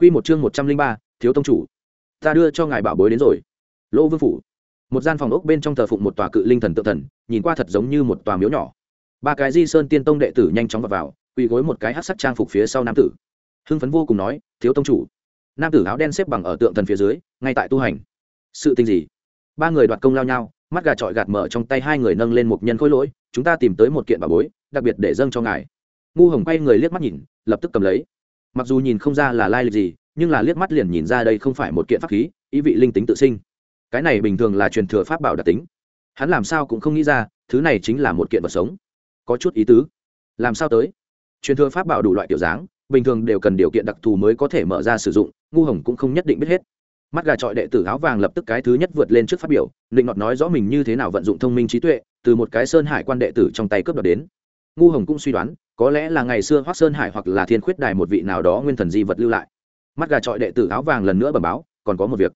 Quy một chương một trăm linh ba, thiếu tông chủ. Ta đưa cho ngài bảo bối đến rồi. Lỗ Vương phủ. Một gian phòng ốc bên trong thờ phụng một tòa cự linh thần tượng thần, nhìn qua thật giống như một tòa miếu nhỏ. Ba cái Di Sơn Tiên Tông đệ tử nhanh chóng vào vào, quỳ gối một cái hắc sắc trang phục phía sau nam tử. Hưng phấn vô cùng nói, "Thiếu tông chủ." Nam tử áo đen xếp bằng ở tượng thần phía dưới, ngay tại tu hành. Sự tình gì? Ba người đoạt công lao nhau, mắt gà trọi gạt mở trong tay hai người nâng lên một nhân khối lỗi, chúng ta tìm tới một kiện bảo bối, đặc biệt để dâng cho ngài. Ngu Hồng quay người liếc mắt nhìn, lập tức cầm lấy mặc dù nhìn không ra là lai lịch gì, nhưng là liếc mắt liền nhìn ra đây không phải một kiện pháp khí, ý vị linh tính tự sinh. Cái này bình thường là truyền thừa pháp bảo đặc tính. Hắn làm sao cũng không nghĩ ra, thứ này chính là một kiện vật sống. Có chút ý tứ. Làm sao tới? Truyền thừa pháp bảo đủ loại kiểu dáng, bình thường đều cần điều kiện đặc thù mới có thể mở ra sử dụng, ngu hồng cũng không nhất định biết hết. Mắt gà trọi đệ tử áo vàng lập tức cái thứ nhất vượt lên trước phát biểu định ngọt nói rõ mình như thế nào vận dụng thông minh trí tuệ, từ một cái sơn hải quan đệ tử trong tay cướp đoạt đến ngu hồng cũng suy đoán, có lẽ là ngày xưa hoác sơn hải hoặc là thiên khuyết đài một vị nào đó nguyên thần di vật lưu lại. Mắt gà trọi đệ tử áo vàng lần nữa bẩm báo, còn có một việc.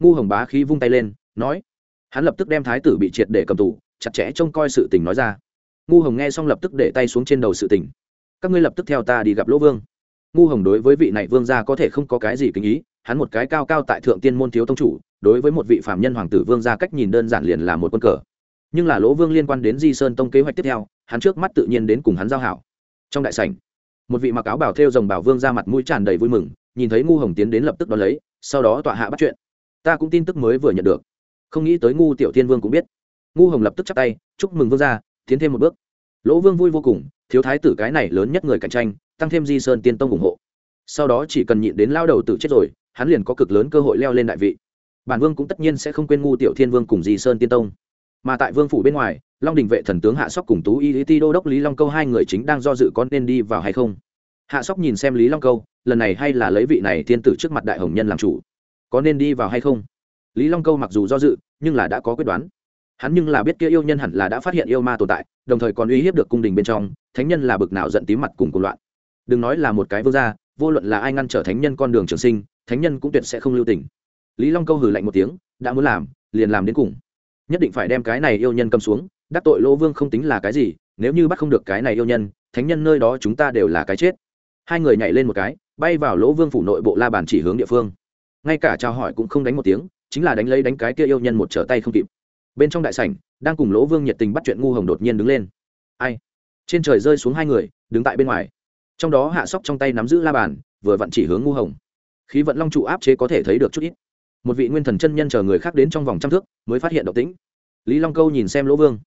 Ngu hồng bá khí vung tay lên, nói, hắn lập tức đem thái tử bị triệt để cầm tù, chặt chẽ trông coi sự tình nói ra. Ngu hồng nghe xong lập tức để tay xuống trên đầu sự tình. Các ngươi lập tức theo ta đi gặp lỗ vương. Ngu hồng đối với vị này vương gia có thể không có cái gì kính ý, hắn một cái cao cao tại thượng tiên môn thiếu tông chủ, đối với một vị phạm nhân hoàng tử vương gia cách nhìn đơn giản liền là một quân cờ. Nhưng là lỗ vương liên quan đến di sơn tông kế hoạch tiếp theo hắn trước mắt tự nhiên đến cùng hắn giao hảo. Trong đại sảnh một vị mặc áo bảo thêu rồng bảo vương ra mặt mũi tràn đầy vui mừng nhìn thấy ngu hồng tiến đến lập tức đón lấy sau đó tọa hạ bắt chuyện. Ta cũng tin tức mới vừa nhận được. Không nghĩ tới ngu tiểu thiên vương cũng biết. Ngu hồng lập tức chắp tay chúc mừng vương gia, tiến thêm một bước. Lỗ vương vui vô cùng thiếu thái tử cái này lớn nhất người cạnh tranh tăng thêm di sơn tiên tông ủng hộ. Sau đó chỉ cần nhịn đến lao đầu tự chết rồi hắn liền có cực lớn cơ hội leo lên đại vị. Bản vương cũng tất nhiên sẽ không quên ngu tiểu thiên vương cùng di sơn tiên tông mà tại vương phủ bên ngoài, long đình vệ thần tướng hạ sóc cùng tú y, ti đô, đốc lý long câu hai người chính đang do dự có nên đi vào hay không. Hạ sóc nhìn xem lý long câu, lần này hay là lấy vị này thiên tử trước mặt đại hồng nhân làm chủ. Có nên đi vào hay không? Lý long câu mặc dù do dự, nhưng là đã có quyết đoán. Hắn nhưng là biết kia yêu nhân hẳn là đã phát hiện yêu ma tồn tại, đồng thời còn uy hiếp được cung đình bên trong, thánh nhân là bực nào giận tím mặt cùng cùng loạn. Đừng nói là một cái vương gia, vô luận là ai ngăn trở thánh nhân con đường trường sinh, thánh nhân cũng tuyệt sẽ không lưu tình. Lý long câu hừ lạnh một tiếng, đã muốn làm, liền làm đến cùng nhất định phải đem cái này yêu nhân cầm xuống, đắc tội lỗ vương không tính là cái gì, nếu như bắt không được cái này yêu nhân, thánh nhân nơi đó chúng ta đều là cái chết. Hai người nhảy lên một cái, bay vào lỗ vương phủ nội bộ la bàn chỉ hướng địa phương. Ngay cả chào hỏi cũng không đánh một tiếng, chính là đánh lấy đánh cái kia yêu nhân một trở tay không kịp. Bên trong đại sảnh, đang cùng lỗ vương nhiệt tình bắt chuyện ngu hồng đột nhiên đứng lên. Ai? Trên trời rơi xuống hai người, đứng tại bên ngoài. Trong đó hạ sóc trong tay nắm giữ la bàn, vừa vặn chỉ hướng ngu hồng. Khí vận long trụ áp chế có thể thấy được chút ít một vị nguyên thần chân nhân chờ người khác đến trong vòng trăm thước, mới phát hiện động tĩnh. Lý long câu nhìn xem lỗ vương,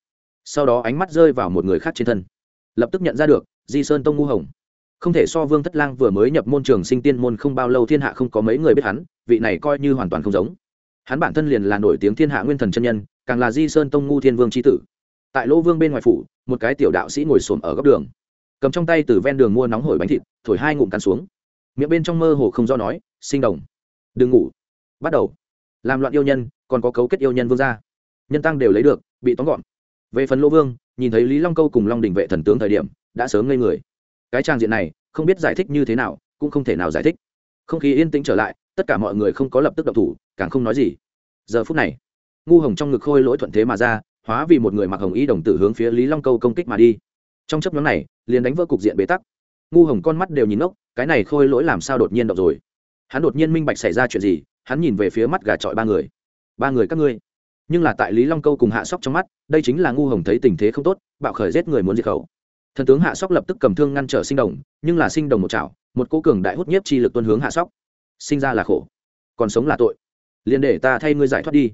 sau đó ánh mắt rơi vào một người khác trên thân. Lập tức nhận ra được, di sơn tông ngu hồng. Không thể so vương thất lang vừa mới nhập môn trường sinh tiên môn không bao lâu thiên hạ không có mấy người biết hắn, vị này coi như hoàn toàn không giống. Hắn bản thân liền là nổi tiếng thiên hạ nguyên thần chân nhân, càng là di sơn tông ngu thiên vương tri tử. Tại lỗ vương bên ngoài phủ, một cái tiểu đạo sĩ ngồi xổm ở góc đường, cầm trong tay từ ven đường mua nóng hổi bánh thịt, thổi hai ngụm cắn xuống. Miệng bên trong mơ hồ không do nói, sinh đồng, đừng ngủ bắt đầu. Làm loạn yêu nhân, còn có cấu kết yêu nhân vương gia. Nhân tăng đều lấy được, bị tóm gọn. Về phần lỗ vương, nhìn thấy lý long câu cùng long đình vệ thần tướng thời điểm, đã sớm ngây người. Cái trang diện này, không biết giải thích như thế nào, cũng không thể nào giải thích. Không khí yên tĩnh trở lại, tất cả mọi người không có lập tức độc thủ, càng không nói gì. Giờ phút này, ngu hồng trong ngực khôi lỗi thuận thế mà ra, hóa vì một người mặc hồng y đồng tử hướng phía lý long câu công kích mà đi. Trong chấp nhóm này, liền đánh vỡ cục diện bế tắc. Ngu hồng con mắt đều nhìn ngốc, cái này khôi lỗi làm sao đột nhiên động rồi? Hắn đột nhiên minh bạch xảy ra chuyện gì hắn nhìn về phía mắt gà trọi ba người. Ba người các ngươi. Nhưng là tại lý long câu cùng hạ sóc trong mắt, đây chính là ngu hồng thấy tình thế không tốt, bạo khởi giết người muốn diệt khẩu. Thần tướng hạ sóc lập tức cầm thương ngăn trở sinh đồng, nhưng là sinh đồng một chảo, một cô cường đại hút nhiếp chi lực tuân hướng hạ sóc. Sinh ra là khổ, còn sống là tội. Liền để ta thay ngươi giải thoát đi.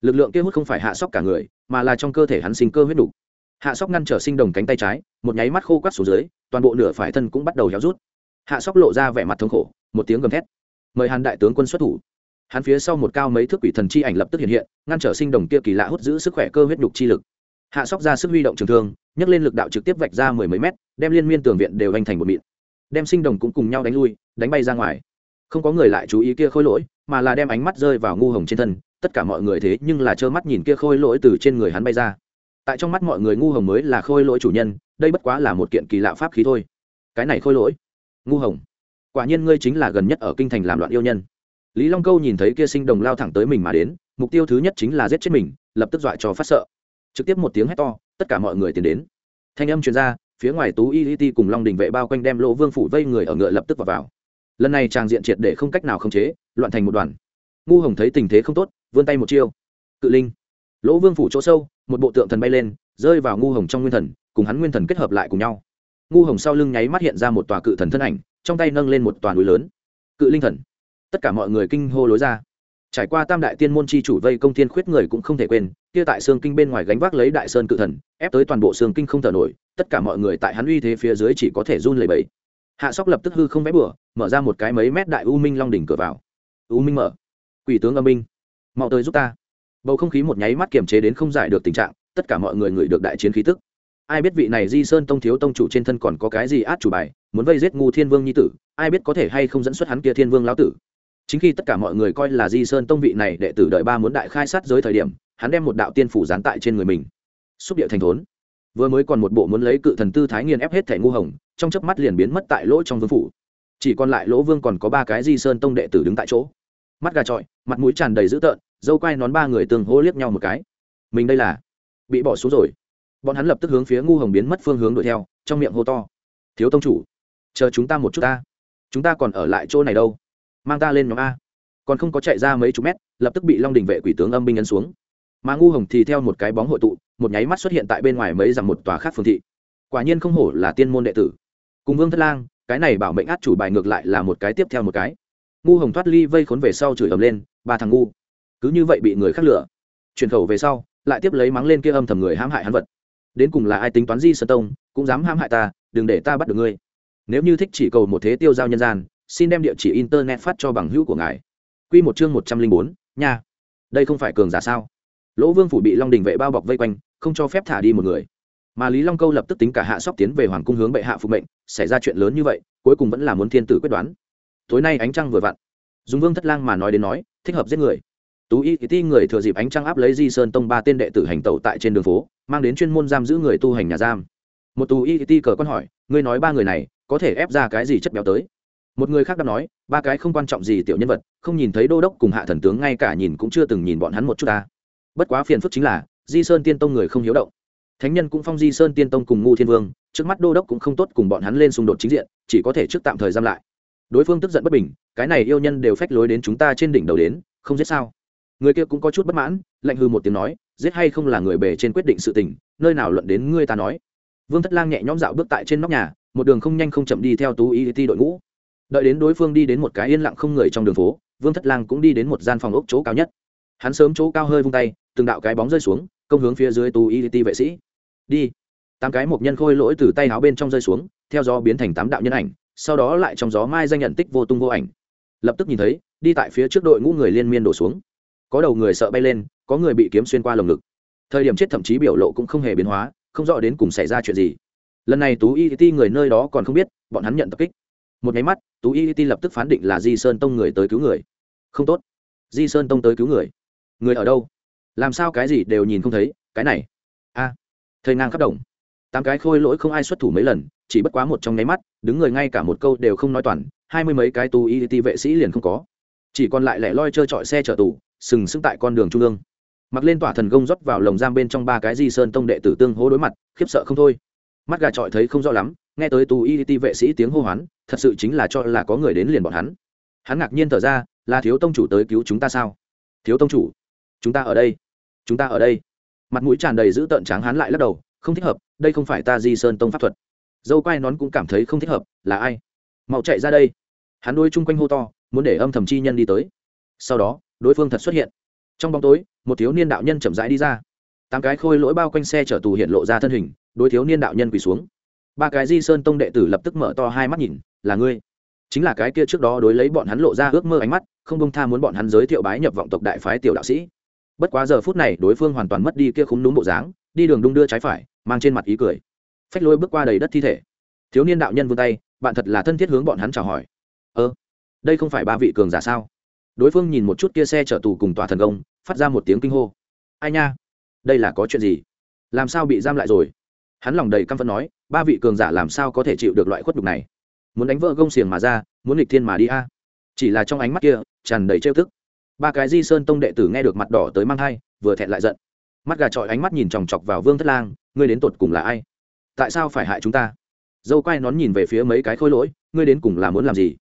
Lực lượng kia hút không phải hạ sóc cả người, mà là trong cơ thể hắn sinh cơ huyết đủ. hạ sóc ngăn trở sinh đồng cánh tay trái, một nháy mắt khô quắt xuống dưới, toàn bộ nửa phải thân cũng bắt đầu héo rút. Hạ sóc lộ ra vẻ mặt thống khổ, một tiếng gầm thét. Mời hàn đại tướng quân xuất thủ hắn phía sau một cao mấy thước quỷ thần chi ảnh lập tức hiện hiện, ngăn trở sinh đồng kia kỳ lạ hút giữ sức khỏe cơ huyết nhục chi lực. Hạ sóc ra sức huy động trường thương, nhấc lên lực đạo trực tiếp vạch ra mười mấy mét, đem liên miên tường viện đều hành thành một mịn. Đem sinh đồng cũng cùng nhau đánh lui, đánh bay ra ngoài. Không có người lại chú ý kia khôi lỗi, mà là đem ánh mắt rơi vào ngu hồng trên thân, tất cả mọi người thế nhưng là trơ mắt nhìn kia khôi lỗi từ trên người hắn bay ra. Tại trong mắt mọi người ngu hồng mới là khôi lỗi chủ nhân, đây bất quá là một kiện kỳ lạ pháp khí thôi. Cái này khôi lỗi. Ngu hồng. Quả nhiên ngươi chính là gần nhất ở kinh thành làm loạn yêu nhân lý long câu nhìn thấy kia sinh đồng lao thẳng tới mình mà đến, mục tiêu thứ nhất chính là giết chết mình, lập tức dọa cho phát sợ. Trực tiếp một tiếng hét to, tất cả mọi người tiến đến. Thanh âm chuyên ra, phía ngoài tú y y cùng long đình vệ bao quanh đem lỗ vương phủ vây người ở ngựa lập tức vào vào. Lần này tràng diện triệt để không cách nào khống chế, loạn thành một đoàn. Ngu hồng thấy tình thế không tốt, vươn tay một chiêu. Cự linh. Lỗ vương phủ chỗ sâu, một bộ tượng thần bay lên, rơi vào ngu hồng trong nguyên thần, cùng hắn nguyên thần kết hợp lại cùng nhau. Ngu hồng sau lưng nháy mắt hiện ra một tòa cự thần thân ảnh, trong tay nâng lên một tòa núi lớn. Cự linh thần tất cả mọi người kinh hô lối ra. Trải qua tam đại tiên môn chi chủ vây công thiên khuyết người cũng không thể quên, kia tại xương kinh bên ngoài gánh vác lấy đại sơn cự thần, ép tới toàn bộ xương kinh không thở nổi, tất cả mọi người tại hắn uy thế phía dưới chỉ có thể run lẩy bẩy. Hạ sóc lập tức hư không vẽ bừa, mở ra một cái mấy mét đại u minh long đỉnh cửa vào. U minh mở. Quỷ tướng âm minh mau tới giúp ta. Bầu không khí một nháy mắt kiềm chế đến không giải được tình trạng, tất cả mọi người ngửi được đại chiến khí tức. Ai biết vị này di sơn tông thiếu tông chủ trên thân còn có cái gì át chủ bài, muốn vây giết ngu thiên vương nhi tử, ai biết có thể hay không dẫn xuất hắn kia thiên vương lão tử chính khi tất cả mọi người coi là di sơn tông vị này đệ tử đợi ba muốn đại khai sát giới thời điểm, hắn đem một đạo tiên phủ gián tại trên người mình. Xúc địa thành thốn. Vừa mới còn một bộ muốn lấy cự thần tư thái nghiền ép hết thẻ ngu hồng, trong chớp mắt liền biến mất tại lỗ trong vương phủ. Chỉ còn lại lỗ vương còn có ba cái di sơn tông đệ tử đứng tại chỗ. Mắt gà trọi, mặt mũi tràn đầy dữ tợn, dâu quai nón ba người tương hô liếc nhau một cái. Mình đây là bị bỏ xuống rồi. Bọn hắn lập tức hướng phía ngu hồng biến mất phương hướng đuổi theo, trong miệng hô to. Thiếu tông chủ, chờ chúng ta một chút ta. Chúng ta còn ở lại chỗ này đâu mang ta lên nhóm a. Còn không có chạy ra mấy chục mét, lập tức bị long đình vệ quỷ tướng âm binh ấn xuống. Mà ngu hồng thì theo một cái bóng hội tụ, một nháy mắt xuất hiện tại bên ngoài mấy dặm một tòa khác phương thị. Quả nhiên không hổ là tiên môn đệ tử. Cùng vương thất lang, cái này bảo mệnh át chủ bài ngược lại là một cái tiếp theo một cái. Ngu hồng thoát ly vây khốn về sau chửi ầm lên, ba thằng ngu. Cứ như vậy bị người khác lửa Truyền khẩu về sau, lại tiếp lấy mắng lên kia âm thầm người hãm hại hắn vật. Đến cùng là ai tính toán di sơn tông, cũng dám hãm hại ta, đừng để ta bắt được ngươi. Nếu như thích chỉ cầu một thế tiêu giao nhân gian xin đem địa chỉ internet phát cho bằng hữu của ngài. Q một chương một trăm linh bốn, nha. Đây không phải cường giả sao? Lỗ vương phủ bị long đình vệ bao bọc vây quanh, không cho phép thả đi một người. Mà lý long câu lập tức tính cả hạ sóc tiến về hoàng cung hướng bệ hạ phục mệnh, xảy ra chuyện lớn như vậy, cuối cùng vẫn là muốn thiên tử quyết đoán. Tối nay ánh trăng vừa vặn. Dùng vương thất lang mà nói đến nói, thích hợp giết người. Tú y ti người thừa dịp ánh trăng áp lấy di sơn tông ba tên đệ tử hành tẩu tại trên đường phố, mang đến chuyên môn giam giữ người tu hành nhà giam. Một tú y ti cờ con hỏi, ngươi nói ba người này có thể ép ra cái gì chất béo tới? Một người khác đã nói, ba cái không quan trọng gì tiểu nhân vật, không nhìn thấy đô đốc cùng hạ thần tướng ngay cả nhìn cũng chưa từng nhìn bọn hắn một chút ta. Bất quá phiền phức chính là, di sơn tiên tông người không hiếu động. Thánh nhân cũng phong di sơn tiên tông cùng ngu thiên vương, trước mắt đô đốc cũng không tốt cùng bọn hắn lên xung đột chính diện, chỉ có thể trước tạm thời giam lại. Đối phương tức giận bất bình, cái này yêu nhân đều phách lối đến chúng ta trên đỉnh đầu đến, không giết sao? Người kia cũng có chút bất mãn, lạnh hư một tiếng nói, giết hay không là người bề trên quyết định sự tình, nơi nào luận đến ngươi ta nói. Vương thất lang nhẹ nhõm dạo bước tại trên nóc nhà, một đường không nhanh không chậm đi theo tú y ti đội ngũ đợi đến đối phương đi đến một cái yên lặng không người trong đường phố, vương thất lang cũng đi đến một gian phòng ốc chỗ cao nhất. Hắn sớm chỗ cao hơi vung tay, từng đạo cái bóng rơi xuống, công hướng phía dưới tù y ti vệ sĩ. Đi. Tám cái một nhân khôi lỗi từ tay áo bên trong rơi xuống, theo gió biến thành tám đạo nhân ảnh, sau đó lại trong gió mai danh nhận tích vô tung vô ảnh. Lập tức nhìn thấy, đi tại phía trước đội ngũ người liên miên đổ xuống. Có đầu người sợ bay lên, có người bị kiếm xuyên qua lồng ngực. Thời điểm chết thậm chí biểu lộ cũng không hề biến hóa, không rõ đến cùng xảy ra chuyện gì. Lần này tú y ti người nơi đó còn không biết, bọn hắn nhận tập kích một nháy mắt tú y ti lập tức phán định là di sơn tông người tới cứu người. Không tốt. Di sơn tông tới cứu người. Người ở đâu? Làm sao cái gì đều nhìn không thấy cái này. A. À, thời ngang khắp đồng. Tám cái khôi lỗi không ai xuất thủ mấy lần chỉ bất quá một trong nháy mắt đứng người ngay cả một câu đều không nói toàn hai mươi mấy cái tú y ti vệ sĩ liền không có. Chỉ còn lại lẻ loi trơ trọi xe chở tù sừng sững tại con đường trung ương. Mặc lên tỏa thần công rót vào lồng giam bên trong ba cái di sơn tông đệ tử tương hố đối mặt khiếp sợ không thôi. Mắt gà trọi thấy không rõ lắm nghe tới tù y ti vệ sĩ tiếng hô hoán, thật sự chính là cho là có người đến liền bọn hắn. Hắn ngạc nhiên thở ra, là thiếu tông chủ tới cứu chúng ta sao? Thiếu tông chủ, chúng ta ở đây, chúng ta ở đây. Mặt mũi tràn đầy giữ tợn tráng hắn lại lắc đầu, không thích hợp, đây không phải ta di sơn tông pháp thuật. Dâu quai nón cũng cảm thấy không thích hợp, là ai? Mau chạy ra đây. Hắn đôi chung quanh hô to, muốn để âm thầm chi nhân đi tới. Sau đó, đối phương thật xuất hiện. Trong bóng tối, một thiếu niên đạo nhân chậm rãi đi ra. Tám cái khôi lỗi bao quanh xe chở tù hiện lộ ra thân hình, đối thiếu niên đạo nhân quỳ xuống ba cái di sơn tông đệ tử lập tức mở to hai mắt nhìn, là ngươi? Chính là cái kia trước đó đối lấy bọn hắn lộ ra ước mơ ánh mắt, không bông tha muốn bọn hắn giới thiệu bái nhập vọng tộc đại phái tiểu đạo sĩ. Bất quá giờ phút này, đối phương hoàn toàn mất đi kia khúng đúng bộ dáng, đi đường đung đưa trái phải, mang trên mặt ý cười. Phách lôi bước qua đầy đất thi thể. Thiếu niên đạo nhân vươn tay, bạn thật là thân thiết hướng bọn hắn chào hỏi. Ơ, đây không phải ba vị cường giả sao? Đối phương nhìn một chút kia xe chở tù cùng tòa thần công, phát ra một tiếng kinh hô. Ai nha, đây là có chuyện gì? Làm sao bị giam lại rồi? Hắn lòng đầy căm phẫn nói ba vị cường giả làm sao có thể chịu được loại khuất đục này? Muốn đánh vỡ gông xiềng mà ra, muốn lịch thiên mà đi a. Chỉ là trong ánh mắt kia, tràn đầy trêu thức ba cái di sơn tông đệ tử nghe được mặt đỏ tới mang thai, vừa thẹn lại giận. Mắt gà trọi ánh mắt nhìn chòng chọc vào vương thất lang, ngươi đến tột cùng là ai? Tại sao phải hại chúng ta? Dâu quay nón nhìn về phía mấy cái khôi lỗi, ngươi đến cùng là muốn làm gì?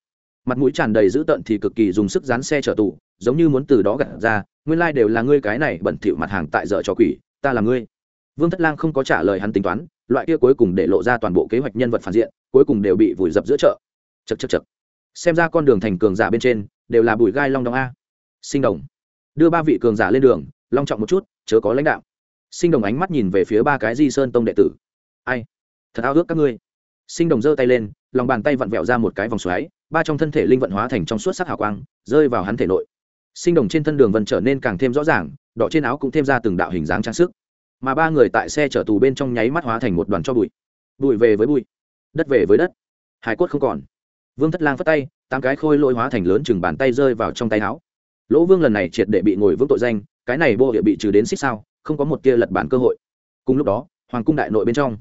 Mặt mũi tràn đầy dữ tợn thì cực kỳ dùng sức dán xe chở tù, giống như muốn từ đó gặt ra, nguyên lai、like、đều là ngươi cái này bẩn thỉu mặt hàng tại dở cho quỷ, ta là ngươi. Vương thất lang không có trả lời hắn tính toán loại kia cuối cùng để lộ ra toàn bộ kế hoạch nhân vật phản diện, cuối cùng đều bị vùi dập giữa chợ. Chật chật chật xem ra con đường thành cường giả bên trên, đều là bùi gai long đong a. Sinh đồng. Đưa ba vị cường giả lên đường, long trọng một chút, chớ có lãnh đạo. Sinh đồng ánh mắt nhìn về phía ba cái di sơn tông đệ tử. Ai? Thật ao ước các ngươi. Sinh đồng giơ tay lên, lòng bàn tay vặn vẹo ra một cái vòng xoáy, ba trong thân thể linh vận hóa thành trong suốt sắc hào quang, rơi vào hắn thể nội. Sinh đồng trên thân đường vân trở nên càng thêm rõ ràng, đỏ trên áo cũng thêm ra từng đạo hình dáng trang sức mà ba người tại xe chở tù bên trong nháy mắt hóa thành một đoàn cho bụi. Bụi về với bụi, đất về với đất. Hải cốt không còn. Vương thất lang phất tay, tám cái khôi lỗi hóa thành lớn chừng bàn tay rơi vào trong tay áo. Lỗ vương lần này triệt để bị ngồi vững tội danh, cái này vô địa bị trừ đến xích sao, không có một tia lật bản cơ hội. Cùng lúc đó, hoàng cung đại nội bên trong,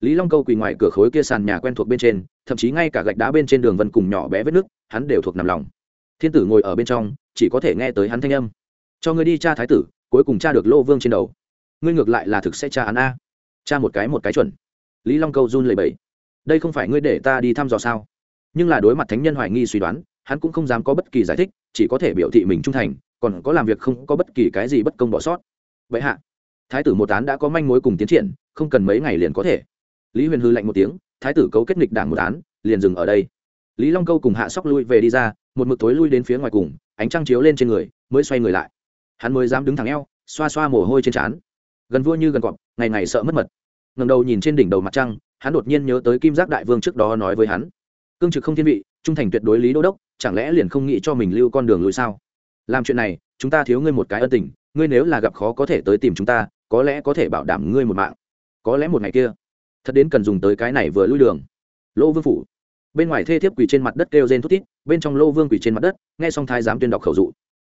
lý long câu quỳ ngoài cửa khối kia sàn nhà quen thuộc bên trên, thậm chí ngay cả gạch đá bên trên đường vân cùng nhỏ bé vết nước, hắn đều thuộc nằm lòng. Thiên tử ngồi ở bên trong, chỉ có thể nghe tới hắn thanh âm. Cho người đi cha thái tử, cuối cùng cha được lô vương trên đầu ngươi ngược lại là thực sẽ cha án a. Cha một cái một cái chuẩn. Lý long câu run lầy bẫy đây không phải ngươi để ta đi thăm dò sao? Nhưng là đối mặt thánh nhân hoài nghi suy đoán, hắn cũng không dám có bất kỳ giải thích, chỉ có thể biểu thị mình trung thành, còn có làm việc không có bất kỳ cái gì bất công bỏ sót. Vậy hạ, thái tử một án đã có manh mối cùng tiến triển, không cần mấy ngày liền có thể. Lý huyền hư lạnh một tiếng, thái tử cấu kết nghịch đảng một án, liền dừng ở đây. Lý long câu cùng hạ sóc lui về đi ra, một mực tối lui đến phía ngoài cùng, ánh trăng chiếu lên trên người, mới xoay người lại. Hắn mới dám đứng thẳng eo, xoa xoa mồ hôi trên trán gần vua như gần cọp, ngày ngày sợ mất mật. Ngầm đầu nhìn trên đỉnh đầu mặt trăng, hắn đột nhiên nhớ tới kim giác đại vương trước đó nói với hắn. Cương trực không thiên vị, trung thành tuyệt đối lý đô đốc, chẳng lẽ liền không nghĩ cho mình lưu con đường lùi sao? Làm chuyện này, chúng ta thiếu ngươi một cái ân tình, ngươi nếu là gặp khó có thể tới tìm chúng ta, có lẽ có thể bảo đảm ngươi một mạng. Có lẽ một ngày kia, thật đến cần dùng tới cái này vừa lui đường. Lô vương phủ. Bên ngoài thê thiếp quỳ trên mặt đất kêu rên thút thít, bên trong lô vương quỳ trên mặt đất, nghe xong thái giám tuyên đọc khẩu dụ.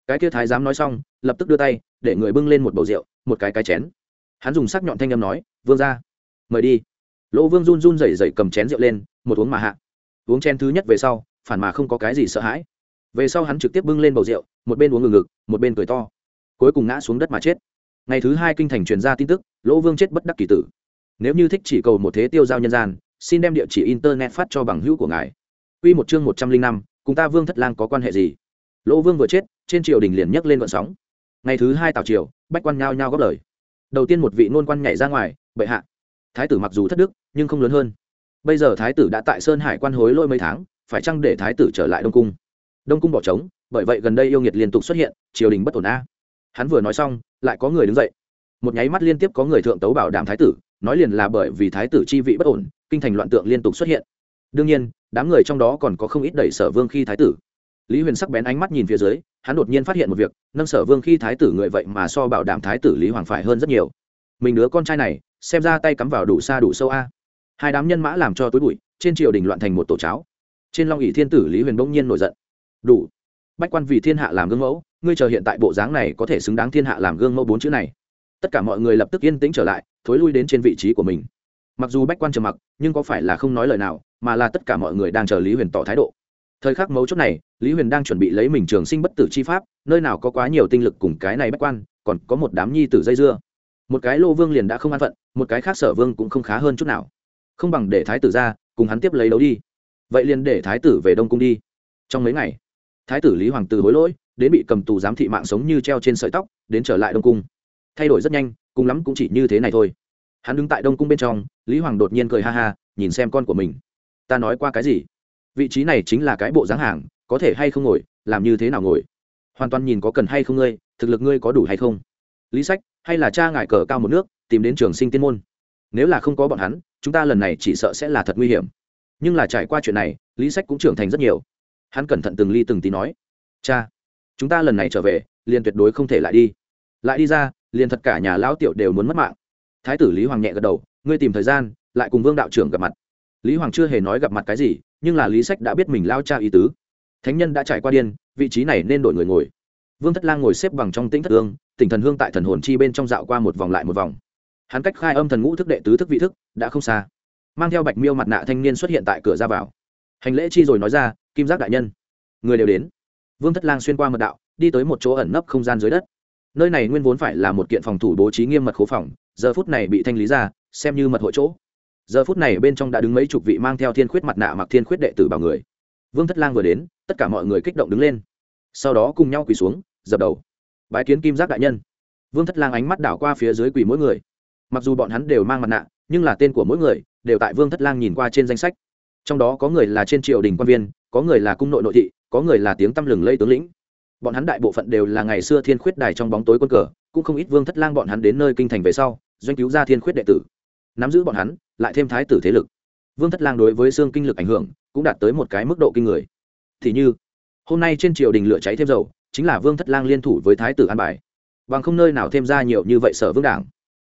Cái kia thái giám nói xong, lập tức đưa tay, để người bưng lên một bầu rượu, một cái cái chén hắn dùng sắc nhọn thanh âm nói vương ra mời đi. Lỗ vương run run rẩy rẩy cầm chén rượu lên một uống mà hạ. Uống chén thứ nhất về sau phản mà không có cái gì sợ hãi. Về sau hắn trực tiếp bưng lên bầu rượu một bên uống ngừng ngực một bên cười to. Cuối cùng ngã xuống đất mà chết. Ngày thứ hai kinh thành truyền ra tin tức lỗ vương chết bất đắc kỳ tử. Nếu như thích chỉ cầu một thế tiêu giao nhân gian xin đem địa chỉ internet phát cho bằng hữu của ngài. Quy một chương một trăm linh năm, cùng ta Vương Thất Lang có quan hệ gì? Lỗ Vương vừa chết, trên triều đình liền nhấc lên gợn sóng. Ngày thứ hai tào triều, bách quan nhao nhao góp lời. Đầu tiên một vị nôn quan nhảy ra ngoài, bệ hạ. Thái tử mặc dù thất đức, nhưng không lớn hơn. Bây giờ thái tử đã tại Sơn Hải quan hối lỗi mấy tháng, phải chăng để thái tử trở lại Đông cung? Đông cung bỏ trống, bởi vậy gần đây yêu nghiệt liên tục xuất hiện, triều đình bất ổn a. Hắn vừa nói xong, lại có người đứng dậy. Một nháy mắt liên tiếp có người thượng tấu bảo đảm thái tử, nói liền là bởi vì thái tử chi vị bất ổn kinh thành loạn tượng liên tục xuất hiện đương nhiên đám người trong đó còn có không ít đẩy sở vương khi thái tử lý huyền sắc bén ánh mắt nhìn phía dưới, hắn đột nhiên phát hiện một việc, nâng sở vương khi thái tử người vậy mà so bảo đảm thái tử lý hoàng phải hơn rất nhiều. Mình đứa con trai này, xem ra tay cắm vào đủ xa đủ sâu a. Hai đám nhân mã làm cho tối bụi, trên triều đình loạn thành một tổ cháo. Trên long ỷ thiên tử lý huyền bỗng nhiên nổi giận. Đủ. Bách quan vì thiên hạ làm gương mẫu, ngươi chờ hiện tại bộ dáng này có thể xứng đáng thiên hạ làm gương mẫu bốn chữ này. Tất cả mọi người lập tức yên tĩnh trở lại, thối lui đến trên vị trí của mình. Mặc dù bách quan trầm mặc, nhưng có phải là không nói lời nào, mà là tất cả mọi người đang chờ lý huyền tỏ thái độ thời khắc mấu chốt này, lý huyền đang chuẩn bị lấy mình trường sinh bất tử chi pháp, nơi nào có quá nhiều tinh lực cùng cái này bách quan, còn có một đám nhi tử dây dưa. Một cái lô vương liền đã không an phận, một cái khác sở vương cũng không khá hơn chút nào. Không bằng để thái tử ra, cùng hắn tiếp lấy đấu đi. Vậy liền để thái tử về đông cung đi. Trong mấy ngày, thái tử lý hoàng từ hối lỗi, đến bị cầm tù giám thị mạng sống như treo trên sợi tóc, đến trở lại đông cung. Thay đổi rất nhanh, cùng lắm cũng chỉ như thế này thôi. Hắn đứng tại đông cung bên trong, lý hoàng đột nhiên cười ha ha, nhìn xem con của mình. Ta nói qua cái gì? Vị trí này chính là cái bộ dáng hàng, có thể hay không ngồi, làm như thế nào ngồi? Hoàn toàn nhìn có cần hay không ngươi, thực lực ngươi có đủ hay không? Lý sách, hay là cha ngại cờ cao một nước, tìm đến trường sinh tiên môn? Nếu là không có bọn hắn, chúng ta lần này chỉ sợ sẽ là thật nguy hiểm. Nhưng là trải qua chuyện này, lý sách cũng trưởng thành rất nhiều. Hắn cẩn thận từng ly từng tí nói, cha, chúng ta lần này trở về, liền tuyệt đối không thể lại đi. Lại đi ra, liền thật cả nhà lão tiểu đều muốn mất mạng. Thái tử lý hoàng nhẹ gật đầu, ngươi tìm thời gian, lại cùng vương đạo trưởng gặp mặt. Lý hoàng chưa hề nói gặp mặt cái gì nhưng là lý sách đã biết mình lao cha ý tứ. Thánh nhân đã trải qua điên, vị trí này nên đổi người ngồi. Vương thất lang ngồi xếp bằng trong tĩnh thất hương, tỉnh thần hương tại thần hồn chi bên trong dạo qua một vòng lại một vòng. Hắn cách khai âm thần ngũ thức đệ tứ thức vị thức, đã không xa. Mang theo bạch miêu mặt nạ thanh niên xuất hiện tại cửa ra vào. Hành lễ chi rồi nói ra, kim giác đại nhân, người đều đến. Vương thất lang xuyên qua mật đạo, đi tới một chỗ ẩn nấp không gian dưới đất. Nơi này nguyên vốn phải là một kiện phòng thủ bố trí nghiêm mật khố phòng, giờ phút này bị thanh lý ra, xem như mật hội chỗ giờ phút này bên trong đã đứng mấy chục vị mang theo thiên khuyết mặt nạ mặc thiên khuyết đệ tử bảo người. Vương thất lang vừa đến, tất cả mọi người kích động đứng lên. Sau đó cùng nhau quỳ xuống, dập đầu. Bái kiến kim giác đại nhân. Vương thất lang ánh mắt đảo qua phía dưới quỳ mỗi người. Mặc dù bọn hắn đều mang mặt nạ, nhưng là tên của mỗi người đều tại vương thất lang nhìn qua trên danh sách. Trong đó có người là trên triều đình quan viên, có người là cung nội nội thị, có người là tiếng tăm lừng lây tướng lĩnh. Bọn hắn đại bộ phận đều là ngày xưa thiên khuyết đài trong bóng tối quân cờ, cũng không ít vương thất lang bọn hắn đến nơi kinh thành về sau, doanh cứu ra thiên khuyết đệ tử. Nắm giữ bọn hắn lại thêm thái tử thế lực. Vương thất lang đối với xương kinh lực ảnh hưởng cũng đạt tới một cái mức độ kinh người. Thì như, hôm nay trên triều đình lửa cháy thêm dầu, chính là vương thất lang liên thủ với thái tử an bài. Bằng không nơi nào thêm ra nhiều như vậy sở vương đảng.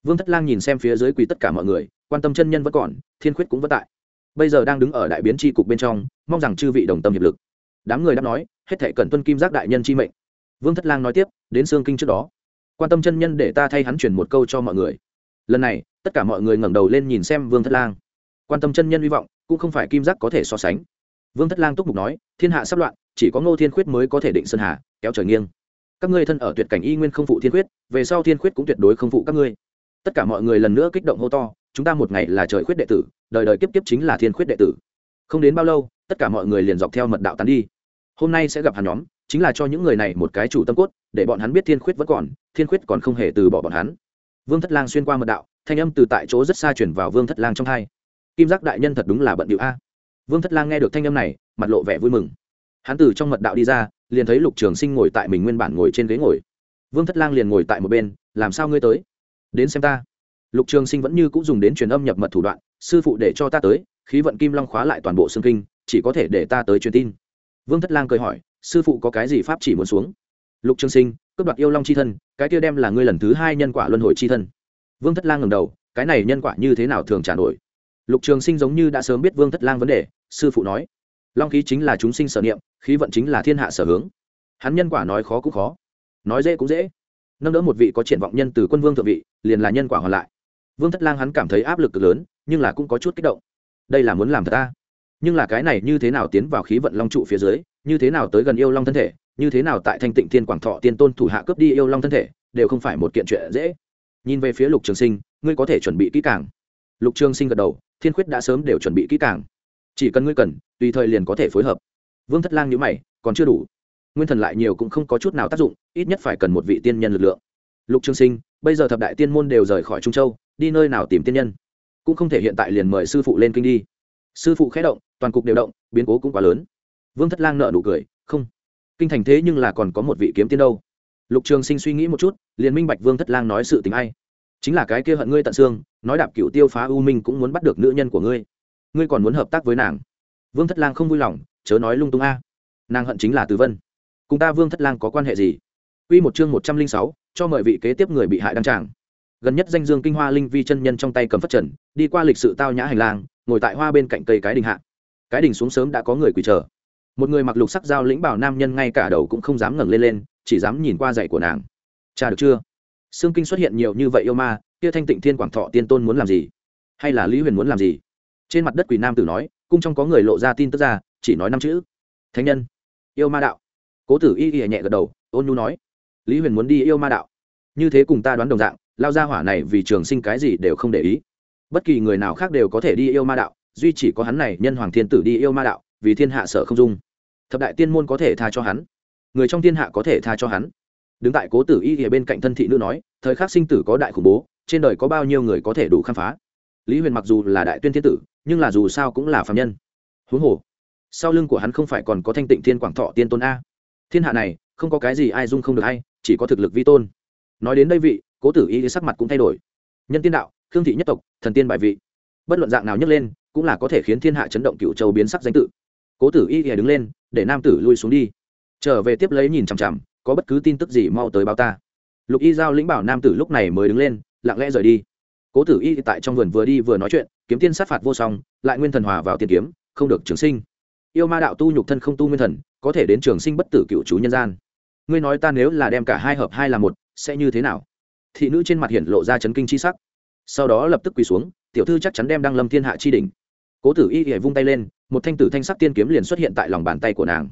Vương thất lang nhìn xem phía dưới quỳ tất cả mọi người, quan tâm chân nhân vẫn còn, thiên khuyết cũng vẫn tại. Bây giờ đang đứng ở đại biến tri cục bên trong, mong rằng chư vị đồng tâm hiệp lực. Đám người đã nói, hết thể cần tuân kim giác đại nhân chi mệnh. Vương thất lang nói tiếp, đến xương kinh trước đó. Quan tâm chân nhân để ta thay hắn chuyển một câu cho mọi người. Lần này tất cả mọi người ngẩng đầu lên nhìn xem vương thất lang. Quan tâm chân nhân hy vọng cũng không phải kim giác có thể so sánh. Vương thất lang túc mục nói, thiên hạ sắp loạn, chỉ có ngô thiên khuyết mới có thể định sơn hà, kéo trời nghiêng. Các ngươi thân ở tuyệt cảnh y nguyên không phụ thiên khuyết, về sau thiên khuyết cũng tuyệt đối không phụ các ngươi. Tất cả mọi người lần nữa kích động hô to, chúng ta một ngày là trời khuyết đệ tử, đời đời kiếp kiếp chính là thiên khuyết đệ tử. Không đến bao lâu, tất cả mọi người liền dọc theo mật đạo tán đi. Hôm nay sẽ gặp hắn nhóm, chính là cho những người này một cái chủ tâm cốt, để bọn hắn biết thiên khuyết vẫn còn, thiên khuyết còn không hề từ bỏ bọn hắn. Vương thất lang xuyên qua mật đạo thanh âm từ tại chỗ rất xa chuyển vào vương thất lang trong hai. Kim giác đại nhân thật đúng là bận điệu a. Vương thất lang nghe được thanh âm này, mặt lộ vẻ vui mừng. Hắn từ trong mật đạo đi ra, liền thấy lục trường sinh ngồi tại mình nguyên bản ngồi trên ghế ngồi. Vương thất lang liền ngồi tại một bên, làm sao ngươi tới? Đến xem ta. Lục trường sinh vẫn như cũng dùng đến truyền âm nhập mật thủ đoạn, sư phụ để cho ta tới, khí vận kim long khóa lại toàn bộ xương kinh, chỉ có thể để ta tới truyền tin. Vương thất lang cười hỏi, sư phụ có cái gì pháp chỉ muốn xuống? Lục trường sinh, cướp đoạt yêu long c h i thân, cái kia đem là ngươi lần thứ hai nhân quả luân hồi c h i thân vương thất lang ngầm đầu, cái này nhân quả như thế nào thường trả nổi? Lục trường sinh giống như đã sớm biết vương thất lang vấn đề, sư phụ nói, long khí chính là chúng sinh sở niệm, khí vận chính là thiên hạ sở hướng. Hắn nhân quả nói khó cũng khó, nói dễ cũng dễ. Nâng đỡ một vị có triển vọng nhân từ quân vương thượng vị, liền là nhân quả hoàn lại. Vương thất lang hắn cảm thấy áp lực cực lớn, nhưng là cũng có chút kích động. Đây là muốn làm thật ta. Nhưng là cái này như thế nào tiến vào khí vận long trụ phía dưới, như thế nào tới gần yêu long thân thể, như thế nào tại thanh tịnh thiên quảng thọ tiên tôn thủ hạ cướp đi yêu long thân thể, đều không phải một kiện chuyện dễ nhìn về phía lục trường sinh, ngươi có thể chuẩn bị kỹ càng. Lục trường sinh gật đầu, thiên khuyết đã sớm đều chuẩn bị kỹ càng. Chỉ cần ngươi cần, tùy thời liền có thể phối hợp. Vương thất lang nhữ mày, còn chưa đủ. Nguyên thần lại nhiều cũng không có chút nào tác dụng, ít nhất phải cần một vị tiên nhân lực lượng. Lục trường sinh, bây giờ thập đại tiên môn đều rời khỏi trung châu, đi nơi nào tìm tiên nhân? Cũng không thể hiện tại liền mời sư phụ lên kinh đi. Sư phụ khé động, toàn cục đều động, biến cố cũng quá lớn. Vương thất lang nợ nụ cười, không. Kinh thành thế nhưng là còn có một vị kiếm tiên đâu lục trường sinh suy nghĩ một chút, liền minh bạch vương thất lang nói sự tình ai chính là cái kia hận ngươi tận xương, nói đạp cựu tiêu phá u minh cũng muốn bắt được nữ nhân của ngươi. Ngươi còn muốn hợp tác với nàng. Vương thất lang không vui lòng, chớ nói lung tung a. Nàng hận chính là từ vân. Cùng ta vương thất lang có quan hệ gì? Quy một chương một trăm linh sáu, cho mời vị kế tiếp người bị hại đăng tràng. Gần nhất danh dương kinh hoa linh vi chân nhân trong tay cầm phất trần, đi qua lịch sự tao nhã hành lang, ngồi tại hoa bên cạnh cây cái đình hạ. Cái đình xuống sớm đã có người quỳ chờ. Một người mặc lục sắc dao lĩnh bảo nam nhân ngay cả đầu cũng không dám ngẩng lên lên chỉ dám nhìn qua dạy của nàng. Cha được chưa? Sương kinh xuất hiện nhiều như vậy yêu ma, kia thanh tịnh thiên quảng thọ tiên tôn muốn làm gì? Hay là lý huyền muốn làm gì? Trên mặt đất quỷ nam tử nói, cung trong có người lộ ra tin tức ra, chỉ nói năm chữ. Thánh nhân, yêu ma đạo. Cố tử y y nhẹ gật đầu, ôn nhu nói, lý huyền muốn đi yêu ma đạo. Như thế cùng ta đoán đồng dạng, lao ra hỏa này vì trường sinh cái gì đều không để ý. Bất kỳ người nào khác đều có thể đi yêu ma đạo, duy chỉ có hắn này nhân hoàng thiên tử đi yêu ma đạo, vì thiên hạ sở không dung. Thập đại tiên môn có thể tha cho hắn người trong thiên hạ có thể tha cho hắn. Đứng tại cố tử y ở bên cạnh thân thị nữ nói, thời khắc sinh tử có đại khủng bố, trên đời có bao nhiêu người có thể đủ khám phá? Lý huyền mặc dù là đại tuyên thiên tử, nhưng là dù sao cũng là phạm nhân. Huống hồ, sau lưng của hắn không phải còn có thanh tịnh thiên quảng thọ tiên tôn a. Thiên hạ này, không có cái gì ai dung không được hay, chỉ có thực lực vi tôn. Nói đến đây vị, cố tử y sắc mặt cũng thay đổi. Nhân tiên đạo, khương thị nhất tộc, thần tiên bài vị. Bất luận dạng nào nhấc lên, cũng là có thể khiến thiên hạ chấn động cựu châu biến sắc danh tự. Cố tử y đứng lên, để nam tử lui xuống đi trở về tiếp lấy nhìn chằm chằm, có bất cứ tin tức gì mau tới báo ta. Lục y giao lĩnh bảo nam tử lúc này mới đứng lên, lặng lẽ rời đi. Cố tử y tại trong vườn vừa đi vừa nói chuyện, kiếm tiên sát phạt vô song, lại nguyên thần hòa vào tiền kiếm, không được trường sinh. Yêu ma đạo tu nhục thân không tu nguyên thần, có thể đến trường sinh bất tử cựu chú nhân gian. Ngươi nói ta nếu là đem cả hai hợp hai là một, sẽ như thế nào? Thị nữ trên mặt hiện lộ ra chấn kinh chi sắc. Sau đó lập tức quỳ xuống, tiểu thư chắc chắn đem đăng lâm thiên hạ chi đỉnh. Cố tử y hãy vung tay lên, một thanh tử thanh sắc tiên kiếm liền xuất hiện tại lòng bàn tay của nàng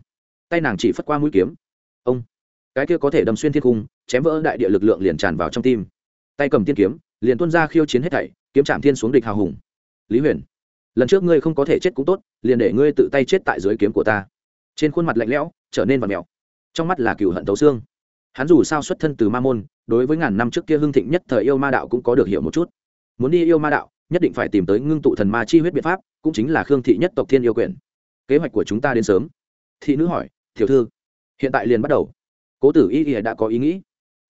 tay nàng chỉ phất qua mũi kiếm. Ông, cái kia có thể đâm xuyên thiên cung, chém vỡ đại địa lực lượng liền tràn vào trong tim. Tay cầm tiên kiếm, liền tuân ra khiêu chiến hết thảy, kiếm chạm thiên xuống địch hào hùng. Lý huyền, lần trước ngươi không có thể chết cũng tốt, liền để ngươi tự tay chết tại dưới kiếm của ta. Trên khuôn mặt lạnh lẽo, trở nên vật mẹo trong mắt là cựu hận tấu xương. Hắn dù sao xuất thân từ ma môn, đối với ngàn năm trước kia hưng thịnh nhất thời yêu ma đạo cũng có được hiểu một chút. Muốn đi yêu ma đạo, nhất định phải tìm tới ngưng tụ thần ma chi huyết biện pháp, cũng chính là khương thị nhất tộc thiên yêu quyền. kế hoạch của chúng ta đến sớm. Thị nữ hỏi thiểu thư, hiện tại liền bắt đầu. Cố tử y y đã có ý nghĩ.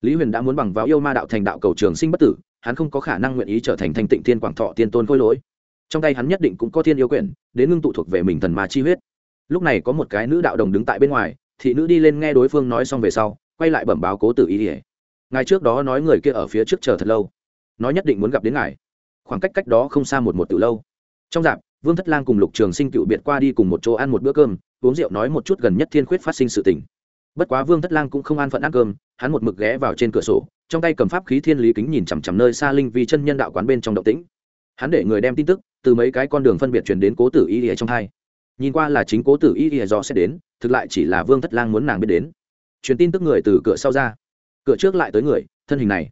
Lý huyền đã muốn bằng vào yêu ma đạo thành đạo cầu trường sinh bất tử, hắn không có khả năng nguyện ý trở thành thanh tịnh thiên quảng thọ tiên tôn khôi lỗi. Trong tay hắn nhất định cũng có thiên yêu quyển, đến ngưng tụ thuộc về mình thần ma chi huyết. Lúc này có một cái nữ đạo đồng đứng tại bên ngoài, thị nữ đi lên nghe đối phương nói xong về sau, quay lại bẩm báo cố tử y ỉa ngài trước đó nói người kia ở phía trước chờ thật lâu. Nói nhất định muốn gặp đến ngài. Khoảng cách cách đó không xa một một từ lâu. Trong dạp, vương thất lang cùng lục trường sinh cựu biệt qua đi cùng một chỗ ăn một bữa cơm uống rượu nói một chút gần nhất thiên khuyết phát sinh sự tình. Bất quá vương thất lang cũng không an phận ăn cơm, hắn một mực ghé vào trên cửa sổ, trong tay cầm pháp khí thiên lý kính nhìn chằm chằm nơi xa linh vi chân nhân đạo quán bên trong động tĩnh. Hắn để người đem tin tức từ mấy cái con đường phân biệt truyền đến cố tử y ỉa trong hai. Nhìn qua là chính cố tử y ỉa do sẽ đến, thực lại chỉ là vương thất lang muốn nàng biết đến. Truyền tin tức người từ cửa sau ra. Cửa trước lại tới người, thân hình này,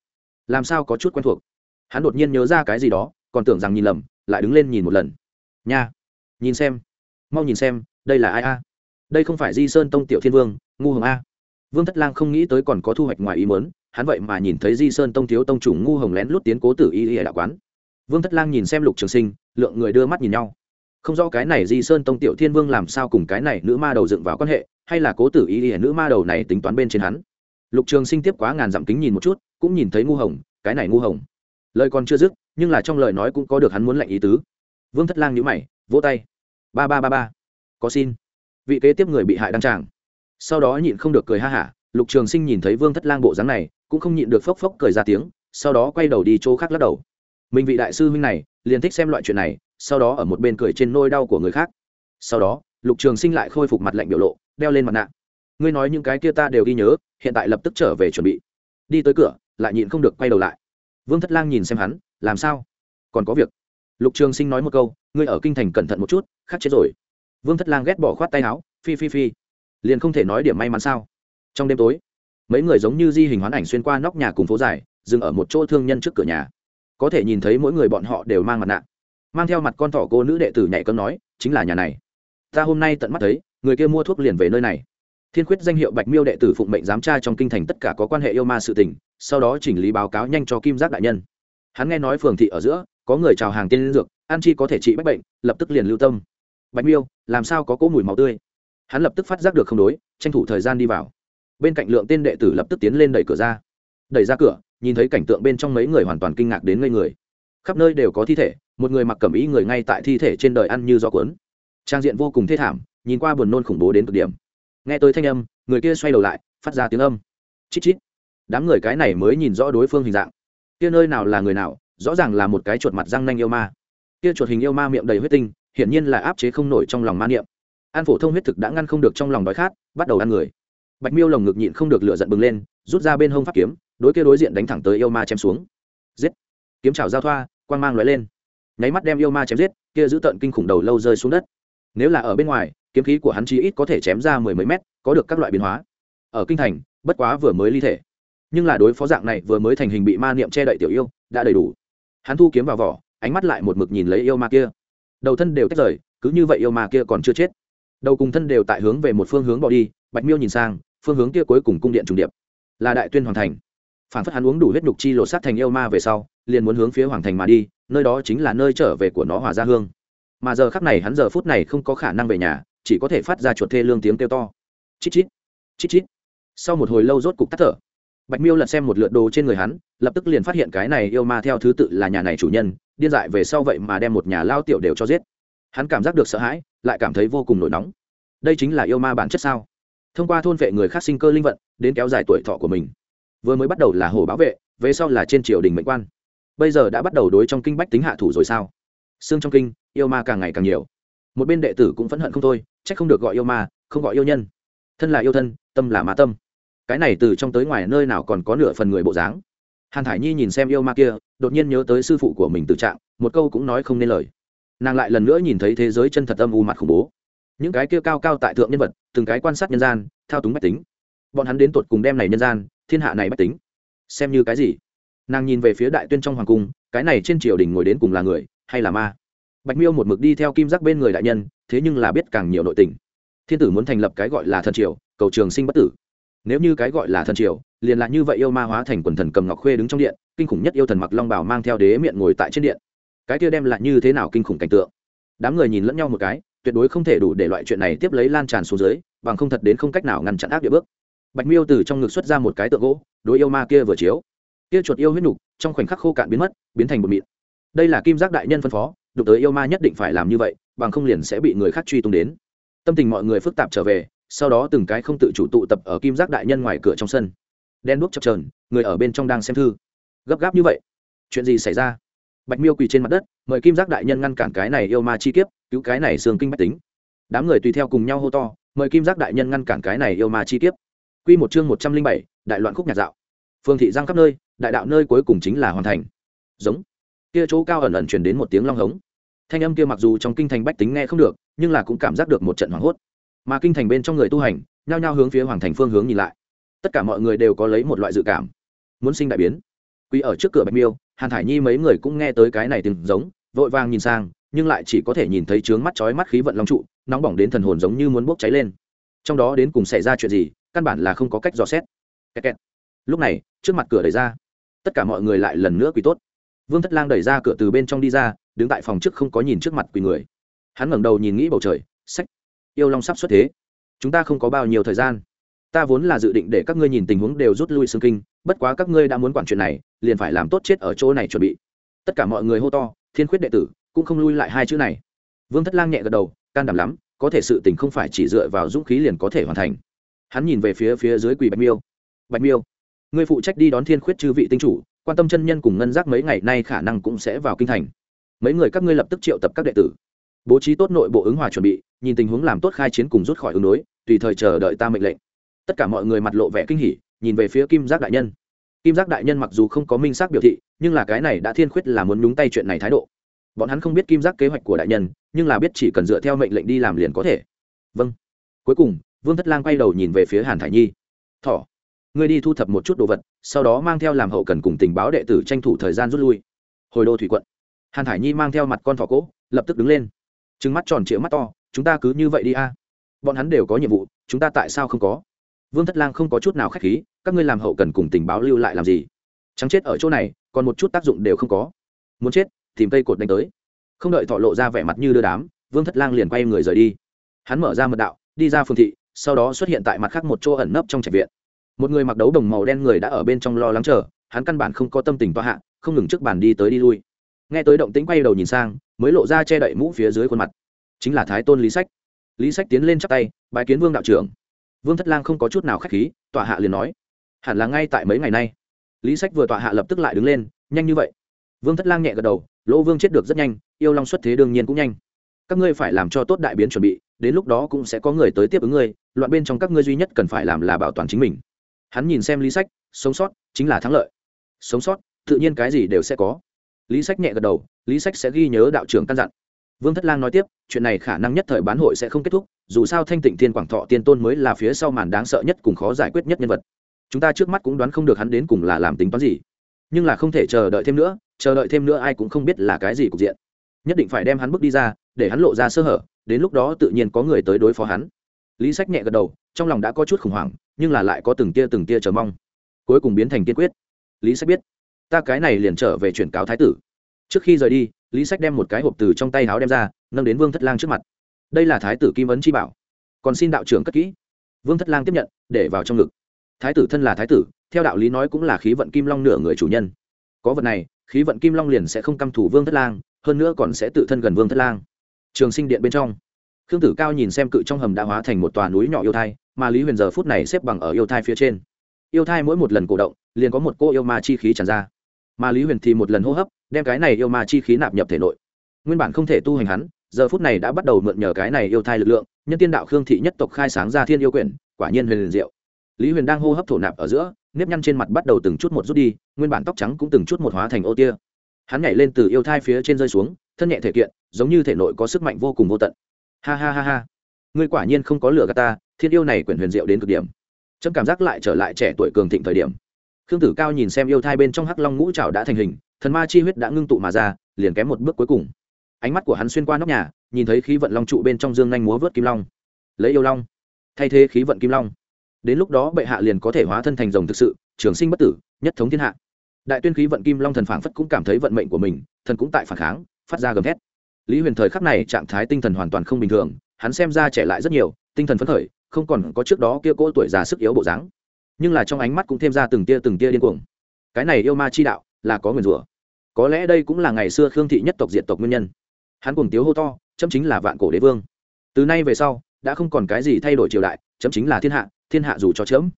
làm sao có chút quen thuộc? Hắn đột nhiên nhớ ra cái gì đó, còn tưởng rằng nhìn lầm, lại đứng lên nhìn một lần. Nha, nhìn xem, mau nhìn xem đây là ai a? Đây không phải di sơn tông tiểu thiên vương, ngu hồng a? Vương thất lang không nghĩ tới còn có thu hoạch ngoài ý mớn hắn vậy mà nhìn thấy di sơn tông thiếu tông chủ ngu hồng lén lút tiến cố tử y y đạo quán. Vương thất lang nhìn xem lục trường sinh, lượng người đưa mắt nhìn nhau. Không rõ cái này di sơn tông tiểu thiên vương làm sao cùng cái này nữ ma đầu dựng vào quan hệ, hay là cố tử y y nữ ma đầu này tính toán bên trên hắn. Lục trường sinh tiếp quá ngàn dặm kính nhìn một chút, cũng nhìn thấy ngu hồng, cái này ngu hồng. Lời còn chưa dứt, nhưng là trong lời nói cũng có được hắn muốn lệnh ý tứ. Vương thất lang nhữ mày, vỗ tay. Ba ba ba ba có xin. Vị kế tiếp người bị hại đăng tràng. Sau đó nhịn không được cười ha hả, lục trường sinh nhìn thấy vương thất lang bộ dáng này, cũng không nhịn được phốc phốc cười ra tiếng, sau đó quay đầu đi chỗ khác lắc đầu. Mình vị đại sư huynh này, liền thích xem loại chuyện này, sau đó ở một bên cười trên nôi đau của người khác. Sau đó, lục trường sinh lại khôi phục mặt lạnh biểu lộ, đeo lên mặt nạ. Ngươi nói những cái kia ta đều ghi nhớ, hiện tại lập tức trở về chuẩn bị. Đi tới cửa, lại nhịn không được quay đầu lại. Vương thất lang nhìn xem hắn, làm sao? Còn có việc. Lục trường sinh nói một câu, ngươi ở kinh thành cẩn thận một chút, khắc chết rồi vương thất lang ghét bỏ khoát tay áo, phi phi phi. Liền không thể nói điểm may mắn sao? Trong đêm tối, mấy người giống như di hình hoán ảnh xuyên qua nóc nhà cùng phố dài, dừng ở một chỗ thương nhân trước cửa nhà. Có thể nhìn thấy mỗi người bọn họ đều mang mặt nạ. Mang theo mặt con thỏ cô nữ đệ tử nhảy cơn nói, chính là nhà này. Ta hôm nay tận mắt thấy, người kia mua thuốc liền về nơi này. Thiên khuyết danh hiệu bạch miêu đệ tử phụng mệnh giám tra trong kinh thành tất cả có quan hệ yêu ma sự tình, sau đó chỉnh lý báo cáo nhanh cho kim giác đại nhân. Hắn nghe nói phường thị ở giữa, có người chào hàng tiên dược, an chi có thể trị bách bệnh, lập tức liền lưu tâm bạch miêu, làm sao có cỗ mùi máu tươi? Hắn lập tức phát giác được không đối, tranh thủ thời gian đi vào. Bên cạnh lượng tên đệ tử lập tức tiến lên đẩy cửa ra. Đẩy ra cửa, nhìn thấy cảnh tượng bên trong mấy người hoàn toàn kinh ngạc đến ngây người. Khắp nơi đều có thi thể, một người mặc cẩm ý người ngay tại thi thể trên đời ăn như gió cuốn. Trang diện vô cùng thê thảm, nhìn qua buồn nôn khủng bố đến cực điểm. Nghe tới thanh âm, người kia xoay đầu lại, phát ra tiếng âm. Chít chít. Đám người cái này mới nhìn rõ đối phương hình dạng. Kia nơi nào là người nào, rõ ràng là một cái chuột mặt răng nanh yêu ma. Kia chuột hình yêu ma miệng đầy huyết tinh hiển nhiên là áp chế không nổi trong lòng ma niệm. An phổ thông huyết thực đã ngăn không được trong lòng đói khát, bắt đầu ăn người. Bạch miêu lồng ngực nhịn không được lửa giận bừng lên, rút ra bên hông pháp kiếm, đối kia đối diện đánh thẳng tới yêu ma chém xuống. Giết! Kiếm chảo giao thoa, quang mang lóe lên. Nháy mắt đem yêu ma chém giết, kia giữ tận kinh khủng đầu lâu rơi xuống đất. Nếu là ở bên ngoài, kiếm khí của hắn chí ít có thể chém ra mười mấy mét, có được các loại biến hóa. Ở kinh thành, bất quá vừa mới ly thể. Nhưng là đối phó dạng này vừa mới thành hình bị ma niệm che đậy tiểu yêu, đã đầy đủ. Hắn thu kiếm vào vỏ, ánh mắt lại một mực nhìn lấy yêu ma kia đầu thân đều tách rời, cứ như vậy yêu ma kia còn chưa chết. Đầu cùng thân đều tại hướng về một phương hướng bỏ đi, bạch miêu nhìn sang, phương hướng kia cuối cùng cung điện trùng điệp. Là đại tuyên hoàng thành. Phản phất hắn uống đủ huyết nhục chi lột sát thành yêu ma về sau, liền muốn hướng phía hoàng thành mà đi, nơi đó chính là nơi trở về của nó hòa gia hương. Mà giờ khắc này hắn giờ phút này không có khả năng về nhà, chỉ có thể phát ra chuột thê lương tiếng kêu to. Chít chít chít chít. Sau một hồi lâu rốt cục tắt thở. Bạch miêu lật xem một lượt đồ trên người hắn, lập tức liền phát hiện cái này yêu ma theo thứ tự là nhà này chủ nhân điên dại về sau vậy mà đem một nhà lao tiểu đều cho giết. Hắn cảm giác được sợ hãi, lại cảm thấy vô cùng nổi nóng. Đây chính là yêu ma bản chất sao? Thông qua thôn vệ người khác sinh cơ linh vận, đến kéo dài tuổi thọ của mình. Vừa mới bắt đầu là hồ bảo vệ, về sau là trên triều đình mệnh quan. Bây giờ đã bắt đầu đối trong kinh bách tính hạ thủ rồi sao? Xương trong kinh, yêu ma càng ngày càng nhiều. Một bên đệ tử cũng phẫn hận không thôi c h ắ c không được gọi yêu ma, không gọi yêu nhân. Thân là yêu thân, tâm là ma tâm. Cái này từ trong tới ngoài nơi nào còn có nửa phần người bộ dáng? Hàn thải nhi nhìn xem yêu ma kia, đột nhiên nhớ tới sư phụ của mình tự trạng, một câu cũng nói không nên lời. Nàng lại lần nữa nhìn thấy thế giới chân thật âm u mặt khủng bố. Những cái kia cao cao tại thượng nhân vật, từng cái quan sát nhân gian, thao túng bách tính. Bọn hắn đến tột cùng đem này nhân gian, thiên hạ này bách tính. Xem như cái gì? Nàng nhìn về phía đại tuyên trong hoàng cung, cái này trên triều đình ngồi đến cùng là người hay là ma? Bạch miêu một mực đi theo kim giác bên người đại nhân, thế nhưng là biết càng nhiều nội tình. Thiên tử muốn thành lập cái gọi là thần triều, cầu trường sinh bất tử nếu như cái gọi là thần triều, liền là như vậy yêu ma hóa thành quần thần cầm ngọc khuê đứng trong điện, kinh khủng nhất yêu thần mặc long bảo mang theo đế miệng ngồi tại trên điện. Cái kia đem lại như thế nào kinh khủng cảnh tượng? Đám người nhìn lẫn nhau một cái, tuyệt đối không thể đủ để loại chuyện này tiếp lấy lan tràn xuống dưới, bằng không thật đến không cách nào ngăn chặn áp địa bước. Bạch miêu từ trong ngực xuất ra một cái tượng gỗ, đối yêu ma kia vừa chiếu. Kia chuột yêu huyết nục, trong khoảnh khắc khô cạn biến mất, biến thành một mịn. Đây là kim giác đại nhân phân phó, đụng tới yêu ma nhất định phải làm như vậy, bằng không liền sẽ bị người khác truy tung đến. Tâm tình mọi người phức tạp trở về sau đó từng cái không tự chủ tụ tập ở kim giác đại nhân ngoài cửa trong sân. Đen đuốc chập trờn người ở bên trong đang xem thư. Gấp gáp như vậy, chuyện gì xảy ra? Bạch miêu quỳ trên mặt đất, mời kim giác đại nhân ngăn cản cái này yêu ma chi kiếp, cứu cái này xương kinh bách tính. Đám người tùy theo cùng nhau hô to, mời kim giác đại nhân ngăn cản cái này yêu ma chi kiếp. Q một chương một trăm linh bảy, đại loạn khúc nhạc dạo. Phương thị giang khắp nơi, đại đạo nơi cuối cùng chính là hoàn thành. Giống. Kia chỗ cao ẩn ẩn truyền đến một tiếng long hống. Thanh âm kia mặc dù trong kinh thành bách tính nghe không được, nhưng là cũng cảm giác được một trận hoảng hốt mà kinh thành bên trong người tu hành, nhao nhao hướng phía hoàng thành phương hướng nhìn lại. Tất cả mọi người đều có lấy một loại dự cảm. Muốn sinh đại biến. Quỳ ở trước cửa bạch miêu, hàn thải nhi mấy người cũng nghe tới cái này từng giống, vội vàng nhìn sang, nhưng lại chỉ có thể nhìn thấy trướng mắt chói mắt khí vận long trụ, nóng bỏng đến thần hồn giống như muốn bốc cháy lên. Trong đó đến cùng xảy ra chuyện gì, căn bản là không có cách dò xét. Kẹt kẹt. lúc này, trước mặt cửa đẩy ra. Tất cả mọi người lại lần nữa quỳ tốt. Vương thất lang đẩy ra cửa từ bên trong đi ra, đứng tại phòng trước không có nhìn trước mặt quỳ người. Hắn ngẩng đầu nhìn nghĩ bầu trời, sách yêu long sắp xuất thế. Chúng ta không có bao nhiêu thời gian. Ta vốn là dự định để các ngươi nhìn tình huống đều rút lui xương kinh, bất quá các ngươi đã muốn quản chuyện này, liền phải làm tốt chết ở chỗ này chuẩn bị. Tất cả mọi người hô to, thiên khuyết đệ tử cũng không lui lại hai chữ này. Vương thất lang nhẹ gật đầu, can đảm lắm, có thể sự tình không phải chỉ dựa vào dũng khí liền có thể hoàn thành. Hắn nhìn về phía phía dưới quỳ bạch miêu. Bạch miêu, ngươi phụ trách đi đón thiên khuyết chư vị tinh chủ, quan tâm chân nhân cùng ngân giác mấy ngày nay khả năng cũng sẽ vào kinh thành. Mấy người các ngươi lập tức triệu tập các đệ tử bố trí tốt nội bộ ứng hòa chuẩn bị, nhìn tình huống làm tốt khai chiến cùng rút khỏi ứng đối, tùy thời chờ đợi ta mệnh lệnh. Tất cả mọi người mặt lộ vẻ kinh hỉ, nhìn về phía kim giác đại nhân. Kim giác đại nhân mặc dù không có minh xác biểu thị, nhưng là cái này đã thiên khuyết là muốn nhúng tay chuyện này thái độ. Bọn hắn không biết kim giác kế hoạch của đại nhân, nhưng là biết chỉ cần dựa theo mệnh lệnh đi làm liền có thể. Vâng. Cuối cùng, vương thất lang quay đầu nhìn về phía hàn thải nhi. Thỏ, ngươi đi thu thập một chút đồ vật, sau đó mang theo làm hậu cần cùng tình báo đệ tử tranh thủ thời gian rút lui. Hồi đô thủy quận. Hàn thải nhi mang theo mặt con thỏ cỗ, lập tức đứng lên trứng mắt tròn trịa mắt to, chúng ta cứ như vậy đi a. Bọn hắn đều có nhiệm vụ, chúng ta tại sao không có? Vương thất lang không có chút nào k h á c h khí, các ngươi làm hậu cần cùng tình báo lưu lại làm gì? Trắng chết ở chỗ này, còn một chút tác dụng đều không có. Muốn chết, tìm cây cột đánh tới. Không đợi thọ lộ ra vẻ mặt như đưa đám, vương thất lang liền quay người rời đi. Hắn mở ra mật đạo, đi ra phương thị, sau đó xuất hiện tại mặt khác một chỗ ẩn nấp trong trạch viện. Một người mặc đấu đồng màu đen người đã ở bên trong lo lắng chờ, hắn căn bản không có tâm tình toa hạ, không ngừng trước bàn đi tới đi lui. Nghe tới động tĩnh quay đầu nhìn sang mới lộ ra che đậy mũ phía dưới khuôn mặt. Chính là thái tôn lý sách. Lý sách tiến lên chắp tay, bái kiến vương đạo trưởng. Vương thất lang không có chút nào k h á c h khí, tọa hạ liền nói, hẳn là ngay tại mấy ngày nay. Lý sách vừa tọa hạ lập tức lại đứng lên, nhanh như vậy. Vương thất lang nhẹ gật đầu, lỗ vương chết được rất nhanh, yêu long xuất thế đương nhiên cũng nhanh. Các ngươi phải làm cho tốt đại biến chuẩn bị, đến lúc đó cũng sẽ có người tới tiếp ứng ngươi, loạn bên trong các ngươi duy nhất cần phải làm là bảo toàn chính mình. Hắn nhìn xem lý sách, sống sót, chính là thắng lợi. Sống sót, tự nhiên cái gì đều sẽ có lý sách nhẹ gật đầu, lý sách sẽ ghi nhớ đạo trưởng căn dặn. Vương thất lang nói tiếp, chuyện này khả năng nhất thời bán hội sẽ không kết thúc, dù sao thanh tịnh thiên quảng thọ tiên tôn mới là phía sau màn đáng sợ nhất cùng khó giải quyết nhất nhân vật. Chúng ta trước mắt cũng đoán không được hắn đến cùng là làm tính toán gì. Nhưng là không thể chờ đợi thêm nữa, chờ đợi thêm nữa ai cũng không biết là cái gì cục diện. Nhất định phải đem hắn bước đi ra, để hắn lộ ra sơ hở, đến lúc đó tự nhiên có người tới đối phó hắn. Lý sách nhẹ gật đầu, trong lòng đã có chút khủng hoảng, nhưng là lại có từng tia từng tia chờ mong. Cuối cùng biến thành kiên quyết. Lý sách biết ta cái này liền trở về chuyển cáo thái tử. Trước khi rời đi, lý sách đem một cái hộp từ trong tay áo đem ra, nâng đến vương thất lang trước mặt. Đây là thái tử kim ấn chi bảo. Còn xin đạo trưởng cất kỹ. Vương thất lang tiếp nhận, để vào trong ngực. Thái tử thân là thái tử, theo đạo lý nói cũng là khí vận kim long nửa người chủ nhân. Có vật này, khí vận kim long liền sẽ không căm thủ vương thất lang, hơn nữa còn sẽ tự thân gần vương thất lang. Trường sinh điện bên trong. Khương tử cao nhìn xem cự trong hầm đã hóa thành một tòa núi nhỏ yêu thai, mà lý huyền giờ phút này xếp bằng ở yêu thai phía trên. Yêu thai mỗi một lần cổ động, liền có một cô yêu ma chi khí tràn ra mà lý huyền thì một lần hô hấp, đem cái này yêu ma chi khí nạp nhập thể nội. Nguyên bản không thể tu hành hắn, giờ phút này đã bắt đầu mượn nhờ cái này yêu thai lực lượng, nhân tiên đạo khương thị nhất tộc khai sáng ra thiên yêu quyển quả nhiên huyền liền diệu. Lý huyền đang hô hấp thổ nạp ở giữa, nếp nhăn trên mặt bắt đầu từng chút một rút đi, nguyên bản tóc trắng cũng từng chút một hóa thành ô tia. Hắn nhảy lên từ yêu thai phía trên rơi xuống, thân nhẹ thể kiện, giống như thể nội có sức mạnh vô cùng vô tận. Ha ha ha ha. Ngươi quả nhiên không có lửa gà ta, thiên yêu này quyển huyền diệu đến cực điểm. Chấm cảm giác lại trở lại trẻ tuổi cường thịnh thời điểm khương tử cao nhìn xem yêu thai bên trong hắc long ngũ trào đã thành hình, thần ma chi huyết đã ngưng tụ mà ra, liền kém một bước cuối cùng. Ánh mắt của hắn xuyên qua nóc nhà, nhìn thấy khí vận long trụ bên trong dương nhanh múa vớt kim long. Lấy yêu long. Thay thế khí vận kim long. Đến lúc đó bệ hạ liền có thể hóa thân thành rồng thực sự, trường sinh bất tử, nhất thống thiên hạ. Đại tuyên khí vận kim long thần phảng phất cũng cảm thấy vận mệnh của mình, thần cũng tại phản kháng, phát ra gầm thét. Lý huyền thời khắc này trạng thái tinh thần hoàn toàn không bình thường, hắn xem ra trẻ lại rất nhiều, tinh thần phấn khởi, không còn có trước đó kia cỗ tuổi già sức yếu bộ dáng nhưng là trong ánh mắt cũng thêm ra từng tia từng tia điên cuồng. Cái này yêu ma chi đạo, là có nguyền rủa. Có lẽ đây cũng là ngày xưa khương thị nhất tộc diệt tộc nguyên nhân. Hắn cùng tiếu hô to, chấm chính là vạn cổ đế vương. Từ nay về sau, đã không còn cái gì thay đổi triều đại, chấm chính là thiên hạ thiên hạ dù cho chấm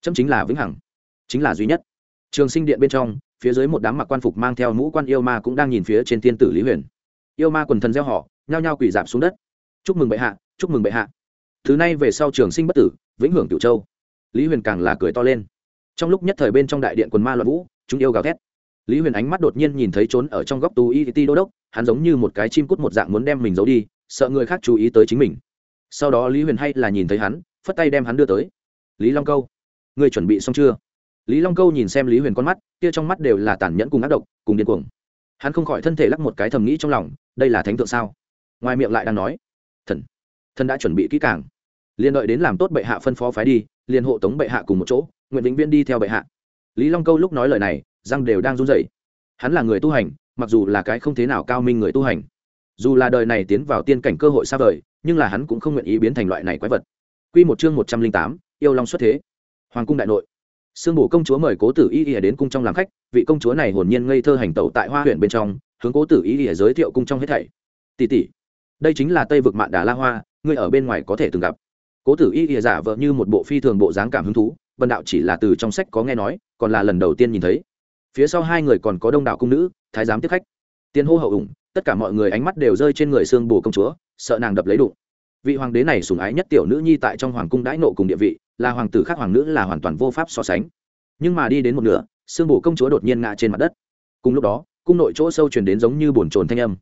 chấm chính là vĩnh hằng, chính là duy nhất. Trường sinh điện bên trong, phía dưới một đám mặc quan phục mang theo mũ quan yêu ma cũng đang nhìn phía trên thiên tử lý huyền. Yêu ma quần thần gieo họ, nhao nhao quỳ giảm xuống đất. Chúc mừng bệ hạ, chúc mừng bệ hạ. Thứ nay về sau trường sinh bất tử, vĩnh hưởng cửu châu lý huyền càng là cười to lên. Trong lúc nhất thời bên trong đại điện quần ma loạn vũ, chúng yêu gào thét. Lý huyền ánh mắt đột nhiên nhìn thấy trốn ở trong góc tù y ti đô đốc, hắn giống như một cái chim cút một dạng muốn đem mình giấu đi, sợ người khác chú ý tới chính mình. Sau đó lý huyền hay là nhìn thấy hắn, phất tay đem hắn đưa tới. Lý long câu người chuẩn bị xong chưa? Lý long câu nhìn xem lý huyền con mắt, kia trong mắt đều là tàn nhẫn cùng ác độc, cùng điên cuồng. Hắn không khỏi thân thể lắc một cái thầm nghĩ trong lòng, đây là thánh thượng sao? Ngoài miệng lại đang nói, thần thần đã chuẩn bị kỹ càng. Liền đợi đến làm tốt bệ hạ phân phó phái đi liền hộ tống bệ hạ cùng một chỗ, nguyện vĩnh viên đi theo bệ hạ. Lý long câu lúc nói lời này, răng đều đang run rẩy. Hắn là người tu hành, mặc dù là cái không thế nào cao minh người tu hành. Dù là đời này tiến vào tiên cảnh cơ hội xa vời, nhưng là hắn cũng không nguyện ý biến thành loại này quái vật. Quy một chương một trăm linh tám, yêu long xuất thế. Hoàng cung đại nội. Sương bổ công chúa mời cố tử y y đến cung trong làm khách, vị công chúa này hồn nhiên ngây thơ hành tẩu tại hoa huyện bên trong, hướng cố tử y y giới thiệu cung trong hết thảy. Tỷ tỷ, đây chính là tây vực mạn đà la hoa, ngươi ở bên ngoài có thể từng gặp cố tử y ỉa giả vợ như một bộ phi thường bộ dáng cảm hứng thú, vân đạo chỉ là từ trong sách có nghe nói, còn là lần đầu tiên nhìn thấy. Phía sau hai người còn có đông đảo cung nữ, thái giám tiếp khách. Tiên hô hậu ủng, tất cả mọi người ánh mắt đều rơi trên người xương bồ công chúa, sợ nàng đập lấy đụng. Vị hoàng đế này sùng ái nhất tiểu nữ nhi tại trong hoàng cung đãi nộ cùng địa vị, là hoàng tử khác hoàng nữ là hoàn toàn vô pháp so sánh. Nhưng mà đi đến một nửa xương bồ công chúa đột nhiên ngã trên mặt đất. Cùng lúc đó, cung nội chỗ sâu truyền đến giống như bồn trồn thanh âm.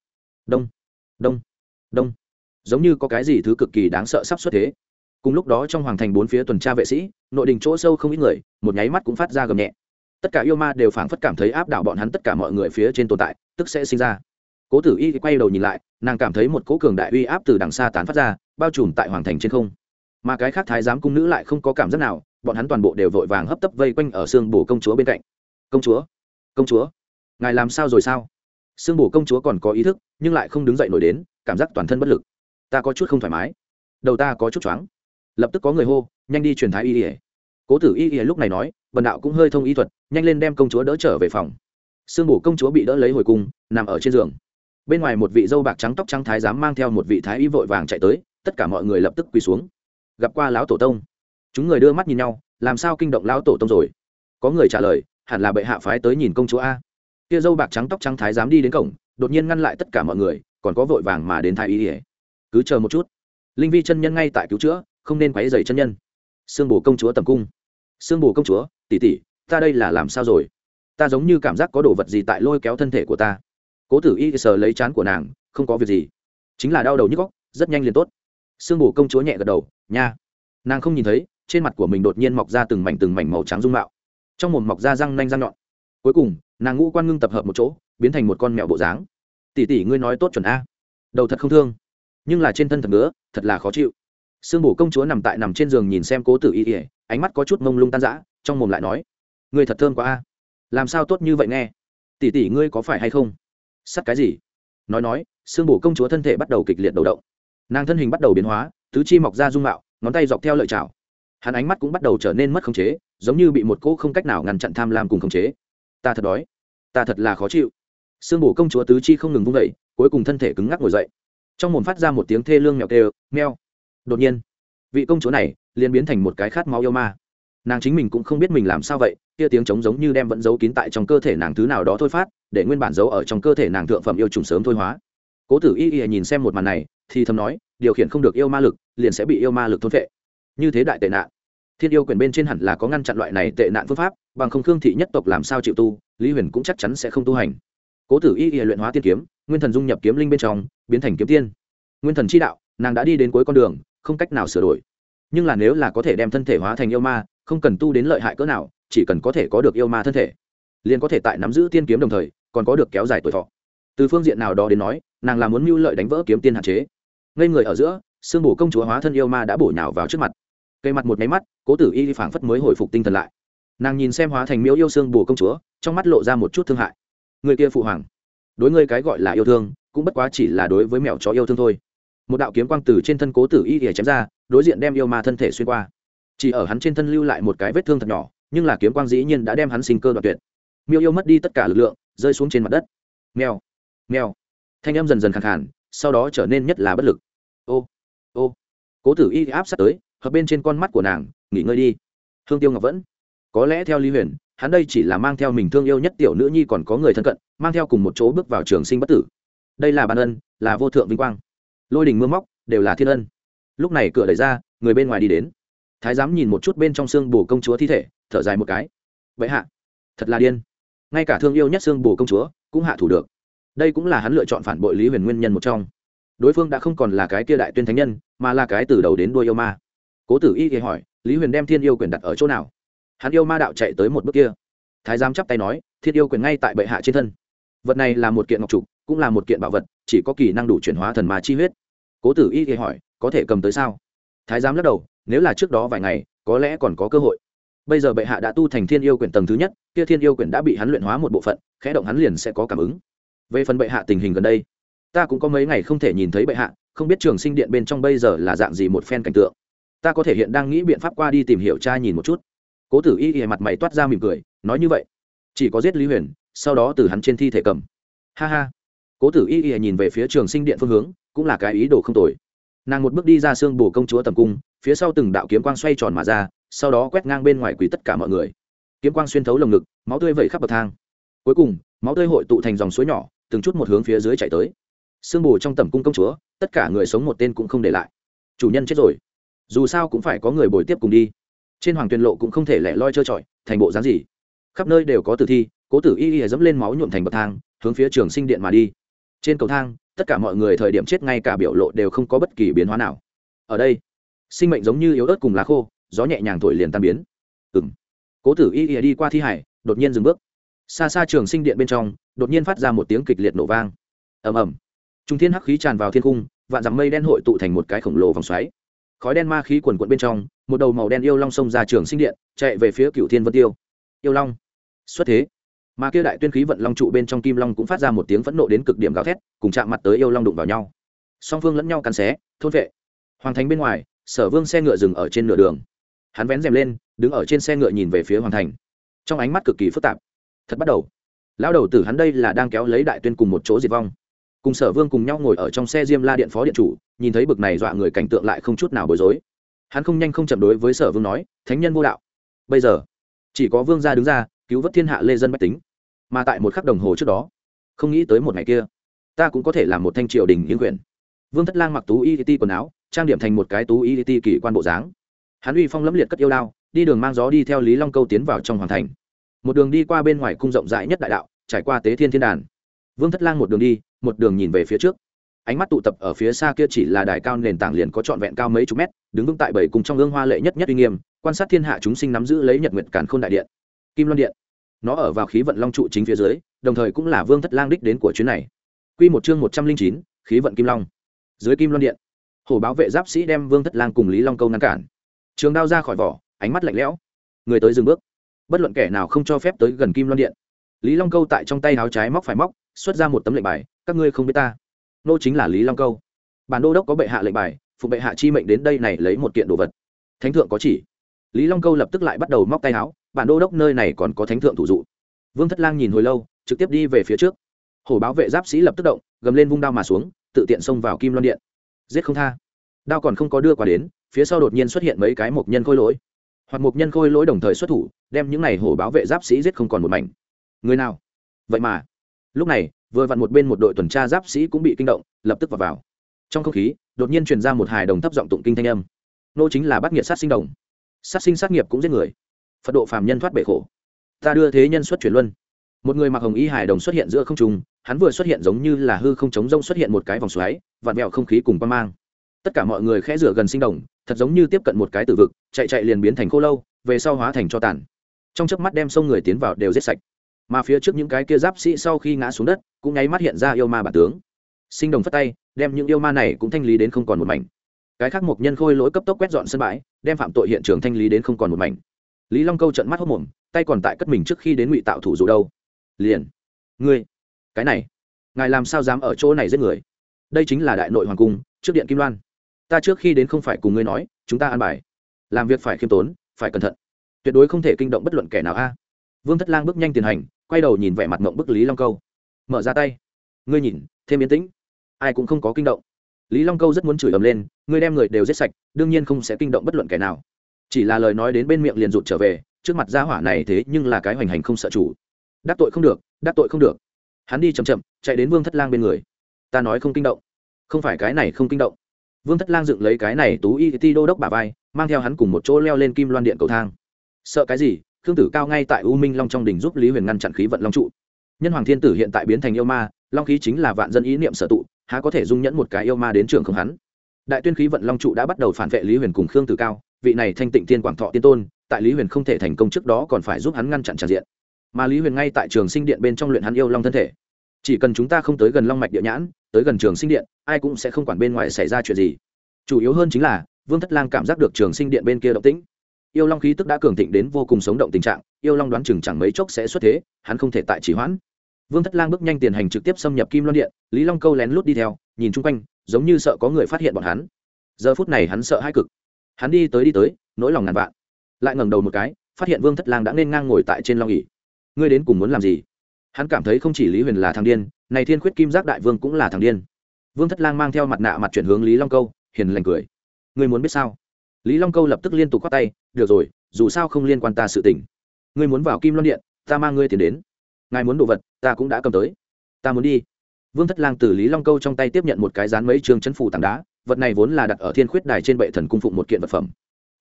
Đông đông đông. Giống như có cái gì thứ cực kỳ đáng sợ sắp xuất thế cùng lúc đó trong hoàng thành bốn phía tuần tra vệ sĩ, nội đình chỗ sâu không ít người, một nháy mắt cũng phát ra gầm nhẹ. Tất cả yêu ma đều phảng phất cảm thấy áp đảo bọn hắn tất cả mọi người phía trên tồn tại, tức sẽ sinh ra. Cố tử y quay đầu nhìn lại, nàng cảm thấy một cỗ cường đại uy áp từ đằng xa tán phát ra, bao trùm tại hoàng thành trên không. Mà cái khác thái giám cung nữ lại không có cảm giác nào, bọn hắn toàn bộ đều vội vàng hấp tấp vây quanh ở xương bổ công chúa bên cạnh. Công chúa công chúa, ngài làm sao rồi sao? Xương bổ công chúa còn có ý thức, nhưng lại không đứng dậy nổi đến, cảm giác toàn thân bất lực. Ta có chút không thoải mái. Đầu ta có chút choáng lập tức có người hô, nhanh đi truyền thái y ỉa cố tử y ỉa lúc này nói, bần đạo cũng hơi thông y thuật, nhanh lên đem công chúa đỡ trở về phòng. Sương bù công chúa bị đỡ lấy hồi cung, nằm ở trên giường. Bên ngoài một vị dâu bạc trắng tóc trắng thái giám mang theo một vị thái y vội vàng chạy tới, tất cả mọi người lập tức quỳ xuống. Gặp qua lão tổ tông. Chúng người đưa mắt nhìn nhau, làm sao kinh động lão tổ tông rồi? Có người trả lời, hẳn là bệ hạ phái tới nhìn công chúa a. Kia dâu bạc trắng tóc trắng thái giám đi đến cổng, đột nhiên ngăn lại tất cả mọi người, còn có vội vàng mà đến thái y ỉa cứ chờ một chút. Linh vi chân nhân ngay tại cứu chữa không nên quấy dày chân nhân. Sương bổ công chúa tầm cung. Sương bổ công chúa tỉ tỉ ta đây là làm sao rồi? Ta giống như cảm giác có đồ vật gì tại lôi kéo thân thể của ta. Cố tử y sờ lấy chán của nàng, không có việc gì. Chính là đau đầu nhức góc rất nhanh liền tốt. Sương bổ công chúa nhẹ gật đầu, nha. Nàng không nhìn thấy, trên mặt của mình đột nhiên mọc ra từng mảnh từng mảnh màu trắng dung mạo. Trong mồm mọc ra răng nanh răng nhọn. Cuối cùng, nàng ngũ quan ngưng tập hợp một chỗ, biến thành một con mèo bộ dáng. Tỷ tỷ, ngươi nói tốt chuẩn a. Đầu thật không thương, nhưng là trên thân thật nữa thật là khó chịu sương bổ công chúa nằm tại nằm trên giường nhìn xem cố tử y ỉa ánh mắt có chút mông lung tan rã, trong mồm lại nói, ngươi thật thơm quá a. Làm sao tốt như vậy nghe? Tỷ tỷ ngươi có phải hay không? Sắt cái gì? Nói nói, sương bổ công chúa thân thể bắt đầu kịch liệt đầu động. Nàng thân hình bắt đầu biến hóa, tứ chi mọc ra dung mạo, ngón tay dọc theo lợi chảo. Hắn ánh mắt cũng bắt đầu trở nên mất khống chế, giống như bị một cỗ không cách nào ngăn chặn tham lam cùng khống chế. Ta thật đói. Ta thật là khó chịu. Sương bổ công chúa tứ chi không ngừng vung vẩy cuối cùng thân thể cứng ngắc ngồi dậy. Trong mồm phát ra một tiếng thê lương mèo tê meo đột nhiên, vị công chúa này liền biến thành một cái khát máu yêu ma. Nàng chính mình cũng không biết mình làm sao vậy, kia tiếng trống giống như đem vẫn giấu kín tại trong cơ thể nàng thứ nào đó thôi phát, để nguyên bản giấu ở trong cơ thể nàng thượng phẩm yêu trùng sớm thôi hóa. Cố tử y y nhìn xem một màn này, thì thầm nói, điều khiển không được yêu ma lực, liền sẽ bị yêu ma lực thôn vệ như thế đại tệ nạn. Thiên yêu quyền bên trên hẳn là có ngăn chặn loại này tệ nạn phương pháp, bằng không khương thị nhất tộc làm sao chịu tu, lý huyền cũng chắc chắn sẽ không tu hành. Cố tử y y luyện hóa tiên kiếm, nguyên thần dung nhập kiếm linh bên trong, biến thành kiếm tiên. Nguyên thần chi đạo, nàng đã đi đến cuối con đường không cách nào sửa đổi. Nhưng là nếu là có thể đem thân thể hóa thành yêu ma, không cần tu đến lợi hại cỡ nào, chỉ cần có thể có được yêu ma thân thể, liền có thể tại nắm giữ tiên kiếm đồng thời, còn có được kéo dài tuổi thọ. Từ phương diện nào đó đến nói, nàng là muốn mưu lợi đánh vỡ kiếm tiên hạn chế. Ngây người ở giữa, sương bổ công chúa hóa thân yêu ma đã bổ nhào vào trước mặt. Cây mặt một nháy mắt, cố tử y phảng phất mới hồi phục tinh thần lại. Nàng nhìn xem hóa thành miếu yêu sương bổ công chúa, trong mắt lộ ra một chút thương hại. Người kia phụ hoàng, đối ngươi cái gọi là yêu thương, cũng bất quá chỉ là đối với mèo chó yêu thương thôi một đạo kiếm quang từ trên thân cố tử y ỉa chém ra, đối diện đem yêu ma thân thể xuyên qua. Chỉ ở hắn trên thân lưu lại một cái vết thương thật nhỏ, nhưng là kiếm quang dĩ nhiên đã đem hắn sinh cơ đoạt tuyệt. Miêu yêu mất đi tất cả lực lượng, rơi xuống trên mặt đất. Mèo mèo. Thanh em dần dần khẳng khản sau đó trở nên nhất là bất lực. Ô ô. Cố tử y áp sát tới, hợp bên trên con mắt của nàng, nghỉ ngơi đi. Hương tiêu ngọc vẫn. Có lẽ theo lý huyền, hắn đây chỉ là mang theo mình thương yêu nhất tiểu nữ nhi còn có người thân cận, mang theo cùng một chỗ bước vào trường sinh bất tử. Đây là bản ân, là vô thượng vinh quang lôi đình mưa móc, đều là thiên ân. Lúc này cửa đẩy ra, người bên ngoài đi đến. Thái giám nhìn một chút bên trong xương bù công chúa thi thể, thở dài một cái. Vậy hạ, thật là điên. Ngay cả thương yêu nhất xương bù công chúa, cũng hạ thủ được. Đây cũng là hắn lựa chọn phản bội lý huyền nguyên nhân một trong. Đối phương đã không còn là cái kia đại tuyên thánh nhân, mà là cái từ đầu đến đuôi yêu ma. Cố tử y thì hỏi, lý huyền đem thiên yêu quyền đặt ở chỗ nào? Hắn yêu ma đạo chạy tới một bước kia. Thái giám chắp tay nói, thiên yêu quyền ngay tại bệ hạ trên thân. Vật này là một kiện ngọc trục cũng là một kiện bảo vật, chỉ có kỳ năng đủ chuyển hóa thần ma chi huyết cố tử y thì hỏi, có thể cầm tới sao? Thái giám lắc đầu, nếu là trước đó vài ngày, có lẽ còn có cơ hội. Bây giờ bệ hạ đã tu thành thiên yêu quyển tầng thứ nhất, kia thiên yêu quyển đã bị hắn luyện hóa một bộ phận, khẽ động hắn liền sẽ có cảm ứng. Về phần bệ hạ tình hình gần đây, ta cũng có mấy ngày không thể nhìn thấy bệ hạ, không biết trường sinh điện bên trong bây giờ là dạng gì một phen cảnh tượng. Ta có thể hiện đang nghĩ biện pháp qua đi tìm hiểu cha nhìn một chút. Cố tử y y mặt mày toát ra mỉm cười, nói như vậy. Chỉ có giết lý huyền, sau đó từ hắn trên thi thể cầm. Ha ha cố tử y y nhìn về phía trường sinh điện phương hướng, cũng là cái ý đồ không tồi. Nàng một bước đi ra xương bồ công chúa tầm cung, phía sau từng đạo kiếm quang xoay tròn mà ra, sau đó quét ngang bên ngoài quỷ tất cả mọi người. Kiếm quang xuyên thấu lồng ngực, máu tươi vẩy khắp bậc thang. Cuối cùng, máu tươi hội tụ thành dòng suối nhỏ, từng chút một hướng phía dưới chạy tới. Sương bồ trong tầm cung công chúa, tất cả người sống một tên cũng không để lại. Chủ nhân chết rồi. Dù sao cũng phải có người bồi tiếp cùng đi. Trên hoàng tuyền lộ cũng không thể lẻ loi trơ trọi, thành bộ dáng gì. Khắp nơi đều có tử thi, cố tử y y dẫm lên máu nhuộm thành bậc thang, hướng phía trường sinh điện mà đi trên cầu thang, tất cả mọi người thời điểm chết ngay cả biểu lộ đều không có bất kỳ biến hóa nào. Ở đây, sinh mệnh giống như yếu ớt cùng lá khô, gió nhẹ nhàng thổi liền tan biến. Ừ m cố tử y ỉa đi qua thi hải, đột nhiên dừng bước. Xa xa trường sinh điện bên trong, đột nhiên phát ra một tiếng kịch liệt nổ vang. Ầm ầm. Trung thiên hắc khí tràn vào thiên cung vạn dặm mây đen hội tụ thành một cái khổng lồ vòng xoáy. Khói đen ma khí quần quận bên trong, một đầu màu đen yêu long xông ra trường sinh điện, chạy về phía cựu thiên vân tiêu. Yêu long. Xuất thế mà kia đại tuyên khí vận long trụ bên trong kim long cũng phát ra một tiếng phẫn nộ đến cực điểm gào thét, cùng chạm mặt tới yêu long đụng vào nhau. Song phương lẫn nhau cắn xé, thôn vệ. Hoàng thành bên ngoài, sở vương xe ngựa dừng ở trên nửa đường. Hắn vén rèm lên, đứng ở trên xe ngựa nhìn về phía hoàng thành. Trong ánh mắt cực kỳ phức tạp. Thật bắt đầu. Lão đầu tử hắn đây là đang kéo lấy đại tuyên cùng một chỗ diệt vong. Cùng sở vương cùng nhau ngồi ở trong xe diêm la điện phó điện chủ, nhìn thấy bực này dọa người cảnh tượng lại không chút nào bối rối. Hắn không nhanh không chậm đối với sở vương nói, thánh nhân vô đạo, bây giờ chỉ có vương gia đứng ra cứu vớt thiên hạ lê dân bách tính. Mà tại một khắc đồng hồ trước đó, không nghĩ tới một ngày kia, ta cũng có thể làm một thanh triều đình yên quyền. Vương thất lang mặc tú y ti quần áo, trang điểm thành một cái tú y ti kỷ quan bộ dáng. Hắn uy phong lẫm liệt cất yêu đao, đi đường mang gió đi theo lý long câu tiến vào trong hoàng thành. Một đường đi qua bên ngoài cung rộng rãi nhất đại đạo, trải qua tế thiên thiên đàn. Vương thất lang một đường đi, một đường nhìn về phía trước. Ánh mắt tụ tập ở phía xa kia chỉ là đài cao nền tảng liền có trọn vẹn cao mấy chục mét, đứng vững tại bảy cùng trong gương hoa lệ nhất nhất uy nghiêm, quan sát thiên hạ chúng sinh nắm giữ lấy nhật nguyệt càn khôn đại điện kim loan điện. Nó ở vào khí vận long trụ chính phía dưới, đồng thời cũng là vương thất lang đích đến của chuyến này. Quy một chương một trăm linh chín, khí vận kim long. Dưới kim loan điện, hổ báo vệ giáp sĩ đem vương thất lang cùng lý long câu ngăn cản. Trường đao ra khỏi vỏ, ánh mắt lạnh lẽo. Người tới dừng bước. Bất luận kẻ nào không cho phép tới gần kim loan điện. Lý long câu tại trong tay áo trái móc phải móc, xuất ra một tấm lệnh bài, các ngươi không biết ta. Nô chính là lý long câu. Bản đô đốc có bệ hạ lệnh bài, phụ bệ hạ chi mệnh đến đây này lấy một kiện đồ vật. Thánh thượng có chỉ. Lý long câu lập tức lại bắt đầu móc tay áo bản đô đốc nơi này còn có thánh thượng thủ dụ. Vương thất lang nhìn hồi lâu trực tiếp đi về phía trước. Hổ báo vệ giáp sĩ lập tức động gầm lên vung đao mà xuống tự tiện xông vào kim loan điện. Giết không tha. Đao còn không có đưa qua đến phía sau đột nhiên xuất hiện mấy cái mộc nhân khôi lỗi. Hoặc mộc nhân khôi lỗi đồng thời xuất thủ đem những này hổ báo vệ giáp sĩ giết không còn một mảnh. Người nào? Vậy mà. Lúc này vừa vặn một bên một đội tuần tra giáp sĩ cũng bị kinh động lập tức vào, vào. trong không khí đột nhiên truyền ra một hài đồng thấp giọng tụng kinh thanh âm. Nô chính là bắt nghiệt sát sinh đồng. Sát sinh sát nghiệp cũng giết người phật độ phàm nhân thoát bể khổ. Ta đưa thế nhân xuất chuyển luân. Một người mặc hồng y hài đồng xuất hiện giữa không trung, hắn vừa xuất hiện giống như là hư không chống rông xuất hiện một cái vòng xoáy, vặn vẹo không khí cùng quan mang. Tất cả mọi người khẽ rửa gần sinh đồng, thật giống như tiếp cận một cái tử vực, chạy chạy liền biến thành khô lâu, về sau hóa thành cho tàn. Trong chớp mắt đem sông người tiến vào đều giết sạch. Mà phía trước những cái kia giáp sĩ sau khi ngã xuống đất, cũng nháy mắt hiện ra yêu ma bản tướng. Sinh đồng phất tay, đem những yêu ma này cũng thanh lý đến không còn một mảnh. Cái khác một nhân khôi lỗi cấp tốc quét dọn sân bãi, đem phạm tội hiện trường thanh lý đến không còn một mảnh lý long câu trận mắt hốc mồm, tay còn tại cất mình trước khi đến ngụy tạo thủ dù đâu. Liền. Ngươi, cái này, ngài làm sao dám ở chỗ này giết người? Đây chính là đại nội hoàng cung, trước điện kim loan. Ta trước khi đến không phải cùng ngươi nói, chúng ta an bài. Làm việc phải khiêm tốn, phải cẩn thận. Tuyệt đối không thể kinh động bất luận kẻ nào a. Vương thất lang bước nhanh tiền hành, quay đầu nhìn vẻ mặt mộng bức lý long câu. Mở ra tay. Ngươi nhìn, thêm yên tĩnh. Ai cũng không có kinh động. Lý long câu rất muốn chửi ầm lên, ngươi đem người đều giết sạch, đương nhiên không sẽ kinh động bất luận kẻ nào chỉ là lời nói đến bên miệng liền rụt trở về, trước mặt gia hỏa này thế nhưng là cái hoành hành không sợ chủ. Đắc tội không được, đắc tội không được. Hắn đi chậm chậm, chạy đến vương thất lang bên người. Ta nói không kinh động. Không phải cái này không kinh động. Vương thất lang dựng lấy cái này tú y ti đô đốc bà vai, mang theo hắn cùng một chỗ leo lên kim loan điện cầu thang. Sợ cái gì? Khương tử cao ngay tại u minh long trong đình giúp lý huyền ngăn chặn khí vận long trụ. Nhân hoàng thiên tử hiện tại biến thành yêu ma, long khí chính là vạn dân ý niệm sở tụ, há có thể dung nhẫn một cái yêu ma đến trường không hắn? Đại tuyên khí vận long trụ đã bắt đầu phản vệ lý huyền cùng khương tử cao vị này thanh tịnh tiên quảng thọ tiên tôn, tại lý huyền không thể thành công trước đó còn phải giúp hắn ngăn chặn tràn diện. Mà lý huyền ngay tại trường sinh điện bên trong luyện hắn yêu long thân thể. Chỉ cần chúng ta không tới gần long mạch địa nhãn, tới gần trường sinh điện, ai cũng sẽ không quản bên ngoài xảy ra chuyện gì. Chủ yếu hơn chính là, vương thất lang cảm giác được trường sinh điện bên kia động tĩnh. Yêu long khí tức đã cường thịnh đến vô cùng sống động tình trạng, yêu long đoán chừng chẳng mấy chốc sẽ xuất thế, hắn không thể tại chỉ hoãn. Vương thất lang bước nhanh tiền hành trực tiếp xâm nhập kim loan điện, lý long câu lén lút đi theo, nhìn chung quanh, giống như sợ có người phát hiện bọn hắn. Giờ phút này hắn sợ hai cực hắn đi tới đi tới, nỗi lòng ngàn vạn. Lại ngẩng đầu một cái, phát hiện vương thất lang đã nên ngang ngồi tại trên long ỉ ngươi đến cùng muốn làm gì? Hắn cảm thấy không chỉ lý huyền là thằng điên, này thiên khuyết kim giác đại vương cũng là thằng điên. Vương thất lang mang theo mặt nạ mặt chuyển hướng lý long câu, hiền lành cười. Ngươi muốn biết sao? Lý long câu lập tức liên tục khoát tay, được rồi, dù sao không liên quan ta sự tình. Ngươi muốn vào kim loan điện, ta mang ngươi tiền đến. Ngài muốn đồ vật, ta cũng đã cầm tới. Ta muốn đi. Vương thất lang từ lý long câu trong tay tiếp nhận một cái dán mấy trường chân phủ tảng đá vật này vốn là đặt ở thiên khuyết đài trên bệ thần cung phụng một kiện vật phẩm.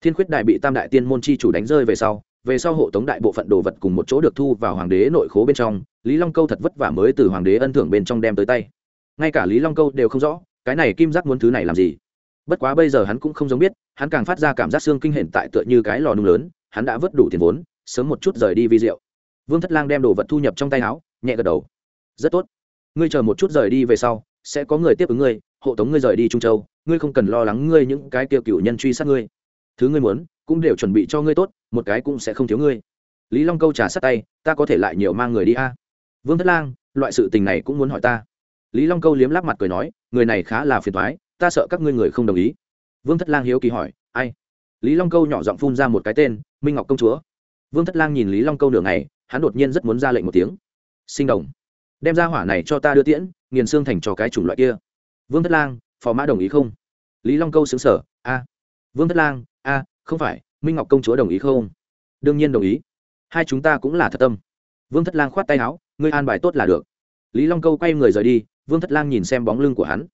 Thiên khuyết đài bị tam đại tiên môn chi chủ đánh rơi về sau về sau hộ tống đại bộ phận đồ vật cùng một chỗ được thu vào hoàng đế nội khố bên trong, lý long câu thật vất vả mới từ hoàng đế ân thưởng bên trong đem tới tay. Ngay cả lý long câu đều không rõ, cái này kim giác muốn thứ này làm gì. Bất quá bây giờ hắn cũng không giống biết, hắn càng phát ra cảm giác xương kinh hển tại tựa như cái lò nung lớn, hắn đã vớt đủ tiền vốn, sớm một chút rời đi vi rượu vương thất lang đem đồ vật thu nhập trong tay áo, nhẹ gật đầu. Rất tốt. Ngươi chờ một chút rời đi về sau sẽ có người tiếp ứng ngươi, hộ tống ngươi rời đi trung châu, ngươi không cần lo lắng ngươi những cái tiêu cựu nhân truy sát ngươi. Thứ ngươi muốn, cũng đều chuẩn bị cho ngươi tốt, một cái cũng sẽ không thiếu ngươi. Lý long câu trả sát tay, ta có thể lại nhiều mang người đi a. Vương thất lang, loại sự tình này cũng muốn hỏi ta. Lý long câu liếm lắp mặt cười nói, người này khá là phiền thoái ta sợ các ngươi người không đồng ý. Vương thất lang hiếu kỳ hỏi, ai? Lý long câu nhỏ giọng phun ra một cái tên, minh ngọc công chúa. Vương thất lang nhìn lý long câu nửa ngày, hắn đột nhiên rất muốn ra lệnh một tiếng. Sinh đồng đem ra hỏa này cho ta đưa tiễn nghiền xương thành cho cái chủng loại kia. Vương thất lang, phò mã đồng ý không? Lý long câu xứng sở a, vương thất lang, a, không phải, minh ngọc công chúa đồng ý không? Đương nhiên đồng ý. Hai chúng ta cũng là thật tâm. Vương thất lang khoát tay áo, ngươi an bài tốt là được. Lý long câu quay người rời đi, vương thất lang nhìn xem bóng lưng của hắn.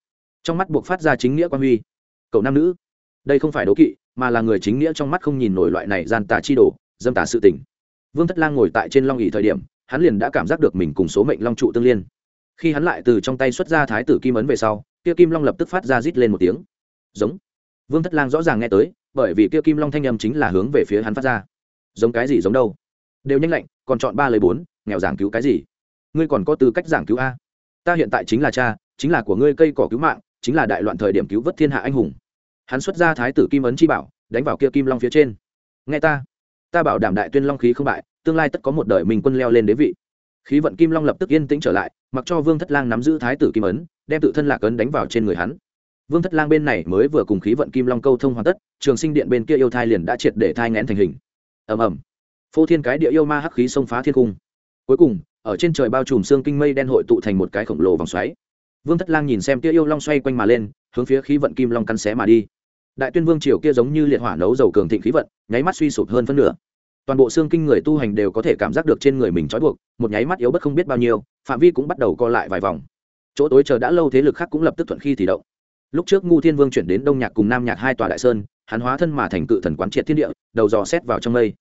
Trong mắt buộc phát ra chính nghĩa quan huy. Cậu nam nữ, đây không phải đố kỵ, mà là người chính nghĩa trong mắt không nhìn nổi loại này gian tà chi đổ dâm tà sự tình. Vương thất lang ngồi tại trên long ỉ thời điểm, hắn liền đã cảm giác được mình cùng số mệnh long trụ tương liên khi hắn lại từ trong tay xuất ra thái tử kim ấn về sau, kia kim long lập tức phát ra rít lên một tiếng. Giống. Vương thất lang rõ ràng nghe tới, bởi vì kia kim long thanh âm chính là hướng về phía hắn phát ra. Giống cái gì giống đâu? Đều nhanh lạnh, còn chọn ba lấy bốn, nghèo giảng cứu cái gì? Ngươi còn có tư cách giảng cứu a. Ta hiện tại chính là cha, chính là của ngươi cây cỏ cứu mạng, chính là đại loạn thời điểm cứu vớt thiên hạ anh hùng. Hắn xuất ra thái tử kim ấn chi bảo, đánh vào kia kim long phía trên. Nghe ta. Ta bảo đảm đại tuyên long khí không bại, tương lai tất có một đời mình quân leo lên đế vị khí vận kim long lập tức yên tĩnh trở lại, mặc cho vương thất lang nắm giữ thái tử kim ấn, đem tự thân lạc ấn đánh vào trên người hắn. Vương thất lang bên này mới vừa cùng khí vận kim long câu thông hoàn tất, trường sinh điện bên kia yêu thai liền đã triệt để thai ngén thành hình. Ầm ầm. Phô thiên cái địa yêu ma hắc khí xông phá thiên cung. Cuối cùng, ở trên trời bao trùm xương kinh mây đen hội tụ thành một cái khổng lồ vòng xoáy. Vương thất lang nhìn xem kia yêu long xoay quanh mà lên, hướng phía khí vận kim long cắn xé mà đi. Đại tuyên vương triều kia giống như liệt hỏa nấu dầu cường thịnh khí vận, nháy mắt suy sụp hơn phân nửa toàn bộ xương kinh người tu hành đều có thể cảm giác được trên người mình trói buộc, một nháy mắt yếu bất không biết bao nhiêu, phạm vi cũng bắt đầu co lại vài vòng. Chỗ tối chờ đã lâu thế lực khác cũng lập tức thuận khi thì động. Lúc trước ngu thiên vương chuyển đến đông nhạc cùng nam nhạc hai tòa đại sơn, hắn hóa thân mà thành cự thần quán triệt thiên địa, đầu dò xét vào trong mây.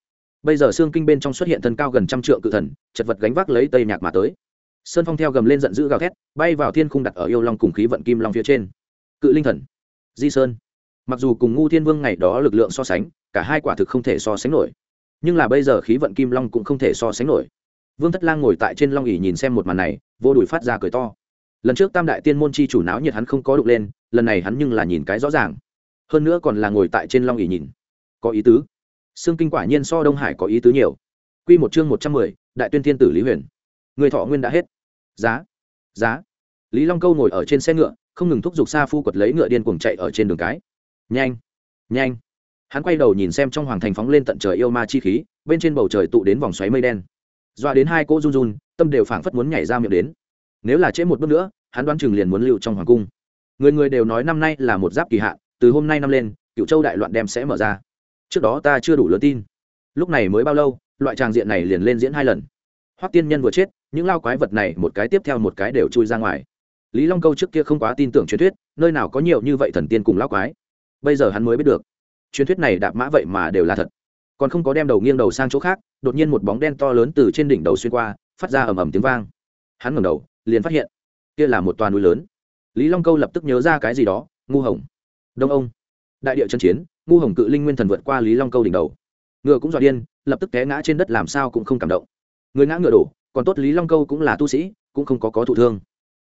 Bây giờ xương kinh bên trong xuất hiện thân cao gần trăm trượng cự thần, chật vật gánh vác lấy tây nhạc mà tới. Sơn phong theo gầm lên giận dữ gào thét, bay vào thiên khung đặt ở yêu long cùng khí vận kim long phía trên. Cự linh thần, di sơn. Mặc dù cùng ngu thiên vương ngày đó lực lượng so sánh, cả hai quả thực không thể so sánh nổi nhưng là bây giờ khí vận kim long cũng không thể so sánh nổi. Vương thất lang ngồi tại trên long ỉ nhìn xem một màn này, vô đùi phát ra cười to. Lần trước tam đại tiên môn chi chủ náo nhiệt hắn không có đụng lên, lần này hắn nhưng là nhìn cái rõ ràng. Hơn nữa còn là ngồi tại trên long ỉ nhìn. Có ý tứ. Xương kinh quả nhiên so đông hải có ý tứ nhiều. Q một chương một trăm mười, đại tuyên thiên tử lý huyền. Người thọ nguyên đã hết. Giá. Giá. Lý long câu ngồi ở trên xe ngựa, không ngừng thúc giục xa phu quật lấy ngựa điên cuồng chạy ở trên đường cái. Nhanh. Nhanh hắn quay đầu nhìn xem trong hoàng thành phóng lên tận trời yêu ma chi khí, bên trên bầu trời tụ đến vòng xoáy mây đen. Dọa đến hai cỗ run run, tâm đều phảng phất muốn nhảy ra miệng đến. Nếu là trễ một bước nữa, hắn đoán chừng liền muốn lưu trong hoàng cung. Người người đều nói năm nay là một giáp kỳ hạn, từ hôm nay năm lên, cựu châu đại loạn đem sẽ mở ra. Trước đó ta chưa đủ lớn tin. Lúc này mới bao lâu, loại tràng diện này liền lên diễn hai lần. Hoắc tiên nhân vừa chết, những lao quái vật này một cái tiếp theo một cái đều chui ra ngoài. Lý long câu trước kia không quá tin tưởng truyền thuyết, nơi nào có nhiều như vậy thần tiên cùng lao quái. Bây giờ hắn mới biết được truyền thuyết này đạp mã vậy mà đều là thật. Còn không có đem đầu nghiêng đầu sang chỗ khác, đột nhiên một bóng đen to lớn từ trên đỉnh đầu xuyên qua, phát ra ầm ầm tiếng vang. Hắn ngẩng đầu, liền phát hiện, kia là một toàn núi lớn. Lý long câu lập tức nhớ ra cái gì đó, ngu hồng. Đông ông. Đại địa chân chiến, ngu hồng cự linh nguyên thần vượt qua lý long câu đỉnh đầu. Ngựa cũng dọa điên, lập tức té ngã trên đất làm sao cũng không cảm động. Người ngã ngựa đổ, còn tốt lý long câu cũng là tu sĩ, cũng không có có thụ thương.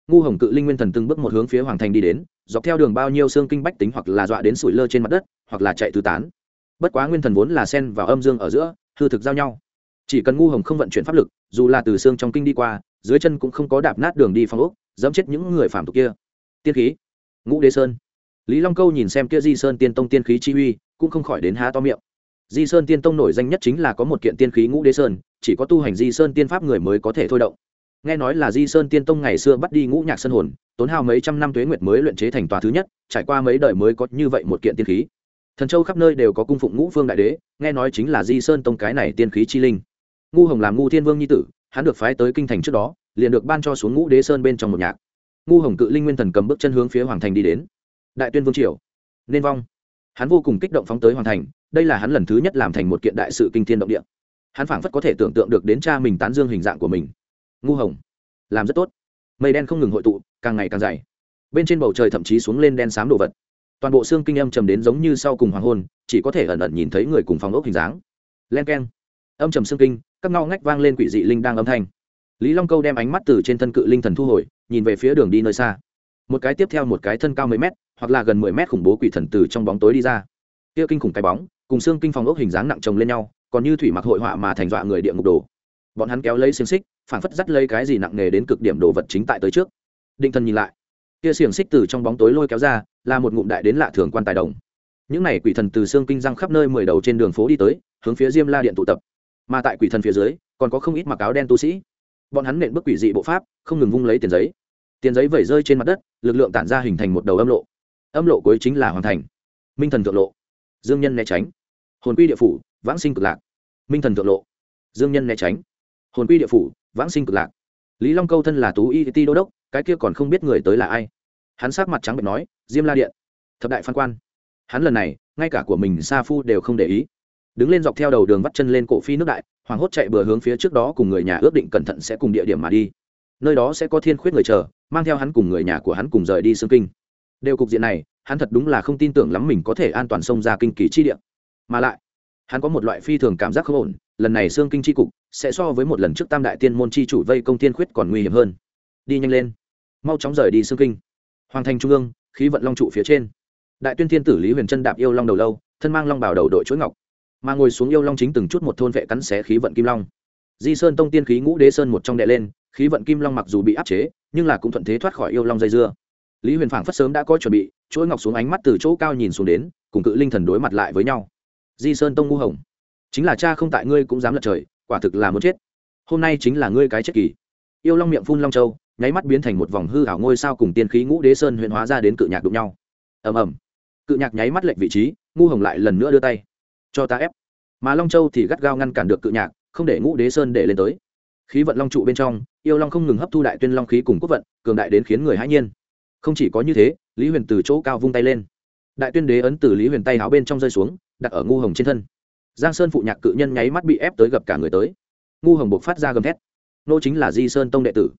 Ngu hồng cự linh nguyên thần từng bước một hướng phía hoàng thành đi đến dọc theo đường bao nhiêu xương kinh bách tính hoặc là dọa đến sủi lơ trên mặt đất, hoặc là chạy tứ tán. Bất quá nguyên thần vốn là sen vào âm dương ở giữa, hư thực giao nhau. Chỉ cần ngu hồng không vận chuyển pháp lực, dù là từ xương trong kinh đi qua, dưới chân cũng không có đạp nát đường đi phong ốc, dẫm chết những người phạm tục kia. Tiên khí. Ngũ đế sơn. Lý long câu nhìn xem kia di sơn tiên tông tiên khí chi uy, cũng không khỏi đến há to miệng. Di sơn tiên tông nổi danh nhất chính là có một kiện tiên khí ngũ đế sơn, chỉ có tu hành di sơn tiên pháp người mới có thể thôi động nghe nói là di sơn tiên tông ngày xưa bắt đi ngũ nhạc sân hồn, tốn hao mấy trăm năm tuế nguyệt mới luyện chế thành tòa thứ nhất, trải qua mấy đời mới có như vậy một kiện tiên khí. Thần châu khắp nơi đều có cung phụng ngũ phương đại đế, nghe nói chính là di sơn tông cái này tiên khí chi linh. Ngu hồng làm ngu thiên vương nhi tử, hắn được phái tới kinh thành trước đó, liền được ban cho xuống ngũ đế sơn bên trong một nhạc. Ngu hồng cự linh nguyên thần cầm bước chân hướng phía hoàng thành đi đến. Đại tuyên vương triều, nên vong. Hắn vô cùng kích động phóng tới hoàng thành, đây là hắn lần thứ nhất làm thành một kiện đại sự kinh thiên động địa. Hắn phảng phất có thể tưởng tượng được đến cha mình tán dương hình dạng của mình ngu hồng. Làm rất tốt. Mây đen không ngừng hội tụ, càng ngày càng dày. Bên trên bầu trời thậm chí xuống lên đen xám đồ vật. Toàn bộ xương kinh âm trầm đến giống như sau cùng hoàng hôn, chỉ có thể ẩn ẩn nhìn thấy người cùng phòng ốc hình dáng. Len k e n âm trầm xương kinh, các ngao ngách vang lên quỷ dị linh đang âm thanh. Lý long câu đem ánh mắt từ trên thân cự linh thần thu hồi, nhìn về phía đường đi nơi xa. Một cái tiếp theo một cái thân cao mấy mét, hoặc là gần mười mét khủng bố quỷ thần từ trong bóng tối đi ra. Kia kinh khủng cái bóng, cùng xương kinh phòng ốc hình dáng nặng chồng lên nhau, còn như thủy mặc hội họa mà thành dọa người địa ngục đồ bọn hắn kéo lấy xiềng xích phản phất dắt lấy cái gì nặng nề đến cực điểm đồ vật chính tại tới trước. Định thần nhìn lại kia xiềng xích từ trong bóng tối lôi kéo ra, là một ngụm đại đến lạ thường quan tài đồng. Những này quỷ thần từ xương kinh răng khắp nơi mười đầu trên đường phố đi tới, hướng phía diêm la điện tụ tập. Mà tại quỷ thần phía dưới, còn có không ít mặc áo đen tu sĩ. Bọn hắn nện bức quỷ dị bộ pháp, không ngừng vung lấy tiền giấy. Tiền giấy vẩy rơi trên mặt đất, lực lượng tản ra hình thành một đầu âm lộ. Âm lộ cuối chính là hoàn thành. Minh thần thượng lộ. Dương nhân né tránh. Hồn quy địa phủ, vãng sinh cực lạc. Minh thần thượng lộ. Dương nhân né tránh hồn quy địa phủ, vãng sinh cực lạc. Lý long câu thân là tú y ti đô đốc, cái kia còn không biết người tới là ai. Hắn sát mặt trắng bệnh nói, diêm la điện, thập đại phan quan. Hắn lần này, ngay cả của mình sa phu đều không để ý. Đứng lên dọc theo đầu đường vắt chân lên cổ phi nước đại, hoàng hốt chạy bừa hướng phía trước đó cùng người nhà ước định cẩn thận sẽ cùng địa điểm mà đi. Nơi đó sẽ có thiên khuyết người chờ, mang theo hắn cùng người nhà của hắn cùng rời đi xương kinh. Đều cục diện này, hắn thật đúng là không tin tưởng lắm mình có thể an toàn xông ra kinh kỳ chi địa. Mà lại hắn có một loại phi thường cảm giác không ổn, lần này xương kinh chi cục sẽ so với một lần trước tam đại tiên môn chi chủ vây công tiên khuyết còn nguy hiểm hơn. Đi nhanh lên. Mau chóng rời đi xương kinh. Hoàng thành trung ương, khí vận long trụ phía trên. Đại tuyên thiên tử lý huyền trân đạp yêu long đầu lâu, thân mang long bảo đầu đội chuỗi ngọc. Mà ngồi xuống yêu long chính từng chút một thôn vệ cắn xé khí vận kim long. Di sơn tông tiên khí ngũ đế sơn một trong đệ lên, khí vận kim long mặc dù bị áp chế, nhưng là cũng thuận thế thoát khỏi yêu long dây dưa. Lý huyền phảng phất sớm đã có chuẩn bị, chuỗi ngọc xuống ánh mắt từ chỗ cao nhìn xuống đến, cùng cự linh thần đối mặt lại với nhau di sơn tông ngu hồng. Chính là cha không tại ngươi cũng dám lật trời, quả thực là muốn chết. Hôm nay chính là ngươi cái chết kỳ. Yêu long miệng phun long châu, nháy mắt biến thành một vòng hư hảo ngôi sao cùng tiên khí ngũ đế sơn huyện hóa ra đến cự nhạc đụng nhau. Ầm ầm. Cự nhạc nháy mắt lệnh vị trí, ngu hồng lại lần nữa đưa tay. Cho ta ép. Mà long châu thì gắt gao ngăn cản được cự nhạc, không để ngũ đế sơn để lên tới. Khí vận long trụ bên trong, yêu long không ngừng hấp thu đại tuyên long khí cùng quốc vận, cường đại đến khiến người hãi nhiên. Không chỉ có như thế, lý huyền từ chỗ cao vung tay lên. Đại tuyên đế ấn từ lý huyền tay áo bên trong rơi xuống đặt ở ngu hồng trên thân. Giang sơn phụ nhạc cự nhân nháy mắt bị ép tới gặp cả người tới. Ngu hồng buộc phát ra gầm thét. Nô chính là di sơn tông đệ tử.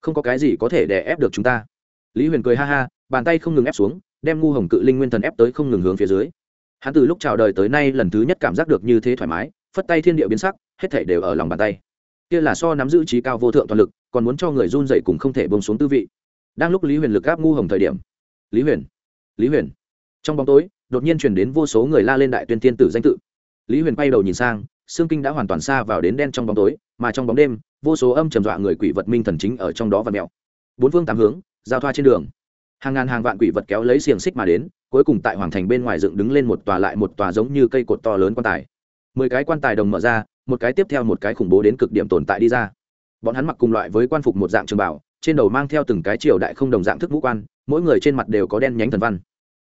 Không có cái gì có thể đè ép được chúng ta. Lý huyền cười ha ha, bàn tay không ngừng ép xuống, đem ngu hồng cự linh nguyên thần ép tới không ngừng hướng phía dưới. Hắn từ lúc chào đời tới nay lần thứ nhất cảm giác được như thế thoải mái, phất tay thiên địa biến sắc, hết thể đều ở lòng bàn tay. Kia là so nắm giữ trí cao vô thượng toàn lực, còn muốn cho người run dậy cùng không thể bông xuống tư vị. Đang lúc lý huyền lực gáp ngu hồng thời điểm. Lý huyền lý huyền. Trong bóng tối đột nhiên truyền đến vô số người la lên đại tuyên thiên tử danh tự. Lý huyền bay đầu nhìn sang xương kinh đã hoàn toàn xa vào đến đen trong bóng tối, mà trong bóng đêm, vô số âm trầm dọa người quỷ vật minh thần chính ở trong đó và mèo. Bốn phương tám hướng, giao thoa trên đường. Hàng ngàn hàng vạn quỷ vật kéo lấy xiềng xích mà đến, cuối cùng tại hoàng thành bên ngoài dựng đứng lên một tòa lại một tòa giống như cây cột to lớn quan tài. Mười cái quan tài đồng mở ra, một cái tiếp theo một cái khủng bố đến cực điểm tồn tại đi ra. Bọn hắn mặc cùng loại với quan phục một dạng trường bảo trên đầu mang theo từng cái triều đại không đồng dạng thức vũ quan, mỗi người trên mặt đều có đen nhánh thần văn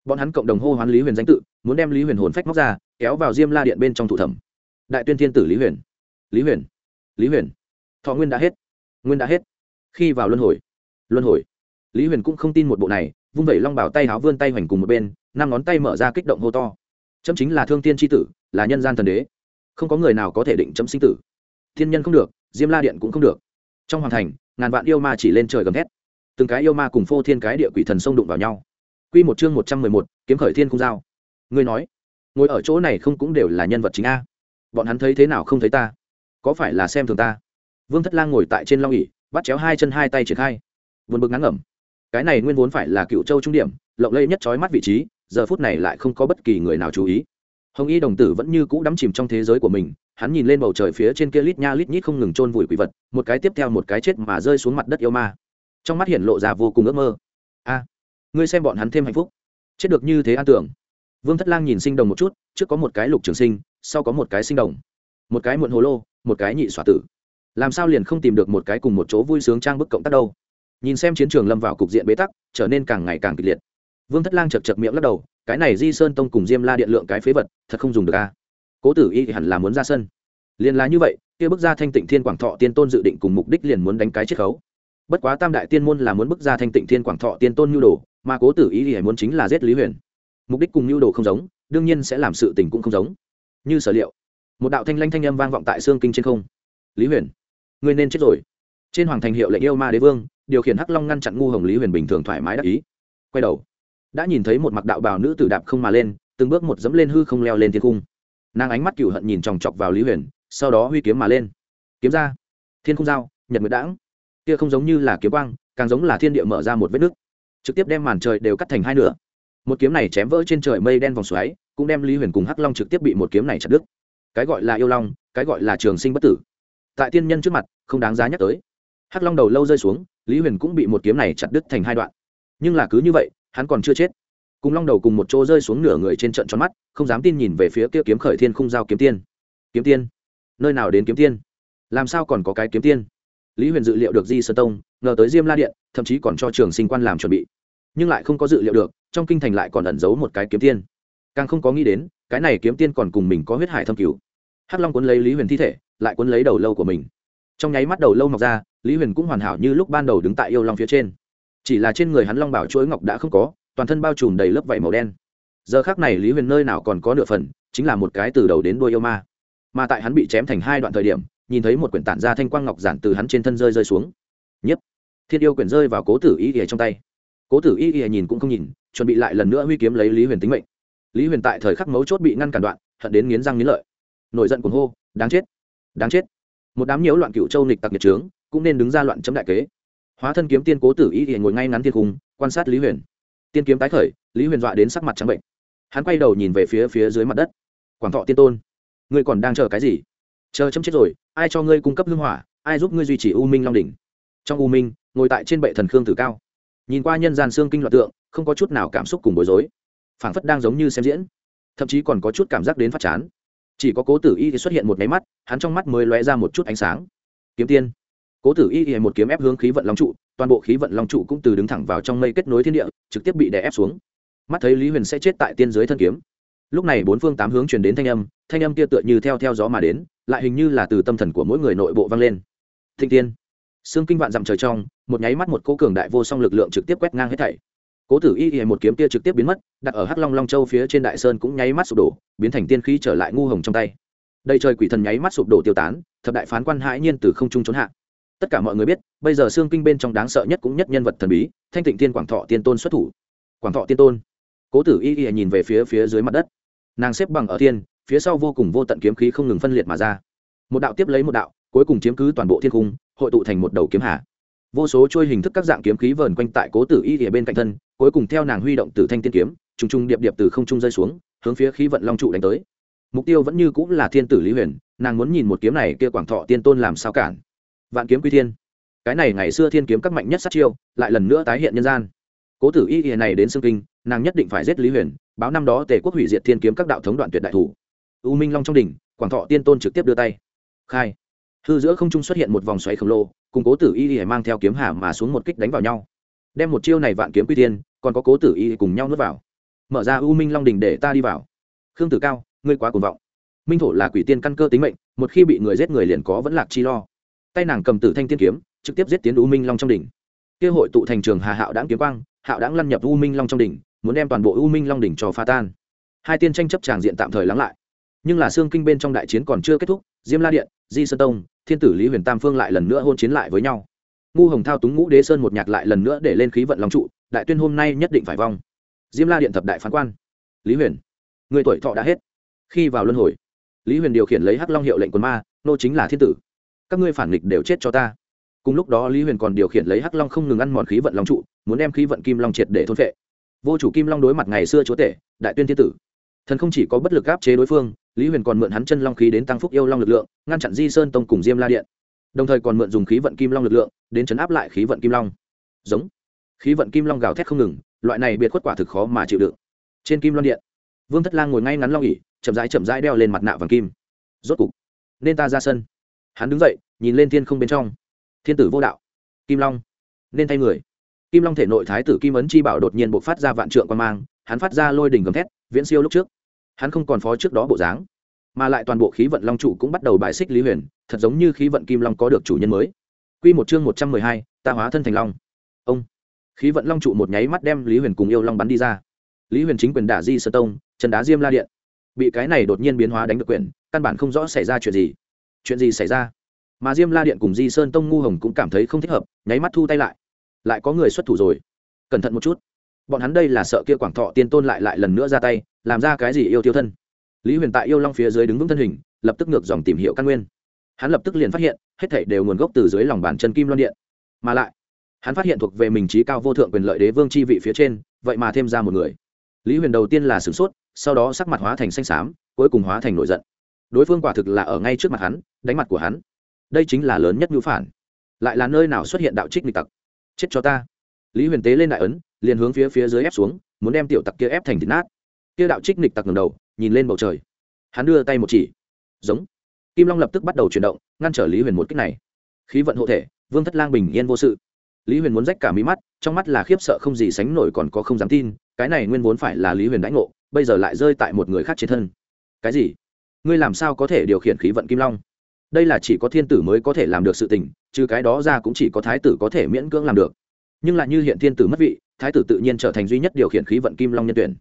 bọn hắn cộng đồng hô hoán lý huyền danh tự, muốn đem lý huyền hồn phách móc ra, kéo vào diêm la điện bên trong thủ thẩm. Đại tuyên thiên tử lý huyền. Lý huyền. Lý huyền. Thọ nguyên đã hết. Nguyên đã hết. Khi vào luân hồi. Luân hồi. Lý huyền cũng không tin một bộ này, vung vẩy long bảo tay háo vươn tay hoành cùng một bên, năm ngón tay mở ra kích động hô to. Chấm chính là thương tiên tri tử, là nhân gian thần đế. Không có người nào có thể định chấm sinh tử. Thiên nhân không được, diêm la điện cũng không được. Trong hoàng thành, ngàn vạn yêu ma chỉ lên trời gầm thét. Từng cái yêu ma cùng phô thiên cái địa quỷ thần sông đụng vào nhau. Quy một chương một trăm mười một kiếm khởi thiên cung giao. Ngươi nói ngồi ở chỗ này không cũng đều là nhân vật chính a? Bọn hắn thấy thế nào không thấy ta? Có phải là xem thường ta? Vương thất lang ngồi tại trên long ỷ, bắt chéo hai chân hai tay triển khai. Buồn bực ngắn ngẩm. Cái này nguyên vốn phải là cựu châu trung điểm lộng lẫy nhất chói mắt vị trí giờ phút này lại không có bất kỳ người nào chú ý. Hồng y đồng tử vẫn như cũ đắm chìm trong thế giới của mình hắn nhìn lên bầu trời phía trên kia lít nha lít nhít không ngừng chôn vùi quỷ vật một cái tiếp theo một cái chết mà rơi xuống mặt đất yêu ma. Trong mắt hiện lộ ra vô cùng ước mơ. A! Ngươi xem bọn hắn thêm hạnh phúc. Chết được như thế an tưởng. Vương thất lang nhìn sinh đồng một chút, trước có một cái lục trường sinh, sau có một cái sinh đồng. Một cái muộn hồ lô, một cái nhị xỏa tử. Làm sao liền không tìm được một cái cùng một chỗ vui sướng trang bức cộng tác đâu? Nhìn xem chiến trường lâm vào cục diện bế tắc, trở nên càng ngày càng kịch liệt. Vương thất lang chật chật miệng lắc đầu, cái này di sơn tông cùng diêm la điện lượng cái phế vật, thật không dùng được a cố tử y thì hẳn là muốn ra sân. Liền là như vậy, kia bức ra thanh tịnh thiên quảng thọ tiên tôn dự định cùng mục đích liền muốn đánh cái chiết khấu. Bất quá tam đại tiên môn là muốn bức ra thanh tịnh thiên quảng thọ tiên tôn nhu đồ mà cố tử ý thì muốn chính là giết lý huyền mục đích cùng mưu đồ không giống đương nhiên sẽ làm sự tình cũng không giống như sở liệu một đạo thanh lanh thanh âm vang vọng tại xương kinh trên không lý huyền ngươi nên chết rồi trên hoàng thành hiệu lệnh yêu ma đế vương điều khiển hắc long ngăn chặn ngu hồng lý huyền bình thường thoải mái đắc ý quay đầu đã nhìn thấy một mặc đạo bào nữ tử đạp không mà lên từng bước một dẫm lên hư không leo lên thiên cung nàng ánh mắt cựu hận nhìn chòng chọc vào lý huyền sau đó huy kiếm mà lên kiếm ra thiên không giao nhật nguyệt đãng kia không giống như là kiếm quang càng giống là thiên địa mở ra một vết nứt trực tiếp đem màn trời đều cắt thành hai nửa. Một kiếm này chém vỡ trên trời mây đen vòng xoáy, cũng đem lý huyền cùng hắc long trực tiếp bị một kiếm này chặt đứt. Cái gọi là yêu long, cái gọi là trường sinh bất tử. Tại tiên nhân trước mặt, không đáng giá nhắc tới. Hắc long đầu lâu rơi xuống, lý huyền cũng bị một kiếm này chặt đứt thành hai đoạn. Nhưng là cứ như vậy, hắn còn chưa chết. Cùng long đầu cùng một chỗ rơi xuống nửa người trên trận tròn mắt, không dám tin nhìn về phía kia kiếm khởi thiên không giao kiếm tiên. Kiếm tiên? Nơi nào đến kiếm tiên? Làm sao còn có cái kiếm tiên? Lý huyền dự liệu được di sơ tông, ngờ tới diêm la điện thậm chí còn cho trường sinh quan làm chuẩn bị. Nhưng lại không có dự liệu được, trong kinh thành lại còn ẩn giấu một cái kiếm tiên. Càng không có nghĩ đến, cái này kiếm tiên còn cùng mình có huyết hải thâm cứu hắc long cuốn lấy lý huyền thi thể, lại cuốn lấy đầu lâu của mình. Trong nháy mắt đầu lâu mọc ra, lý huyền cũng hoàn hảo như lúc ban đầu đứng tại yêu long phía trên. Chỉ là trên người hắn long bảo chuỗi ngọc đã không có, toàn thân bao trùm đầy lớp vảy màu đen. Giờ khác này lý huyền nơi nào còn có nửa phần, chính là một cái từ đầu đến đuôi yêu ma. Mà tại hắn bị chém thành hai đoạn thời điểm, nhìn thấy một quyển tản ra thanh quang ngọc giản từ hắn trên thân rơi rơi xuống. Nhất thiên yêu quyển rơi vào cố tử y ỉa trong tay. Cố tử y ỉa nhìn cũng không nhìn, chuẩn bị lại lần nữa huy kiếm lấy lý huyền tính mệnh. Lý huyền tại thời khắc mấu chốt bị ngăn cản đoạn, hận đến nghiến răng nghiến lợi. Nổi giận cuồng hô, đáng chết! Đáng chết! Một đám nhiễu loạn cựu châu nịch tặc nhiệt trướng, cũng nên đứng ra loạn chấm đại kế. Hóa thân kiếm tiên cố tử y ỉa ngồi ngay ngắn thiên cung quan sát lý huyền. Tiên kiếm tái khởi, lý huyền dọa đến sắc mặt trắng bệnh. Hắn quay đầu nhìn về phía phía dưới mặt đất. Quảng thọ tiên tôn, ngươi còn đang chờ cái gì? Chờ chấm chết rồi, ai cho ngươi cung cấp hương hỏa, ai giúp ngươi duy trì u minh long đỉnh? Trong u minh ngồi tại trên bệ thần khương tử cao. Nhìn qua nhân gian xương kinh loạt tượng, không có chút nào cảm xúc cùng bối rối. Phảng phất đang giống như xem diễn, thậm chí còn có chút cảm giác đến phát chán. Chỉ có cố tử y thì xuất hiện một máy mắt, hắn trong mắt mới lóe ra một chút ánh sáng. Kiếm tiên. Cố tử y thì một kiếm ép hướng khí vận long trụ, toàn bộ khí vận long trụ cũng từ đứng thẳng vào trong mây kết nối thiên địa, trực tiếp bị đè ép xuống. Mắt thấy lý huyền sẽ chết tại tiên giới thân kiếm. Lúc này bốn phương tám hướng truyền đến thanh âm thanh âm kia tựa như theo theo gió mà đến, lại hình như là từ tâm thần của mỗi người nội bộ vang lên. Thịnh tiên xương kinh vạn dặm trời trong, một nháy mắt một cố cường đại vô song lực lượng trực tiếp quét ngang hết thảy. Cố tử y y một kiếm kia trực tiếp biến mất, đặt ở hắc long long châu phía trên đại sơn cũng nháy mắt sụp đổ, biến thành tiên khí trở lại ngu hồng trong tay. Đây trời quỷ thần nháy mắt sụp đổ tiêu tán, thập đại phán quan hãi nhiên từ không trung trốn hạ. Tất cả mọi người biết, bây giờ xương kinh bên trong đáng sợ nhất cũng nhất nhân vật thần bí, thanh tịnh tiên quảng thọ tiên tôn xuất thủ. Quảng thọ tiên tôn. Cố tử y y nhìn về phía phía dưới mặt đất. Nàng xếp bằng ở thiên, phía sau vô cùng vô tận kiếm khí không ngừng phân liệt mà ra. Một đạo tiếp lấy một đạo cuối cùng chiếm cứ toàn bộ thiên cung hội tụ thành một đầu kiếm hạ vô số trôi hình thức các dạng kiếm khí vờn quanh tại cố tử y ở bên cạnh thân, cuối cùng theo nàng huy động từ thanh tiên kiếm, trùng trùng điệp điệp từ không trung rơi xuống, hướng phía khí vận long trụ đánh tới. Mục tiêu vẫn như cũng là thiên tử lý huyền, nàng muốn nhìn một kiếm này kia quảng thọ tiên tôn làm sao cản. Vạn kiếm quy thiên. Cái này ngày xưa thiên kiếm các mạnh nhất sát chiêu, lại lần nữa tái hiện nhân gian. Cố tử y ỉa này đến xương kinh, nàng nhất định phải giết lý huyền, báo năm đó tề quốc hủy diệt thiên kiếm các đạo thống đoạn tuyệt đại thủ. U minh long trong đỉnh, quảng thọ tiên tôn trực tiếp đưa tay. Khai hư giữa không trung xuất hiện một vòng xoáy khổng lồ, cùng cố tử y y mang theo kiếm hà mà xuống một kích đánh vào nhau. Đem một chiêu này vạn kiếm quy tiên, còn có cố tử y cùng nhau nuốt vào. Mở ra u minh long đỉnh để ta đi vào. Khương tử cao, ngươi quá cuồng vọng. Minh thổ là quỷ tiên căn cơ tính mệnh, một khi bị người giết người liền có vẫn lạc chi lo. Tay nàng cầm tử thanh tiên kiếm, trực tiếp giết tiến u minh long trong đỉnh. Kia hội tụ thành trường hà hạo đáng kiếm quang, hạo đáng lăn nhập u minh long trong đỉnh, muốn đem toàn bộ u minh long đỉnh cho pha tan. Hai tiên tranh chấp tràng diện tạm thời lắng lại. Nhưng là xương kinh bên trong đại chiến còn chưa kết thúc diêm la điện, di sơn tông, thiên tử lý huyền tam phương lại lần nữa hôn chiến lại với nhau. Ngu hồng thao túng ngũ đế sơn một nhạc lại lần nữa để lên khí vận long trụ, đại tuyên hôm nay nhất định phải vong. Diêm la điện thập đại phán quan. Lý huyền, người tuổi thọ đã hết. Khi vào luân hồi, lý huyền điều khiển lấy hắc long hiệu lệnh quân ma, nô chính là thiên tử. Các ngươi phản nghịch đều chết cho ta. Cùng lúc đó lý huyền còn điều khiển lấy hắc long không ngừng ăn mòn khí vận long trụ, muốn đem khí vận kim long triệt để thôn vệ vô chủ kim long đối mặt ngày xưa chúa tể, đại tuyên thiên tử. Thần không chỉ có bất lực áp chế đối phương lý huyền còn mượn hắn chân long khí đến tăng phúc yêu long lực lượng, ngăn chặn di sơn tông cùng diêm la điện. Đồng thời còn mượn dùng khí vận kim long lực lượng, đến chấn áp lại khí vận kim long. Giống. Khí vận kim long gào thét không ngừng, loại này biệt khuất quả thực khó mà chịu đựng. Trên kim long điện, vương thất lang ngồi ngay ngắn long ỉ chậm rãi chậm rãi đeo lên mặt nạ vàng kim. Rốt cục, nên ta ra sân. Hắn đứng dậy, nhìn lên thiên không bên trong. Thiên tử vô đạo. Kim long. Nên thay người. Kim long thể nội thái tử kim ấn chi bảo đột nhiên b ộ c phát ra vạn trượng quan mang, hắn phát ra lôi đỉnh gầm thét, viễn siêu lúc trước hắn không còn phó trước đó bộ dáng, mà lại toàn bộ khí vận long trụ cũng bắt đầu bài xích lý huyền, thật giống như khí vận kim long có được chủ nhân mới. Q một chương một trăm mười hai, ta hóa thân thành long. Ông. Khí vận long trụ một nháy mắt đem lý huyền cùng yêu long bắn đi ra. Lý huyền chính quyền đả di sơ tông trần đá diêm la điện. Bị cái này đột nhiên biến hóa đánh được quyền căn bản không rõ xảy ra chuyện gì. Chuyện gì xảy ra? Mà diêm la điện cùng di sơn tông ngu hồng cũng cảm thấy không thích hợp, nháy mắt thu tay lại. Lại có người xuất thủ rồi. Cẩn thận một chút. Bọn hắn đây là sợ kia quảng thọ tiên tôn lại lại lần nữa ra tay làm ra cái gì yêu tiêu thân. Lý huyền tại yêu long phía dưới đứng vững thân hình, lập tức ngược dòng tìm hiểu căn nguyên. Hắn lập tức liền phát hiện, hết thảy đều nguồn gốc từ dưới lòng bàn chân kim loan điện. Mà lại, hắn phát hiện thuộc về mình trí cao vô thượng quyền lợi đế vương chi vị phía trên, vậy mà thêm ra một người. Lý huyền đầu tiên là sửng sốt, sau đó sắc mặt hóa thành xanh xám, cuối cùng hóa thành nổi giận. Đối phương quả thực là ở ngay trước mặt hắn, đánh mặt của hắn. Đây chính là lớn nhất ngữ phản. Lại là nơi nào xuất hiện đạo trích nghịch tặc? Chết cho ta. Lý huyền tế lên đại ấn, liền hướng phía phía dưới ép xuống, muốn đem tiểu tặc kia ép thành thịt nát kia đạo trích nghịch tặc ngầm đầu, nhìn lên bầu trời. Hắn đưa tay một chỉ. Giống. Kim long lập tức bắt đầu chuyển động, ngăn trở lý huyền một cách này. Khí vận hộ thể, vương thất lang bình yên vô sự. Lý huyền muốn rách cả mí mắt, trong mắt là khiếp sợ không gì sánh nổi còn có không dám tin, cái này nguyên vốn phải là lý huyền đãi ngộ, bây giờ lại rơi tại một người khác trên thân. Cái gì? Ngươi làm sao có thể điều khiển khí vận kim long? Đây là chỉ có thiên tử mới có thể làm được sự tình, trừ cái đó ra cũng chỉ có thái tử có thể miễn cưỡng làm được. Nhưng lại như hiện thiên tử mất vị, thái tử tự nhiên trở thành duy nhất điều khiển khí vận kim long nhân tuyển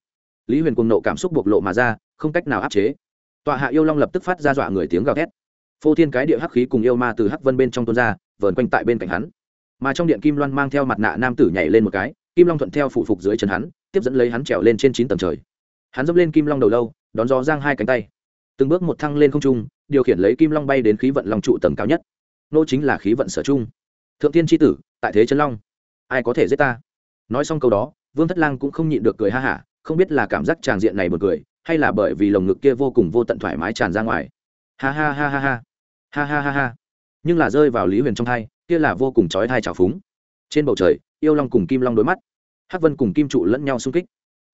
lý huyền cùng nộ cảm xúc bộc lộ mà ra, không cách nào áp chế. Tọa hạ yêu long lập tức phát ra dọa người tiếng gào thét. Phô thiên cái địa hắc khí cùng yêu ma từ hắc vân bên trong tuôn ra, vờn quanh tại bên cạnh hắn. Mà trong điện kim loan mang theo mặt nạ nam tử nhảy lên một cái, kim long thuận theo phụ phục dưới chân hắn, tiếp dẫn lấy hắn trèo lên trên chín tầng trời. Hắn dẫm lên kim long đầu lâu, đón gió giang hai cánh tay. Từng bước một thăng lên không trung, điều khiển lấy kim long bay đến khí vận long trụ tầng cao nhất. Nô chính là khí vận sở trung. Thượng tiên tri tử, tại thế chân long. Ai có thể giết ta? Nói xong câu đó, vương thất lang cũng không nhịn được cười ha hả không biết là cảm giác tràng diện này một cười, hay là bởi vì lồng ngực kia vô cùng vô tận thoải mái tràn ra ngoài. Ha ha ha ha ha. Ha ha ha ha. Nhưng là rơi vào lý huyền trong thai, kia là vô cùng trói thai trào phúng. Trên bầu trời, yêu long cùng kim long đối mắt. Hắc vân cùng kim trụ lẫn nhau xung kích.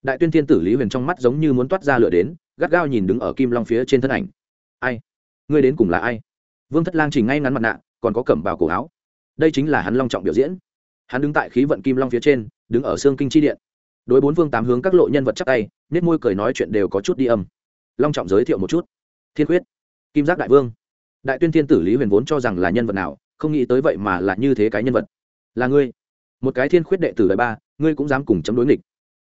Đại tuyên thiên tử lý huyền trong mắt giống như muốn toát ra lửa đến, gắt gao nhìn đứng ở kim long phía trên thân ảnh. Ai? Ngươi đến cùng là ai? Vương thất lang chỉnh ngay ngắn mặt nạ, còn có cẩm bào cổ áo. Đây chính là hắn long trọng biểu diễn. Hắn đứng tại khí vận kim long phía trên, đứng ở xương kinh chi điện đối bốn vương tám hướng các lộ nhân vật chắc tay nết môi cười nói chuyện đều có chút đi âm. Long trọng giới thiệu một chút. Thiên quyết kim giác đại vương. Đại tuyên thiên tử lý huyền vốn cho rằng là nhân vật nào, không nghĩ tới vậy mà là như thế cái nhân vật. Là ngươi. Một cái thiên khuyết đệ tử đời ba, ngươi cũng dám cùng chấm đối nghịch.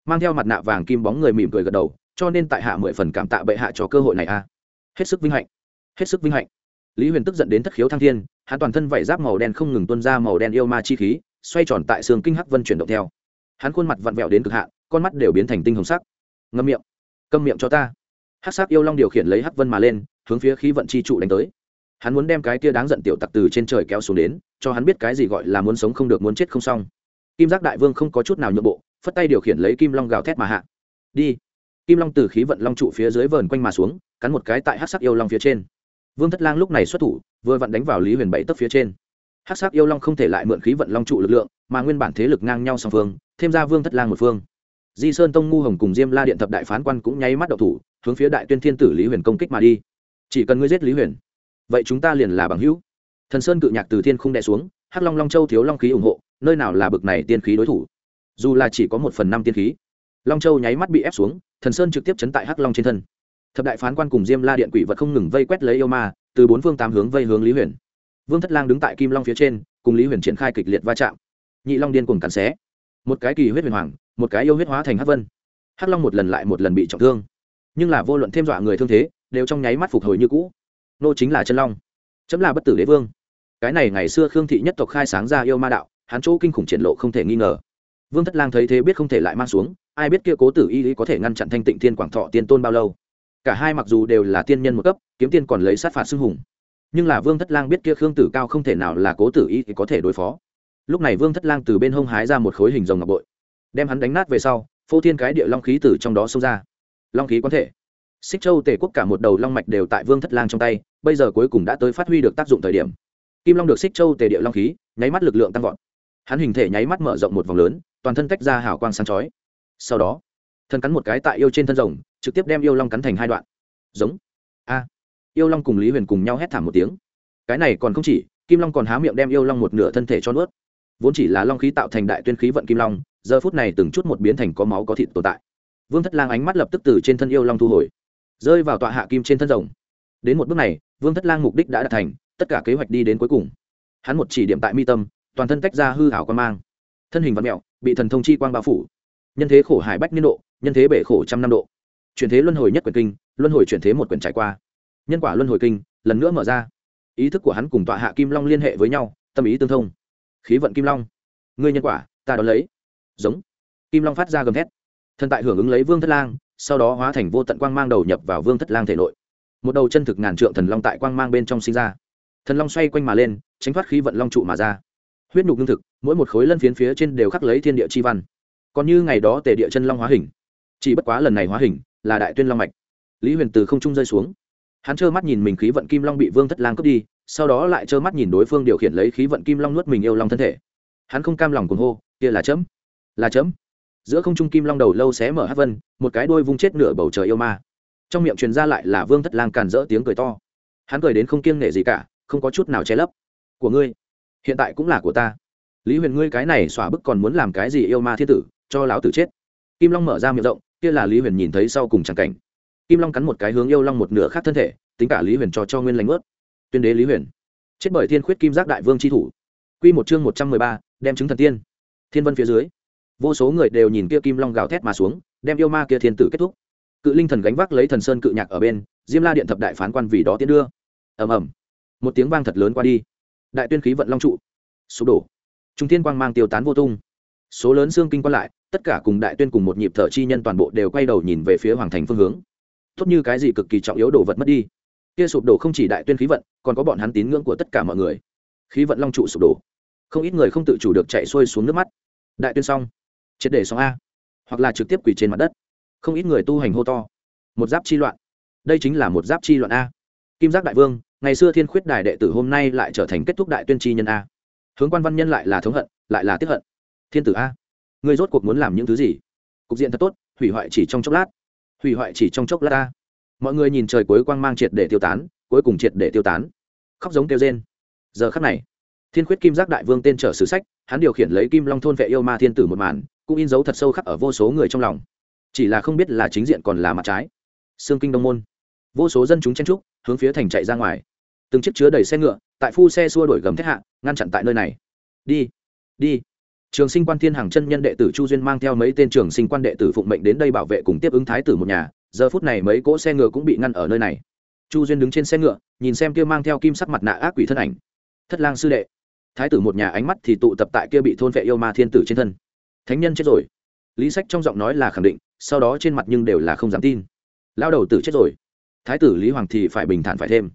Mang theo mặt nạ vàng kim bóng người mỉm cười gật đầu, cho nên tại hạ mười phần cảm tạ bệ hạ cho cơ hội này a. Hết sức vinh hạnh. Hết sức vinh hạnh. Lý huyền tức giận đến thất khiếu thăng thiên, hắn toàn thân vảy giáp màu đen không ngừng tuân ra màu đen yêu ma chi khí, xoay tròn tại xương kinh hắc vân chuyển động theo hắn khuôn mặt vặn vẹo đến cực hạn, con mắt đều biến thành tinh hồng sắc. Ngâm miệng. Câm miệng cho ta. Hắc sắc yêu long điều khiển lấy hắc vân mà lên, hướng phía khí vận chi trụ đánh tới. Hắn muốn đem cái kia đáng giận tiểu tặc từ trên trời kéo xuống đến, cho hắn biết cái gì gọi là muốn sống không được muốn chết không xong. Kim giác đại vương không có chút nào nhượng bộ, phất tay điều khiển lấy kim long gào thét mà hạ. Đi. Kim long từ khí vận long trụ phía dưới vờn quanh mà xuống, cắn một cái tại hát sắc yêu long phía trên. Vương thất lang lúc này xuất thủ, vừa vặn đánh vào lý huyền bảy tấc phía trên. Hát sắc yêu long không thể lại mượn khí vận long trụ lực lượng, mà nguyên bản thế lực ngang nhau song phương thêm ra vương thất lang một phương. Di sơn tông ngu hồng cùng diêm la điện thập đại phán quan cũng nháy mắt đậu thủ, hướng phía đại tuyên thiên tử lý huyền công kích mà đi. Chỉ cần ngươi giết lý huyền, vậy chúng ta liền là bằng hữu. Thần sơn cự nhạc từ thiên không đè xuống, hắc long long châu thiếu long khí ủng hộ, nơi nào là bực này tiên khí đối thủ? Dù là chỉ có một phần năm tiên khí, long châu nháy mắt bị ép xuống, thần sơn trực tiếp chấn tại hắc long trên thân. Thập đại phán quan cùng diêm la điện quỷ vật không ngừng vây quét lấy yêu ma, từ bốn phương tám hướng vây hướng lý huyền. Vương thất lang đứng tại kim long phía trên, cùng lý huyền triển khai kịch liệt va chạm. Nhị long điên cùng cắn xé một cái kỳ huyết huyền hoàng, một cái yêu huyết hóa thành hắc vân. Hắc long một lần lại một lần bị trọng thương. Nhưng là vô luận thêm dọa người thương thế, đều trong nháy mắt phục hồi như cũ. Nô chính là chân long, chấm là bất tử đế vương. Cái này ngày xưa khương thị nhất tộc khai sáng ra yêu ma đạo, hắn chỗ kinh khủng triển lộ không thể nghi ngờ. Vương thất lang thấy thế biết không thể lại mang xuống, ai biết kia cố tử y lý có thể ngăn chặn thanh tịnh thiên quảng thọ tiên tôn bao lâu. Cả hai mặc dù đều là tiên nhân một cấp, kiếm tiên còn lấy sát phạt xưng hùng. Nhưng là vương thất lang biết kia khương tử cao không thể nào là cố tử y thì có thể đối phó lúc này vương thất lang từ bên hông hái ra một khối hình rồng ngọc bội, đem hắn đánh nát về sau, phô thiên cái địa long khí từ trong đó xông ra. Long khí quan thể. Xích châu tề quốc cả một đầu long mạch đều tại vương thất lang trong tay, bây giờ cuối cùng đã tới phát huy được tác dụng thời điểm. Kim long được xích châu tề địa long khí, nháy mắt lực lượng tăng vọt. Hắn hình thể nháy mắt mở rộng một vòng lớn, toàn thân tách ra hào quang sáng chói. Sau đó, thân cắn một cái tại yêu trên thân rồng, trực tiếp đem yêu long cắn thành hai đoạn. Giống. A. Yêu long cùng lý huyền cùng nhau hét thảm một tiếng. Cái này còn không chỉ, kim long còn há miệng đem yêu long một nửa thân thể cho nuốt vốn chỉ là long khí tạo thành đại tuyên khí vận kim long, giờ phút này từng chút một biến thành có máu có thịt tồn tại. Vương thất lang ánh mắt lập tức từ trên thân yêu long thu hồi, rơi vào tọa hạ kim trên thân rồng. Đến một bước này, vương thất lang mục đích đã đạt thành, tất cả kế hoạch đi đến cuối cùng. Hắn một chỉ điểm tại mi tâm, toàn thân tách ra hư hảo quan mang. Thân hình văn mẹo, bị thần thông chi quang bao phủ. Nhân thế khổ hải bách niên độ, nhân thế bể khổ trăm năm độ. Chuyển thế luân hồi nhất quyền kinh, luân hồi chuyển thế một quyền trải qua. Nhân quả luân hồi kinh, lần nữa mở ra. Ý thức của hắn cùng tọa hạ kim long liên hệ với nhau, tâm ý tương thông khí vận kim long. Ngươi nhân quả, ta đón lấy. Giống. Kim long phát ra gầm thét. Thân tại hưởng ứng lấy vương thất lang, sau đó hóa thành vô tận quang mang đầu nhập vào vương thất lang thể nội. Một đầu chân thực ngàn trượng thần long tại quang mang bên trong sinh ra. Thần long xoay quanh mà lên, tránh thoát khí vận long trụ mà ra. Huyết nhục lương thực, mỗi một khối lân phiến phía trên đều khắc lấy thiên địa chi văn. Còn như ngày đó tề địa chân long hóa hình. Chỉ bất quá lần này hóa hình là đại tuyên long mạch. Lý huyền từ không trung rơi xuống. Hắn trơ mắt nhìn mình khí vận kim long bị vương thất lang cướp đi sau đó lại trơ mắt nhìn đối phương điều khiển lấy khí vận kim long nuốt mình yêu long thân thể. Hắn không cam lòng cuồng hô, kia là chấm là chấm. Giữa không trung kim long đầu lâu xé mở hát vân, một cái đôi vung chết nửa bầu trời yêu ma. Trong miệng truyền ra lại là vương thất lang càn rỡ tiếng cười to. Hắn cười đến không kiêng nể gì cả, không có chút nào che lấp. Của ngươi, hiện tại cũng là của ta. Lý huyền ngươi cái này xỏa bức còn muốn làm cái gì yêu ma thiên tử, cho lão tử chết? Kim long mở ra miệng rộng, kia là lý huyền nhìn thấy sau cùng c cảnh. Kim long cắn một cái hướng yêu long một nửa khác thân thể, tính cả lý huyền cho cho nguyên lành ướt tuyên đế lý huyền chết bởi thiên khuyết kim giác đại vương tri thủ q một chương một trăm mười ba đem chứng thần tiên thiên vân phía dưới vô số người đều nhìn kia kim long gào thét mà xuống đem yêu ma kia thiên tử kết thúc cự linh thần gánh vác lấy thần sơn cự nhạc ở bên diêm la điện thập đại phán quan vì đó tiến đưa ầm ầm một tiếng vang thật lớn qua đi đại tuyên khí vận long trụ sụp đổ trung thiên quang mang tiêu tán vô tung số lớn xương kinh quan lại tất cả cùng đại tuyên cùng một nhịp thở chi nhân toàn bộ đều quay đầu nhìn về phía hoàng thành phương hướng tốt như cái gì cực kỳ trọng yếu đồ vật mất đi kia sụp đổ không chỉ đại tuyên khí vận, còn có bọn hắn tín ngưỡng của tất cả mọi người. Khí vận long trụ sụp đổ. Không ít người không tự chủ được chạy xuôi xuống nước mắt. Đại tuyên xong. Triệt để xong a. Hoặc là trực tiếp quỳ trên mặt đất. Không ít người tu hành hô to. Một giáp chi loạn. Đây chính là một giáp chi loạn a. Kim giác đại vương, ngày xưa thiên khuyết đài đệ tử hôm nay lại trở thành kết thúc đại tuyên chi nhân a. Hướng quan văn nhân lại là thống hận, lại là tiếp hận. Thiên tử a người rốt cuộc muốn làm những thứ gì? Cục diện thật tốt, hủy hoại chỉ trong chốc lát. Hủy hoại chỉ trong chốc lát a mọi người nhìn trời cuối quang mang triệt để tiêu tán, cuối cùng triệt để tiêu tán. Khóc giống kêu rên. Giờ khắc này, thiên khuyết kim giác đại vương tên trở sử sách, hắn điều khiển lấy kim long thôn vệ yêu ma thiên tử một màn, cũng in dấu thật sâu khắc ở vô số người trong lòng. Chỉ là không biết là chính diện còn là mặt trái. Xương kinh đông môn. Vô số dân chúng chen trúc hướng phía thành chạy ra ngoài. Từng chiếc chứa đầy xe ngựa, tại phu xe xua đổi gầm thét hạ, ngăn chặn tại nơi này. Đi đi. Trường sinh quan thiên hàng chân nhân đệ tử chu duyên mang theo mấy tên trường sinh quan đệ tử phụng mệnh đến đây bảo vệ cùng tiếp ứng thái tử một nhà giờ phút này mấy cỗ xe ngựa cũng bị ngăn ở nơi này. Chu duyên đứng trên xe ngựa, nhìn xem kia mang theo kim sắc mặt nạ ác quỷ thân ảnh. Thất lang sư đệ. Thái tử một nhà ánh mắt thì tụ tập tại kia bị thôn vệ yêu ma thiên tử trên thân. Thánh nhân chết rồi. Lý sách trong giọng nói là khẳng định, sau đó trên mặt nhưng đều là không dám tin. Lao đầu tử chết rồi. Thái tử lý hoàng thì phải bình thản phải thêm.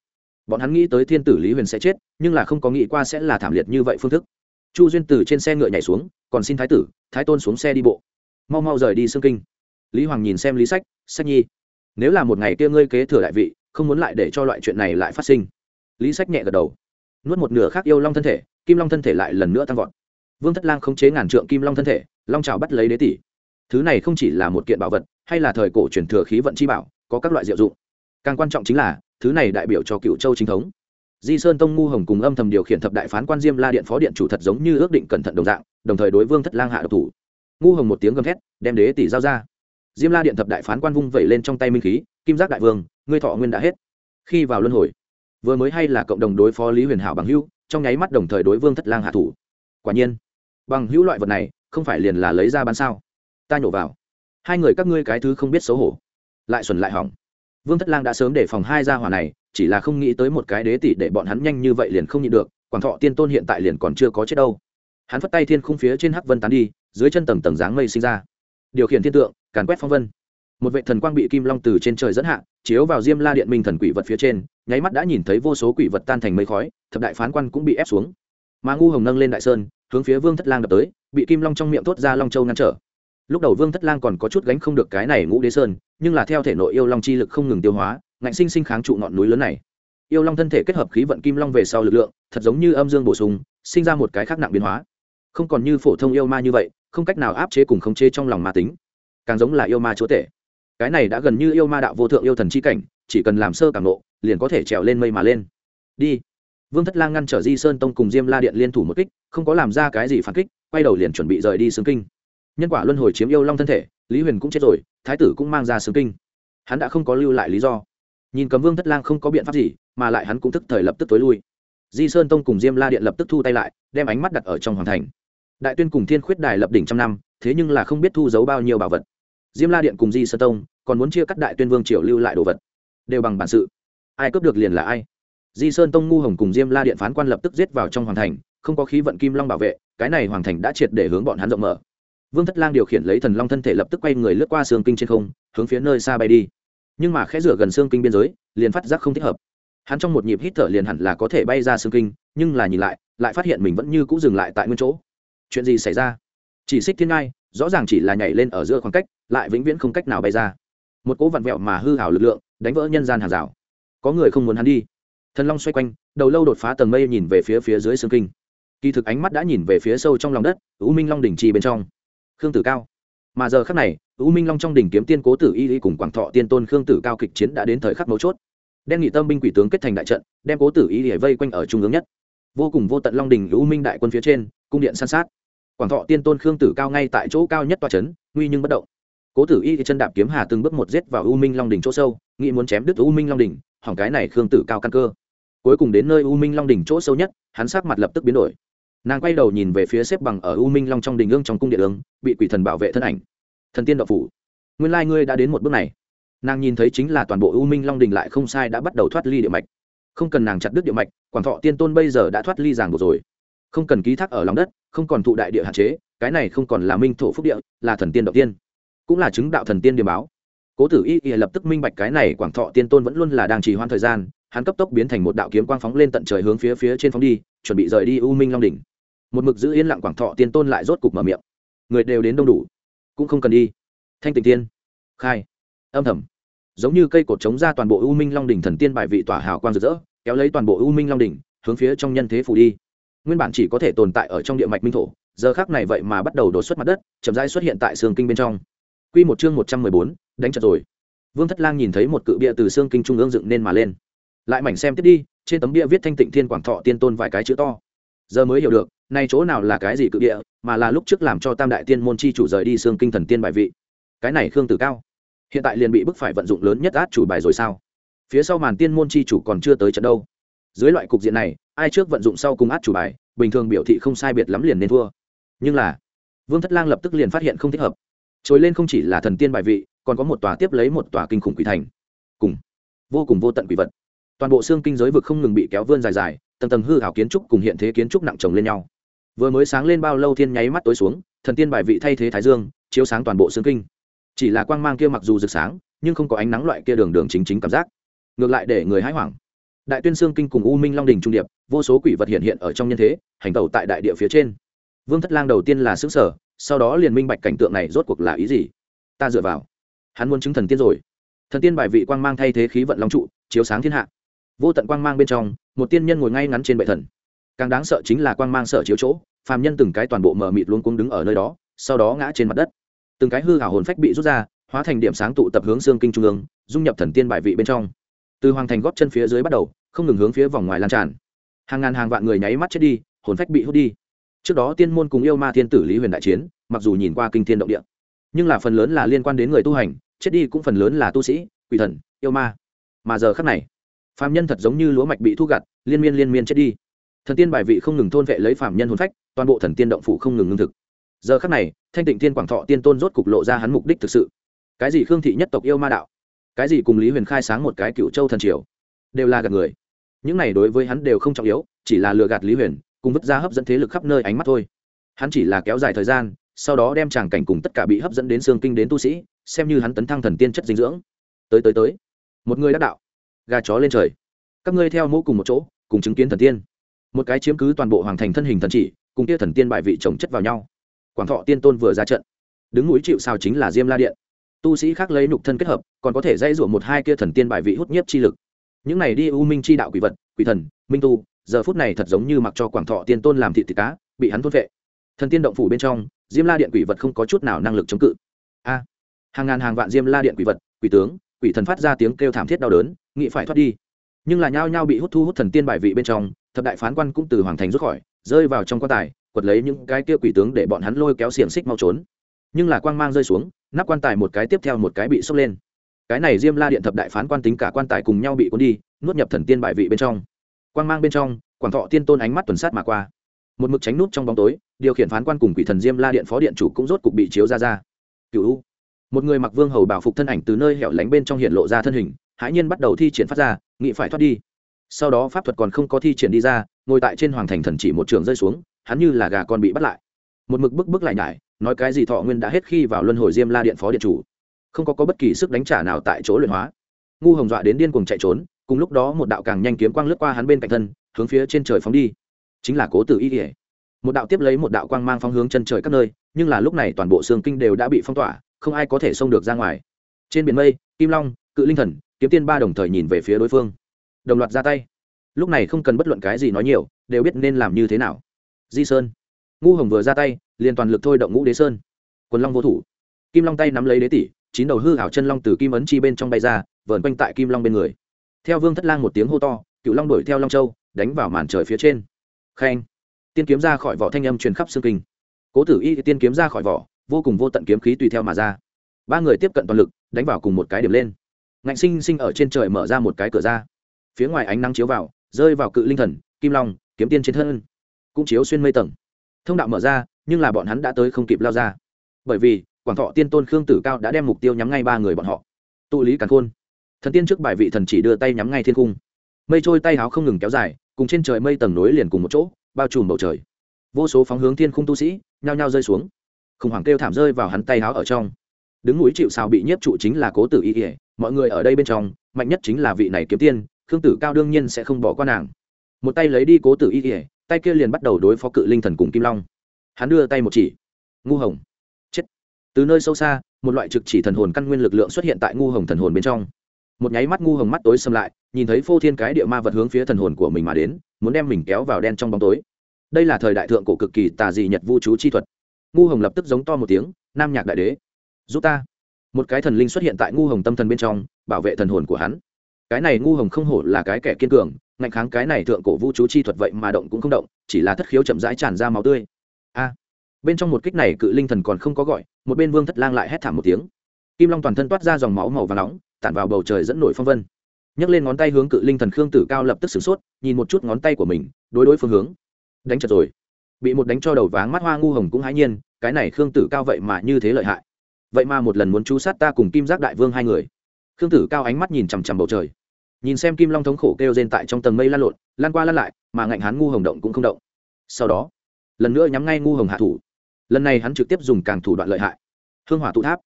Bọn hắn nghĩ tới thiên tử lý huyền sẽ chết, nhưng là không có nghĩ qua sẽ là thảm liệt như vậy phương thức. Chu duyên từ trên xe ngựa nhảy xuống, còn xin thái tử, thái tôn xuống xe đi bộ. Mau mau rời đi xương kinh lý hoàng nhìn xem lý sách sách nhi, nếu là một ngày kia ngươi kế thừa đại vị, không muốn lại để cho loại chuyện này lại phát sinh. Lý sách nhẹ gật đầu. Nuốt một nửa khác yêu long thân thể, kim long thân thể lại lần nữa tăng vọt. Vương thất lang khống chế ngàn trượng kim long thân thể, long trào bắt lấy đế tỷ. Thứ này không chỉ là một kiện bảo vật, hay là thời cổ truyền thừa khí vận chi bảo, có các loại diệu dụng. Càng quan trọng chính là, thứ này đại biểu cho cựu châu chính thống. Di sơn tông ngu hồng cùng âm thầm điều khiển thập đại phán quan diêm la điện phó điện chủ thật giống như ước định cẩn thận đồng dạng, đồng thời đối vương thất lang hạ độc thủ. Ngu hồng một tiếng gầm thét, đem đế tỷ giao ra diêm la điện thập đại phán quan vung vẩy lên trong tay minh khí, kim giác đại vương, ngươi thọ nguyên đã hết. Khi vào luân hồi, vừa mới hay là cộng đồng đối phó lý huyền hảo bằng hữu, trong nháy mắt đồng thời đối vương thất lang hạ thủ. Quả nhiên, bằng hữu loại vật này, không phải liền là lấy ra bán sao? Ta nhổ vào. Hai người các ngươi cái thứ không biết xấu hổ. Lại xuẩn lại hỏng. Vương thất lang đã sớm để phòng hai gia hỏa này, chỉ là không nghĩ tới một cái đế tỷ để bọn hắn nhanh như vậy liền không nhịn được, quảng thọ tiên tôn hiện tại liền còn chưa có chết đâu. Hắn phất tay thiên khung phía trên hắc vân tán đi, dưới chân tầng tầng dáng mây sinh ra điều khiển thiên tượng, càn quét phong vân. Một vệ thần quang bị kim long từ trên trời dẫn hạ, chiếu vào diêm la điện minh thần quỷ vật phía trên, nháy mắt đã nhìn thấy vô số quỷ vật tan thành mây khói, thập đại phán quan cũng bị ép xuống. Mà ngu hồng nâng lên đại sơn, hướng phía vương thất lang đập tới, bị kim long trong miệng thốt ra long châu ngăn trở. Lúc đầu vương thất lang còn có chút gánh không được cái này ngũ đế sơn, nhưng là theo thể nội yêu long chi lực không ngừng tiêu hóa, ngạnh sinh sinh kháng trụ ngọn núi lớn này. Yêu long thân thể kết hợp khí vận kim long về sau lực lượng, thật giống như âm dương bổ sung, sinh ra một cái khác nặng biến hóa không còn như phổ thông yêu ma như vậy, không cách nào áp chế cùng khống chế trong lòng ma tính. Càng giống là yêu ma chúa tể. Cái này đã gần như yêu ma đạo vô thượng yêu thần chi cảnh, chỉ cần làm sơ càng nộ liền có thể trèo lên mây mà lên. Đi. Vương thất lang ngăn trở di sơn tông cùng diêm la điện liên thủ một kích, không có làm ra cái gì phản kích, quay đầu liền chuẩn bị rời đi xương kinh. Nhân quả luân hồi chiếm yêu long thân thể, lý huyền cũng chết rồi, thái tử cũng mang ra xương kinh. Hắn đã không có lưu lại lý do. Nhìn cấm vương thất lang không có biện pháp gì, mà lại hắn cũng thức thời lập tức tối lui. Di sơn tông cùng diêm la điện lập tức thu tay lại, đem ánh mắt đặt ở trong hoàng thành đại tuyên cùng thiên khuyết đài lập đỉnh trăm năm, thế nhưng là không biết thu giấu bao nhiêu bảo vật. Diêm la điện cùng di Sơ tông còn muốn chia cắt đại tuyên vương triều lưu lại đồ vật. Đều bằng bản sự. Ai cướp được liền là ai. Di sơn tông ngu hồng cùng diêm la điện phán quan lập tức giết vào trong hoàng thành, không có khí vận kim long bảo vệ, cái này hoàng thành đã triệt để hướng bọn hắn rộng mở. Vương thất lang điều khiển lấy thần long thân thể lập tức quay người lướt qua xương kinh trên không, hướng phía nơi xa bay đi. Nhưng mà khẽ rửa gần xương kinh biên giới, liền phát giác không thích hợp. Hắn trong một nhịp hít thở liền hẳn là có thể bay ra xương kinh, nhưng là nhìn lại lại phát hiện mình vẫn như cũ dừng lại tại nguyên chỗ chuyện gì xảy ra? Chỉ xích thiên ngai, rõ ràng chỉ là nhảy lên ở giữa khoảng cách, lại vĩnh viễn không cách nào bay ra. Một cỗ vặn vẹo mà hư hảo lực lượng, đánh vỡ nhân gian hàng rào. Có người không muốn hắn đi. Thần long xoay quanh, đầu lâu đột phá tầng mây nhìn về phía phía dưới xương kinh. Kỳ thực ánh mắt đã nhìn về phía sâu trong lòng đất, u minh long đỉnh trì bên trong. Khương tử cao. Mà giờ khắc này, u minh long trong đỉnh kiếm tiên cố tử y y cùng quảng thọ tiên tôn khương tử cao kịch chiến đã đến thời khắc mấu chốt. Đen nghị tâm binh quỷ tướng kết thành đại trận, đem cố tử y y vây quanh ở trung ương nhất. Vô cùng vô tận long đỉnh u minh đại quân phía trên cung điện san sát. Quảng thọ tiên tôn khương tử cao ngay tại chỗ cao nhất tòa trấn nguy nhưng bất động. Cố tử y chân đạp kiếm hà từng bước một giết vào u minh long đỉnh chỗ sâu, nghĩ muốn chém đứt u minh long đỉnh, hỏng cái này khương tử cao căn cơ. Cuối cùng đến nơi u minh long đỉnh chỗ sâu nhất, hắn sắc mặt lập tức biến đổi. Nàng quay đầu nhìn về phía xếp bằng ở u minh long trong đình ương trong cung điện ương, bị quỷ thần bảo vệ thân ảnh. Thần tiên đạo phủ. Nguyên lai ngươi đã đến một bước này. Nàng nhìn thấy chính là toàn bộ u minh long đình lại không sai đã bắt đầu thoát ly địa mạch. Không cần nàng chặt đứt địa mạch, quảng thọ tiên tôn bây giờ đã thoát ly ràng buộc rồi không cần ký thác ở lòng đất, không còn thụ đại địa hạn chế, cái này không còn là minh thổ phúc địa, là thần tiên đầu tiên, cũng là chứng đạo thần tiên điểm báo. Cố tử y y lập tức minh bạch cái này quảng thọ tiên tôn vẫn luôn là đang trì hoãn thời gian, hắn cấp tốc biến thành một đạo kiếm quang phóng lên tận trời hướng phía phía trên phóng đi, chuẩn bị rời đi u minh long đỉnh. Một mực giữ yên lặng quảng thọ tiên tôn lại rốt cục mở miệng. Người đều đến đông đủ, cũng không cần đi. Thanh tịnh tiên khai, âm thầm. Giống như cây cột chống ra toàn bộ u minh long đỉnh thần tiên bài vị tỏa hào quang rực rỡ, kéo lấy toàn bộ u minh long đỉnh, hướng phía trong nhân thế phủ đi nguyên bản chỉ có thể tồn tại ở trong địa mạch minh thổ, giờ khác này vậy mà bắt đầu đổ xuất mặt đất, chậm rãi xuất hiện tại xương kinh bên trong. Quy một chương một trăm mười bốn, đánh chật rồi. Vương thất lang nhìn thấy một cự bia từ xương kinh trung ương dựng nên mà lên. Lại mảnh xem tiếp đi, trên tấm bia viết thanh tịnh thiên quảng thọ tiên tôn vài cái chữ to. Giờ mới hiểu được, nay chỗ nào là cái gì cự địa mà là lúc trước làm cho tam đại tiên môn chi chủ rời đi xương kinh thần tiên bài vị. Cái này khương tử cao, hiện tại liền bị bức phải vận dụng lớn nhất át chủ bài rồi sao? Phía sau màn tiên môn chi chủ còn chưa tới trận đâu dưới loại cục diện này, ai trước vận dụng sau cùng át chủ bài, bình thường biểu thị không sai biệt lắm liền nên thua. Nhưng là, vương thất lang lập tức liền phát hiện không thích hợp. Trồi lên không chỉ là thần tiên bài vị, còn có một tòa tiếp lấy một tòa kinh khủng quỷ thành. Cùng, vô cùng vô tận quỷ vật. Toàn bộ xương kinh giới vực không ngừng bị kéo vươn dài dài, tầng tầng hư hảo kiến trúc cùng hiện thế kiến trúc nặng chồng lên nhau. Vừa mới sáng lên bao lâu thiên nháy mắt tối xuống, thần tiên bài vị thay thế thái dương, chiếu sáng toàn bộ xương kinh. Chỉ là quang mang kia mặc dù rực sáng, nhưng không có ánh nắng loại kia đường đường chính chính cảm giác. Ngược lại để người hãi hoảng đại tuyên xương kinh cùng u minh long đình trung điệp, vô số quỷ vật hiện hiện ở trong nhân thế, hành tẩu tại đại địa phía trên. Vương thất lang đầu tiên là xứ sở sau đó liền minh bạch cảnh tượng này rốt cuộc là ý gì. Ta dựa vào. Hắn muốn chứng thần tiên rồi. Thần tiên bài vị quang mang thay thế khí vận long trụ, chiếu sáng thiên hạ. Vô tận quang mang bên trong, một tiên nhân ngồi ngay ngắn trên bệ thần. Càng đáng sợ chính là quang mang sợ chiếu chỗ, phàm nhân từng cái toàn bộ mờ mịt luôn cuống đứng ở nơi đó, sau đó ngã trên mặt đất. Từng cái hư hảo hồn phách bị rút ra, hóa thành điểm sáng tụ tập hướng xương kinh trung ương, dung nhập thần tiên bài vị bên trong từ hoàng thành góp chân phía dưới bắt đầu, không ngừng hướng phía vòng ngoài lan tràn. Hàng ngàn hàng vạn người nháy mắt chết đi, hồn phách bị hút đi. Trước đó tiên môn cùng yêu ma thiên tử lý huyền đại chiến, mặc dù nhìn qua kinh thiên động địa, nhưng là phần lớn là liên quan đến người tu hành, chết đi cũng phần lớn là tu sĩ, quỷ thần, yêu ma. Mà giờ khắc này phạm nhân thật giống như lúa mạch bị thu gặt, liên miên liên miên chết đi. Thần tiên bài vị không ngừng thôn vệ lấy phạm nhân hồn phách, toàn bộ thần tiên động phủ không ngừng ngưng thực. Giờ khắc này, thanh tịnh tiên quảng thọ tiên tôn rốt cục lộ ra hắn mục đích thực sự. Cái gì khương thị nhất tộc yêu ma đạo? Cái gì cùng lý huyền khai sáng một cái cựu châu thần triều đều là gạt người những này đối với hắn đều không trọng yếu chỉ là lừa gạt lý huyền cùng vứt ra hấp dẫn thế lực khắp nơi ánh mắt thôi hắn chỉ là kéo dài thời gian sau đó đem tràng cảnh cùng tất cả bị hấp dẫn đến xương kinh đến tu sĩ xem như hắn tấn thăng thần tiên chất dinh dưỡng tới tới tới một người đắc đạo gà chó lên trời các ngươi theo mẫu cùng một chỗ cùng chứng kiến thần tiên một cái chiếm cứ toàn bộ hoàng thành thân hình thần chỉ cùng kia thần tiên bại vị chồng chất vào nhau quảng thọ tiên tôn vừa ra trận đứng núi chịu sao chính là diêm la điện tu sĩ khác lấy nục thân kết hợp, còn có thể dây rủa một hai kia thần tiên bại vị hút nhiếp chi lực. Những này đi u minh chi đạo quỷ vật, quỷ thần, minh tu, giờ phút này thật giống như mặc cho quảng thọ tiên tôn làm thị thịt cá, bị hắn thốt vệ thần tiên động phủ bên trong, diêm la điện quỷ vật không có chút nào năng lực chống cự. A, hàng ngàn hàng vạn diêm la điện quỷ vật, quỷ tướng, quỷ thần phát ra tiếng kêu thảm thiết đau đớn, nghĩ phải thoát đi. Nhưng là nhao nhao bị hút thu hút thần tiên bài vị bên trong, thập đại phán quan cũng từ hoàng thành rút khỏi, rơi vào trong quan tài, quật lấy những cái kia quỷ tướng để bọn hắn lôi kéo xiềng xích mau trốn. Nhưng là quang mang rơi xuống nắp quan tài một cái tiếp theo một cái bị sốc lên. Cái này diêm la điện thập đại phán quan tính cả quan tài cùng nhau bị cuốn đi, nuốt nhập thần tiên bài vị bên trong. Quang mang bên trong, quảng thọ tiên tôn ánh mắt tuần sát mà qua. Một mực tránh nút trong bóng tối, điều khiển phán quan cùng quỷ thần diêm la điện phó điện chủ cũng rốt cục bị chiếu ra ra. Cựu một người mặc vương hầu bảo phục thân ảnh từ nơi hẻo lánh bên trong hiện lộ ra thân hình, hãi nhiên bắt đầu thi triển phát ra nghị phải thoát đi. Sau đó pháp thuật còn không có thi triển đi ra, ngồi tại trên hoàng thành thần chỉ một trường rơi xuống, hắn như là gà con bị bắt lại một mực bức bức lại nhải nói cái gì thọ nguyên đã hết khi vào luân hồi diêm la điện phó điện chủ. Không có, có bất kỳ sức đánh trả nào tại chỗ luyện hóa. Ngu hồng dọa đến điên cuồng chạy trốn cùng lúc đó một đạo càng nhanh kiếm quang lướt qua hắn bên cạnh thân hướng phía trên trời phóng đi. Chính là cố tử y kỉa một đạo tiếp lấy một đạo quang mang phóng hướng chân trời các nơi nhưng là lúc này toàn bộ xương kinh đều đã bị phong tỏa không ai có thể xông được ra ngoài. Trên biển mây kim long cự linh thần kiếm tiên ba đồng thời nhìn về phía đối phương. Đồng loạt ra tay. Lúc này không cần bất luận cái gì nói nhiều đều biết nên làm như thế nào. Di sơn ngu hồng vừa ra tay, liền toàn lực thôi động ngũ đế sơn. Quần long vô thủ. Kim long tay nắm lấy đế tỷ, chín đầu hư hảo chân long từ kim ấn chi bên trong bay ra, vờn quanh tại kim long bên người. Theo vương thất lang một tiếng hô to, cựu long đuổi theo long châu, đánh vào màn trời phía trên. Khen. Tiên kiếm ra khỏi vỏ thanh âm truyền khắp xương kinh. Cố tử y tiên kiếm ra khỏi vỏ, vô cùng vô tận kiếm khí tùy theo mà ra. Ba người tiếp cận toàn lực, đánh vào cùng một cái điểm lên. Ngạnh sinh sinh ở trên trời mở ra một cái cửa ra. Phía ngoài ánh nắng chiếu vào, rơi vào cự linh thần, kim long, kiếm tiên trên thân, cũng chiếu xuyên mây tầng thông đạo mở ra, nhưng là bọn hắn đã tới không kịp lao ra. Bởi vì, quảng thọ tiên tôn khương tử cao đã đem mục tiêu nhắm ngay ba người bọn họ. Tụ lý càn khôn. Thần tiên trước bài vị thần chỉ đưa tay nhắm ngay thiên cung mây trôi tay háo không ngừng kéo dài, cùng trên trời mây tầng nối liền cùng một chỗ, bao trùm bầu trời. Vô số phóng hướng thiên khung tu sĩ, nhao nhao rơi xuống. Khủng hoảng kêu thảm rơi vào hắn tay háo ở trong. Đứng núi chịu xào bị nhiếp trụ chính là cố tử y ỉa mọi người ở đây bên trong, mạnh nhất chính là vị này kiếm tiên, khương tử cao đương nhiên sẽ không bỏ qua nàng. Một tay lấy đi cố tử y ỉa tay kia liền bắt đầu đối phó cự linh thần cùng kim long. Hắn đưa tay một chỉ. Ngu hồng. Chết. Từ nơi sâu xa, một loại trực chỉ thần hồn căn nguyên lực lượng xuất hiện tại ngu hồng thần hồn bên trong. Một nháy mắt ngu hồng mắt tối xâm lại, nhìn thấy phô thiên cái địa ma vật hướng phía thần hồn của mình mà đến, muốn đem mình kéo vào đen trong bóng tối. Đây là thời đại thượng cổ cực kỳ tà dị nhật vu chú chi thuật. Ngu hồng lập tức giống to một tiếng, nam nhạc đại đế. Giúp ta. Một cái thần linh xuất hiện tại ngu hồng tâm thần bên trong, bảo vệ thần hồn của hắn. Cái này ngu hồng không hổ là cái kẻ kiên cường ngạnh kháng cái này thượng cổ vũ chú chi thuật vậy mà động cũng không động, chỉ là thất khiếu chậm rãi tràn ra máu tươi. A. Bên trong một kích này cự linh thần còn không có gọi, một bên vương thất lang lại hét thảm một tiếng. Kim long toàn thân toát ra dòng máu màu và nóng, tản vào bầu trời dẫn nổi phong vân. Nhấc lên ngón tay hướng cự linh thần khương tử cao lập tức sửng sốt, nhìn một chút ngón tay của mình, đối đối phương hướng. Đánh chật rồi. Bị một đánh cho đầu váng mắt hoa ngu hồng cũng hãi nhiên, cái này khương tử cao vậy mà như thế lợi hại. Vậy mà một lần muốn chú sát ta cùng kim giác đại vương hai người. Khương tử cao ánh mắt nhìn chằm chằm bầu trời nhìn xem kim long thống khổ kêu rên tại trong tầng mây lan lộn, lan qua lan lại, mà ngạnh hắn ngu hồng động cũng không động. Sau đó, lần nữa nhắm ngay ngu hồng hạ thủ. Lần này hắn trực tiếp dùng càng thủ đoạn lợi hại. Hương hỏa tụ tháp.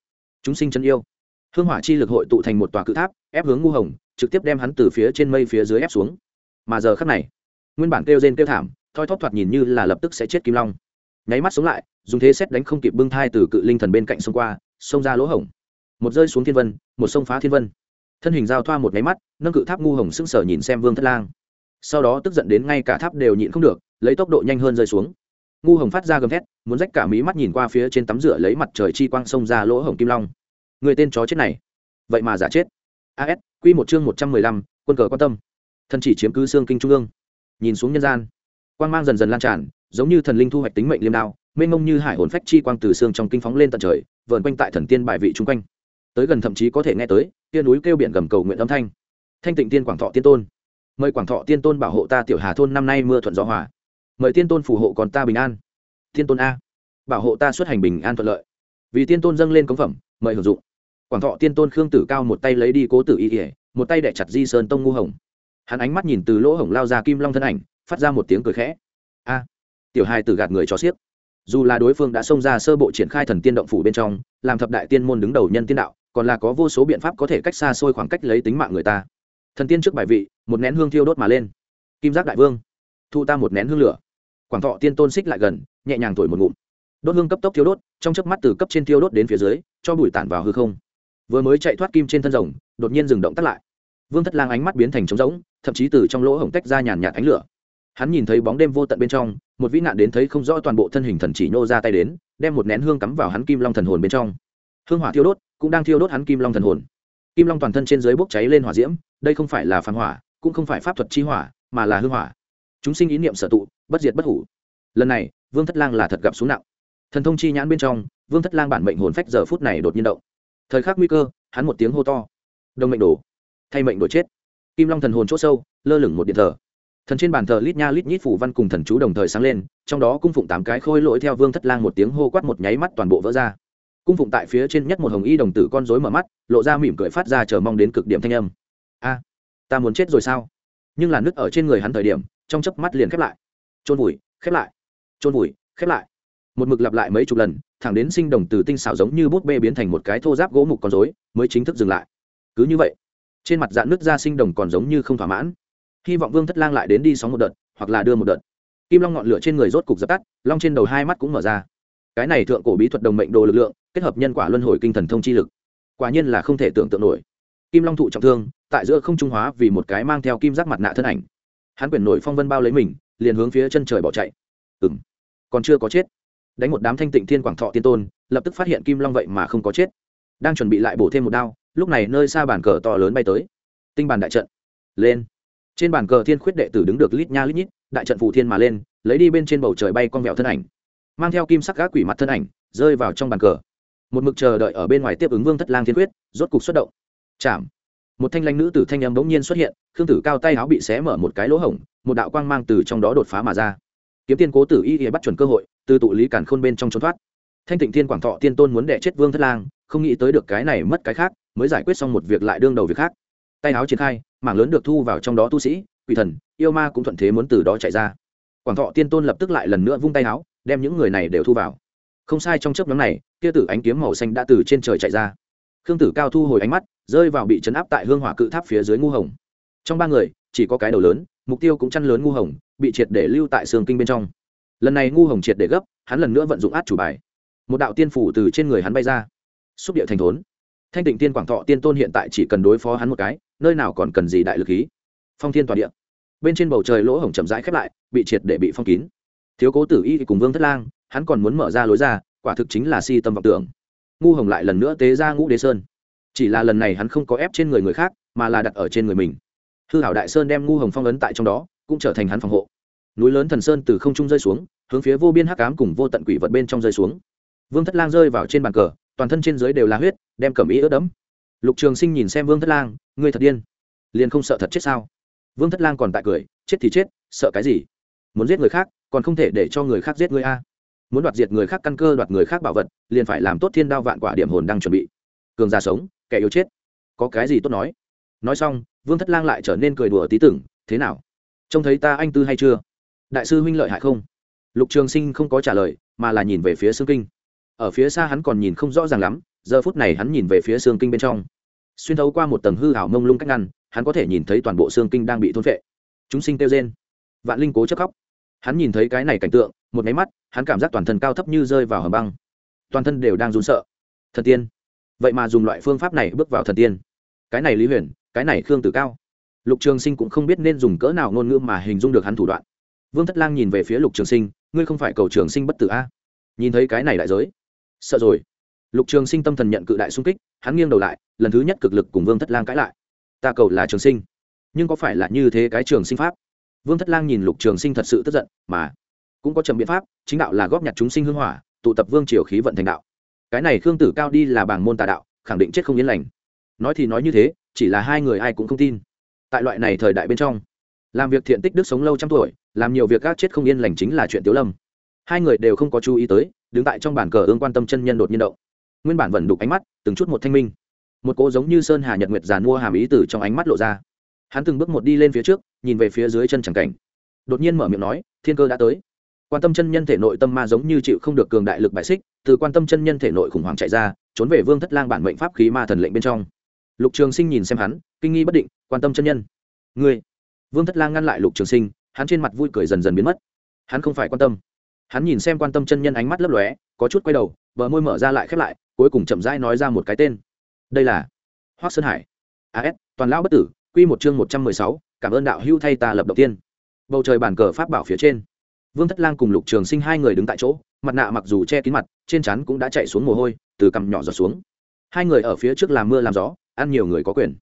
Chúng sinh chân yêu. Hương hỏa chi lực hội tụ thành một tòa cự tháp, ép hướng ngu hồng, trực tiếp đem hắn từ phía trên mây phía dưới ép xuống. Mà giờ khắc này, nguyên bản kêu rên kêu thảm, thoi thóp thoạt nhìn như là lập tức sẽ chết kim long. Nháy mắt sống lại, dùng thế xét đánh không kịp bưng thai từ cự linh thần bên cạnh xông qua, xông ra lỗ hổng. Một rơi xuống thiên vân, một sông phá thiên vân thân hình giao thoa một máy mắt, nâng cự tháp ngu hồng sững sờ nhìn xem vương thất lang. Sau đó tức giận đến ngay cả tháp đều nhịn không được, lấy tốc độ nhanh hơn rơi xuống. Ngu hồng phát ra gầm thét, muốn rách cả mí mắt nhìn qua phía trên tắm rửa lấy mặt trời chi quang sông ra lỗ hồng kim long. Người tên chó chết này, vậy mà giả chết. As q một chương một trăm mười lăm, quân cờ quan tâm. Thân chỉ chiếm cứ xương kinh trung ương. Nhìn xuống nhân gian, quang mang dần dần lan tràn, giống như thần linh thu hoạch tính mệnh liêm đao, mênh mông như hải hồn phách chi quang từ xương trong kinh phóng lên tận trời, vờn quanh tại thần tiên bài vị chung quanh. Tới gần thậm chí có thể nghe tới tiên núi kêu biển gầm cầu nguyện âm thanh. Thanh tịnh tiên quảng thọ tiên tôn. Mời quảng thọ tiên tôn bảo hộ ta tiểu hà thôn năm nay mưa thuận gió hòa. Mời tiên tôn phù hộ còn ta bình an. Tiên tôn a. Bảo hộ ta xuất hành bình an thuận lợi. Vì tiên tôn dâng lên cống phẩm, mời hưởng dụng. Quảng thọ tiên tôn khương tử cao một tay lấy đi cố tử y ỉa một tay đẻ chặt di sơn tông ngu hồng. Hắn ánh mắt nhìn từ lỗ hổng lao ra kim long thân ảnh, phát ra một tiếng cười khẽ. A. Tiểu hai tử gạt người cho xiếc. Dù là đối phương đã xông ra sơ bộ triển khai thần tiên động phủ bên trong, làm thập đại tiên môn đứng đầu nhân tiên đạo còn là có vô số biện pháp có thể cách xa xôi khoảng cách lấy tính mạng người ta. Thần tiên trước bài vị, một nén hương thiêu đốt mà lên. Kim giác đại vương, thu ta một nén hương lửa. Quảng thọ tiên tôn xích lại gần, nhẹ nhàng thổi một ngụm. Đốt hương cấp tốc thiêu đốt, trong chớp mắt từ cấp trên thiêu đốt đến phía dưới, cho bụi tản vào hư không. Vừa mới chạy thoát kim trên thân rồng, đột nhiên dừng động tắt lại. Vương thất lang ánh mắt biến thành trống rỗng, thậm chí từ trong lỗ hổng tách ra nhàn nhạt ánh lửa. Hắn nhìn thấy bóng đêm vô tận bên trong, một vĩ nạn đến thấy không rõ toàn bộ thân hình thần chỉ nhô ra tay đến, đem một nén hương cắm vào hắn kim long thần hồn bên trong hương hỏa thiêu đốt cũng đang thiêu đốt hắn kim long thần hồn kim long toàn thân trên dưới bốc cháy lên hỏa diễm đây không phải là phản hỏa cũng không phải pháp thuật chi hỏa mà là hương hỏa chúng sinh ý niệm sở tụ bất diệt bất hủ lần này vương thất lang là thật gặp xuống nặng thần thông chi nhãn bên trong vương thất lang bản mệnh hồn phách giờ phút này đột nhiên động thời khắc nguy cơ hắn một tiếng hô to đồng mệnh đổ thay mệnh đổi chết kim long thần hồn c h ỗ sâu lơ lửng một điện thờ thần trên bàn thờ lít nha lít nhít phủ văn cùng thần chú đồng thời sáng lên trong đó cung phụng tám cái khôi lỗi theo vương thất lang một tiếng hô quát một nháy mắt toàn bộ vỡ ra cung phụng tại phía trên nhất một hồng y đồng tử con rối mở mắt, lộ ra mỉm cười phát ra chờ mong đến cực điểm thanh âm. A, ta muốn chết rồi sao? Nhưng là nước ở trên người hắn thời điểm, trong chớp mắt liền khép lại. Trôn vùi, khép lại. Trôn vùi, khép lại. Một mực lặp lại mấy chục lần, thẳng đến sinh đồng từ tinh xảo giống như bút bê biến thành một cái thô giáp gỗ mục con rối, mới chính thức dừng lại. Cứ như vậy, trên mặt dạng nước ra sinh đồng còn giống như không thỏa mãn. Hy vọng vương thất lang lại đến đi sóng một đợt, hoặc là đưa một đợt. Kim long ngọn lửa trên người rốt cục dập tắt, long trên đầu hai mắt cũng mở ra cái này thượng cổ bí thuật đồng mệnh đồ lực lượng, kết hợp nhân quả luân hồi kinh thần thông chi lực. Quả nhiên là không thể tưởng tượng nổi. Kim long thụ trọng thương, tại giữa không trung hóa vì một cái mang theo kim giác mặt nạ thân ảnh. Hắn quyển nổi phong vân bao lấy mình, liền hướng phía chân trời bỏ chạy. Ừng còn chưa có chết. Đánh một đám thanh tịnh thiên quảng thọ tiên tôn, lập tức phát hiện kim long vậy mà không có chết. Đang chuẩn bị lại bổ thêm một đao, lúc này nơi xa bàn cờ to lớn bay tới. Tinh bàn đại trận. Lên. Trên bàn cờ thiên khuyết đệ tử đứng được lít nha lít nhít, đại trận phù thiên mà lên, lấy đi bên trên bầu trời bay con vẹo thân ảnh mang theo kim sắc gác quỷ mặt thân ảnh, rơi vào trong bàn cờ. Một mực chờ đợi ở bên ngoài tiếp ứng vương thất lang thiên quyết, rốt cục xuất động. Chạm. Một thanh lanh nữ tử thanh âm bỗng nhiên xuất hiện, khương tử cao tay áo bị xé mở một cái lỗ hổng, một đạo quang mang từ trong đó đột phá mà ra. Kiếm tiên cố tử y y bắt chuẩn cơ hội, từ tụ lý cản khôn bên trong trốn thoát. Thanh tịnh thiên quảng thọ tiên tôn muốn đẻ chết vương thất lang, không nghĩ tới được cái này mất cái khác, mới giải quyết xong một việc lại đương đầu việc khác. Tay áo triển khai, mảng lớn được thu vào trong đó tu sĩ, quỷ thần, yêu ma cũng thuận thế muốn từ đó chạy ra. Quảng thọ tiên tôn lập tức lại lần nữa vung tay áo đem những người này đều thu vào. Không sai trong chớp nhóm này, kia tử ánh kiếm màu xanh đã từ trên trời chạy ra. Khương tử cao thu hồi ánh mắt, rơi vào bị chấn áp tại hương hỏa cự tháp phía dưới ngu hồng. Trong ba người, chỉ có cái đầu lớn, mục tiêu cũng chăn lớn ngu hồng, bị triệt để lưu tại sườn kinh bên trong. Lần này ngu hồng triệt để gấp, hắn lần nữa vận dụng át chủ bài. Một đạo tiên phủ từ trên người hắn bay ra. Xúc địa thành thốn. Thanh tịnh tiên quảng thọ tiên tôn hiện tại chỉ cần đối phó hắn một cái, nơi nào còn cần gì đại lực khí. Phong thiên tòa địa. Bên trên bầu trời lỗ hổng chậm rãi khép lại, bị triệt để bị phong kín thiếu cố tử y cùng vương thất lang, hắn còn muốn mở ra lối ra, quả thực chính là si tâm vọng tưởng. Ngu hồng lại lần nữa tế ra ngũ đế sơn. Chỉ là lần này hắn không có ép trên người người khác, mà là đặt ở trên người mình. Hư hảo đại sơn đem ngu hồng phong ấn tại trong đó, cũng trở thành hắn phòng hộ. Núi lớn thần sơn từ không trung rơi xuống, hướng phía vô biên hắc cám cùng vô tận quỷ vật bên trong rơi xuống. Vương thất lang rơi vào trên bàn cờ, toàn thân trên dưới đều là huyết, đem cẩm ý ướt đẫm. Lục trường sinh nhìn xem vương thất lang, ngươi thật điên, liền không sợ thật chết sao? Vương thất lang còn tại cười, chết thì chết, sợ cái gì? Muốn giết người khác còn không thể để cho người khác giết ngươi a. Muốn đoạt diệt người khác căn cơ, đoạt người khác bảo vật, liền phải làm tốt thiên đao vạn quả điểm hồn đang chuẩn bị. Cường già sống, kẻ yếu chết. Có cái gì tốt nói? Nói xong, vương thất lang lại trở nên cười đùa tí tưởng, thế nào? Trông thấy ta anh tư hay chưa? Đại sư huynh lợi hại không? Lục trường sinh không có trả lời, mà là nhìn về phía xương kinh. Ở phía xa hắn còn nhìn không rõ ràng lắm, giờ phút này hắn nhìn về phía xương kinh bên trong. Xuyên thấu qua một tầng hư hảo mông lung cách ngăn, hắn có thể nhìn thấy toàn bộ xương kinh đang bị thôn vệ chúng sinh kêu rên. Vạn linh cố chấp khóc hắn nhìn thấy cái này cảnh tượng, một máy mắt, hắn cảm giác toàn thân cao thấp như rơi vào hầm băng. Toàn thân đều đang run sợ. Thần tiên. Vậy mà dùng loại phương pháp này bước vào thần tiên. Cái này lý huyền, cái này khương tử cao. Lục trường sinh cũng không biết nên dùng cỡ nào ngôn ngữ mà hình dung được hắn thủ đoạn. Vương thất lang nhìn về phía lục trường sinh, ngươi không phải cầu trường sinh bất tử a? Nhìn thấy cái này đại giới. Sợ rồi. Lục trường sinh tâm thần nhận cự đại sung kích, hắn nghiêng đầu lại, lần thứ nhất cực lực cùng vương thất lang cãi lại. Ta cầu là trường sinh, nhưng có phải là như thế cái trường sinh pháp? Vương thất lang nhìn lục trường sinh thật sự tức giận, mà cũng có trầm biện pháp, chính đạo là góp nhặt chúng sinh hưng hỏa, tụ tập vương triều khí vận thành đạo. Cái này khương tử cao đi là bảng môn tà đạo, khẳng định chết không yên lành. Nói thì nói như thế, chỉ là hai người ai cũng không tin. Tại loại này thời đại bên trong, làm việc thiện tích đức sống lâu trăm tuổi, làm nhiều việc các chết không yên lành chính là chuyện tiếu lâm. Hai người đều không có chú ý tới, đứng tại trong bàn cờ ương quan tâm chân nhân đột nhiên động. Nguyên bản vẫn đục ánh mắt, từng chút một thanh minh. Một cỗ giống như sơn hà nhật nguyệt giàn mua hàm ý từ trong ánh mắt lộ ra. Hắn từng bước một đi lên phía trước nhìn về phía dưới chân chẳng cảnh. Đột nhiên mở miệng nói, thiên cơ đã tới. Quan tâm chân nhân thể nội tâm ma giống như chịu không được cường đại lực bại xích, từ quan tâm chân nhân thể nội khủng hoảng chạy ra, trốn về vương thất lang bản mệnh pháp khí ma thần lệnh bên trong. Lục trường sinh nhìn xem hắn, kinh nghi bất định, quan tâm chân nhân, ngươi? Vương thất lang ngăn lại lục trường sinh, hắn trên mặt vui cười dần dần biến mất. Hắn không phải quan tâm. Hắn nhìn xem quan tâm chân nhân ánh mắt lấp lóe, có chút quay đầu, bờ môi mở ra lại khép lại, cuối cùng chậm rãi nói ra một cái tên. Đây là hoác sơn hải. As toàn lão bất tử q một chương một trăm mười sáu cảm ơn đạo hữu thay ta lập đầu tiên. Bầu trời bàn cờ pháp bảo phía trên. Vương thất lang cùng lục trường sinh hai người đứng tại chỗ, mặt nạ mặc dù che kín mặt, trên chắn cũng đã chạy xuống mồ hôi, từ cằm nhỏ giọt xuống. Hai người ở phía trước làm mưa làm gió, ăn nhiều người có quyền.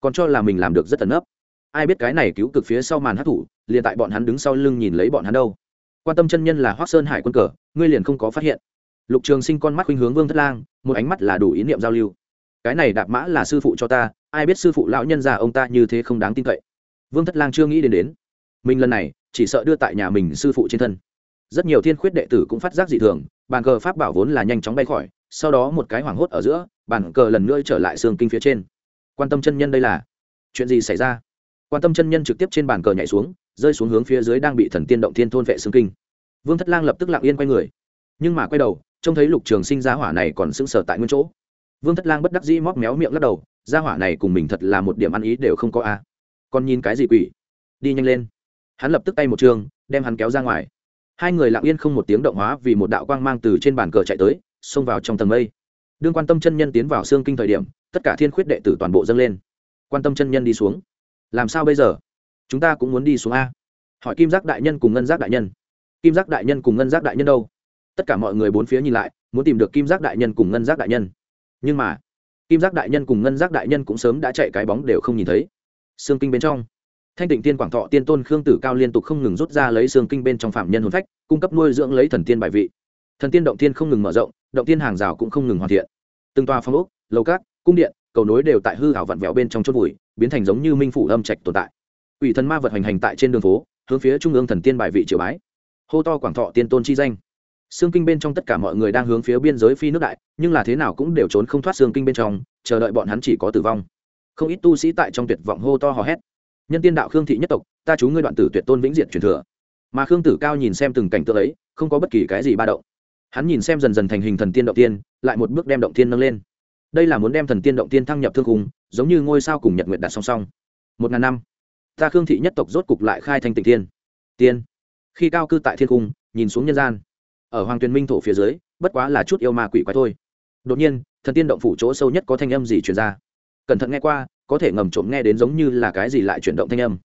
Còn cho là mình làm được rất tấn ấp ai biết cái này cứu cực phía sau màn hát thủ, liền tại bọn hắn đứng sau lưng nhìn lấy bọn hắn đâu. Quan tâm chân nhân là hoác sơn hải quân cờ, ngươi liền không có phát hiện. Lục trường sinh con mắt khuynh hướng vương thất lang, một ánh mắt là đủ ý niệm giao lưu. Cái này đạp mã là sư phụ cho ta, ai biết sư phụ lão nhân già ông ta như thế không đáng tin cậy vương thất lang chưa nghĩ đến đến. Mình lần này, chỉ sợ đưa tại nhà mình sư phụ trên thân. Rất nhiều thiên khuyết đệ tử cũng phát giác dị thường, bàn cờ pháp bảo vốn là nhanh chóng bay khỏi, sau đó một cái hoảng hốt ở giữa, bàn cờ lần nữa trở lại xương kinh phía trên. Quan tâm chân nhân đây là chuyện gì xảy ra? Quan tâm chân nhân trực tiếp trên bàn cờ nhảy xuống, rơi xuống hướng phía dưới đang bị thần tiên động thiên thôn vệ xương kinh. Vương thất lang lập tức lặng yên quay người. Nhưng mà quay đầu, trông thấy lục trường sinh gia hỏa này còn sững sờ tại nguyên chỗ. Vương thất lang bất đắc dĩ móc méo miệng lắc đầu, gia hỏa này cùng mình thật là một điểm ăn ý đều không có a còn nhìn cái gì quỷ? Đi nhanh lên. Hắn lập tức tay một trường, đem hắn kéo ra ngoài. Hai người lặng yên không một tiếng động hóa vì một đạo quang mang từ trên bàn cờ chạy tới, xông vào trong tầng mây. Đương quan tâm chân nhân tiến vào xương kinh thời điểm, tất cả thiên khuyết đệ tử toàn bộ dâng lên. Quan tâm chân nhân đi xuống. Làm sao bây giờ? Chúng ta cũng muốn đi xuống a. Hỏi kim giác đại nhân cùng ngân giác đại nhân. Kim giác đại nhân cùng ngân giác đại nhân đâu? Tất cả mọi người bốn phía nhìn lại, muốn tìm được kim giác đại nhân cùng ngân giác đại nhân. Nhưng mà, kim giác đại nhân cùng ngân giác đại nhân cũng sớm đã chạy cái bóng đều không nhìn thấy xương kinh bên trong. Thanh tịnh tiên quảng thọ tiên tôn khương tử cao liên tục không ngừng rút ra lấy xương kinh bên trong phạm nhân hồn phách, cung cấp nuôi dưỡng lấy thần tiên bài vị. Thần tiên động tiên không ngừng mở rộng, động tiên hàng rào cũng không ngừng hoàn thiện. Từng tòa phong ốc, lầu cát, cung điện, cầu nối đều tại hư hảo vặn vẹo bên trong chốt bụi biến thành giống như minh phủ âm trạch tồn tại. Ủy thần ma vật hành hành tại trên đường phố, hướng phía trung ương thần tiên bài vị triều bái. Hô to quảng thọ tiên tôn chi danh. Xương kinh bên trong tất cả mọi người đang hướng phía biên giới phi nước đại, nhưng là thế nào cũng đều trốn không thoát xương kinh bên trong, chờ đợi bọn hắn chỉ có tử vong không ít tu sĩ tại trong tuyệt vọng hô to hò hét. Nhân tiên đạo khương thị nhất tộc, ta chú ngươi đoạn tử tuyệt tôn vĩnh diện truyền thừa. Mà khương tử cao nhìn xem từng cảnh tượng ấy, không có bất kỳ cái gì ba động. Hắn nhìn xem dần dần thành hình thần tiên động tiên, lại một bước đem động tiên nâng lên. Đây là muốn đem thần tiên động tiên thăng nhập thương khung, giống như ngôi sao cùng nhật nguyện đặt song song. Một ngàn năm, ta khương thị nhất tộc rốt cục lại khai thanh tịnh tiên tiên. Khi cao cư tại thiên cung nhìn xuống nhân gian. Ở hoàng tuyền minh thổ phía dưới, bất quá là chút yêu ma quỷ quái thôi. Đột nhiên, thần tiên động phủ chỗ sâu nhất có thanh âm gì truyền ra? Cẩn thận nghe qua, có thể ngầm trộm nghe đến giống như là cái gì lại chuyển động thanh âm.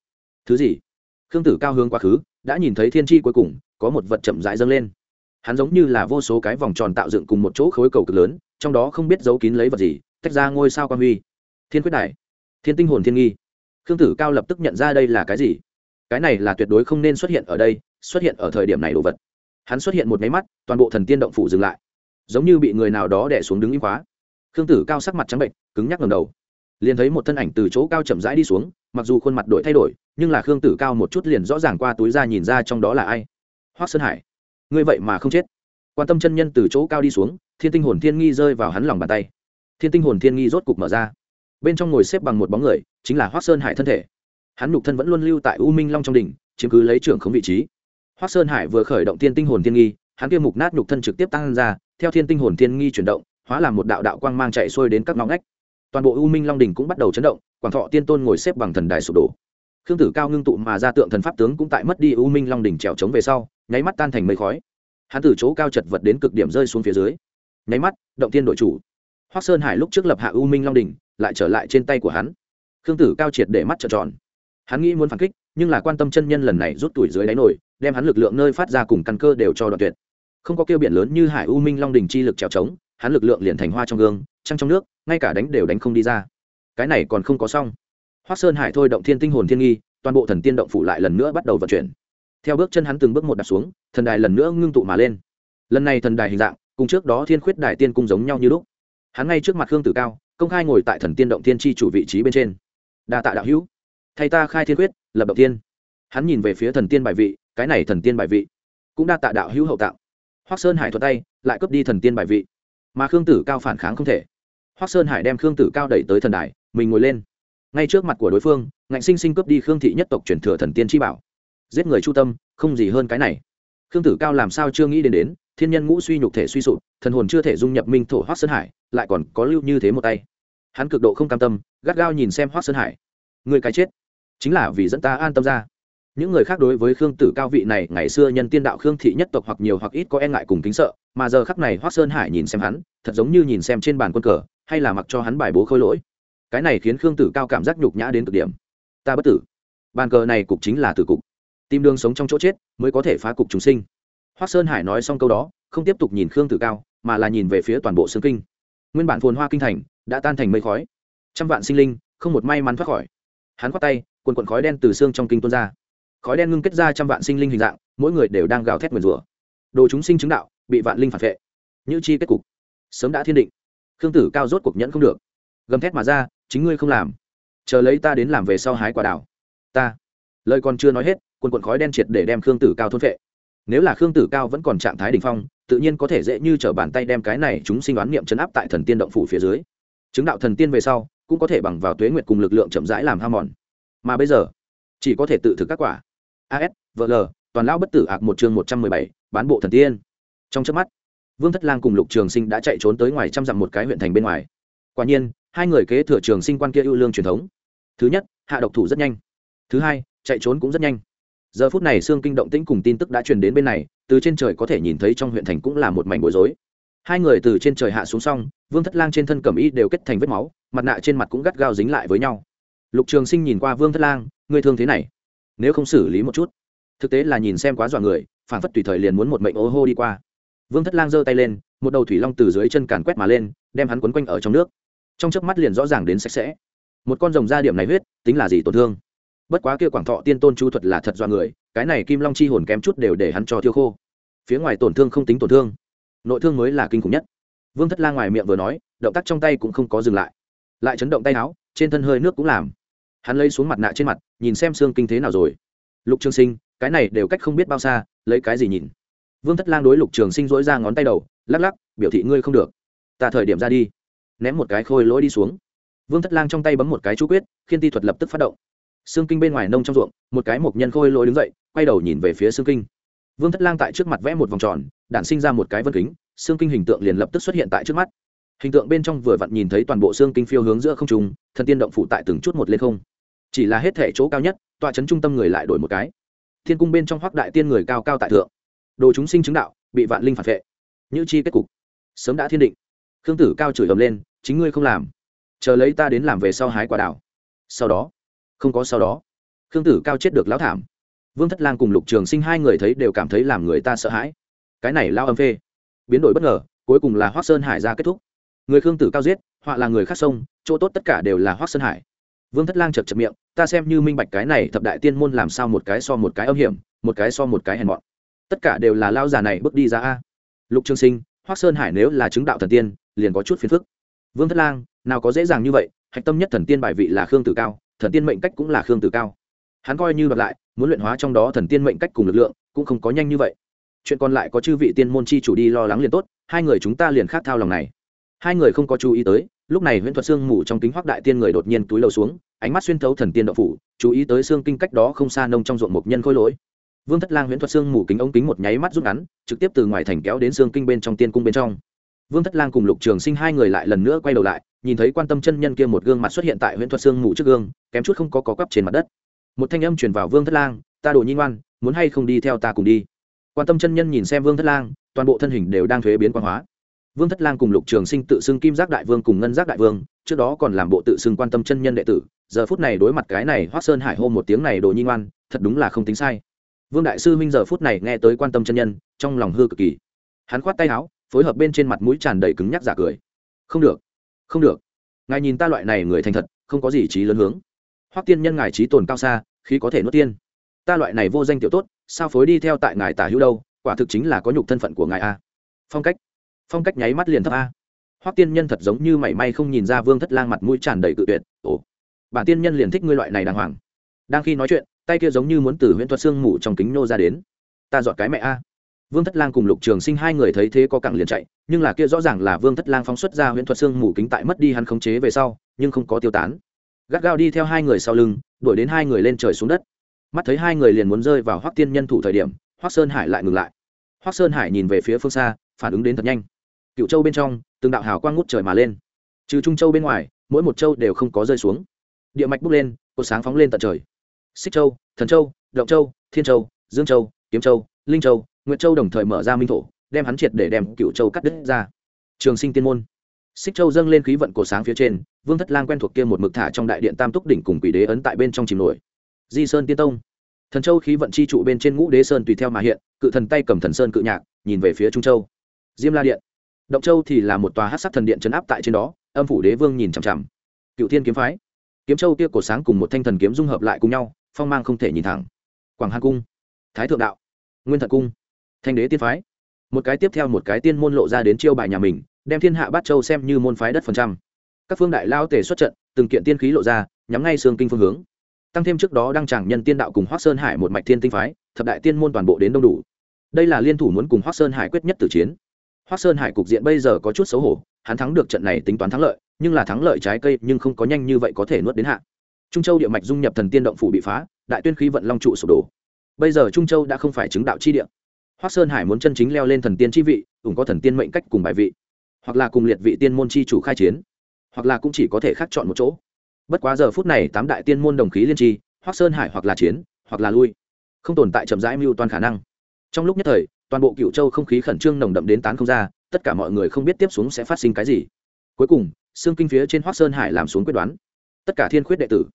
Thứ gì? Khương tử cao hướng quá khứ, đã nhìn thấy thiên tri cuối cùng, có một vật chậm rãi dâng lên. Hắn giống như là vô số cái vòng tròn tạo dựng cùng một chỗ khối cầu cực lớn, trong đó không biết giấu kín lấy vật gì, tách ra ngôi sao quan huy. Thiên quyết đại, thiên tinh hồn thiên nghi. Khương tử cao lập tức nhận ra đây là cái gì? Cái này là tuyệt đối không nên xuất hiện ở đây, xuất hiện ở thời điểm này đồ vật. Hắn xuất hiện một máy mắt, toàn bộ thần tiên động phủ dừng lại. Giống như bị người nào đó đẻ xuống đứng im khóa. Khương tử cao sắc mặt trắng bệnh cứng nhắc ngầm đầu liền thấy một thân ảnh từ chỗ cao chậm rãi đi xuống, mặc dù khuôn mặt đổi thay đổi, nhưng là khương tử cao một chút liền rõ ràng qua túi ra nhìn ra trong đó là ai. Hoác sơn hải, ngươi vậy mà không chết. Quan tâm chân nhân từ chỗ cao đi xuống, thiên tinh hồn thiên nghi rơi vào hắn lòng bàn tay. Thiên tinh hồn thiên nghi rốt cục mở ra. Bên trong ngồi xếp bằng một bóng người, chính là hoác sơn hải thân thể. Hắn nhục thân vẫn luôn lưu tại u minh long trong đỉnh, chiếm cứ lấy trưởng không vị trí. Hoác sơn hải vừa khởi động thiên tinh hồn thiên nghi, hắn kia mục nát nhục thân trực tiếp tăng ra, theo thiên tinh hồn thiên nghi chuyển động, hóa làm một đạo đạo quang mang chạy xuôi đến các ngõ ngách toàn bộ u minh long đình cũng bắt đầu chấn động, quảng thọ tiên tôn ngồi xếp bằng thần đài sụp đổ. Khương tử cao ngưng tụ mà ra tượng thần pháp tướng cũng tại mất đi u minh long đình trèo trống về sau, nháy mắt tan thành mây khói. Hắn từ chỗ cao chật vật đến cực điểm rơi xuống phía dưới. Nháy mắt, động tiên đội chủ. Hoác sơn hải lúc trước lập hạ u minh long đình lại trở lại trên tay của hắn. Khương tử cao triệt để mắt trợn tròn. Hắn nghĩ muốn phản kích, nhưng là quan tâm chân nhân lần này rút tuổi dưới đáy nổi, đem hắn lực lượng nơi phát ra cùng căn cơ đều cho đoạn tuyệt. Không có kêu biển lớn như hải u minh long đình chi lực trèo trống hắn lực lượng liền thành hoa trong gương, trăng trong nước, ngay cả đánh đều đánh không đi ra. Cái này còn không có xong. Hoác sơn hải thôi động thiên tinh hồn thiên nghi, toàn bộ thần tiên động phủ lại lần nữa bắt đầu vận chuyển. Theo bước chân hắn từng bước một đặt xuống, thần đài lần nữa ngưng tụ mà lên. Lần này thần đài hình dạng, cùng trước đó thiên khuyết đài tiên cung giống nhau như lúc. Hắn ngay trước mặt khương tử cao, công khai ngồi tại thần tiên động tiên tri chủ vị trí bên trên. Đa tạ đạo hữu. Thay ta khai thiên khuyết, lập động tiên hắn nhìn về phía thần tiên bài vị, cái này thần tiên bài vị cũng đa tạ đạo hữu hậu tạo hoác sơn hải thuật tay, lại cướp đi thần tiên bài vị mà khương tử cao phản kháng không thể. Hoác sơn hải đem khương tử cao đẩy tới thần đài, mình ngồi lên. Ngay trước mặt của đối phương, ngạnh sinh sinh cướp đi khương thị nhất tộc truyền thừa thần tiên chi bảo. Giết người chu tâm, không gì hơn cái này. Khương tử cao làm sao chưa nghĩ đến đến, thiên nhân ngũ suy nhục thể suy sụp, thần hồn chưa thể dung nhập minh thổ hoác sơn hải, lại còn có lưu như thế một tay. Hắn cực độ không cam tâm, gắt gao nhìn xem hoác sơn hải. Người cái chết, chính là vì dẫn ta an tâm ra những người khác đối với khương tử cao vị này, ngày xưa nhân tiên đạo khương thị nhất tộc hoặc nhiều hoặc ít có e ngại cùng kính sợ, mà giờ khắc này hoác sơn hải nhìn xem hắn, thật giống như nhìn xem trên bàn quân cờ, hay là mặc cho hắn bài bố khôi lỗi. Cái này khiến khương tử cao cảm giác nhục nhã đến cực điểm. Ta bất tử. Bàn cờ này cục chính là tử cục. Tìm đường sống trong chỗ chết, mới có thể phá cục chúng sinh. Hoác sơn hải nói xong câu đó, không tiếp tục nhìn khương tử cao, mà là nhìn về phía toàn bộ xương kinh. Nguyên bản phồn hoa kinh thành, đã tan thành mây khói. Trăm vạn sinh linh, không một may mắn thoát khỏi. Hắn khoát tay, quần quần khói đen từ xương trong kinh tuôn ra khói đen ngưng kết ra trăm vạn sinh linh hình dạng, mỗi người đều đang gào thét nguyền rủa. Đồ chúng sinh chứng đạo, bị vạn linh phản vệ. Như chi kết cục. Sớm đã thiên định. Khương tử cao rốt cuộc nhẫn không được. Gầm thét mà ra, chính ngươi không làm. Chờ lấy ta đến làm về sau hái quả đảo ta. Lời còn chưa nói hết, quần quần khói đen triệt để đem khương tử cao thôn vệ nếu là khương tử cao vẫn còn trạng thái đ ỉ n h phong, tự nhiên có thể dễ như t r ở bàn tay đem cái này chúng sinh đoán niệm chấn áp tại thần tiên động phủ phía dưới. Chứng đạo thần tiên về sau, cũng có thể bằng vào tuế nguyệt cùng lực lượng chậm rãi làm ham mòn. Mà bây giờ, chỉ có thể tự thực các quả as vl toàn lão bất tử ạc một chương một trăm mười bảy, bán bộ thần tiên. Trong trước mắt, vương thất lang cùng lục trường sinh đã chạy trốn tới ngoài trăm dặm một cái huyện thành bên ngoài. Quả nhiên, hai người kế thừa trường sinh quan kia ưu lương truyền thống. Thứ nhất, hạ độc thủ rất nhanh. Thứ hai, chạy trốn cũng rất nhanh. Giờ phút này xương kinh động tĩnh cùng tin tức đã truyền đến bên này, từ trên trời có thể nhìn thấy trong huyện thành cũng là một mảnh bối rối. Hai người từ trên trời hạ xuống xong, vương thất lang trên thân cầm y đều kết thành vết máu, mặt nạ trên mặt cũng gắt gao dính lại với nhau. Lục trường sinh nhìn qua vương thất lang người thương thế này nếu không xử lý một chút. Thực tế là nhìn xem quá dọa người phản phất tùy thời liền muốn một mệnh ô hô đi qua. Vương thất lang giơ tay lên, một đầu thủy long từ dưới chân càn quét mà lên, đem hắn quấn quanh ở trong nước. Trong chớp mắt liền rõ ràng đến sạch sẽ. Một con rồng ra điểm này huyết, tính là gì tổn thương? Bất quá kia quảng thọ tiên tôn chu thuật là thật do người, cái này kim long chi hồn kém chút đều để hắn cho thiêu khô. Phía ngoài tổn thương không tính tổn thương, nội thương mới là kinh khủng nhất. Vương thất lang ngoài miệng vừa nói, động tác trong tay cũng không có dừng lại. Lại chấn động tay áo, trên thân hơi nước cũng làm hắn lấy xuống mặt nạ trên mặt, nhìn xem xương kinh thế nào rồi. Lục Trường sinh, cái này đều cách không biết bao xa, lấy cái gì nhìn? Vương thất lang đối lục trường sinh dỗi ra ngón tay đầu, lắc lắc, biểu thị ngươi không được. Ta thời điểm ra đi. Ném một cái khôi lỗi đi xuống. Vương thất lang trong tay bấm một cái chú quyết, khiên ti thuật lập tức phát động. Xương kinh bên ngoài nông trong ruộng, một cái mộc nhân khôi lỗi đứng dậy, quay đầu nhìn về phía xương kinh. Vương thất lang tại trước mặt vẽ một vòng tròn, đản sinh ra một cái vân kính xương kinh hình tượng liền lập tức xuất hiện tại trước mắt. Hình tượng bên trong vừa vặn nhìn thấy toàn bộ xương kinh phiêu hướng giữa không trùng thần tiên động phụ tại từng chút một lên không chỉ là hết thể chỗ cao nhất, tọa trấn trung tâm người lại đổi một cái. Thiên cung bên trong hoác đại tiên người cao cao tại thượng. Đồ chúng sinh chứng đạo, bị vạn linh phản vệ. Như chi kết cục. Sớm đã thiên định. Khương tử cao chửi ầm lên, chính ngươi không làm. Chờ lấy ta đến làm về sau hái quả đảo sau đó. Không có sau đó. Khương tử cao chết được lão thảm. Vương thất lang cùng lục trường sinh hai người thấy đều cảm thấy làm người ta sợ hãi. Cái này lao âm phê. Biến đổi bất ngờ, cuối cùng là hoác sơn hải ra kết thúc. Người khương tử cao giết, họa là người khác sông chỗ tốt tất cả đều là hoác sơn hải vương thất lang chật chật miệng, ta xem như minh bạch cái này thập đại tiên môn làm sao một cái so một cái âm hiểm, một cái so một cái hèn mọn. Tất cả đều là lao già này bước đi ra a. Lục trường sinh hoác sơn hải nếu là chứng đạo thần tiên, liền có chút phiền phức. Vương thất lang, nào có dễ dàng như vậy, hạch tâm nhất thần tiên bài vị là khương tử cao, thần tiên mệnh cách cũng là khương tử cao. Hắn coi như bật lại, muốn luyện hóa trong đó thần tiên mệnh cách cùng lực lượng, cũng không có nhanh như vậy. Chuyện còn lại có chư vị tiên môn chi chủ đi lo lắng liền tốt, hai người chúng ta liền khát thao lòng này. Hai người không có chú ý tới lúc này huyễn thuật xương mù trong kính hoác đại tiên người đột nhiên túi lầu xuống, ánh mắt xuyên thấu thần tiên đậu phủ, chú ý tới xương kinh cách đó không xa nông trong ruộng mục nhân khôi lỗi. Vương thất lang huyễn thuật xương mù kính ống kính một nháy mắt rút ngắn, trực tiếp từ ngoài thành kéo đến xương kinh bên trong tiên cung bên trong. Vương thất lang cùng lục trường sinh hai người lại lần nữa quay đầu lại, nhìn thấy quan tâm chân nhân kia một gương mặt xuất hiện tại huyễn thuật xương mù trước gương, kém chút không có có cắp trên mặt đất. Một thanh âm truyền vào vương thất lang, ta đồ nhi ngoan, muốn hay không đi theo ta cùng đi? Quan tâm chân nhân nhìn xem vương thất lang, toàn bộ thân hình đều đang thuế biến quan hóa vương thất lang cùng lục trường sinh tự xưng kim giác đại vương cùng ngân giác đại vương, trước đó còn làm bộ tự xưng quan tâm chân nhân đệ tử, giờ phút này đối mặt cái này hoác sơn hải hô một tiếng này đồ nhi ngoan, thật đúng là không tính sai. Vương đại sư huynh giờ phút này nghe tới quan tâm chân nhân, trong lòng hư cực kỳ. Hắn khoát tay áo, phối hợp bên trên mặt mũi tràn đầy cứng nhắc giả cười. Không được không được. Ngài nhìn ta loại này người thành thật, không có gì trí lớn hướng. Hoắc tiên nhân ngài trí tồn cao xa khi có thể nuốt tiên. Ta loại này vô danh tiểu tốt, sao phối đi theo tại ngài tả hữu đâu, quả thực chính là có nhục thân phận của ngài a. Phong cách phong cách nháy mắt liền thấp a. Hoắc tiên nhân thật giống như mảy may không nhìn ra vương thất lang mặt mũi tràn đầy cự tuyệt. Ồ, bản tiên nhân liền thích ngươi loại này đàng hoàng. Đang khi nói chuyện, tay kia giống như muốn từ huyễn thuật xương mù trong kính nô ra đến. Ta dọn cái mẹ a. Vương thất lang cùng lục trường sinh hai người thấy thế có cẳng liền chạy, nhưng là kia rõ ràng là vương thất lang phóng xuất ra huyễn thuật xương mù kính tại mất đi hắn khống chế về sau, nhưng không có tiêu tán. Gắt gao đi theo hai người sau lưng, đuổi đến hai người lên trời xuống đất. Mắt thấy hai người liền muốn rơi vào hoắc tiên nhân thủ thời điểm, hoắc sơn hải lại ngừng lại. Hoắc sơn hải nhìn về phía phương xa, phản ứng đến thật nhanh cựu châu bên trong, từng đạo hào quang ngút trời mà lên. Trừ trung châu bên ngoài, mỗi một châu đều không có rơi xuống. Địa mạch bốc lên, cột sáng phóng lên tận trời. Xích châu, thần châu, động châu, thiên châu, dương châu, kiếm châu, linh châu, nguyệt châu đồng thời mở ra minh thổ, đem hắn triệt để đem cựu châu cắt đứt ra. Trường sinh tiên môn. Xích châu dâng lên khí vận cổ sáng phía trên, vương thất lang quen thuộc kia một mực thả trong đại điện tam túc đỉnh cùng quỷ đế ấn tại bên trong chìm nổi. Di sơn tiên tông. Thần châu khí vận chi trụ bên trên ngũ đế sơn tùy theo mà hiện, cự thần tay cầm thần sơn cự nhạc, nhìn về phía trung châu. Diêm la điện động châu thì là một tòa hát sắc thần điện chấn áp tại trên đó, âm phủ đế vương nhìn chằm chằm. Cựu thiên kiếm phái, kiếm châu kia cổ sáng cùng một thanh thần kiếm dung hợp lại cùng nhau, phong mang không thể nhìn thẳng. Quảng hà cung, thái thượng đạo, nguyên thật cung, thanh đế tiên phái. Một cái tiếp theo một cái tiên môn lộ ra đến chiêu bài nhà mình, đem thiên hạ bát châu xem như môn phái đất phần trăm. Các phương đại lao tề xuất trận, từng kiện tiên khí lộ ra, nhắm ngay xương kinh phương hướng. Tăng thêm trước đó đăng tràng nhân tiên đạo cùng hoác sơn hải một mạch thiên tinh phái, thập đại tiên môn toàn bộ đến đông đủ. Đây là liên thủ muốn cùng hoác sơn hải quyết nhất tử chiến. Hoắc sơn hải cục diện bây giờ có chút xấu hổ hắn thắng được trận này tính toán thắng lợi nhưng là thắng lợi trái cây nhưng không có nhanh như vậy có thể nuốt đến hạ. Trung châu địa mạch dung nhập thần tiên động phủ bị phá đại tuyên khí vận long trụ sụp đổ. Bây giờ trung châu đã không phải chứng đạo chi địa. Hoắc sơn hải muốn chân chính leo lên thần tiên chi vị cũng có thần tiên mệnh cách cùng bài vị hoặc là cùng liệt vị tiên môn chi chủ khai chiến hoặc là cũng chỉ có thể khác chọn một chỗ. Bất quá giờ phút này tám đại tiên môn đồng khí liên trì, Hoắc sơn hải hoặc là chiến hoặc là lui không tồn tại chậm rãi mưu toàn khả năng. Trong lúc nhất thời toàn bộ cựu châu không khí khẩn trương nồng đậm đến tán không ra, tất cả mọi người không biết tiếp xuống sẽ phát sinh cái gì. Cuối cùng, xương kinh phía trên hoác sơn hải làm xuống quyết đoán. Tất cả thiên khuyết đệ tử,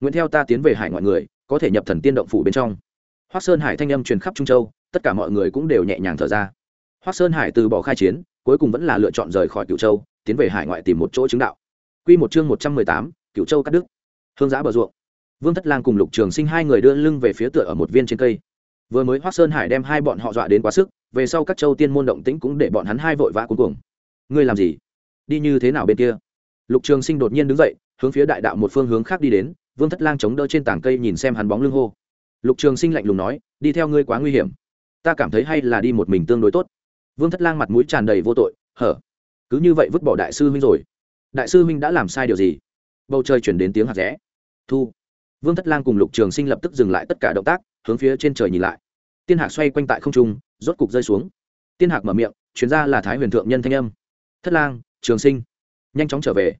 nguyện theo ta tiến về hải ngoại người, có thể nhập thần tiên động phủ bên trong. Hoác sơn hải thanh âm truyền khắp trung châu, tất cả mọi người cũng đều nhẹ nhàng thở ra. Hoác sơn hải từ bỏ khai chiến, cuối cùng vẫn là lựa chọn rời khỏi cựu châu, tiến về hải ngoại tìm một chỗ chứng đạo. Q một chương một trăm mười tám cựu châu cắt đức hương giã bờ ruộng. Vương thất lang cùng lục trường sinh hai người đưa lưng về phía tựa ở một viên trên cây vừa mới hoác sơn hải đem hai bọn họ dọa đến quá sức, về sau các châu tiên môn động tĩnh cũng để bọn hắn hai vội vã cuối cùng ngươi làm gì? Đi như thế nào bên kia? Lục trường sinh đột nhiên đứng dậy, hướng phía đại đạo một phương hướng khác đi đến, vương thất lang chống đỡ trên tảng cây nhìn xem hắn bóng lưng hô. Lục trường sinh lạnh lùng nói, đi theo ngươi quá nguy hiểm. Ta cảm thấy hay là đi một mình tương đối tốt. Vương thất lang mặt mũi tràn đầy vô tội, hở? Cứ như vậy vứt bỏ đại sư huynh rồi. Đại sư huynh đã làm sai điều gì? Bầu trời chuyển đến tiếng hạt rẽ. Thu. Vương thất lang cùng lục trường sinh lập tức dừng lại tất cả động tác hướng phía trên trời nhìn lại. Tiên hạc xoay quanh tại không trung, rốt cục rơi xuống. Tiên hạc mở miệng chuyến ra là thái huyền thượng nhân thanh âm. Thất lang, trường sinh, nhanh chóng trở về.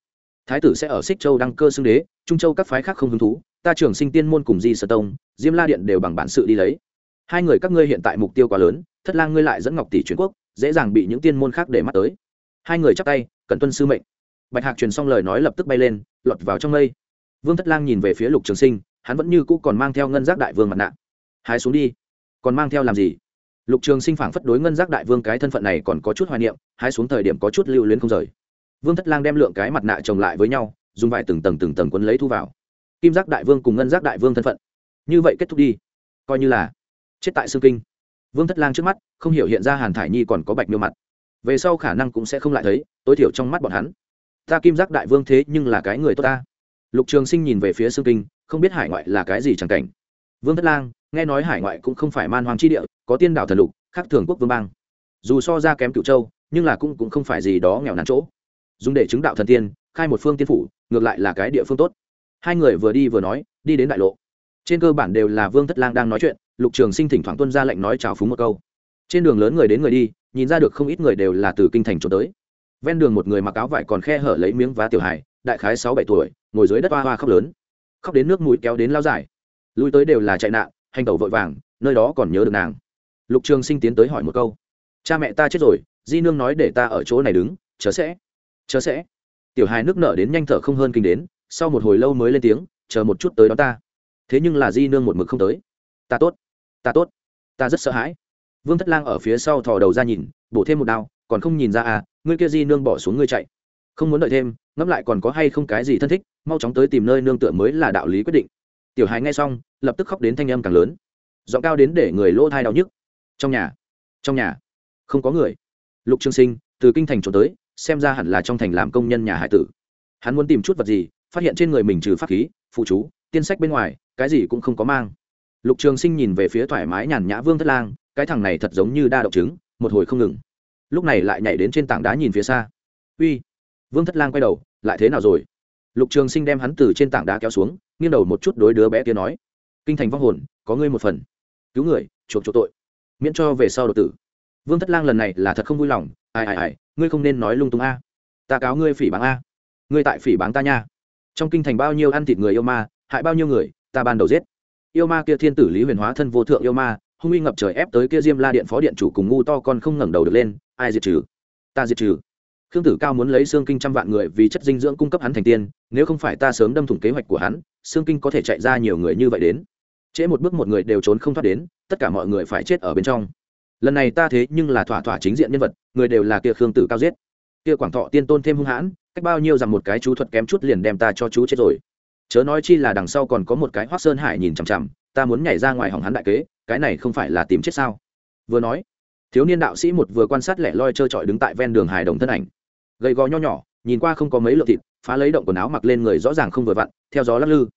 Thái tử sẽ ở xích châu đăng cơ xưng đế, trung châu các phái khác không hứng thú, ta trường sinh tiên môn cùng di sơ tông, diêm la điện đều bằng bản sự đi lấy. Hai người các ngươi hiện tại mục tiêu quá lớn, thất lang ngươi lại dẫn ngọc tỷ truyền quốc, dễ dàng bị những tiên môn khác để mắt tới. Hai người chắp tay cần tuân sư mệnh. Bạch hạc truyền xong lời nói lập tức bay lên, lọt vào trong mây. Vương thất lang nhìn về phía lục trường sinh, hắn vẫn như cũ còn mang theo ngân giác đại vương mặt nạ hai xuống đi. Còn mang theo làm gì? Lục trường sinh phảng phất đối ngân giác đại vương cái thân phận này còn có chút hoài niệm hai xuống thời điểm có chút lưu luyến không rời. Vương thất lang đem lượng cái mặt nạ chồng lại với nhau, dùng vải từng tầng từng tầng quấn lấy thu vào. Kim giác đại vương cùng ngân giác đại vương thân phận. Như vậy kết thúc đi. Coi như là chết tại xương kinh. Vương thất lang trước mắt, không hiểu hiện ra hàn thải nhi còn có bạch miêu mặt. Về sau khả năng cũng sẽ không lại thấy, tối thiểu trong mắt bọn hắn. Ta kim giác đại vương thế nhưng là cái người tốt ta. Lục trường sinh nhìn về phía xương kinh, không biết hải ngoại là cái gì chẳng cảnh. Vương thất lang nghe nói hải ngoại cũng không phải man hoàng chi địa, có tiên đảo thần lục khác thường quốc vương bang. Dù so ra kém cựu châu, nhưng là cũng cũng không phải gì đó nghèo nàn chỗ. Dùng để chứng đạo thần tiên, khai một phương tiên phủ, ngược lại là cái địa phương tốt. Hai người vừa đi vừa nói, đi đến đại lộ. Trên cơ bản đều là vương thất lang đang nói chuyện, lục trường sinh thỉnh thoảng tuân ra lệnh nói chào phúng một câu. Trên đường lớn người đến người đi, nhìn ra được không ít người đều là từ kinh thành trốn tới. Ven đường một người mặc áo vải còn khe hở lấy miếng vá tiểu hài, đại khái sáu bảy tuổi, ngồi dưới đất hoa hoa khóc lớn. Khóc đến nước mũi kéo đến lao dài. Lui tới đều là chạy nạn hành tẩu vội vàng, nơi đó còn nhớ được nàng. Lục trường sinh tiến tới hỏi một câu. Cha mẹ ta chết rồi, di nương nói để ta ở chỗ này đứng chớ sẽ chớ sẽ. Tiểu hài nước nở đến nhanh thở không hơn kinh đến, sau một hồi lâu mới lên tiếng, chờ một chút tới đó ta. Thế nhưng là di nương một mực không tới. Ta tốt ta tốt, ta rất sợ hãi. Vương thất lang ở phía sau thò đầu ra nhìn, bổ thêm một đao, còn không nhìn ra à ngươi kia di nương bỏ xuống ngươi chạy. Không muốn đợi thêm, ngẫm lại còn có hay không cái gì thân thích, mau chóng tới tìm nơi nương tựa mới là đạo lý quyết định tiểu hài nghe xong, lập tức khóc đến thanh âm càng lớn. Giọng cao đến để người lỗ thai đau nhức. Trong nhà trong nhà, không có người. Lục trương sinh, từ kinh thành trốn tới, xem ra hẳn là trong thành làm công nhân nhà hải tử. Hắn muốn tìm chút vật gì, phát hiện trên người mình trừ pháp khí, phụ chú, tiên sách bên ngoài, cái gì cũng không có mang. Lục trường sinh nhìn về phía thoải mái nhàn nhã vương thất lang, cái thằng này thật giống như đa động chứng, một hồi không ngừng. Lúc này lại nhảy đến trên tảng đá nhìn phía xa. Uy! Vương thất lang quay đầu, lại thế nào rồi? Lục trường sinh đem hắn từ trên tảng đá kéo xuống, nghiêng đầu một chút đối đứa bé kia nói, kinh thành vong hồn, có ngươi một phần. Cứu người, chuộc chỗ tội. Miễn cho về sau đột tử. Vương thất lang lần này là thật không vui lòng, ai ai ai, ngươi không nên nói lung tung a. Ta cáo ngươi phỉ báng a. Ngươi tại phỉ báng ta nha. Trong kinh thành bao nhiêu ăn thịt người yêu ma, hại bao nhiêu người, ta ban đầu giết. Yêu ma kia thiên tử lý huyền hóa thân vô thượng yêu ma, hung uy ngập trời ép tới kia diêm la điện phó điện chủ cùng ngu to con không ngẩng đầu được lên, ai diệt trừ? Ta diệt trừ khương tử cao muốn lấy xương kinh trăm vạn người vì chất dinh dưỡng cung cấp hắn thành tiên, nếu không phải ta sớm đâm thủng kế hoạch của hắn xương kinh có thể chạy ra nhiều người như vậy đến. Trễ một bước một người đều trốn không thoát đến, tất cả mọi người phải chết ở bên trong. Lần này ta thế nhưng là thỏa thỏa chính diện nhân vật, người đều là kia khương tử cao giết. Kia quảng thọ tiên tôn thêm hung hãn, cách bao nhiêu rằng một cái chú thuật kém chút liền đem ta cho chú chết rồi. Chớ nói chi là đằng sau còn có một cái hoác sơn hải nhìn chằm chằm, ta muốn nhảy ra ngoài hỏng hắn đại kế, cái này không phải là tìm chết sao? Vừa nói, thiếu niên đạo sĩ một vừa quan sát lẻ loi trơ trọi đứng tại ven đường hài đồng thân ảnh gầy gò nho nhỏ, nhìn qua không có mấy lượng thịt, phá lấy động quần áo mặc lên người rõ ràng không vừa vặn, theo gió lắc lư.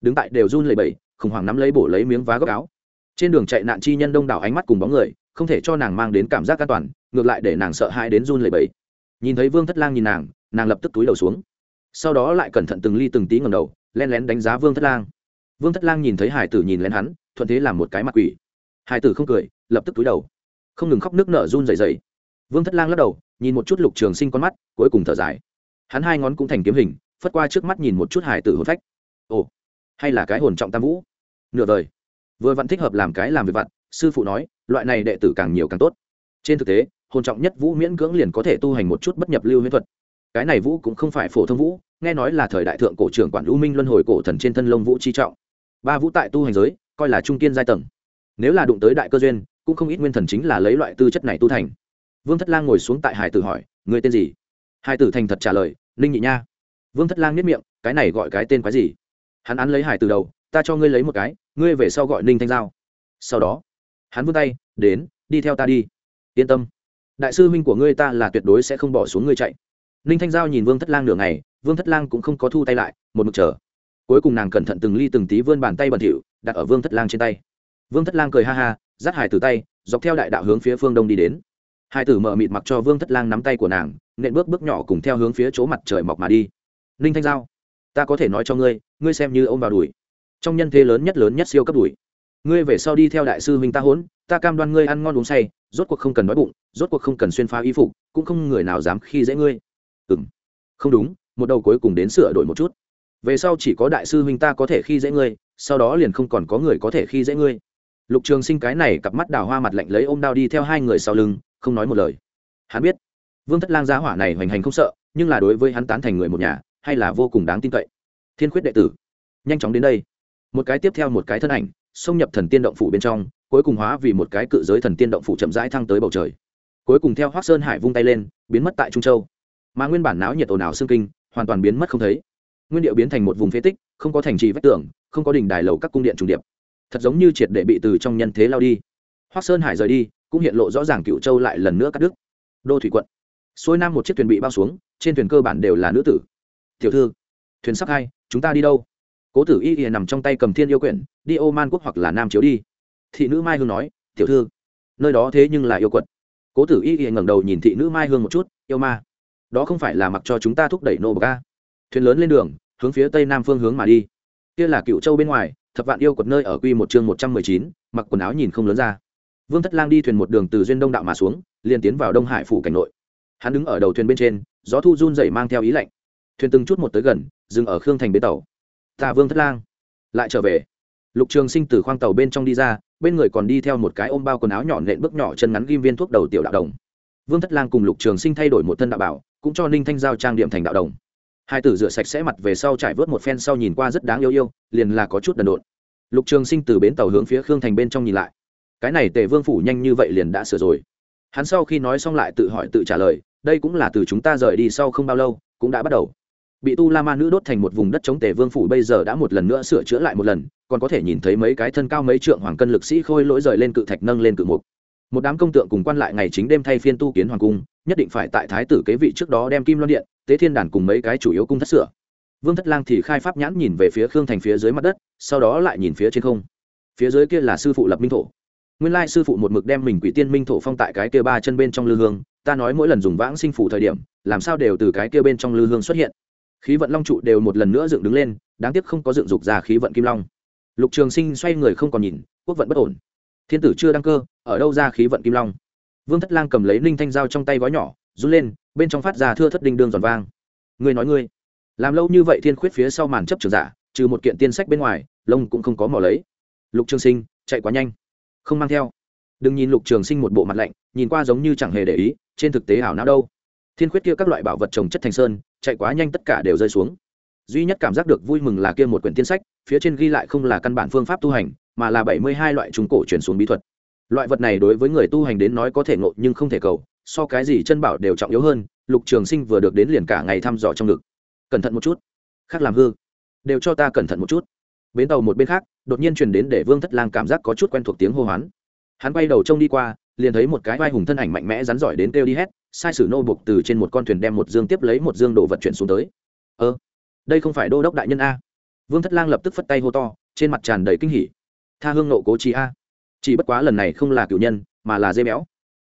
Đứng tại đều run lầy bẩy, khủng hoảng nắm lấy bổ lấy miếng vá góc áo. Trên đường chạy nạn chi nhân đông đảo ánh mắt cùng bóng người, không thể cho nàng mang đến cảm giác an toàn, ngược lại để nàng sợ hãi đến run lầy bẩy. Nhìn thấy vương thất lang nhìn nàng nàng lập tức túi đầu xuống. Sau đó lại cẩn thận từng ly từng tí ngầm đầu len lén đánh giá vương thất lang. Vương thất lang nhìn thấy hải tử nhìn lén hắn, thuận thế làm một cái mặt quỷ. Hải tử không cười, lập tức túi đầu. Không ngừng khóc nước nở run dày dày vương thất lang lắc đầu, nhìn một chút lục trường sinh con mắt, cuối cùng thở dài. Hắn hai ngón cũng thành kiếm hình, phất qua trước mắt nhìn một chút hải tử hồn phách. Ồ, hay là cái hồn trọng tam vũ. Nửa đời. Vừa vặn thích hợp làm cái làm việc vặn sư phụ nói, loại này đệ tử càng nhiều càng tốt. Trên thực tế, hồn trọng nhất vũ miễn cưỡng liền có thể tu hành một chút bất nhập lưu huyễn thuật. Cái này vũ cũng không phải phổ thông vũ, nghe nói là thời đại thượng cổ trưởng quản u minh luân hồi cổ thần trên thân lông vũ chi trọng. Ba vũ tại tu hành giới, coi là trung kiên giai tầng. Nếu là đụng tới đại cơ duyên, cũng không ít nguyên thần chính là lấy loại tư chất này tu thành vương thất lang ngồi xuống tại hải tử hỏi người tên gì? Hải tử thành thật trả lời, ninh nhị nha. Vương thất lang nhất miệng, cái này gọi cái tên quái gì? Hắn án lấy hải từ đầu, ta cho ngươi lấy một cái, ngươi về sau gọi ninh thanh giao. Sau đó, hắn vươn tay, đến, đi theo ta đi. Yên tâm. Đại sư huynh của ngươi ta là tuyệt đối sẽ không bỏ xuống ngươi chạy. Ninh thanh giao nhìn vương thất lang nửa ngày, vương thất lang cũng không có thu tay lại, một mực chờ. Cuối cùng nàng cẩn thận từng ly từng tí vươn bàn tay bẩn thỉu, đặt ở vương thất lang trên tay. Vương thất lang cười ha ha, dắt hải từ tay, dọc theo đại đạo hướng phía phương đông đi đến hai tử mở mịt mặc cho vương thất lang nắm tay của nàng, nện bước bước nhỏ cùng theo hướng phía chỗ mặt trời mọc mà đi. Ninh thanh giao, ta có thể nói cho ngươi ngươi xem như ô m vào đùi trong nhân thế lớn nhất lớn nhất siêu cấp đùi ngươi về sau đi theo đại sư huynh ta hốn, ta cam đoan ngươi ăn ngon uống say, rốt cuộc không cần nói bụng, rốt cuộc không cần xuyên phá y phục, cũng không người nào dám khi dễ ngươi. Ừ m không đúng, một đầu cuối cùng đến sửa đổi một chút. Về sau chỉ có đại sư huynh ta có thể khi dễ ngươi, sau đó liền không còn có người có thể khi dễ ngươi. Lục trường sinh cái này cặp mắt đào hoa mặt lạnh lấy ôm đao đi theo hai người sau lưng không nói một lời. Hắn biết, vương thất lang giá hỏa này hoành hành không sợ, nhưng là đối với hắn tán thành người một nhà, hay là vô cùng đáng tin cậy. Thiên khuyết đệ tử, nhanh chóng đến đây. Một cái tiếp theo một cái thân ảnh, xông nhập thần tiên động phủ bên trong, cuối cùng hóa vì một cái cự giới thần tiên động phủ chậm rãi thăng tới bầu trời. Cuối cùng theo hoác sơn hải vung tay lên, biến mất tại trung châu. Mà nguyên bản náo nhiệt ồn ào xương kinh, hoàn toàn biến mất không thấy. Nguyên điệu biến thành một vùng phế tích, không có thành trì vách tường, không có đỉnh đài lầu các cung điện trùng điệp. Thật giống như triệt để bị từ trong nhân thế lao đi. Hoác sơn hải rời đi cũng hiện lộ rõ ràng cựu châu lại lần nữa cắt đứt. Đô thủy quận. Xuôi nam một chiếc thuyền bị bao xuống, trên thuyền cơ bản đều là nữ tử. Tiểu thư, thuyền sắp hai chúng ta đi đâu? Cố tử y y nằm trong tay cầm thiên yêu quyển, đi ô man quốc hoặc là nam chiếu đi. Thị nữ mai hương nói, tiểu thư, nơi đó thế nhưng là yêu quật cố tử y y ngẩng đầu nhìn thị nữ mai hương một chút, yêu ma, đó không phải là mặc cho chúng ta thúc đẩy nô bờ ca thuyền lớn lên đường, hướng phía tây nam phương hướng mà đi. Kia là cựu châu bên ngoài, thập vạn yêu quật nơi ở quy một chương một trăm mười chín, mặc quần áo nhìn không lớn ra vương thất lang đi thuyền một đường từ duyên đông đạo mà xuống, liền tiến vào đông hải phủ cảnh nội. Hắn đứng ở đầu thuyền bên trên, gió thu run dậy mang theo ý lạnh. Thuyền từng chút một tới gần, dừng ở khương thành bến tàu. Ta vương thất lang. Lại trở về. Lục trường sinh từ khoang tàu bên trong đi ra, bên người còn đi theo một cái ôm bao quần áo nhỏ nện bước nhỏ chân ngắn ghim viên thuốc đầu tiểu đạo đồng. Vương thất lang cùng lục trường sinh thay đổi một thân đạo bảo, cũng cho ninh thanh giao trang điểm thành đạo đồng. Hai tử rửa sạch sẽ mặt về sau trải vớt một phen sau nhìn qua rất đáng yêu yêu, liền là có chút đần độn. Lục trường sinh từ bến tàu hướng phía khương thành bên trong nhìn lại cái này tề vương phủ nhanh như vậy liền đã sửa rồi. Hắn sau khi nói xong lại tự hỏi tự trả lời, đây cũng là từ chúng ta rời đi sau không bao lâu, cũng đã bắt đầu. Bị tu la ma nữ đốt thành một vùng đất chống tề vương phủ bây giờ đã một lần nữa sửa chữa lại một lần, còn có thể nhìn thấy mấy cái thân cao mấy trượng hoàng cân lực sĩ khôi lỗi rời lên cự thạch nâng lên cự mục. Một đám công tượng cùng quan lại ngày chính đêm thay phiên tu kiến hoàng cung, nhất định phải tại thái tử kế vị trước đó đem kim loan điện, tế thiên đàn cùng mấy cái chủ yếu cung thất sửa. Vương thất lang thì khai pháp nhãn nhìn về phía khương thành phía dưới mặt đất, sau đó lại nhìn phía trên không. Phía dưới kia là sư phụ lập minh thổ nguyên lai sư phụ một mực đem mình quỷ tiên minh thổ phong tại cái kia ba chân bên trong lư hương, ta nói mỗi lần dùng vãng sinh phủ thời điểm, làm sao đều từ cái kia bên trong lư hương xuất hiện. Khí vận long trụ đều một lần nữa dựng đứng lên, đáng tiếc không có dựng dục ra khí vận kim long. Lục trường sinh xoay người không còn nhìn, quốc vận bất ổn. Thiên tử chưa đăng cơ, ở đâu ra khí vận kim long? Vương thất lang cầm lấy ninh thanh dao trong tay gói nhỏ, run lên, bên trong phát ra thưa thất đinh đương giòn vang. Ngươi nói ngươi, làm lâu như vậy thiên khuyết phía sau màn chấp trường giả, trừ một kiện tiên sách bên ngoài, lông cũng không có mỏ lấy. Lục trường sinh, chạy quá nhanh không mang theo. Đừng nhìn lục trường sinh một bộ mặt lạnh, nhìn qua giống như chẳng hề để ý, trên thực tế ảo não đâu. Thiên khuyết kia các loại bảo vật trồng chất thành sơn, chạy quá nhanh tất cả đều rơi xuống. Duy nhất cảm giác được vui mừng là kia một quyển tiên sách, phía trên ghi lại không là căn bản phương pháp tu hành, mà là bảy mươi hai loại trùng cổ truyền xuống bí thuật. Loại vật này đối với người tu hành đến nói có thể ngộ nhưng không thể cầu, so cái gì chân bảo đều trọng yếu hơn, lục trường sinh vừa được đến liền cả ngày thăm dò trong ngực. Cẩn thận một chút. Khác làm hư. Đều cho ta cẩn thận một chút. Bến tàu một bên khác đột nhiên truyền đến để vương thất lang cảm giác có chút quen thuộc tiếng hô hoán. Hắn quay đầu trông đi qua, liền thấy một cái vai hùng thân ảnh mạnh mẽ rắn giỏi đến kêu đi hét, sai sử nô buộc từ trên một con thuyền đem một dương tiếp lấy một dương đồ vật chuyển xuống tới. Ơ, đây không phải đô đốc đại nhân a? Vương thất lang lập tức phất tay hô to, trên mặt tràn đầy kinh hỉ. Tha hương nộ cố trí a. Chỉ bất quá lần này không là cựu nhân, mà là dê béo.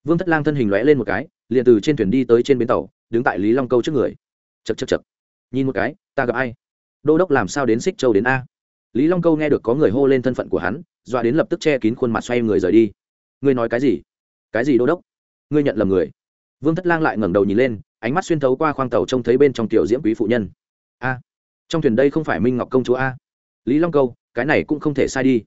Vương thất lang thân hình lóe lên một cái, liền từ trên thuyền đi tới trên bến tàu, đứng tại lý long câu trước người. Chật chật chật nhìn một cái, ta gặp ai? Đô đốc làm sao đến xích châu đến a? Lý long câu nghe được có người hô lên thân phận của hắn, dọa đến lập tức che kín khuôn mặt xoay người rời đi. Ngươi nói cái gì? Cái gì đô đốc? Ngươi nhận lầm người. Vương thất lang lại ngẩng đầu nhìn lên, ánh mắt xuyên thấu qua khoang tàu trông thấy bên trong tiểu diễm quý phụ nhân. A, trong thuyền đây không phải minh ngọc công chúa a? Lý long câu, cái này cũng không thể sai đi.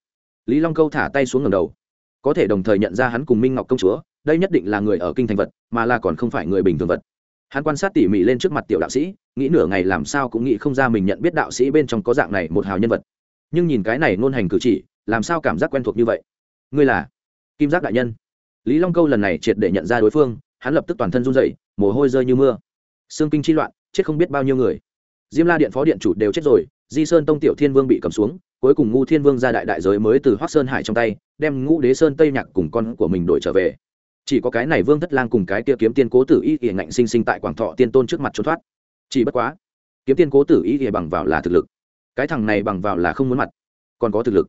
Lý long câu thả tay xuống ngầm đầu. Có thể đồng thời nhận ra hắn cùng minh ngọc công chúa, đây nhất định là người ở kinh thành vật, mà là còn không phải người bình thường vật. Hắn quan sát tỉ mỉ lên trước mặt tiểu đạo sĩ, nghĩ nửa ngày làm sao cũng nghĩ không ra mình nhận biết đạo sĩ bên trong có dạng này một hào nhân vật nhưng nhìn cái này ngôn hành cử chỉ, làm sao cảm giác quen thuộc như vậy? Ngươi là kim giác đại nhân. Lý long câu lần này triệt để nhận ra đối phương, hắn lập tức toàn thân run dậy mồ hôi rơi như mưa. Xương kinh chi loạn, chết không biết bao nhiêu người. Diêm la điện phó điện chủ đều chết rồi, di sơn tông tiểu thiên vương bị cầm xuống, cuối cùng ngu thiên vương ra đại đại giới mới từ hoác sơn hải trong tay, đem ngũ đế sơn tây nhạc cùng con của mình đổi trở về. Chỉ có cái này vương thất lang cùng cái kia kiếm tiên cố tử y ỉa ngạnh sinh sinh tại quảng thọ tiên tôn trước mặt trốn thoát. Chỉ bất quá, kiếm tiên cố tử y ỉa bằng vào là thực lực cái thằng này bằng vào là không muốn mặt, còn có thực lực.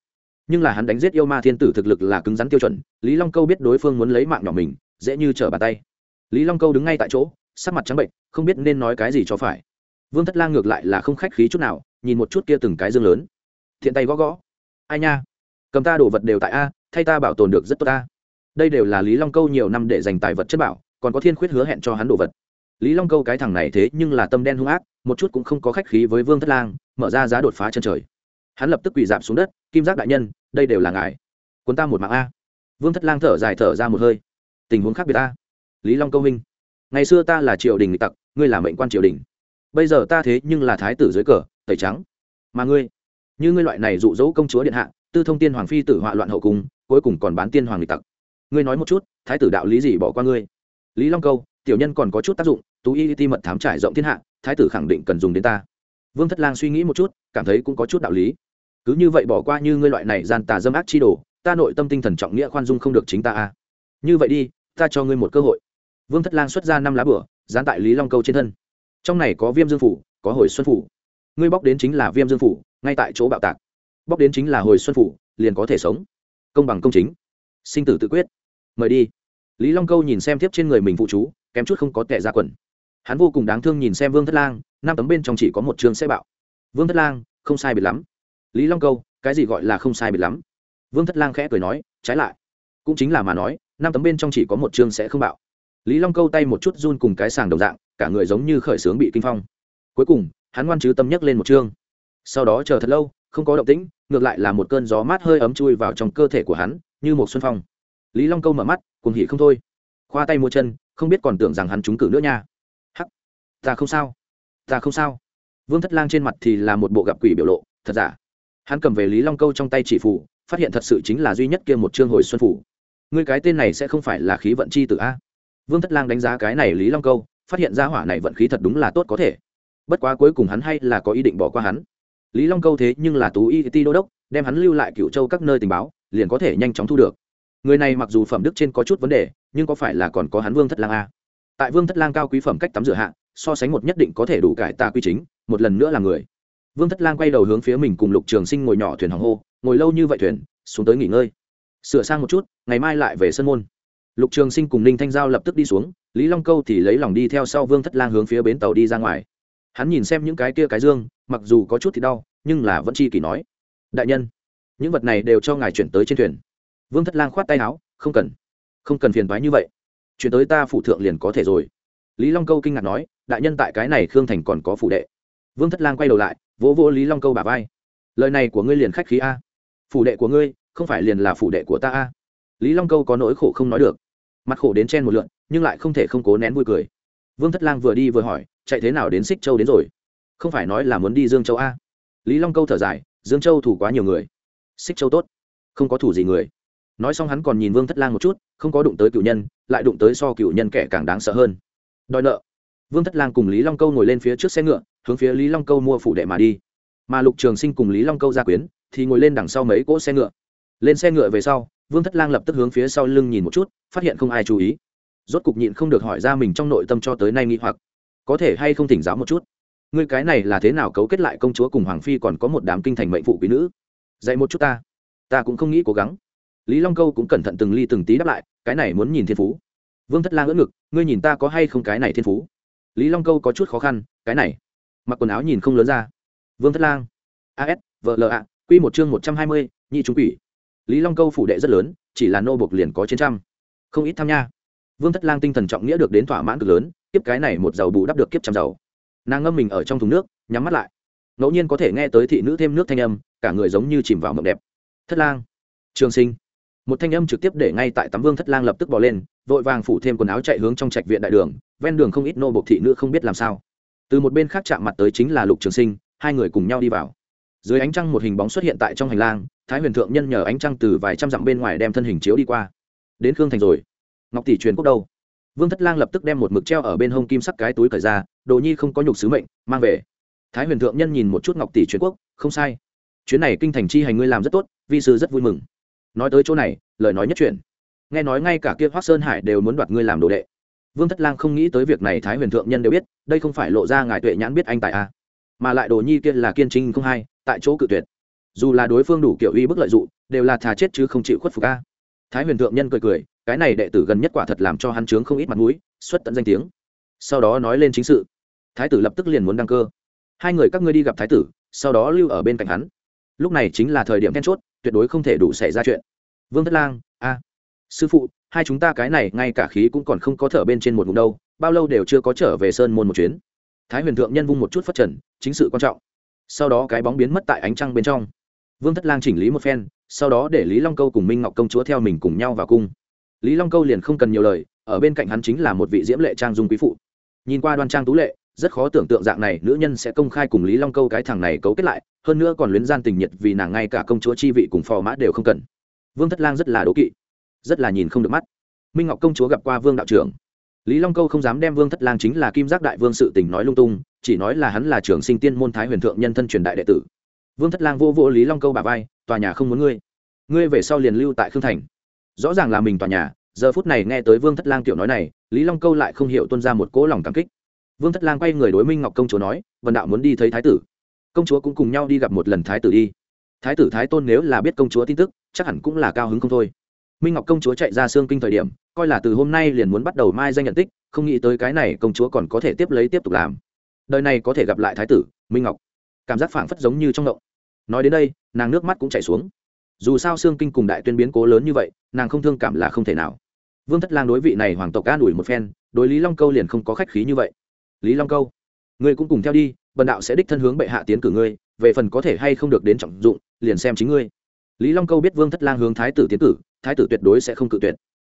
Nhưng là hắn đánh giết yêu ma thiên tử thực lực là cứng rắn tiêu chuẩn, lý long câu biết đối phương muốn lấy mạng nhỏ mình, dễ như trở bàn tay. Lý long câu đứng ngay tại chỗ, sắc mặt trắng bệnh, không biết nên nói cái gì cho phải. Vương thất lang ngược lại là không khách khí chút nào, nhìn một chút kia từng cái dương lớn. Thiện tay gõ gõ. Ai nha? Cầm ta đồ vật đều tại a, thay ta bảo tồn được rất tốt ta đây đều là lý long câu nhiều năm để dành tài vật chất bảo, còn có thiên khuyết hứa hẹn cho hắn đồ vật. Lý long câu cái thằng này thế nhưng là tâm đen hung ác một chút cũng không có khách khí với vương thất lang, mở ra giá đột phá chân trời. Hắn lập tức quỳ giảm xuống đất, kim giác đại nhân, đây đều là ngài. Quân ta một mạng a. Vương thất lang thở dài thở ra một hơi. Tình huống khác biệt ta. Lý long câu minh, ngày xưa ta là triều đình nghịch tặc, ngươi là mệnh quan triều đình. Bây giờ ta thế nhưng là thái tử dưới cờ, tẩy trắng. Mà ngươi, như ngươi loại này dụ dỗ công chúa điện hạ, tư thông tiên hoàng phi tử họa loạn hậu cung, cuối cùng còn bán tiên hoàng nghịch tặc. Ngươi nói một chút, thái tử đạo lý gì bỏ qua ngươi? Lý long câu tiểu nhân còn có chút tác dụng, tú y ti mật thám trải rộng thiên hạ, thái tử khẳng định cần dùng đến ta. Vương thất lang suy nghĩ một chút, cảm thấy cũng có chút đạo lý. Cứ như vậy bỏ qua như ngươi loại này gian tà dâm ác chi đồ, ta nội tâm tinh thần trọng nghĩa khoan dung không được chính ta à như vậy đi, ta cho ngươi một cơ hội. Vương thất lang xuất ra năm lá bửa, dán tại lý long câu trên thân. Trong này có viêm dương phủ, có hồi xuân phủ. Ngươi bóc đến chính là viêm dương phủ, ngay tại chỗ bạo tạc. Bóc đến chính là hồi xuân phủ, liền có thể sống. Công bằng công chính. Sinh tử tự quyết. Mời đi. Lý long câu nhìn xem tiếp trên người mình phụ chú kém chút không có tệ ra quần. Hắn vô cùng đáng thương nhìn xem vương thất lang, năm tấm bên trong chỉ có một chương sẽ bạo. Vương thất lang, không sai biệt lắm. Lý long câu, cái gì gọi là không sai biệt lắm? Vương thất lang khẽ cười nói, trái lại. Cũng chính là mà nói, năm tấm bên trong chỉ có một chương sẽ không bạo. Lý long câu tay một chút run cùng cái sàng đồng dạng, cả người giống như khởi sướng bị kinh phong. Cuối cùng, hắn ngoan chứ tâm nhấc lên một chương. Sau đó chờ thật lâu, không có động tĩnh, ngược lại là một cơn gió mát hơi ấm chui vào trong cơ thể của hắn, như một xuân phong. Lý long câu mở mắt, cuồng hỉ không thôi khoa tay mua chân, không biết còn tưởng rằng hắn trúng cử nữa nha. Hắc, ta không sao, ta không sao. Vương thất lang trên mặt thì là một bộ gặp quỷ biểu lộ, thật giả. Hắn cầm về lý long câu trong tay chỉ phủ, phát hiện thật sự chính là duy nhất kia một chương hồi xuân phủ. Ngươi cái tên này sẽ không phải là khí vận chi tử a? Vương thất lang đánh giá cái này lý long câu, phát hiện ra hỏa này vận khí thật đúng là tốt có thể. Bất quá cuối cùng hắn hay là có ý định bỏ qua hắn. Lý long câu thế nhưng là tú y ti đô đốc, đem hắn lưu lại cựu châu các nơi tình báo, liền có thể nhanh chóng thu được người này mặc dù phẩm đức trên có chút vấn đề, nhưng có phải là còn có hắn vương thất lang a tại vương thất lang cao quý phẩm cách tắm rửa hạ, so sánh một nhất định có thể đủ cải tà quy chính, một lần nữa là người. Vương thất lang quay đầu hướng phía mình cùng lục trường sinh ngồi nhỏ thuyền hoàng hô, ngồi lâu như vậy thuyền, xuống tới nghỉ ngơi. Sửa sang một chút, ngày mai lại về sân môn. Lục trường sinh cùng ninh thanh giao lập tức đi xuống, lý long câu thì lấy lòng đi theo sau vương thất lang hướng phía bến tàu đi ra ngoài. Hắn nhìn xem những cái kia cái dương, mặc dù có chút thì đau, nhưng là vẫn chi kỳ nói, đại nhân, những vật này đều cho ngài chuyển tới trên thuyền vương thất lang khoát tay áo, không cần không cần phiền thoái như vậy. Chuyển tới ta phụ thượng liền có thể rồi. Lý long câu kinh ngạc nói, đại nhân tại cái này khương thành còn có phụ đệ. Vương thất lang quay đầu lại, vỗ vỗ lý long câu bà vai. Lời này của ngươi liền khách khí a. Phủ đệ của ngươi, không phải liền là phủ đệ của ta a. Lý long câu có nỗi khổ không nói được. Mặt khổ đến chen một lượn, nhưng lại không thể không cố nén vui cười. Vương thất lang vừa đi vừa hỏi, chạy thế nào đến xích châu đến rồi? Không phải nói là muốn đi dương châu a. Lý long câu thở dài, dương châu thủ quá nhiều người. Xích châu tốt, không có thủ gì người nói xong hắn còn nhìn vương thất lang một chút, không có đụng tới cựu nhân, lại đụng tới so cựu nhân kẻ càng đáng sợ hơn. Đòi nợ. Vương thất lang cùng lý long câu ngồi lên phía trước xe ngựa, hướng phía lý long câu mua phủ đệ mà đi. Mà lục trường sinh cùng lý long câu ra quyến, thì ngồi lên đằng sau mấy cỗ xe ngựa. Lên xe ngựa về sau, vương thất lang lập tức hướng phía sau lưng nhìn một chút, phát hiện không ai chú ý. Rốt cục nhịn không được hỏi ra mình trong nội tâm cho tới nay nghĩ hoặc. Có thể hay không thỉnh giáo một chút? Ngươi cái này là thế nào cấu kết lại công chúa cùng hoàng phi còn có một đám kinh thành mệnh phụ quý nữ? Dạy một chút ta. Ta cũng không nghĩ cố gắng lý long câu cũng cẩn thận từng ly từng tí đáp lại, cái này muốn nhìn thiên phú. Vương thất lang ngỡ ngực, ngươi nhìn ta có hay không cái này thiên phú? Lý long câu có chút khó khăn, cái này. Mặc quần áo nhìn không lớn ra. Vương thất lang. As vợ lợ ạ q một chương một trăm hai mươi, nhị trung quỷ. Lý long câu phủ đệ rất lớn, chỉ là nô bộc liền có trên trăm. Không ít tham nha. Vương thất lang tinh thần trọng nghĩa được đến thỏa mãn cực lớn kiếp cái này một giàu bù đắp được kiếp trăm giàu. Nàng ngâm mình ở trong thùng nước, nhắm mắt lại. Ngẫu nhiên có thể nghe tới thị nữ thêm nước thanh âm, cả người giống như chìm vào mộng đẹp. Thất lang. Trường sinh một thanh âm trực tiếp để ngay tại tắm vương thất lang lập tức bỏ lên, vội vàng phủ thêm quần áo chạy hướng trong trạch viện đại đường, ven đường không ít nô bộc thị nữ không biết làm sao. Từ một bên khác chạm mặt tới chính là lục trường sinh, hai người cùng nhau đi vào. Dưới ánh trăng một hình bóng xuất hiện tại trong hành lang, thái huyền thượng nhân nhờ ánh trăng từ vài trăm dặm bên ngoài đem thân hình chiếu đi qua. Đến khương thành rồi. Ngọc tỷ truyền quốc đâu? Vương thất lang lập tức đem một mực treo ở bên hông kim sắc cái túi cởi ra, đồ nhi không có nhục sứ mệnh, mang về. Thái huyền thượng nhân nhìn một chút ngọc tỷ truyền quốc, không sai. Chuyến này kinh thành chi hành ngươi làm rất tốt, vi sư rất vui mừng nói tới chỗ này lời nói nhất truyền, nghe nói ngay cả kia hoác sơn hải đều muốn đoạt ngươi làm đồ đệ. Vương thất lang không nghĩ tới việc này thái huyền thượng nhân đều biết đây không phải lộ ra ngài tuệ nhãn biết anh tại a à. mà lại đồ nhi kia là kiên trinh không hai tại chỗ cự tuyệt. Dù là đối phương đủ kiểu uy bức lợi dụng đều là thà chết chứ không chịu khuất phục a. Thái huyền thượng nhân cười cười cái này đệ tử gần nhất quả thật làm cho hắn chướng không ít mặt mũi xuất tận danh tiếng. Sau đó nói lên chính sự. Thái tử lập tức liền muốn đăng cơ. Hai người các ngươi đi gặp thái tử sau đó lưu ở bên cạnh hắn. Lúc này chính là thời điểm then chốt tuyệt đối không thể đủ xảy ra chuyện. Vương thất lang, a. Sư phụ, hai chúng ta cái này ngay cả khí cũng còn không có thở bên trên một ngụm đâu, bao lâu đều chưa có trở về sơn môn một chuyến. Thái huyền thượng nhân vung một chút phất trần, chính sự quan trọng. Sau đó cái bóng biến mất tại ánh trăng bên trong. Vương thất lang chỉnh lý một phen, sau đó để lý long câu cùng minh ngọc công chúa theo mình cùng nhau vào cung. Lý long câu liền không cần nhiều lời, ở bên cạnh hắn chính là một vị diễm lệ trang dung quý phụ. Nhìn qua đoan trang tú lệ rất khó tưởng tượng dạng này nữ nhân sẽ công khai cùng lý long câu cái thằng này cấu kết lại, hơn nữa còn luyến gian tình nhiệt vì nàng ngay cả công chúa chi vị cùng phò mã đều không cần. Vương thất lang rất là đố kỵ, rất là nhìn không được mắt. Minh ngọc công chúa gặp qua vương đạo trưởng. Lý long câu không dám đem vương thất lang chính là kim giác đại vương sự tình nói lung tung, chỉ nói là hắn là trưởng sinh tiên môn thái huyền thượng nhân thân truyền đại đệ tử. Vương thất lang vô vô lý long câu bà vai, tòa nhà không muốn ngươi. Ngươi về sau liền lưu tại khương thành. Rõ ràng là mình tòa nhà, giờ phút này nghe tới vương thất lang tiểu nói này, lý long câu lại không hiểu tuân ra một cỗ lòng cảm kích vương thất lang quay người đối minh ngọc công chúa nói vần đạo muốn đi thấy thái tử. Công chúa cũng cùng nhau đi gặp một lần thái tử đi. Thái tử thái tôn nếu là biết công chúa tin tức, chắc hẳn cũng là cao hứng không thôi. Minh ngọc công chúa chạy ra xương kinh thời điểm, coi là từ hôm nay liền muốn bắt đầu mai danh nhận tích, không nghĩ tới cái này công chúa còn có thể tiếp lấy tiếp tục làm. Đời này có thể gặp lại thái tử, minh ngọc. Cảm giác phảng phất giống như trong động. Nói đến đây, nàng nước mắt cũng chảy xuống. Dù sao xương kinh cùng đại tuyên biến cố lớn như vậy, nàng không thương cảm là không thể nào. Vương thất lang đối vị này hoàng tộc an ủi một phen, đối lý long câu liền không có khách khí như vậy lý long câu, ngươi cũng cùng theo đi, bần đạo sẽ đích thân hướng bệ hạ tiến cử ngươi, về phần có thể hay không được đến trọng dụng, liền xem chính ngươi. Lý long câu biết vương thất lang hướng thái tử tiến cử, thái tử tuyệt đối sẽ không cự tuyệt.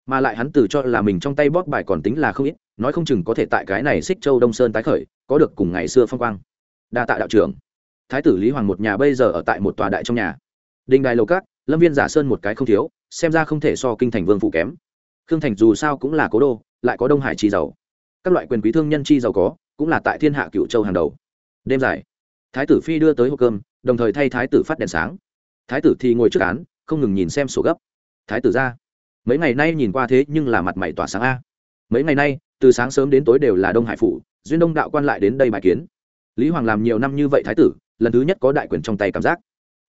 Mà lại hắn từ cho là mình trong tay bóp bài còn tính là không ít, nói không chừng có thể tại cái này xích châu đông sơn tái khởi, có được cùng ngày xưa phong quang. Đa tạ đạo trưởng. Thái tử lý hoàng một nhà bây giờ ở tại một tòa đại trong nhà. Đình đài lầu cát lâm viên giả sơn một cái không thiếu, xem ra không thể so kinh thành vương phụ kém. Khương thành dù sao cũng là cố đô, lại có đông hải chi giàu các loại quyền quý thương nhân chi giàu có, cũng là tại thiên hạ cựu châu hàng đầu. Đêm dài, thái tử phi đưa tới hộp cơm, đồng thời thay thái tử phát đèn sáng. Thái tử thì ngồi trước án, không ngừng nhìn xem sổ gấp. Thái tử ra, mấy ngày nay nhìn qua thế nhưng là mặt mày tỏa sáng a. Mấy ngày nay, từ sáng sớm đến tối đều là đông hải phủ, duyên đông đạo quan lại đến đây bài kiến. Lý hoàng làm nhiều năm như vậy thái tử, lần thứ nhất có đại quyền trong tay cảm giác.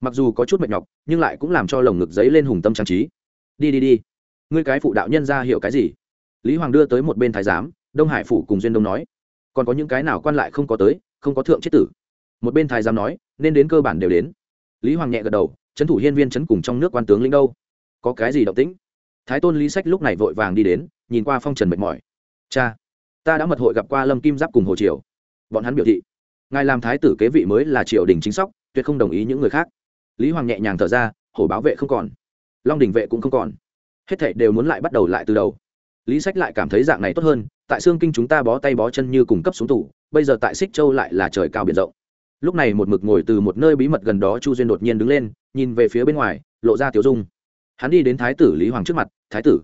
Mặc dù có chút mệt nhọc, nhưng lại cũng làm cho lồng ngực giấy lên hùng tâm trang trí. Đi đi đi. Ngươi cái phụ đạo nhân ra hiểu cái gì? Lý hoàng đưa tới một bên thái giám đông hải phủ cùng duyên đông nói, còn có những cái nào quan lại không có tới, không có thượng chết tử? Một bên thái giám nói, nên đến cơ bản đều đến. Lý hoàng nhẹ gật đầu, trấn thủ hiên viên trấn cùng trong nước quan tướng lĩnh đâu? Có cái gì động tĩnh? Thái tôn lý sách lúc này vội vàng đi đến, nhìn qua phong trần mệt mỏi. Cha, ta đã mật hội gặp qua lâm kim giáp cùng hồ triều. Bọn hắn biểu thị, ngài làm thái tử kế vị mới là triều đình chính sóc, tuyệt không đồng ý những người khác. Lý hoàng nhẹ nhàng thở ra, hổ báo vệ không còn. Long đình vệ cũng không còn. Hết thảy đều muốn lại bắt đầu lại từ đầu. Lý sách lại cảm thấy dạng này tốt hơn tại xương kinh chúng ta bó tay bó chân như cùng cấp xuống tủ, bây giờ tại xích châu lại là trời cao biển rộng. Lúc này một mực ngồi từ một nơi bí mật gần đó chu duyên đột nhiên đứng lên, nhìn về phía bên ngoài, lộ ra tiểu dung. Hắn đi đến thái tử lý hoàng trước mặt, thái tử,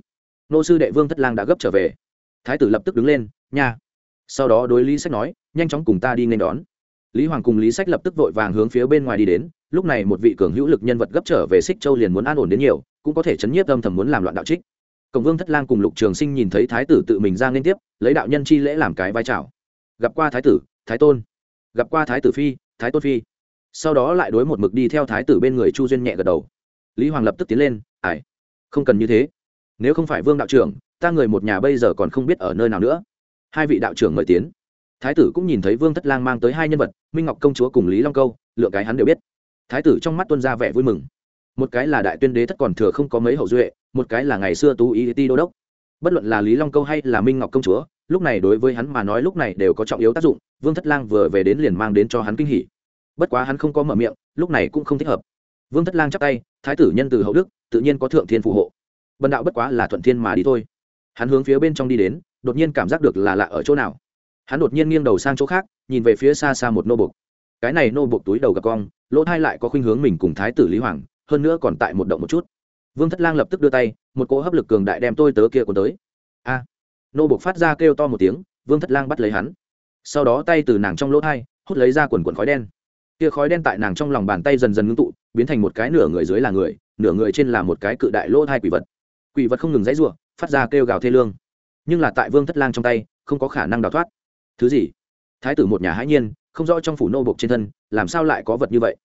nô sư đệ vương thất lang đã gấp trở về. Thái tử lập tức đứng lên, nha. Sau đó đối lý sách nói, nhanh chóng cùng ta đi nên đón. Lý hoàng cùng lý sách lập tức vội vàng hướng phía bên ngoài đi đến, lúc này một vị cường hữu lực nhân vật gấp trở về xích châu liền muốn an ổn đến nhiều, cũng có thể chấn nhiếp âm thầm muốn làm loạn đạo trích cổng vương thất lang cùng lục trường sinh nhìn thấy thái tử tự mình ra liên tiếp, lấy đạo nhân chi lễ làm cái vai trào. Gặp qua thái tử, thái tôn. Gặp qua thái tử phi, thái tôn phi. Sau đó lại đối một mực đi theo thái tử bên người chu duyên nhẹ gật đầu. Lý hoàng lập tức tiến lên ải không cần như thế. Nếu không phải vương đạo trưởng, ta người một nhà bây giờ còn không biết ở nơi nào nữa. Hai vị đạo trưởng mời tiến. Thái tử cũng nhìn thấy vương thất lang mang tới hai nhân vật, minh ngọc công chúa cùng lý long câu lượng cái hắn đều biết. Thái tử trong mắt tuân ra vẻ vui mừng một cái là đại tuyên đế thất còn thừa không có mấy hậu duệ, một cái là ngày xưa tú ý ti đô đốc. Bất luận là lý long câu hay là minh ngọc công chúa, lúc này đối với hắn mà nói lúc này đều có trọng yếu tác dụng, vương thất lang vừa về đến liền mang đến cho hắn kinh hỉ. Bất quá hắn không có mở miệng, lúc này cũng không thích hợp. Vương thất lang chắp tay, thái tử nhân từ hậu đức, tự nhiên có thượng thiên phù hộ. Bần đạo bất quá là thuận thiên mà đi thôi. Hắn hướng phía bên trong đi đến, đột nhiên cảm giác được là lạ ở chỗ nào. Hắn đột nhiên nghiêng đầu sang chỗ khác, nhìn về phía xa xa một nô bục cái này nô bục túi đầu gặp cong, lỗ thai lại có khuynh hướng mình cùng thái tử lý hoàng hơn nữa còn tại một động một chút. Vương thất lang lập tức đưa tay, một cỗ hấp lực cường đại đem tôi tớ kia cuốn tới. A! Nô buộc phát ra kêu to một tiếng, vương thất lang bắt lấy hắn. Sau đó tay từ nàng trong lỗ thai, hút lấy ra quần quần khói đen. Kia khói đen tại nàng trong lòng bàn tay dần dần ngưng tụ, biến thành một cái nửa người dưới là người, nửa người trên là một cái cự đại lỗ thai quỷ vật. Quỷ vật không ngừng dãy ruộng phát ra kêu gào thê lương. Nhưng là tại vương thất lang trong tay, không có khả năng đào thoát. Thứ gì? Thái tử một nhà hãi nhiên, không rõ trong phủ nô bộc trên thân, làm sao lại có vật như vậy?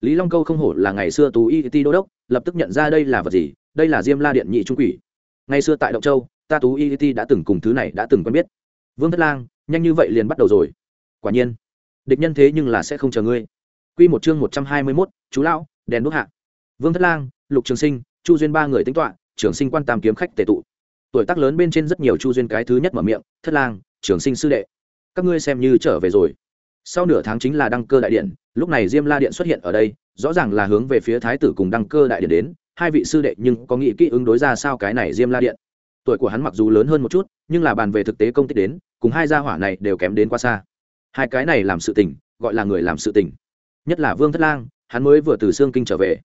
Lý long câu không hổ là ngày xưa tú y ti đô đốc, lập tức nhận ra đây là vật gì, đây là diêm la điện nhị trung quỷ. Ngày xưa tại động châu, ta tú y ti đã từng cùng thứ này đã từng quen biết. Vương thất lang, nhanh như vậy liền bắt đầu rồi. Quả nhiên, địch nhân thế nhưng là sẽ không chờ ngươi. Q một chương một trăm hai mươi mốt, chú lão, đèn đốt hạ. Vương thất lang, lục trường sinh, chu duyên ba người tính toạ trường sinh quan tam kiếm khách tệ tụ. Tuổi tác lớn bên trên rất nhiều chu duyên cái thứ nhất mở miệng, thất lang, trường sinh sư đệ, các ngươi xem như trở về rồi sau nửa tháng chính là đăng cơ đại điện, lúc này diêm la điện xuất hiện ở đây, rõ ràng là hướng về phía thái tử cùng đăng cơ đại điện đến, hai vị sư đệ nhưng có nghĩ kỹ ứng đối ra sao cái này diêm la điện. Tuổi của hắn mặc dù lớn hơn một chút, nhưng là bàn về thực tế công tích đến, cùng hai gia hỏa này đều kém đến quá xa. Hai cái này làm sự tình, gọi là người làm sự tình. Nhất là vương thất lang, hắn mới vừa từ xương kinh trở về.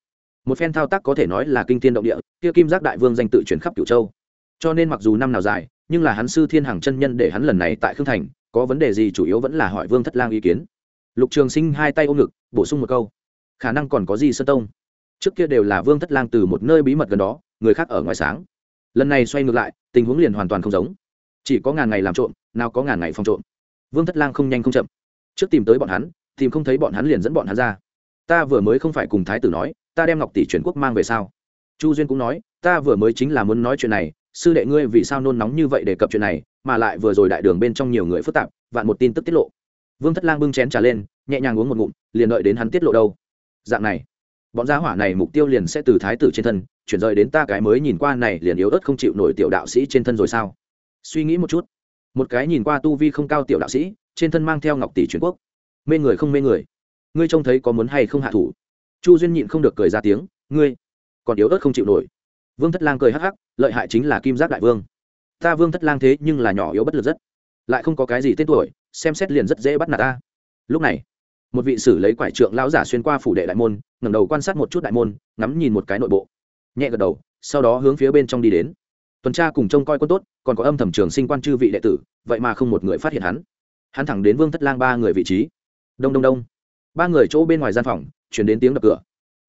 Một phen thao tác có thể nói là kinh thiên động địa, kia kim giác đại vương danh tự chuyển khắp cửu châu. Cho nên mặc dù năm nào dài, nhưng là hắn sư thiên hàng chân nhân để hắn lần này tại khương thành có vấn đề gì chủ yếu vẫn là hỏi vương thất lang ý kiến. Lục trường sinh hai tay ôm ngực, bổ sung một câu, khả năng còn có gì sơn tông? Trước kia đều là vương thất lang từ một nơi bí mật gần đó, người khác ở ngoài sáng. Lần này xoay ngược lại, tình huống liền hoàn toàn không giống. Chỉ có ngàn ngày làm trộm, nào có ngàn ngày phòng trộm. Vương thất lang không nhanh không chậm. Trước tìm tới bọn hắn, tìm không thấy bọn hắn liền dẫn bọn hắn ra. Ta vừa mới không phải cùng thái tử nói, ta đem ngọc tỷ chuyển quốc mang về sao? Chu duyên cũng nói, ta vừa mới chính là muốn nói chuyện này sư đệ ngươi vì sao nôn nóng như vậy để cập chuyện này, mà lại vừa rồi đại đường bên trong nhiều người phức tạp, vạn một tin tức tiết lộ. Vương thất lang bưng chén trà lên, nhẹ nhàng uống một ngụm, liền đợi đến hắn tiết lộ đâu. Dạng này, bọn gia hỏa này mục tiêu liền sẽ từ thái tử trên thân, chuyển rời đến ta cái mới nhìn qua này liền yếu ớt không chịu nổi tiểu đạo sĩ trên thân rồi sao? Suy nghĩ một chút, một cái nhìn qua tu vi không cao tiểu đạo sĩ, trên thân mang theo ngọc tỷ truyền quốc. Mê người không mê người. Ngươi trông thấy có muốn hay không hạ thủ? Chu duyên nhịn không được cười ra tiếng, ngươi còn yếu ớt không chịu nổi. Vương thất lang cười hắc hắc lợi hại chính là kim giác đại vương. Ta vương thất lang thế nhưng là nhỏ yếu bất lực rất. Lại không có cái gì tên tuổi, xem xét liền rất dễ bắt nạt ta. Lúc này, một vị sử lấy quải trượng lão giả xuyên qua phủ đệ đại môn, ngẩng đầu quan sát một chút đại môn, ngắm nhìn một cái nội bộ. Nhẹ gật đầu, sau đó hướng phía bên trong đi đến. Tuần tra cùng trông coi quân tốt, còn có âm thầm trường sinh quan chư vị đệ tử, vậy mà không một người phát hiện hắn. Hắn thẳng đến vương thất lang ba người vị trí. Đông đông đông. Ba người chỗ bên ngoài gian phòng, chuyển đến tiếng đập cửa.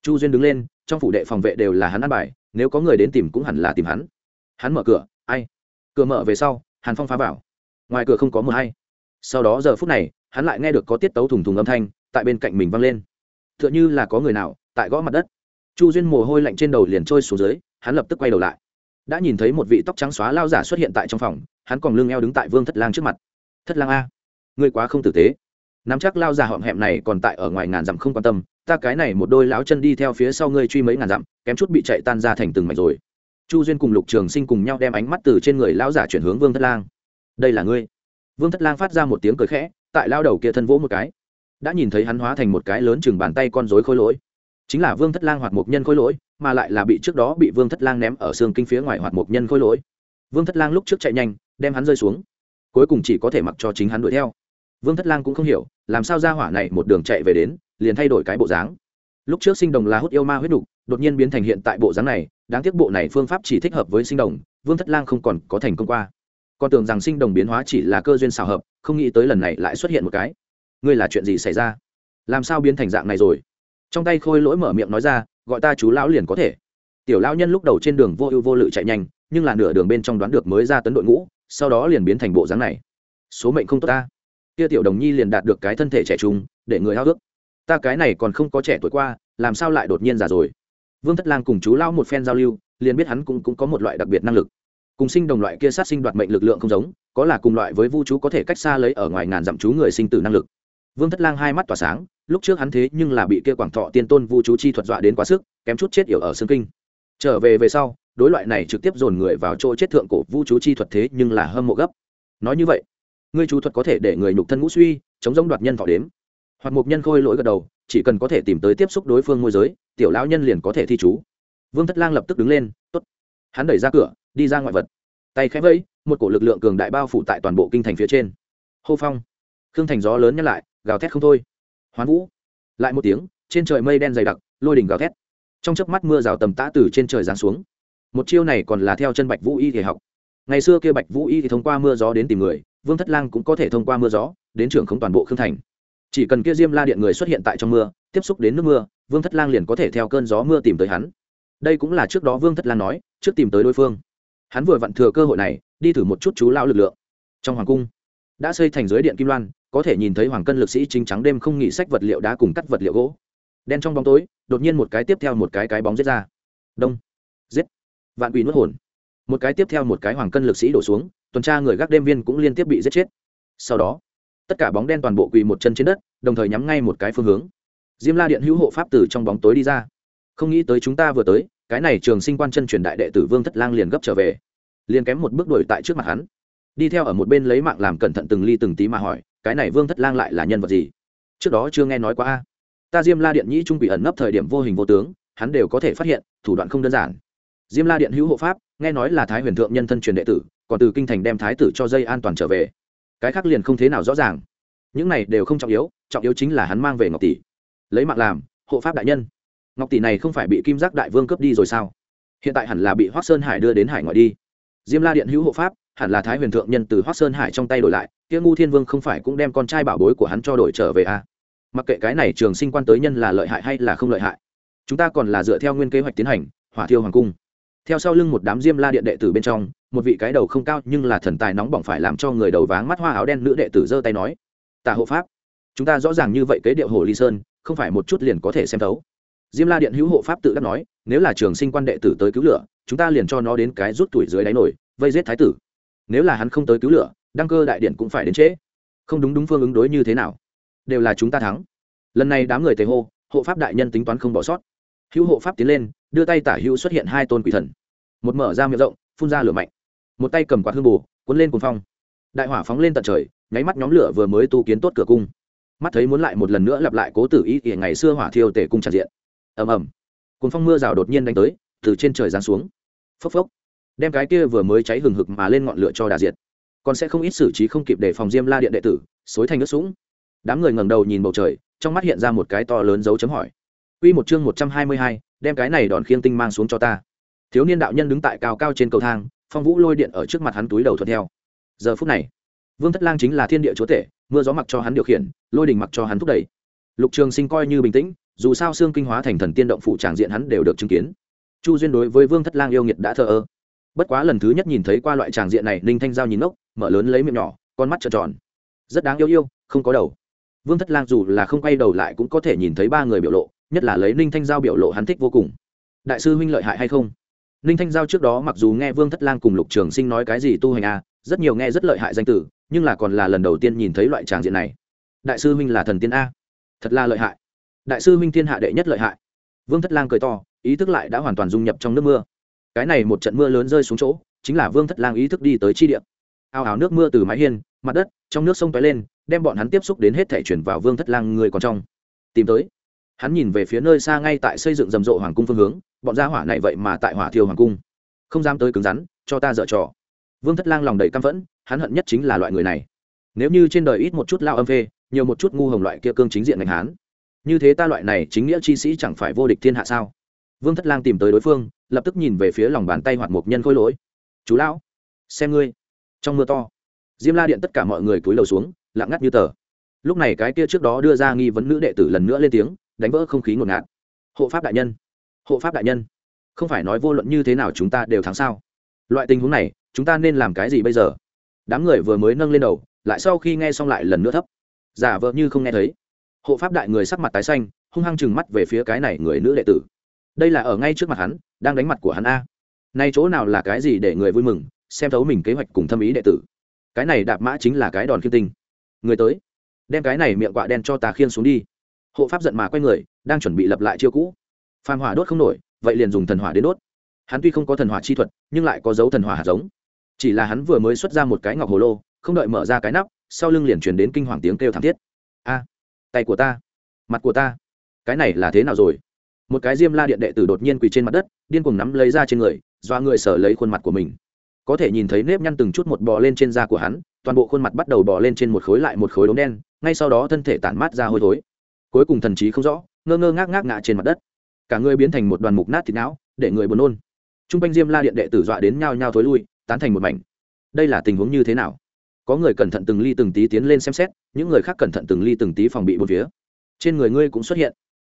Chu duyên đứng lên, trong phủ đệ phòng vệ đều là hắn ăn bài nếu có người đến tìm cũng hẳn là tìm hắn. Hắn mở cửa, ai? Cửa mở về sau, hàn phong phá vào. Ngoài cửa không có mờ hay. Sau đó giờ phút này, hắn lại nghe được có tiết tấu thùng thùng âm thanh tại bên cạnh mình vang lên. T h ư ợ n h ư là có người nào tại gõ mặt đất. Chu duyên mồ hôi lạnh trên đầu liền trôi xuống dưới, hắn lập tức quay đầu lại. Đã nhìn thấy một vị tóc trắng xóa lao giả xuất hiện tại trong phòng, hắn còn lưng eo đứng tại vương thất lang trước mặt. Thất lang a, ngươi quá không tử tế. Nắm chắc lao giả họm hẹm này còn tại ở ngoài ngàn dặm không quan tâm ta cái này một đôi láo chân đi theo phía sau ngươi truy mấy ngàn dặm, kém chút bị chạy tan ra thành từng mảnh rồi. Chu duyên cùng lục trường sinh cùng nhau đem ánh mắt từ trên người lão giả chuyển hướng vương thất lang. Đây là ngươi. Vương thất lang phát ra một tiếng cười khẽ, tại lao đầu kia thân vỗ một cái. Đã nhìn thấy hắn hóa thành một cái lớn chừng bàn tay con rối khôi lỗi. Chính là vương thất lang hoạt mục nhân khôi lỗi, mà lại là bị trước đó bị vương thất lang ném ở xương kinh phía ngoài hoạt mục nhân khôi lỗi. Vương thất lang lúc trước chạy nhanh, đem hắn rơi xuống. Cuối cùng chỉ có thể mặc cho chính hắn đuổi theo. Vương thất lang cũng không hiểu, làm sao ra hỏa này một đường chạy về đến liền thay đổi cái bộ dáng. Lúc trước sinh đồng là hút yêu ma huyết đục đột nhiên biến thành hiện tại bộ dáng này, đáng tiếc bộ này phương pháp chỉ thích hợp với sinh đồng, vương thất lang không còn có thành công qua. Con tưởng rằng sinh đồng biến hóa chỉ là cơ duyên xào hợp, không nghĩ tới lần này lại xuất hiện một cái. Ngươi là chuyện gì xảy ra? Làm sao biến thành dạng này rồi? Trong tay khôi lỗi mở miệng nói ra, gọi ta chú lão liền có thể. Tiểu lão nhân lúc đầu trên đường vô ưu vô lự chạy nhanh, nhưng là nửa đường bên trong đoán được mới ra tấn đội ngũ, sau đó liền biến thành bộ dáng này. Số mệnh không tốt ta. Kia tiểu đồng nhi liền đạt được cái thân thể trẻ trung, để người hao ước ta cái này còn không có trẻ tuổi qua làm sao lại đột nhiên già rồi? Vương thất lang cùng chú lão một phen giao lưu liền biết hắn cũng, cũng có một loại đặc biệt năng lực. Cùng sinh đồng loại kia sát sinh đoạt mệnh lực lượng không giống có là cùng loại với vu chú có thể cách xa lấy ở ngoài ngàn dặm chú người sinh tử năng lực. Vương thất lang hai mắt tỏa sáng lúc trước hắn thế nhưng là bị kia quảng thọ tiên tôn vu chú chi thuật dọa đến quá sức kém chút chết yểu ở xương kinh. Trở về về sau đối loại này trực tiếp dồn người vào chỗ chết thượng cổ vu chú chi thuật thế nhưng là hâm mộ gấp. Nói như vậy ngươi chú thuật có thể để người nhục thân ngũ suy chống giống đoạt nhân thọ đếm hoặc mục nhân khôi lỗi gật đầu, chỉ cần có thể tìm tới tiếp xúc đối phương môi giới, tiểu lão nhân liền có thể thi chú. Vương thất lang lập tức đứng lên t ố t hắn đẩy ra cửa, đi ra ngoại vật. Tay khẽ vẫy, một cổ lực lượng cường đại bao phủ tại toàn bộ kinh thành phía trên. Hô phong. Khương thành gió lớn nhắc lại, gào thét không thôi. Hoán vũ. Lại một tiếng, trên trời mây đen dày đặc, lôi đỉnh gào thét. Trong chớp mắt mưa rào tầm tã từ trên trời giáng xuống. Một chiêu này còn là theo chân bạch vũ y thể học. Ngày xưa kia bạch vũ y thì thông qua mưa gió đến tìm người, vương thất lang cũng có thể thông qua mưa gió, đến trưởng không toàn bộ khương thành chỉ cần kia diêm la điện người xuất hiện tại trong mưa, tiếp xúc đến nước mưa, vương thất lang liền có thể theo cơn gió mưa tìm tới hắn. Đây cũng là trước đó vương thất lang nói, trước tìm tới đối phương. Hắn vừa vặn thừa cơ hội này, đi thử một chút chú lao lực lượng. Trong hoàng cung, đã xây thành giới điện kim loan, có thể nhìn thấy hoàng cân lực sĩ chính trắng đêm không nghỉ sách vật liệu đá cùng cắt vật liệu gỗ. Đen trong bóng tối, đột nhiên một cái tiếp theo một cái cái bóng giết ra. Đông. Giết. Vạn quỷ nuốt hồn. Một cái tiếp theo một cái hoàng cân lực sĩ đổ xuống, tuần tra người gác đêm viên cũng liên tiếp bị giết chết. Sau đó tất cả bóng đen toàn bộ quỳ một chân trên đất, đồng thời nhắm ngay một cái phương hướng. Diêm la điện hữu hộ pháp tử trong bóng tối đi ra. Không nghĩ tới chúng ta vừa tới, cái này trường sinh quan chân truyền đại đệ tử vương thất lang liền gấp trở về. Liền kém một bước đuổi tại trước mặt hắn. Đi theo ở một bên lấy mạng làm cẩn thận từng ly từng tí mà hỏi, cái này vương thất lang lại là nhân vật gì? Trước đó chưa nghe nói qua a. Ta diêm la điện nhĩ trung bị ẩn nấp thời điểm vô hình vô tướng, hắn đều có thể phát hiện, thủ đoạn không đơn giản. Diêm la điện hữu hộ pháp, nghe nói là thái huyền thượng nhân thân truyền đệ tử, còn từ kinh thành đem thái tử cho dây an toàn trở về cái khác liền không thế nào rõ ràng. Những này đều không trọng yếu trọng yếu chính là hắn mang về ngọc tỷ. Lấy mạng làm, hộ pháp đại nhân. Ngọc tỷ này không phải bị kim giác đại vương cướp đi rồi sao? Hiện tại hẳn là bị hoác sơn hải đưa đến hải ngoại đi. Diêm la điện hữu hộ pháp, hẳn là thái huyền thượng nhân từ hoác sơn hải trong tay đổi lại, kia ngu thiên vương không phải cũng đem con trai bảo bối của hắn cho đổi trở về à. mặc kệ cái này trường sinh quan tới nhân là lợi hại hay là không lợi hại, chúng ta còn là dựa theo nguyên kế hoạch tiến hành, hỏa thiêu hoàng cung theo sau lưng một đám diêm la điện đệ tử bên trong, một vị cái đầu không cao nhưng là thần tài nóng bỏng phải làm cho người đầu váng mắt hoa áo đen nữ đệ tử giơ tay nói, tà hộ pháp, chúng ta rõ ràng như vậy kế điệu hồ ly sơn, không phải một chút liền có thể xem thấu. Diêm la điện hữu hộ pháp tự đắc nói, nếu là trường sinh quan đệ tử tới cứu lửa, chúng ta liền cho nó đến cái rút tuổi dưới đáy nổi, vây giết thái tử. Nếu là hắn không tới cứu lửa, đăng cơ đại điện cũng phải đến trễ. Không đúng đúng phương ứng đối như thế nào? Đều là chúng ta thắng. Lần này đám người tề hô, hộ pháp đại nhân tính toán không bỏ sót. Hữu hộ pháp tiến lên đưa tay tả hữu xuất hiện hai tôn quỷ thần. Một mở ra miệng rộng phun ra lửa mạnh. Một tay cầm quạt hương bù cuốn lên cuồng phong. Đại hỏa phóng lên tận trời nháy mắt nhóm lửa vừa mới tu kiến tốt cửa cung. Mắt thấy muốn lại một lần nữa lặp lại cố tử ý ỉa ngày xưa hỏa thiêu tể cung tràn diện. Ầm ầm. Cuốn phong mưa rào đột nhiên đánh tới từ trên trời giáng xuống. Phốc phốc. Đem cái kia vừa mới cháy hừng hực mà lên ngọn lửa cho đà diệt. Còn sẽ không ít xử trí không kịp để phòng diêm la điện đệ tử xối thành nước sũng. Đám người ngẩng đầu nhìn bầu trời trong mắt hiện ra một cái to lớn dấu chấm hỏi. Quy một chương 122, đem cái này đòn khiêng tinh mang xuống cho ta. Thiếu niên đạo nhân đứng tại cao cao trên cầu thang, phong vũ lôi điện ở trước mặt hắn túi đầu thuận theo. Giờ phút này, Vương Thất Lang chính là thiên địa chúa tể, mưa gió mặc cho hắn điều khiển, lôi đình mặc cho hắn thúc đẩy. Lục Trường Sinh coi như bình tĩnh, dù sao xương kinh hóa thành thần tiên động phụ tràng diện hắn đều được chứng kiến. Chu duyên đối với Vương Thất Lang yêu nghiệt đã thờ ơ. Bất quá lần thứ nhất nhìn thấy qua loại tràng diện này, Ninh Thanh Giao nhìn ốc mở lớn lấy miệng nhỏ, con mắt tròn tròn. Rất đáng yêu yêu, không có đầu. Vương Thất Lang dù là không quay đầu lại cũng có thể nhìn thấy ba người biểu lộ, nhất là lấy ninh thanh giao biểu lộ hắn thích vô cùng. Đại sư huynh lợi hại hay không? Ninh thanh giao trước đó mặc dù nghe vương thất lang cùng lục trường sinh nói cái gì tu hành a à, rất nhiều nghe rất lợi hại danh tử nhưng là còn là lần đầu tiên nhìn thấy loại tràng diện này. Đại sư huynh là thần tiên a. Thật là lợi hại. Đại sư huynh thiên hạ đệ nhất lợi hại. Vương thất lang cười to ý thức lại đã hoàn toàn dung nhập trong nước mưa. Cái này một trận mưa lớn rơi xuống chỗ chính là vương thất lang ý thức đi tới chi địa. Ao ào nước mưa từ mái hiên mặt đất trong nước sông tói lên đem bọn hắn tiếp xúc đến hết thể chuyển vào vương thất lang người còn trong. Tìm tới hắn nhìn về phía nơi xa ngay tại xây dựng rầm rộ hoàng cung phương hướng, bọn gia hỏa này vậy mà tại hỏa thiêu hoàng cung. Không dám tới cứng rắn, cho ta dở trò. Vương thất lang lòng đầy căm phẫn, hắn hận nhất chính là loại người này. Nếu như trên đời ít một chút lao âm phê, nhiều một chút ngu hồng loại kia cương chính diện ngành hán, như thế ta loại này chính nghĩa chi sĩ chẳng phải vô địch thiên hạ sao? Vương thất lang tìm tới đối phương, lập tức nhìn về phía lòng bàn tay hoạt mục nhân khôi lỗi. Chú lão, xem ngươi. Trong mưa to, diêm la điện tất cả mọi người cúi đầu xuống, lặng ngắt như tờ. Lúc này cái kia trước đó đưa ra nghi vấn nữ đệ tử lần nữa lên tiếng đánh vỡ không khí ngột ngạt. Hộ pháp đại nhân, hộ pháp đại nhân, không phải nói vô luận như thế nào chúng ta đều thắng sao? Loại tình huống này, chúng ta nên làm cái gì bây giờ? Đám người vừa mới nâng lên đầu, lại sau khi nghe xong lại lần nữa thấp. Giả vợ như không nghe thấy. Hộ pháp đại người sắc mặt tái xanh, hung hăng chừng mắt về phía cái này người nữ đệ tử. Đây là ở ngay trước mặt hắn, đang đánh mặt của hắn a. Nay chỗ nào là cái gì để người vui mừng, xem thấu mình kế hoạch cùng thâm ý đệ tử. Cái này đạp mã chính là cái đòn khiêm tinh. Người tới, đem cái này miệng quạ đen cho ta khiên xuống đi hộ pháp giận mà quay người, đang chuẩn bị lập lại chiêu cũ. Phàm hỏa đốt không nổi, vậy liền dùng thần hỏa đến đốt. Hắn tuy không có thần hỏa chi thuật, nhưng lại có dấu thần hỏa hạt giống. Chỉ là hắn vừa mới xuất ra một cái ngọc hồ lô, không đợi mở ra cái nắp, sau lưng liền truyền đến kinh hoàng tiếng kêu thảm thiết. A, tay của ta, mặt của ta, cái này là thế nào rồi? Một cái diêm la điện đệ tử đột nhiên quỳ trên mặt đất, điên cuồng nắm lấy ra trên người doa người sở lấy khuôn mặt của mình. Có thể nhìn thấy nếp nhăn từng chút một bò lên trên da của hắn, toàn bộ khuôn mặt bắt đầu bò lên trên một khối lại một khối đống đen, ngay sau đó thân thể tản mát ra hôi thối cuối cùng thần trí không rõ ngơ ngơ ngác ngác ngã trên mặt đất. Cả người biến thành một đoàn mục nát thịt não để người buồn nôn. T r u n g quanh diêm la điện đệ tử dọa đến nhao nhao thối lui tán thành một mảnh. Đây là tình huống như thế nào? Có người cẩn thận từng ly từng tí tiến lên xem xét những người khác cẩn thận từng ly từng tí phòng bị một phía. Trên người ngươi cũng xuất hiện.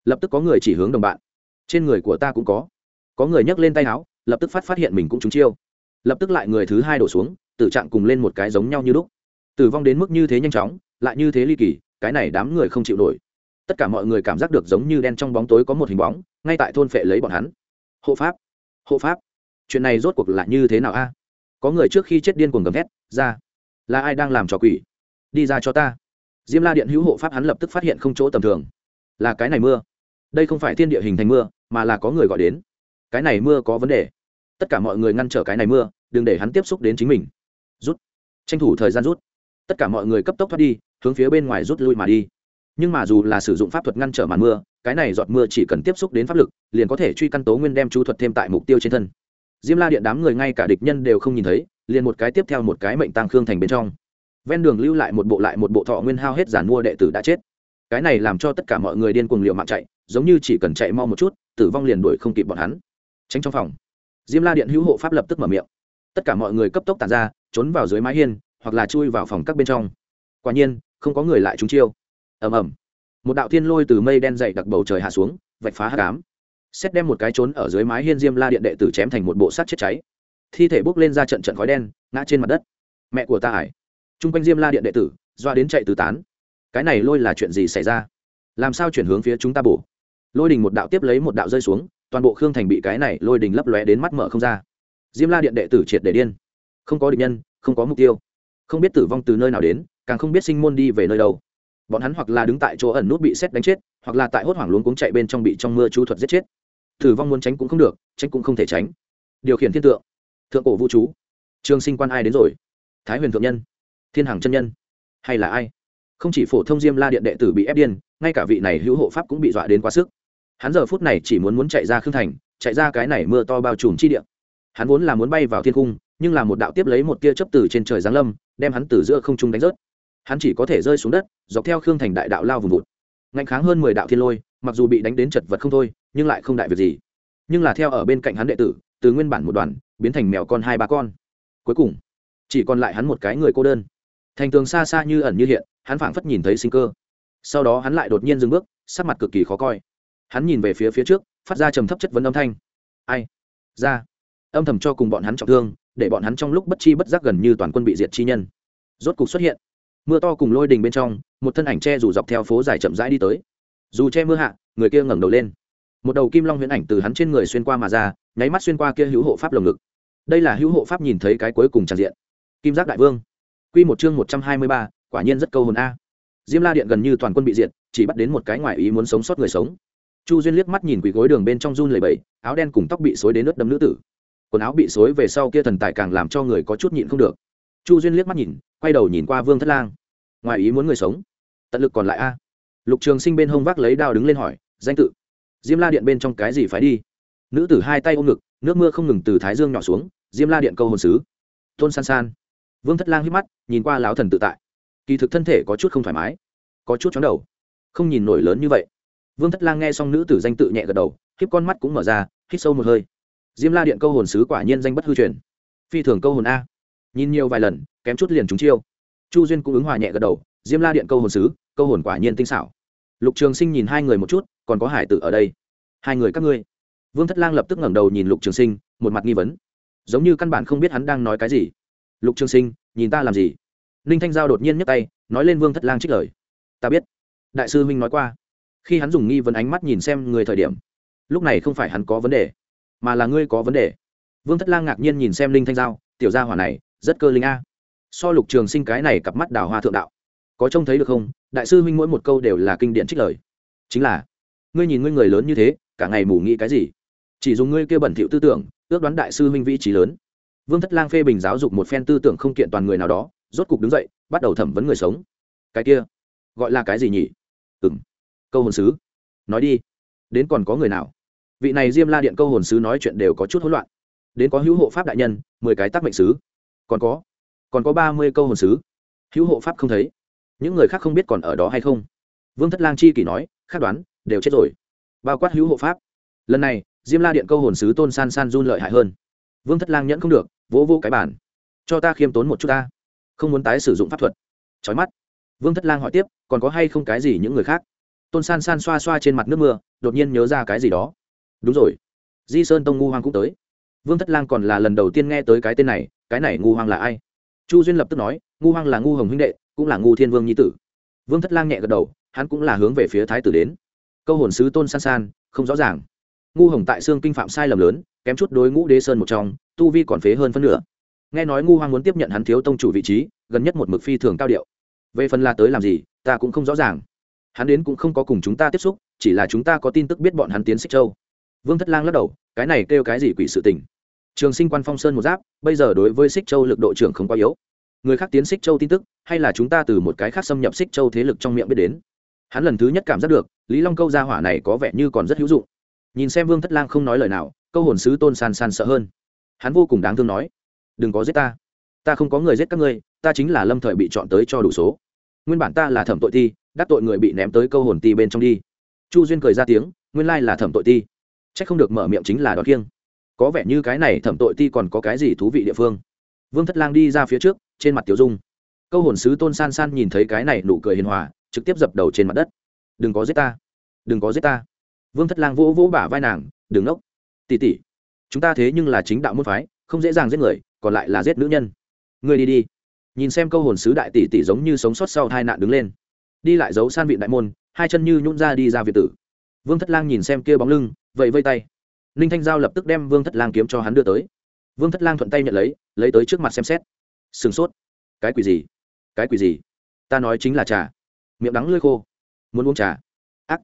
Lập tức có người chỉ hướng đồng bạn. Trên người của ta cũng có. Có người nhấc lên tay áo lập tức phát phát hiện mình cũng trúng chiêu. Lập tức lại người thứ hai đổ xuống tử trạng cùng lên một cái giống nhau như đúc, tử vong đến mức như thế nhanh chóng lại như thế ly kỳ cái này đám người không chịu nổi tất cả mọi người cảm giác được giống như đen trong bóng tối có một hình bóng, ngay tại thôn phệ lấy bọn hắn. Hộ pháp hộ pháp, chuyện này rốt cuộc là như thế nào a? Có người trước khi chết điên cuồng gầm thét, ra. Là ai đang làm trò quỷ? Đi ra cho ta. Diêm la điện hữu hộ pháp hắn lập tức phát hiện không chỗ tầm thường. Là cái này mưa. Đây không phải thiên địa hình thành mưa, mà là có người gọi đến. Cái này mưa có vấn đề. Tất cả mọi người ngăn trở cái này mưa, đừng để hắn tiếp xúc đến chính mình. Rút. Tranh thủ thời gian rút. Tất cả mọi người cấp tốc thoát đi, hướng phía bên ngoài rút lui mà đi nhưng mà dù là sử dụng pháp thuật ngăn trở màn mưa, cái này giọt mưa chỉ cần tiếp xúc đến pháp lực, liền có thể truy căn tố nguyên đem chú thuật thêm tại mục tiêu trên thân. Diêm la điện đám người ngay cả địch nhân đều không nhìn thấy, liền một cái tiếp theo một cái mệnh tăng khương thành bên trong. Ven đường lưu lại một bộ lại một bộ thọ nguyên hao hết giản mua đệ tử đã chết. Cái này làm cho tất cả mọi người điên cuồng liệu mạng chạy, giống như chỉ cần chạy mau một chút, tử vong liền đuổi không kịp bọn hắn. Tránh trong phòng, diêm la điện hữu hộ pháp lập tức mở miệng. Tất cả mọi người cấp tốc tàn ra, trốn vào dưới mái hiên, hoặc là chui vào phòng các bên trong. Quả nhiên, không có người lại trúng chiêu ầm ầm. Một đạo thiên lôi từ mây đen dậy đặc bầu trời hạ xuống, vạch phá hạ cám xét đem một cái trốn ở dưới mái hiên diêm la điện đệ tử chém thành một bộ sát chết cháy. Thi thể bốc lên ra trận trận khói đen, ngã trên mặt đất. Mẹ của ta ải. Chung quanh diêm la điện đệ tử, doa đến chạy tứ tán. Cái này lôi là chuyện gì xảy ra? Làm sao chuyển hướng phía chúng ta bổ? Lôi đình một đạo tiếp lấy một đạo rơi xuống, toàn bộ khương thành bị cái này lôi đình lấp lóe đến mắt mở không ra. Diêm la điện đệ tử triệt để điên. Không có định nhân, không có mục tiêu. Không biết tử vong từ nơi nào đến, càng không biết sinh môn đi về nơi đâu bọn hắn hoặc là đứng tại chỗ ẩn nút bị xét đánh chết, hoặc là tại hốt hoảng luống cuống chạy bên trong bị trong mưa chú thuật giết chết. Thử vong muốn tránh cũng không được, tránh cũng không thể tránh. Điều khiển thiên tượng. Thượng cổ vũ chú. Trường sinh quan ai đến rồi? Thái huyền thượng nhân. Thiên hằng chân nhân. Hay là ai? Không chỉ phổ thông diêm la điện đệ tử bị ép điên, ngay cả vị này hữu hộ pháp cũng bị dọa đến quá sức. Hắn giờ phút này chỉ muốn muốn chạy ra khương thành, chạy ra cái này mưa to bao trùm chi điện hắn vốn là muốn bay vào thiên cung, nhưng là một đạo tiếp lấy một tia chấp từ trên trời giáng lâm, đem hắn từ giữa không trung đánh rớt hắn chỉ có thể rơi xuống đất, dọc theo khương thành đại đạo lao vùng vụt. Ngạnh kháng hơn mười đạo thiên lôi, mặc dù bị đánh đến chật vật không thôi, nhưng lại không đại việc gì. Nhưng là theo ở bên cạnh hắn đệ tử, từ nguyên bản một đoàn, biến thành mèo con hai ba con. Cuối cùng, chỉ còn lại hắn một cái người cô đơn. Thành tường xa xa như ẩn như hiện, hắn phảng phất nhìn thấy sinh cơ. Sau đó hắn lại đột nhiên dừng bước, sắc mặt cực kỳ khó coi. Hắn nhìn về phía phía trước, phát ra trầm thấp chất vấn âm thanh. Ai? Ra. Âm thầm cho cùng bọn hắn trọng thương, để bọn hắn trong lúc bất chi bất giác gần như toàn quân bị diệt chi nhân. Rốt cục xuất hiện mưa to cùng lôi đình bên trong, một thân ảnh che rủ dọc theo phố dài chậm rãi đi tới. Dù che mưa hạ, người kia ngẩng đầu lên. Một đầu kim long huyễn ảnh từ hắn trên người xuyên qua mà ra, nháy mắt xuyên qua kia hữu hộ pháp lồng ngực. Đây là hữu hộ pháp nhìn thấy cái cuối cùng tràn diện. Kim giác đại vương. Q một chương một trăm hai mươi ba, quả nhiên rất câu hồn a. Diêm la điện gần như toàn quân bị diệt, chỉ bắt đến một cái ngoại ý muốn sống sót người sống. Chu duyên liếc mắt nhìn quỳ gối đường bên trong run lầy bẫy áo đen cùng tóc bị xối đến nước đấm nữ tử. Quần áo bị xối về sau kia thần tài càng làm cho người có chút nhịn không được chu duyên liếc mắt nhìn, quay đầu nhìn qua vương thất lang. Ngoài ý muốn người sống. Tận lực còn lại a. Lục trường sinh bên hông vác lấy đao đứng lên hỏi, danh tự? Diêm la điện bên trong cái gì phải đi? Nữ tử hai tay ôm ngực, nước mưa không ngừng từ thái dương nhỏ xuống, diêm la điện câu hồn sứ. Tôn san san. Vương thất lang hít mắt, nhìn qua láo thần tự tại. Kỳ thực thân thể có chút không thoải mái, có chút chóng đầu, không nhìn nổi lớn như vậy. Vương thất lang nghe xong nữ tử danh tự nhẹ gật đầu, khiếp con mắt cũng mở ra, hít sâu một hơi. Diêm la điện câu hồn sứ quả nhiên danh bất hư truyền. Phi thường câu hồn a nhìn nhiều vài lần, kém chút liền chúng chiêu. Chu duyên cũng ứng hòa nhẹ gật đầu, diêm la điện câu hồn sứ, câu hồn quả nhiên tinh xảo. Lục trường sinh nhìn hai người một chút, còn có hải tử ở đây. Hai người các ngươi. Vương thất lang lập tức ngẩng đầu nhìn lục trường sinh, một mặt nghi vấn. Giống như căn bản không biết hắn đang nói cái gì. Lục trường sinh, nhìn ta làm gì? Ninh thanh giao đột nhiên nhấc tay, nói lên vương thất lang trích lời. Ta biết. Đại sư huynh nói qua. Khi hắn dùng nghi vấn ánh mắt nhìn xem người thời điểm, lúc này không phải hắn có vấn đề, mà là ngươi có vấn đề. Vương thất lang ngạc nhiên nhìn xem linh thanh giao, tiểu gia hỏa này rất cơ linh a. So lục trường sinh cái này cặp mắt đào hoa thượng đạo. Có trông thấy được không? Đại sư huynh mỗi một câu đều là kinh điển trích lời. Chính là, ngươi nhìn ngươi người lớn như thế, cả ngày mù nghĩ cái gì? Chỉ dùng ngươi kia bẩn thỉu tư tưởng, ước đoán đại sư huynh vị trí lớn. Vương thất lang phê bình giáo dục một phen tư tưởng không kiện toàn người nào đó, rốt cục đứng dậy, bắt đầu thẩm vấn người sống. Cái kia, gọi là cái gì nhỉ? Ừ m câu hồn sứ. Nói đi, đến còn có người nào? Vị này diêm la điện câu hồn sứ nói chuyện đều có chút hỗn loạn. Đến có hữu hộ pháp đại nhân, mười cái tác mệnh sứ còn có còn có ba mươi câu hồn sứ. Hữu hộ pháp không thấy. Những người khác không biết còn ở đó hay không. Vương thất lang chi kỷ nói khát đoán, đều chết rồi. Bao quát hữu hộ pháp. Lần này, diêm la điện câu hồn sứ tôn san san run lợi hại hơn. Vương thất lang nhẫn không được, vỗ vô cái bản cho ta khiêm tốn một chút ta. Không muốn tái sử dụng pháp thuật. Trói mắt. Vương thất lang hỏi tiếp, còn có hay không cái gì những người khác? Tôn san san xoa xoa trên mặt nước mưa, đột nhiên nhớ ra cái gì đó. Đúng rồi. Di sơn tông ngu hoàng cũng tới. Vương thất lang còn là lần đầu tiên nghe tới cái tên này cái này ngu hoang là ai? Chu duyên lập tức nói, ngu hoang là ngu hồng huynh đệ, cũng là ngu thiên vương nhi tử. Vương thất lang nhẹ gật đầu, hắn cũng là hướng về phía thái tử đến. Câu hồn sứ tôn san san, không rõ ràng. Ngu hồng tại xương kinh phạm sai lầm lớn, kém chút đối ngũ đế sơn một trong, tu vi còn phế hơn phân nửa. Nghe nói ngu hoang muốn tiếp nhận hắn thiếu tông chủ vị trí, gần nhất một mực phi thường cao điệu. Về phần là tới làm gì, ta cũng không rõ ràng. Hắn đến cũng không có cùng chúng ta tiếp xúc, chỉ là chúng ta có tin tức biết bọn hắn tiến xích châu. Vương thất lang lắc đầu, cái này kêu cái gì quỷ sự tình? Trường sinh quan phong sơn một giáp bây giờ đối với xích châu lực độ trưởng không quá yếu. Người khác tiến xích châu tin tức hay là chúng ta từ một cái khác xâm nhập xích châu thế lực trong miệng biết đến. Hắn lần thứ nhất cảm giác được lý long câu gia hỏa này có vẻ như còn rất hữu dụng. Nhìn xem vương thất lang không nói lời nào câu hồn sứ tôn san san sợ hơn. Hắn vô cùng đáng thương nói đừng có giết ta. Ta không có người giết các ngươi ta chính là lâm thời bị chọn tới cho đủ số. Nguyên bản ta là thẩm tội thi, đắc tội người bị ném tới câu hồn ti bên trong đi. Chu duyên cười ra tiếng nguyên lai là thẩm tội ti. C h ắ c không được mở miệng chính là đọt kiêng có vẻ như cái này thẩm tội ti còn có cái gì thú vị địa phương. Vương thất lang đi ra phía trước, trên mặt tiểu dung. Câu hồn sứ tôn san san nhìn thấy cái này nụ cười hiền hòa, trực tiếp dập đầu trên mặt đất. Đừng có giết ta, đừng có giết ta. Vương thất lang vỗ vỗ bả vai nàng, đừng ốc tỉ tỉ chúng ta thế nhưng là chính đạo môn phái, không dễ dàng giết người, còn lại là giết nữ nhân. Người đi đi. Nhìn xem câu hồn sứ đại tỷ tỷ giống như sống sót sau hai nạn đứng lên. Đi lại giấu san vị đại môn, hai chân như nhún ra đi ra việt tử. Vương thất lang nhìn xem kia bóng lưng vậy vây tay ninh thanh giao lập tức đem vương thất lang kiếm cho hắn đưa tới. Vương thất lang thuận tay nhận lấy lấy tới trước mặt xem xét. Sửng sốt. Cái quỷ gì? Cái quỷ gì? Ta nói chính là trà. Miệng đắng lơi khô. Muốn uống trà. Ác.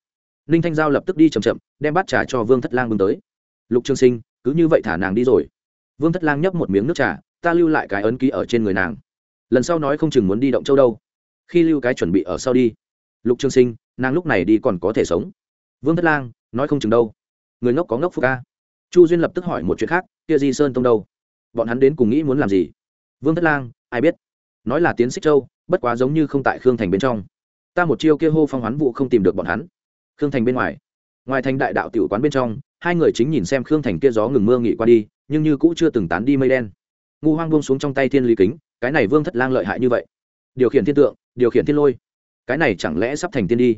Ninh thanh giao lập tức đi chầm chậm, đem bát trà cho vương thất lang bưng tới. Lục trương sinh, cứ như vậy thả nàng đi rồi. Vương thất lang nhấp một miếng nước trà, ta lưu lại cái ấn ký ở trên người nàng. Lần sau nói không chừng muốn đi động châu đâu. Khi lưu cái chuẩn bị ở sau đi. Lục trương sinh, nàng lúc này đi còn có thể sống. Vương thất lang, nói không chừng đâu người ngốc có ngốc phúc ca. Chu duyên lập tức hỏi một chuyện khác, kia di sơn tông đâu? Bọn hắn đến cùng nghĩ muốn làm gì? Vương thất lang, ai biết? Nói là tiến xích châu, bất quá giống như không tại khương thành bên trong. Ta một chiêu kia hô phong hoán vụ không tìm được bọn hắn. Khương thành bên ngoài. Ngoài thành đại đạo tiểu quán bên trong, hai người chính nhìn xem khương thành kia gió ngừng mưa nghỉ qua đi, nhưng như cũ chưa từng tán đi mây đen. Ngu hoang buông xuống trong tay thiên lý kính, cái này vương thất lang lợi hại như vậy. Điều khiển thiên tượng, điều khiển thiên lôi. Cái này chẳng lẽ sắp thành tiên đi?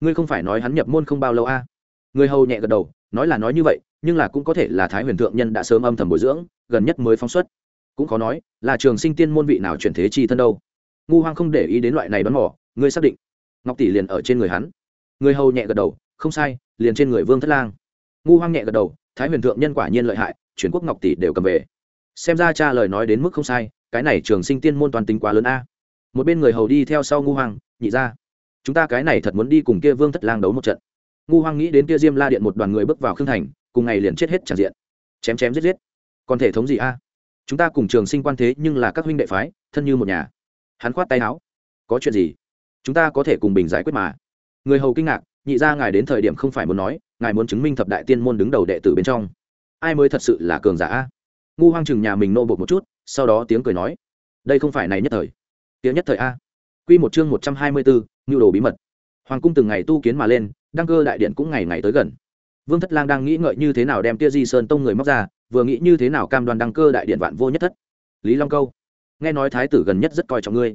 Ngươi không phải nói hắn nhập môn không bao lâu a? À? người hầu nhẹ gật đầu nói là nói như vậy, nhưng là cũng có thể là thái huyền thượng nhân đã sớm âm thầm bồi dưỡng, gần nhất mới phóng xuất. Cũng khó nói, là trường sinh tiên môn vị nào chuyển thế chi thân đâu. Ngu hoang không để ý đến loại này bắn mỏ ngươi xác định. Ngọc tỷ liền ở trên người hắn. Người hầu nhẹ gật đầu, không sai, liền trên người vương thất lang. Ngu hoang nhẹ gật đầu, thái huyền thượng nhân quả nhiên lợi hại, chuyển quốc ngọc tỷ đều cầm về. Xem ra cha lời nói đến mức không sai, cái này trường sinh tiên môn toàn tính quá lớn a. Một bên người hầu đi theo sau ngu hoang, nhị ra. Chúng ta cái này thật muốn đi cùng kia vương thất lang đấu một trận ngu hoang nghĩ đến kia diêm la điện một đoàn người bước vào khương thành, cùng ngày liền chết hết tràn diện. Chém chém giết giết. Còn thể thống gì a? Chúng ta cùng trường sinh quan thế nhưng là các huynh đệ phái, thân như một nhà. Hắn khoát tay áo. Có chuyện gì? Chúng ta có thể cùng bình giải quyết mà. Người hầu kinh ngạc, nhị ra ngài đến thời điểm không phải muốn nói, ngài muốn chứng minh thập đại tiên môn đứng đầu đệ tử bên trong. Ai mới thật sự là cường giả a? Ngu hoang chừng nhà mình nô bột một chút, sau đó tiếng cười nói, đây không phải này nhất thời. Tiếng nhất thời a. Q một chương một trăm hai mươi bốn nhu đồ bí mật hoàng cung từng ngày tu kiến mà lên, đăng cơ đại điện cũng ngày ngày tới gần. Vương thất lang đang nghĩ ngợi như thế nào đem tia di sơn tông người móc ra, vừa nghĩ như thế nào cam đoan đăng cơ đại điện vạn vô nhất thất. Lý long câu, nghe nói thái tử gần nhất rất coi trọng ngươi.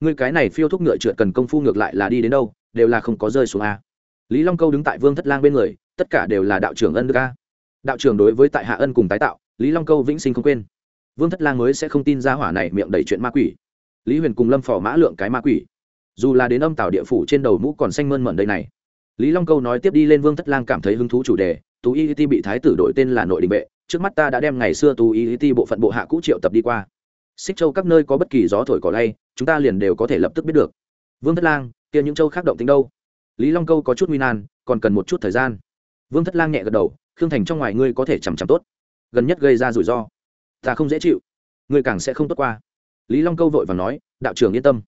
Ngươi cái này phiêu thúc ngựa trượt cần công phu ngược lại là đi đến đâu, đều là không có rơi xuống a. Lý long câu đứng tại vương thất lang bên người, tất cả đều là đạo trưởng ân đức a. Đạo trưởng đối với tại hạ ân cùng tái tạo, lý long câu vĩnh sinh không quên. Vương thất lang mới sẽ không tin ra hỏa này miệng đầy chuyện ma quỷ. Lý huyền cùng lâm phò mã lượng cái ma quỷ dù là đến âm tào địa phủ trên đầu mũ còn xanh mơn mận đây này. Lý long câu nói tiếp đi lên vương thất lang cảm thấy hứng thú chủ đề, tú y ti bị thái tử đổi tên là nội đình vệ, trước mắt ta đã đem ngày xưa tú y ti bộ phận bộ hạ cũ triệu tập đi qua. Xích châu các nơi có bất kỳ gió thổi cỏ lay, chúng ta liền đều có thể lập tức biết được. Vương thất lang, kia những châu khác động tính đâu? Lý long câu có chút nguy nan, còn cần một chút thời gian. Vương thất lang nhẹ gật đầu, khương thành trong ngoài ngươi có thể chằm chằm tốt. Gần nhất gây ra rủi ro, ta không dễ chịu, ngươi càng sẽ không tốt qua. Lý long câu vội và nói, đạo trưởng yên tâm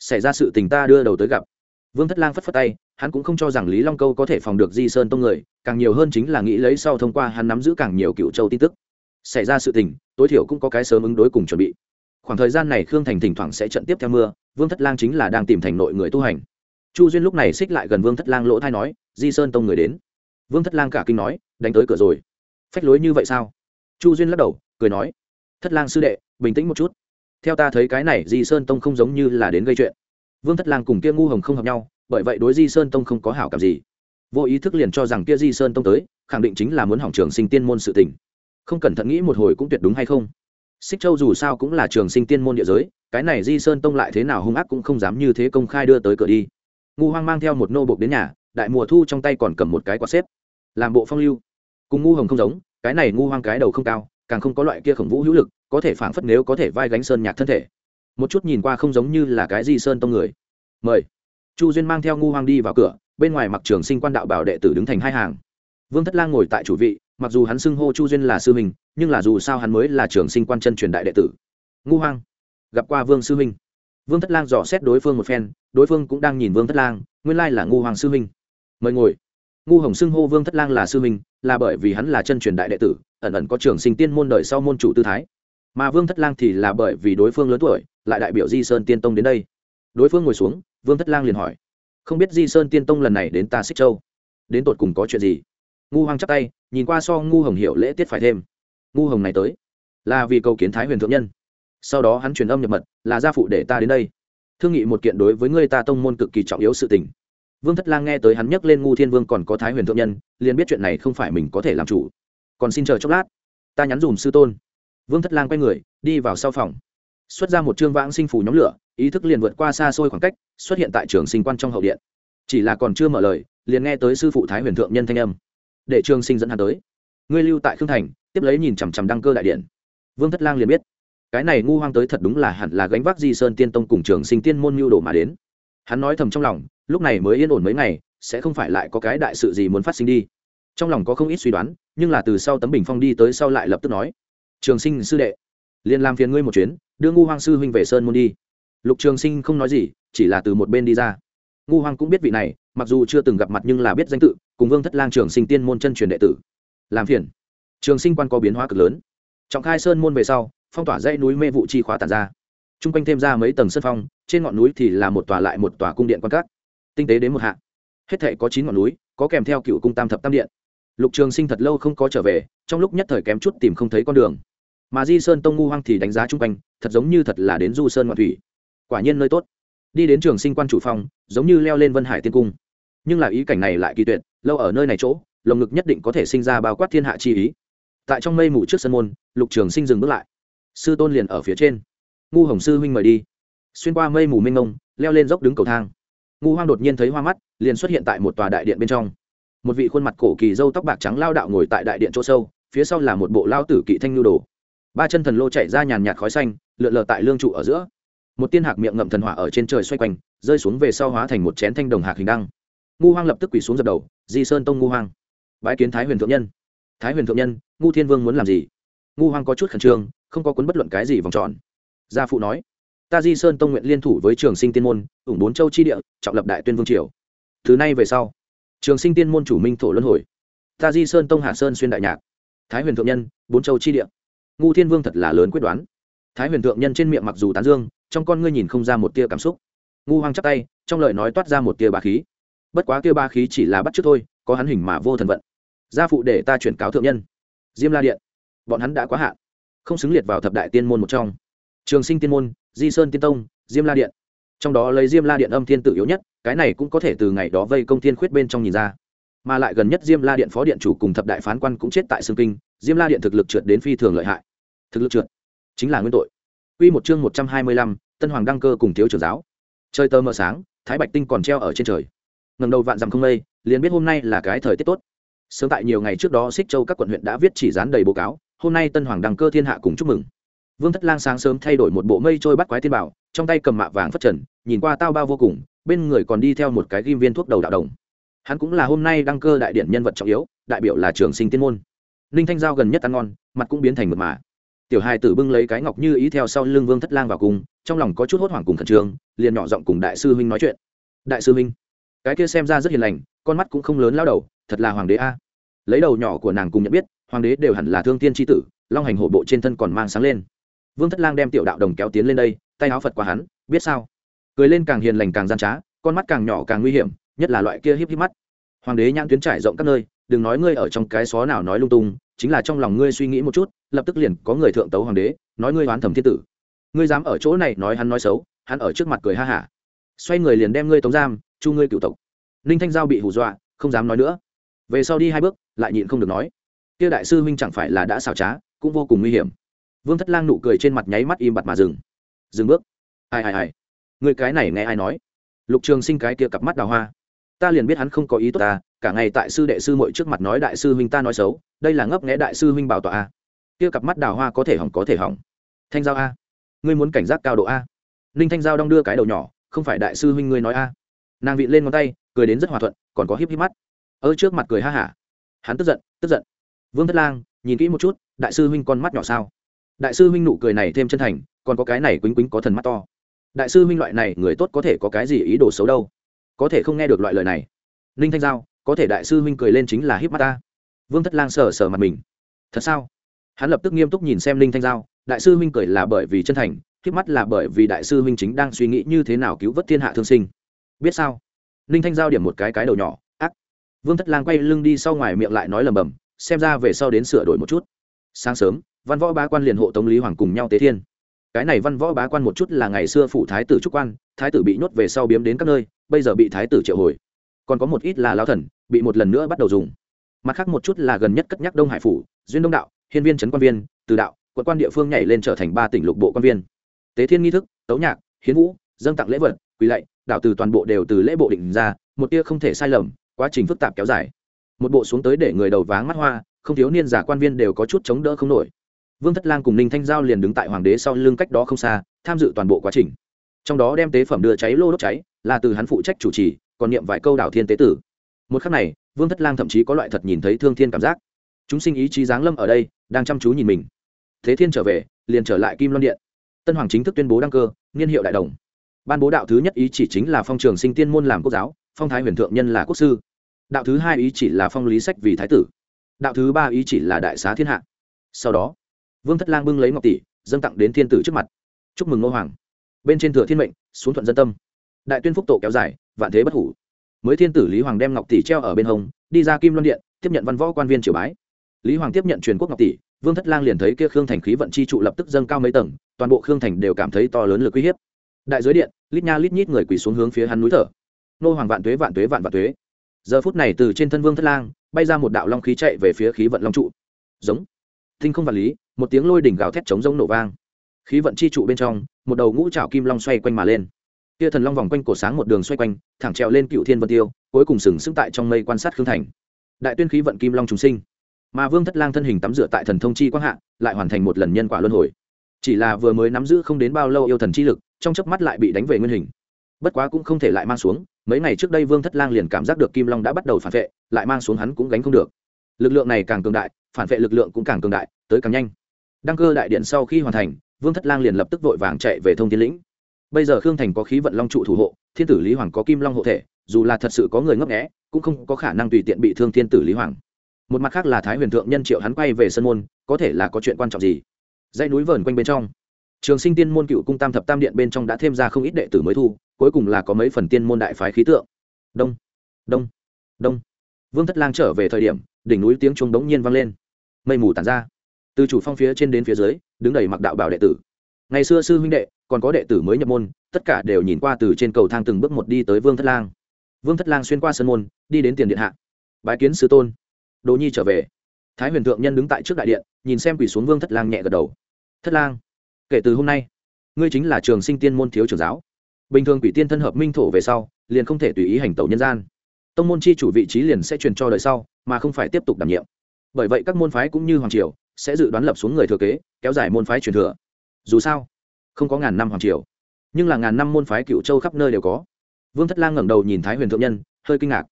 xảy ra sự tình ta đưa đầu tới gặp. Vương thất lang phất phất tay, hắn cũng không cho rằng lý long câu có thể phòng được di sơn tông người, càng nhiều hơn chính là nghĩ lấy sau thông qua hắn nắm giữ càng nhiều cựu châu tin tức. Xảy ra sự tình, tối thiểu cũng có cái sớm ứng đối cùng chuẩn bị. Khoảng thời gian này khương thành thỉnh thoảng sẽ trận tiếp theo mưa, vương thất lang chính là đang tìm thành nội người tu hành. Chu duyên lúc này xích lại gần vương thất lang lỗ thai nói, di sơn tông người đến. Vương thất lang cả kinh nói, đánh tới cửa rồi. Phách lối như vậy sao? Chu duyên lắc đầu, cười nói, thất lang sư đệ, bình tĩnh một chút theo ta thấy cái này di sơn tông không giống như là đến gây chuyện. Vương thất lang cùng kia ngu hồng không hợp nhau, bởi vậy đối di sơn tông không có hảo cảm gì. Vô ý thức liền cho rằng kia di sơn tông tới, khẳng định chính là muốn hỏng trường sinh tiên môn sự tình. Không cẩn thận nghĩ một hồi cũng tuyệt đúng hay không? Xích châu dù sao cũng là trường sinh tiên môn địa giới, cái này di sơn tông lại thế nào hung ác cũng không dám như thế công khai đưa tới cửa đi. Ngu hoang mang theo một nô bộc đến nhà, đại mùa thu trong tay còn cầm một cái quạt xếp. Làm bộ phong lưu. Cùng ngu hồng không giống, cái này ngu hoang cái đầu không cao, càng không có loại kia khổng vũ hữu lực có thể phảng phất nếu có thể vai gánh sơn nhạc thân thể. Một chút nhìn qua không giống như là cái gì sơn tông người. Mời. Chu duyên mang theo ngu hoang đi vào cửa, bên ngoài mặc trường sinh quan đạo bảo đệ tử đứng thành hai hàng. Vương thất lang ngồi tại chủ vị, mặc dù hắn xưng hô chu duyên là sư huynh, nhưng là dù sao hắn mới là trường sinh quan chân truyền đại đệ tử. Ngu hoang. Gặp qua vương sư huynh. Vương thất lang dò xét đối phương một phen, đối phương cũng đang nhìn vương thất lang, nguyên lai là ngu hoàng sư huynh. Mời ngồi. Ngu hồng xưng hô vương thất lang là sư huynh, là bởi vì hắn là chân truyền đại đệ tử, ẩn ẩn có trường sinh tiên môn đời sau môn chủ tư thái mà vương thất lang thì là bởi vì đối phương lớn tuổi, lại đại biểu di sơn tiên tông đến đây. Đối phương ngồi xuống, vương thất lang liền hỏi, không biết di sơn tiên tông lần này đến ta xích châu, đến tột cùng có chuyện gì? Ngu hoàng chắc tay, nhìn qua so ngu hồng hiểu lễ tiết phải thêm. Ngu hồng này tới, là vì cầu kiến thái huyền thượng nhân. Sau đó hắn truyền âm nhập mật, là gia phụ để ta đến đây, thương nghị một kiện đối với người ta tông môn cực kỳ trọng yếu sự tình. Vương thất lang nghe tới hắn nhắc lên ngu thiên vương còn có thái huyền thượng nhân, liền biết chuyện này không phải mình có thể làm chủ. Còn xin chờ chốc lát, ta nhắn dùm sư tôn vương thất lang quay người, đi vào sau phòng. Xuất ra một chương vãng sinh phủ nhóm lửa, ý thức liền vượt qua xa xôi khoảng cách, xuất hiện tại trường sinh quan trong hậu điện. Chỉ là còn chưa mở lời, liền nghe tới sư phụ thái huyền thượng nhân thanh âm. Để trường sinh dẫn hắn tới. Ngươi lưu tại khương thành, tiếp lấy nhìn chằm chằm đăng cơ đại điện. Vương thất lang liền biết, cái này ngu hoang tới thật đúng là hẳn là gánh vác di sơn tiên tông cùng trường sinh tiên môn mưu đồ mà đến. Hắn nói thầm trong lòng, lúc này mới yên ổn mấy ngày, sẽ không phải lại có cái đại sự gì muốn phát sinh đi. Trong lòng có không ít suy đoán, nhưng là từ sau tấm bình phong đi tới sau lại lập tức nói trường sinh sư đệ, liền làm phiền ngươi một chuyến, đưa ngu hoang sư huynh về sơn môn đi. Lục trường sinh không nói gì, chỉ là từ một bên đi ra. Ngu hoang cũng biết vị này, mặc dù chưa từng gặp mặt nhưng là biết danh tự, cùng vương thất lang trường sinh tiên môn chân truyền đệ tử. Làm phiền. Trường sinh quan có biến hóa cực lớn. Trọng khai sơn môn về sau, phong tỏa dãy núi mê vụ chi khóa tàn ra. T r u n g quanh thêm ra mấy tầng sân phong, trên ngọn núi thì là một tòa lại một tòa cung điện quan cát tinh tế đến một hạ. Hết thể có chín ngọn núi, có kèm theo cựu cung tam thập tam điện. Lục trường sinh thật lâu không có trở về trong lúc nhất thời kém chút tìm không thấy con đường. Mà di sơn tông ngu hoang thì đánh giá chung quanh, thật giống như thật là đến du sơn ngoạn thủy. Quả nhiên nơi tốt. Đi đến trường sinh quan chủ phong giống như leo lên vân hải tiên cung. Nhưng là ý cảnh này lại kỳ tuyệt, lâu ở nơi này chỗ, lồng ngực nhất định có thể sinh ra bao quát thiên hạ chi ý. Tại trong mây mù trước sân môn, lục trường sinh dừng bước lại. Sư tôn liền ở phía trên. Ngu hồng sư huynh mời đi. Xuyên qua mây mù mênh mông, leo lên dốc đứng cầu thang. Ngu hoang đột nhiên thấy hoa mắt, liền xuất hiện tại một tòa đại điện bên trong. Một vị khuôn mặt cổ kỳ dâu tóc bạc trắng lao đạo ngồi tại đại điện chỗ sâu phía sau là một bộ lao tử kỵ thanh nhu đồ. Ba chân thần lô chạy ra nhàn nhạt khói xanh, lượn lờ tại lương trụ ở giữa. Một tiên hạc miệng ngậm thần hỏa ở trên trời xoay quanh, rơi xuống về sau hóa thành một chén thanh đồng hạc hình đăng. Ngu hoang lập tức quỳ xuống dập đầu, di sơn tông ngu hoang, bái kiến thái huyền thượng nhân. Thái huyền thượng nhân, ngu thiên vương muốn làm gì? Ngu hoang có chút khẩn trương, không có cuốn bất luận cái gì vòng tròn. Gia phụ nói, ta di sơn tông nguyện liên thủ với trường sinh tiên môn, ủng bốn châu chi địa, trọng lập đại tuyên vương triều. Thứ nay về sau, trường sinh tiên môn chủ minh thổ luân hồi. Ta di sơn tông hạ sơn xuyên đại nhạc thái huyền thượng nhân, bốn châu chi địa. Ngu thiên vương thật là lớn quyết đoán. Thái huyền thượng nhân trên miệng mặc dù tán dương, trong con ngươi nhìn không ra một tia cảm xúc. Ngu hoang chắp tay, trong lời nói toát ra một tia ba khí. Bất quá tia ba khí chỉ là bắt trước thôi, có hắn hình mà vô thần vận. Gia phụ để ta chuyển cáo thượng nhân. Diêm la điện. Bọn hắn đã quá hạn. Không xứng liệt vào thập đại tiên môn một trong. Trường sinh tiên môn, di sơn tiên tông, diêm la điện. Trong đó lấy diêm la điện âm thiên tự yếu nhất, cái này cũng có thể từ ngày đó vây công thiên khuyết bên trong nhìn ra mà lại gần nhất diêm la điện phó điện chủ cùng thập đại phán quan cũng chết tại xương kinh diêm la điện thực lực trượt đến phi thường lợi hại. Thực lực trượt chính là nguyên tội. Quy một chương một trăm hai mươi lăm, Tân Hoàng đăng cơ cùng thiếu trưởng giáo. Trời tơ mờ sáng, Thái Bạch tinh còn treo ở trên trời. Ngẩng đầu vạn dặm không mây, liền biết hôm nay là cái thời tiết tốt. Sớm tại nhiều ngày trước đó xích châu các quận huyện đã viết chỉ dán đầy báo cáo hôm nay tân hoàng đăng cơ thiên hạ cùng chúc mừng. Vương thất lang sáng sớm thay đổi một bộ mây trôi bắt quái tiên bảo trong tay cầm mạ vàng phất trần nhìn qua tao bao vô cùng bên người còn đi theo một cái ghim viên thuốc đầu đạo đồng hắn cũng là hôm nay đăng cơ đại điển nhân vật trọng yếu, đại biểu là trường sinh tiên môn. Ninh thanh giao gần nhất ăn ngon, mặt cũng biến thành mật mà. Tiểu hai tử bưng lấy cái ngọc như ý theo sau lưng vương thất lang vào cùng, trong lòng có chút hốt hoảng cùng khẩn trương, liền nhỏ giọng cùng đại sư huynh nói chuyện. Đại sư huynh, cái kia xem ra rất hiền lành, con mắt cũng không lớn lao đầu, thật là hoàng đế a. Lấy đầu nhỏ của nàng cùng nhận biết, hoàng đế đều hẳn là thương tiên tri tử, long hành hổ bộ trên thân còn mang sáng lên. Vương thất lang đem tiểu đạo đồng kéo tiến lên đây, tay áo phật qua hắn, biết sao? Cười lên càng hiền lành càng gian trá, con mắt càng nhỏ càng nguy hiểm nhất là loại kia híp híp mắt. Hoàng đế nhãn tuyến trải rộng các nơi, đừng nói ngươi ở trong cái xó nào nói lung tung, chính là trong lòng ngươi suy nghĩ một chút, lập tức liền có người thượng tấu hoàng đế, nói ngươi oán thẩm thiên tử. Ngươi dám ở chỗ này nói hắn nói xấu, hắn ở trước mặt cười ha hả. Xoay người liền đem ngươi tống giam, chu ngươi cựu tộc. Ninh thanh giao bị hù dọa, không dám nói nữa. Về sau đi hai bước, lại nhịn không được nói. Kia đại sư huynh chẳng phải là đã xảo trá, cũng vô cùng nguy hiểm. Vương thất lang nụ cười trên mặt nháy mắt im bặt mà dừng. Dừng bước. Ai ai ai. Người cái này nghe ai nói? Lục trường sinh cái kia cặp mắt đào hoa ta liền biết hắn không có ý tốt ta, cả ngày tại sư đệ sư mội trước mặt nói đại sư huynh ta nói xấu, đây là ngấp nghẽ đại sư huynh bảo tọa a. Kia cặp mắt đào hoa có thể hỏng có thể hỏng. Thanh giao a, ngươi muốn cảnh giác cao độ a. Ninh thanh giao đong đưa cái đầu nhỏ, không phải đại sư huynh ngươi nói a. Nàng vị lên ngón tay, cười đến rất hòa thuận, còn có híp híp mắt. Ơ trước mặt cười ha hả. Hắn tức giận tức giận. Vương thất lang, nhìn kỹ một chút, đại sư huynh con mắt nhỏ sao? Đại sư huynh nụ cười này thêm chân thành, còn có cái này quýnh quýnh có thần mắt to. Đại sư huynh loại này, người tốt có thể có cái gì ý đồ xấu đâu? Có thể không nghe được loại lời này. Ninh thanh giao, có thể đại sư huynh cười lên chính là híp mắt ta. Vương thất lang sờ sờ mặt mình. Thật sao? Hắn lập tức nghiêm túc nhìn xem ninh thanh giao, đại sư huynh cười là bởi vì chân thành, híp mắt là bởi vì đại sư huynh chính đang suy nghĩ như thế nào cứu vớt thiên hạ thương sinh. Biết sao? Ninh thanh giao điểm một cái cái đầu nhỏ vương thất lang quay lưng đi sau ngoài miệng lại nói lầm bầm, xem ra về sau đến sửa đổi một chút. Sáng sớm, văn võ bá quan liền hộ tống lý hoàng cùng nhau tế thiên. Cái này văn võ bá quan một chút là ngày xưa phụ thái tử trúc quan, thái tử bị nhốt về sau biếm đến các nơi bây giờ bị thái tử triệu hồi. Còn có một ít là lao thần, bị một lần nữa bắt đầu dùng. Mặt khác một chút là gần nhất cất nhắc đông hải phủ, duyên đông đạo, hiên viên trấn quan viên, từ đạo, quận quan địa phương nhảy lên trở thành ba tỉnh lục bộ quan viên. Tế thiên nghi thức, tấu nhạc, hiến vũ, dâng tặng lễ vật, quỳ lạy, đạo từ toàn bộ đều từ lễ bộ định ra, một tia không thể sai lầm, quá trình phức tạp kéo dài. Một bộ xuống tới để người đầu váng mắt hoa, không thiếu niên giả quan viên đều có chút chống đỡ không nổi. Vương thất lang cùng ninh thanh giao liền đứng tại hoàng đế sau lưng cách đó không xa, tham dự toàn bộ quá trình. Trong đó đem tế phẩm đưa cháy lô đốt cháy là từ hắn phụ trách chủ trì, còn niệm vài câu đảo thiên tế tử. Một khắc này, vương thất lang thậm chí có loại thật nhìn thấy thương thiên cảm giác. Chúng sinh ý chí giáng lâm ở đây, đang chăm chú nhìn mình. Thế thiên trở về, liền trở lại kim loan điện. Tân hoàng chính thức tuyên bố đăng cơ, niên hiệu đại đồng. Ban bố đạo thứ nhất ý chỉ chính là phong trường sinh tiên môn làm quốc giáo, phong thái huyền thượng nhân là quốc sư. Đạo thứ hai ý chỉ là phong lý sách vì thái tử. Đạo thứ ba ý chỉ là đại xá thiên hạ. Sau đó, vương thất lang bưng lấy ngọc tỷ, dâng tặng đến thiên tử trước mặt. Chúc mừng ngô hoàng. Bên trên thừa thiên mệnh, xuống thuận dân tâm đại tuyên phúc tổ kéo dài, vạn thế bất hủ. Mới thiên tử lý hoàng đem ngọc tỷ treo ở bên hông, đi ra kim loan điện, tiếp nhận văn võ quan viên triều bái. Lý hoàng tiếp nhận truyền quốc ngọc tỷ, vương thất lang liền thấy kia khương thành khí vận chi trụ lập tức dâng cao mấy tầng, toàn bộ khương thành đều cảm thấy to lớn lực uy hiếp. Đại giới điện, lít nha lít nhít người quỳ xuống hướng phía hắn núi thở. Nô hoàng vạn tuế vạn tuế, vạn vạn tuế. Giờ phút này từ trên thân vương thất lang, bay ra một đạo long khí chạy về phía khí vận long trụ. Giống. Thinh không vật lý, một tiếng lôi đỉnh gào thét chống rông nổ vang. Khí vận chi trụ bên trong, một đầu ngũ trảo kim long xoay quanh mà lên kia thần long vòng quanh cổ sáng một đường xoay quanh, thẳng trèo lên cựu thiên vân tiêu, cuối cùng sừng sững tại trong mây quan sát khương thành. Đại tuyên khí vận kim long trùng sinh. Mà vương thất lang thân hình tắm rửa tại thần thông chi quang hạ, lại hoàn thành một lần nhân quả luân hồi. Chỉ là vừa mới nắm giữ không đến bao lâu yêu thần chi lực, trong chớp mắt lại bị đánh về nguyên hình. Bất quá cũng không thể lại mang xuống, mấy ngày trước đây vương thất lang liền cảm giác được kim long đã bắt đầu phản vệ, lại mang xuống hắn cũng gánh không được. Lực lượng này càng cường đại, phản vệ lực lượng cũng càng cường đại, tới càng nhanh. Đăng cơ đại điện sau khi hoàn thành, vương thất lang liền lập tức vội vàng chạy về thông thiên lĩnh bây giờ khương thành có khí vận long trụ thủ hộ, thiên tử lý hoàng có kim long hộ thể, dù là thật sự có người ngấp nghẽ cũng không có khả năng tùy tiện bị thương thiên tử lý hoàng. Một mặt khác là thái huyền thượng nhân triệu hắn quay về sân môn, có thể là có chuyện quan trọng gì? Dãy núi vờn quanh bên trong. Trường sinh tiên môn cựu cung tam thập tam điện bên trong đã thêm ra không ít đệ tử mới thu, cuối cùng là có mấy phần tiên môn đại phái khí tượng. Đông đông đông. Vương thất lang trở về thời điểm, đỉnh núi tiếng chuông đống nhiên vang lên. Mây mù tàn ra. Từ chủ phong phía trên đến phía dưới, đứng đầy mặc đạo bảo đệ tử. Ngày xưa sư huynh đệ còn có đệ tử mới nhập môn, tất cả đều nhìn qua từ trên cầu thang từng bước một đi tới vương thất lang. Vương thất lang xuyên qua sân môn, đi đến tiền điện hạ. Bái kiến sư tôn. Đỗ nhi trở về. Thái huyền thượng nhân đứng tại trước đại điện, nhìn xem quỷ xuống vương thất lang nhẹ gật đầu. Thất lang, kể từ hôm nay, ngươi chính là trường sinh tiên môn thiếu trưởng giáo. Bình thường quỷ tiên thân hợp minh thổ về sau, liền không thể tùy ý hành tẩu nhân gian. Tông môn chi chủ vị trí liền sẽ truyền cho đời sau, mà không phải tiếp tục đảm nhiệm. Bởi vậy các môn phái cũng như hoàng triều, sẽ dự đoán lập xuống người thừa kế, kéo dài môn phái truyền thừa. Dù sao không có ngàn năm hoàng triều, nhưng là ngàn năm môn phái cựu châu khắp nơi đều có. Vương thất lang ngẩng đầu nhìn thái huyền thượng nhân, hơi kinh ngạc.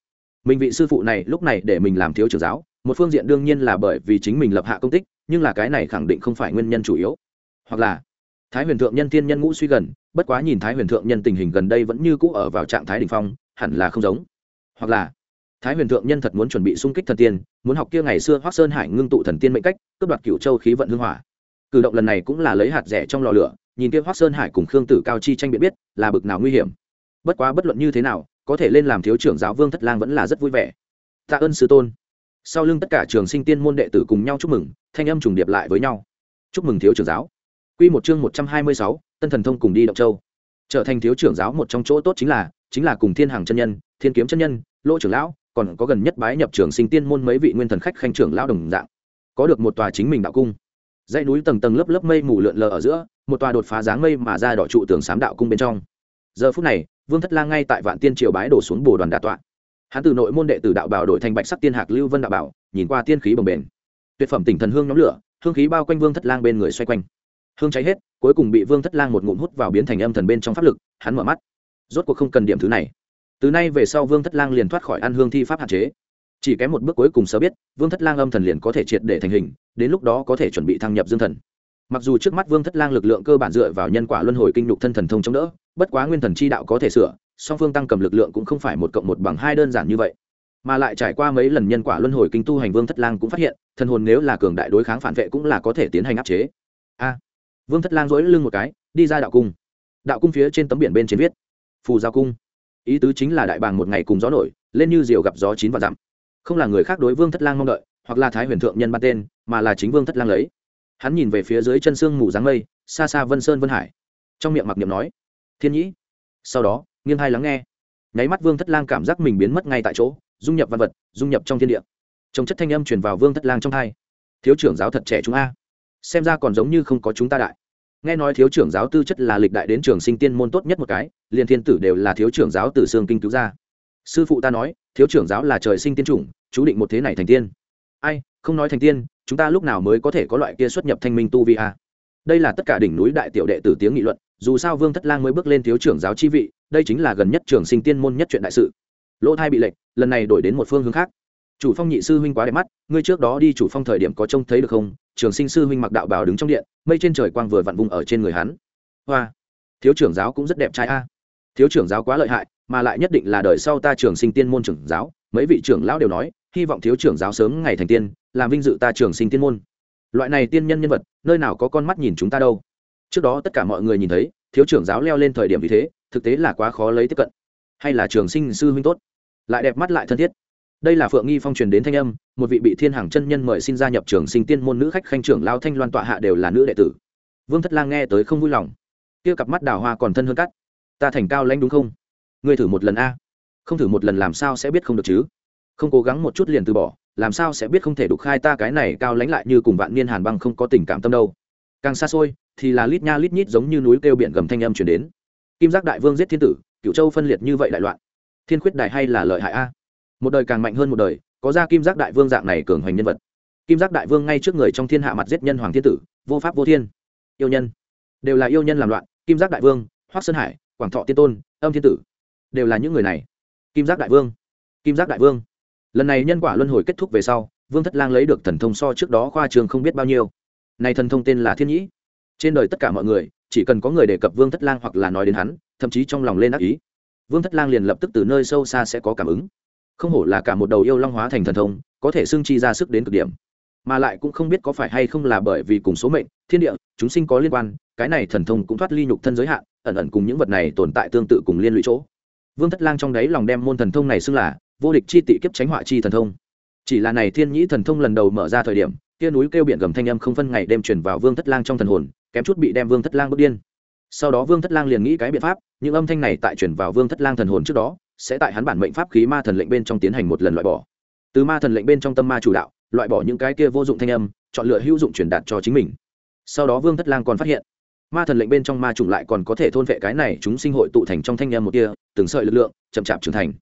Mình vị sư phụ này lúc này để mình làm thiếu trưởng giáo, một phương diện đương nhiên là bởi vì chính mình lập hạ công tích, nhưng là cái này khẳng định không phải nguyên nhân chủ yếu. Hoặc là, thái huyền thượng nhân tiên nhân ngũ suy gần, bất quá nhìn thái huyền thượng nhân tình hình gần đây vẫn như cũ ở vào trạng thái đ ỉ n h phong, hẳn là không giống. Hoặc là, thái huyền thượng nhân thật muốn chuẩn bị xung kích thần tiên, muốn học kia ngày xưa hoác sơn hải ngưng tụ thần tiên mệnh cách, cướp đoạt cựu châu khí vận hưng hỏa. Cử động lần này cũng là lấy hạt rẻ trong lò lửa nhìn kia hoác sơn hải cùng khương tử cao chi tranh biện biết là bực nào nguy hiểm bất quá bất luận như thế nào có thể lên làm thiếu trưởng giáo vương thất lang vẫn là rất vui vẻ tạ ơn sư tôn sau lưng tất cả trường sinh tiên môn đệ tử cùng nhau chúc mừng thanh âm trùng điệp lại với nhau chúc mừng thiếu trưởng giáo Quy một chương 126, Tân Thần Thông cùng đi Động Châu. Trở thành thiếu trưởng giáo một trong chỗ tốt chính là, chính là cùng Thiên Hàng chân nhân, Thiên Kiếm chân nhân, Lỗ trưởng lão, còn có gần nhất bái nhập trường sinh tiên môn mấy vị nguyên thần khách khanh trưởng lão đồng dạng. Có được một tòa chính mình đạo cung. Dãy núi tầng tầng lớp lớp mây mù lượn lờ ở giữa, một tòa đột phá dáng mây mà ra đỏ trụ tường sám đạo cung bên trong. Giờ phút này, Vương Thất Lang ngay tại Vạn Tiên triều bái đổ xuống bồ đoàn đà tọa. Hắn từ nội môn đệ tử đạo bảo đổi thành bạch sắc tiên hạc lưu vân đạo bảo, nhìn qua tiên khí bồng bềnh. Tuyệt phẩm tỉnh thần hương nhóm lửa, hương khí bao quanh Vương Thất Lang bên người xoay quanh hương cháy hết cuối cùng bị vương thất lang một ngụm hút vào biến thành âm thần bên trong pháp lực hắn mở mắt rốt cuộc không cần điểm thứ này từ nay về sau vương thất lang liền thoát khỏi ăn hương thi pháp hạn chế chỉ kém một bước cuối cùng sơ biết vương thất lang âm thần liền có thể triệt để thành hình đến lúc đó có thể chuẩn bị thăng nhập dương thần mặc dù trước mắt vương thất lang lực lượng cơ bản dựa vào nhân quả luân hồi kinh nhục thân thần thông chống đỡ, bất quá nguyên thần chi đạo có thể sửa, song phương tăng cầm lực lượng cũng không phải một cộng một bằng hai đơn giản như vậy. Mà lại trải qua mấy lần nhân quả luân hồi kinh tu hành vương thất lang cũng phát hiện, thần hồn nếu là cường đại đối kháng phản vệ cũng là có thể tiến hành áp chế. A. Vương thất lang dỗi lưng một cái, đi ra đạo cung. Đạo cung phía trên tấm biển bên trên viết, phù giao cung. Ý tứ chính là đại bàng một ngày cùng gió nổi, lên như diều gặp gió chín và dặm. Không là người khác đối vương thất lang mong đợi, hoặc là thái huyền thượng nhân ban tên, mà là chính vương thất lang lấy hắn nhìn về phía dưới chân sương mù dáng mây, xa xa vân sơn vân hải. Trong miệng mặc niệm nói, thiên nhĩ. Sau đó, nghiêng hai lắng nghe. Nháy mắt vương thất lang cảm giác mình biến mất ngay tại chỗ, dung nhập văn vật, dung nhập trong thiên địa. Trong chất thanh âm truyền vào vương thất lang trong hai thiếu trưởng giáo thật trẻ chúng a. Xem ra còn giống như không có chúng ta đại. Nghe nói thiếu trưởng giáo tư chất là lịch đại đến trường sinh tiên môn tốt nhất một cái, liền thiên tử đều là thiếu trưởng giáo từ xương kinh cứu ra. Sư phụ ta nói, thiếu trưởng giáo là trời sinh tiên chủng, chú định một thế này thành tiên. Ai, không nói thành tiên chúng ta lúc nào mới có thể có loại kia xuất nhập thanh minh tu vi a đây là tất cả đỉnh núi đại tiểu đệ tử tiếng nghị luận, dù sao vương thất lang mới bước lên thiếu trưởng giáo chi vị, đây chính là gần nhất trường sinh tiên môn nhất chuyện đại sự. Lỗ thai bị lệnh, lần này đổi đến một phương hướng khác. Chủ phong nhị sư huynh quá đẹp mắt, ngươi trước đó đi chủ phong thời điểm có trông thấy được không? Trường sinh sư huynh mặc đạo bào đứng trong điện, mây trên trời quang vừa vặn vùng ở trên người hắn. Hoa, thiếu trưởng giáo cũng rất đẹp trai a. Thiếu trưởng giáo quá lợi hại, mà lại nhất định là đời sau ta trường sinh tiên môn trưởng giáo, mấy vị trưởng lão đều nói hy vọng thiếu trưởng giáo sớm ngày thành tiên, làm vinh dự ta trường sinh tiên môn. Loại này tiên nhân nhân vật, nơi nào có con mắt nhìn chúng ta đâu. Trước đó tất cả mọi người nhìn thấy, thiếu trưởng giáo leo lên thời điểm vì thế, thực tế là quá khó lấy tiếp cận. Hay là trường sinh sư huynh tốt. Lại đẹp mắt lại thân thiết. Đây là phượng nghi phong truyền đến thanh âm, một vị bị thiên hàng chân nhân mời xin gia nhập trường sinh tiên môn nữ khách khanh trưởng lao thanh loan tọa hạ đều là nữ đệ tử. Vương thất lang nghe tới không vui lòng. Kia cặp mắt đào hoa còn thân hơn cắt. Ta thành cao lãnh đúng không? Ngươi thử một lần a. Không thử một lần làm sao sẽ biết không được chứ? Không cố gắng một chút liền từ bỏ, làm sao sẽ biết không thể đục khai ta cái này cao lãnh lại như cùng vạn niên hàn băng không có tình cảm tâm đâu. Càng xa xôi, thì là lít nha lít nhít giống như núi kêu biển gầm thanh âm chuyển đến. Kim giác đại vương giết thiên tử cựu châu phân liệt như vậy đại loạn. Thiên khuyết đại hay là lợi hại a? Một đời càng mạnh hơn một đời, có ra kim giác đại vương dạng này cường hoành nhân vật. Kim giác đại vương ngay trước người trong thiên hạ mặt giết nhân hoàng thiên tử, vô pháp vô thiên. Yêu nhân. Đều là yêu nhân làm loạn, kim giác đại vương, hoác sơn hải, quảng thọ tiên tôn, âm thiên tử, đều là những người này. Kim giác đại vương. Kim giác đại vương lần này nhân quả luân hồi kết thúc về sau, vương thất lang lấy được thần thông so trước đó khoa trường không biết bao nhiêu. Này thần thông tên là thiên nhĩ. Trên đời tất cả mọi người, chỉ cần có người đề cập vương thất lang hoặc là nói đến hắn, thậm chí trong lòng lên ác ý, vương thất lang liền lập tức từ nơi sâu xa sẽ có cảm ứng. Không hổ là cả một đầu yêu long hóa thành thần thông, có thể xưng chi ra sức đến cực điểm. Mà lại cũng không biết có phải hay không là bởi vì cùng số mệnh, thiên địa, chúng sinh có liên quan, cái này thần thông cũng thoát ly nhục thân giới hạn, ẩn ẩn cùng những vật này tồn tại tương tự cùng liên lụy chỗ. Vương thất lang trong đấy lòng đem môn thần thông này xưng là vô địch chi tị kiếp tránh họa chi thần thông. Chỉ là này thiên nhĩ thần thông lần đầu mở ra thời điểm, kia núi kêu biển gầm thanh âm không phân ngày đêm chuyển vào vương thất lang trong thần hồn, kém chút bị đem vương thất lang bước điên. Sau đó vương thất lang liền nghĩ cái biện pháp, những âm thanh này tại chuyển vào vương thất lang thần hồn trước đó, sẽ tại hắn bản mệnh pháp khí ma thần lệnh bên trong tiến hành một lần loại bỏ. Từ ma thần lệnh bên trong tâm ma chủ đạo, loại bỏ những cái kia vô dụng thanh âm, chọn lựa hữu dụng truyền đạt cho chính mình. Sau đó vương thất lang còn phát hiện, ma thần lệnh bên trong ma chủng lại còn có thể thôn vệ cái này chúng sinh hội tụ thành trong thanh âm một kia, từng sợi lực lượng, chậm chạp trưởng thành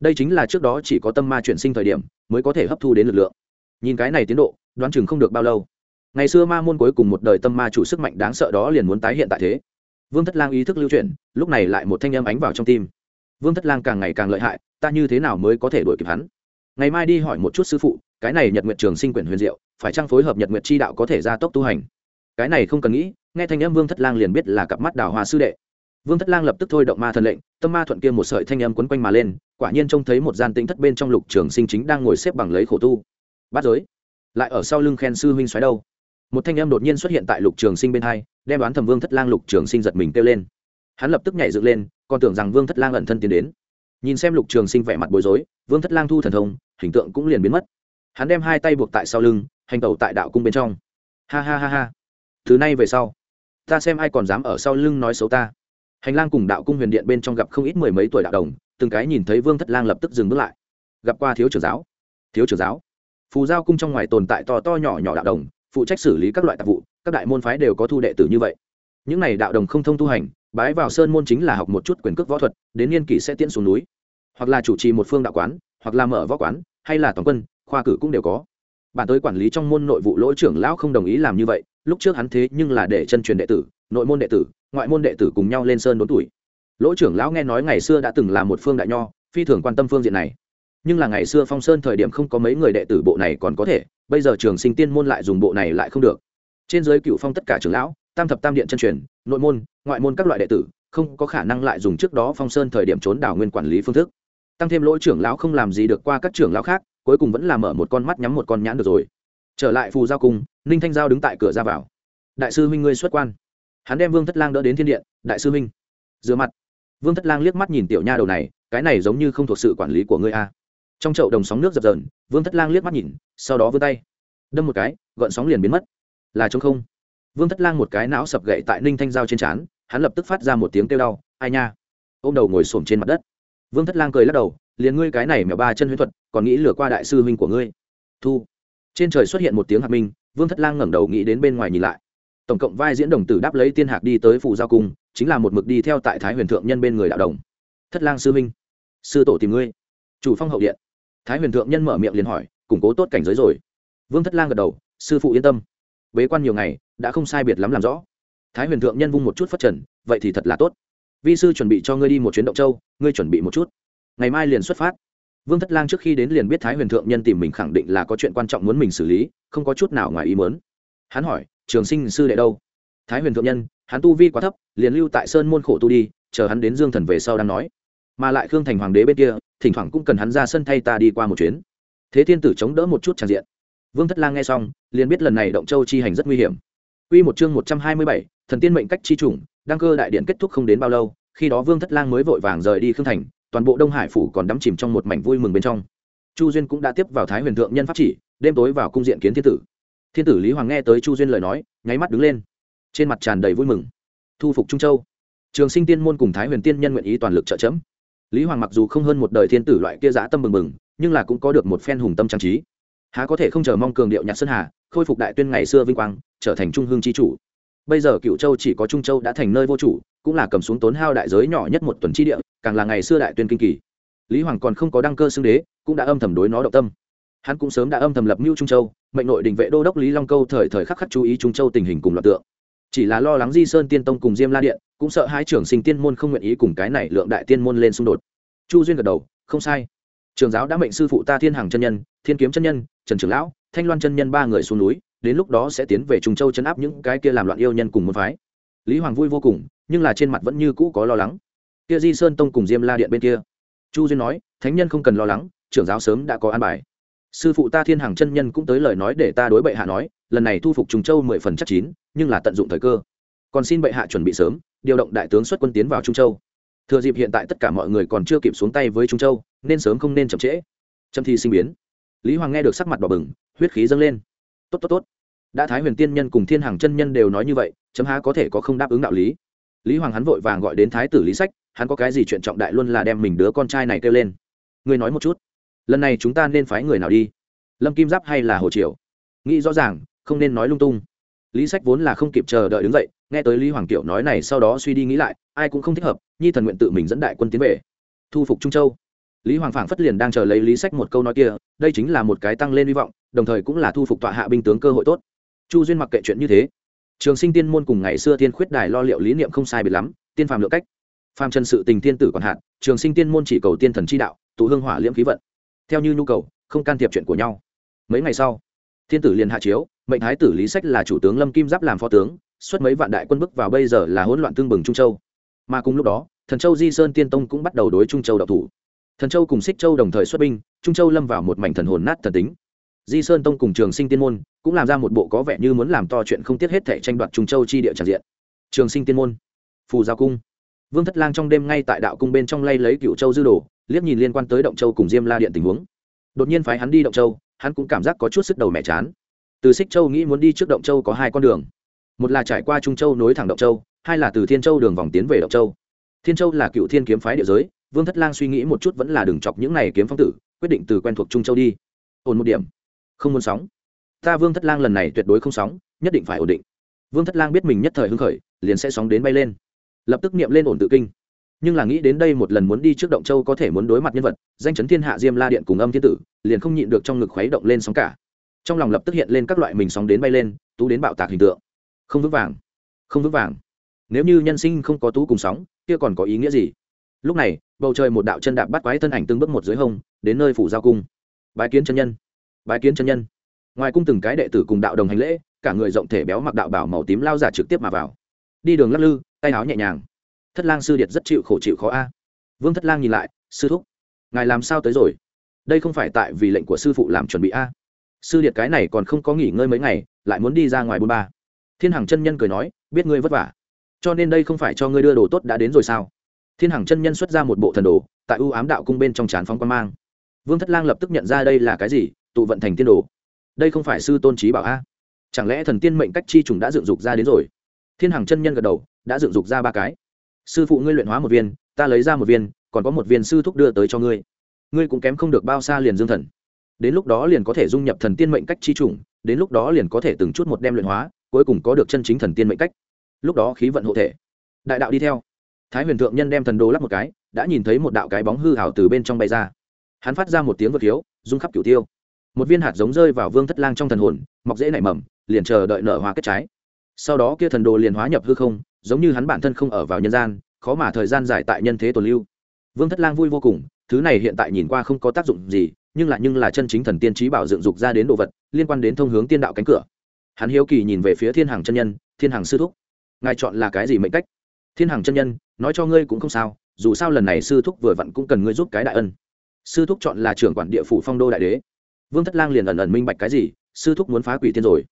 đây chính là trước đó chỉ có tâm ma chuyển sinh thời điểm mới có thể hấp thu đến lực lượng. Nhìn cái này tiến độ, đoán chừng không được bao lâu. Ngày xưa ma môn cuối cùng một đời tâm ma chủ sức mạnh đáng sợ đó liền muốn tái hiện tại thế. Vương thất lang ý thức lưu chuyển, lúc này lại một thanh âm ánh vào trong tim. Vương thất lang càng ngày càng lợi hại, ta như thế nào mới có thể đuổi kịp hắn? Ngày mai đi hỏi một chút sư phụ, cái này nhật nguyện trường sinh quyển huyền diệu, phải trang phối hợp nhật nguyện chi đạo có thể gia tốc tu hành? Cái này không cần nghĩ, nghe thanh âm vương thất lang liền biết là cặp mắt đào hoa sư đệ vương thất lang lập tức thôi động ma thần lệnh, tâm ma thuận kia một sợi thanh âm quấn quanh mà lên, quả nhiên trông thấy một gian tĩnh thất bên trong lục trường sinh chính đang ngồi xếp bằng lấy khổ tu. Bắt giới, lại ở sau lưng khen sư huynh xoáy đâu? Một thanh âm đột nhiên xuất hiện tại lục trường sinh bên hai, đem đoán thầm vương thất lang lục trường sinh giật mình kêu lên. Hắn lập tức nhảy dựng lên, còn tưởng rằng vương thất lang ẩn thân tiến đến. Nhìn xem lục trường sinh vẻ mặt bối rối, vương thất lang thu thần thông, hình tượng cũng liền biến mất. Hắn đem hai tay buộc tại sau lưng, hành tẩu tại đạo cung bên trong. Ha ha ha ha. Thứ này về sau, ta xem ai còn dám ở sau lưng nói xấu ta hành lang cùng đạo cung huyền điện bên trong gặp không ít mười mấy tuổi đạo đồng, từng cái nhìn thấy vương thất lang lập tức dừng bước lại. Gặp qua thiếu trưởng giáo. Thiếu trưởng giáo. Phù giao cung trong ngoài tồn tại to to nhỏ nhỏ đạo đồng, phụ trách xử lý các loại tạp vụ, các đại môn phái đều có thu đệ tử như vậy. Những này đạo đồng không thông tu hành, bái vào sơn môn chính là học một chút quyền cước võ thuật, đến niên kỷ sẽ tiễn xuống núi. Hoặc là chủ trì một phương đạo quán, hoặc là mở võ quán, hay là toàn quân, khoa cử cũng đều có. Bản tới quản lý trong môn nội vụ lỗ trưởng lão không đồng ý làm như vậy lúc trước hắn thế nhưng là để chân truyền đệ tử, nội môn đệ tử, ngoại môn đệ tử cùng nhau lên sơn đốn tuổi. Lỗ trưởng lão nghe nói ngày xưa đã từng là một phương đại nho, phi thường quan tâm phương diện này. Nhưng là ngày xưa phong sơn thời điểm không có mấy người đệ tử bộ này còn có thể, bây giờ trường sinh tiên môn lại dùng bộ này lại không được. Trên giới cựu phong tất cả trưởng lão, tam thập tam điện chân truyền, nội môn, ngoại môn các loại đệ tử, không có khả năng lại dùng trước đó phong sơn thời điểm trốn đảo nguyên quản lý phương thức. Tăng thêm lỗ trưởng lão không làm gì được qua các trưởng lão khác, cuối cùng vẫn là mở một con mắt nhắm một con nhãn được rồi trở lại phù giao cung, ninh thanh giao đứng tại cửa ra vào. Đại sư huynh ngươi xuất quan. Hắn đem vương thất lang đỡ đến thiên điện. Đại sư huynh. Rửa mặt. Vương thất lang liếc mắt nhìn tiểu nha đầu này, cái này giống như không thuộc sự quản lý của ngươi a trong chậu đồng sóng nước dập dờn, vương thất lang liếc mắt nhìn, sau đó vươn tay. Đâm một cái gợn sóng liền biến mất. Là trống không. Vương thất lang một cái não sập gậy tại ninh thanh giao trên trán, hắn lập tức phát ra một tiếng kêu đau, ai nha. Ô m đầu ngồi s trên mặt đất. Vương thất lang cười lắc đầu, liền ngươi cái này mèo ba chân huyễn thuật, còn nghĩ lừa qua đại sư huynh của ngươi. Thu trên trời xuất hiện một tiếng hạc minh vương thất lang ngẩng đầu nghĩ đến bên ngoài nhìn lại. Tổng cộng vai diễn đồng tử đáp lấy tiên hạc đi tới phủ giao cung chính là một mực đi theo tại thái huyền thượng nhân bên người đạo đồng. Thất lang sư minh, sư tổ tìm ngươi. Chủ phong hậu điện. Thái huyền thượng nhân mở miệng liền hỏi củng cố tốt cảnh giới rồi. Vương thất lang gật đầu sư phụ yên tâm. Bế quan nhiều ngày đã không sai biệt lắm làm rõ. Thái huyền thượng nhân vung một chút phát trần vậy thì thật là tốt. Vi sư chuẩn bị cho ngươi đi một chuyến động châu ngươi chuẩn bị một chút. Ngày mai liền xuất phát vương thất lang trước khi đến liền biết thái huyền thượng nhân tìm mình khẳng định là có chuyện quan trọng muốn mình xử lý không có chút nào ngoài ý muốn. hắn hỏi trường sinh sư đệ đâu? Thái huyền thượng nhân hắn tu vi quá thấp liền lưu tại sơn môn khổ tu đi chờ hắn đến dương thần về sau đang nói. Mà lại khương thành hoàng đế bên kia thỉnh thoảng cũng cần hắn ra sân thay ta đi qua một chuyến. Thế thiên tử chống đỡ một chút tràn diện. Vương thất lang nghe xong liền biết lần này động châu chi hành rất nguy hiểm. Quy một chương một trăm hai mươi bảy, thần tiên mệnh cách chi chủng đăng cơ đại điện kết thúc không đến bao lâu khi đó vương thất lang mới vội vàng rời đi khương thành toàn bộ đông hải phủ còn đắm chìm trong một mảnh vui mừng bên trong. Chu duyên cũng đã tiếp vào thái huyền thượng nhân pháp chỉ, đêm tối vào cung diện kiến thiên tử. Thiên tử lý hoàng nghe tới chu duyên lời nói, nháy mắt đứng lên. Trên mặt tràn đầy vui mừng. Thu phục trung châu. Trường sinh tiên môn cùng thái huyền tiên nhân nguyện ý toàn lực trợ chấm. Lý hoàng mặc dù không hơn một đời thiên tử loại kia giã tâm mừng mừng nhưng là cũng có được một phen hùng tâm trang trí. Há có thể không chờ mong cường điệu nhạc sơn hà, khôi phục đại tuyên ngày xưa vinh quang, trở thành trung hương chi chủ. Bây giờ cựu châu chỉ có trung châu đã thành nơi vô chủ cũng là cầm xuống tốn hao đại giới nhỏ nhất một tuần chi địa, càng là ngày xưa đại tuyên kinh kỳ. Lý hoàng còn không có đăng cơ xưng đế, cũng đã âm thầm đối nó động tâm. Hắn cũng sớm đã âm thầm lập mưu trung châu, mệnh nội đình vệ đô đốc lý long câu thời thời khắc khắc chú ý trung châu tình hình cùng loạt tượng. Chỉ là lo lắng di sơn tiên tông cùng diêm la điện, cũng sợ hai trưởng sinh tiên môn không nguyện ý cùng cái này lượng đại tiên môn lên xung đột. Chu duyên gật đầu, không sai. Trường giáo đã mệnh sư phụ ta thiên hàng chân nhân, thiên kiếm chân nhân, trần trường lão, thanh loan chân nhân ba người xuống núi, đến lúc đó sẽ tiến về trung châu chấn áp những cái kia làm loạn yêu nhân cùng môn phái lý hoàng vui vô cùng, nhưng là trên mặt vẫn như cũ có lo lắng. Kia di sơn tông cùng diêm la điện bên kia. Chu duyên nói, thánh nhân không cần lo lắng, trưởng giáo sớm đã có an bài. Sư phụ ta thiên hàng chân nhân cũng tới lời nói để ta đối bệ hạ nói, lần này thu phục trùng châu mười phần chắc chín, nhưng là tận dụng thời cơ. Còn xin bệ hạ chuẩn bị sớm, điều động đại tướng xuất quân tiến vào trung châu. Thừa dịp hiện tại tất cả mọi người còn chưa kịp xuống tay với trung châu, nên sớm không nên chậm trễ. Trâm thi sinh biến. Lý hoàng nghe được sắc mặt bỏ bừng, huyết khí dâng lên. Tốt tốt tốt. Đã thái huyền tiên nhân cùng thiên hàng chân nhân đều nói như vậy chấm há có thể có không đáp ứng đạo lý. Lý hoàng hắn vội vàng gọi đến thái tử lý sách, hắn có cái gì chuyện trọng đại luôn là đem mình đứa con trai này kêu lên. Ngươi nói một chút, lần này chúng ta nên phái người nào đi? Lâm kim giáp hay là hồ triều? Nghĩ rõ ràng, không nên nói lung tung. Lý sách vốn là không kịp chờ đợi đứng dậy, nghe tới lý hoàng kiểu nói này sau đó suy đi nghĩ lại, ai cũng không thích hợp, nhi thần nguyện tự mình dẫn đại quân tiến về. Thu phục trung châu. Lý hoàng phảng phất liền đang chờ lấy lý sách một câu nói kia, đây chính là một cái tăng lên hy vọng, đồng thời cũng là thu phục tọa hạ binh tướng cơ hội tốt. Chu duyên mặc kệ chuyện như thế trường sinh tiên môn cùng ngày xưa tiên khuyết đài lo liệu lý niệm không sai biệt lắm, tiên phàm lượng cách. Phàm trần sự tình tiên tử còn hạn, trường sinh tiên môn chỉ cầu tiên thần chi đạo, tụ hương hỏa liễm khí vận. Theo như nhu cầu, không can thiệp chuyện của nhau. Mấy ngày sau, thiên tử liền hạ chiếu, mệnh thái tử lý sách là chủ tướng lâm kim giáp làm phó tướng xuất mấy vạn đại quân bước vào bây giờ là hỗn loạn tương bừng trung châu. Mà cùng lúc đó, thần châu di sơn tiên tông cũng bắt đầu đối trung châu đạo thủ. Thần châu cùng xích châu đồng thời xuất binh, trung châu lâm vào một mảnh thần hồn nát thần tính di sơn tông cùng trường sinh tiên môn cũng làm ra một bộ có vẻ như muốn làm to chuyện không tiếc hết thể tranh đoạt trung châu chi địa tràn diện. Trường sinh tiên môn, phù giao cung. Vương thất lang trong đêm ngay tại đạo cung bên trong lay lấy cựu châu dư đồ, liếc nhìn liên quan tới động châu cùng diêm la điện tình huống. Đột nhiên phái hắn đi động châu, hắn cũng cảm giác có chút sức đầu mẹ chán. Từ xích châu nghĩ muốn đi trước động châu có hai con đường. Một là trải qua trung châu nối thẳng động châu, hai là từ thiên châu đường vòng tiến về động châu. Thiên châu là cựu thiên kiếm phái địa giới, vương thất lang suy nghĩ một chút vẫn là đừng chọc những này kiếm phong tử, quyết định từ quen thuộc trung châu đi. Ổn một điểm không muốn sóng. Ta vương thất lang lần này tuyệt đối không sóng, nhất định phải ổn định. Vương thất lang biết mình nhất thời hưng khởi, liền sẽ sóng đến bay lên. Lập tức niệm lên ổn tự kinh. Nhưng là nghĩ đến đây một lần muốn đi trước động châu có thể muốn đối mặt nhân vật, danh chấn thiên hạ diêm la điện cùng âm thiên tử, liền không nhịn được trong ngực khuấy động lên sóng cả. Trong lòng lập tức hiện lên các loại mình sóng đến bay lên, tú đến bạo tạc hình tượng. Không vững vàng, không vững vàng. Nếu như nhân sinh không có tú cùng sóng, kia còn có ý nghĩa gì? Lúc này, bầu trời một đạo chân đạp bắt quái thân ảnh từng bước một dưới hông, đến nơi phủ giao cung. Bái kiến chân nhân bái kiến chân nhân. Ngoài cung từng cái đệ tử cùng đạo đồng hành lễ, cả người rộng thể béo mặc đạo bảo màu tím lao giả trực tiếp mà vào. Đi đường lắc lư, tay áo nhẹ nhàng. Thất lang sư điệt rất chịu khổ chịu khó a. Vương thất lang nhìn lại, sư thúc, ngài làm sao tới rồi? Đây không phải tại vì lệnh của sư phụ làm chuẩn bị a. Sư điệt cái này còn không có nghỉ ngơi mấy ngày, lại muốn đi ra ngoài bôn ba. Thiên hằng chân nhân cười nói, biết ngươi vất vả. Cho nên đây không phải cho ngươi đưa đồ tốt đã đến rồi sao? Thiên hằng chân nhân xuất ra một bộ thần đồ, tại ưu ám đạo cung bên trong trán phong quan mang. Vương thất lang lập tức nhận ra đây là cái gì tụ vận thành tiên đồ. Đây không phải sư tôn trí bảo a? Chẳng lẽ thần tiên mệnh cách chi trùng đã dựng dục ra đến rồi? Thiên hằng chân nhân gật đầu, đã dựng dục ra ba cái. Sư phụ ngươi luyện hóa một viên, ta lấy ra một viên, còn có một viên sư thúc đưa tới cho ngươi. Ngươi cũng kém không được bao xa liền dương thần. Đến lúc đó liền có thể dung nhập thần tiên mệnh cách chi trùng, đến lúc đó liền có thể từng chút một đem luyện hóa, cuối cùng có được chân chính thần tiên mệnh cách. Lúc đó khí vận hộ thể. Đại đạo đi theo. Thái huyền thượng nhân đem thần đồ lắp một cái, đã nhìn thấy một đạo cái bóng hư hảo từ bên trong bay ra. Hắn phát ra một tiếng vật khiếu rung khắp cửu tiêu một viên hạt giống rơi vào vương thất lang trong thần hồn, mọc dễ nảy mầm, liền chờ đợi nở hoa kết trái. Sau đó kia thần đồ liền hóa nhập hư không, giống như hắn bản thân không ở vào nhân gian, khó mà thời gian dài tại nhân thế tồn lưu. Vương thất lang vui vô cùng, thứ này hiện tại nhìn qua không có tác dụng gì, nhưng lại nhưng là chân chính thần tiên trí bảo dựng dục ra đến đồ vật, liên quan đến thông hướng tiên đạo cánh cửa. Hắn hiếu kỳ nhìn về phía thiên hàng chân nhân, thiên hàng sư thúc. Ngài chọn là cái gì mệnh cách? Thiên hàng chân nhân, nói cho ngươi cũng không sao, dù sao lần này sư thúc vừa vặn cũng cần ngươi giúp cái đại ân. Sư thúc chọn là trưởng quản địa phủ phong đô đại đế vương thất lang liền ẩn ẩn minh bạch cái gì, sư thúc muốn phá quỷ tiên rồi.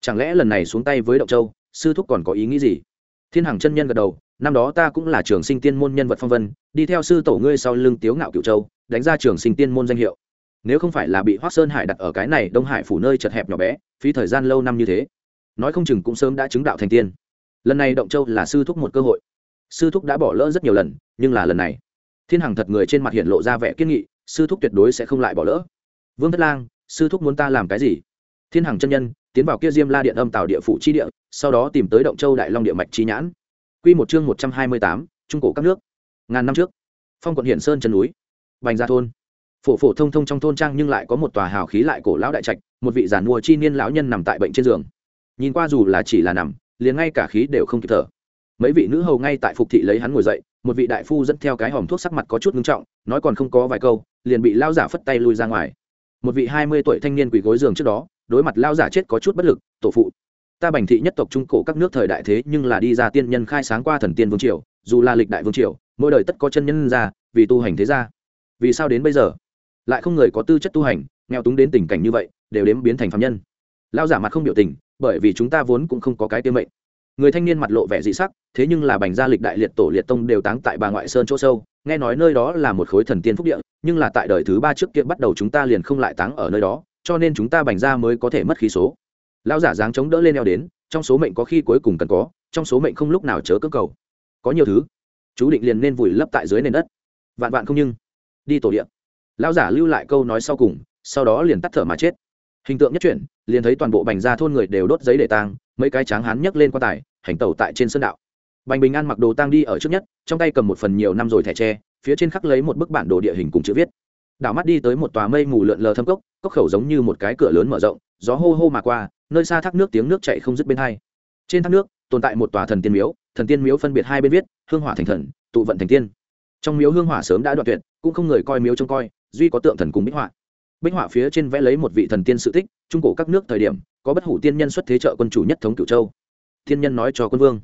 Chẳng lẽ lần này xuống tay với động châu, sư thúc còn có ý nghĩ gì? Thiên hằng chân nhân gật đầu, năm đó ta cũng là trường sinh tiên môn nhân vật phong vân, đi theo sư tổ ngươi sau lưng tiếu ngạo cựu châu, đánh ra trường sinh tiên môn danh hiệu. Nếu không phải là bị hoác sơn hải đặt ở cái này đông hải phủ nơi chật hẹp nhỏ bé, phí thời gian lâu năm như thế, nói không chừng cũng sớm đã chứng đạo thành tiên. Lần này động châu là sư thúc một cơ hội. Sư thúc đã bỏ lỡ rất nhiều lần, nhưng là lần này, thiên hằng thật người trên mặt hiện lộ ra vẻ kiên nghị, sư thúc tuyệt đối sẽ không lại bỏ lỡ vương thất lang, sư thúc muốn ta làm cái gì? Thiên hằng chân nhân, tiến vào kia diêm la điện âm tạo địa phủ chi địa, sau đó tìm tới động châu đại long địa mạch chi nhãn. Q một chương một trăm hai mươi tám, trung cổ các nước. Ngàn năm trước, phong quận hiển sơn chân núi, bành gia thôn. Phổ phổ thông thông trong thôn trang nhưng lại có một tòa hào khí lại cổ lão đại trạch, một vị giản mua chi niên lão nhân nằm tại bệnh trên giường. Nhìn qua dù là chỉ là nằm, liền ngay cả khí đều không kịp thở. Mấy vị nữ hầu ngay tại phục thị lấy hắn ngồi dậy, một vị đại phu dẫn theo cái hòm thuốc sắc mặt có chút ngưng trọng, nói còn không có vài câu, liền bị lao giả phất tay lui ra ngoài một vị hai mươi tuổi thanh niên quỳ gối giường trước đó, đối mặt lao giả chết có chút bất lực, tổ phụ, ta bành thị nhất tộc trung cổ các nước thời đại thế nhưng là đi ra tiên nhân khai sáng qua thần tiên vương triều, dù là lịch đại vương triều, mỗi đời tất có chân nhân ra, vì tu hành thế ra vì sao đến bây giờ, lại không người có tư chất tu hành, nghèo túng đến tình cảnh như vậy, đều đếm biến thành phạm nhân? Lao giả mặt không biểu tình, bởi vì chúng ta vốn cũng không có cái tiêu mệnh người thanh niên mặt lộ vẻ dị sắc, thế nhưng là bành gia lịch đại liệt tổ liệt tông đều táng tại bà ngoại sơn chỗ sâu. Nghe nói nơi đó là một khối thần tiên phúc địa, nhưng là tại đời thứ ba trước kia bắt đầu chúng ta liền không lại táng ở nơi đó, cho nên chúng ta bành gia mới có thể mất khí số. Lão giả dáng chống đỡ lên eo đến, trong số mệnh có khi cuối cùng cần có, trong số mệnh không lúc nào chớ cơ cầu. Có nhiều thứ. Chú định liền nên vùi lấp tại dưới nền đất. Vạn vạn không nhưng. Đi tổ địa. Lão giả lưu lại câu nói sau cùng, sau đó liền tắt thở mà chết. Hình tượng nhất chuyển, liền thấy toàn bộ bành gia thôn người đều đốt giấy để tang mấy cái tráng hán nhấc lên quan tài, hành tẩu tại trên sơn đạo. Bành bình an mặc đồ tang đi ở trước nhất, trong tay cầm một phần nhiều năm rồi thẻ tre, phía trên khắc lấy một bức bản đồ địa hình cùng chữ viết. Đảo mắt đi tới một tòa mây mù lượn lờ thâm cốc cốc khẩu giống như một cái cửa lớn mở rộng, gió hô hô mà qua, nơi xa thác nước tiếng nước chạy không dứt bên hai. Trên thác nước, tồn tại một tòa thần tiên miếu, thần tiên miếu phân biệt hai bên viết, hương hỏa thành thần, tụ vận thành tiên. Trong miếu hương hỏa sớm đã đoạn tuyệt, cũng không người coi miếu trông coi, duy có tượng thần cùng bích họa bích họa phía trên vẽ lấy một vị thần tiên sự tích, trung cổ các nước thời điểm, có bất hủ tiên nhân xuất thế trợ quân chủ nhất thống cửu châu. Thiên nhân nói cho quân vương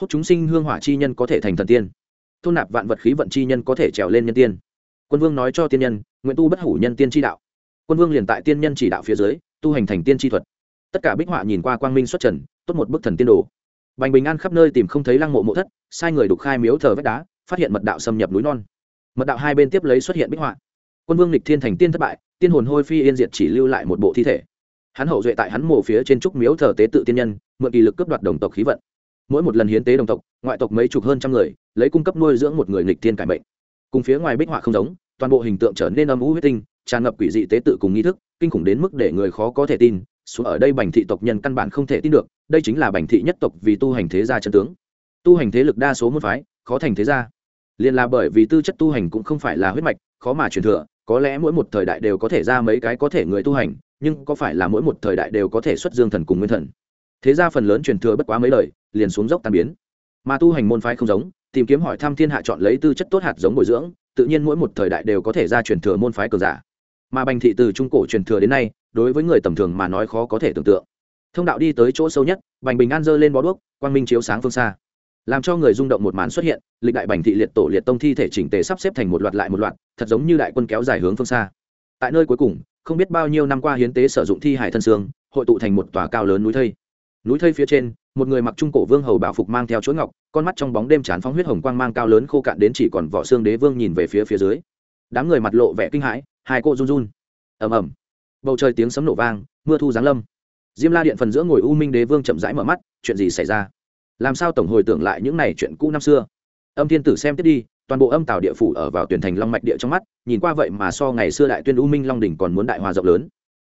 hốt chúng sinh hương hỏa chi nhân có thể thành thần tiên. Thôn nạp vạn vật khí vận chi nhân có thể trèo lên nhân tiên. Quân vương nói cho tiên nhân, nguyện tu bất hủ nhân tiên tri đạo. Quân vương liền tại tiên nhân chỉ đạo phía dưới, tu hành thành tiên tri thuật. Tất cả bích họa nhìn qua quang minh xuất trần, tốt một bức thần tiên đồ. Bành bình an khắp nơi tìm không thấy lăng mộ mộ thất, sai người đục khai miếu thờ vách đá, phát hiện mật đạo xâm nhập núi non. Mật đạo hai bên tiếp lấy xuất hiện bích họa. Quân vương lịch thiên thành tiên thất bại tiên hồn hôi phi yên diệt chỉ lưu lại một bộ thi thể. Hắn hậu duệ tại hắn mộ phía trên trúc miếu thờ tế tự tiên nhân, mượn kỳ lực cướp đoạt đồng tộc khí vận. Mỗi một lần hiến tế đồng tộc, ngoại tộc mấy chục hơn trăm người, lấy cung cấp nuôi dưỡng một người nghịch thiên cải mệnh. Cùng phía ngoài bích họa không giống, toàn bộ hình tượng trở nên âm u huyết tinh, tràn ngập quỷ dị tế tự cùng nghi thức, kinh khủng đến mức để người khó có thể tin xuống ở đây bành thị tộc nhân căn bản không thể tin được, đây chính là bành thị nhất tộc vì tu hành thế gia chân tướng. Tu hành thế lực đa số môn phái, khó thành thế gia. Liền là bởi vì tư chất tu hành cũng không phải là huyết mạch, khó mà truyền thừa có lẽ mỗi một thời đại đều có thể ra mấy cái có thể người tu hành, nhưng có phải là mỗi một thời đại đều có thể xuất dương thần cùng nguyên thần? Thế ra phần lớn truyền thừa bất quá mấy lời liền xuống dốc tan biến. Mà tu hành môn phái không giống, tìm kiếm hỏi thăm thiên hạ chọn lấy tư chất tốt hạt giống bồi dưỡng, tự nhiên mỗi một thời đại đều có thể ra truyền thừa môn phái cường giả. Mà bành thị từ trung cổ truyền thừa đến nay, đối với người tầm thường mà nói khó có thể tưởng tượng. Thông đạo đi tới chỗ sâu nhất, bành bình an dơ lên bó đuốc, quang minh chiếu sáng phương xa làm cho người rung động một màn xuất hiện, lịch đại bành thị liệt tổ liệt tông thi thể chỉnh tề sắp xếp thành một loạt lại một loạt, thật giống như đại quân kéo dài hướng phương xa. Tại nơi cuối cùng, không biết bao nhiêu năm qua hiến tế sử dụng thi hải thân xương, hội tụ thành một tòa cao lớn núi thây. Núi thây phía trên, một người mặc trung cổ vương hầu bảo phục mang theo chuỗi ngọc, con mắt trong bóng đêm chán phóng huyết hồng quang mang cao lớn khô cạn đến chỉ còn vỏ xương đế vương nhìn về phía phía dưới. Đám người mặt lộ vẻ kinh hãi, hai cô run run. Ầm ầm. Bầu trời tiếng sấm nổ vang, mưa thu giáng lâm. Diêm la điện phần giữa ngồi u minh đế vương chậm rãi mở mắt, chuyện gì xảy ra? Làm sao tổng hồi tưởng lại những này chuyện cũ năm xưa? Âm thiên tử xem tiếp đi, toàn bộ âm tào địa phủ ở vào tuyển thành long mạch địa trong mắt, nhìn qua vậy mà so ngày xưa đại tuyên u minh long đỉnh còn muốn đại hòa rộng lớn.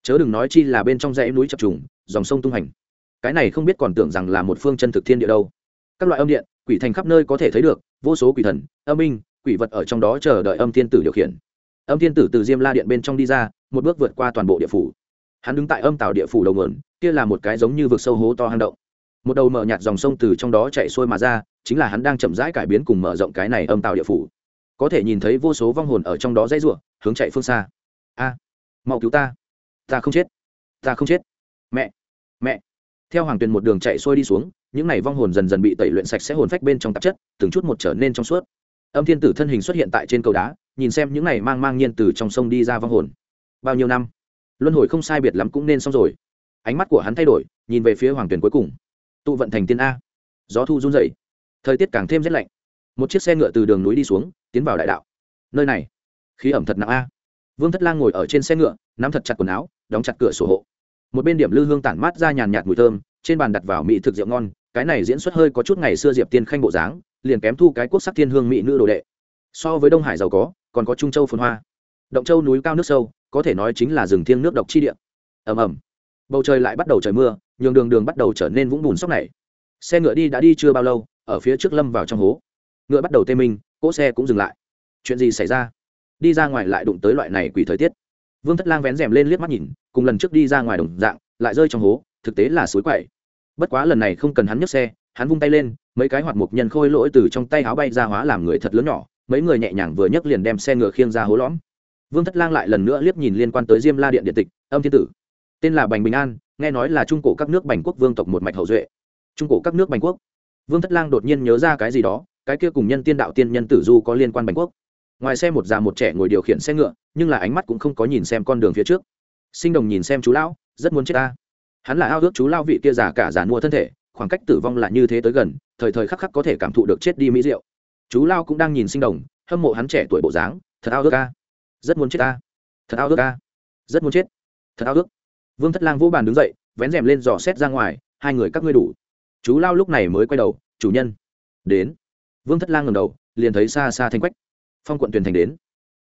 Chớ đừng nói chi là bên trong dãy núi chập trùng, dòng sông tung hành. Cái này không biết còn tưởng rằng là một phương chân thực thiên địa đâu. Các loại âm điện, quỷ thành khắp nơi có thể thấy được, vô số quỷ thần, âm minh quỷ vật ở trong đó chờ đợi âm thiên tử điều khiển. Âm thiên tử từ diêm la điện bên trong đi ra, một bước vượt qua toàn bộ địa phủ. Hắn đứng tại âm tào địa phủ đầu nguồn, kia là một cái giống như vực sâu hố to hang động một đầu mở nhạt dòng sông từ trong đó chạy xuôi mà ra, chính là hắn đang chậm rãi cải biến cùng mở rộng cái này âm tào địa phủ. Có thể nhìn thấy vô số vong hồn ở trong đó dãy ruộng hướng chạy phương xa. A, mau cứu ta. Ta không chết. Ta không chết. Mẹ mẹ. Theo hoàng tuyền một đường chạy xuôi đi xuống, những n à y vong hồn dần dần bị tẩy luyện sạch sẽ hồn phách bên trong tạp chất, từng chút một trở nên trong suốt. Âm thiên tử thân hình xuất hiện tại trên cầu đá, nhìn xem những n à y mang mang nhiên từ trong sông đi ra vong hồn. Bao nhiêu năm? Luân hồi không sai biệt lắm cũng nên xong rồi. Ánh mắt của hắn thay đổi, nhìn về phía hoàng tuyền cuối cùng tụ vận thành tiên a. Gió thu run dậy thời tiết càng thêm rét lạnh. Một chiếc xe ngựa từ đường núi đi xuống, tiến vào đại đạo. Nơi này, khí ẩm thật nặng a. Vương thất lang ngồi ở trên xe ngựa, nắm thật chặt quần áo, đóng chặt cửa sổ hộ. Một bên điểm lư hương tản mát ra nhàn nhạt mùi thơm, trên bàn đặt vào mỹ thực rượu ngon, cái này diễn xuất hơi có chút ngày xưa diệp tiên khanh bộ dáng, liền kém thu cái quốc sắc thiên hương mỹ nữ đồ đệ. So với đông hải giàu có, còn có trung châu phồn hoa. Động châu núi cao nước sâu, có thể nói chính là rừng thiêng nước độc chi địa. Ầm ầm. Bầu trời lại bắt đầu trời mưa nhường đường đường bắt đầu trở nên vũng bùn sóc này. Xe ngựa đi đã đi chưa bao lâu, ở phía trước lâm vào trong hố. Ngựa bắt đầu tê minh, cỗ xe cũng dừng lại. Chuyện gì xảy ra? Đi ra ngoài lại đụng tới loại này quỷ thời tiết. Vương thất lang vén rèm lên liếc mắt nhìn, cùng lần trước đi ra ngoài đồng dạng, lại rơi trong hố, thực tế là suối quậy. Bất quá lần này không cần hắn nhấc xe, hắn vung tay lên, mấy cái hoạt mục nhân khôi lỗi từ trong tay áo bay ra hóa làm người thật lớn nhỏ, mấy người nhẹ nhàng vừa nhấc liền đem xe ngựa khiêng ra hố lõm. Vương thất lang lại lần nữa liếc nhìn liên quan tới diêm la điện điện tịch, âm thiên tử. Tên là bành bình an nghe nói là trung cổ các nước bành quốc vương tộc một mạch hậu duệ. Trung cổ các nước bành quốc. Vương thất lang đột nhiên nhớ ra cái gì đó, cái kia cùng nhân tiên đạo tiên nhân tử du có liên quan bành quốc. Ngoài xe một già một trẻ ngồi điều khiển xe ngựa, nhưng là ánh mắt cũng không có nhìn xem con đường phía trước. Sinh đồng nhìn xem chú lão, rất muốn chết ta. Hắn là ao ước chú lao vị kia già cả già mua thân thể, khoảng cách tử vong là như thế tới gần, thời thời khắc khắc có thể cảm thụ được chết đi mỹ diệu. Chú lao cũng đang nhìn sinh đồng, hâm mộ hắn trẻ tuổi bộ dáng, thật ao ước ca rất muốn chết ta. Thật ao ước ca rất muốn chết. Thật ao ước vương thất lang vô bàn đứng dậy, vén rèm lên dò xét ra ngoài, hai người các ngươi đủ. Chú lao lúc này mới quay đầu, chủ nhân. Đến. Vương thất lang ngầm đầu, liền thấy xa xa thanh quách. Phong quận tuyền thành đến.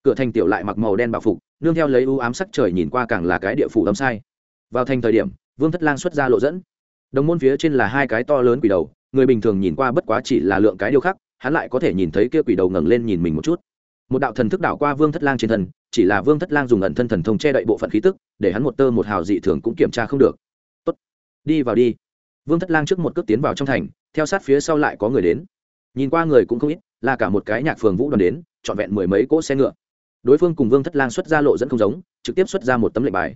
Cửa thành tiểu lại mặc màu đen bảo phục, nương theo lấy ưu ám sắc trời nhìn qua càng là cái địa phủ âm sai. Vào thành thời điểm, vương thất lang xuất ra lộ dẫn. Đồng môn phía trên là hai cái to lớn quỷ đầu, người bình thường nhìn qua bất quá chỉ là lượng cái điêu khắc hắn lại có thể nhìn thấy kia quỷ đầu ngẩng lên nhìn mình một chút một đạo thần thức đảo qua vương thất lang trên thân, chỉ là vương thất lang dùng ẩn thân thần thông che đậy bộ phận khí tức, để hắn một tơ một hào dị thường cũng kiểm tra không được. Tốt, đi vào đi. Vương thất lang trước một cước tiến vào trong thành, theo sát phía sau lại có người đến. Nhìn qua người cũng không ít, là cả một cái nhạc phường vũ đoàn đến, trọn vẹn mười mấy cỗ xe ngựa. Đối phương cùng vương thất lang xuất ra lộ dẫn không giống, trực tiếp xuất ra một tấm lệnh bài.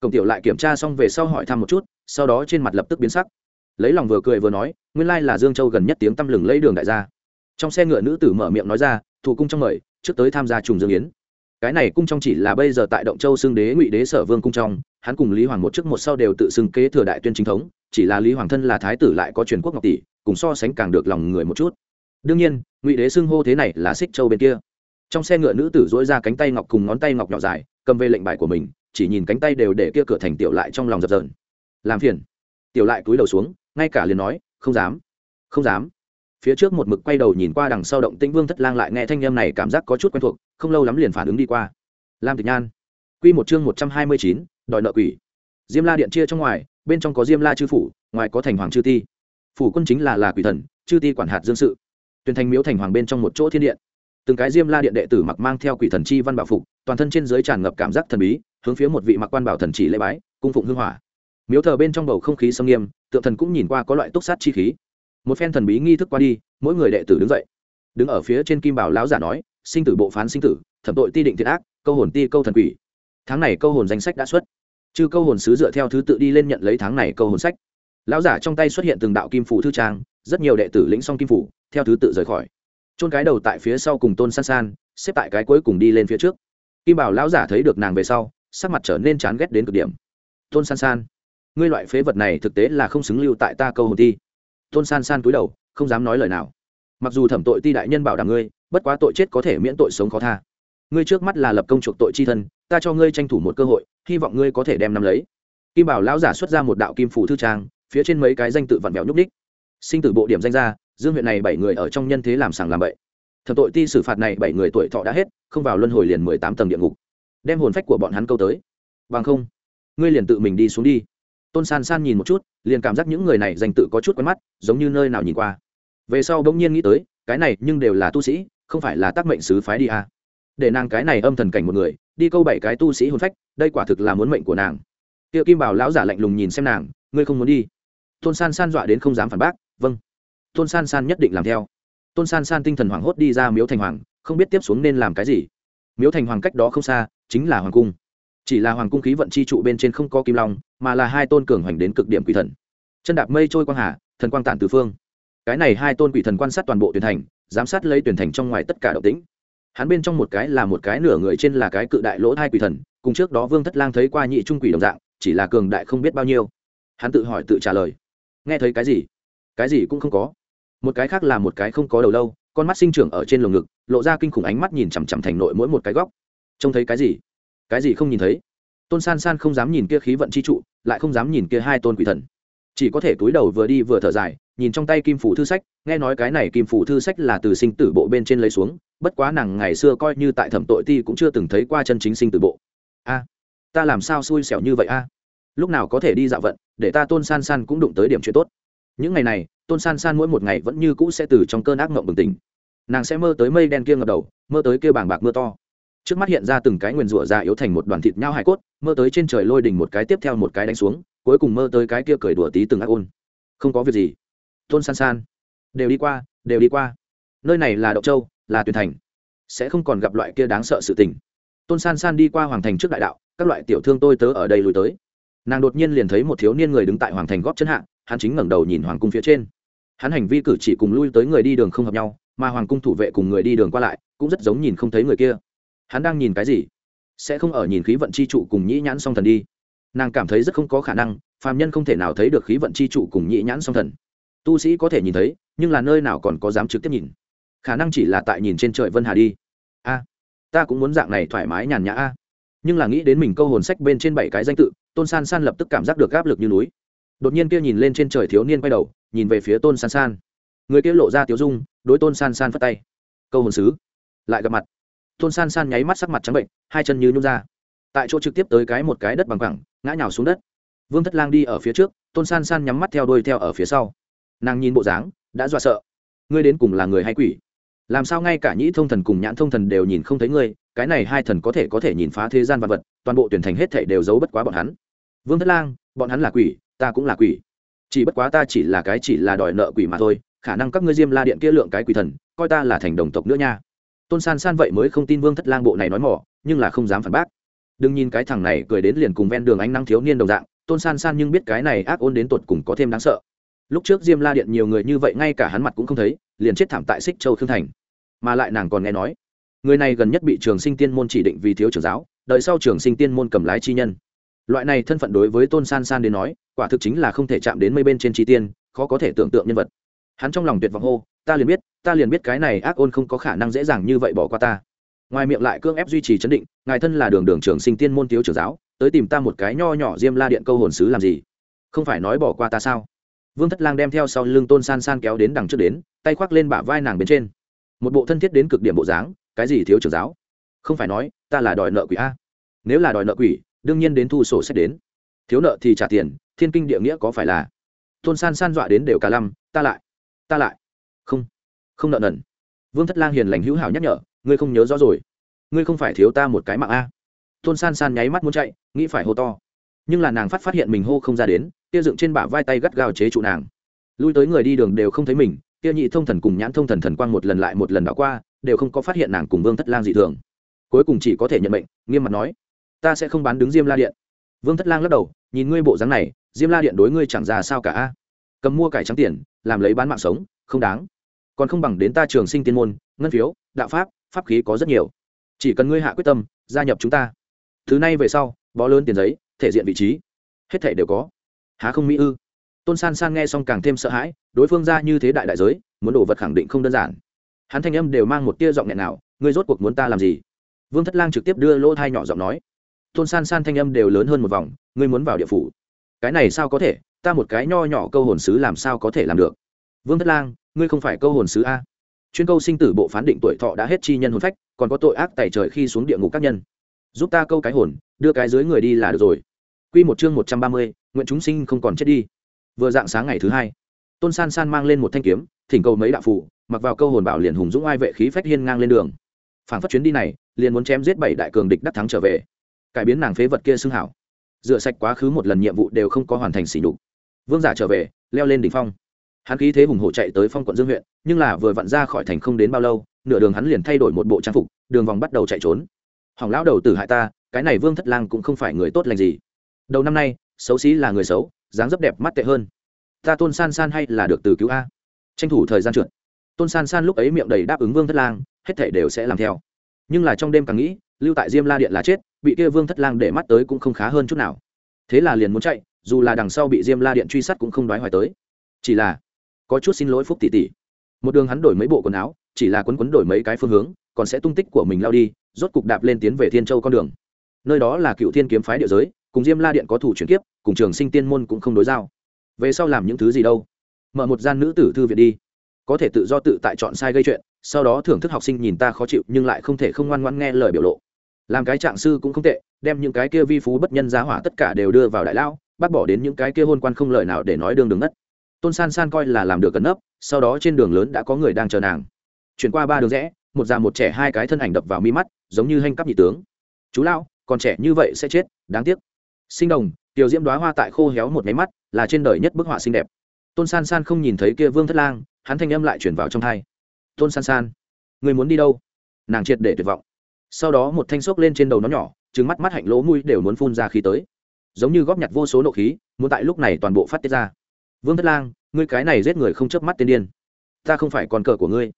Cổng tiểu lại kiểm tra xong về sau hỏi thăm một chút, sau đó trên mặt lập tức biến sắc. Lấy lòng vừa cười vừa nói, nguyên lai là dương châu gần nhất tiếng tăm lừng lấy đường đại gia. Trong xe ngựa nữ tử mở miệng nói ra thủ cung trong mời trước tới tham gia trùng dương yến. Cái này cung trong chỉ là bây giờ tại động châu xưng đế ngụy đế sở vương cung trong, hắn cùng lý hoàng một trước một sau đều tự xưng kế thừa đại tuyên chính thống, chỉ là lý hoàng thân là thái tử lại có truyền quốc ngọc tỷ, cùng so sánh càng được lòng người một chút. Đương nhiên, ngụy đế xưng hô thế này là xích châu bên kia. Trong xe ngựa nữ tử dỗi ra cánh tay ngọc cùng ngón tay ngọc nhỏ dài, cầm về lệnh bài của mình, chỉ nhìn cánh tay đều để kia cửa thành tiểu lại trong lòng dập dờn. Làm phiền. Tiểu lại cúi đầu xuống, ngay cả liền nói, không dám. Không dám phía trước một mực quay đầu nhìn qua đằng sau động tĩnh vương thất lang lại nghe thanh âm này cảm giác có chút quen thuộc, không lâu lắm liền phản ứng đi qua. Lam tịch nhan. Q một chương một trăm hai mươi chín, đòi nợ quỷ. Diêm la điện chia trong ngoài, bên trong có diêm la chư phủ, ngoài có thành hoàng chư ti. Phủ quân chính là là quỷ thần, chư ti quản hạt dương sự. Tuyển thành miếu thành hoàng bên trong một chỗ thiên điện. Từng cái diêm la điện đệ tử mặc mang theo quỷ thần chi văn bảo phục, toàn thân trên dưới tràn ngập cảm giác thần bí, hướng phía một vị mặc quan bảo thần chỉ lễ bái, cung phụng hương hỏa. Miếu thờ bên trong bầu không khí sâm nghiêm, tượng thần cũng nhìn qua có loại túc sát chi khí một phen thần bí nghi thức qua đi, mỗi người đệ tử đứng dậy. Đứng ở phía trên kim bảo lão giả nói, sinh tử bộ phán sinh tử, thẩm tội ti định thiệt ác, câu hồn ti câu thần quỷ. Tháng này câu hồn danh sách đã xuất. Chư câu hồn sứ dựa theo thứ tự đi lên nhận lấy tháng này câu hồn sách. Lão giả trong tay xuất hiện từng đạo kim phủ thư trang, rất nhiều đệ tử lĩnh xong kim phủ, theo thứ tự rời khỏi. Chôn cái đầu tại phía sau cùng tôn san san, xếp tại cái cuối cùng đi lên phía trước. Kim bảo lão giả thấy được nàng về sau, sắc mặt trở nên chán ghét đến cực điểm. Tôn san san, ngươi loại phế vật này thực tế là không xứng lưu tại ta câu hồn ti tôn san san cúi đầu, không dám nói lời nào. Mặc dù thẩm tội ti đại nhân bảo đảm ngươi, bất quá tội chết có thể miễn tội sống khó tha. Ngươi trước mắt là lập công chuộc tội chi thân, ta cho ngươi tranh thủ một cơ hội, hy vọng ngươi có thể đem nắm lấy. Kim bảo lão giả xuất ra một đạo kim phủ thư trang, phía trên mấy cái danh tự vặn vẹo nhúc ních sinh tử bộ điểm danh ra, dương huyện này bảy người ở trong nhân thế làm sàng làm bậy. Thẩm tội ti xử phạt này bảy người tuổi thọ đã hết, không vào luân hồi liền mười tám tầng địa ngục. Đem hồn phách của bọn hắn câu tới. Bằng không, ngươi liền tự mình đi xuống đi tôn san san nhìn một chút, liền cảm giác những người này danh tự có chút quen mắt, giống như nơi nào nhìn qua. Về sau bỗng nhiên nghĩ tới, cái này nhưng đều là tu sĩ, không phải là tác mệnh sứ phái đi à. để nàng cái này âm thần cảnh một người, đi câu bảy cái tu sĩ hồn phách, đây quả thực là muốn mệnh của nàng. Tiệ kim bảo lão giả lạnh lùng nhìn xem nàng, ngươi không muốn đi. Tôn san san dọa đến không dám phản bác vâng. Tôn san san nhất định làm theo. Tôn san san tinh thần hoảng hốt đi ra miếu thành hoàng, không biết tiếp xuống nên làm cái gì. Miếu thành hoàng cách đó không xa, chính là hoàng cung chỉ là hoàng cung khí vận chi trụ bên trên không có kim long, mà là hai tôn cường hoành đến cực điểm quỷ thần. Chân đạp mây trôi quang hà, thần quang tản từ phương. Cái này hai tôn quỷ thần quan sát toàn bộ tuyển thành, giám sát lấy tuyển thành trong ngoài tất cả động tĩnh. Hắn bên trong một cái là một cái nửa người trên là cái cự đại lỗ hai quỷ thần, cùng trước đó vương thất lang thấy qua nhị trung quỷ đồng dạng, chỉ là cường đại không biết bao nhiêu. Hắn tự hỏi tự trả lời. Nghe thấy cái gì? Cái gì cũng không có. Một cái khác là một cái không có đầu lâu, con mắt sinh trưởng ở trên lồng ngực, lộ ra kinh khủng ánh mắt nhìn chằm chằm thành nội mỗi một cái góc. Trông thấy cái gì? Cái gì không nhìn thấy? Tôn san san không dám nhìn kia khí vận chi trụ, lại không dám nhìn kia hai tôn quỷ thần. Chỉ có thể túi đầu vừa đi vừa thở dài, nhìn trong tay kim phủ thư sách, nghe nói cái này kim phủ thư sách là từ sinh tử bộ bên trên lấy xuống, bất quá nàng ngày xưa coi như tại thẩm tội ti cũng chưa từng thấy qua chân chính sinh tử bộ. A, ta làm sao xui xẻo như vậy a? Lúc nào có thể đi dạo vận, để ta tôn san san cũng đụng tới điểm chuyện tốt. Những ngày này, tôn san san mỗi một ngày vẫn như cũ sẽ từ trong cơn ác mộng bừng tỉnh. Nàng sẽ mơ tới mây đen kia ngập đầu, mơ tới kia bàng bạc mưa to trước mắt hiện ra từng cái nguyền rủa ra yếu thành một đoàn thịt nhau hải cốt, mơ tới trên trời lôi đỉnh một cái tiếp theo một cái đánh xuống, cuối cùng mơ tới cái kia cười đùa tí từng ác ôn. Không có việc gì. Tôn san san. Đều đi qua, đều đi qua. Nơi này là đậu châu, là tuyền thành. Sẽ không còn gặp loại kia đáng sợ sự tình. Tôn san san đi qua hoàng thành trước đại đạo, các loại tiểu thương tôi tớ ở đây lùi tới. Nàng đột nhiên liền thấy một thiếu niên người đứng tại hoàng thành góp chân hạ, hắn chính ngẩng đầu nhìn hoàng cung phía trên. Hắn hành vi cử chỉ cùng lui tới người đi đường không hợp nhau, mà hoàng cung thủ vệ cùng người đi đường qua lại, cũng rất giống nhìn không thấy người kia hắn đang nhìn cái gì? Sẽ không ở nhìn khí vận chi trụ cùng nhĩ nhãn song thần đi. Nàng cảm thấy rất không có khả năng, phàm nhân không thể nào thấy được khí vận chi trụ cùng nhĩ nhãn song thần. Tu sĩ có thể nhìn thấy, nhưng là nơi nào còn có dám trực tiếp nhìn? Khả năng chỉ là tại nhìn trên trời vân hà đi. A, ta cũng muốn dạng này thoải mái nhàn nhã a. Nhưng là nghĩ đến mình câu hồn sách bên trên bảy cái danh tự, tôn san san lập tức cảm giác được áp lực như núi. Đột nhiên kia nhìn lên trên trời thiếu niên quay đầu, nhìn về phía tôn san san. Người kia lộ ra tiếu dung, đối tôn san san phất tay. Câu hồn sứ, lại gặp mặt tôn san san nháy mắt sắc mặt trắng bệnh, hai chân như nhún ra. Tại chỗ trực tiếp tới cái một cái đất bằng cẳng ngã nhào xuống đất. Vương thất lang đi ở phía trước tôn san san nhắm mắt theo đôi theo ở phía sau. Nàng nhìn bộ dáng, đã dọa sợ. Ngươi đến cùng là người hay quỷ? Làm sao ngay cả nhĩ thông thần cùng nhãn thông thần đều nhìn không thấy ngươi, cái này hai thần có thể có thể nhìn phá thế gian vật vật, toàn bộ tuyển thành hết thể đều giấu bất quá bọn hắn. Vương thất lang, bọn hắn là quỷ, ta cũng là quỷ. Chỉ bất quá ta chỉ là cái chỉ là đòi nợ quỷ mà thôi, khả năng các ngươi diêm la điện kia lượng cái quỷ thần, coi ta là thành đồng tộc nữa nha tôn san san vậy mới không tin vương thất lang bộ này nói mỏ, nhưng là không dám phản bác. đừng nhìn cái thằng này cười đến liền cùng ven đường ánh nắng thiếu niên đồng dạng, tôn san san nhưng biết cái này ác ôn đến tột cùng có thêm đáng sợ. lúc trước diêm la điện nhiều người như vậy ngay cả hắn mặt cũng không thấy, liền chết thảm tại xích châu khương thành. mà lại nàng còn nghe nói, người này gần nhất bị trường sinh tiên môn chỉ định vì thiếu trưởng giáo, đợi sau trường sinh tiên môn cầm lái chi nhân. loại này thân phận đối với tôn san san đến nói, quả thực chính là không thể chạm đến mây bên trên chi tiên, khó có thể tưởng tượng nhân vật hắn trong lòng tuyệt vọng hô, ta liền biết, ta liền biết cái này ác ôn không có khả năng dễ dàng như vậy bỏ qua ta. Ngoài miệng lại cưỡng ép duy trì chấn định, ngài thân là đường đường trường sinh tiên môn thiếu trưởng giáo, tới tìm ta một cái nho nhỏ diêm la điện câu hồn sứ làm gì? Không phải nói bỏ qua ta sao? Vương thất lang đem theo sau lưng tôn san san kéo đến đằng trước đến, tay khoác lên bả vai nàng bên trên. Một bộ thân thiết đến cực điểm bộ dáng, cái gì thiếu trưởng giáo? Không phải nói, ta là đòi nợ quỷ a. Nếu là đòi nợ quỷ, đương nhiên đến thu sổ sách đến. Thiếu nợ thì trả tiền, thiên kinh địa nghĩa có phải là? Tôn san san dọa đến đều cả lăm, ta lại ta lại. Không không nợ nần. Vương thất lang hiền lành hữu hảo nhắc nhở, ngươi không nhớ rõ rồi. Ngươi không phải thiếu ta một cái mạng a. Tôn san san nháy mắt muốn chạy, nghĩ phải hô to. Nhưng là nàng phát phát hiện mình hô không ra đến, kia dựng trên bả vai tay gắt gao chế trụ nàng. Lui tới người đi đường đều không thấy mình, kia nhị thông thần cùng nhãn thông thần thần quang một lần lại một lần đảo qua, đều không có phát hiện nàng cùng vương thất lang dị thường. Cuối cùng chỉ có thể nhận mệnh, nghiêm mặt nói, ta sẽ không bán đứng diêm la điện. Vương thất lang lắc đầu, nhìn ngươi bộ dáng này, diêm la điện đối ngươi chẳng ra sao cả a. Cầm mua cải trắng tiền làm lấy bán mạng sống, không đáng. Còn không bằng đến ta trường sinh tiên môn, ngân phiếu, đạo pháp pháp khí có rất nhiều. Chỉ cần ngươi hạ quyết tâm, gia nhập chúng ta. Thứ này về sau, bó lớn tiền giấy, thể diện vị trí. Hết thể đều có. Há không mỹ ư? Tôn san san nghe xong càng thêm sợ hãi, đối phương ra như thế đại đại giới, muốn đồ vật khẳng định không đơn giản. Hắn thanh âm đều mang một tia giọng nghẹn nào, ngươi rốt cuộc muốn ta làm gì? Vương thất lang trực tiếp đưa lỗ thai nhỏ giọng nói. Tôn san san thanh âm đều lớn hơn một vòng, ngươi muốn vào địa phủ. Cái này sao có thể? Ta một cái nho nhỏ câu hồn sứ làm sao có thể làm được vương thất lang ngươi không phải câu hồn sứ a chuyên câu sinh tử bộ phán định tuổi thọ đã hết chi nhân hồn phách còn có tội ác tài trời khi xuống địa ngục các nhân giúp ta câu cái hồn đưa cái dưới người đi là được rồi Quy một chương một trăm ba mươi, nguyện chúng sinh không còn chết đi. Vừa dạng sáng ngày thứ hai, Tôn San San mang lên một thanh kiếm, thỉnh cầu mấy đạo phụ, mặc vào câu hồn bảo liền hùng dũng ai vệ khí phách hiên ngang lên đường. Phản phất chuyến đi này, liền muốn chém giết bảy đại cường địch đắc thắng trở về, cải biến nàng phế vật kia xưng hảo. Rửa sạch quá khứ một lần nhiệm vụ đều không có hoàn thành xỉ nhục. Vương giả trở về, leo lên đỉnh phong. Hắn khí thế hùng hổ chạy tới phong quận Dương huyện, nhưng là vừa vặn ra khỏi thành không đến bao lâu, nửa đường hắn liền thay đổi một bộ trang phục, đường vòng bắt đầu chạy trốn. Hỏng lão đầu tử hại ta, cái này Vương Thất Lang cũng không phải người tốt lành gì. Đầu năm nay xấu xí là người xấu dáng dấp đẹp mắt tệ hơn. Ta tôn san san hay là được từ cứu a? Tranh thủ thời gian trượt. Tôn san san lúc ấy miệng đầy đáp ứng vương thất lang hết thể đều sẽ làm theo. Nhưng là trong đêm càng nghĩ lưu tại diêm la điện là chết bị kia vương thất lang để mắt tới cũng không khá hơn chút nào. Thế là liền muốn chạy dù là đằng sau bị diêm la điện truy sát cũng không đoái hoài tới. Chỉ là, có chút xin lỗi phúc tỷ tỷ. Một đường hắn đổi mấy bộ quần áo, chỉ là quấn quấn đổi mấy cái phương hướng, còn sẽ tung tích của mình lao đi, rốt cục đạp lên tiến về thiên châu con đường. Nơi đó là cựu thiên kiếm phái địa giới, cùng diêm la điện có thủ chuyển kiếp, cùng trường sinh tiên môn cũng không đối giao. Về sau làm những thứ gì đâu? Mở một gian nữ tử thư viện đi. Có thể tự do tự tại chọn sai gây chuyện, sau đó thưởng thức học sinh nhìn ta khó chịu, nhưng lại không thể không ngoan ngoan nghe lời biểu lộ. Làm cái trạng sư cũng không tệ, đem những cái kia vi phú bất nhân giá hỏa tất cả đều đưa vào đại lao bác bỏ đến những cái kia hôn quan không lời nào để nói đường đường ngất. Tôn san san coi là làm được cẩn nấp, sau đó trên đường lớn đã có người đang chờ nàng. Chuyển qua ba đường rẽ, một già một trẻ hai cái thân ảnh đập vào mi mắt, giống như hanh cắp nhị tướng. Chú lão còn trẻ như vậy sẽ chết, đáng tiếc. Sinh đồng, tiểu diễm đoá hoa tại khô héo một máy mắt, là trên đời nhất bức họa xinh đẹp. Tôn san san không nhìn thấy kia vương thất lang, hắn thanh âm lại chuyển vào trong thai tôn san san, người muốn đi đâu? Nàng triệt để tuyệt vọng. Sau đó một thanh xốc lên trên đầu nó nhỏ trứng mắt mắt hạnh lỗ mùi đều muốn phun ra khí tới giống như góp nhặt vô số nộ khí, muốn tại lúc này toàn bộ phát tiết ra. Vương thất lang, ngươi cái này giết người không chớp mắt tiên điên. Ta không phải con cờ của ngươi.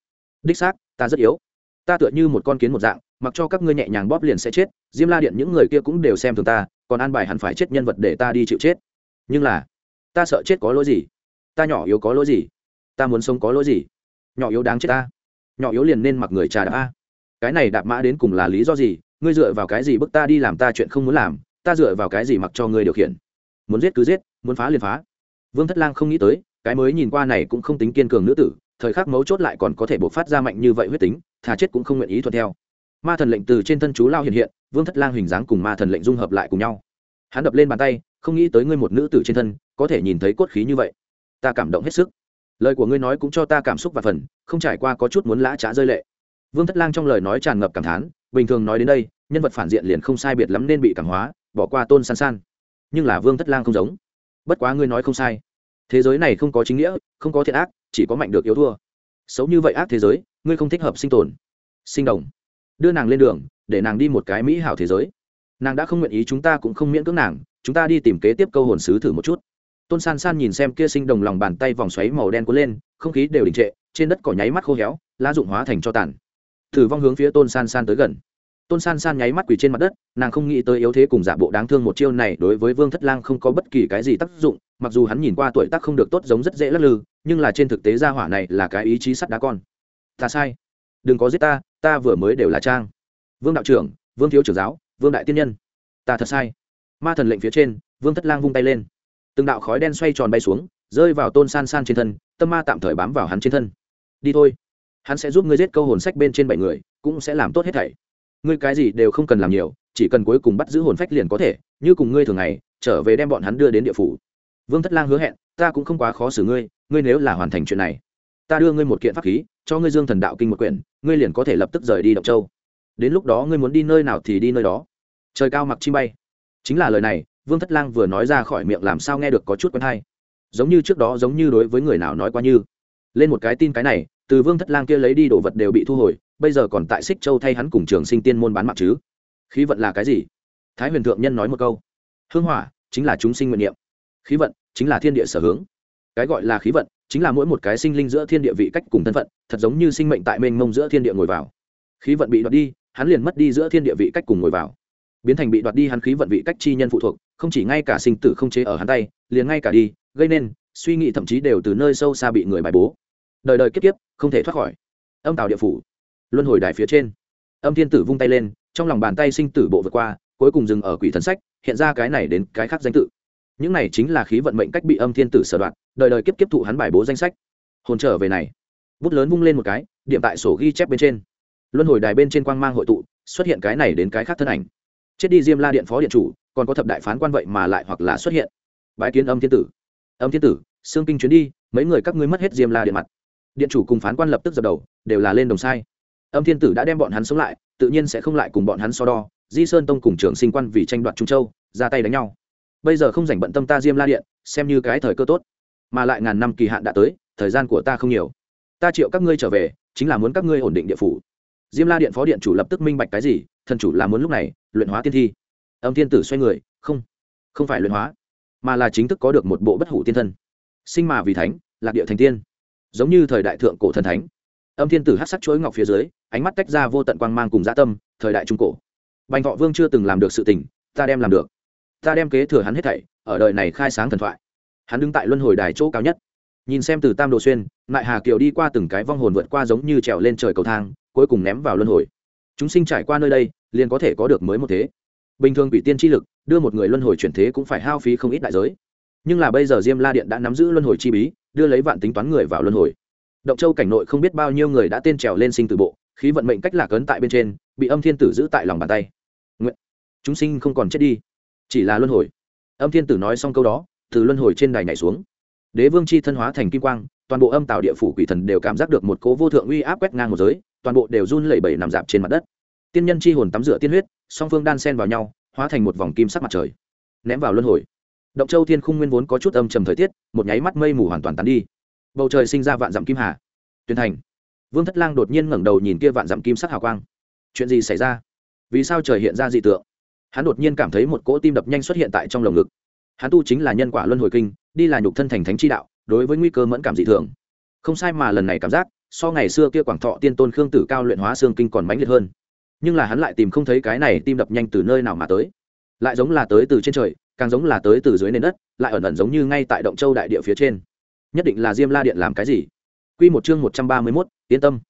Đích xác, ta rất yếu. Ta tựa như một con kiến một dạng, mặc cho các ngươi nhẹ nhàng bóp liền sẽ chết, diêm la điện những người kia cũng đều xem thường ta, còn an bài hẳn phải chết nhân vật để ta đi chịu chết. Nhưng là, ta sợ chết có lỗi gì? Ta nhỏ yếu có lỗi gì? Ta muốn sống có lỗi gì? Nhỏ yếu đáng chết ta. Nhỏ yếu liền nên mặc người trà đạp a. Cái này đạp mã đến cùng là lý do gì? Ngươi dựa vào cái gì bức ta đi làm ta chuyện không muốn làm? Ta dựa vào cái gì mặc cho ngươi điều khiển? Muốn giết cứ giết, muốn phá liền phá. Vương thất lang không nghĩ tới, cái mới nhìn qua này cũng không tính kiên cường nữ tử, thời khắc mấu chốt lại còn có thể bộc phát ra mạnh như vậy huyết tính, thà chết cũng không nguyện ý thuận theo. Ma thần lệnh từ trên thân chú lao hiện hiện, vương thất lang hình dáng cùng ma thần lệnh dung hợp lại cùng nhau. Hắn đập lên bàn tay, không nghĩ tới ngươi một nữ tử trên thân, có thể nhìn thấy cốt khí như vậy. Ta cảm động hết sức. Lời của ngươi nói cũng cho ta cảm xúc và phần, không trải qua có chút muốn lã trá rơi lệ. Vương thất lang trong lời nói tràn ngập cảm thán, bình thường nói đến đây, nhân vật phản diện liền không sai biệt lắm nên bị cảm hóa bỏ qua tôn san san. Nhưng là vương thất lang không giống. Bất quá ngươi nói không sai. Thế giới này không có chính nghĩa, không có thiện ác, chỉ có mạnh được yếu thua. Xấu như vậy ác thế giới, ngươi không thích hợp sinh tồn. Sinh đồng. Đưa nàng lên đường, để nàng đi một cái mỹ hảo thế giới. Nàng đã không nguyện ý chúng ta cũng không miễn cưỡng nàng, chúng ta đi tìm kế tiếp câu hồn sứ thử một chút. Tôn san san nhìn xem kia sinh đồng lòng bàn tay vòng xoáy màu đen cuốn lên, không khí đều đình trệ, trên đất cỏ nháy mắt khô héo, lá dụng hóa thành cho tàn. Thử vong hướng phía tôn san san tới gần tôn san san nháy mắt quỳ trên mặt đất, nàng không nghĩ tới yếu thế cùng giả bộ đáng thương một chiêu này đối với vương thất lang không có bất kỳ cái gì tác dụng, mặc dù hắn nhìn qua tuổi tác không được tốt giống rất dễ lắc lư, nhưng là trên thực tế gia hỏa này là cái ý chí sắt đá con. Ta sai. Đừng có giết ta ta vừa mới đều là trang. Vương đạo trưởng, vương thiếu trưởng giáo, vương đại tiên nhân. Ta thật sai. Ma thần lệnh phía trên, vương thất lang vung tay lên. Từng đạo khói đen xoay tròn bay xuống, rơi vào tôn san san trên thân, tâm ma tạm thời bám vào hắn trên thân. Đi thôi. Hắn sẽ giúp ngươi giết câu hồn sách bên trên bảy người, cũng sẽ làm tốt hết thảy ngươi cái gì đều không cần làm nhiều, chỉ cần cuối cùng bắt giữ hồn phách liền có thể, như cùng ngươi thường ngày, trở về đem bọn hắn đưa đến địa phủ. Vương thất lang hứa hẹn, ta cũng không quá khó xử ngươi ngươi nếu là hoàn thành chuyện này, ta đưa ngươi một kiện pháp khí, cho ngươi dương thần đạo kinh một quyển, ngươi liền có thể lập tức rời đi động châu. Đến lúc đó ngươi muốn đi nơi nào thì đi nơi đó. Trời cao mặc chi bay. Chính là lời này, vương thất lang vừa nói ra khỏi miệng làm sao nghe được có chút quen hay. Giống như trước đó giống như đối với người nào nói qua như. Lên một cái tin cái này, từ vương thất lang kia lấy đi đồ vật đều bị thu hồi bây giờ còn tại xích châu thay hắn cùng trường sinh tiên môn bán mạng chứ? Khí vận là cái gì? Thái huyền thượng nhân nói một câu. Hương hỏa chính là chúng sinh nguyện niệm. Khí vận chính là thiên địa sở hướng. Cái gọi là khí vận chính là mỗi một cái sinh linh giữa thiên địa vị cách cùng thân phận, thật giống như sinh mệnh tại mênh mông giữa thiên địa ngồi vào. Khí vận bị đoạt đi, hắn liền mất đi giữa thiên địa vị cách cùng ngồi vào. Biến thành bị đoạt đi hắn khí vận vị cách chi nhân phụ thuộc, không chỉ ngay cả sinh tử không chế ở hắn tay, liền ngay cả đi, gây nên, suy nghĩ thậm chí đều từ nơi sâu xa bị người bài bố. Đời đời kiếp kiếp, không thể thoát khỏi. Âm tào địa phủ luân hồi đài phía trên. Âm thiên tử vung tay lên, trong lòng bàn tay sinh tử bộ vượt qua, cuối cùng dừng ở quỷ thần sách, hiện ra cái này đến cái khác danh tự. Những này chính là khí vận mệnh cách bị âm thiên tử sở đoạn đời đời kiếp kiếp thụ hắn bài bố danh sách. Hồn trở về này. Bút lớn vung lên một cái, điểm tại sổ ghi chép bên trên. Luân hồi đài bên trên quang mang hội tụ, xuất hiện cái này đến cái khác thân ảnh. Chết đi diêm la điện phó điện chủ, còn có thập đại phán quan vậy mà lại hoặc là xuất hiện. Bãi kiến âm thiên tử. Âm thiên tử, xương kinh chuyến đi, mấy người các ngươi mất hết diêm la điện mặt. Điện chủ cùng phán quan lập tức dập đầu, đều là lên đồng sai âm thiên tử đã đem bọn hắn sống lại, tự nhiên sẽ không lại cùng bọn hắn so đo. Di sơn tông cùng trưởng sinh quan vì tranh đoạt trung châu, ra tay đánh nhau. Bây giờ không dành bận tâm ta diêm la điện, xem như cái thời cơ tốt. Mà lại ngàn năm kỳ hạn đã tới, thời gian của ta không nhiều. Ta triệu các ngươi trở về, chính là muốn các ngươi ổn định địa phủ. Diêm la điện phó điện chủ lập tức minh bạch cái gì, thần chủ là muốn lúc này luyện hóa tiên thi. Âm thiên tử xoay người, không không phải luyện hóa, mà là chính thức có được một bộ bất hủ tiên thân. Sinh mà vì thánh, lạc địa thành tiên. Giống như thời đại thượng cổ thần thánh âm thiên tử hát sắc chuỗi ngọc phía dưới, ánh mắt tách ra vô tận quang mang cùng dã tâm, thời đại trung cổ. Bành thọ vương chưa từng làm được sự tình, ta đem làm được. Ta đem kế thừa hắn hết thảy, ở đời này khai sáng thần thoại. Hắn đứng tại luân hồi đài chỗ cao nhất. Nhìn xem từ tam đồ xuyên lại hà kiều đi qua từng cái vong hồn vượt qua giống như trèo lên trời cầu thang, cuối cùng ném vào luân hồi. Chúng sinh trải qua nơi đây, liền có thể có được mới một thế. Bình thường quỷ tiên chi lực, đưa một người luân hồi chuyển thế cũng phải hao phí không ít đại giới. Nhưng là bây giờ diêm la điện đã nắm giữ luân hồi chi bí, đưa lấy vạn tính toán người vào luân hồi động châu cảnh nội không biết bao nhiêu người đã tên trèo lên sinh từ bộ, khí vận mệnh cách lạc ấn tại bên trên, bị âm thiên tử giữ tại lòng bàn tay. Nguyện, chúng sinh không còn chết đi. Chỉ là luân hồi. Âm thiên tử nói xong câu đó, từ luân hồi trên đài nhảy xuống. Đế vương chi thân hóa thành kim quang, toàn bộ âm tạo địa phủ quỷ thần đều cảm giác được một cố vô thượng uy áp quét ngang một giới, toàn bộ đều run lẩy bẩy nằm dạp trên mặt đất. Tiên nhân chi hồn tắm rửa tiên huyết, song phương đan sen vào nhau, hóa thành một vòng kim sắc mặt trời, ném vào luân hồi. Động châu thiên khung nguyên vốn có chút âm trầm thời tiết, một nháy mắt mây mù hoàn toàn tán đi bầu trời sinh ra vạn dặm kim hà. Tuyên thành. Vương thất lang đột nhiên ngẩng đầu nhìn kia vạn dặm kim sắc hào quang. Chuyện gì xảy ra? Vì sao trời hiện ra dị tượng? Hắn đột nhiên cảm thấy một cỗ tim đập nhanh xuất hiện tại trong lồng ngực. Hắn tu chính là nhân quả luân hồi kinh, đi là nhục thân thành thánh chi đạo, đối với nguy cơ mẫn cảm dị thường. Không sai mà lần này cảm giác, so ngày xưa kia quảng thọ tiên tôn khương tử cao luyện hóa xương kinh còn mãnh liệt hơn. Nhưng là hắn lại tìm không thấy cái này tim đập nhanh từ nơi nào mà tới. Lại giống là tới từ trên trời, càng giống là tới từ dưới nền đất, lại ẩn ẩn giống như ngay tại động châu đại địa phía trên nhất định là diêm la điện làm cái gì? Q một chương một trăm ba mươi mốt, yên tâm.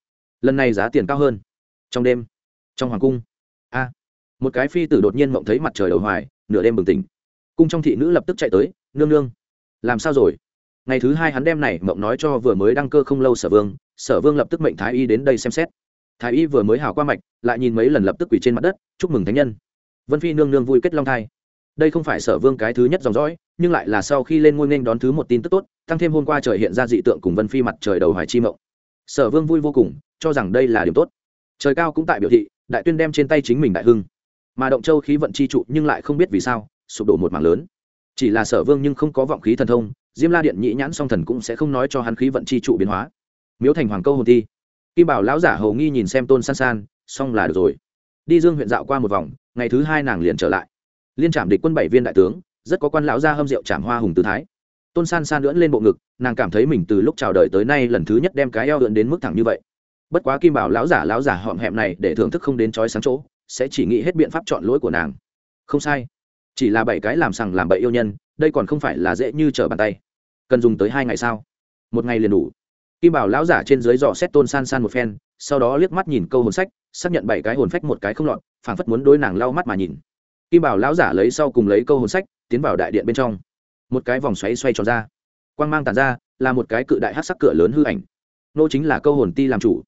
Lần này giá tiền cao hơn. Trong đêm, trong hoàng cung, a, một cái phi tử đột nhiên mộng thấy mặt trời đầu hoài, nửa đêm bừng tỉnh. Cung trong thị nữ lập tức chạy tới, nương nương, làm sao rồi? Ngày thứ hai hắn đem này mộng nói cho vừa mới đăng cơ không lâu sở vương sở vương lập tức mệnh thái y đến đây xem xét. Thái y vừa mới hào qua mạch, lại nhìn mấy lần lập tức quỳ trên mặt đất, chúc mừng thánh nhân. Vân phi nương nương vui kết long thai. Đây không phải sở vương cái thứ nhất dòng dõi, nhưng lại là sau khi lên ngôi nghênh đón thứ một tin tức tốt tăng thêm hôm qua trời hiện ra dị tượng cùng vân phi mặt trời đầu hoài chi mộng. Sở vương vui vô cùng, cho rằng đây là điểm tốt. Trời cao cũng tại biểu thị, đại tuyên đem trên tay chính mình đại hưng. Mà động châu khí vận chi trụ nhưng lại không biết vì sao, sụp đổ một mảng lớn. Chỉ là sở vương nhưng không có vọng khí thần thông, diêm la điện nhĩ nhãn song thần cũng sẽ không nói cho hắn khí vận chi trụ biến hóa. Miếu thành hoàng câu hồn thi. Kim bảo lão giả hầu nghi nhìn xem tôn san san, xong là được rồi. Đi dương huyện dạo qua một vòng, ngày thứ hai nàng liền trở lại. Liên trạm địch quân bảy viên đại tướng, rất có quan lão gia hâm rượu trảm hoa hùng tư thái tôn san san lưỡn lên bộ ngực, nàng cảm thấy mình từ lúc chào đời tới nay lần thứ nhất đem cái eo lượn đến mức thẳng như vậy. Bất quá kim bảo lão giả lão giả họm hẹm này để thưởng thức không đến trói sáng chỗ, sẽ chỉ nghĩ hết biện pháp chọn lỗi của nàng. Không sai. Chỉ là bảy cái làm sằng làm bậy yêu nhân, đây còn không phải là dễ như trở bàn tay. Cần dùng tới hai ngày sao? Một ngày liền đủ. Kim bảo lão giả trên dưới dò xét tôn san san một phen, sau đó liếc mắt nhìn câu hồn sách xác nhận bảy cái hồn phách một cái không lọt, phảng phất muốn đối nàng lau mắt mà nhìn. Kim bảo lão giả lấy sau cùng lấy câu hồn sách tiến vào đại điện bên trong một cái vòng xoáy xoay tròn ra. Quang mang tàn ra, là một cái cự đại hát sắc cửa lớn hư ảnh. Nô chính là câu hồn ti làm chủ.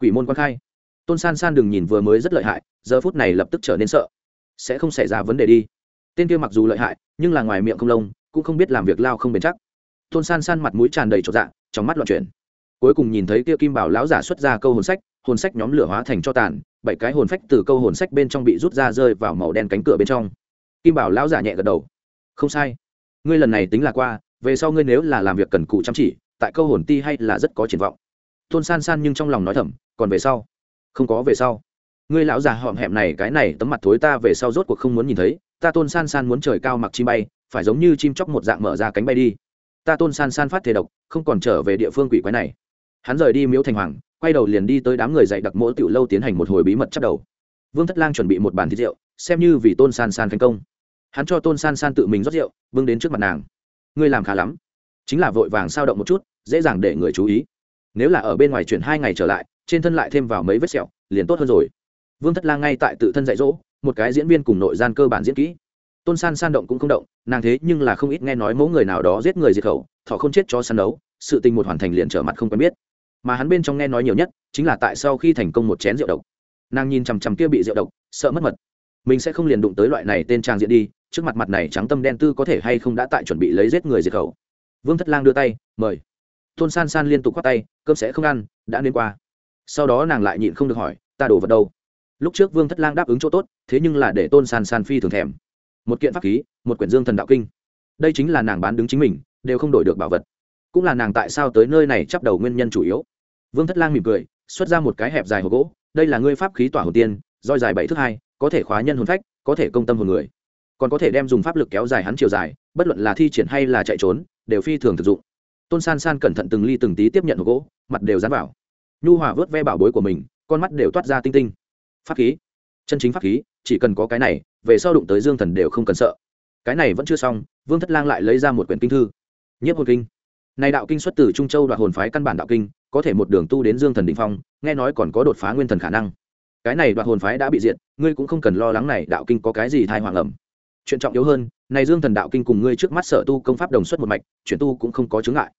Quỷ môn quan khai. Tôn san san đừng nhìn vừa mới rất lợi hại, giờ phút này lập tức trở nên sợ. Sẽ không xảy ra vấn đề đi. Tên kia mặc dù lợi hại, nhưng là ngoài miệng không lông, cũng không biết làm việc lao không bền chắc. Tôn san san mặt mũi tràn đầy trọn dạ trong mắt loạn chuyển. Cuối cùng nhìn thấy kia kim bảo lão giả xuất ra câu hồn sách hồn sách nhóm lửa hóa thành cho tàn, bảy cái hồn phách từ câu hồn sách bên trong bị rút ra rơi vào màu đen cánh cửa bên trong. Kim bảo lão giả nhẹ gật đầu. Không sai ngươi lần này tính là qua, về sau ngươi nếu là làm việc cần cụ chăm chỉ, tại câu hồn ti hay là rất có triển vọng. Tôn san san nhưng trong lòng nói thầm, còn về sau? Không có về sau. Ngươi lão già họm hẹm này, cái này tấm mặt thối ta về sau rốt cuộc không muốn nhìn thấy, ta tôn san san muốn trời cao mặc chim bay, phải giống như chim chóc một dạng mở ra cánh bay đi. Ta tôn san san phát thể độc, không còn trở về địa phương quỷ quái này. Hắn rời đi miếu thành hoàng, quay đầu liền đi tới đám người dạy đặc mỗi tiểu lâu tiến hành một hồi bí mật chắc đầu. Vương thất lang chuẩn bị một bàn thịt rượu, xem như vì tôn san san thành công hắn cho tôn san san tự mình rót rượu vương đến trước mặt nàng. Ngươi làm khá lắm. Chính là vội vàng sao động một chút, dễ dàng để người chú ý. Nếu là ở bên ngoài chuyển hai ngày trở lại, trên thân lại thêm vào mấy vết sẹo, liền tốt hơn rồi. Vương thất lang ngay tại tự thân dạy dỗ, một cái diễn viên cùng nội gian cơ bản diễn kỹ. Tôn san san động cũng không động, nàng thế nhưng là không ít nghe nói mẫu người nào đó giết người diệt khẩu, thọ không chết cho săn đấu, sự tình một hoàn thành liền trở mặt không quen biết. Mà hắn bên trong nghe nói nhiều nhất, chính là tại sau khi thành công một chén rượu độc. Nàng nhìn chằm chằm kia bị rượu độc, sợ mất mật. Mình sẽ không liền đụng tới loại này tên trang diễn đi trước mặt mặt này trắng tâm đen tư có thể hay không đã tại chuẩn bị lấy giết người diệt khẩu. Vương thất lang đưa tay, mời. Tôn san san liên tục khoác tay, cơm sẽ không ăn, đã nên qua. Sau đó nàng lại nhịn không được hỏi, ta đổ vật đâu? Lúc trước vương thất lang đáp ứng chỗ tốt, thế nhưng là để tôn san san phi thường thèm. Một kiện pháp khí, một quyển dương thần đạo kinh. Đây chính là nàng bán đứng chính mình, đều không đổi được bảo vật. Cũng là nàng tại sao tới nơi này chấp đầu nguyên nhân chủ yếu. Vương thất lang mỉm cười, xuất ra một cái hẹp dài hộp gỗ, đây là ngươi pháp khí tỏa hồn tiên, roi dài bảy thước hai, có thể khóa nhân hồn phách, có thể công tâm hồn người còn có thể đem dùng pháp lực kéo dài hắn chiều dài, bất luận là thi triển hay là chạy trốn, đều phi thường thực dụng. Tôn san san cẩn thận từng ly từng tí tiếp nhận hộp gỗ, mặt đều dán vào. Nhu hòa vớt ve bảo bối của mình, con mắt đều toát ra tinh tinh. Pháp khí. Chân chính pháp khí, chỉ cần có cái này, về sau đụng tới dương thần đều không cần sợ. Cái này vẫn chưa xong, vương thất lang lại lấy ra một quyển kinh thư. Nhất hồn kinh. Này đạo kinh xuất từ trung châu đoạt hồn phái căn bản đạo kinh, có thể một đường tu đến dương thần đình phong, nghe nói còn có đột phá nguyên thần khả năng. Cái này đoạt hồn phái đã bị diệt, ngươi cũng không cần lo lắng này, đạo kinh có cái gì thai hoàng ẩm chuyện trọng yếu hơn, này dương thần đạo kinh cùng ngươi trước mắt sở tu công pháp đồng xuất một mạch, chuyển tu cũng không có chứng ngại.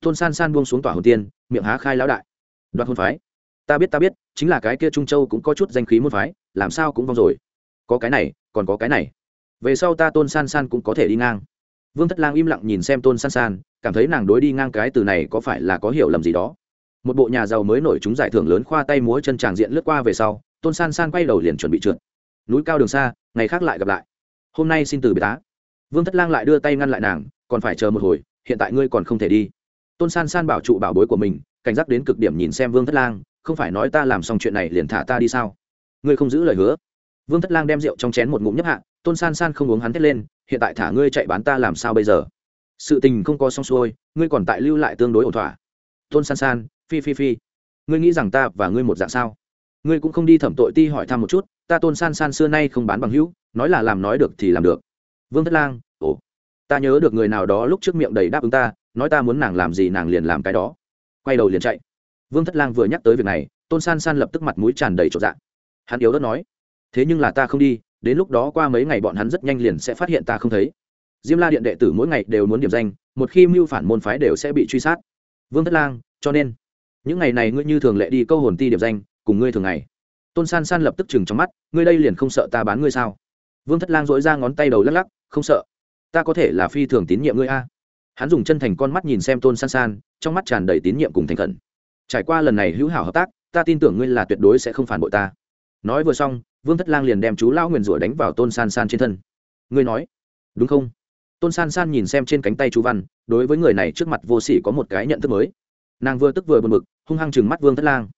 Tôn san san buông xuống tỏa hồn tiên, miệng há khai lão đại. Đoạt hồn phái. Ta biết ta biết, chính là cái kia trung châu cũng có chút danh khí môn phái, làm sao cũng vong rồi. Có cái này, còn có cái này. Về sau ta tôn san san cũng có thể đi ngang. Vương thất lang im lặng nhìn xem tôn san san, cảm thấy nàng đối đi ngang cái từ này có phải là có hiểu lầm gì đó. Một bộ nhà giàu mới nổi chúng giải thưởng lớn khoa tay múa chân tràng diện lướt qua về sau, tôn san san quay đầu liền chuẩn bị trượt. Núi cao đường xa, ngày khác lại gặp lại hôm nay xin từ biệt tá vương thất lang lại đưa tay ngăn lại nàng, còn phải chờ một hồi, hiện tại ngươi còn không thể đi. Tôn san san bảo trụ bảo bối của mình, cảnh giác đến cực điểm nhìn xem vương thất lang, không phải nói ta làm xong chuyện này liền thả ta đi sao? Ngươi không giữ lời hứa. Vương thất lang đem rượu trong chén một ngụm nhấp hạ, tôn san san không uống hắn thét lên, hiện tại thả ngươi chạy bán ta làm sao bây giờ? Sự tình không có xong xuôi, ngươi còn tại lưu lại tương đối ổn thỏa. Tôn san san, phi phi phi. Ngươi nghĩ rằng ta và ngươi một dạng sao? Ngươi cũng không đi thẩm tội ti hỏi thăm một chút, ta tôn san san xưa nay không bán bằng hữu nói là làm nói được thì làm được. Vương thất lang, ồ, ta nhớ được người nào đó lúc trước miệng đầy đáp ứng ta, nói ta muốn nàng làm gì nàng liền làm cái đó. Quay đầu liền chạy. Vương thất lang vừa nhắc tới việc này, tôn san san lập tức mặt mũi tràn đầy trộn dạng hắn yếu đất nói, thế nhưng là ta không đi, đến lúc đó qua mấy ngày bọn hắn rất nhanh liền sẽ phát hiện ta không thấy. Diêm la điện đệ tử mỗi ngày đều muốn điểm danh, một khi mưu phản môn phái đều sẽ bị truy sát. Vương thất lang, cho nên, những ngày này ngươi như thường lệ đi câu hồn ti điểm danh, cùng ngươi thường ngày. Tôn san san lập tức chừng trong mắt, ngươi đây liền không sợ ta bán ngươi sao? Vương thất lang dỗi ra ngón tay đầu lắc lắc, không sợ, ta có thể là phi thường tín nhiệm ngươi a. Hắn dùng chân thành con mắt nhìn xem tôn san san, trong mắt tràn đầy tín nhiệm cùng thành khẩn. Trải qua lần này hữu hảo hợp tác, ta tin tưởng ngươi là tuyệt đối sẽ không phản bội ta. Nói vừa xong, vương thất lang liền đem chú lão nguyền rủa đánh vào tôn san san trên thân. Ngươi nói, đúng không? Tôn san san nhìn xem trên cánh tay chú văn, đối với người này trước mặt vô sỉ có một cái nhận thức mới. Nàng vừa tức vừa buồn mực hung hăng chừng mắt vương thất lang.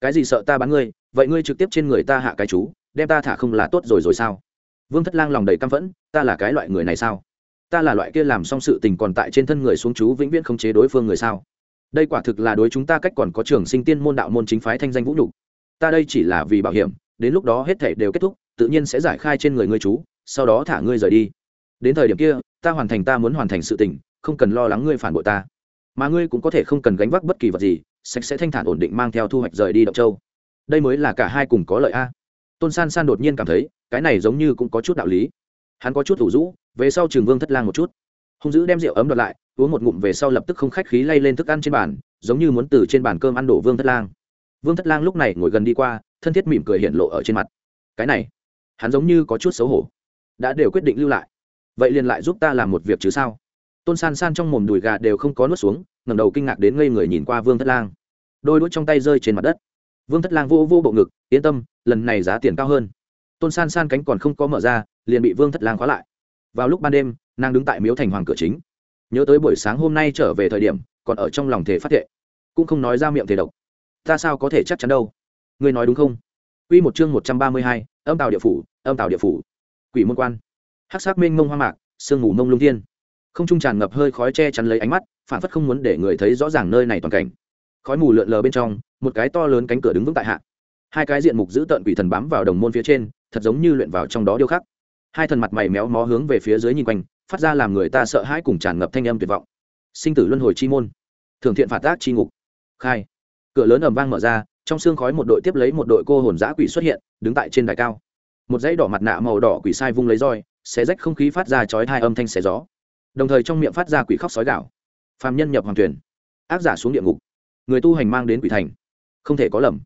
Cái gì sợ ta bắn ngươi, vậy ngươi trực tiếp trên người ta hạ cái chú, đem ta thả không là tốt rồi rồi sao? Vương thất lang lòng đầy căm phẫn, ta là cái loại người này sao? Ta là loại kia làm xong sự tình còn tại trên thân người xuống chú vĩnh viễn không chế đối phương người sao? Đây quả thực là đối chúng ta cách còn có trường sinh tiên môn đạo môn chính phái thanh danh vũ nhục. Ta đây chỉ là vì bảo hiểm, đến lúc đó hết thể đều kết thúc, tự nhiên sẽ giải khai trên người ngươi chú, sau đó thả ngươi rời đi. Đến thời điểm kia, ta hoàn thành ta muốn hoàn thành sự tình, không cần lo lắng ngươi phản bội ta. Mà ngươi cũng có thể không cần gánh vác bất kỳ vật gì, sạch sẽ thanh thản ổn định mang theo thu hoạch rời đi động châu. Đây mới là cả hai cùng có lợi a tôn san san đột nhiên cảm thấy, cái này giống như cũng có chút đạo lý. Hắn có chút thủ rũ, về sau trường vương thất lang một chút. Hung dữ đem rượu ấm đợt lại, uống một ngụm về sau lập tức không khách khí lay lên thức ăn trên bàn, giống như muốn từ trên bàn cơm ăn đổ vương thất lang. Vương thất lang lúc này ngồi gần đi qua, thân thiết mỉm cười hiện lộ ở trên mặt. Cái này, hắn giống như có chút xấu hổ. Đã đều quyết định lưu lại. Vậy liền lại giúp ta làm một việc chứ sao? Tôn san san trong mồm đùi gà đều không có nuốt xuống, ngẩng đầu kinh ngạc đến ngây người nhìn qua vương thất lang. Đôi đũa trong tay rơi trên mặt đất. Vương thất lang vô vô bộ ngực, yên tâm lần này giá tiền cao hơn tôn san san cánh còn không có mở ra liền bị vương thất lang khóa lại vào lúc ban đêm nàng đứng tại miếu thành hoàng cửa chính nhớ tới buổi sáng hôm nay trở về thời điểm còn ở trong lòng thể phát thệ cũng không nói ra miệng thể độc ta sao có thể chắc chắn đâu ngươi nói đúng không Quy một chương một trăm ba mươi hai, âm tào địa phủ, âm tào địa phủ. Quỷ môn quan. Hắc sắc mênh mông hoa mạc, sương mù mông lung thiên. Không trung tràn ngập hơi khói che chắn lấy ánh mắt, phản phất không muốn để người thấy rõ ràng nơi này toàn cảnh. Khói mù lượn lờ bên trong, một cái to lớn cánh cửa đứng vững tại hạ. Hai cái diện mục giữ tợn quỷ thần bám vào đồng môn phía trên, thật giống như luyện vào trong đó điêu khắc. Hai thần mặt mày méo mó hướng về phía dưới nhìn quanh, phát ra làm người ta sợ hãi cùng tràn ngập thanh âm tuyệt vọng. Sinh tử luân hồi chi môn, thường thiện phạt tác chi ngục. Khai. Cửa lớn ầm vang mở ra, trong xương khói một đội tiếp lấy một đội cô hồn giã quỷ xuất hiện đứng tại trên đài cao một dãy đỏ mặt nạ màu đỏ quỷ sai vung lấy roi xé rách không khí phát ra chói hai âm thanh xé gió đồng thời trong miệng phát ra quỷ khóc sói gạo phàm nhân nhập hoàng thuyền ác giả xuống địa ngục người tu hành mang đến quỷ thành không thể có lầm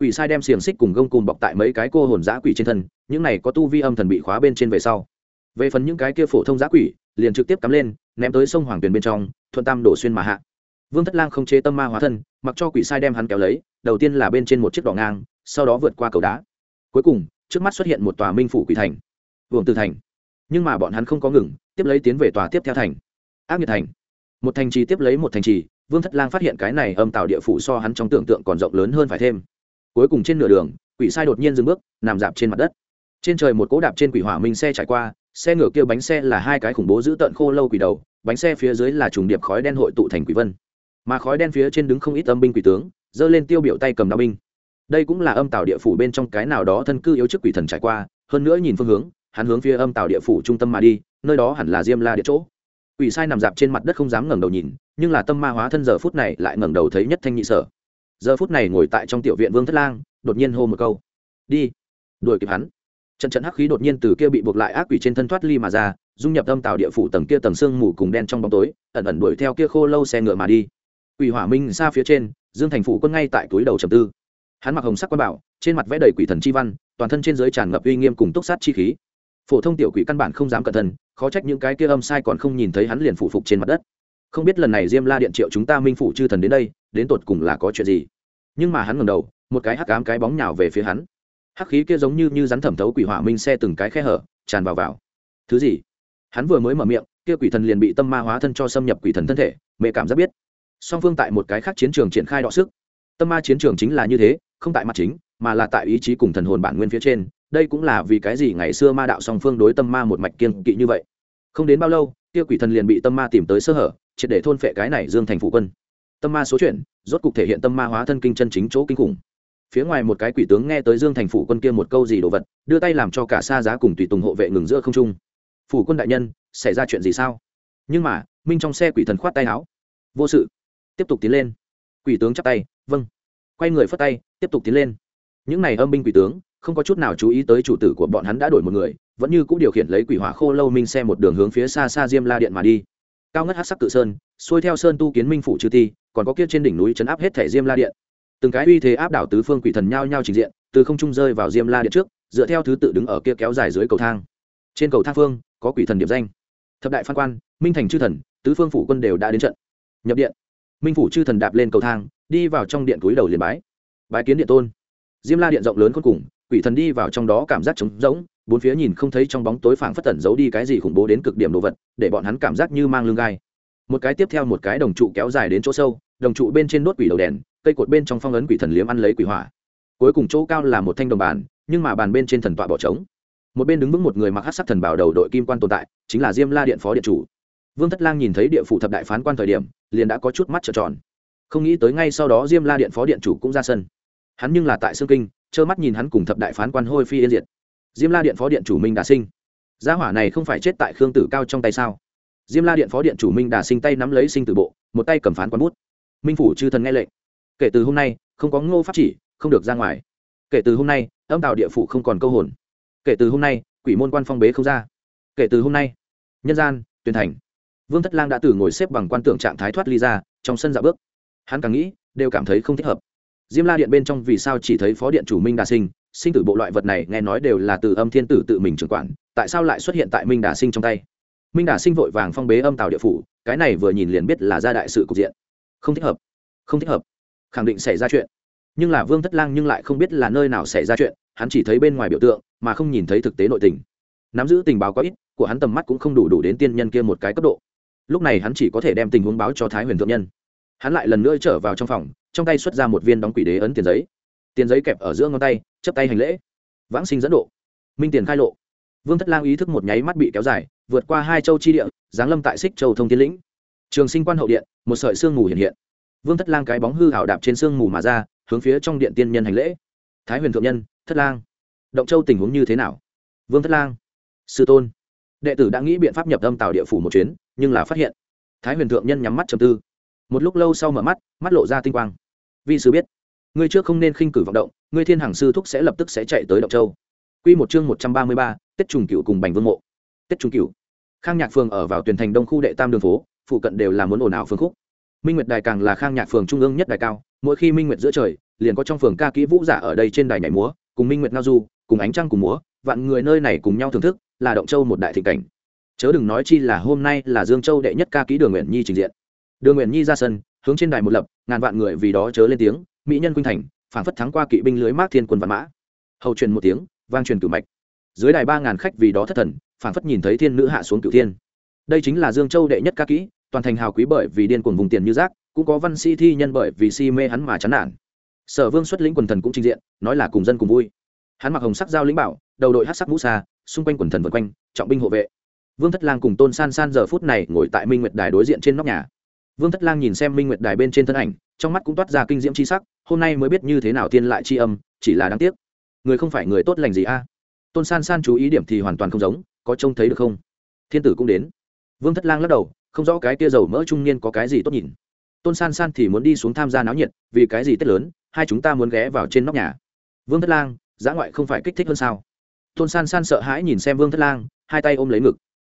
quỷ sai đem xiềng xích cùng gông cùm bọc tại mấy cái cô hồn giã quỷ trên thân, những này có tu vi âm thần bị khóa bên trên về sau. Về phần những cái kia phổ thông giã quỷ, liền trực tiếp cắm lên, ném tới sông hoàng tuyền bên trong, thuận tam đổ xuyên mà hạ. Vương thất lang không chế tâm ma hóa thân, mặc cho quỷ sai đem hắn kéo lấy, đầu tiên là bên trên một chiếc đỏ ngang, sau đó vượt qua cầu đá. Cuối cùng, trước mắt xuất hiện một tòa minh phủ quỷ thành vườn từ thành. Nhưng mà bọn hắn không có ngừng, tiếp lấy tiến về tòa tiếp theo thành, ác nghiệt thành. Một thành trì tiếp lấy một thành trì, vương thất lang phát hiện cái này âm tạo địa phủ so hắn trong tưởng tượng còn rộng lớn hơn phải thêm cuối cùng trên nửa đường, quỷ sai đột nhiên dừng bước, nằm dạp trên mặt đất. Trên trời một cỗ đạp trên quỷ hỏa minh xe trải qua, xe ngựa kia bánh xe là hai cái khủng bố giữ tận khô lâu quỷ đầu, bánh xe phía dưới là trùng điệp khói đen hội tụ thành quỷ vân. Mà khói đen phía trên đứng không ít âm binh quỷ tướng, giơ lên tiêu biểu tay cầm đao binh. Đây cũng là âm tào địa phủ bên trong cái nào đó thân cư yếu chức quỷ thần trải qua, hơn nữa nhìn phương hướng, hắn hướng phía âm tào địa phủ trung tâm mà đi, nơi đó hẳn là diêm la địa chỗ. Quỷ sai nằm dạp trên mặt đất không dám ngẩng đầu nhìn, nhưng là tâm ma hóa thân giờ phút này lại ngẩng đầu thấy nhất thanh nhị sở giờ phút này ngồi tại trong tiểu viện vương thất lang, đột nhiên hô một câu. Đi. Đuổi kịp hắn. Trận trận hắc khí đột nhiên từ kia bị buộc lại ác quỷ trên thân thoát ly mà ra, dung nhập âm tạo địa phủ tầng kia tầng sương mù cùng đen trong bóng tối, ẩn ẩn đuổi theo kia khô lâu xe ngựa mà đi. Quỷ hỏa minh xa phía trên, dương thành phủ quân ngay tại túi đầu trầm tư. Hắn mặc hồng sắc quan bảo, trên mặt vẽ đầy quỷ thần chi văn, toàn thân trên giới tràn ngập uy nghiêm cùng túc sát chi khí. Phổ thông tiểu quỷ căn bản không dám cẩn thận, khó trách những cái kia âm sai còn không nhìn thấy hắn liền phủ phục trên mặt đất. Không biết lần này diêm la điện triệu chúng ta minh phủ chư thần đến đây đến tột cùng là có chuyện gì. Nhưng mà hắn ngầm đầu, một cái hắc ám cái bóng nhào về phía hắn. Hắc khí kia giống như như rắn thẩm thấu quỷ hỏa minh xe từng cái khe hở, tràn vào vào. Thứ gì? Hắn vừa mới mở miệng, kia quỷ thần liền bị tâm ma hóa thân cho xâm nhập quỷ thần thân thể, mẹ cảm giác biết. Song phương tại một cái khác chiến trường triển khai đọ sức. Tâm ma chiến trường chính là như thế, không tại mặt chính, mà là tại ý chí cùng thần hồn bản nguyên phía trên. Đây cũng là vì cái gì ngày xưa ma đạo song phương đối tâm ma một mạch kiên kỵ như vậy? Không đến bao lâu, kia quỷ thần liền bị tâm ma tìm tới sơ hở, triệt để thôn phệ cái này dương thành phụ quân tâm ma số chuyện rốt cục thể hiện tâm ma hóa thân kinh chân chính chỗ kinh khủng. Phía ngoài một cái quỷ tướng nghe tới dương thành phủ quân kia một câu gì đồ vật, đưa tay làm cho cả xa giá cùng tùy tùng hộ vệ ngừng giữa không trung. Phủ quân đại nhân, xảy ra chuyện gì sao? Nhưng mà, minh trong xe quỷ thần khoát tay áo. Vô sự. Tiếp tục tiến lên. Quỷ tướng chắp tay vâng. Quay người phất tay, tiếp tục tiến lên. Những n à y âm binh quỷ tướng, không có chút nào chú ý tới chủ tử của bọn hắn đã đổi một người, vẫn như c ũ điều khiển lấy quỷ hỏa khô lâu minh xe một đường hướng phía xa xa diêm la điện mà đi. Cao ngất hát sắc tự sơn xuôi theo sơn tu kiến minh phủ chư ti, còn có kia trên đỉnh núi chấn áp hết thẻ diêm la điện. Từng cái uy thế áp đảo tứ phương quỷ thần nhao nhao trình diện, từ không trung rơi vào diêm la điện trước, dựa theo thứ tự đứng ở kia kéo dài dưới cầu thang. Trên cầu thang phương, có quỷ thần điểm danh. Thập đại phan quan, minh thành chư thần, tứ phương phủ quân đều đã đến trận. Nhập điện. Minh phủ chư thần đạp lên cầu thang, đi vào trong điện túi đầu liền bái. Bái kiến điện tôn. Diêm la điện rộng lớn cuối cùng, quỷ thần đi vào trong đó cảm giác trống rỗng, bốn phía nhìn không thấy trong bóng tối phảng phất tẩn giấu đi cái gì khủng bố đến cực điểm đồ vật, để bọn hắn cảm giác như mang lưng gai một cái tiếp theo một cái đồng trụ kéo dài đến chỗ sâu, đồng trụ bên trên đốt quỷ đầu đèn, cây cột bên trong phong ấn quỷ thần liếm ăn lấy quỷ hỏa. Cuối cùng chỗ cao là một thanh đồng bàn, nhưng mà bàn bên trên thần tọa bỏ trống. Một bên đứng vững một người mặc hát sắc thần bảo đầu đội kim quan tồn tại, chính là diêm la điện phó điện chủ. Vương thất lang nhìn thấy địa phủ thập đại phán quan thời điểm, liền đã có chút mắt trợn tròn. Không nghĩ tới ngay sau đó diêm la điện phó điện chủ cũng ra sân. Hắn nhưng là tại sương kinh, trơ mắt nhìn hắn cùng thập đại phán quan hôi phi yên diệt. Diêm la điện phó điện chủ minh đã sinh. Gia hỏa này không phải chết tại khương tử cao trong tay sao? Diêm la điện phó điện chủ minh đà sinh tay nắm lấy sinh tử bộ, một tay cầm phán quan bút. Minh phủ chư thần nghe lệnh. Kể từ hôm nay, không có ngô pháp chỉ, không được ra ngoài. Kể từ hôm nay, âm tạo địa phủ không còn câu hồn. Kể từ hôm nay, quỷ môn quan phong bế không ra. Kể từ hôm nay, nhân gian tuyển thành. Vương thất lang đã từ ngồi xếp bằng quan tượng trạng thái thoát ly ra, trong sân dạ bước. Hắn càng nghĩ, đều cảm thấy không thích hợp. Diêm la điện bên trong vì sao chỉ thấy phó điện chủ minh đà sinh sinh tử bộ loại vật này nghe nói đều là từ âm thiên tử tự mình trưởng quản, tại sao lại xuất hiện tại minh đà sinh trong tay? Minh đà sinh vội vàng phong bế âm tàu địa phủ, cái này vừa nhìn liền biết là ra đại sự cục diện. Không thích hợp, không thích hợp. Khẳng định xảy ra chuyện. Nhưng là vương thất lang nhưng lại không biết là nơi nào xảy ra chuyện, hắn chỉ thấy bên ngoài biểu tượng, mà không nhìn thấy thực tế nội tình. Nắm giữ tình báo có ít, của hắn tầm mắt cũng không đủ đủ đến tiên nhân kia một cái cấp độ. Lúc này hắn chỉ có thể đem tình huống báo cho thái huyền thượng nhân. Hắn lại lần nữa trở vào trong phòng, trong tay xuất ra một viên đóng quỷ đế ấn tiền giấy. Tiền giấy kẹp ở giữa ngón tay chấp tay hành lễ. Vãng sinh dẫn độ. Minh tiền khai lộ vương thất lang ý thức một nháy mắt bị kéo dài, vượt qua hai châu chi địa, giáng lâm tại xích châu thông tiên lĩnh. Trường sinh quan hậu điện, một sợi sương mù hiện hiện. Vương thất lang cái bóng hư hảo đạp trên sương mù mà ra, hướng phía trong điện tiên nhân hành lễ. Thái huyền thượng nhân, thất lang, động châu tình huống như thế nào? Vương thất lang, sư tôn. Đệ tử đã nghĩ biện pháp nhập âm tạo địa phủ một chuyến, nhưng là phát hiện, thái huyền thượng nhân nhắm mắt chầm tư. Một lúc lâu sau mở mắt mắt lộ ra tinh quang. Vi sư biết, ngươi trước không nên khinh cử vọng động, ngươi thiên hàng sư thúc sẽ lập tức sẽ chạy tới động châu. Q một chương một trăm ba mươi ba tết trùng cựu cùng bành vương mộ. Tết trùng cựu khang nhạc phường ở vào tuyển thành đông khu đệ tam đường phố, phụ cận đều là muốn ồn ào phương khúc. Minh nguyệt đài càng là khang nhạc phường trung ương nhất đài cao, mỗi khi minh nguyệt giữa trời, liền có trong phường ca kỹ vũ giả ở đây trên đài nhảy múa, cùng minh nguyệt ngao du, cùng ánh trăng cùng múa, vạn người nơi này cùng nhau thưởng thức, là động châu một đại thịnh cảnh. Chớ đừng nói chi là hôm nay là dương châu đệ nhất ca kỹ đường nguyện nhi trình diện. Đường nguyện nhi ra sân, hướng trên đài một lập, ngàn vạn người vì đó chớ lên tiếng, mỹ nhân quynh thành, phảng phất thắng qua kỵ binh lưới mát thiên quân văn mã. Hầu truyền một tiếng, vang truyền cửu mạch dưới đài ba ngàn khách vì đó thất thần, phảng phất nhìn thấy thiên nữ hạ xuống cửu thiên. Đây chính là dương châu đệ nhất ca kỹ, toàn thành hào quý bởi vì điên cuồng vùng tiền như rác, cũng có văn sĩ thi nhân bởi vì si mê hắn mà chán nản. Sở vương xuất lĩnh quần thần cũng trình diện, nói là cùng dân cùng vui. Hắn mặc hồng sắc giao lĩnh bảo, đầu đội hát sắc mũ xa xung quanh quần thần vượt quanh, trọng binh hộ vệ. Vương thất lang cùng tôn san san giờ phút này ngồi tại minh nguyệt đài đối diện trên nóc nhà. Vương thất lang nhìn xem minh nguyệt đài bên trên thân ảnh, trong mắt cũng toát ra kinh diễm c h i sắc, hôm nay mới biết như thế nào tiên lại c h i âm, chỉ là đáng tiếc. Người không phải người tốt lành gì a? Tôn san san chú ý điểm thì hoàn toàn không giống, có trông thấy được không? Thiên tử cũng đến. Vương thất lang lắc đầu, không rõ cái tia dầu mỡ trung niên có cái gì tốt nhìn. Tôn san san thì muốn đi xuống tham gia náo nhiệt, vì cái gì tết lớn, hai chúng ta muốn ghé vào trên nóc nhà. Vương thất lang, giã ngoại không phải kích thích hơn sao? Tôn san san sợ hãi nhìn xem vương thất lang, hai tay ôm lấy ngực.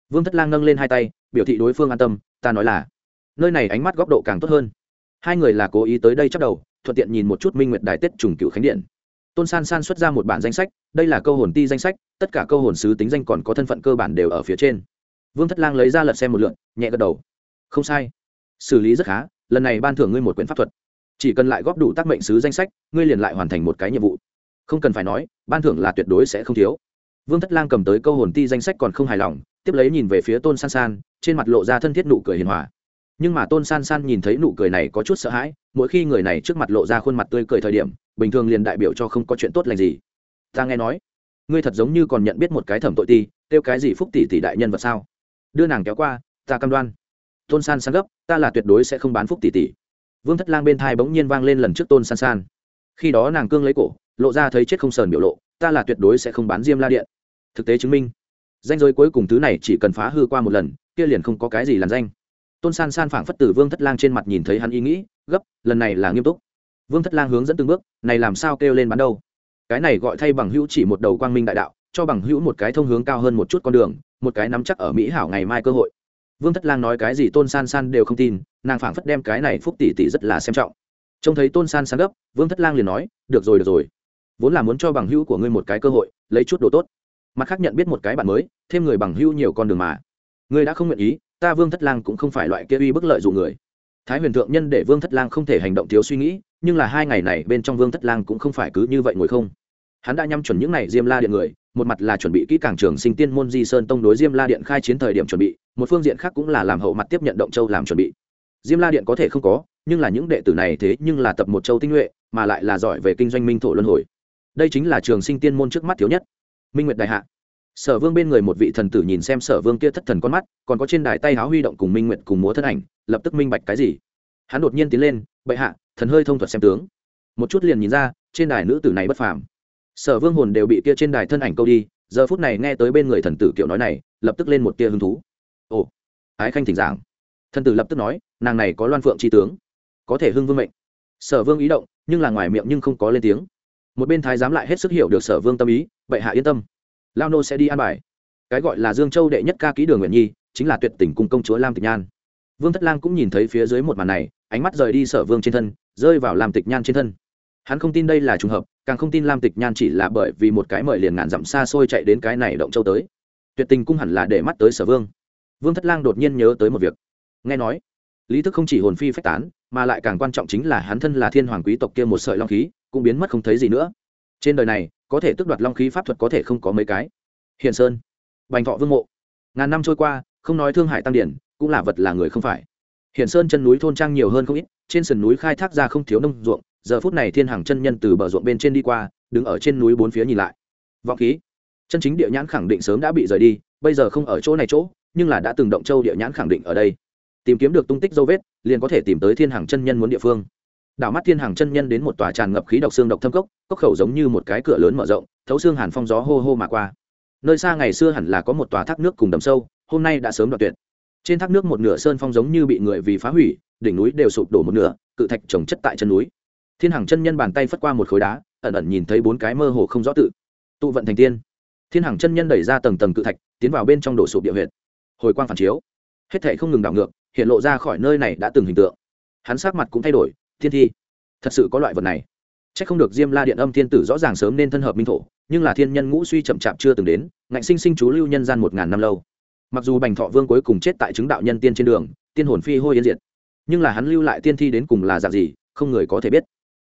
Vương thất lang nâng lên hai tay, biểu thị đối phương an tâm, ta nói là, nơi này ánh mắt góc độ càng tốt hơn. Hai người là cố ý tới đây chắc đầu, thuận tiện nhìn một chút minh nguyệt đài tết trùng cựu khánh điện tôn san san xuất ra một bản danh sách, đây là câu hồn ti danh sách, tất cả câu hồn sứ tính danh còn có thân phận cơ bản đều ở phía trên. Vương thất lang lấy ra lật xem một lượn nhẹ gật đầu. Không sai. Xử lý rất khá, lần này ban thưởng ngươi một quyển pháp thuật. Chỉ cần lại góp đủ tác mệnh sứ danh sách, ngươi liền lại hoàn thành một cái nhiệm vụ. Không cần phải nói, ban thưởng là tuyệt đối sẽ không thiếu. Vương thất lang cầm tới câu hồn ti danh sách còn không hài lòng, tiếp lấy nhìn về phía tôn san san, trên mặt lộ ra thân thiết nụ cười hiền hòa. Nhưng mà tôn san san nhìn thấy nụ cười này có chút sợ hãi mỗi khi người này trước mặt lộ ra khuôn mặt tươi cười thời điểm, bình thường liền đại biểu cho không có chuyện tốt lành gì. Ta nghe nói, ngươi thật giống như còn nhận biết một cái thẩm tội ti, kêu cái gì phúc tỷ tỷ đại nhân vật sao? Đưa nàng kéo qua, ta cam đoan. Tôn san san gấp, ta là tuyệt đối sẽ không bán phúc tỷ tỷ. Vương thất lang bên thai bỗng nhiên vang lên lần trước tôn san san. Khi đó nàng cương lấy cổ, lộ ra thấy chết không sờn biểu lộ, ta là tuyệt đối sẽ không bán diêm la điện. Thực tế chứng minh, danh giới cuối cùng thứ này chỉ cần phá hư qua một lần, kia liền không có cái gì làm danh tôn san san phảng phất tử vương thất lang trên mặt nhìn thấy hắn ý nghĩ, gấp, lần này là nghiêm túc. Vương thất lang hướng dẫn từng bước, này làm sao kêu lên bán đâu? Cái này gọi thay bằng hữu chỉ một đầu quang minh đại đạo, cho bằng hữu một cái thông hướng cao hơn một chút con đường, một cái nắm chắc ở mỹ hảo ngày mai cơ hội. Vương thất lang nói cái gì tôn san san đều không tin, nàng phảng phất đem cái này phúc tỷ tỷ rất là xem trọng. Trông thấy tôn san san gấp, vương thất lang liền nói, được rồi được rồi. Vốn là muốn cho bằng hữu của ngươi một cái cơ hội, lấy chút đồ tốt. Mặt khác nhận biết một cái bạn mới, thêm người bằng hữu nhiều con đường mà. Ngươi đã không nguyện ý ta vương thất lang cũng không phải loại kia uy bức lợi dụng người. Thái huyền thượng nhân để vương thất lang không thể hành động thiếu suy nghĩ, nhưng là hai ngày này bên trong vương thất lang cũng không phải cứ như vậy ngồi không. Hắn đã nhắm chuẩn những n à y diêm la điện người, một mặt là chuẩn bị kỹ càng trường sinh tiên môn di sơn tông đối diêm la điện khai chiến thời điểm chuẩn bị, một phương diện khác cũng là làm hậu mặt tiếp nhận động châu làm chuẩn bị. Diêm la điện có thể không có, nhưng là những đệ tử này thế nhưng là tập một châu tinh nhuệ, mà lại là giỏi về kinh doanh minh thổ luân hồi. Đây chính là trường sinh tiên môn trước mắt thiếu nhất. Minh nguyệt đại hạ sở vương bên người một vị thần tử nhìn xem sở vương kia thất thần con mắt, còn có trên đài tay háo huy động cùng minh nguyệt cùng múa thân ảnh, lập tức minh bạch cái gì. Hắn đột nhiên tiến lên, bệ hạ, thần hơi thông thuật xem tướng. Một chút liền nhìn ra, trên đài nữ tử này bất phàm. Sở vương hồn đều bị kia trên đài thân ảnh câu đi, giờ phút này nghe tới bên người thần tử kiểu nói này, lập tức lên một tia hứng thú. Ồ, ái khanh thỉnh giảng. Thần tử lập tức nói, nàng này có loan phượng tri tướng, có thể hưng vương mệnh. Sở vương ý động, nhưng là ngoài miệng nhưng không có lên tiếng. Một bên thái giám lại hết sức hiểu được sở vương tâm ý, bệ hạ yên tâm lao nô sẽ đi an bài. Cái gọi là dương châu đệ nhất ca ký đường nguyện nhi, chính là tuyệt tình cùng công chúa lam tịch nhan. Vương thất lang cũng nhìn thấy phía dưới một màn này, ánh mắt rời đi sở vương trên thân, rơi vào lam tịch nhan trên thân. Hắn không tin đây là trùng hợp, càng không tin lam tịch nhan chỉ là bởi vì một cái mời liền ngàn dặm xa xôi chạy đến cái này động châu tới. Tuyệt tình cung hẳn là để mắt tới sở vương. Vương thất lang đột nhiên nhớ tới một việc. Nghe nói, lý thức không chỉ hồn phi phách tán, mà lại càng quan trọng chính là hắn thân là thiên hoàng quý tộc kia một sợi long khí, cũng biến mất không thấy gì nữa. Trên đời này có thể tước đoạt long khí pháp thuật có thể không có mấy cái. Hiền sơn, bành thọ vương mộ. Ngàn năm trôi qua, không nói thương Hải tăng điển, cũng là vật là người không phải. Hiền sơn chân núi thôn trang nhiều hơn không ít, trên sườn núi khai thác ra không thiếu nông ruộng, giờ phút này thiên hàng chân nhân từ bờ ruộng bên trên đi qua, đứng ở trên núi bốn phía nhìn lại. Vọng khí. Chân chính địa nhãn khẳng định sớm đã bị rời đi, bây giờ không ở chỗ này chỗ, nhưng là đã từng động châu địa nhãn khẳng định ở đây. Tìm kiếm được tung tích dấu vết, liền có thể tìm tới thiên hàng chân nhân muốn địa phương đảo mắt thiên hàng chân nhân đến một tòa tràn ngập khí độc xương độc thâm cốc cốc khẩu giống như một cái cửa lớn mở rộng, thấu xương hàn phong gió hô hô mà qua. Nơi xa ngày xưa hẳn là có một tòa thác nước cùng đầm sâu, hôm nay đã sớm đoạt tuyệt. Trên thác nước một nửa sơn phong giống như bị người vì phá hủy, đỉnh núi đều sụp đổ một nửa, cự thạch trồng chất tại chân núi. Thiên hàng chân nhân bàn tay phất qua một khối đá, ẩn ẩn nhìn thấy bốn cái mơ hồ không rõ tự. Tụ vận thành tiên. Thiên hàng chân nhân đẩy ra tầng tầng cự thạch, tiến vào bên trong đổ sụp địa huyệt. Hồi quang phản chiếu. Hết thể không ngừng đảo ngược, hiện lộ ra khỏi nơi này đã từng hình tượng. Hắn sắc mặt cũng thay đổi thiên thi. Thật sự có loại vật này. C h ắ c không được diêm la điện âm thiên tử rõ ràng sớm nên thân hợp minh thổ, nhưng là thiên nhân ngũ suy chậm chạp chưa từng đến, ngạnh sinh sinh chú lưu nhân gian một ngàn năm lâu. Mặc dù bành thọ vương cuối cùng chết tại chứng đạo nhân tiên trên đường, tiên hồn phi hôi yên diệt, nhưng là hắn lưu lại tiên thi đến cùng là dạng gì, không người có thể biết.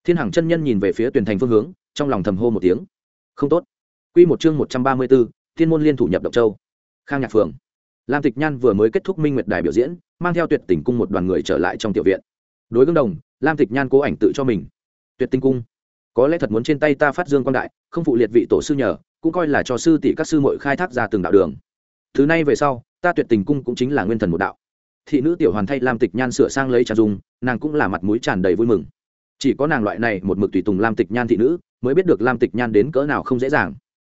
Thiên hằng chân nhân nhìn về phía tuyển thành phương hướng, trong lòng thầm hô một tiếng. Không tốt. Q một chương một trăm ba mươi b ố thiên môn liên thủ nhập động châu. Khang nhạc phường lam tịch nhan vừa mới kết thúc minh nguyệt đài biểu diễn, mang theo tuyệt tình cung một đoàn người trở lại trong tiểu viện. Đối gương đồng lam tịch nhan cố ảnh tự cho mình. Tuyệt tinh cung. Có lẽ thật muốn trên tay ta phát dương quan đại, không phụ liệt vị tổ sư nhờ, cũng coi là cho sư tỷ các sư mội khai thác ra từng đạo đường. Thứ này về sau, ta tuyệt tình cung cũng chính là nguyên thần một đạo. Thị nữ tiểu hoàn thay lam tịch nhan sửa sang lấy trà dung nàng cũng là mặt mũi tràn đầy vui mừng. Chỉ có nàng loại này một mực tùy tùng lam tịch nhan thị nữ, mới biết được lam tịch nhan đến cỡ nào không dễ dàng.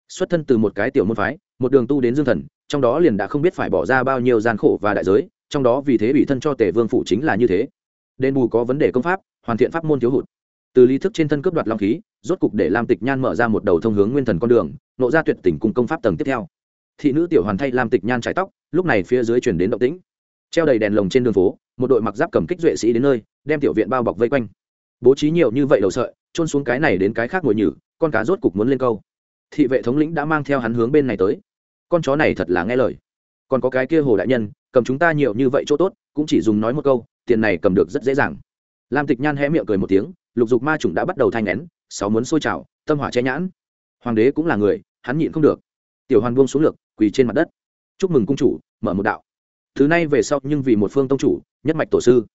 Xuất thân từ một cái tiểu môn phái, một đường tu đến dương thần, trong đó liền đã không biết phải bỏ ra bao nhiêu gian khổ và đại giới, trong đó vì thế ủy thân cho tề vương phủ chính là như thế đền bù có vấn đề công pháp, hoàn thiện pháp môn thiếu hụt. Từ lý thức trên thân cướp đoạt long khí, rốt cục để lam tịch nhan mở ra một đầu thông hướng nguyên thần con đường, nộ ra tuyệt tình cùng công pháp tầng tiếp theo. Thị nữ tiểu hoàn thay lam tịch nhan trải tóc, lúc này phía dưới chuyển đến động tĩnh. Treo đầy đèn lồng trên đường phố, một đội mặc giáp cầm kích duệ sĩ đến nơi, đem tiểu viện bao bọc vây quanh. Bố trí nhiều như vậy đầu sợi trôn xuống cái này đến cái khác ngồi nhử, con cá rốt cục muốn lên câu. Thị vệ thống lĩnh đã mang theo hắn hướng bên này tới. Con chó này thật là nghe lời. Còn có cái kia hồ đại nhân, cầm chúng ta nhiều như vậy chỗ tốt, cũng chỉ dùng nói một câu tiền này cầm được rất dễ dàng. Lam tịch nhan hé miệng cười một tiếng, lục dục ma chủng đã bắt đầu thanh nén sáu muốn sôi trào, tâm hỏa che nhãn. Hoàng đế cũng là người, hắn nhịn không được. Tiểu hoàn buông xuống lược, quỳ trên mặt đất. Chúc mừng cung chủ, mở một đạo. Thứ này về sau nhưng vì một phương tông chủ, nhất mạch tổ sư.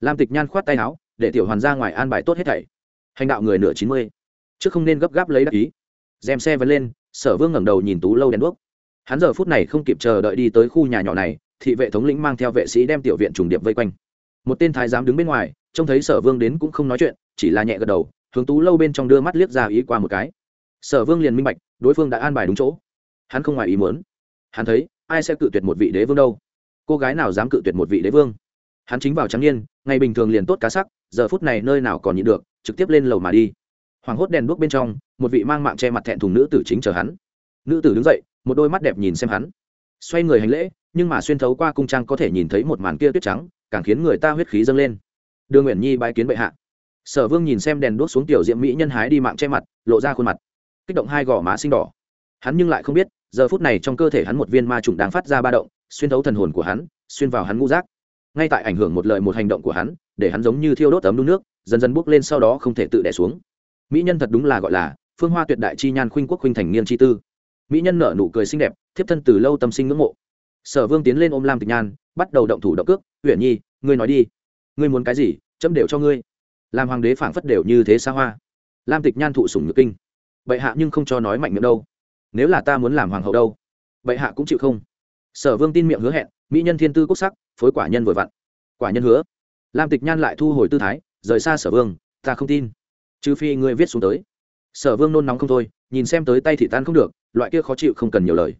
Lam tịch nhan khoát tay áo, để tiểu hoàn ra ngoài an bài tốt hết thảy. Hành đạo người nửa chín mươi. Chứ không nên gấp gáp lấy đắc ý. Dèm xe vẫn lên, sở vương ngẩng đầu nhìn tú lâu đèn đuốc. Hắn giờ phút này không kịp chờ đợi đi tới khu nhà nhỏ này, thị vệ thống lĩnh mang theo vệ sĩ đem tiểu viện trùng điệp vây quanh một tên thái giám đứng bên ngoài, trông thấy sở vương đến cũng không nói chuyện, chỉ là nhẹ gật đầu, hướng tú lâu bên trong đưa mắt liếc ra ý qua một cái. Sở vương liền minh bạch, đối phương đã an bài đúng chỗ. Hắn không ngoài ý muốn. Hắn thấy, ai sẽ cự tuyệt một vị đế vương đâu? Cô gái nào dám cự tuyệt một vị đế vương? Hắn chính vào trắng niên, ngày bình thường liền tốt cá sắc, giờ phút này nơi nào còn nhịn được, trực tiếp lên lầu mà đi. Hoàng hốt đèn đuốc bên trong, một vị mang mạng che mặt thẹn thùng nữ tử chính chờ hắn. Nữ tử đứng dậy, một đôi mắt đẹp nhìn xem hắn. Xoay người hành lễ, nhưng mà xuyên thấu qua cung trang có thể nhìn thấy một màn kia tuyết trắng càng khiến người ta huyết khí dâng lên. Đưa nguyện nhi bái kiến bệ hạ. Sở vương nhìn xem đèn đuốc xuống tiểu diệm mỹ nhân hái đi mạng che mặt, lộ ra khuôn mặt. Kích động hai gò má xinh đỏ. Hắn nhưng lại không biết, giờ phút này trong cơ thể hắn một viên ma trùng đang phát ra ba động, xuyên thấu thần hồn của hắn, xuyên vào hắn ngũ rác ngay tại ảnh hưởng một lời một hành động của hắn, để hắn giống như thiêu đốt ấm đun nước, dần dần bốc lên sau đó không thể tự đẻ xuống. Mỹ nhân thật đúng là gọi là phương hoa tuyệt đại chi nhan khuynh quốc khuynh thành niên chi tư. Mỹ nhân nở nụ cười xinh đẹp, thiếp thân từ lâu tâm sinh ngưỡng mộ sở vương tiến lên ôm lam tịch nhan, bắt đầu động thủ động cước. Huyện nhi, ngươi nói đi. Ngươi muốn cái gì, chấm đều cho ngươi. Làm hoàng đế phảng phất đều như thế xa hoa. Lam tịch nhan thụ sủng nhược kinh. Bệ hạ nhưng không cho nói mạnh miệng đâu. Nếu là ta muốn làm hoàng hậu đâu, bệ hạ cũng chịu không. Sở vương tin miệng hứa hẹn, mỹ nhân thiên tư quốc sắc, phối quả nhân vừa vặn. Quả nhân hứa. Lam tịch nhan lại thu hồi tư thái, rời xa sở vương, ta không tin. Trừ phi ngươi viết xuống tới. Sở vương nôn nóng không thôi, nhìn xem tới tay thì tan không được, loại kia khó chịu không cần nhiều lời.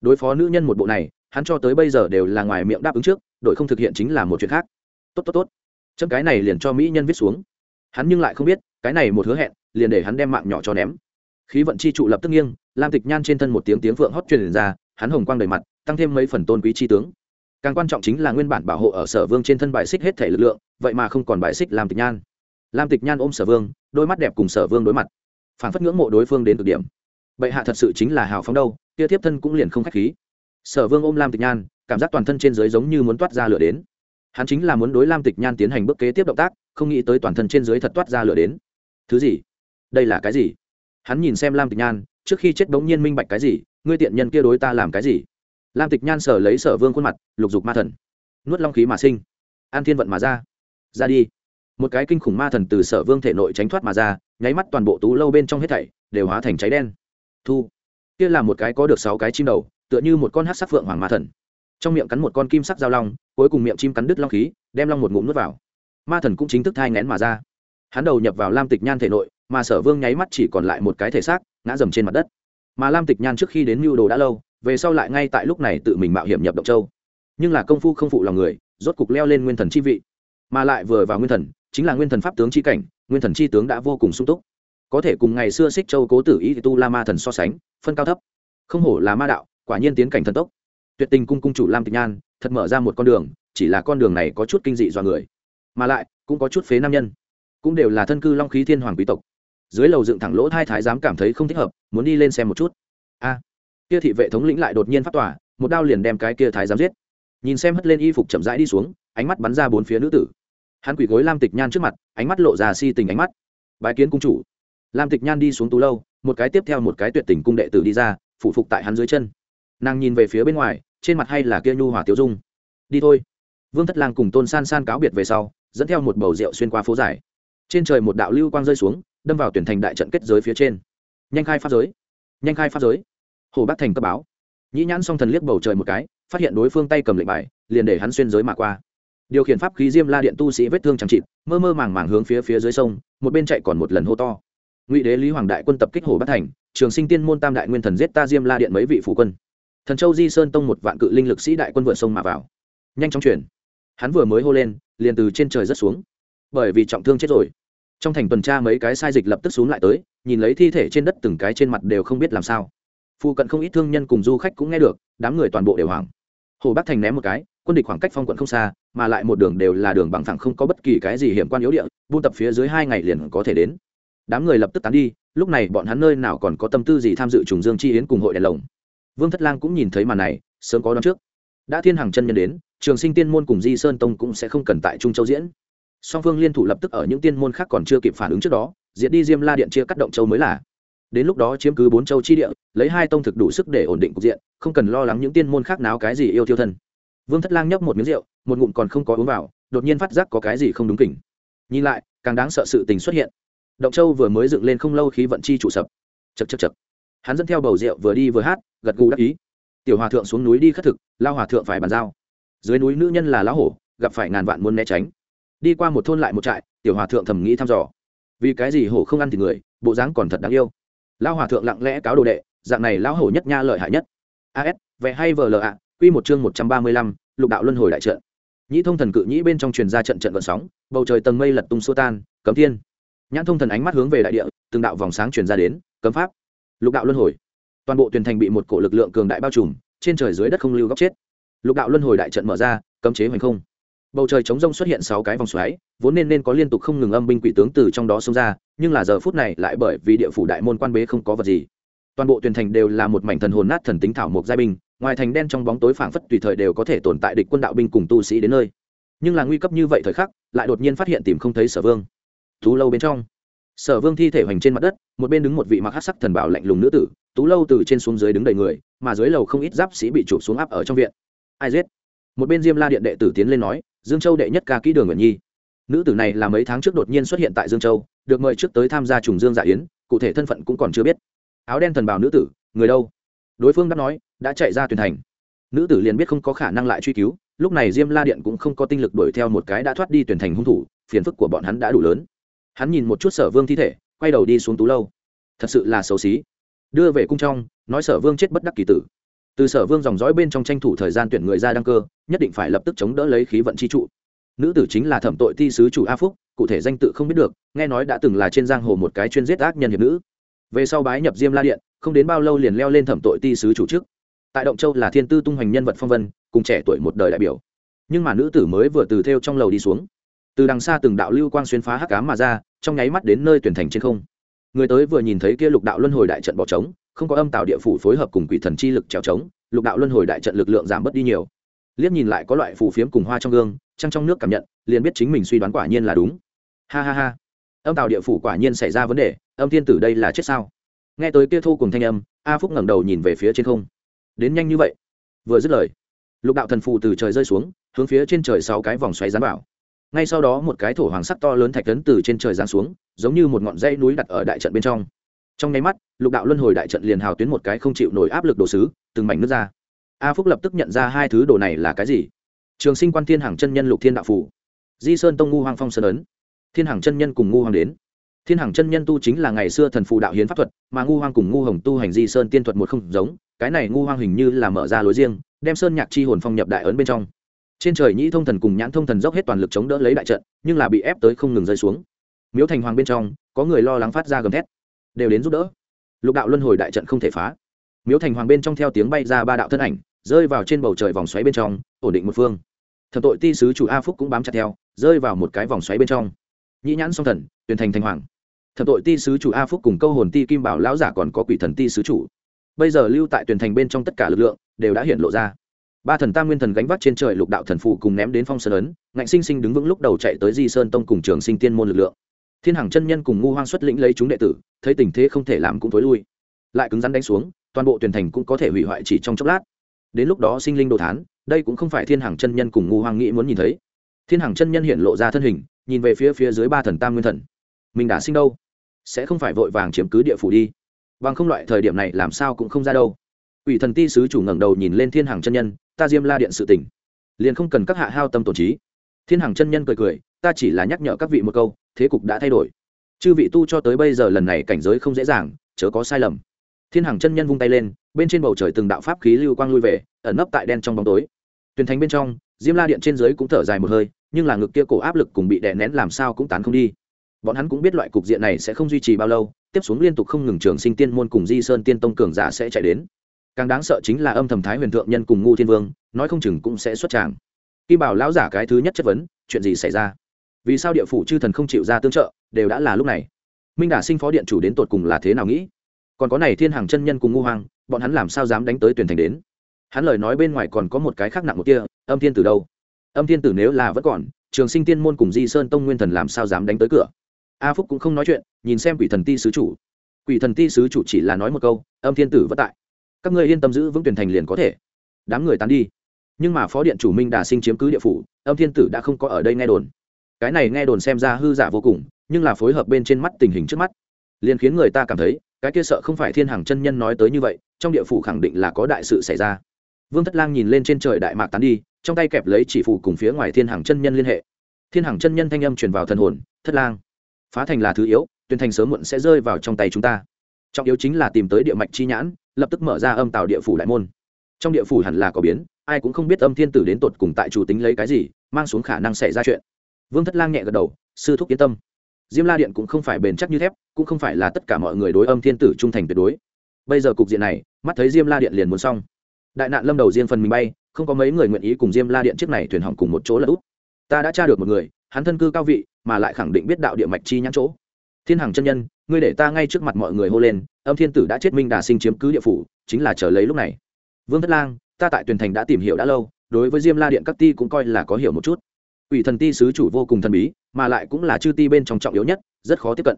Đối phó nữ nhân một bộ này hắn cho tới bây giờ đều là ngoài miệng đáp ứng trước đội không thực hiện chính là một chuyện khác. Tốt tốt tốt. Chấm cái này liền cho mỹ nhân viết xuống. Hắn nhưng lại không biết, cái này một hứa hẹn, liền để hắn đem mạng nhỏ cho ném. Khí vận chi trụ lập tức nghiêng, lam tịch nhan trên thân một tiếng tiếng phượng hót truyền ra, hắn hồng quang đầy mặt, tăng thêm mấy phần tôn quý chi tướng. Càng quan trọng chính là nguyên bản bảo hộ ở sở vương trên thân bài xích hết thể lực lượng, vậy mà không còn bài xích lam tịch nhan. Lam tịch nhan ôm sở vương, đôi mắt đẹp cùng sở vương đối mặt. Phản phất ngưỡng mộ đối phương đến cực điểm. Bệ hạ thật sự chính là hào phóng đâu, kia tiếp thân cũng liền không k h á c h khí sở vương ôm lam tịch nhan, cảm giác toàn thân trên dưới giống như muốn toát ra lửa đến. Hắn chính là muốn đối lam tịch nhan tiến hành bước kế tiếp động tác, không nghĩ tới toàn thân trên dưới thật toát ra lửa đến. Thứ gì? Đây là cái gì? Hắn nhìn xem lam tịch nhan, trước khi chết bỗng nhiên minh bạch cái gì, ngươi tiện nhân kia đối ta làm cái gì? Lam tịch nhan sở lấy sở vương khuôn mặt, lục dục ma thần. Nuốt long khí mà sinh. An thiên vận mà ra. Ra đi. Một cái kinh khủng ma thần từ sở vương thể nội tránh thoát mà ra, nháy mắt toàn bộ tú lâu bên trong hết thảy đều hóa thành cháy đen. Thu. Kia là một cái có được sáu cái chim đầu tựa như một con hát sắc phượng hoàng ma thần. Trong miệng cắn một con kim sắc dao long, cuối cùng miệng chim cắn đứt long khí, đem long một ngụm nuốt vào. Ma thần cũng chính thức thai ngén mà ra. Hắn đầu nhập vào lam tịch nhan thể nội, mà sở vương nháy mắt chỉ còn lại một cái thể xác, ngã dầm trên mặt đất. Mà lam tịch nhan trước khi đến mưu đồ đã lâu, về sau lại ngay tại lúc này tự mình mạo hiểm nhập động châu. Nhưng là công phu không phụ lòng người, rốt cục leo lên nguyên thần chi vị. Mà lại vừa vào nguyên thần, chính là nguyên thần pháp tướng chi cảnh, nguyên thần chi tướng đã vô cùng sung túc. Có thể cùng ngày xưa xích châu cố tử ý tu la ma thần so sánh, phân cao thấp. Không hổ là ma đạo quả nhiên tiến cảnh thần tốc. Tuyệt tình cung cung chủ lam tịch nhan, thật mở ra một con đường, chỉ là con đường này có chút kinh dị do người. Mà lại, cũng có chút phế nam nhân. Cũng đều là thân cư long khí thiên hoàng quý tộc. Dưới lầu dựng thẳng lỗ thai thái giám cảm thấy không thích hợp, muốn đi lên xem một chút. A! Kia thị vệ thống lĩnh lại đột nhiên phát tỏa, một đao liền đem cái kia thái giám giết. Nhìn xem hất lên y phục chậm rãi đi xuống, ánh mắt bắn ra bốn phía nữ tử. Hắn quỳ gối lam tịch nhan trước mặt, ánh mắt lộ ra si tình ánh mắt. Bái kiến cung chủ. Lam tịch nhan đi xuống tú lâu, một cái tiếp theo một cái tuyệt tình cung đệ tử đi ra phụ phục tại hắn dưới chân nàng nhìn về phía bên ngoài, trên mặt hay là kia nhu hòa tiêu dung. Đi thôi. Vương thất lang cùng tôn san san cáo biệt về sau, dẫn theo một bầu rượu xuyên qua phố dài. Trên trời một đạo lưu quang rơi xuống, đâm vào tuyển thành đại trận kết giới phía trên. Nhanh khai pháp giới. Nhanh khai pháp giới. Hồ bắc thành cấp báo. Nhĩ nhãn song thần liếc bầu trời một cái, phát hiện đối phương tay cầm lệnh bài, liền để hắn xuyên giới mà qua. Điều khiển pháp khí diêm la điện tu sĩ vết thương chẳng chịt, mơ mơ màng màng hướng phía phía dưới sông, một bên chạy còn một lần hô to. Ngụy đế lý hoàng đại quân tập kích hồ bắc thành, trường sinh tiên môn tam đại nguyên thần giết ta diêm la điện mấy vị phủ quân thần châu di sơn tông một vạn cự linh lực sĩ đại quân vượt sông mà vào. Nhanh chóng chuyển. Hắn vừa mới hô lên, liền từ trên trời rất xuống. Bởi vì trọng thương chết rồi. Trong thành tuần tra mấy cái sai dịch lập tức xuống lại tới, nhìn lấy thi thể trên đất từng cái trên mặt đều không biết làm sao. Phụ cận không ít thương nhân cùng du khách cũng nghe được, đám người toàn bộ đều hoảng. Hồ bắc thành ném một cái, quân địch khoảng cách phong quận không xa, mà lại một đường đều là đường bằng thẳng không có bất kỳ cái gì hiểm quan yếu địa, buôn tập phía dưới hai ngày liền có thể đến. Đám người lập tức tán đi, lúc này bọn hắn nơi nào còn có tâm tư gì tham dự trùng dương chi yến cùng hội đèn lồng vương thất lang cũng nhìn thấy màn này, sớm có đón trước. Đã thiên hàng chân nhân đến, trường sinh tiên môn cùng di sơn tông cũng sẽ không cần tại trung châu diễn. Song phương liên thủ lập tức ở những tiên môn khác còn chưa kịp phản ứng trước đó, diệt đi diêm la điện chia cắt động châu mới là. Đến lúc đó chiếm cứ bốn châu chi địa, lấy hai tông thực đủ sức để ổn định cục diện, không cần lo lắng những tiên môn khác náo cái gì yêu tiêu thân. Vương thất lang nhấp một miếng rượu, một ngụm còn không có uống vào, đột nhiên phát giác có cái gì không đúng kỉnh. Nhìn lại, càng đáng sợ sự tình xuất hiện. Động châu vừa mới dựng lên không lâu khí vận chi trụ sập. Chật chật chật hắn dẫn theo bầu rượu vừa đi vừa hát, gật gù đắc ý. Tiểu hòa thượng xuống núi đi khất thực, lao hòa thượng phải bàn giao. Dưới núi nữ nhân là lão hổ, gặp phải ngàn vạn muốn né tránh. Đi qua một thôn lại một trại, tiểu hòa thượng thầm nghĩ thăm dò. Vì cái gì hổ không ăn thì người, bộ dáng còn thật đáng yêu. Lao hòa thượng lặng lẽ cáo đồ đệ, dạng này lão hổ nhất nha lợi hại nhất. As vẽ hay vờ lờ ạ, quy một chương một trăm ba mươi lăm, lục đạo luân hồi đại trận. Nhĩ thông thần cự nhĩ bên trong truyền ra trận trận vận sóng, bầu trời tầng mây lật tung xô tan, cấm thiên. Nhãn thông thần ánh mắt hướng về đại địa, từng đạo vòng sáng truyền ra đến, cấm pháp lục đạo luân hồi. Toàn bộ tuyển thành bị một cổ lực lượng cường đại bao trùm, trên trời dưới đất không lưu góc chết. Lục đạo luân hồi đại trận mở ra, cấm chế hoành không. Bầu trời chống rông xuất hiện sáu cái vòng xoáy, vốn nên nên có liên tục không ngừng âm binh quỷ tướng từ trong đó xông ra, nhưng là giờ phút này lại bởi vì địa phủ đại môn quan bế không có vật gì. Toàn bộ tuyển thành đều là một mảnh thần hồn nát thần tính thảo mộc giai binh, ngoài thành đen trong bóng tối phảng phất tùy thời đều có thể tồn tại địch quân đạo binh cùng tu sĩ đến nơi. Nhưng là nguy cấp như vậy thời khắc, lại đột nhiên phát hiện tìm không thấy sở vương. Thú lâu bên trong sở vương thi thể hoành trên mặt đất, một bên đứng một vị mặc hát sắc thần bảo lạnh lùng nữ tử, tú lâu từ trên xuống dưới đứng đầy người, mà dưới lầu không ít giáp sĩ bị chụp xuống áp ở trong viện. Ai giết? Một bên diêm la điện đệ tử tiến lên nói, dương châu đệ nhất ca kỹ đường nguyện nhi. Nữ tử này là mấy tháng trước đột nhiên xuất hiện tại dương châu, được mời trước tới tham gia trùng dương dạ yến, cụ thể thân phận cũng còn chưa biết. Áo đen thần bào nữ tử, người đâu? Đối phương đáp nói, đã chạy ra tuyển thành. Nữ tử liền biết không có khả năng lại truy cứu, lúc này diêm la điện cũng không có tinh lực đuổi theo một cái đã thoát đi tuyển thành hung thủ, phiền phức của bọn hắn đã đủ lớn hắn nhìn một chút sở vương thi thể, quay đầu đi xuống tú lâu. Thật sự là xấu xí. Đưa về cung trong, nói sở vương chết bất đắc kỳ tử. Từ sở vương dòng dõi bên trong tranh thủ thời gian tuyển người ra đăng cơ, nhất định phải lập tức chống đỡ lấy khí vận chi trụ. Nữ tử chính là thẩm tội ti sứ chủ a phúc, cụ thể danh tự không biết được, nghe nói đã từng là trên giang hồ một cái chuyên giết ác nhân hiệp nữ. Về sau bái nhập diêm la điện, không đến bao lâu liền leo lên thẩm tội ti sứ chủ chức tại động châu là thiên tư tung hoành nhân vật phong vân, cùng trẻ tuổi một đời đại biểu. Nhưng mà nữ tử mới vừa từ theo trong lầu đi xuống từ đằng xa từng đạo lưu quang xuyên phá hắc cám mà ra, trong nháy mắt đến nơi tuyển thành trên không. Người tới vừa nhìn thấy kia lục đạo luân hồi đại trận bỏ trống, không có âm tạo địa phủ phối hợp cùng quỷ thần chi lực trèo trống, lục đạo luân hồi đại trận lực lượng giảm bớt đi nhiều. Liếc nhìn lại có loại phù phiếm cùng hoa trong gương, trăng trong nước cảm nhận, liền biết chính mình suy đoán quả nhiên là đúng. Ha ha ha. Âm tạo địa phủ quả nhiên xảy ra vấn đề, âm thiên tử đây là chết sao? Nghe tới kia thu cùng thanh âm, a phúc ngẩng đầu nhìn về phía trên không. Đến nhanh như vậy? Vừa dứt lời, lục đạo thần phù từ trời rơi xuống, hướng phía trên trời sáu cái vòng xoáy gián bảo ngay sau đó một cái thổ hoàng sắc to lớn thạch tấn từ trên trời giáng xuống, giống như một ngọn dây núi đặt ở đại trận bên trong. Trong nháy mắt, lục đạo luân hồi đại trận liền hào tuyến một cái không chịu nổi áp lực đồ sứ, từng mảnh nước ra. A phúc lập tức nhận ra hai thứ đồ này là cái gì. Trường sinh quan thiên hàng chân nhân lục thiên đạo phủ di sơn tông ngu hoàng phong sơn ấn. Thiên hàng chân nhân cùng ngu hoàng đến. Thiên hàng chân nhân tu chính là ngày xưa thần phù đạo hiến pháp thuật, mà ngu hoàng cùng ngu hồng tu hành di sơn tiên thuật một không giống, cái này ngu hoàng hình như là mở ra lối riêng, đem sơn nhạc chi hồn phong nhập đại ấn bên trong trên trời nhĩ thông thần cùng nhãn thông thần dốc hết toàn lực chống đỡ lấy đại trận, nhưng là bị ép tới không ngừng rơi xuống. Miếu thành hoàng bên trong, có người lo lắng phát ra gầm thét, đều đến giúp đỡ. Lục đạo luân hồi đại trận không thể phá. Miếu thành hoàng bên trong theo tiếng bay ra ba đạo thân ảnh, rơi vào trên bầu trời vòng xoáy bên trong, ổn định một phương. Thập tội ti sứ chủ a phúc cũng bám chặt theo, rơi vào một cái vòng xoáy bên trong. Nhĩ nhãn song thần, tuyển thành thành hoàng. Thập tội ti sứ chủ a phúc cùng câu hồn ti kim bảo lão giả còn có quỷ thần ti sứ chủ. Bây giờ lưu tại tuyển thành bên trong tất cả lực lượng, đều đã hiện lộ ra ba thần tam nguyên thần gánh vác trên trời lục đạo thần phụ cùng ném đến phong sơn ấn, ngạnh sinh sinh đứng vững lúc đầu chạy tới di sơn tông cùng trường sinh tiên môn lực lượng. Thiên hằng chân nhân cùng ngu hoang xuất lĩnh lấy chúng đệ tử, thấy tình thế không thể làm cũng thối lui. Lại cứng rắn đánh xuống, toàn bộ tuyển thành cũng có thể hủy hoại chỉ trong chốc lát. Đến lúc đó sinh linh đồ thán, đây cũng không phải thiên hằng chân nhân cùng ngu hoang nghĩ muốn nhìn thấy. Thiên hằng chân nhân hiện lộ ra thân hình, nhìn về phía phía dưới ba thần tam nguyên thần. Mình đã sinh đâu? Sẽ không phải vội vàng chiếm cứ địa phủ đi. Bằng không loại thời điểm này làm sao cũng không ra đâu ủy thần ti sứ chủ ngẩng đầu nhìn lên thiên hàng chân nhân, ta diêm la điện sự tỉnh liền không cần các hạ hao tâm tổn trí. Thiên hàng chân nhân cười cười, ta chỉ là nhắc nhở các vị một câu, thế cục đã thay đổi. Chư vị tu cho tới bây giờ lần này cảnh giới không dễ dàng, chớ có sai lầm. Thiên hàng chân nhân vung tay lên, bên trên bầu trời từng đạo pháp khí lưu quang lui về, ẩn nấp tại đen trong bóng tối. Tuyền Thánh bên trong, diêm la điện trên dưới cũng thở dài một hơi, nhưng là ngực kia cổ áp lực cùng bị đè nén làm sao cũng tán không đi. Bọn hắn cũng biết loại cục diện này sẽ không duy trì bao lâu, tiếp xuống liên tục không ngừng trường sinh tiên môn cùng di sơn tiên tông cường giả sẽ chạy đến càng đáng sợ chính là âm thầm thái huyền thượng nhân cùng ngu thiên vương, nói không chừng cũng sẽ xuất tràng. Kim bảo lão giả cái thứ nhất chất vấn, chuyện gì xảy ra? Vì sao địa phủ chư thần không chịu ra tương trợ, đều đã là lúc này? Minh đả sinh phó điện chủ đến tột cùng là thế nào nghĩ? Còn có này thiên hàng chân nhân cùng ngu hoàng bọn hắn làm sao dám đánh tới tuyển thành đến? Hắn lời nói bên ngoài còn có một cái khác nặng một kia, âm thiên từ đâu? Âm thiên tử nếu là vẫn còn, trường sinh tiên môn cùng di sơn tông nguyên thần làm sao dám đánh tới cửa? A phúc cũng không nói chuyện, nhìn xem quỷ thần ti sứ chủ. Quỷ thần ti sứ chủ chỉ là nói một câu, âm thiên tử vất tại các ngươi yên tâm giữ vững tuyển thành liền có thể. Đám người tán đi. Nhưng mà phó điện chủ minh đà sinh chiếm cứ địa phủ, âm thiên tử đã không có ở đây nghe đồn. Cái này nghe đồn xem ra hư giả vô cùng, nhưng là phối hợp bên trên mắt tình hình trước mắt, liền khiến người ta cảm thấy, cái kia sợ không phải thiên hàng chân nhân nói tới như vậy, trong địa phủ khẳng định là có đại sự xảy ra. Vương thất lang nhìn lên trên trời đại mạc tán đi, trong tay kẹp lấy chỉ phủ cùng phía ngoài thiên hàng chân nhân liên hệ. Thiên hàng chân nhân thanh âm truyền vào thần hồn, thất lang, phá thành là thứ yếu tuyên thành sớm muộn sẽ rơi vào trong tay chúng ta. Trọng yếu chính là tìm tới địa mạch chi nhãn lập tức mở ra âm tạo địa phủ đại môn. Trong địa phủ hẳn là có biến, ai cũng không biết âm thiên tử đến tột cùng tại chủ tính lấy cái gì, mang xuống khả năng xảy ra chuyện. Vương thất lang nhẹ gật đầu, sư thúc yên tâm. Diêm la điện cũng không phải bền chắc như thép, cũng không phải là tất cả mọi người đối âm thiên tử trung thành tuyệt đối. Bây giờ cục diện này, mắt thấy diêm la điện liền muốn xong. Đại nạn lâm đầu riêng phần mình bay, không có mấy người nguyện ý cùng diêm la điện chiếc này thuyền hỏng cùng một chỗ là út ta đã tra được một người, hắn thân cư cao vị, mà lại khẳng định biết đạo địa mạch chi nhãn chỗ. Thiên hằng chân nhân ngươi để ta ngay trước mặt mọi người hô lên âm thiên tử đã chết minh đà sinh chiếm cứ địa phủ chính là chờ lấy lúc này. Vương thất lang ta tại tuyển thành đã tìm hiểu đã lâu đối với diêm la điện các ti cũng coi là có hiểu một chút. Ủy thần ti sứ chủ vô cùng thần bí mà lại cũng là chư ti bên trong trọng yếu nhất rất khó tiếp cận.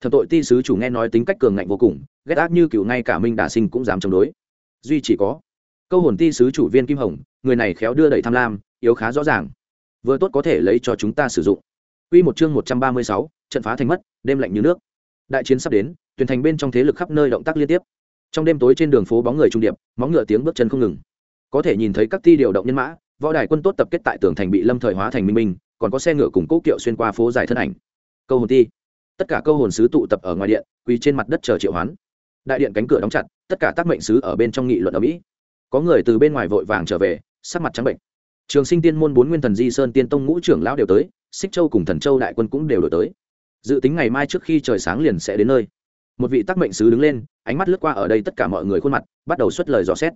Thẩm tội ti sứ chủ nghe nói tính cách cường ngạnh vô cùng ghét ác như cựu ngay cả minh đà sinh cũng dám chống đối. Duy chỉ có câu hồn ti sứ chủ viên kim hồng người này khéo đưa đẩy tham lam yếu khá rõ ràng. Vừa tốt có thể lấy cho chúng ta sử dụng. Quy một chương 136, trận phá thành mất, đêm lạnh như nước. Đại chiến sắp đến, tuyển thành bên trong thế lực khắp nơi động tác liên tiếp. Trong đêm tối trên đường phố bóng người trung điệp, móng ngựa tiếng bước chân không ngừng. Có thể nhìn thấy các ti điều động nhân mã, võ đài quân tốt tập kết tại tường thành bị lâm thời hóa thành minh minh, còn có xe ngựa cùng cố kiệu xuyên qua phố dài thân ảnh. Câu hồn ti, tất cả câu hồn sứ tụ tập ở ngoài điện, quỳ trên mặt đất chờ triệu hoán. Đại điện cánh cửa đóng chặt, tất cả tác mệnh sứ ở bên trong nghị luận ở mỹ. Có người từ bên ngoài vội vàng trở về, sắc mặt trắng bệnh. Trường Sinh Tiên môn bốn nguyên thần Di Sơn Tiên Tông ngũ trưởng lão đều tới, xích châu cùng thần châu đại quân cũng đều đổi tới dự tính ngày mai trước khi trời sáng liền sẽ đến nơi. Một vị tác mệnh sứ đứng lên, ánh mắt lướt qua ở đây tất cả mọi người khuôn mặt, bắt đầu xuất lời dò xét.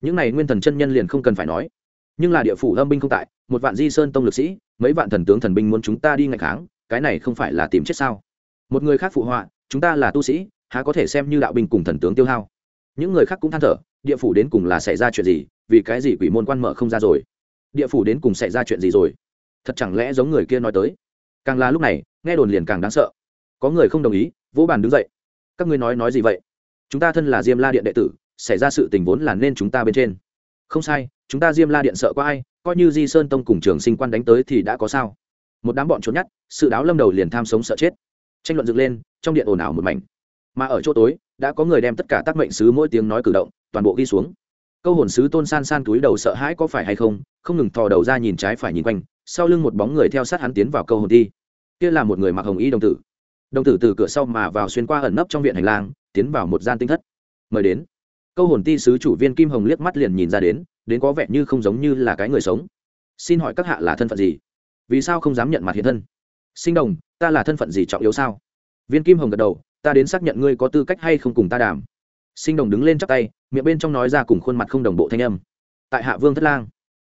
Những này nguyên thần chân nhân liền không cần phải nói. Nhưng là địa phủ lâm binh không tại, một vạn di sơn tông lực sĩ, mấy vạn thần tướng thần binh muốn chúng ta đi ngày kháng, cái này không phải là tìm chết sao? Một người khác phụ họa, chúng ta là tu sĩ, há có thể xem như đạo binh cùng thần tướng tiêu hao? Những người khác cũng than thở, địa phủ đến cùng là xảy ra chuyện gì, vì cái gì quỷ môn quan mở không ra rồi? Địa phủ đến cùng xảy ra chuyện gì rồi? Thật chẳng lẽ giống người kia nói tới? Càng là lúc này, nghe đồn liền càng đáng sợ. Có người không đồng ý, vỗ bàn đứng dậy. Các ngươi nói nói gì vậy? Chúng ta thân là diêm la điện đệ tử, xảy ra sự tình vốn là nên chúng ta bên trên. Không sai, chúng ta diêm la điện sợ có ai, coi như di sơn tông cùng trường sinh quan đánh tới thì đã có sao. Một đám bọn trốn nhát, sự đáo lâm đầu liền tham sống sợ chết. Tranh luận dựng lên, trong điện ồn ào một mảnh. Mà ở chỗ tối, đã có người đem tất cả tác mệnh sứ mỗi tiếng nói cử động, toàn bộ ghi xuống. Câu hồn sứ tôn san san túi đầu sợ hãi có phải hay không không ngừng thò đầu ra nhìn trái phải nhìn quanh, sau lưng một bóng người theo sát hắn tiến vào câu hồn thi kia là một người mặc hồng y đồng tử. Đồng tử từ cửa sau mà vào xuyên qua ẩn nấp trong viện hành lang, tiến vào một gian tinh thất. Mời đến. Câu hồn ti sứ chủ viên kim hồng liếc mắt liền nhìn ra đến đến có vẻ như không giống như là cái người sống. Xin hỏi các hạ là thân phận gì? Vì sao không dám nhận mặt hiện thân? Sinh đồng, ta là thân phận gì trọng yếu sao? Viên kim hồng gật đầu, ta đến xác nhận ngươi có tư cách hay không cùng ta đàm. Sinh đồng đứng lên chắc tay, miệng bên trong nói ra cùng khuôn mặt không đồng bộ thanh âm. Tại hạ vương thất lang.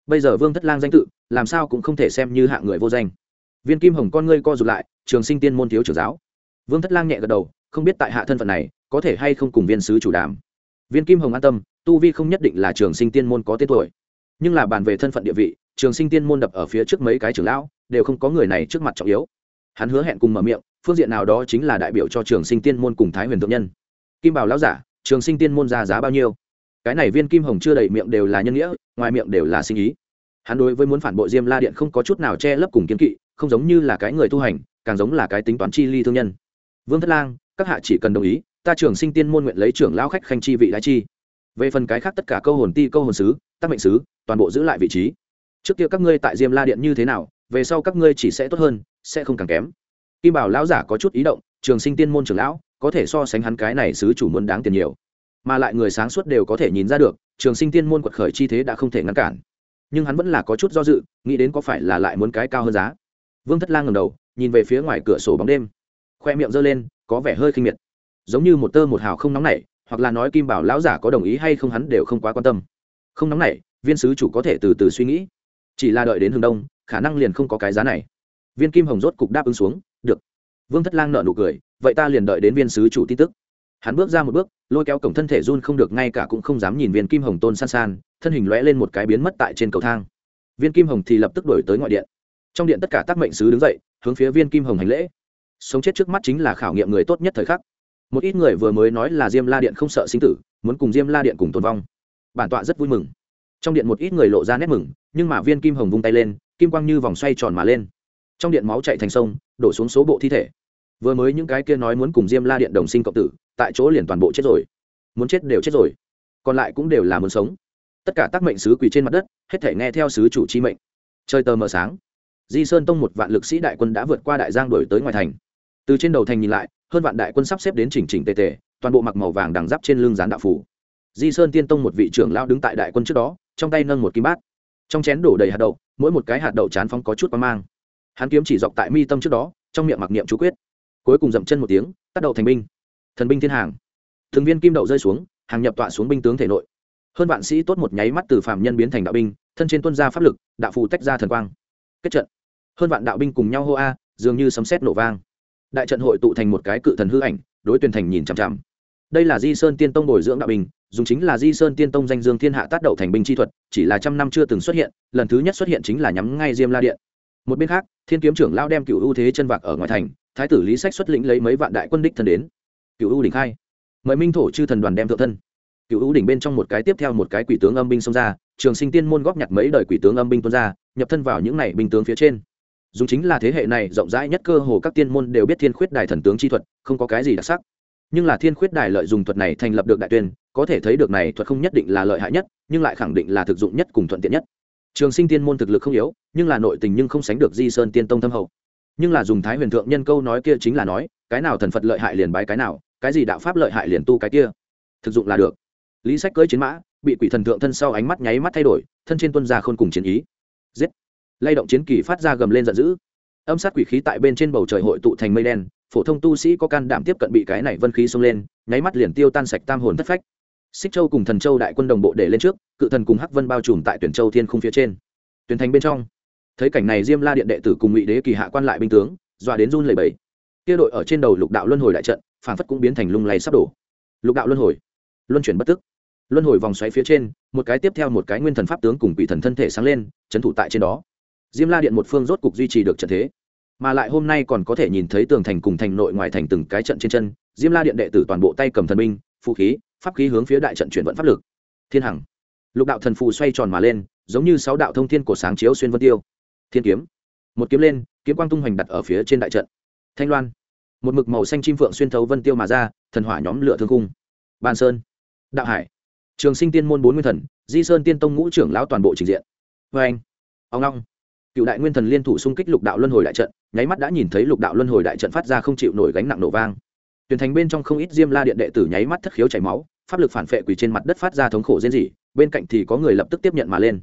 Bây giờ vương thất lang danh tự, làm sao cũng không thể xem như hạ người vô danh viên kim hồng con ngươi co rụt lại, trường sinh tiên môn thiếu trưởng giáo. Vương thất lang nhẹ gật đầu, không biết tại hạ thân phận này, có thể hay không cùng viên sứ chủ đàm. Viên kim hồng an tâm, tu vi không nhất định là trường sinh tiên môn có tên tuổi. Nhưng là bàn về thân phận địa vị, trường sinh tiên môn đập ở phía trước mấy cái trưởng lão, đều không có người này trước mặt trọng yếu. Hắn hứa hẹn cùng mở miệng, phương diện nào đó chính là đại biểu cho trường sinh tiên môn cùng thái huyền thượng nhân. Kim bảo lão giả, trường sinh tiên môn ra giá bao nhiêu? Cái này viên kim hồng chưa đầy miệng đều là nhân nghĩa, ngoài miệng đều là sinh ý. Hắn đối với muốn phản bội diêm la điện không có chút nào che lấp cùng kiến kỵ không giống như là cái người tu hành, càng giống là cái tính toán chi ly thương nhân. Vương thất lang, các hạ chỉ cần đồng ý, ta trưởng sinh tiên môn nguyện lấy trưởng lão khách khanh chi vị đại chi. Về phần cái khác tất cả câu hồn ti, câu hồn sứ, tác mệnh sứ, toàn bộ giữ lại vị trí. Trước kia các ngươi tại diêm la điện như thế nào, về sau các ngươi chỉ sẽ tốt hơn, sẽ không càng kém. Kim bảo lão giả có chút ý động, trường sinh tiên môn trưởng lão, có thể so sánh hắn cái này sứ chủ muốn đáng tiền nhiều. Mà lại người sáng suốt đều có thể nhìn ra được, trường sinh tiên môn quật khởi chi thế đã không thể ngăn cản. Nhưng hắn vẫn là có chút do dự, nghĩ đến có phải là lại muốn cái cao hơn giá vương thất lang ngầm đầu, nhìn về phía ngoài cửa sổ bóng đêm. Khoe miệng giơ lên, có vẻ hơi khinh miệt. Giống như một tơ một hào không nóng nảy, hoặc là nói kim bảo lão giả có đồng ý hay không hắn đều không quá quan tâm. Không nóng nảy, viên sứ chủ có thể từ từ suy nghĩ. Chỉ là đợi đến hướng đông, khả năng liền không có cái giá này. Viên kim hồng rốt cục đáp ứng xuống, được. Vương thất lang nợ nụ cười, vậy ta liền đợi đến viên sứ chủ tin tức. Hắn bước ra một bước, lôi kéo cổng thân thể run không được, ngay cả cũng không dám nhìn viên kim hồng tôn san san, thân hình lõe lên một cái biến mất tại trên cầu thang. Viên kim hồng thì lập tức đổi tới ngoại điện trong điện tất cả tác mệnh sứ đứng dậy, hướng phía viên kim hồng hành lễ. Sống chết trước mắt chính là khảo nghiệm người tốt nhất thời khắc. Một ít người vừa mới nói là diêm la điện không sợ sinh tử, muốn cùng diêm la điện cùng tồn vong. Bản tọa rất vui mừng. Trong điện một ít người lộ ra nét mừng, nhưng mà viên kim hồng vung tay lên, kim quang như vòng xoay tròn mà lên. Trong điện máu chạy thành sông, đổ xuống số bộ thi thể. Vừa mới những cái kia nói muốn cùng diêm la điện đồng sinh cộng tử, tại chỗ liền toàn bộ chết rồi. Muốn chết đều chết rồi. Còn lại cũng đều là muốn sống. Tất cả tác mệnh sứ quỳ trên mặt đất, hết thể nghe theo sứ chủ chi mệnh. Trời tờ mờ sáng di sơn tông một vạn lực sĩ đại quân đã vượt qua đại giang đổi tới ngoài thành. Từ trên đầu thành nhìn lại, hơn vạn đại quân sắp xếp đến chỉnh chỉnh tề tề, toàn bộ mặc màu vàng đằng giáp trên lưng gián đạo phủ. Di sơn tiên tông một vị trưởng lao đứng tại đại quân trước đó, trong tay nâng một kim bát. Trong chén đổ đầy hạt đậu, mỗi một cái hạt đậu chán phong có chút qua mang. Hắn kiếm chỉ dọc tại mi tâm trước đó, trong miệng mặc niệm chú quyết. Cuối cùng dậm chân một tiếng, tắt đậu thành binh. Thần binh thiên hàng. Thường viên kim đậu rơi xuống, hàng nhập tọa xuống binh tướng thể nội. Hơn vạn sĩ tốt một nháy mắt từ phạm nhân biến thành đạo binh, thân trên tuân gia pháp lực, đạo phù tách ra thần quang kết trận. Hơn vạn đạo binh cùng nhau hô a, dường như sấm sét nổ vang. Đại trận hội tụ thành một cái cự thần hư ảnh, đối tuyển thành nhìn chằm chằm. Đây là di sơn tiên tông bồi dưỡng đạo binh, dùng chính là di sơn tiên tông danh dương thiên hạ tác đậu thành binh chi thuật, chỉ là trăm năm chưa từng xuất hiện, lần thứ nhất xuất hiện chính là nhắm ngay diêm la điện. Một bên khác, thiên kiếm trưởng lao đem cựu ưu thế chân vạc ở ngoài thành, thái tử lý sách xuất lĩnh lấy mấy vạn đại quân đích thân đến. Cựu ưu đỉnh khai. Mời minh thổ chư thần đoàn đem thượng thân. Cựu ưu đỉnh bên trong một cái tiếp theo một cái quỷ tướng âm binh xông ra trường sinh tiên môn góp nhặt mấy đời quỷ tướng âm binh tuân ra, nhập thân vào những này binh tướng phía trên. Dùng chính là thế hệ này rộng rãi nhất cơ hồ các tiên môn đều biết thiên khuyết đài thần tướng chi thuật, không có cái gì đặc sắc. Nhưng là thiên khuyết đài lợi dùng thuật này thành lập được đại tuyên có thể thấy được này thuật không nhất định là lợi hại nhất, nhưng lại khẳng định là thực dụng nhất cùng thuận tiện nhất. Trường sinh tiên môn thực lực không yếu, nhưng là nội tình nhưng không sánh được di sơn tiên tông thâm hậu. Nhưng là dùng thái huyền thượng nhân câu nói kia chính là nói, cái nào thần phật lợi hại liền bái cái nào, cái gì đạo pháp lợi hại liền tu cái kia. Thực dụng là được. Lý sách cưỡi chiến mã bị quỷ thần thượng thân sau ánh mắt nháy mắt thay đổi, thân trên tuân ra khôn cùng chiến ý. Giết! Lay động chiến kỳ phát ra gầm lên giận dữ. Âm sát quỷ khí tại bên trên bầu trời hội tụ thành mây đen, phổ thông tu sĩ có can đảm tiếp cận bị cái này vân khí xông lên, nháy mắt liền tiêu tan sạch tam hồn thất phách. Xích châu cùng thần châu đại quân đồng bộ để lên trước, cự thần cùng hắc vân bao trùm tại tuyển châu thiên khung phía trên. Tuyển thành bên trong. Thấy cảnh này diêm la điện đệ tử cùng ngụy đế kỳ hạ quan lại binh tướng, dọa đến run lầy bẫy kia đội ở trên đầu lục đạo luân hồi đại trận phản phất cũng biến thành lung lay sắp đổ. Lục đạo luân hồi. Luân chuyển bất tức luân hồi vòng xoáy phía trên, một cái tiếp theo một cái nguyên thần pháp tướng cùng quỷ thần thân thể sáng lên trấn thủ tại trên đó. Diêm la điện một phương rốt cục duy trì được trận thế, mà lại hôm nay còn có thể nhìn thấy tường thành cùng thành nội ngoài thành từng cái trận trên chân, diêm la điện đệ tử toàn bộ tay cầm thần binh phụ khí, pháp khí hướng phía đại trận chuyển vận pháp lực. Thiên hằng, lục đạo thần phù xoay tròn mà lên, giống như sáu đạo thông thiên của sáng chiếu xuyên vân tiêu. Thiên kiếm, một kiếm lên, kiếm quang tung hoành đặt ở phía trên đại trận. Thanh loan, một mực màu xanh chim phượng xuyên thấu vân tiêu mà ra, thần hỏa nhóm lửa thương cung ban sơn, đạo hải trường sinh tiên môn bốn nguyên thần, di sơn tiên tông ngũ trưởng lão toàn bộ trình diện. Vê anh, ông long. Cựu đại nguyên thần liên thủ xung kích lục đạo luân hồi đại trận, nháy mắt đã nhìn thấy lục đạo luân hồi đại trận phát ra không chịu nổi gánh nặng nổ vang. Tuyển thành bên trong không ít diêm la điện đệ tử nháy mắt thất khiếu chảy máu, pháp lực phản phệ quỳ trên mặt đất phát ra thống khổ rên rỉ, bên cạnh thì có người lập tức tiếp nhận mà lên.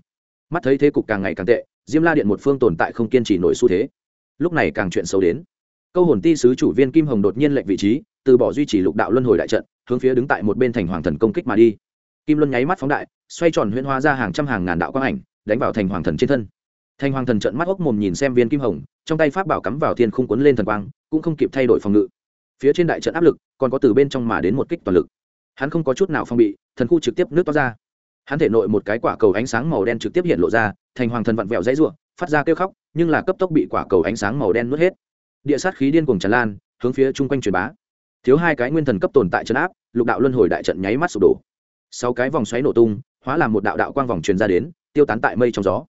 Mắt thấy thế cục càng ngày càng tệ, diêm la điện một phương tồn tại không kiên trì nổi xu thế. Lúc này càng chuyện xấu đến. Câu hồn ti sứ chủ viên kim hồng đột nhiên lệnh vị trí, từ bỏ duy trì lục đạo luân hồi đại trận, hướng phía đứng tại một bên thành hoàng thần công kích mà đi kim luân nháy mắt phóng đại, xoay tròn huyễn hóa ra hàng trăm hàng ngàn đạo quang ảnh, đánh vào thành hoàng thần trên thân. Thành hoàng thần trợn mắt ốc mồm nhìn xem viên kim hồng, trong tay pháp bảo cắm vào thiên không quấn lên thần quang, cũng không kịp thay đổi phòng ngự. Phía trên đại trận áp lực, còn có từ bên trong mà đến một kích toàn lực. Hắn không có chút nào phong bị, thần khu trực tiếp nước toát ra. Hắn thể nội một cái quả cầu ánh sáng màu đen trực tiếp hiện lộ ra, thành hoàng thần vặn vẹo dãy r u ộ phát ra kêu khóc, nhưng là cấp tốc bị quả cầu ánh sáng màu đen nuốt hết. Địa sát khí điên cùng tràn lan, hướng phía chung quanh truyền bá. Thiếu hai cái nguyên thần cấp tồn tại trấn áp, lục đạo luân hồi đại trận nháy mắt sụp đổ sáu cái vòng xoáy nổ tung, hóa làm một đạo đạo quang vòng truyền ra đến, tiêu tán tại mây trong gió.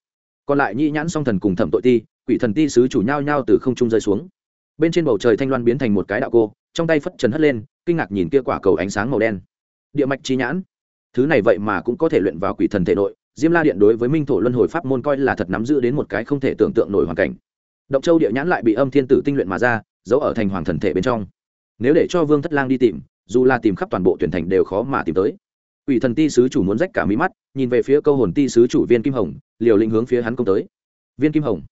Còn lại nhĩ nhãn song thần cùng thẩm tội ti, quỷ thần ti sứ chủ nhau nhau từ không trung rơi xuống. Bên trên bầu trời thanh loan biến thành một cái đạo cô, trong tay phất trần hất lên, kinh ngạc nhìn kia quả cầu ánh sáng màu đen. Địa mạch chi nhãn. Thứ này vậy mà cũng có thể luyện vào quỷ thần thể nội, diêm la điện đối với minh thổ luân hồi pháp môn coi là thật nắm giữ đến một cái không thể tưởng tượng nổi hoàn cảnh. Động châu địa nhãn lại bị âm thiên tử tinh luyện mà ra, giấu ở thành hoàng thần thể bên trong. Nếu để cho vương thất lang đi tìm, dù là tìm khắp toàn bộ tuyển thành đều khó mà tìm tới quỷ thần ti sứ chủ muốn rách cả mí mắt, nhìn về phía câu hồn ti sứ chủ viên kim hồng, liều lĩnh hướng phía hắn công tới. Viên kim hồng,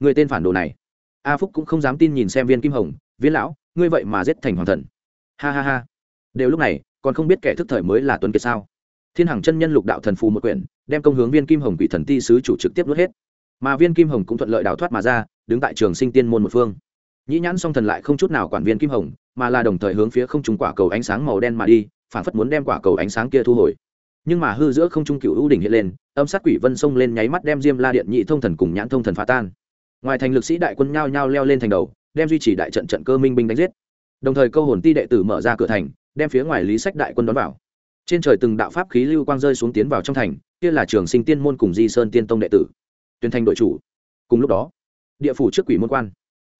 người tên phản đồ này. A phúc cũng không dám tin nhìn xem viên kim hồng, viên lão, ngươi vậy mà giết thành hoàng thần. Ha ha ha. Đều lúc này, còn không biết kẻ thức thời mới là tuấn kiệt sao. Thiên hằng chân nhân lục đạo thần phù một quyển, đem công hướng viên kim hồng quỷ thần ti sứ chủ trực tiếp nuốt hết. Mà viên kim hồng cũng thuận lợi đào thoát mà ra, đứng tại trường sinh tiên môn một phương. Nhĩ nhãn song thần lại không chút nào quản viên kim hồng, mà là đồng thời hướng phía không trung quả cầu ánh sáng màu đen mà đi phản phất muốn đem quả cầu ánh sáng kia thu hồi. Nhưng mà hư giữa không trung cựu ưu đỉnh hiện lên, âm sát quỷ vân xông lên nháy mắt đem diêm la điện nhị thông thần cùng nhãn thông thần phá tan. Ngoài thành lực sĩ đại quân nhao nhao leo lên thành đầu, đem duy trì đại trận trận cơ minh binh đánh giết. Đồng thời câu hồn ti đệ tử mở ra cửa thành, đem phía ngoài lý sách đại quân đón vào. Trên trời từng đạo pháp khí lưu quang rơi xuống tiến vào trong thành, kia là trường sinh tiên môn cùng di sơn tiên tông đệ tử. Tuyên thành đội chủ. Cùng lúc đó, địa phủ trước quỷ môn quan.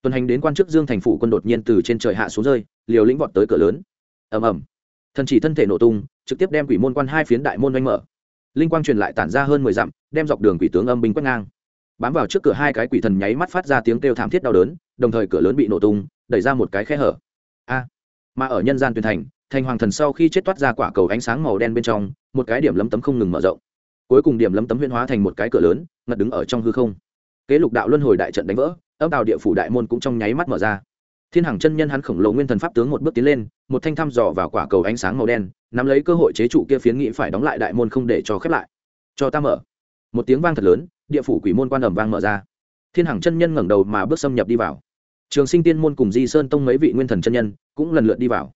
Tuần hành đến quan chức dương thành phủ quân đột nhiên từ trên trời hạ xuống rơi, liều lĩnh vọt tới cửa lớn. Ầm ầm thần chỉ thân thể nổ tung, trực tiếp đem quỷ môn quan hai phiến đại môn oanh mở. Linh quang truyền lại tản ra hơn mười dặm, đem dọc đường quỷ tướng âm binh quét ngang. Bám vào trước cửa hai cái quỷ thần nháy mắt phát ra tiếng kêu thảm thiết đau đớn, đồng thời cửa lớn bị nổ tung, đẩy ra một cái khe hở. A! Mà ở nhân gian tuyển thành thành hoàng thần sau khi chết toát ra quả cầu ánh sáng màu đen bên trong, một cái điểm lấm tấm không ngừng mở rộng. Cuối cùng điểm lấm tấm huyên hóa thành một cái cửa lớn, ngật đứng ở trong hư không. Kế lục đạo luân hồi đại trận đánh vỡ, âm tàu địa phủ đại môn cũng trong nháy mắt mở ra thiên hằng chân nhân hắn khổng lồ nguyên thần pháp tướng một bước tiến lên, một thanh thăm dò vào quả cầu ánh sáng màu đen, nắm lấy cơ hội chế trụ kia phiến nghị phải đóng lại đại môn không để cho khép lại. Cho ta mở. Một tiếng vang thật lớn, địa phủ quỷ môn quan ẩm vang mở ra. Thiên hằng chân nhân ngẩng đầu mà bước xâm nhập đi vào. Trường sinh tiên môn cùng di sơn tông mấy vị nguyên thần chân nhân cũng lần lượt đi vào.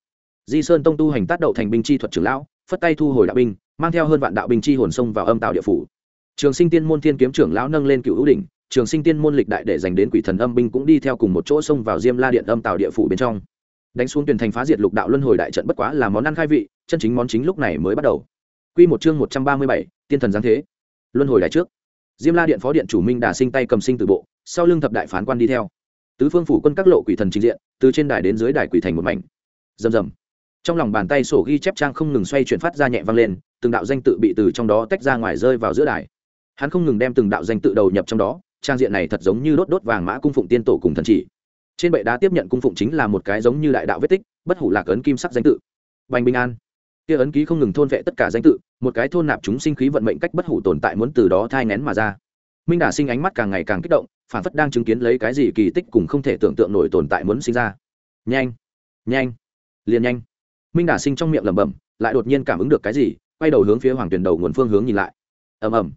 Di sơn tông tu hành tác đậu thành binh chi thuật trưởng lão, phất tay thu hồi đạo binh, mang theo hơn vạn đạo binh chi hồn sông vào âm tạo địa phủ. Trường sinh tiên môn thiên kiếm trưởng lão nâng lên cựu hữu đỉnh trường sinh tiên môn lịch đại để dành đến quỷ thần âm binh cũng đi theo cùng một chỗ sông vào diêm la điện âm tạo địa phủ bên trong đánh xuống tuyển thành phá diệt lục đạo luân hồi đại trận bất quá là món ăn khai vị chân chính món chính lúc này mới bắt đầu Quy một chương một trăm ba mươi bảy, tiên thần giáng thế. Luân hồi đại trước. Diêm La điện phó điện chủ Minh Đà sinh tay cầm sinh từ bộ, sau lưng thập đại phán quan đi theo. Tứ phương phủ quân các lộ quỷ thần trình diện, từ trên đài đến dưới đài quỷ thành một mảnh. Rầm rầm. Trong lòng bàn tay sổ ghi chép trang không ngừng xoay chuyển phát ra nhẹ vang lên, từng đạo danh tự bị từ trong đó tách ra ngoài rơi vào giữa đài. Hắn không ngừng đem từng đạo danh tự đầu nhập trong đó, trang diện này thật giống như đốt đốt vàng mã cung phụng tiên tổ cùng thần chỉ. Trên bệ đá tiếp nhận cung phụng chính là một cái giống như đại đạo vết tích, bất hủ lạc ấn kim sắc danh tự. Bành bình an. Kia ấn ký không ngừng thôn vệ tất cả danh tự, một cái thôn nạp chúng sinh khí vận mệnh cách bất hủ tồn tại muốn từ đó thai nén mà ra. Minh đà sinh ánh mắt càng ngày càng kích động, phản phất đang chứng kiến lấy cái gì kỳ tích cùng không thể tưởng tượng nổi tồn tại muốn sinh ra. Nhanh nhanh, liền nhanh. Minh đà sinh trong miệng lẩm bẩm, lại đột nhiên cảm ứng được cái gì, quay đầu hướng phía hoàng tuyển đầu nguồn phương hướng nhìn lại. Ầm ầm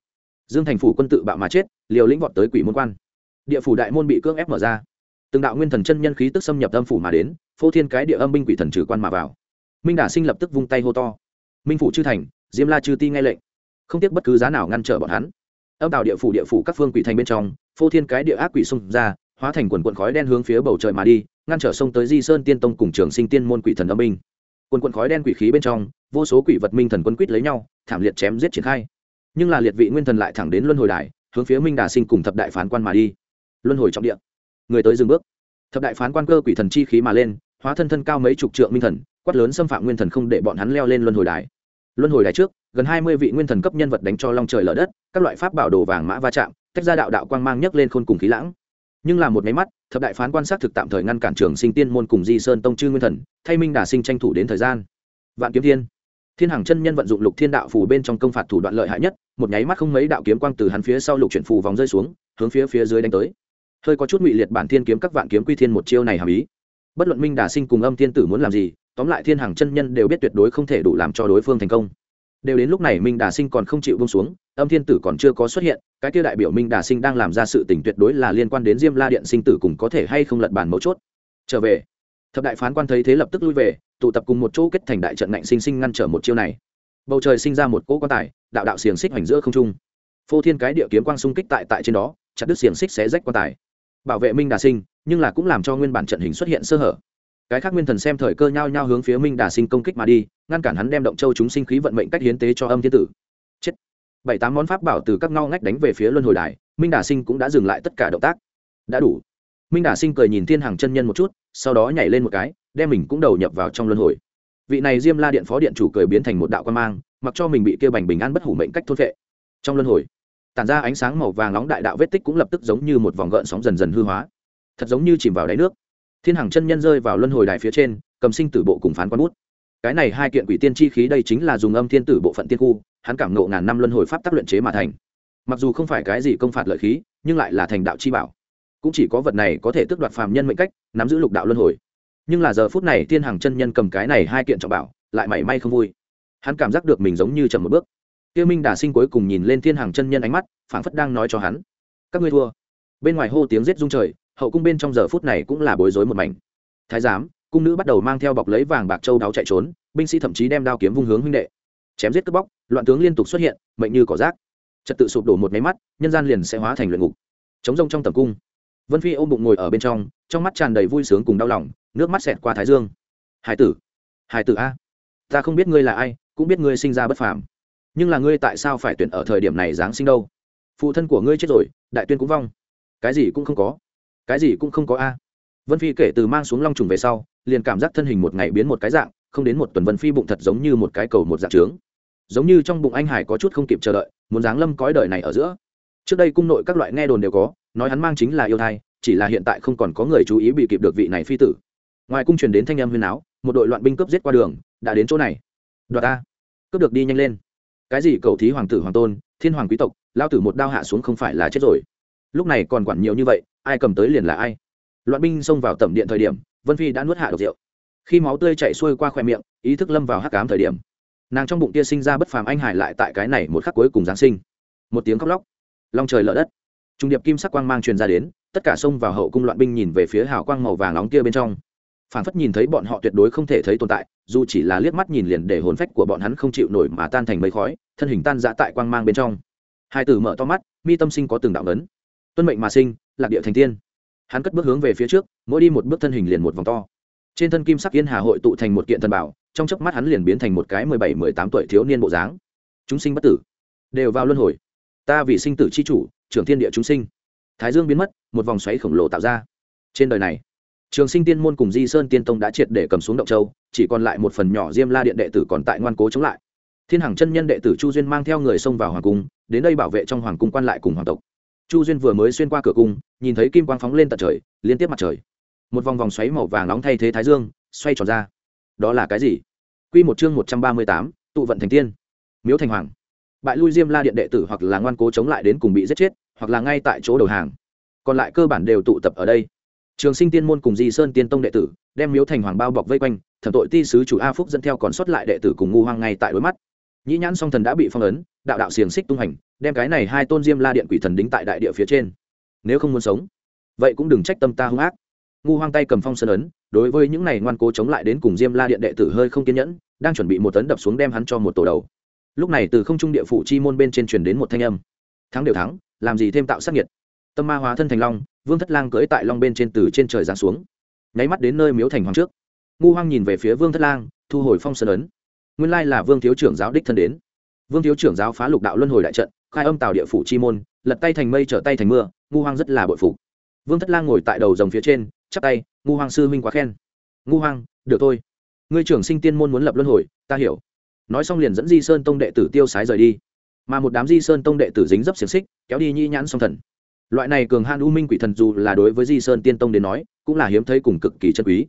dương thành phủ quân tự bạo mà chết, liều lĩnh vọt tới quỷ môn quan. Địa phủ đại môn bị cưỡng ép mở ra. Từng đạo nguyên thần chân nhân khí tức xâm nhập âm phủ mà đến, phô thiên cái địa âm binh quỷ thần trừ quan mà vào. Minh đả sinh lập tức vung tay hô to. Minh phủ chư thành, diêm la chư ti nghe lệnh. Không tiếc bất cứ giá nào ngăn trở bọn hắn. Âm tạo địa phủ địa phủ các phương quỷ thành bên trong, phô thiên cái địa ác quỷ xung ra, hóa thành quần quận khói đen hướng phía bầu trời mà đi, ngăn trở sông tới di sơn tiên tông cùng trường sinh tiên môn quỷ thần âm binh. Quần quận khói đen quỷ khí bên trong, vô số quỷ vật minh thần quân quýt lấy nhau, thảm liệt chém giết triển khai nhưng là liệt vị nguyên thần lại thẳng đến luân hồi đài, hướng phía minh đà sinh cùng thập đại phán quan mà đi. Luân hồi trọng địa. Người tới dừng bước. Thập đại phán quan cơ quỷ thần chi khí mà lên, hóa thân thân cao mấy chục trượng minh thần, quát lớn xâm phạm nguyên thần không để bọn hắn leo lên luân hồi đài. Luân hồi đài trước, gần hai mươi vị nguyên thần cấp nhân vật đánh cho long trời lở đất, các loại pháp bảo đồ vàng mã va chạm, tách ra đạo đạo quang mang nhấc lên khôn cùng khí lãng. Nhưng là một máy mắt, thập đại phán quan sát thực tạm thời ngăn cản trường sinh tiên môn cùng di sơn tông chư nguyên thần, thay minh đà sinh tranh thủ đến thời gian. Vạn kiếm thiên. Thiên hàng chân nhân vận dụng lục thiên đạo phù bên trong công phạt thủ đoạn lợi hại nhất một nháy mắt không mấy đạo kiếm quang từ hắn phía sau lục chuyển phù vòng rơi xuống, hướng phía phía dưới đánh tới. Hơi có chút ngụy liệt bản thiên kiếm các vạn kiếm quy thiên một chiêu này hàm ý. Bất luận minh đà sinh cùng âm thiên tử muốn làm gì, tóm lại thiên hàng chân nhân đều biết tuyệt đối không thể đủ làm cho đối phương thành công. Đều đến lúc này minh đà sinh còn không chịu bông xuống, âm thiên tử còn chưa có xuất hiện, cái kia đại biểu minh đà sinh đang làm ra sự tình tuyệt đối là liên quan đến diêm la điện sinh tử cùng có thể hay không lật bản mấu chốt. Trở về. Thập đại phán quan thấy thế lập tức lui về, tụ tập cùng một chỗ kết thành đại trận ngạnh sinh sinh ngăn trở một chiêu này. Bầu trời sinh ra một cỗ quan tài đạo đạo xiềng xích hoành giữa không trung. Phô thiên cái địa kiếm quang xung kích tại tại trên đó, chặt đứt xiềng xích xé rách quan tài. Bảo vệ minh đà sinh, nhưng là cũng làm cho nguyên bản trận hình xuất hiện sơ hở. Cái khác nguyên thần xem thời cơ nhau nhau hướng phía minh đà sinh công kích mà đi, ngăn cản hắn đem động châu chúng sinh khí vận mệnh cách hiến tế cho âm thiên tử. Chết. Bảy tám món pháp bảo từ các ngao ngách đánh về phía luân hồi đài, minh đà sinh cũng đã dừng lại tất cả động tác. Đã đủ. Minh đà sinh cười nhìn thiên hàng chân nhân một chút, sau đó nhảy lên một cái, đem mình cũng đầu nhập vào trong luân hồi. Vị này diêm la điện phó điện chủ cười biến thành một đạo quan mang mặc cho mình bị kia bành bình an bất hủ mệnh cách thôn vệ trong luân hồi, tản ra ánh sáng màu vàng nóng đại đạo vết tích cũng lập tức giống như một vòng gợn sóng dần dần hư hóa. Thật giống như chìm vào đáy nước. Thiên hàng chân nhân rơi vào luân hồi đài phía trên, cầm sinh tử bộ cùng phán quan bút. Cái này hai kiện quỷ tiên chi khí đây chính là dùng âm thiên tử bộ phận tiên khu, hắn cảm nộ ngàn năm luân hồi pháp tác luyện chế mà thành. Mặc dù không phải cái gì công phạt lợi khí, nhưng lại là thành đạo chi bảo. Cũng chỉ có vật này có thể tước đoạt phàm nhân mệnh cách, nắm giữ lục đạo luân hồi. Nhưng là giờ phút này thiên hàng chân nhân cầm cái này hai kiện trọng bảo, lại mảy may không vui hắn cảm giác được mình giống như chậm một bước. Tiêu minh đà sinh cuối cùng nhìn lên thiên hàng chân nhân ánh mắt, phảng phất đang nói cho hắn. Các ngươi thua. Bên ngoài hô tiếng giết rung trời, hậu cung bên trong giờ phút này cũng là bối rối một mảnh. Thái giám, cung nữ bắt đầu mang theo bọc lấy vàng bạc châu đáo chạy trốn, binh sĩ thậm chí đem đao kiếm vung hướng huynh đệ. Chém giết cướp bóc, loạn tướng liên tục xuất hiện, mệnh như cỏ rác. Trật tự sụp đổ một máy mắt, nhân gian liền sẽ hóa thành luyện ngục. Chống rông trong tầm cung, vân phi ôm bụng ngồi ở bên trong trong mắt tràn đầy vui sướng cùng đau lòng, nước mắt xẹt qua thái dương. Hải tử hải tử a, ta không biết ngươi là ai cũng biết ngươi sinh ra bất phàm. Nhưng là ngươi tại sao phải tuyển ở thời điểm này giáng sinh đâu? Phụ thân của ngươi chết rồi, đại tuyên cũng vong. Cái gì cũng không có. Cái gì cũng không có a. Vân phi kể từ mang xuống long trùng về sau, liền cảm giác thân hình một ngày biến một cái dạng, không đến một tuần vân phi bụng thật giống như một cái cầu một dạng trướng. Giống như trong bụng anh hải có chút không kịp chờ đợi, muốn giáng lâm cõi đời này ở giữa. Trước đây cung nội các loại nghe đồn đều có, nói hắn mang chính là yêu thai, chỉ là hiện tại không còn có người chú ý bị kịp được vị này phi tử. Ngoài cung truyền đến thanh âm huyên áo một đội loạn binh cướp giết qua đường, đã đến chỗ này đoạt ta cướp được đi nhanh lên. Cái gì cầu thí hoàng tử hoàng tôn, thiên hoàng quý tộc, lao tử một đao hạ xuống không phải là chết rồi. Lúc này còn quản nhiều như vậy, ai cầm tới liền là ai. Loạn binh xông vào tầm điện thời điểm, vân phi đã nuốt hạ độc rượu. Khi máu tươi chạy xuôi qua khoe miệng, ý thức lâm vào hắc cám thời điểm. Nàng trong bụng tia sinh ra bất phàm anh hải lại tại cái này một khắc cuối cùng giáng sinh. Một tiếng khóc lóc. Long trời lở đất. Trung điệp kim sắc quang mang truyền ra đến, tất cả xông vào hậu cung loạn binh nhìn về phía hào quang màu vàng nóng kia bên trong phản phất nhìn thấy bọn họ tuyệt đối không thể thấy tồn tại dù chỉ là liếc mắt nhìn liền để hồn phách của bọn hắn không chịu nổi mà tan thành mây khói thân hình tan dã tại quang mang bên trong. Hai tử mở to mắt mi tâm sinh có từng đạo lớn, tuân mệnh mà sinh lạc địa thành tiên. Hắn cất bước hướng về phía trước mỗi đi một bước thân hình liền một vòng to. Trên thân kim sắc yên hà hội tụ thành một kiện thần bảo trong chớp mắt hắn liền biến thành một cái mười bảy mười tám tuổi thiếu niên bộ dáng. Chúng sinh bất tử. Đều vào luân hồi. Ta vì sinh tử c h i chủ trưởng thiên địa chúng sinh. Thái dương biến mất một vòng xoáy khổng lồ tạo ra. Trên đời này trường sinh tiên môn cùng di sơn tiên tông đã triệt để cầm xuống động châu, chỉ còn lại một phần nhỏ diêm la điện đệ tử còn tại ngoan cố chống lại. Thiên hằng chân nhân đệ tử chu duyên mang theo người xông vào hoàng cung, đến đây bảo vệ trong hoàng cung quan lại cùng hoàng tộc. Chu duyên vừa mới xuyên qua cửa cung, nhìn thấy kim quang phóng lên tận trời, liên tiếp mặt trời. Một vòng vòng xoáy màu vàng nóng thay thế thái dương, xoay tròn ra. Đó là cái gì? Quy một chương một trăm ba mươi tám, tụ vận thành tiên. Miếu thành hoàng. Bại lui diêm la điện đệ tử hoặc là ngoan cố chống lại đến cùng bị giết chết, hoặc là ngay tại chỗ đầu hàng. Còn lại cơ bản đều tụ tập ở đây trường sinh tiên môn cùng di sơn tiên tông đệ tử đem miếu thành hoàng bao bọc vây quanh, thẩm tội ti sứ chủ a phúc dẫn theo còn sót lại đệ tử cùng ngu hoang ngay tại đối mắt. Nhĩ nhãn song thần đã bị phong ấn, đạo đạo xiềng xích tung hành, đem cái này hai tôn diêm la điện quỷ thần đính tại đại địa phía trên. Nếu không muốn sống, vậy cũng đừng trách tâm ta hung ác. Ngu hoang tay cầm phong sơn ấn, đối với những này ngoan cố chống lại đến cùng diêm la điện đệ tử hơi không kiên nhẫn, đang chuẩn bị một tấn đập xuống đem hắn cho một tổ đầu. Lúc này từ không trung địa phủ chi môn bên trên truyền đến một thanh âm. Thắng đều thắng, làm gì thêm tạo sát nhiệt tâm ma hóa thân thành long, vương thất lang cưỡi tại long bên trên từ trên trời giáng xuống. Nháy mắt đến nơi miếu thành hoàng trước. Ngu hoang nhìn về phía vương thất lang, thu hồi phong sơn ấn. Nguyên lai là vương thiếu trưởng giáo đích thân đến. Vương thiếu trưởng giáo phá lục đạo luân hồi đại trận, khai âm tào địa phủ chi môn, lật tay thành mây trở tay thành mưa, ngu hoang rất là bội phục. Vương thất lang ngồi tại đầu dòng phía trên, chắp tay, ngu hoang sư huynh quá khen. Ngu hoang, được thôi. Ngươi trưởng sinh tiên môn muốn lập luân hồi, ta hiểu. Nói xong liền dẫn di sơn tông đệ tử tiêu sái rời đi. Mà một đám di sơn tông đệ tử dính dấp xiềng xích, kéo đi nhi nhãn song thần loại này cường han u minh quỷ thần dù là đối với di sơn tiên tông đến nói, cũng là hiếm thấy cùng cực kỳ chân quý.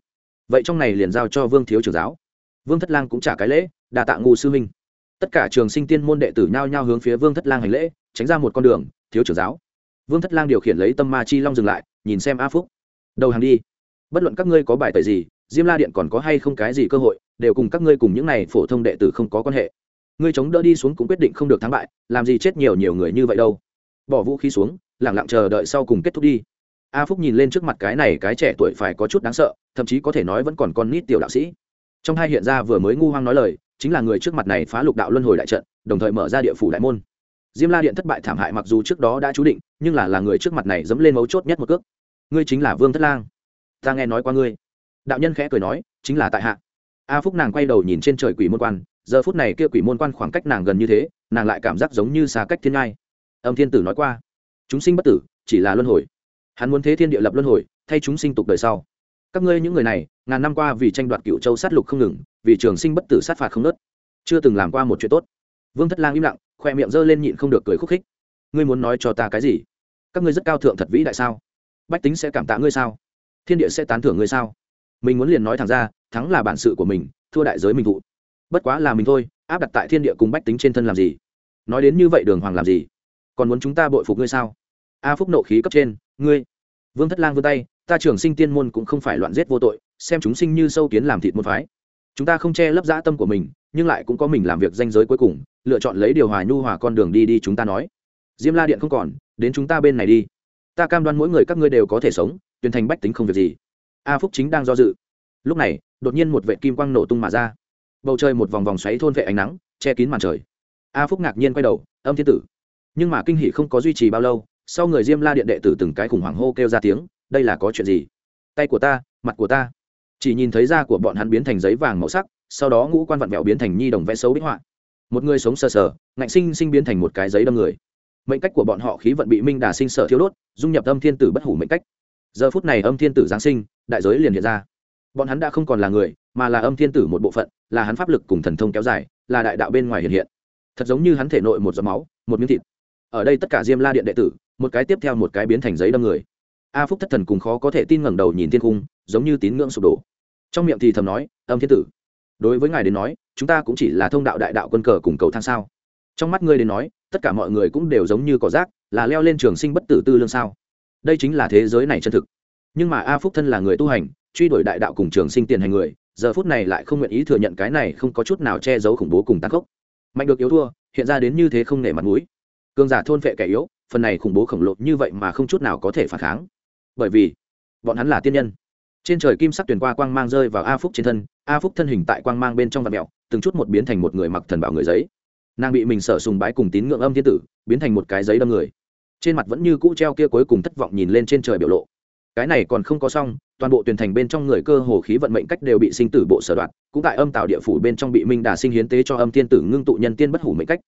Vậy trong này liền giao cho vương thiếu trưởng giáo. Vương thất lang cũng trả cái lễ đà tạ ngụ sư minh. Tất cả trường sinh tiên môn đệ tử nhao nhao hướng phía vương thất lang hành lễ, tránh ra một con đường, thiếu trưởng giáo. Vương thất lang điều khiển lấy tâm ma chi long dừng lại, nhìn xem a phúc. Đầu hàng đi. Bất luận các ngươi có bài tẩy gì, diêm la điện còn có hay không cái gì cơ hội, đều cùng các ngươi cùng những này phổ thông đệ tử không có quan hệ. Ngươi chống đỡ đi xuống cũng quyết định không được thắng bại, làm gì chết nhiều nhiều người như vậy đâu. Bỏ vũ khí xuống lẳng lặng chờ đợi sau cùng kết thúc đi. A phúc nhìn lên trước mặt cái này cái trẻ tuổi phải có chút đáng sợ, thậm chí có thể nói vẫn còn con nít tiểu đạo sĩ. Trong hai hiện ra vừa mới ngu hoang nói lời, chính là người trước mặt này phá lục đạo luân hồi đại trận, đồng thời mở ra địa phủ đại môn. Diêm la điện thất bại thảm hại mặc dù trước đó đã chú định, nhưng là là người trước mặt này dẫm lên mấu chốt nhất một cước. Ngươi chính là vương thất lang. Ta nghe nói qua ngươi. Đạo nhân khẽ cười nói, chính là tại hạ. A phúc nàng quay đầu nhìn trên trời quỷ môn quan, giờ phút này kia quỷ môn quan khoảng cách nàng gần như thế, nàng lại cảm giác giống như xa cách thiên ngai. Âm thiên tử nói qua chúng sinh bất tử, chỉ là luân hồi. Hắn muốn thế thiên địa lập luân hồi, thay chúng sinh tục đời sau. Các ngươi những người này, ngàn năm qua vì tranh đoạt cựu châu sát lục không ngừng, vì trường sinh bất tử sát phạt không nớt. Chưa từng làm qua một chuyện tốt. Vương thất lang im lặng, khoe miệng giơ lên nhịn không được cười khúc khích. Ngươi muốn nói cho ta cái gì? Các ngươi rất cao thượng thật vĩ đại sao? Bách tính sẽ cảm tạ ngươi sao? Thiên địa sẽ tán thưởng ngươi sao? Mình muốn liền nói thẳng ra, thắng là bản sự của mình, thua đại giới mình thụ. Bất quá là mình thôi, áp đặt tại thiên địa cùng bách tính trên thân làm gì? Nói đến như vậy đường hoàng làm gì? Còn muốn chúng ta bội phục ngươi sao? A phúc nộ khí cấp trên, ngươi, vương thất lang vươn tay, ta trưởng sinh tiên môn cũng không phải loạn giết vô tội, xem chúng sinh như sâu kiến làm thịt môn phái. Chúng ta không che lấp dã tâm của mình, nhưng lại cũng có mình làm việc danh giới cuối cùng, lựa chọn lấy điều hòa nhu hòa con đường đi đi chúng ta nói. Diêm la điện không còn, đến chúng ta bên này đi. Ta cam đoan mỗi người các ngươi đều có thể sống, tuyển thành bách tính không việc gì. A phúc chính đang do dự. Lúc này, đột nhiên một vệ kim quang nổ tung mà ra. Bầu trời một vòng vòng xoáy thôn vệ ánh nắng, che kín màn trời. A phúc ngạc nhiên quay đầu, âm thiên tử nhưng mà kinh hỷ không có duy trì bao lâu, sau người diêm la điện đệ tử từng cái khủng hoảng hô kêu ra tiếng, đây là có chuyện gì? Tay của ta, mặt của ta. Chỉ nhìn thấy da của bọn hắn biến thành giấy vàng màu sắc, sau đó ngũ quan vặn vẹo biến thành nhi đồng vẽ xấu bích họa. Một người sống sờ sờ, ngạnh sinh sinh biến thành một cái giấy đâm người. Mệnh cách của bọn họ khí vận bị minh đà sinh sở thiếu đốt, dung nhập âm thiên tử bất hủ mệnh cách. Giờ phút này âm thiên tử giáng sinh, đại giới liền hiện ra. Bọn hắn đã không còn là người, mà là âm thiên tử một bộ phận, là hắn pháp lực cùng thần thông kéo dài, là đại đạo bên ngoài hiện hiện. Thật giống như hắn thể nội một giọt máu, một miếng thịt ở đây tất cả diêm la điện đệ tử, một cái tiếp theo một cái biến thành giấy đâm người. A phúc thất thần cùng khó có thể tin ngẩng đầu nhìn thiên cung, giống như tín ngưỡng sụp đổ. Trong miệng thì thầm nói, âm thiên tử, đối với ngài đến nói, chúng ta cũng chỉ là thông đạo đại đạo quân cờ cùng cầu thang sao? Trong mắt ngươi đến nói, tất cả mọi người cũng đều giống như cỏ rác, là leo lên trường sinh bất tử tư lương sao? Đây chính là thế giới này chân thực. Nhưng mà a phúc thân là người tu hành, truy đuổi đại đạo cùng trường sinh tiền hành người, giờ phút này lại không nguyện ý thừa nhận cái này không có chút nào che giấu khủng bố cùng tăng khốc. Mạnh được yếu thua, hiện ra đến như thế không nể mặt mũi cường giả thôn vệ kẻ yếu, phần này khủng bố khổng lồ như vậy mà không chút nào có thể phản kháng. Bởi vì, bọn hắn là tiên nhân. Trên trời kim sắc tuyển qua quang mang rơi vào a phúc trên thân, a phúc thân hình tại quang mang bên trong vạt mẹo từng chút một biến thành một người mặc thần bảo người giấy. Nàng bị mình sở sùng bái cùng tín ngưỡng âm thiên tử, biến thành một cái giấy đâm người. Trên mặt vẫn như cũ treo kia cuối cùng thất vọng nhìn lên trên trời biểu lộ. Cái này còn không có xong, toàn bộ tuyển thành bên trong người cơ hồ khí vận mệnh cách đều bị sinh tử bộ sở đoạn cũng tại âm tạo địa phủ bên trong bị minh đà sinh hiến tế cho âm thiên tử ngưng tụ nhân tiên bất hủ mệnh cách.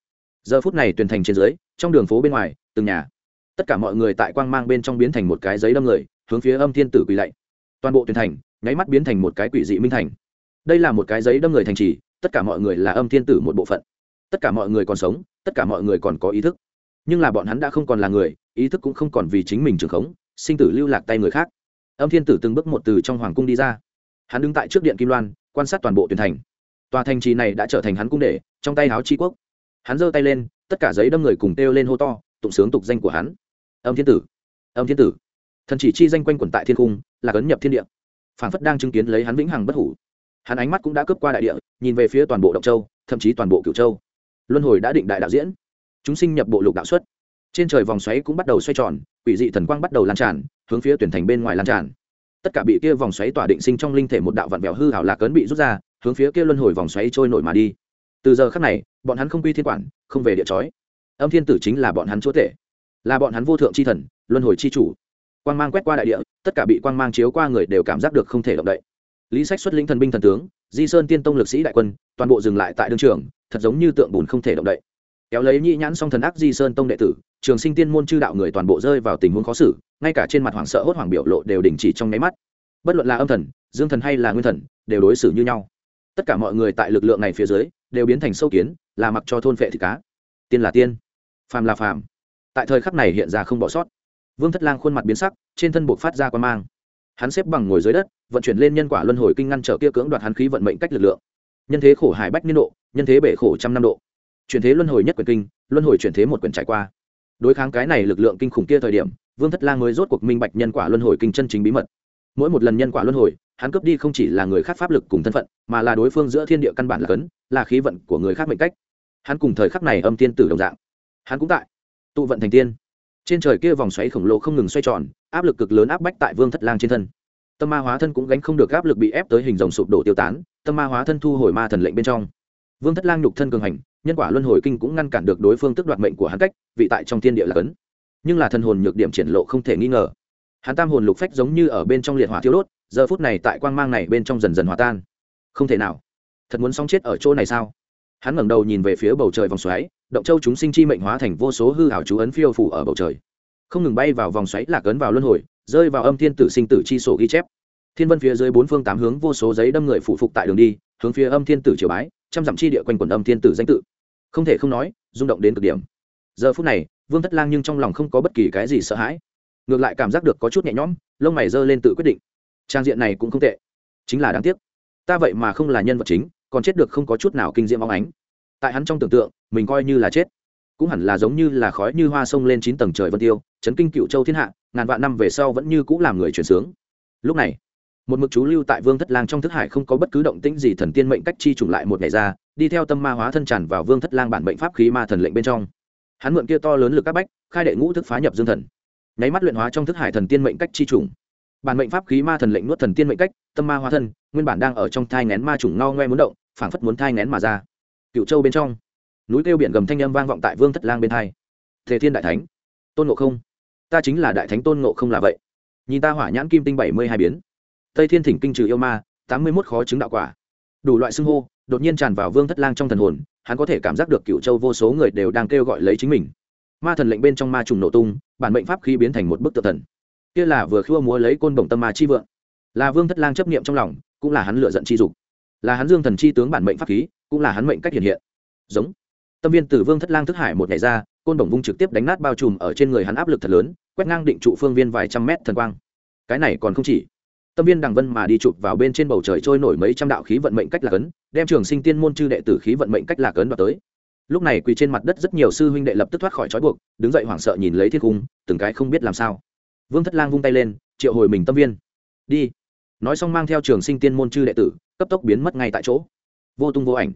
Giờ phút này tuyển thành trên dưới trong đường phố bên ngoài, từng nhà. Tất cả mọi người tại quang mang bên trong biến thành một cái giấy đâm người, hướng phía âm thiên tử quỳ lạy. Toàn bộ tuyển thành, nháy mắt biến thành một cái quỷ dị minh thành. Đây là một cái giấy đâm người thành trì, tất cả mọi người là âm thiên tử một bộ phận. Tất cả mọi người còn sống, tất cả mọi người còn có ý thức. Nhưng là bọn hắn đã không còn là người, ý thức cũng không còn vì chính mình trường khống, sinh tử lưu lạc tay người khác. Âm thiên tử từng bước một từ trong hoàng cung đi ra. Hắn đứng tại trước điện kim loan, quan sát toàn bộ tuyển thành. Tòa thành trì này đã trở thành hắn cung để trong tay háo tri quốc. Hắn giơ tay lên tất cả giấy đâm người cùng kêu lên hô to, tụng sướng tục danh của hắn. Âm thiên tử, âm thiên tử. Thần chỉ chi danh quanh quẩn tại thiên cung là cấn nhập thiên địa. Phản phất đang chứng kiến lấy hắn vĩnh hằng bất hủ. Hắn ánh mắt cũng đã cướp qua đại địa, nhìn về phía toàn bộ động châu, thậm chí toàn bộ cửu châu. Luân hồi đã định đại đạo diễn. Chúng sinh nhập bộ lục đạo xuất. Trên trời vòng xoáy cũng bắt đầu xoay tròn, quỷ dị thần quang bắt đầu lan tràn, hướng phía tuyển thành bên ngoài lan tràn. Tất cả bị kia vòng xoáy tỏa định sinh trong linh thể một đạo vạn vẹo hư hảo lạc cấn bị rút ra, hướng phía kia luân hồi vòng xoáy trôi nổi mà đi từ giờ khắc này, bọn hắn không quy thiên quản, không về địa chói. Âm thiên tử chính là bọn hắn chúa tể, là bọn hắn vô thượng c h i thần, luân hồi c h i chủ. Quang mang quét qua đại địa, tất cả bị quang mang chiếu qua người đều cảm giác được không thể động đậy. Lý sách xuất lĩnh thần binh thần tướng, di sơn tiên tông lực sĩ đại quân, toàn bộ dừng lại tại đương trường, thật giống như tượng bùn không thể động đậy. Kéo lấy nhĩ nhãn song thần ác di sơn tông đệ tử, trường sinh tiên môn chư đạo người toàn bộ rơi vào tình huống khó xử, ngay cả trên mặt hoảng sợ hốt hoảng biểu lộ đều đình chỉ trong nháy mắt. Bất luận là âm thần, dương thần hay là nguyên thần, đều đối xử như nhau tất cả mọi người tại lực lượng này phía dưới, đều biến thành sâu kiến, là mặc cho thôn phệ thịt cá. Tiên là tiên, phàm là phàm. Tại thời khắc này hiện ra không bỏ sót. Vương thất lang khuôn mặt biến sắc, trên thân buộc phát ra quan mang. Hắn xếp bằng ngồi dưới đất, vận chuyển lên nhân quả luân hồi kinh ngăn trở kia cưỡng đoạt hắn khí vận mệnh cách lực lượng. Nhân thế khổ hải bách niên độ, nhân thế bể khổ trăm năm độ. Chuyển thế luân hồi nhất quyền kinh, luân hồi chuyển thế một quyền trải qua. Đối kháng cái này lực lượng kinh khủng kia thời điểm, vương thất lang mới rốt cuộc minh bạch nhân quả luân hồi kinh chân chính bí mật. Mỗi một lần nhân quả luân hồi hắn cướp đi không chỉ là người khác pháp lực cùng thân phận, mà là đối phương giữa thiên địa căn bản là cấn, là khí vận của người khác mệnh cách. Hắn cùng thời khắc này âm tiên tử đồng dạng. Hắn cũng tại. Tụ vận thành tiên. Trên trời kia vòng xoáy khổng lồ không ngừng xoay tròn, áp lực cực lớn áp bách tại vương thất lang trên thân. Tâm ma hóa thân cũng gánh không được áp lực bị ép tới hình dòng sụp đổ tiêu tán, tâm ma hóa thân thu hồi ma thần lệnh bên trong. Vương thất lang nhục thân cường hành, nhân quả luân hồi kinh cũng ngăn cản được đối phương tức đoạt mệnh của hắn cách, vị tại trong thiên địa là cấn. Nhưng là thần hồn nhược điểm triển lộ không thể nghi ngờ. Hắn tam hồn lục phách giống như ở bên trong liệt hỏa thiếu đốt giờ phút này tại quang mang này bên trong dần dần hòa tan. Không thể nào. Thật muốn sóng chết ở chỗ này sao? Hắn ngẩng đầu nhìn về phía bầu trời vòng xoáy, động châu chúng sinh chi mệnh hóa thành vô số hư hảo chú ấn phiêu phủ ở bầu trời. Không ngừng bay vào vòng xoáy lạc ấn vào luân hồi, rơi vào âm thiên tử sinh tử chi sổ ghi chép. Thiên vân phía dưới bốn phương tám hướng vô số giấy đâm người phụ phục tại đường đi, hướng phía âm thiên tử triều bái, trăm dặm chi địa quanh quần âm thiên tử danh tự. Không thể không nói, rung động đến cực điểm. Giờ phút này, vương thất lang nhưng trong lòng không có bất kỳ cái gì sợ hãi. Ngược lại cảm giác được có chút nhẹ nhõm, lông mày giơ lên tự quyết định trang diện này cũng không tệ. Chính là đáng tiếc. Ta vậy mà không là nhân vật chính, còn chết được không có chút nào kinh diễm óng ánh. Tại hắn trong tưởng tượng, mình coi như là chết. Cũng hẳn là giống như là khói như hoa sông lên chín tầng trời vân tiêu, chấn kinh cựu châu thiên hạ, ngàn vạn năm về sau vẫn như cũng làm người chuyển sướng. Lúc này, một mực chú lưu tại vương thất lang trong thức hải không có bất cứ động tĩnh gì thần tiên mệnh cách chi trùng lại một ngày ra, đi theo tâm ma hóa thân tràn vào vương thất lang bản bệnh pháp khí ma thần lệnh bên trong. Hắn mượn kia to lớn lực các bách, khai đệ ngũ thức phá nhập dương thần. Nháy mắt luyện hóa trong thức hải thần tiên mệnh cách chi trùng bản mệnh pháp khí ma thần lệnh nuốt thần tiên mệnh cách, tâm ma hóa thân, nguyên bản đang ở trong thai ngén ma trùng ngao ngoe muốn động, phảng phất muốn thai ngén mà ra. Cựu châu bên trong, núi kêu biển gầm thanh âm vang vọng tại vương thất lang bên thai thế thiên đại thánh, tôn ngộ không, ta chính là đại thánh tôn ngộ không là vậy. Nhìn ta hỏa nhãn kim tinh bảy mươi hai biến. Tây thiên thỉnh kinh trừ yêu ma, tám mươi mốt khó chứng đạo quả. Đủ loại xưng hô, đột nhiên tràn vào vương thất lang trong thần hồn, hắn có thể cảm giác được cựu châu vô số người đều đang kêu gọi lấy chính mình. Ma thần lệnh bên trong ma trùng nổ tung, bản mệnh pháp khi biến thành một bức tự thần kia là vừa khua múa lấy côn đồng tâm ma chi vượng. Là vương thất lang chấp niệm trong lòng, cũng là hắn lựa giận chi dục. Là hắn dương thần chi tướng bản mệnh pháp khí, cũng là hắn mệnh cách hiện hiện. Giống. Tâm viên tử vương thất lang thức hải một ngày ra, côn đồng vung trực tiếp đánh nát bao trùm ở trên người hắn áp lực thật lớn, quét ngang định trụ phương viên vài trăm mét thần quang. Cái này còn không chỉ. Tâm viên đằng vân mà đi chụp vào bên trên bầu trời trôi nổi mấy trăm đạo khí vận mệnh cách lạc ấn, đem trường sinh tiên môn chư đệ tử khí vận mệnh cách lạc ấn vào tới. Lúc này quỳ trên mặt đất rất nhiều sư huynh đệ lập tức thoát khỏi trói buộc, đứng dậy hoảng sợ nhìn lấy thiên cung, từng cái không biết làm sao vương thất lang vung tay lên, triệu hồi mình tâm viên. Đi. Nói xong mang theo trường sinh tiên môn chư đệ tử, cấp tốc biến mất ngay tại chỗ. Vô tung vô ảnh.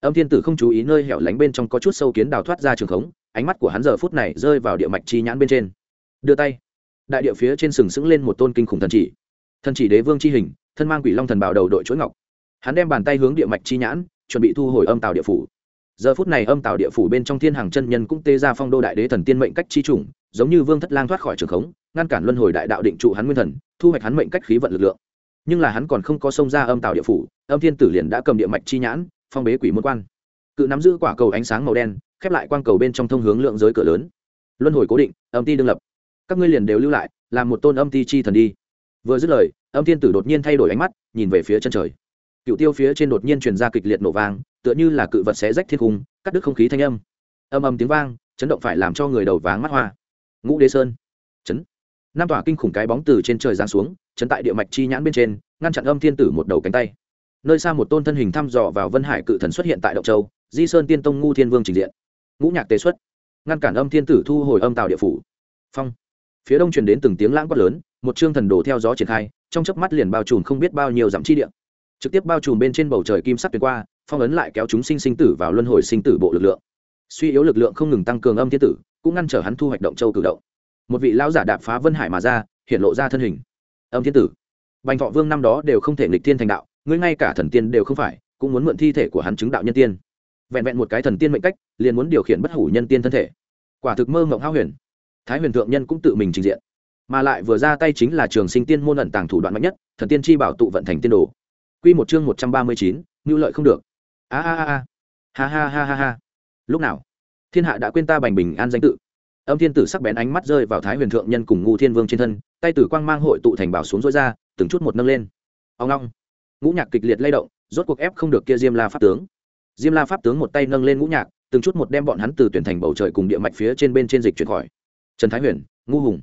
Âm thiên tử không chú ý nơi hẻo lánh bên trong có chút sâu kiến đào thoát ra trường khống, ánh mắt của hắn giờ phút này rơi vào địa mạch chi nhãn bên trên. Đưa tay. Đại địa phía trên sừng sững lên một tôn kinh khủng thần chỉ. Thần chỉ đế vương chi hình, thân mang quỷ long thần bảo đầu đội chuỗi ngọc. Hắn đem bàn tay hướng địa mạch chi nhãn, chuẩn bị thu hồi âm tào địa phủ. Giờ phút này âm tào địa phủ bên trong thiên hàng chân nhân cũng tê ra phong đô đại đế thần tiên mệnh cách chi chủng, giống như vương thất lang thoát khỏi trường khống ngăn cản luân hồi đại đạo định trụ hắn nguyên thần, thu hoạch hắn mệnh cách khí vận lực lượng. Nhưng là hắn còn không có xông ra âm tạo địa phủ, âm thiên tử liền đã cầm địa mạch chi nhãn, phong bế quỷ môn quan. Cự nắm giữ quả cầu ánh sáng màu đen, khép lại quang cầu bên trong thông hướng lượng giới cửa lớn. Luân hồi cố định, âm ti đương lập. Các ngươi liền đều lưu lại, làm một tôn âm ti chi thần đi. Vừa dứt lời, âm thiên tử đột nhiên thay đổi ánh mắt, nhìn về phía chân trời. Cựu tiêu phía trên đột nhiên truyền ra kịch liệt nổ vang, tựa như là cự vật xé rách thiên cung, cắt đứt không khí thanh âm. Âm âm tiếng vang, chấn động phải làm cho người đầu váng mắt hoa. Ngũ đế sơn. Chấn nam tòa kinh khủng cái bóng từ trên trời giáng xuống, chấn tại địa mạch chi nhãn bên trên, ngăn chặn âm thiên tử một đầu cánh tay. Nơi xa một tôn thân hình thăm dò vào vân hải cự thần xuất hiện tại động châu, di sơn tiên tông ngu thiên vương trình diện. Ngũ nhạc tế xuất. Ngăn cản âm thiên tử thu hồi âm tạo địa phủ. Phong. Phía đông truyền đến từng tiếng lãng quát lớn, một chương thần đồ theo gió triển khai, trong chớp mắt liền bao trùm không biết bao nhiêu dặm chi địa. Trực tiếp bao trùm bên trên bầu trời kim sắc tuyệt qua, phong ấn lại kéo chúng sinh sinh tử vào luân hồi sinh tử bộ lực lượng. Suy yếu lực lượng không ngừng tăng cường âm thiên tử, cũng ngăn trở hắn thu hoạch động châu cử động một vị lão giả đạp phá vân hải mà ra, hiện lộ ra thân hình. Âm thiên tử, bành thọ vương năm đó đều không thể nghịch thiên thành đạo, ngươi ngay cả thần tiên đều không phải, cũng muốn mượn thi thể của hắn chứng đạo nhân tiên. Vẹn vẹn một cái thần tiên mệnh cách, liền muốn điều khiển bất hủ nhân tiên thân thể. Quả thực mơ mộng hao huyền. Thái huyền thượng nhân cũng tự mình trình diện. Mà lại vừa ra tay chính là trường sinh tiên môn ẩn tàng thủ đoạn mạnh nhất, thần tiên chi bảo tụ vận thành tiên đồ. Q một chương một trăm ba mươi chín ngưu lợi không được. A a a a. Ha ha ha ha ha. Lúc nào? Thiên hạ đã quên ta bành bình an danh tự âm thiên tử sắc bén ánh mắt rơi vào thái huyền thượng nhân cùng ngu thiên vương trên thân, tay tử quang mang hội tụ thành bảo xuống dối ra, từng chút một nâng lên. Ông long. Ngũ nhạc kịch liệt lay động, rốt cuộc ép không được kia diêm la pháp tướng. Diêm la pháp tướng một tay nâng lên ngũ nhạc, từng chút một đem bọn hắn từ tuyển thành bầu trời cùng địa mạch phía trên bên trên dịch chuyển khỏi. Trần thái huyền, ngu hùng.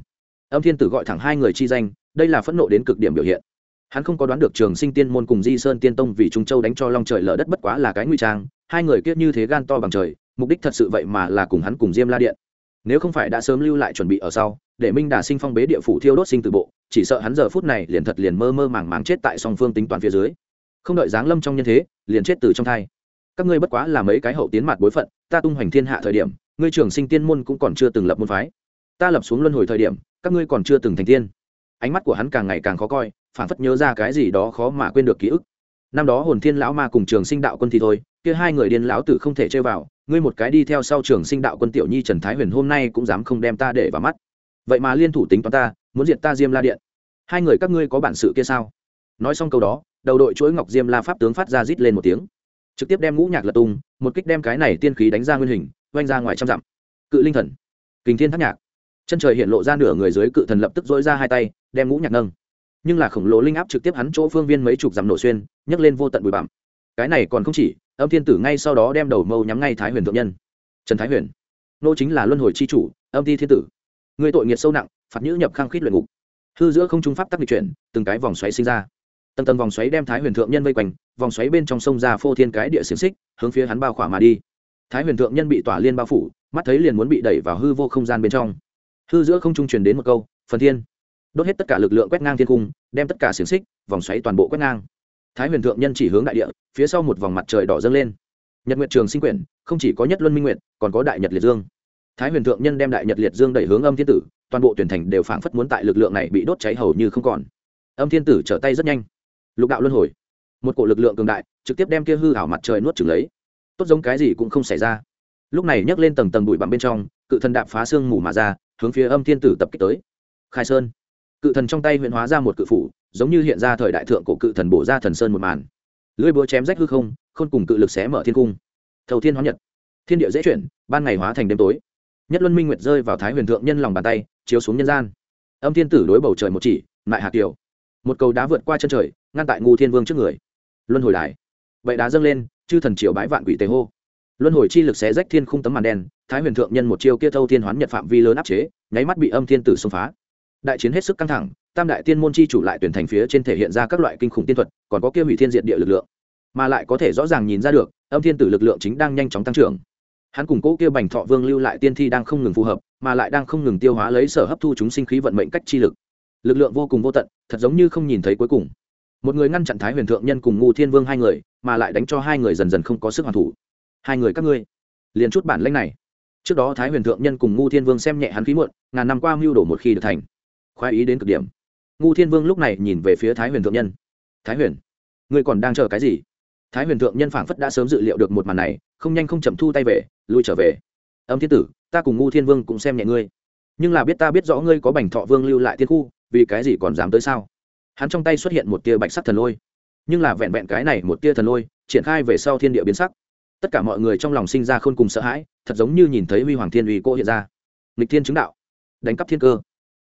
Âm thiên tử gọi thẳng hai người chi danh, đây là phẫn nộ đến cực điểm biểu hiện. Hắn không có đoán được trường sinh tiên môn cùng di sơn tiên tông vì trung châu đánh cho long trời lở đất bất quá là cái nguy trang, hai người kiết như thế gan to bằng trời, mục đích thật sự vậy mà là cùng hắn cùng diêm la điện nếu không phải đã sớm lưu lại chuẩn bị ở sau, để minh đà sinh phong bế địa phủ thiêu đốt sinh từ bộ, chỉ sợ hắn giờ phút này liền thật liền mơ mơ màng màng chết tại song phương tính toán phía dưới. Không đợi giáng lâm trong nhân thế, liền chết từ trong thai. Các ngươi bất quá là mấy cái hậu tiến mặt bối phận, ta tung hoành thiên hạ thời điểm, ngươi trường sinh tiên môn cũng còn chưa từng lập môn phái. Ta lập xuống luân hồi thời điểm, các ngươi còn chưa từng thành tiên. Ánh mắt của hắn càng ngày càng khó coi phản phất nhớ ra cái gì đó khó mà quên được ký ức. Năm đó hồn thiên lão ma cùng trường sinh đạo quân thì thôi kia hai người điên lão tử không thể chơi vào, ngươi một cái đi theo sau trường sinh đạo quân tiểu nhi trần thái huyền hôm nay cũng dám không đem ta để vào mắt. Vậy mà liên thủ tính toán ta, muốn diệt ta diêm la điện. Hai người các ngươi có bản sự kia sao? Nói xong câu đó, đầu đội chuỗi ngọc diêm la pháp tướng phát ra rít lên một tiếng. Trực tiếp đem ngũ nhạc lật tung, một kích đem cái này tiên khí đánh ra nguyên hình, oanh ra ngoài trăm dặm. Cự linh thần, kình thiên thác nhạc. Chân trời hiện lộ ra nửa người dưới cự thần lập tức dỗi ra hai tay, đem ngũ nhạc nâng. Nhưng là khổng lồ linh áp trực tiếp hắn chỗ phương viên mấy chục dặm nổ xuyên, nhấc lên vô tận bụi bặm. Cái này còn không chỉ âm thiên tử ngay sau đó đem đầu mâu nhắm ngay thái huyền thượng nhân. Trần thái huyền, nô chính là luân hồi c h i chủ, âm ti thiên tử. Người tội nghiệt sâu nặng, phạt nhữ nhập khăng khít luyện ngục. Hư giữa không trung pháp tắc lịch chuyển, từng cái vòng xoáy sinh ra. Tầng tầng vòng xoáy đem thái huyền thượng nhân vây quanh, vòng xoáy bên trong sông ra phô thiên cái địa xiềng xích, hướng phía hắn bao khỏa mà đi. Thái huyền thượng nhân bị tỏa liên bao phủ, mắt thấy liền muốn bị đẩy vào hư vô không gian bên trong. Hư giữa không trung truyền đến một câu, phần thiên. Đốt hết tất cả lực lượng quét ngang thiên cung, đem tất cả xiềng xích, vòng xoáy toàn bộ quét ngang thái huyền thượng nhân chỉ hướng đại địa, phía sau một vòng mặt trời đỏ dâng lên. Nhật nguyệt trường sinh quyển, không chỉ có nhất luân minh nguyệt, còn có đại nhật liệt dương. Thái huyền thượng nhân đem đại nhật liệt dương đẩy hướng âm thiên tử, toàn bộ tuyển thành đều phảng phất muốn tại lực lượng này bị đốt cháy hầu như không còn. Âm thiên tử trở tay rất nhanh. Lục đạo luân hồi. Một cổ lực lượng cường đại, trực tiếp đem kia hư hảo mặt trời nuốt chừng lấy. Tốt giống cái gì cũng không xảy ra. Lúc này nhấc lên tầng tầng bụi bặm bên trong, cự thần đạp phá xương mù mà ra, hướng phía âm thiên tử tập kích tới. Khai sơn. Cự thần trong tay huyện hóa ra một cự phủ giống như hiện ra thời đại thượng cổ cự thần bổ ra thần sơn một màn. Lưỡi búa chém rách hư không, khôn cùng cự lực xé mở thiên cung. Thầu thiên hóa nhật. Thiên địa dễ chuyển, ban ngày hóa thành đêm tối. Nhất luân minh nguyệt rơi vào thái huyền thượng nhân lòng bàn tay, chiếu xuống nhân gian. Âm thiên tử đối bầu trời một chỉ mại hạ kiều. Một cầu đá vượt qua chân trời, ngăn tại ngu thiên vương trước người. Luân hồi đài. Vậy đá dâng lên, chư thần triều bái vạn quỷ tế hô. Luân hồi chi lực xé rách thiên khung tấm màn đen, thái huyền thượng nhân một chiêu kia thâu thiên hoán nhật phạm vi lớn áp chế, nháy mắt bị âm thiên tử xông phá. Đại chiến hết sức căng thẳng tam đại tiên môn chi chủ lại tuyển thành phía trên thể hiện ra các loại kinh khủng tiên thuật, còn có kia hủy thiên diện địa lực lượng, mà lại có thể rõ ràng nhìn ra được, âm thiên tử lực lượng chính đang nhanh chóng tăng trưởng. Hắn cùng cố kia bành thọ vương lưu lại tiên thi đang không ngừng phù hợp, mà lại đang không ngừng tiêu hóa lấy sở hấp thu chúng sinh khí vận mệnh cách chi lực. Lực lượng vô cùng vô tận, thật giống như không nhìn thấy cuối cùng. Một người ngăn chặn thái huyền thượng nhân cùng ngu thiên vương hai người, mà lại đánh cho hai người dần dần không có sức hoàn thủ. Hai người các ngươi, liền chút bản lanh này. Trước đó thái huyền thượng nhân cùng ngu thiên vương xem nhẹ hắn khí muộn, ngàn năm qua mưu đổ một khi được thành. Khoái ý đến cực điểm ngu thiên vương lúc này nhìn về phía thái huyền thượng nhân. Thái huyền, ngươi còn đang chờ cái gì? Thái huyền thượng nhân phảng phất đã sớm dự liệu được một màn này, không nhanh không chậm thu tay về, lui trở về. Âm thiên tử, ta cùng ngu thiên vương cũng xem nhẹ ngươi. Nhưng là biết ta biết rõ ngươi có bành thọ vương lưu lại thiên khu, vì cái gì còn dám tới sao? Hắn trong tay xuất hiện một tia bạch sắc thần lôi. Nhưng là vẹn vẹn cái này một tia thần lôi, triển khai về sau thiên địa biến sắc. Tất cả mọi người trong lòng sinh ra khôn cùng sợ hãi, thật giống như nhìn thấy huy hoàng thiên uy cỗ hiện ra. Nghịch thiên chứng đạo. Đánh cắp thiên cơ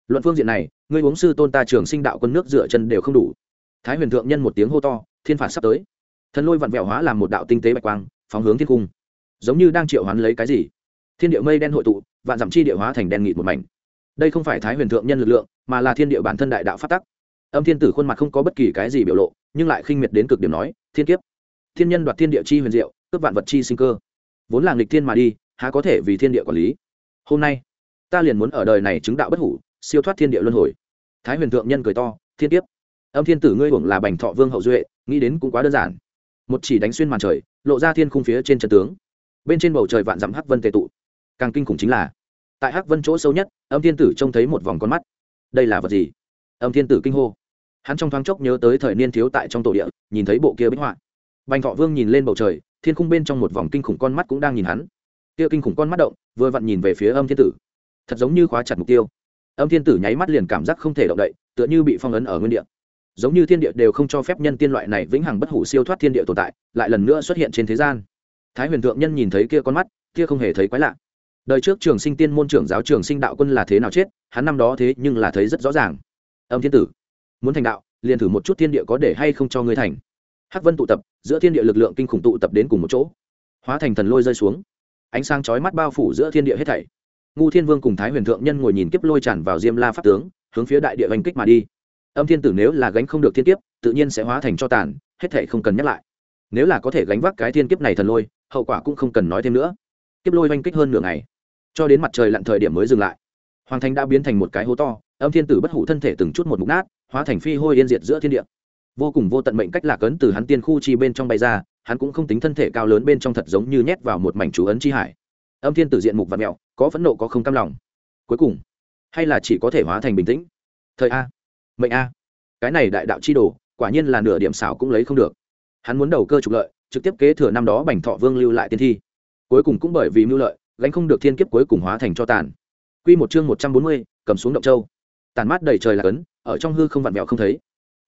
luận phương diện này, ngươi uống sư tôn ta trường sinh đạo quân nước dựa chân đều không đủ. Thái huyền thượng nhân một tiếng hô to, thiên phạt sắp tới. Thần lôi vặn vẹo hóa làm một đạo tinh tế bạch quang, phóng hướng thiên cung. Giống như đang triệu hoán lấy cái gì. Thiên địa mây đen hội tụ, vạn giảm chi địa hóa thành đen nghịt một mảnh. Đây không phải thái huyền thượng nhân lực lượng, mà là thiên địa bản thân đại đạo phát tắc. Âm thiên tử khuôn mặt không có bất kỳ cái gì biểu lộ, nhưng lại khinh miệt đến cực điểm nói, thiên kiếp, thiên nhân đoạt thiên địa chi huyền diệu, cướp vạn vật chi sinh cơ. Vốn là nghịch thiên mà đi, há có thể vì thiên địa quản lý? Hôm nay, ta liền muốn ở đời này chứng đạo bất hủ siêu thoát thiên địa luân hồi. Thái huyền thượng nhân cười to, thiên tiếp âm thiên tử ngươi hưởng là bành thọ vương hậu duệ, nghĩ đến cũng quá đơn giản. Một chỉ đánh xuyên màn trời, lộ ra thiên khung phía trên chân tướng. Bên trên bầu trời vạn dặm hắc vân tề tụ. Càng kinh khủng chính là, tại hắc vân chỗ sâu nhất, âm thiên tử trông thấy một vòng con mắt. Đây là vật gì? Âm thiên tử kinh hô. Hắn trong thoáng chốc nhớ tới thời niên thiếu tại trong tổ địa, nhìn thấy bộ kia bích họa. Bành thọ vương nhìn lên bầu trời, thiên khung bên trong một vòng kinh khủng con mắt cũng đang nhìn hắn. Kia kinh khủng con mắt động, vừa vặn nhìn về phía âm thiên tử. Thật giống như khóa chặt mục tiêu âm thiên tử nháy mắt liền cảm giác không thể động đậy, tựa như bị phong ấn ở nguyên địa. Giống như thiên địa đều không cho phép nhân tiên loại này vĩnh hằng bất hủ siêu thoát thiên địa tồn tại, lại lần nữa xuất hiện trên thế gian. Thái huyền thượng nhân nhìn thấy kia con mắt, kia không hề thấy quái lạ. Đời trước trường sinh tiên môn trưởng giáo trường sinh đạo quân là thế nào chết, hắn năm đó thế nhưng là thấy rất rõ ràng. Âm thiên tử, muốn thành đạo, liền thử một chút thiên địa có để hay không cho ngươi thành. Hắc vân tụ tập, giữa thiên địa lực lượng kinh khủng tụ tập đến cùng một chỗ. Hóa thành thần lôi rơi xuống. Ánh sáng chói mắt bao phủ giữa thiên địa hết thảy ngu thiên vương cùng thái huyền thượng nhân ngồi nhìn kiếp lôi tràn vào diêm la pháp tướng, hướng phía đại địa oanh kích mà đi. Âm thiên tử nếu là gánh không được thiên kiếp, tự nhiên sẽ hóa thành cho tàn, hết thể không cần nhắc lại. Nếu là có thể gánh vác cái thiên kiếp này thần lôi, hậu quả cũng không cần nói thêm nữa. Kiếp lôi oanh kích hơn nửa ngày, cho đến mặt trời lặn thời điểm mới dừng lại. Hoàng thành đã biến thành một cái hố to, âm thiên tử bất hủ thân thể từng chút một mục nát, hóa thành phi hôi yên diệt giữa thiên địa. Vô cùng vô tận mệnh cách lạc ấn từ hắn tiên khu chi bên trong bay ra, hắn cũng không tính thân thể cao lớn bên trong thật giống như nhét vào một mảnh chú ấn chi hải âm thiên tử diện mục và mẹo, có phẫn nộ, có không cam lòng. Cuối cùng, hay là chỉ có thể hóa thành bình tĩnh? Thời a. Mệnh a. Cái này đại đạo chi đồ, quả nhiên là nửa điểm xảo cũng lấy không được. Hắn muốn đầu cơ trục lợi, trực tiếp kế thừa năm đó bành thọ vương lưu lại tiên thi. Cuối cùng cũng bởi vì mưu lợi, gánh không được thiên kiếp cuối cùng hóa thành cho tàn. Quy một chương một trăm bốn mươi, cầm xuống động châu. Tàn mát đầy trời là cấn, ở trong hư không vặn vẹo không thấy.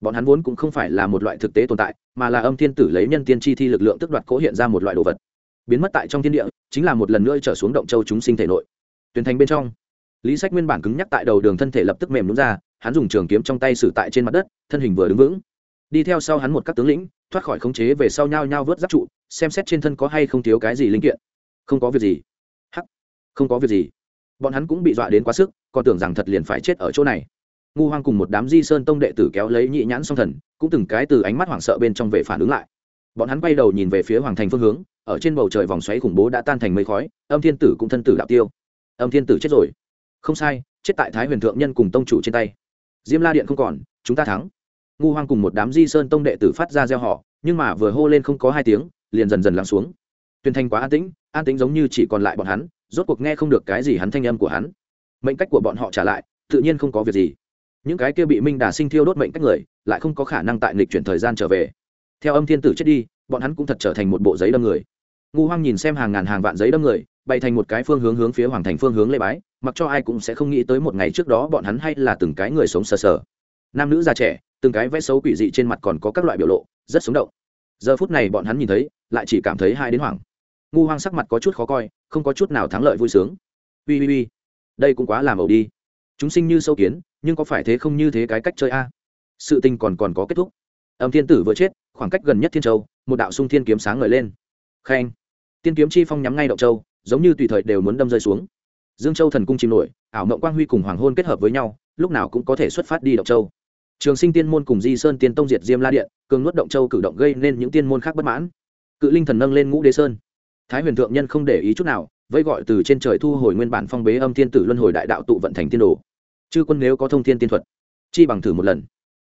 Bọn hắn vốn cũng không phải là một loại thực tế tồn tại, mà là âm thiên tử lấy nhân tiên chi thi lực lượng tức đoạt cố hiện ra một loại đồ vật biến mất tại trong thiên địa, chính là một lần nữa trở xuống động châu chúng sinh thể nội. Tuyển thành bên trong. Lý sách nguyên bản cứng nhắc tại đầu đường thân thể lập tức mềm đúng ra, hắn dùng trường kiếm trong tay xử tại trên mặt đất, thân hình vừa đứng vững. Đi theo sau hắn một các tướng lĩnh, thoát khỏi khống chế về sau nhau nhau vớt giáp trụ, xem xét trên thân có hay không thiếu cái gì linh kiện. Không có việc gì. Hắc. Không có việc gì. Bọn hắn cũng bị dọa đến quá sức, còn tưởng rằng thật liền phải chết ở chỗ này. Ngu hoang cùng một đám di sơn tông đệ tử kéo lấy nhị nhãn song thần, cũng từng cái từ ánh mắt hoảng sợ bên trong về phản ứng lại bọn hắn quay đầu nhìn về phía hoàng thành phương hướng, ở trên bầu trời vòng xoáy khủng bố đã tan thành mây khói, âm thiên tử cũng thân tử đạo tiêu. Âm thiên tử chết rồi. Không sai, chết tại thái huyền thượng nhân cùng tông chủ trên tay. Diêm la điện không còn, chúng ta thắng. Ngu hoang cùng một đám di sơn tông đệ tử phát ra gieo họ nhưng mà vừa hô lên không có hai tiếng, liền dần dần lắng xuống. Tuyên thanh quá an tĩnh an tĩnh giống như chỉ còn lại bọn hắn, rốt cuộc nghe không được cái gì hắn thanh âm của hắn. Mệnh cách của bọn họ trả lại, tự nhiên không có việc gì. Những cái kia bị minh đà sinh thiêu đốt mệnh cách người, lại không có khả năng tại nghịch chuyển thời gian trở về theo âm thiên tử chết đi, bọn hắn cũng thật trở thành một bộ giấy đâm người. Ngu hoang nhìn xem hàng ngàn hàng vạn giấy đâm người, bày thành một cái phương hướng hướng phía hoàng thành phương hướng lê bái, mặc cho ai cũng sẽ không nghĩ tới một ngày trước đó bọn hắn hay là từng cái người sống sờ sờ. Nam nữ già trẻ, từng cái vẽ xấu quỷ dị trên mặt còn có các loại biểu lộ, rất sống động. Giờ phút này bọn hắn nhìn thấy, lại chỉ cảm thấy hai đến hoảng. Ngu hoang sắc mặt có chút khó coi, không có chút nào thắng lợi vui sướng. Ui ui ui đây cũng quá làm ẩu đi. Chúng sinh như sâu kiến, nhưng có phải thế không như thế cái cách chơi a? Sự tình còn còn có kết thúc. Âm thiên tử vừa chết khoảng cách gần nhất thiên châu, một đạo sung thiên kiếm sáng ngời lên. Khen. Tiên kiếm chi phong nhắm ngay động châu, giống như tùy thời đều muốn đâm rơi xuống. Dương châu thần cung chìm nổi, ảo mộng quang huy cùng hoàng hôn kết hợp với nhau, lúc nào cũng có thể xuất phát đi động châu. Trường sinh tiên môn cùng di sơn tiên tông diệt diêm la điện, cường nuốt động châu cử động gây nên những tiên môn khác bất mãn. Cự linh thần nâng lên ngũ đế sơn. Thái huyền thượng nhân không để ý chút nào vây gọi từ trên trời thu hồi nguyên bản phong bế âm thiên tử luân hồi đại đạo tụ vận thành tiên đồ. Chư quân nếu có thông thiên tiên thuật, chi bằng thử một lần.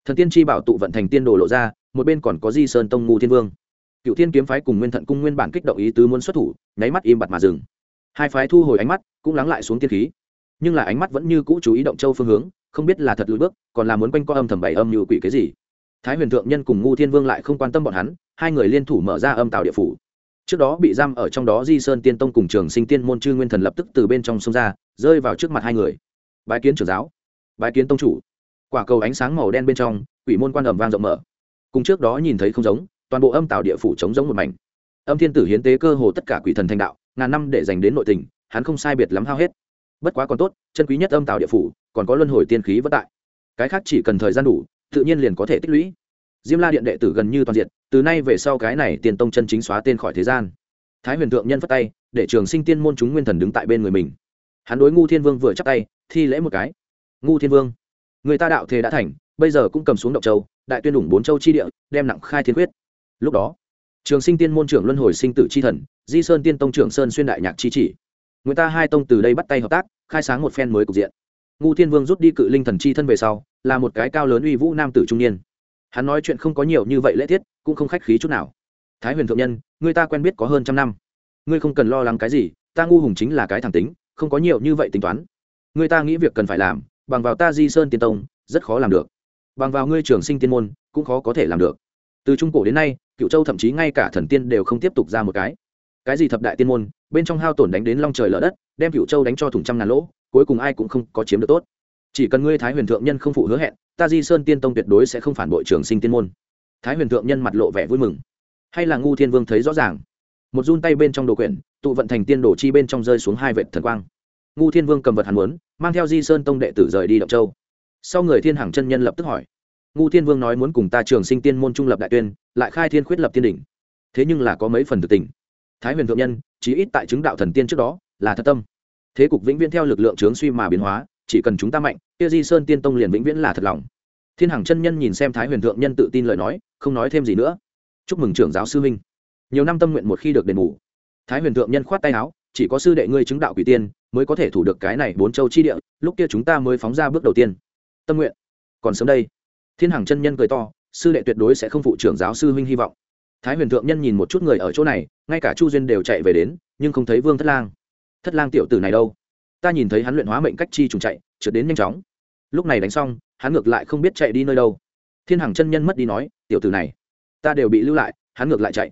Thần tiên chi bảo tụ vận thành tiên đồ lộ ra một bên còn có di sơn tông ngu thiên vương. Cựu thiên kiếm phái cùng nguyên thận cung nguyên bản kích động ý tứ muốn xuất thủ, nháy mắt im bặt mà dừng. Hai phái thu hồi ánh mắt, cũng lắng lại xuống tiên khí. Nhưng là ánh mắt vẫn như cũ chú ý động châu phương hướng, không biết là thật lùi bước, còn là muốn quanh co âm thầm bảy âm như quỷ cái gì. Thái huyền thượng nhân cùng ngu thiên vương lại không quan tâm bọn hắn, hai người liên thủ mở ra âm tạo địa phủ. Trước đó bị giam ở trong đó di sơn tiên tông cùng trường sinh tiên môn chư nguyên thần lập tức từ bên trong sông ra, rơi vào trước mặt hai người. Bái kiến trưởng giáo, bái kiến tông chủ. Quả cầu ánh sáng màu đen bên trong, quỷ môn quan ẩm vang rộng mở cùng trước đó nhìn thấy không giống, toàn bộ âm tạo địa phủ chống giống một mảnh. Âm thiên tử hiến tế cơ hồ tất cả quỷ thần thành đạo, ngàn năm để dành đến nội tình, hắn không sai biệt lắm hao hết. Bất quá còn tốt, chân quý nhất âm tạo địa phủ, còn có luân hồi tiên khí vất tại. Cái khác chỉ cần thời gian đủ, tự nhiên liền có thể tích lũy. Diêm la điện đệ tử gần như toàn diện, từ nay về sau cái này tiền tông chân chính xóa tên khỏi thế gian. Thái huyền thượng nhân phất tay, để trường sinh tiên môn chúng nguyên thần đứng tại bên người mình. Hắn đối ngu thiên vương vừa chắp tay, thi lễ một cái. Ngu thiên vương, người ta đạo thế đã thành, bây giờ cũng cầm xuống động châu đại tuyên đủng bốn châu chi địa, đem nặng khai thiên quyết. Lúc đó, trường sinh tiên môn trưởng luân hồi sinh tử chi thần, di sơn tiên tông trưởng sơn xuyên đại nhạc chi chỉ. Người ta hai tông từ đây bắt tay hợp tác, khai sáng một phen mới cục diện. Ngu thiên vương rút đi cự linh thần chi thân về sau, là một cái cao lớn uy vũ nam tử trung niên. Hắn nói chuyện không có nhiều như vậy lễ tiết, cũng không khách khí chút nào. Thái huyền thượng nhân, người ta quen biết có hơn trăm năm. Ngươi không cần lo lắng cái gì, ta ngu hùng chính là cái thẳng tính, không có nhiều như vậy tính toán. Người ta nghĩ việc cần phải làm, bằng vào ta di sơn tiên tông, rất khó làm được bằng vào ngươi trường sinh tiên môn, cũng khó có thể làm được. Từ trung cổ đến nay, cựu châu thậm chí ngay cả thần tiên đều không tiếp tục ra một cái. Cái gì thập đại tiên môn, bên trong hao tổn đánh đến long trời lở đất, đem cựu châu đánh cho thủng trăm ngàn lỗ, cuối cùng ai cũng không có chiếm được tốt. Chỉ cần ngươi thái huyền thượng nhân không phụ hứa hẹn, ta di sơn tiên tông tuyệt đối sẽ không phản bội trường sinh tiên môn. Thái huyền thượng nhân mặt lộ vẻ vui mừng. Hay là ngu thiên vương thấy rõ ràng. Một run tay bên trong đồ quyển, tụ vận thành tiên đồ chi bên trong rơi xuống hai vệt thần quang. Ngu thiên vương cầm vật hàn muốn, mang theo di sơn tông đệ tử rời đi động châu sau người thiên hàng chân nhân lập tức hỏi ngu thiên vương nói muốn cùng ta trường sinh tiên môn trung lập đại tuyên, lại khai thiên khuyết lập tiên đỉnh. Thế nhưng là có mấy phần thực tình. Thái huyền thượng nhân, chí ít tại chứng đạo thần tiên trước đó, là thật tâm. Thế cục vĩnh viễn theo lực lượng trướng suy mà biến hóa, chỉ cần chúng ta mạnh, kia di sơn tiên tông liền vĩnh viễn là thật lòng. Thiên hằng chân nhân nhìn xem thái huyền thượng nhân tự tin lời nói, không nói thêm gì nữa. Chúc mừng trưởng giáo sư minh nhiều năm tâm nguyện một khi được đền bù. Thái huyền thượng nhân khoát tay áo, chỉ có sư đệ ngươi chứng đạo quỷ tiên, mới có thể thủ được cái này bốn châu chi địa, lúc kia chúng ta mới phóng ra bước đầu tiên tâm nguyện. Còn sớm đây, thiên hằng chân nhân cười to, sư đệ tuyệt đối sẽ không phụ trưởng giáo sư huynh hy vọng. Thái huyền thượng nhân nhìn một chút người ở chỗ này, ngay cả chu duyên đều chạy về đến, nhưng không thấy vương thất lang. Thất lang tiểu tử này đâu? Ta nhìn thấy hắn luyện hóa mệnh cách chi trùng chạy, trượt đến nhanh chóng. Lúc này đánh xong, hắn ngược lại không biết chạy đi nơi đâu. Thiên hằng chân nhân mất đi nói, tiểu tử này, ta đều bị lưu lại, hắn ngược lại chạy.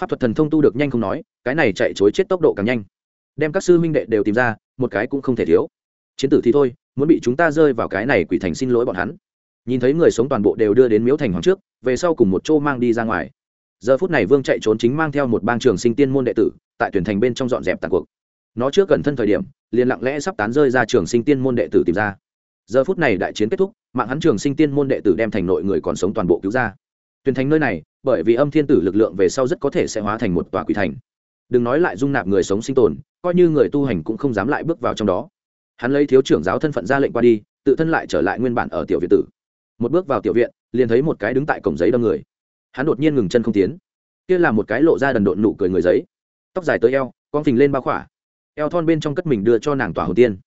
Pháp thuật thần thông tu được nhanh không nói, cái này chạy chối chết tốc độ càng nhanh. Đem các sư minh đệ đều tìm ra, một cái cũng không thể thiếu. Chiến tử thì thôi muốn bị chúng ta rơi vào cái này quỷ thành xin lỗi bọn hắn. Nhìn thấy người sống toàn bộ đều đưa đến miếu thành hoàng trước, về sau cùng một chỗ mang đi ra ngoài. Giờ phút này vương chạy trốn chính mang theo một bang trường sinh tiên môn đệ tử, tại tuyển thành bên trong dọn dẹp tàn cuộc. Nó trước gần thân thời điểm, liền lặng lẽ sắp tán rơi ra trường sinh tiên môn đệ tử tìm ra. Giờ phút này đại chiến kết thúc, mạng hắn trường sinh tiên môn đệ tử đem thành nội người còn sống toàn bộ cứu ra. Tuyển thành nơi này, bởi vì âm thiên tử lực lượng về sau rất có thể sẽ hóa thành một tòa quỷ thành. Đừng nói lại dung nạp người sống sinh tồn, coi như người tu hành cũng không dám lại bước vào trong đó hắn lấy thiếu trưởng giáo thân phận ra lệnh qua đi, tự thân lại trở lại nguyên bản ở tiểu viện tử. Một bước vào tiểu viện, liền thấy một cái đứng tại cổng giấy đâm người. Hắn đột nhiên ngừng chân không tiến. Kia là một cái lộ ra đần độn nụ cười người giấy. Tóc dài tới eo, con phình lên bao khỏa. Eo thon bên trong cất mình đưa cho nàng tỏa hồ tiên.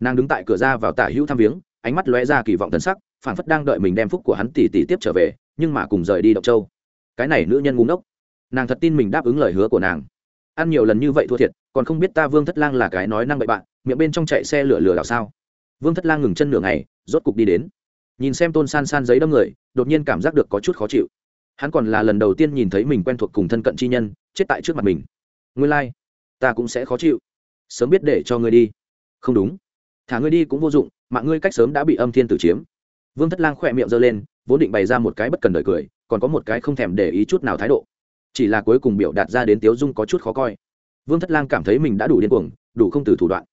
Nàng đứng tại cửa ra vào tả hữu thăm viếng, ánh mắt lóe ra kỳ vọng thần sắc phản phất đang đợi mình đem phúc của hắn tỉ tỉ tiếp trở về, nhưng mà cùng rời đi độc châu. Cái này nữ nhân ngu ngốc. Nàng thật tin mình đáp ứng lời hứa của nàng. Ăn nhiều lần như vậy thua thiệt còn không biết ta vương thất lang là cái nói năng bậy bạn, miệng bên trong chạy xe lửa lửa đảo sao? Vương thất lang ngừng chân nửa ngày, rốt cục đi đến. Nhìn xem tôn san san giấy đâm người, đột nhiên cảm giác được có chút khó chịu. Hắn còn là lần đầu tiên nhìn thấy mình quen thuộc cùng thân cận chi nhân, chết tại trước mặt mình. Ngươi lai、like. ta cũng sẽ khó chịu. Sớm biết để cho ngươi đi. Không đúng. Thả ngươi đi cũng vô dụng, mạng ngươi cách sớm đã bị âm thiên tử chiếm. Vương thất lang khỏe miệng giơ lên, vốn định bày ra một cái bất cần đời cười, còn có một cái không thèm để ý chút nào thái độ. Chỉ là cuối cùng biểu đạt ra đến tiếu dung có chút khó coi vương thất lang cảm thấy mình đã đủ điên cuồng, đủ không từ thủ đoạn.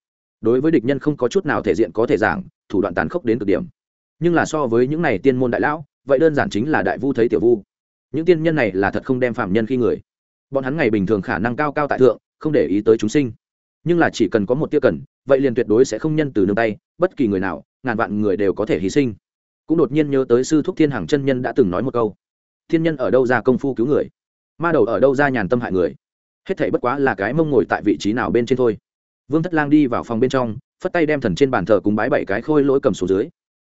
Đối với địch nhân không có chút nào thể diện có thể giảng, thủ đoạn tàn khốc đến cực điểm. Nhưng là so với những này tiên môn đại lão, vậy đơn giản chính là đại vu thấy tiểu vu. Những tiên nhân này là thật không đem phạm nhân khi người. Bọn hắn ngày bình thường khả năng cao cao tại thượng, không để ý tới chúng sinh. Nhưng là chỉ cần có một tiêu cần, vậy liền tuyệt đối sẽ không nhân từ nương tay, bất kỳ người nào, ngàn vạn người đều có thể hy sinh. Cũng đột nhiên nhớ tới sư thúc thiên hằng chân nhân đã từng nói một câu. Thiên nhân ở đâu ra công phu cứu người? Ma đầu ở đâu ra nhàn tâm hại người? Hết thảy bất quá là cái mông ngồi tại vị trí nào bên trên thôi. Vương thất lang đi vào phòng bên trong, phất tay đem thần trên bàn thờ cùng bái bảy cái khôi lỗi cầm xuống dưới.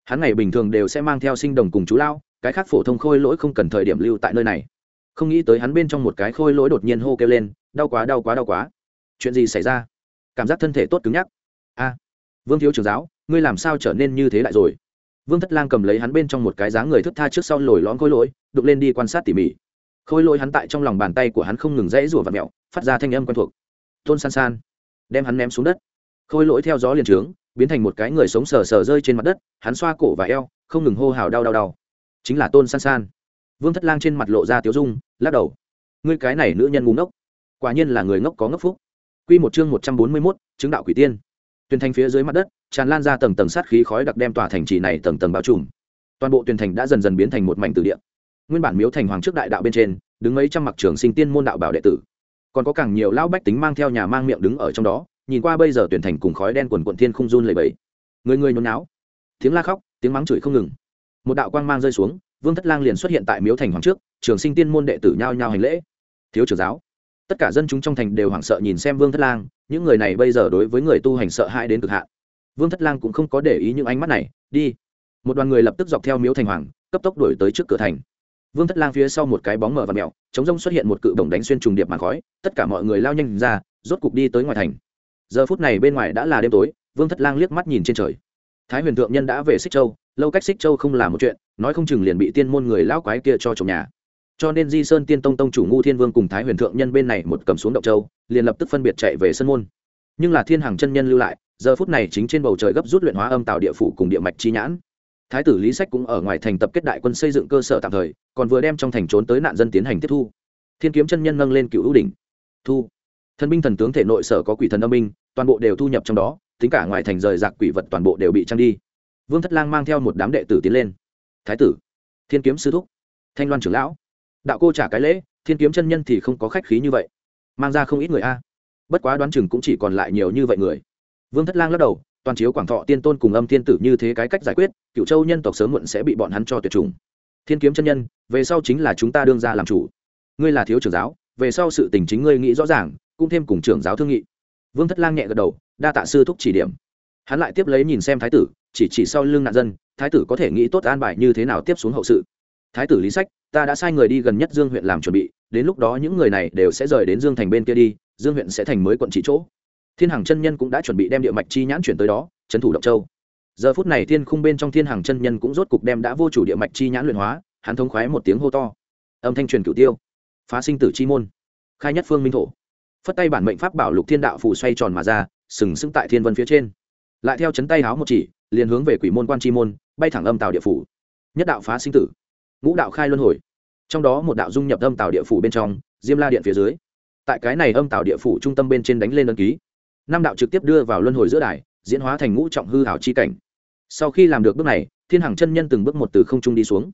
Hắn ngày bình thường đều sẽ mang theo sinh đồng cùng chú lao, cái khác phổ thông khôi lỗi không cần thời điểm lưu tại nơi này. Không nghĩ tới hắn bên trong một cái khôi lỗi đột nhiên hô kêu lên, đau quá đau quá đau quá. Chuyện gì xảy ra? Cảm giác thân thể tốt cứng nhắc. A, vương thiếu trưởng giáo, ngươi làm sao trở nên như thế lại rồi? Vương thất lang cầm lấy hắn bên trong một cái dáng người thức tha trước sau lồi lõm khôi lỗi, đục lên đi quan sát tỉ mỉ khôi lỗi hắn tại trong lòng bàn tay của hắn không ngừng rẽ rủa và mẹo, phát ra thanh âm quen thuộc. Tôn san san, đem hắn ném xuống đất. Khôi lỗi theo gió liền trướng, biến thành một cái người sống sờ sờ rơi trên mặt đất, hắn xoa cổ và eo, không ngừng hô hào đau đau đau. Chính là tôn san san. Vương thất lang trên mặt lộ ra tiếu dung, lắc đầu. Ngươi cái này nữ nhân ngu ngốc, quả nhiên là người ngốc có ngốc phúc. Q một chương một trăm bốn mươi mốt, chứng đạo quỷ tiên. Tuyền thành phía dưới mặt đất, tràn lan ra tầng tầng sát khí khói đặc đem tòa thành trì này tầng tầng bao trùm. Toàn bộ tuyền thành đã dần dần biến thành một mảnh từ địa nguyên bản miếu thành hoàng trước đại đạo bên trên, đứng mấy trăm mặc trường sinh tiên môn đạo bảo đệ tử. Còn có càng nhiều lão bách tính mang theo nhà mang miệng đứng ở trong đó, nhìn qua bây giờ tuyển thành cùng khói đen quần quận thiên không run lầy bẫy người người nhốn náo. Tiếng la khóc, tiếng mắng chửi không ngừng. Một đạo quang mang rơi xuống, vương thất lang liền xuất hiện tại miếu thành hoàng trước, trường sinh tiên môn đệ tử nhao nhao hành lễ. Thiếu trưởng giáo, tất cả dân chúng trong thành đều hoảng sợ nhìn xem vương thất lang, những người này bây giờ đối với người tu hành sợ hãi đến cực hạn. Vương thất lang cũng không có để ý những ánh mắt này, đi. Một đoàn người lập tức dọc theo miếu thành hoàng, cấp tốc đuổi tới trước cửa thành vương thất lang phía sau một cái bóng mở và mẹo chống rông xuất hiện một cự đồng đánh xuyên trùng điệp màn khói, tất cả mọi người lao nhanh ra, rốt cục đi tới ngoài thành. Giờ phút này bên ngoài đã là đêm tối, vương thất lang liếc mắt nhìn trên trời. Thái huyền thượng nhân đã về xích châu, lâu cách xích châu không là một chuyện, nói không chừng liền bị tiên môn người lão quái kia cho chồng nhà. Cho nên di sơn tiên tông tông chủ ngu thiên vương cùng thái huyền thượng nhân bên này một cầm xuống động châu, liền lập tức phân biệt chạy về sân môn. Nhưng là thiên hàng chân nhân lưu lại, giờ phút này chính trên bầu trời gấp rút luyện hóa âm tạo địa phủ cùng địa mạch chi nhãn thái tử lý sách cũng ở ngoài thành tập kết đại quân xây dựng cơ sở tạm thời, còn vừa đem trong thành trốn tới nạn dân tiến hành tiếp thu. Thiên kiếm chân nhân nâng lên cựu ưu đỉnh. Thu. Thần binh thần tướng thể nội sở có quỷ thần âm binh, toàn bộ đều thu nhập trong đó, tính cả ngoài thành rời giặc quỷ vật toàn bộ đều bị trăng đi. Vương thất lang mang theo một đám đệ tử tiến lên. Thái tử. Thiên kiếm sư thúc. Thanh loan trưởng lão. Đạo cô trả cái lễ, thiên kiếm chân nhân thì không có khách khí như vậy. Mang ra không ít người a. Bất quá đoán chừng cũng chỉ còn lại nhiều như vậy người. Vương thất lang lắc đầu toàn chiếu quảng thọ tiên tôn cùng âm thiên tử như thế cái cách giải quyết cựu châu nhân tộc sớm muộn sẽ bị bọn hắn cho tuyệt chủng. Thiên kiếm chân nhân, về sau chính là chúng ta đương ra làm chủ. Ngươi là thiếu trưởng giáo, về sau sự tình chính ngươi nghĩ rõ ràng, cũng thêm cùng trưởng giáo thương nghị. Vương thất lang nhẹ gật đầu, đa tạ sư thúc chỉ điểm. Hắn lại tiếp lấy nhìn xem thái tử, chỉ chỉ sau lưng nạn dân, thái tử có thể nghĩ tốt an bài như thế nào tiếp xuống hậu sự. Thái tử lý sách, ta đã sai người đi gần nhất dương huyện làm chuẩn bị, đến lúc đó những người này đều sẽ rời đến dương thành bên kia đi, dương huyện sẽ thành mới quận trị chỗ thiên hàng chân nhân cũng đã chuẩn bị đem địa mạch chi nhãn chuyển tới đó, trấn thủ động châu. Giờ phút này thiên khung bên trong thiên hàng chân nhân cũng rốt cục đem đã vô chủ địa mạch chi nhãn luyện hóa, hắn thống khoái một tiếng hô to. Âm thanh truyền cửu tiêu. Phá sinh tử chi môn. Khai nhất phương minh thổ. Phất tay bản mệnh pháp bảo lục thiên đạo phù xoay tròn mà ra, sừng sững tại thiên vân phía trên. Lại theo chấn tay háo một chỉ, liền hướng về quỷ môn quan chi môn, bay thẳng âm tàu địa phủ. Nhất đạo phá sinh tử. Ngũ đạo khai luân hồi. Trong đó một đạo dung nhập âm tàu địa phủ bên trong, diêm la điện phía dưới. Tại cái này âm tàu địa phủ trung tâm bên trên đánh lên đơn ký năm đạo trực tiếp đưa vào luân hồi giữa đài, diễn hóa thành ngũ trọng hư hảo chi cảnh. Sau khi làm được bước này, thiên hằng chân nhân từng bước một từ không trung đi xuống.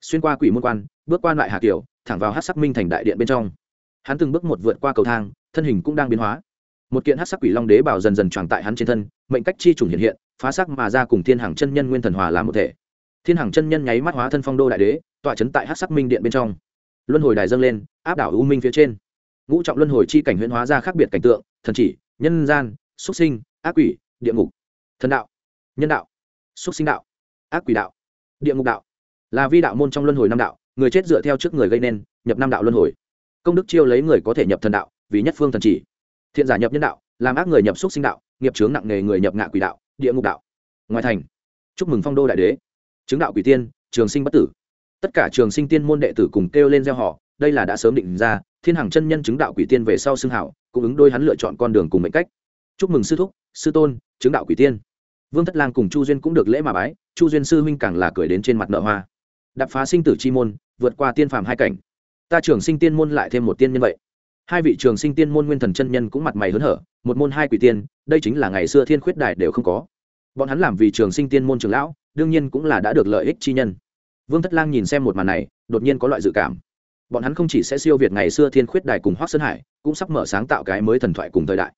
Xuyên qua quỷ môn quan, bước qua lại hà kiều thẳng vào hát sắc minh thành đại điện bên trong. Hắn từng bước một vượt qua cầu thang, thân hình cũng đang biến hóa. Một kiện hát sắc quỷ long đế bảo dần dần tròn tại hắn trên thân, mệnh cách chi trùng hiện hiện, phá sắc mà ra cùng thiên hàng chân nhân nguyên thần hòa làm một thể. Thiên hằng chân nhân nháy mắt hóa thân phong đô đại đế, tọa chấn tại hát sắc minh điện bên trong. Luân hồi đài dâng lên, áp đảo u minh phía trên. Ngũ trọng luân hồi chi cảnh huyễn hóa ra khác biệt cảnh tượng, thần chỉ nhân gian xuất sinh, ác quỷ, địa ngục. Thần đạo, nhân đạo xuất sinh đạo, ác quỷ đạo, địa ngục đạo. Là vi đạo môn trong luân hồi năm đạo, người chết dựa theo trước người gây nên, nhập năm đạo luân hồi. Công đức chiêu lấy người có thể nhập thần đạo, vì nhất phương thần chỉ. Thiện giả nhập nhân đạo, làm ác người nhập xúc sinh đạo, nghiệp chướng nặng nề người nhập ngạ quỷ đạo, địa ngục đạo. Ngoài thành, chúc mừng phong đô đại đế. Chứng đạo quỷ tiên, trường sinh bất tử. Tất cả trường sinh tiên môn đệ tử cùng kêu lên gieo họ đây là đã sớm định ra, thiên hàng chân nhân chứng đạo quỷ tiên về sau xưng hảo, cũng ứng đôi hắn lựa chọn con đường cùng mệnh cách. Chúc mừng sư thúc, sư tôn, chứng đạo quỷ tiên. Vương thất lang cùng chu duyên cũng được lễ mà bái, chu duyên sư huynh càng là cười đến trên mặt nợ hoa. Đập phá sinh tử chi môn, vượt qua tiên phàm hai cảnh. Ta trường sinh tiên môn lại thêm một tiên nhân vậy. Hai vị trường sinh tiên môn nguyên thần chân nhân cũng mặt mày hớn hở, một môn hai quỷ tiên, đây chính là ngày xưa thiên khuyết đài đều không có. Bọn hắn làm vì trường sinh tiên môn trường lão, đương nhiên cũng là đã được lợi ích chi nhân. Vương thất lang nhìn xem một màn này, đột nhiên có loại dự cảm bọn hắn không chỉ sẽ siêu việt ngày xưa thiên khuyết đài cùng hoác sơn hải, cũng sắp mở sáng tạo cái mới thần thoại cùng thời đại.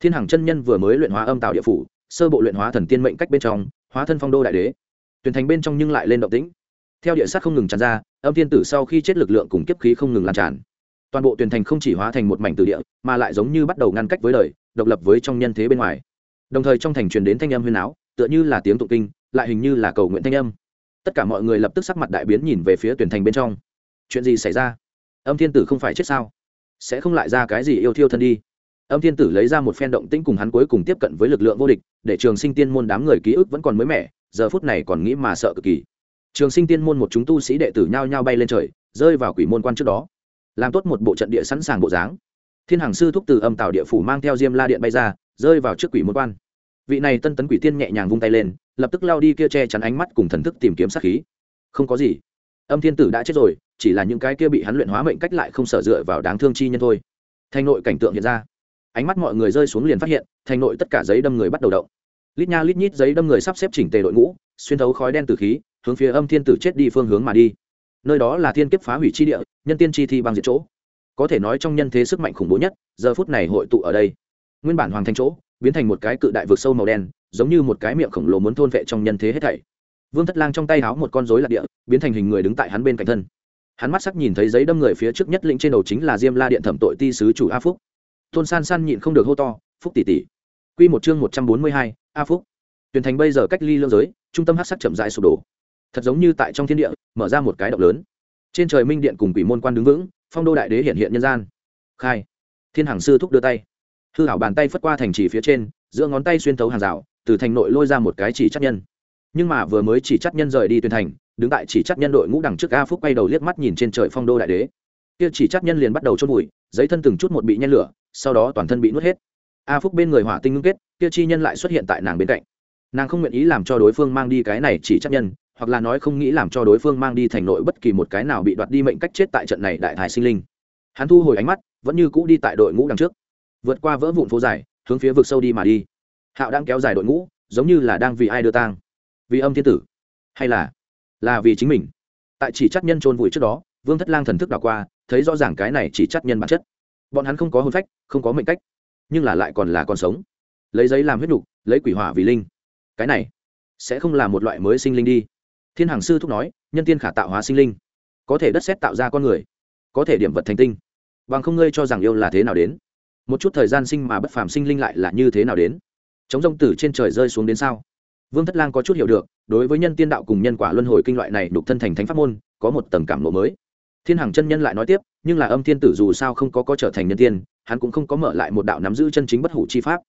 Thiên hằng chân nhân vừa mới luyện hóa âm tạo địa phủ, sơ bộ luyện hóa thần tiên mệnh cách bên trong, hóa thân phong đô đại đế. Tuyển thành bên trong nhưng lại lên động tĩnh. Theo địa sát không ngừng tràn ra, âm thiên tử sau khi chết lực lượng cùng kiếp khí không ngừng lan tràn. Toàn bộ tuyển thành không chỉ hóa thành một mảnh từ địa, mà lại giống như bắt đầu ngăn cách với đời, độc lập với trong nhân thế bên ngoài. Đồng thời trong thành truyền đến thanh âm huyền áo tựa như là tiếng tụng kinh, lại hình như là cầu nguyện thanh âm. Tất cả mọi người lập tức sắc mặt đại biến nhìn về phía tuyển thành bên trong chuyện gì xảy ra? Âm thiên tử không phải chết sao? Sẽ không lại ra cái gì yêu thiêu thân đi. Âm thiên tử lấy ra một phen động tĩnh cùng hắn cuối cùng tiếp cận với lực lượng vô địch, để trường sinh tiên môn đám người ký ức vẫn còn mới mẻ, giờ phút này còn nghĩ mà sợ cực kỳ. Trường sinh tiên môn một chúng tu sĩ đệ tử nhao nhao bay lên trời, rơi vào quỷ môn quan trước đó. Làm tốt một bộ trận địa sẵn sàng bộ dáng. Thiên hằng sư thúc từ âm tạo địa phủ mang theo diêm la điện bay ra, rơi vào trước quỷ môn quan. Vị này tân tấn quỷ tiên nhẹ nhàng vung tay lên, lập tức lao đi kia che chắn ánh mắt cùng thần thức tìm kiếm sát khí. Không có gì. Âm thiên tử đã chết rồi chỉ là những cái kia bị hắn luyện hóa mệnh cách lại không sở dựa vào đáng thương chi nhân thôi. Thành nội cảnh tượng hiện ra. Ánh mắt mọi người rơi xuống liền phát hiện, thành nội tất cả giấy đâm người bắt đầu động. Lít nha lít nhít giấy đâm người sắp xếp chỉnh tề đội ngũ, xuyên thấu khói đen từ khí, hướng phía âm thiên tử chết đi phương hướng mà đi. Nơi đó là thiên kiếp phá hủy chi địa, nhân tiên chi thi băng diệt chỗ. Có thể nói trong nhân thế sức mạnh khủng bố nhất, giờ phút này hội tụ ở đây. Nguyên bản hoàng thành chỗ, biến thành một cái cự đại vực sâu màu đen, giống như một cái miệng khổng lồ muốn thôn vệ trong nhân thế hết thảy. Vương thất lang trong tay háo một con rối lạc địa, biến thành hình người đứng tại hắn bên cạnh thân hắn mắt sắc nhìn thấy giấy đâm người phía trước nhất lĩnh trên đầu chính là diêm la điện thẩm tội ti sứ chủ a phúc. Tôn san san nhịn không được hô to, phúc tỷ tỷ. Q một chương một trăm bốn mươi hai, a phúc. Tuyển thành bây giờ cách ly lương giới, trung tâm hát sắc chậm dại sụp đổ. Thật giống như tại trong thiên địa, mở ra một cái động lớn. Trên trời minh điện cùng quỷ môn quan đứng vững, phong đô đại đế hiện hiện nhân gian. Khai. Thiên Hàng sư thúc đưa tay. Hư hảo bàn tay phất qua thành trì phía trên, giữa ngón tay xuyên thấu hàng rào, từ thành nội lôi ra một cái chỉ chắc nhân. Nhưng mà vừa mới chỉ chắc nhân rời đi tuyển thành đứng tại chỉ chắc nhân đội ngũ đằng trước a phúc quay đầu liếc mắt nhìn trên trời phong đô đại đế. Kia chỉ chắc nhân liền bắt đầu chôn bụi giấy thân từng chút một bị nhen lửa, sau đó toàn thân bị nuốt hết. A phúc bên người hỏa tinh ngưng kết, kia chi nhân lại xuất hiện tại nàng bên cạnh. Nàng không nguyện ý làm cho đối phương mang đi cái này chỉ chắc nhân, hoặc là nói không nghĩ làm cho đối phương mang đi thành nội bất kỳ một cái nào bị đoạt đi mệnh cách chết tại trận này đại thái sinh linh. Hắn thu hồi ánh mắt, vẫn như cũ đi tại đội ngũ đằng trước. Vượt qua vỡ vụn phố dài, hướng phía vực sâu đi mà đi. Hạo đang kéo dài đội ngũ, giống như là đang vì ai đưa tang. Vì âm thiên tử, hay là là vì chính mình. Tại chỉ chắc nhân trôn vùi trước đó, vương thất lang thần thức đảo qua, thấy rõ ràng cái này chỉ chắc nhân bản chất. Bọn hắn không có hôn phách, không có mệnh cách, nhưng là lại còn là còn sống. Lấy giấy làm huyết đục lấy quỷ hỏa vì linh. Cái này sẽ không là một loại mới sinh linh đi. Thiên hàng sư thúc nói, nhân tiên khả tạo hóa sinh linh. Có thể đất xét tạo ra con người, có thể điểm vật thành tinh. Bằng không ngươi cho rằng yêu là thế nào đến? Một chút thời gian sinh mà bất phàm sinh linh lại là như thế nào đến? Chống rông tử trên trời rơi xuống đến sao? Vương thất lang có chút hiểu được, đối với nhân tiên đạo cùng nhân quả luân hồi kinh loại này đục thân thành thánh pháp môn, có một tầng cảm lộ mới. Thiên hằng chân nhân lại nói tiếp, nhưng là âm thiên tử dù sao không có có trở thành nhân tiên, hắn cũng không có mở lại một đạo nắm giữ chân chính bất hủ chi pháp.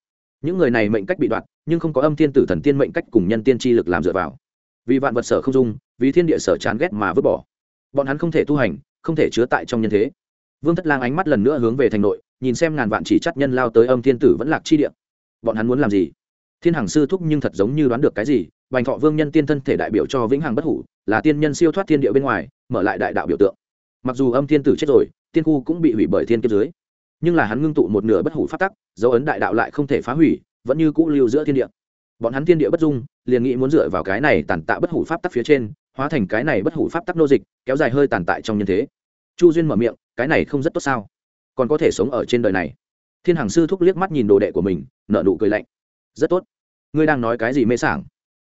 Những người này mệnh cách bị đoạt, nhưng không có âm thiên tử thần tiên mệnh cách cùng nhân tiên chi lực làm dựa vào. Vì vạn vật sở không dung, vì thiên địa sở chán ghét mà vứt bỏ. Bọn hắn không thể tu hành, không thể chứa tại trong nhân thế. Vương thất lang ánh mắt lần nữa hướng về thành nội, nhìn xem ngàn vạn chỉ chắc nhân lao tới âm thiên tử vẫn lạc chi địa. Bọn hắn muốn làm gì? Thiên hằng sư thúc nhưng thật giống như đoán được cái gì, bành thọ vương nhân tiên thân thể đại biểu cho vĩnh hằng bất hủ, là tiên nhân siêu thoát thiên địa bên ngoài, mở lại đại đạo biểu tượng. Mặc dù âm thiên tử chết rồi, tiên khu cũng bị hủy bởi thiên kiếp dưới. Nhưng là hắn ngưng tụ một nửa bất hủ phát tắc, dấu ấn đại đạo lại không thể phá hủy, vẫn như cũ lưu giữa thiên địa. Bọn hắn thiên địa bất dung, liền nghĩ muốn dựa vào cái này tàn tạ bất hủ pháp tắc phía trên, hóa thành cái này bất hủ pháp tắc nô dịch, kéo dài hơi tàn tại trong nhân thế. Chu duyên mở miệng, cái này không rất tốt sao? Còn có thể sống ở trên đời này. Thiên hằng sư thúc liếc mắt nhìn đồ đệ của mình nợ nụ cười lạnh rất tốt. Ngươi đang nói cái gì mê sảng?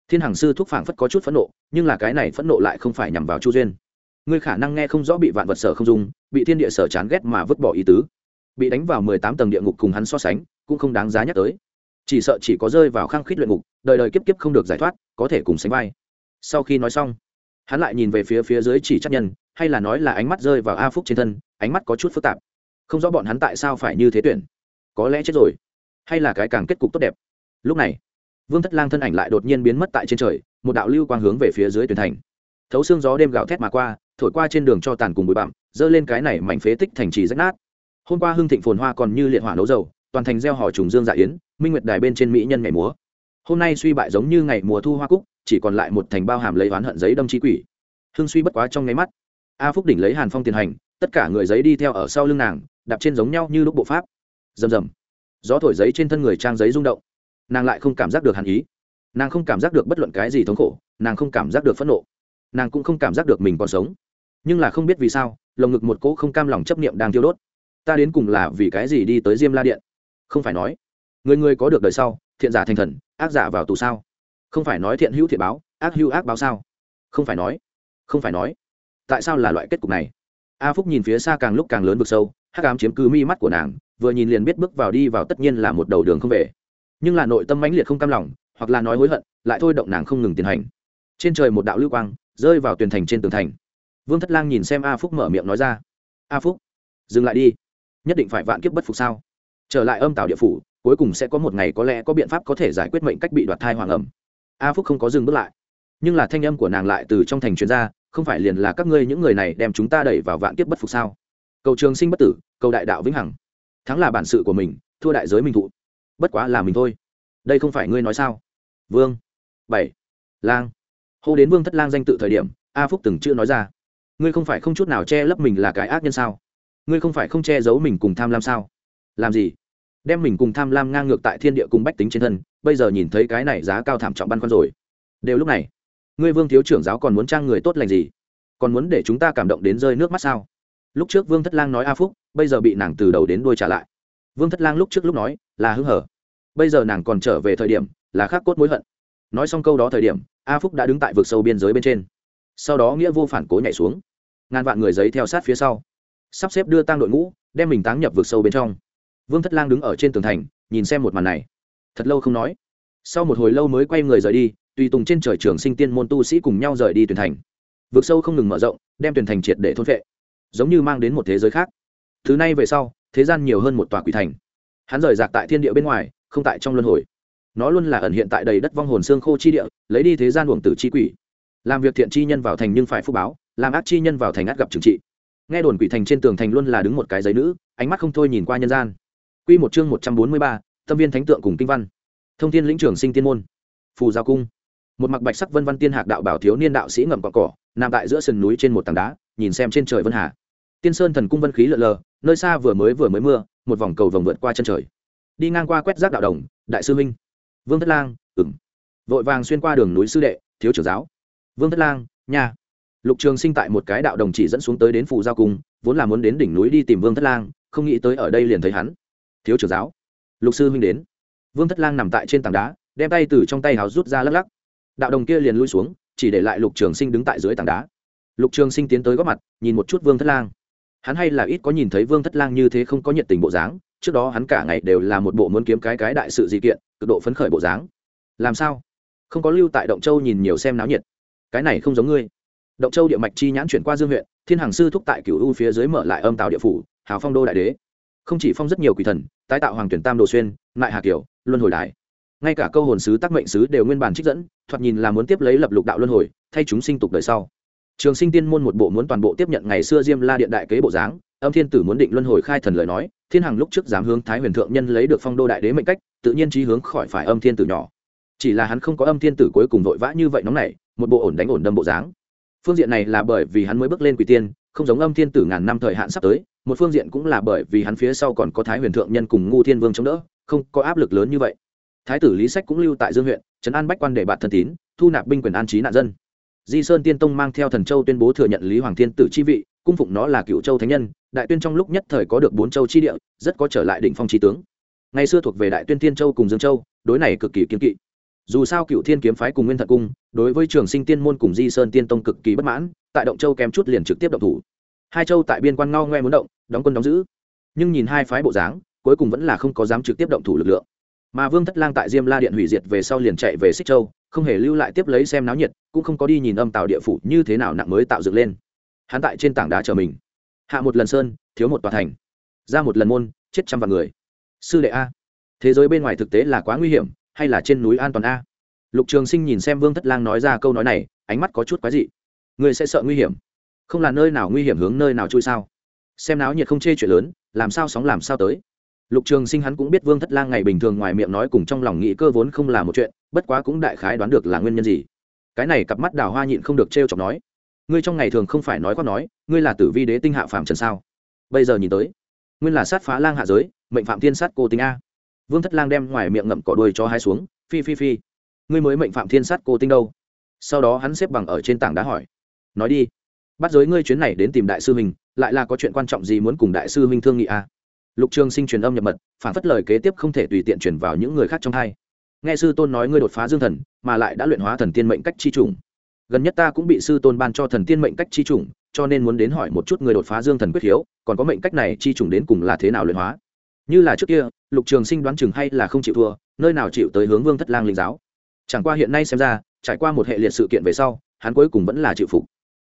Thiên hằng sư thúc phảng phất có chút phẫn nộ, nhưng là cái này phẫn nộ lại không phải nhằm vào chu duyên. Ngươi khả năng nghe không rõ bị vạn vật sở không dung, bị thiên địa sở chán ghét mà vứt bỏ ý tứ. Bị đánh vào mười tám tầng địa ngục cùng hắn so sánh, cũng không đáng giá nhắc tới. Chỉ sợ chỉ có rơi vào khăng khít luyện ngục, đời đời kiếp kiếp không được giải thoát, có thể cùng sánh vai. Sau khi nói xong, hắn lại nhìn về phía phía dưới chỉ chắc nhân, hay là nói là ánh mắt rơi vào a phúc trên thân, ánh mắt có chút phức tạp. Không rõ bọn hắn tại sao phải như thế tuyển. Có lẽ chết rồi, hay là cái càng kết cục tốt đẹp lúc này, vương thất lang thân ảnh lại đột nhiên biến mất tại trên trời, một đạo lưu quang hướng về phía dưới tuyển thành. Thấu xương gió đêm gạo thét mà qua, thổi qua trên đường cho tàn cùng bụi bặm dơ lên cái này mảnh phế tích thành trì rách nát. Hôm qua hưng thịnh phồn hoa còn như liệt hỏa nấu dầu, toàn thành gieo hỏi trùng dương dạ yến, minh nguyệt đài bên trên mỹ nhân ngày múa. Hôm nay suy bại giống như ngày mùa thu hoa cúc, chỉ còn lại một thành bao hàm lấy oán hận giấy đâm trí quỷ. Hưng suy bất quá trong nháy mắt. A phúc đỉnh lấy hàn phong tiền hành, tất cả người giấy đi theo ở sau lưng nàng, đạp trên giống nhau như lúc bộ pháp. Rầm rầm. Gió thổi giấy trên thân người trang giấy rung động nàng lại không cảm giác được hàn ý. Nàng không cảm giác được bất luận cái gì thống khổ, nàng không cảm giác được phẫn nộ. Nàng cũng không cảm giác được mình còn sống. Nhưng là không biết vì sao, lồng ngực một cỗ không cam lòng chấp niệm đang thiêu đốt. Ta đến cùng là vì cái gì đi tới diêm la điện? Không phải nói, người người có được đời sau, thiện giả thành thần, ác giả vào tù sao? Không phải nói thiện hữu thiện báo, ác hữu ác báo sao? Không phải nói, không phải nói. Tại sao là loại kết cục này? A phúc nhìn phía xa càng lúc càng lớn vực sâu, hắc ám chiếm cứ mi mắt của nàng, vừa nhìn liền biết bước vào đi vào tất nhiên là một đầu đường không về nhưng là nội tâm mãnh liệt không cam lòng, hoặc là nói hối hận, lại thôi động nàng không ngừng tiến hành. Trên trời một đạo lưu quang rơi vào tuyền thành trên tường thành. Vương thất lang nhìn xem a phúc mở miệng nói ra, a phúc, dừng lại đi. Nhất định phải vạn kiếp bất phục sao? Trở lại âm tào địa phủ, cuối cùng sẽ có một ngày có lẽ có biện pháp có thể giải quyết mệnh cách bị đoạt thai hoàng ẩm. A phúc không có dừng bước lại. Nhưng là thanh âm của nàng lại từ trong thành chuyên gia không phải liền là các ngươi những người này đem chúng ta đẩy vào vạn kiếp bất phục sao? Cầu trường sinh bất tử, cầu đại đạo vĩnh hằng. Thắng là bản sự của mình, thua đại giới minh thụ bất quá là mình thôi. Đây không phải ngươi nói sao? Vương. Bảy. Lang. Hô đến vương thất lang danh tự thời điểm, a phúc từng chưa nói ra. Ngươi không phải không chút nào che lấp mình là cái ác nhân sao? Ngươi không phải không che giấu mình cùng tham lam sao? Làm gì? Đem mình cùng tham lam ngang ngược tại thiên địa cùng bách tính trên thân, bây giờ nhìn thấy cái này giá cao thảm trọng băn khoăn rồi. Đều lúc này, ngươi vương thiếu trưởng giáo còn muốn trang người tốt lành gì? Còn muốn để chúng ta cảm động đến rơi nước mắt sao? Lúc trước vương thất lang nói a phúc, bây giờ bị nàng từ đầu đến đuôi trả lại vương thất lang lúc trước lúc nói, là hưng hở. Bây giờ nàng còn trở về thời điểm, là khắc cốt mối hận. Nói xong câu đó thời điểm, a phúc đã đứng tại vực sâu biên giới bên trên. Sau đó nghĩa vô phản cố nhảy xuống. Ngàn vạn người giấy theo sát phía sau. Sắp xếp đưa tang đội ngũ, đem mình táng nhập vực sâu bên trong. Vương thất lang đứng ở trên tường thành, nhìn xem một màn này. Thật lâu không nói. Sau một hồi lâu mới quay người rời đi, tùy tùng trên trời trường sinh tiên môn tu sĩ cùng nhau rời đi tuyển thành. Vực sâu không ngừng mở rộng, đem tuyển thành triệt để thôn vệ giống như mang đến một thế giới khác. Thứ này về sau thế gian nhiều hơn một tòa quỷ thành hắn rời rạc tại thiên địa bên ngoài không tại trong luân hồi nó luôn là ẩn hiện tại đầy đất vong hồn xương khô chi địa lấy đi thế gian uổng tử chi quỷ làm việc thiện chi nhân vào thành nhưng phải phúc báo làm ác chi nhân vào thành ác gặp trừng trị nghe đồn quỷ thành trên tường thành luôn là đứng một cái giấy nữ ánh mắt không thôi nhìn qua nhân gian Quy một chương một trăm bốn mươi ba, tâm viên thánh tượng cùng kinh văn. Thông thiên lĩnh trưởng sinh tiên môn. Phù giao cung. Một mặc bạch sắc vân văn tiên hạc đạo bảo thiếu niên đạo sĩ ngậm cỏ cỏ, nằm tại giữa sườn núi trên một tảng đá, nhìn xem trên trời vân hà. Tiên sơn thần cung vân khí lợn lờ, nơi xa vừa mới vừa mới mưa, một vòng cầu vòng vượt qua chân trời. Đi ngang qua quét rác đạo đồng, đại sư minh. Vương Thất Lang, ừng Vội vàng xuyên qua đường núi sư đệ, thiếu trưởng giáo. Vương Thất Lang, nha. Lục Trường Sinh tại một cái đạo đồng chỉ dẫn xuống tới đến phù giao cung, vốn là muốn đến đỉnh núi đi tìm Vương Thất Lang, không nghĩ tới ở đây liền thấy hắn thiếu trưởng giáo lục sư huynh đến vương thất lang nằm tại trên tảng đá đem tay từ trong tay hào rút ra lắc lắc đạo đồng kia liền lui xuống chỉ để lại lục trường sinh đứng tại dưới tảng đá lục trường sinh tiến tới góp mặt nhìn một chút vương thất lang hắn hay là ít có nhìn thấy vương thất lang như thế không có nhiệt tình bộ dáng, trước đó hắn cả ngày đều là một bộ muốn kiếm cái cái đại sự gì kiện, cực độ phấn khởi bộ dáng. Làm sao? Không có lưu tại động châu nhìn nhiều xem náo nhiệt. Cái này không giống ngươi. Động châu địa mạch chi nhãn chuyển qua dương huyện, thiên hàng sư thúc tại cửu u phía dưới mở lại âm tào địa phủ, hào phong đô đại đế. Không chỉ phong rất nhiều quỷ thần, tái tạo hoàng tuyển tam đồ xuyên lại hà kiều, luân hồi đại ngay cả câu hồn sứ tác mệnh sứ đều nguyên bản trích dẫn, thoạt nhìn là muốn tiếp lấy lập lục đạo luân hồi, thay chúng sinh tục đời sau trường sinh tiên môn một bộ muốn toàn bộ tiếp nhận ngày xưa diêm la điện đại kế bộ dáng, âm thiên tử muốn định luân hồi khai thần lời nói, thiên hằng lúc trước dám hướng thái huyền thượng nhân lấy được phong đô đại đế mệnh cách, tự nhiên trí hướng khỏi phải âm thiên tử nhỏ. Chỉ là hắn không có âm thiên tử cuối cùng vội vã như vậy nóng này một bộ ổn đánh ổn đâm bộ dáng. Phương diện này là bởi vì hắn mới bước lên quỷ tiên, không giống âm thiên tử ngàn năm thời hạn sắp tới, một phương diện cũng là bởi vì hắn phía sau còn có thái huyền thượng nhân cùng ngu thiên vương chống đỡ, không có áp lực lớn như vậy. Thái tử lý sách cũng lưu tại dương huyện, trấn an bách quan để bạn thân tín, thu nạp binh quyền an trí nạn dân di sơn tiên tông mang theo thần châu tuyên bố thừa nhận lý hoàng thiên tử chi vị, cung phụng nó là cựu châu thánh nhân, đại tuyên trong lúc nhất thời có được bốn châu chi địa, rất có trở lại đỉnh phong trí tướng. Ngày xưa thuộc về đại tuyên Thiên châu cùng dương châu, đối này cực kỳ kiên kỵ. Dù sao cựu thiên kiếm phái cùng nguyên thật cung, đối với trường sinh tiên môn cùng di sơn tiên tông cực kỳ bất mãn, tại động châu kém chút liền trực tiếp động thủ. Hai châu tại biên quan ngao ngoe muốn động, đóng quân đóng giữ. Nhưng nhìn hai phái bộ dáng, cuối cùng vẫn là không có dám trực tiếp động thủ lực lượng. Mà vương thất lang tại diêm la điện hủy diệt về sau liền chạy về xích châu không hề lưu lại tiếp lấy xem náo nhiệt, cũng không có đi nhìn âm tàu địa phủ như thế nào nặng mới tạo dựng lên. Hắn tại trên tảng đá chờ mình. Hạ một lần sơn, thiếu một tòa thành. Ra một lần môn, chết trăm vạn người. Sư đệ a. Thế giới bên ngoài thực tế là quá nguy hiểm, hay là trên núi an toàn a? Lục trường sinh nhìn xem vương thất lang nói ra câu nói này, ánh mắt có chút quái dị. Người sẽ sợ nguy hiểm. Không là nơi nào nguy hiểm hướng nơi nào chui sao? Xem náo nhiệt không chê chuyện lớn, làm sao sóng làm sao tới? Lục trường sinh hắn cũng biết vương thất lang ngày bình thường ngoài miệng nói cùng trong lòng nghĩ cơ vốn không là một chuyện bất quá cũng đại khái đoán được là nguyên nhân gì. Cái này cặp mắt đào hoa nhịn không được t r e o chọc nói, ngươi trong ngày thường không phải nói có nói, ngươi là tử vi đế tinh hạ phạm trần sao? Bây giờ nhìn tới, nguyên là sát phá lang hạ giới, mệnh phạm thiên sát cô tính a. Vương thất lang đem ngoài miệng ngậm cỏ đuôi cho hai xuống, phi phi phi, ngươi mới mệnh phạm thiên sát cô tinh đâu? Sau đó hắn xếp bằng ở trên tảng đá hỏi, nói đi, bắt giới ngươi chuyến này đến tìm đại sư huynh, lại là có chuyện quan trọng gì muốn cùng đại sư huynh thương nghị a? Lục trường sinh truyền âm nhập mật, phản phất lời kế tiếp không thể tùy tiện truyền vào những người khác trong hai nghe sư tôn nói ngươi đột phá dương thần, mà lại đã luyện hóa thần tiên mệnh cách chi trùng gần nhất ta cũng bị sư tôn ban cho thần tiên mệnh cách chi trùng cho nên muốn đến hỏi một chút người đột phá dương thần quyết hiếu, còn có mệnh cách này chi trùng đến cùng là thế nào luyện hóa? Như là trước kia, lục trường sinh đoán chừng hay là không chịu thua, nơi nào chịu tới hướng vương thất lang linh giáo. Chẳng qua hiện nay xem ra, trải qua một hệ liệt sự kiện về sau, hắn cuối cùng vẫn là chịu phục.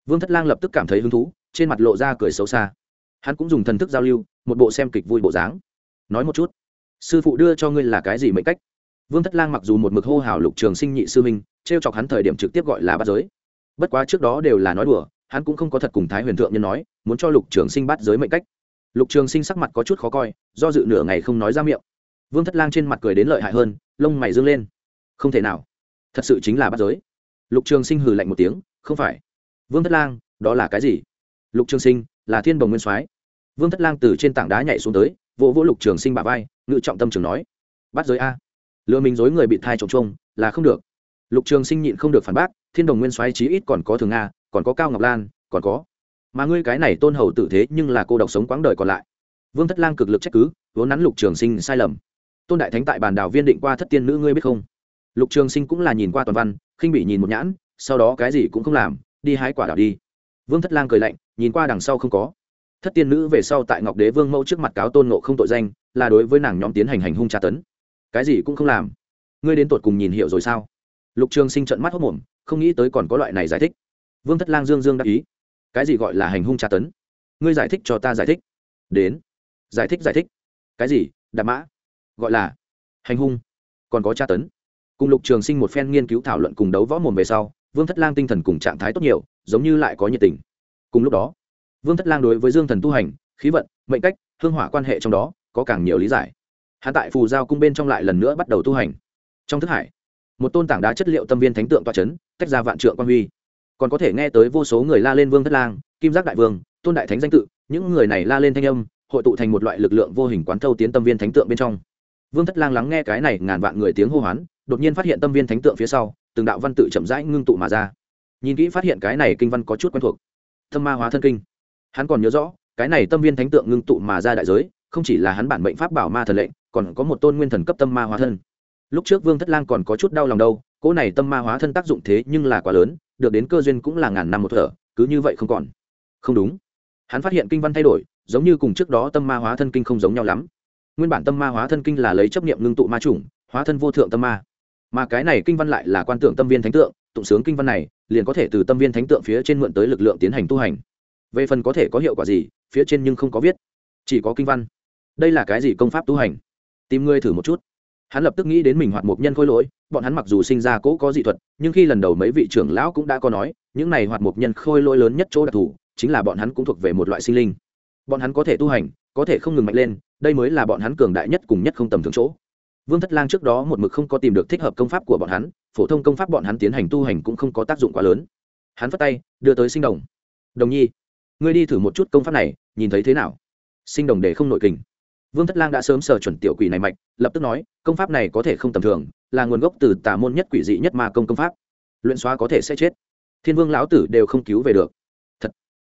Vương thất lang lập tức cảm thấy hứng thú, trên mặt lộ ra cười xấu xa. Hắn cũng dùng thần thức giao lưu, một bộ xem kịch vui bộ dáng. Nói một chút, sư phụ đưa cho ngươi là cái gì mệnh cách? Vương thất lang mặc dù một mực hô hào lục trường sinh nhị sư minh t r e o chọc hắn thời điểm trực tiếp gọi là bắt giới. Bất quá trước đó đều là nói đùa, hắn cũng không có thật cùng thái huyền thượng nhân nói, muốn cho lục trường sinh bắt giới mệnh cách. Lục trường sinh sắc mặt có chút khó coi, do dự nửa ngày không nói ra miệng. Vương thất lang trên mặt cười đến lợi hại hơn, lông mày dương lên. Không thể nào, thật sự chính là bắt giới. Lục trường sinh hừ lạnh một tiếng, không phải. Vương thất lang, đó là cái gì? Lục trường sinh, là thiên bồng nguyên soái. Vương thất lang từ trên tảng đá nhảy xuống tới, vỗ vỗ lục trường sinh bà vai, ngự trọng tâm trường nói, bắt giới a lừa mình dối người bị thai trộm trông là không được. Lục trường sinh nhịn không được phản bác, thiên đồng nguyên soái chí ít còn có thường nga, còn có cao ngọc lan, còn có. Mà ngươi cái này tôn hầu tử thế nhưng là cô độc sống quãng đời còn lại. Vương thất lang cực lực trách cứ, vốn nắn lục trường sinh sai lầm. Tôn đại thánh tại bàn đảo viên định qua thất tiên nữ ngươi biết không? Lục trường sinh cũng là nhìn qua toàn văn, khinh bị nhìn một nhãn, sau đó cái gì cũng không làm, đi hái quả đảo đi. Vương thất lang cười lạnh, nhìn qua đằng sau không có. Thất tiên nữ về sau tại ngọc đế vương mẫu trước mặt cáo tôn nộ không tội danh, là đối với nàng nhóm tiến hành hành hung tra tấn cái gì cũng không làm. Ngươi đến tột cùng nhìn hiệu rồi sao? Lục trường sinh trận mắt hốc mồm, không nghĩ tới còn có loại này giải thích. Vương thất lang dương dương đáp ý. Cái gì gọi là hành hung tra tấn? Ngươi giải thích cho ta giải thích. Đến. Giải thích giải thích. Cái gì? Đạp mã. Gọi là hành hung. Còn có tra tấn. Cùng lục trường sinh một phen nghiên cứu thảo luận cùng đấu võ mồm về sau, vương thất lang tinh thần cùng trạng thái tốt nhiều, giống như lại có nhiệt tình. Cùng lúc đó, vương thất lang đối với dương thần tu hành, khí vận, mệnh cách, hương hỏa quan hệ trong đó, có càng nhiều lý giải hạ tại phù giao cung bên trong lại lần nữa bắt đầu tu hành. Trong thức hải, một tôn tảng đá chất liệu tâm viên thánh tượng toa c h ấ n tách ra vạn trượng quan huy. Còn có thể nghe tới vô số người la lên vương thất lang, kim giác đại vương, tôn đại thánh danh tự, những người này la lên thanh âm, hội tụ thành một loại lực lượng vô hình quán thâu tiến tâm viên thánh tượng bên trong. Vương thất lang lắng nghe cái này ngàn vạn người tiếng hô hoán, đột nhiên phát hiện tâm viên thánh tượng phía sau, từng đạo văn tự chậm rãi ngưng tụ mà ra. Nhìn kỹ phát hiện cái này kinh văn có chút quen thuộc. Thâm ma hóa thân kinh. Hắn còn nhớ rõ, cái này tâm viên thánh tượng ngưng tụ mà ra đại giới không chỉ là hắn bản mệnh pháp bảo ma thần lệnh, còn có một tôn nguyên thần cấp tâm ma hóa thân. Lúc trước vương thất lang còn có chút đau lòng đâu, cỗ này tâm ma hóa thân tác dụng thế nhưng là quá lớn, được đến cơ duyên cũng là ngàn năm một thở, cứ như vậy không còn. Không đúng. Hắn phát hiện kinh văn thay đổi, giống như cùng trước đó tâm ma hóa thân kinh không giống nhau lắm. Nguyên bản tâm ma hóa thân kinh là lấy chấp niệm ngưng tụ ma chủng, hóa thân vô thượng tâm ma. Mà cái này kinh văn lại là quan tượng tâm viên thánh tượng, tụng sướng kinh văn này, liền có thể từ tâm viên thánh tượng phía trên mượn tới lực lượng tiến hành tu hành. Về phần có thể có hiệu quả gì, phía trên nhưng không có viết. Chỉ có kinh văn đây là cái gì công pháp tu hành? Tìm ngươi thử một chút. Hắn lập tức nghĩ đến mình hoạt mục nhân khôi lỗi, bọn hắn mặc dù sinh ra cỗ có dị thuật, nhưng khi lần đầu mấy vị trưởng lão cũng đã có nói, những này hoạt mục nhân khôi lỗi lớn nhất chỗ đặc thù, chính là bọn hắn cũng thuộc về một loại sinh linh. Bọn hắn có thể tu hành, có thể không ngừng mạnh lên, đây mới là bọn hắn cường đại nhất cùng nhất không tầm thường chỗ. Vương thất lang trước đó một mực không có tìm được thích hợp công pháp của bọn hắn, phổ thông công pháp bọn hắn tiến hành tu hành cũng không có tác dụng quá lớn. Hắn phất tay, đưa tới sinh đồng. Đồng nhi, ngươi đi thử một chút công pháp này, nhìn thấy thế nào? Sinh đồng để không nội kình vương thất lang đã sớm sở chuẩn tiểu quỷ này mạch, lập tức nói, công pháp này có thể không tầm thường, là nguồn gốc từ tà môn nhất quỷ dị nhất mà công công pháp. Luyện xóa có thể sẽ chết. Thiên vương lão tử đều không cứu về được. Thật.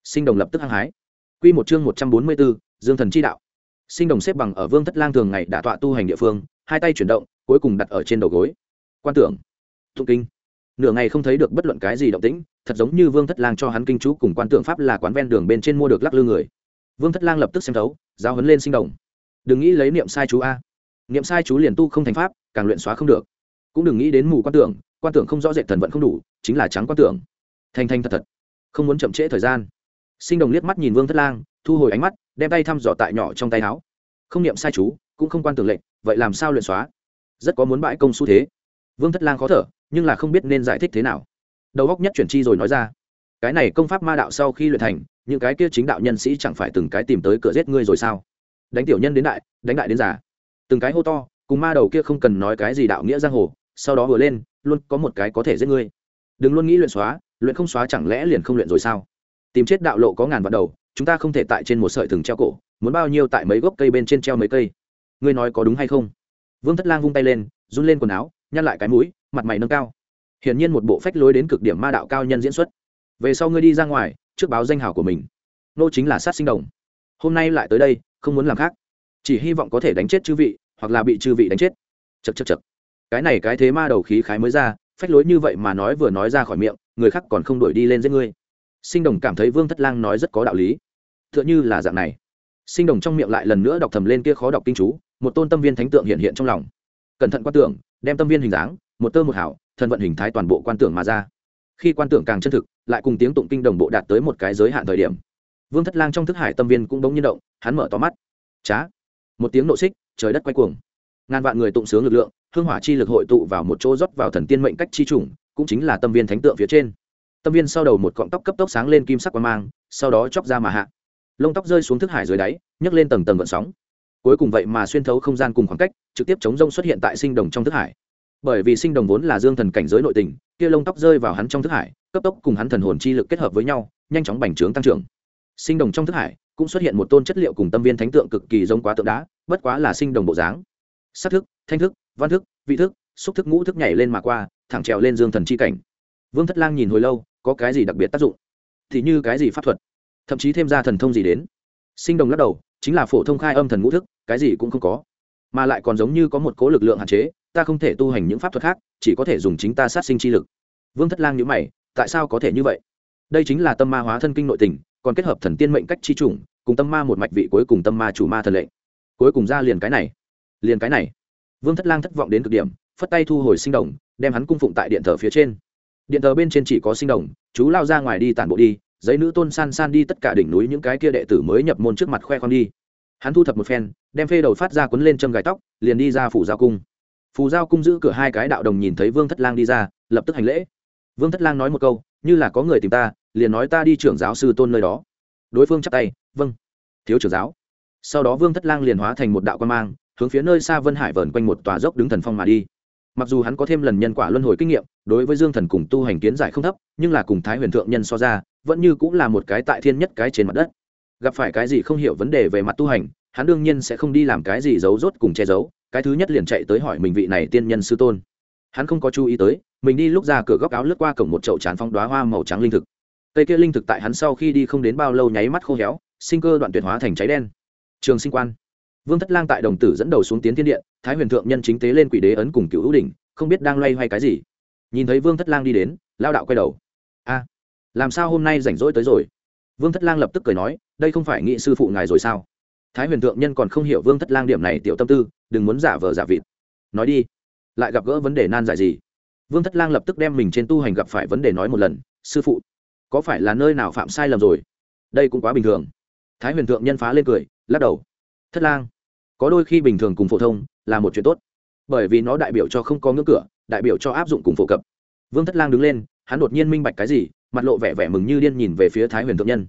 Sinh đồng lập tức hăng hái. Q một chương một trăm bốn mươi bốn, dương thần chi đạo. Sinh đồng xếp bằng ở vương thất lang thường ngày đã tọa tu hành địa phương, hai tay chuyển động, cuối cùng đặt ở trên đầu gối. Quan tưởng. Thụ kinh. Nửa ngày không thấy được bất luận cái gì động tĩnh, thật giống như vương thất lang cho hắn kinh chú cùng quan tượng pháp là quán ven đường bên trên mua được lắc lư người. Vương thất lang lập tức xem thấu, giáo hấn lên sinh đồng đừng nghĩ lấy niệm sai chú a. Niệm sai chú liền tu không thành pháp, càng luyện xóa không được. Cũng đừng nghĩ đến mù quan tưởng quan tưởng không rõ rệt thần vận không đủ, chính là trắng quan tưởng. Thanh thanh thật thật, không muốn chậm trễ thời gian. Sinh đồng liếc mắt nhìn vương thất lang, thu hồi ánh mắt, đem tay thăm dò tại nhỏ trong tay áo. Không niệm sai chú, cũng không quan tưởng lệnh, vậy làm sao luyện xóa? Rất có muốn bãi công xu thế. Vương thất lang khó thở, nhưng là không biết nên giải thích thế nào. Đầu góc nhất chuyển chi rồi nói ra. Cái này công pháp ma đạo sau khi luyện thành, những cái kia chính đạo nhân sĩ chẳng phải từng cái tìm tới cửa giết ngươi rồi sao? Đánh tiểu nhân đến đại, đánh đại đến già. Từng cái hô to, cùng ma đầu kia không cần nói cái gì đạo nghĩa giang hồ, sau đó vừa lên, luôn có một cái có thể giết ngươi. Đừng luôn nghĩ luyện xóa, luyện không xóa chẳng lẽ liền không luyện rồi sao? Tìm chết đạo lộ có ngàn vạn đầu, chúng ta không thể tại trên một sợi thừng treo cổ, muốn bao nhiêu tại mấy gốc cây bên trên treo mấy cây. Ngươi nói có đúng hay không? Vương thất lang vung tay lên, run lên quần áo, nhăn lại cái mũi, mặt mày nâng cao. Hiển nhiên một bộ phách lối đến cực điểm ma đạo cao nhân diễn xuất. Về sau ngươi đi ra ngoài, trước báo danh hào của mình. Nô chính là sát sinh đồng hôm nay lại tới đây, không muốn làm khác. Chỉ hy vọng có thể đánh chết chư vị, hoặc là bị chư vị đánh chết. Chật chật chật cái này cái thế ma đầu khí khái mới ra, phách lối như vậy mà nói vừa nói ra khỏi miệng, người khác còn không đuổi đi lên giết ngươi. Sinh đồng cảm thấy vương thất lang nói rất có đạo lý. T h ư ợ n h ư là dạng này. Sinh đồng trong miệng lại lần nữa đọc thầm lên kia khó đọc kinh chú, một tôn tâm viên thánh tượng hiện hiện trong lòng. Cẩn thận quan tưởng, đem tâm viên hình dáng, một tơ một hảo thân vận hình thái toàn bộ quan tưởng mà ra. Khi quan tưởng càng chân thực, lại cùng tiếng tụng kinh đồng bộ đạt tới một cái giới hạn thời điểm vương thất lang trong thức hải tâm viên cũng bỗng nhiên động, hắn mở to mắt. Trá một tiếng nộ xích, trời đất quay cuồng. Ngàn vạn người tụng sướng lực lượng, hương hỏa chi lực hội tụ vào một chỗ rót vào thần tiên mệnh cách chi trùng cũng chính là tâm viên thánh tượng phía trên. Tâm viên sau đầu một cọng tóc cấp tốc sáng lên kim sắc quang mang, sau đó chóc ra mà hạ. Lông tóc rơi xuống thức hải dưới đáy, nhấc lên tầng tầng vận sóng. Cuối cùng vậy mà xuyên thấu không gian cùng khoảng cách, trực tiếp chống rông xuất hiện tại sinh đồng trong thức hải. Bởi vì sinh đồng vốn là dương thần cảnh giới nội tình, kia lông tóc rơi vào hắn trong thức hải, cấp tốc cùng hắn thần hồn chi lực kết hợp với nhau, nhanh chóng bành trướng tăng trưởng sinh đồng trong thức hải, cũng xuất hiện một tôn chất liệu cùng tâm viên thánh tượng cực kỳ giống quá tượng đá, bất quá là sinh đồng bộ dáng. Sắc thức, thanh thức, văn thức, vị thức, xúc thức ngũ thức nhảy lên mà qua, thẳng trèo lên dương thần chi cảnh. Vương thất lang nhìn hồi lâu, có cái gì đặc biệt tác dụng? Thì như cái gì pháp thuật? Thậm chí thêm ra thần thông gì đến? Sinh đồng lắc đầu, chính là phổ thông khai âm thần ngũ thức, cái gì cũng không có. Mà lại còn giống như có một cố lực lượng hạn chế, ta không thể tu hành những pháp thuật khác, chỉ có thể dùng chính ta sát sinh chi lực. Vương thất lang nhữ mày, tại sao có thể như vậy? Đây chính là tâm ma hóa thân kinh nội tình còn kết hợp thần tiên mệnh cách chi chủng, cùng tâm ma một mạch vị cuối cùng tâm ma chủ ma thần lệnh. Cuối cùng ra liền cái này. Liền cái này. Vương thất lang thất vọng đến cực điểm, phất tay thu hồi sinh đồng, đem hắn cung phụng tại điện thờ phía trên. Điện thờ bên trên chỉ có sinh đồng, chú lao ra ngoài đi tản bộ đi, giấy nữ tôn san san đi tất cả đỉnh núi những cái kia đệ tử mới nhập môn trước mặt khoe khoang đi. Hắn thu thập một phen, đem phê đầu phát ra quấn lên châm gài tóc, liền đi ra phủ giao cung. Phù giao cung giữ cửa hai cái đạo đồng nhìn thấy vương thất lang đi ra, lập tức hành lễ. Vương thất lang nói một câu, như là có người tìm ta liền nói ta đi trưởng giáo sư tôn nơi đó. Đối phương chắp tay vâng. Thiếu trưởng giáo. Sau đó vương thất lang liền hóa thành một đạo quan mang, hướng phía nơi xa vân hải vờn quanh một tòa dốc đứng thần phong mà đi. Mặc dù hắn có thêm lần nhân quả luân hồi kinh nghiệm, đối với dương thần cùng tu hành kiến giải không thấp, nhưng là cùng thái huyền thượng nhân so ra, vẫn như cũng là một cái tại thiên nhất cái trên mặt đất. Gặp phải cái gì không hiểu vấn đề về mặt tu hành, hắn đương nhiên sẽ không đi làm cái gì giấu rốt cùng che giấu, cái thứ nhất liền chạy tới hỏi mình vị này tiên nhân sư tôn. Hắn không có chú ý tới, mình đi lúc ra cửa góc áo lướt qua cổng một chậu tràn phong đoá hoa màu trắng linh thực cây kia linh thực tại hắn sau khi đi không đến bao lâu nháy mắt khô héo, sinh cơ đoạn tuyệt hóa thành cháy đen. Trường sinh quan. Vương thất lang tại đồng tử dẫn đầu xuống tiến thiên điện, thái huyền thượng nhân chính tế lên quỷ đế ấn cùng cựu hữu đình không biết đang loay hoay cái gì. Nhìn thấy vương thất lang đi đến lao đạo quay đầu. A, làm sao hôm nay rảnh rỗi tới rồi? Vương thất lang lập tức cười nói, đây không phải nghị sư phụ ngài rồi sao? Thái huyền thượng nhân còn không hiểu vương thất lang điểm này tiểu tâm tư, đừng muốn giả vờ giả vịt. Nói đi, lại gặp gỡ vấn đề nan giải gì? Vương thất lang lập tức đem mình trên tu hành gặp phải vấn đề nói một lần, sư phụ có phải là nơi nào phạm sai lầm rồi? Đây cũng quá bình thường. Thái huyền thượng nhân phá lên cười, lắc đầu. Thất lang, có đôi khi bình thường cùng phổ thông là một chuyện tốt, bởi vì nó đại biểu cho không có ngưỡng cửa, đại biểu cho áp dụng cùng phổ cập. Vương thất lang đứng lên, hắn đột nhiên minh bạch cái gì, mặt lộ vẻ vẻ mừng như điên nhìn về phía thái huyền thượng nhân.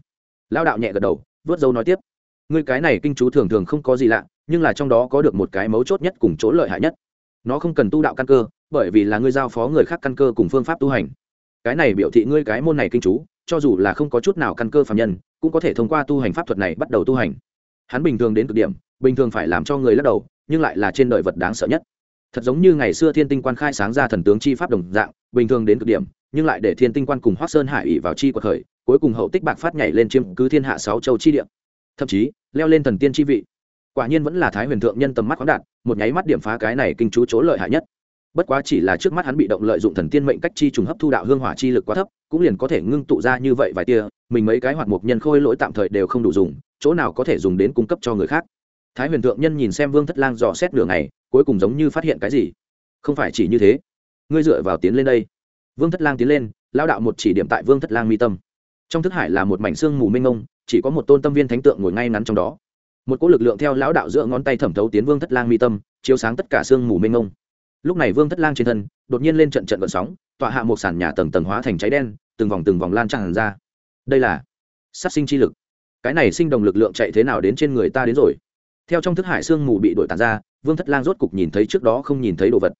Lao đạo nhẹ gật đầu, vớt dâu nói tiếp. Ngươi cái này kinh chú thường thường không có gì lạ, nhưng là trong đó có được một cái mấu chốt nhất cùng chỗ lợi hại nhất. Nó không cần tu đạo căn cơ, bởi vì là ngươi giao phó người khác căn cơ cùng phương pháp tu hành cái này biểu thị ngươi cái môn này kinh chú, cho dù là không có chút nào căn cơ phạm nhân, cũng có thể thông qua tu hành pháp thuật này bắt đầu tu hành. Hắn bình thường đến cực điểm, bình thường phải làm cho người lắc đầu, nhưng lại là trên đời vật đáng sợ nhất. Thật giống như ngày xưa thiên tinh quan khai sáng ra thần tướng chi pháp đồng dạng, bình thường đến cực điểm, nhưng lại để thiên tinh quan cùng hoác sơn hải ỉ vào chi quật khởi, cuối cùng hậu tích bạc phát nhảy lên chiếm cứ thiên hạ sáu châu chi địa. Thậm chí, leo lên thần tiên chi vị. Quả nhiên vẫn là thái huyền thượng nhân tầm mắt khoáng đạt, một nháy mắt điểm phá cái này kinh chú chỗ lợi hại nhất bất quá chỉ là trước mắt hắn bị động lợi dụng thần tiên mệnh cách chi trùng hấp thu đạo hương hỏa chi lực quá thấp, cũng liền có thể ngưng tụ ra như vậy vài tia, mình mấy cái hoạt mục nhân khôi lỗi tạm thời đều không đủ dùng, chỗ nào có thể dùng đến cung cấp cho người khác. Thái huyền thượng nhân nhìn xem vương thất lang dò xét nửa ngày, cuối cùng giống như phát hiện cái gì. Không phải chỉ như thế. Ngươi dựa vào tiến lên đây. Vương thất lang tiến lên lao đạo một chỉ điểm tại vương thất lang mi tâm. Trong thức hải là một mảnh xương mù mênh ngông chỉ có một tôn tâm viên thánh tượng ngồi ngay ngắn trong đó. Một cỗ lực lượng theo lão đạo giữa ngón tay thẩm thấu tiến vương thất lang mi tâm, chiếu sáng tất cả xương mù mênh ngông lúc này vương thất lang trên thân, đột nhiên lên trận trận vận sóng, tọa hạ một sàn nhà tầng tầng hóa thành cháy đen, từng vòng từng vòng lan tràn ra. Đây là sát sinh chi lực. Cái này sinh đồng lực lượng chạy thế nào đến trên người ta đến rồi? Theo trong thức hải xương mù bị đổi tàn ra, vương thất lang rốt cục nhìn thấy trước đó không nhìn thấy đồ vật.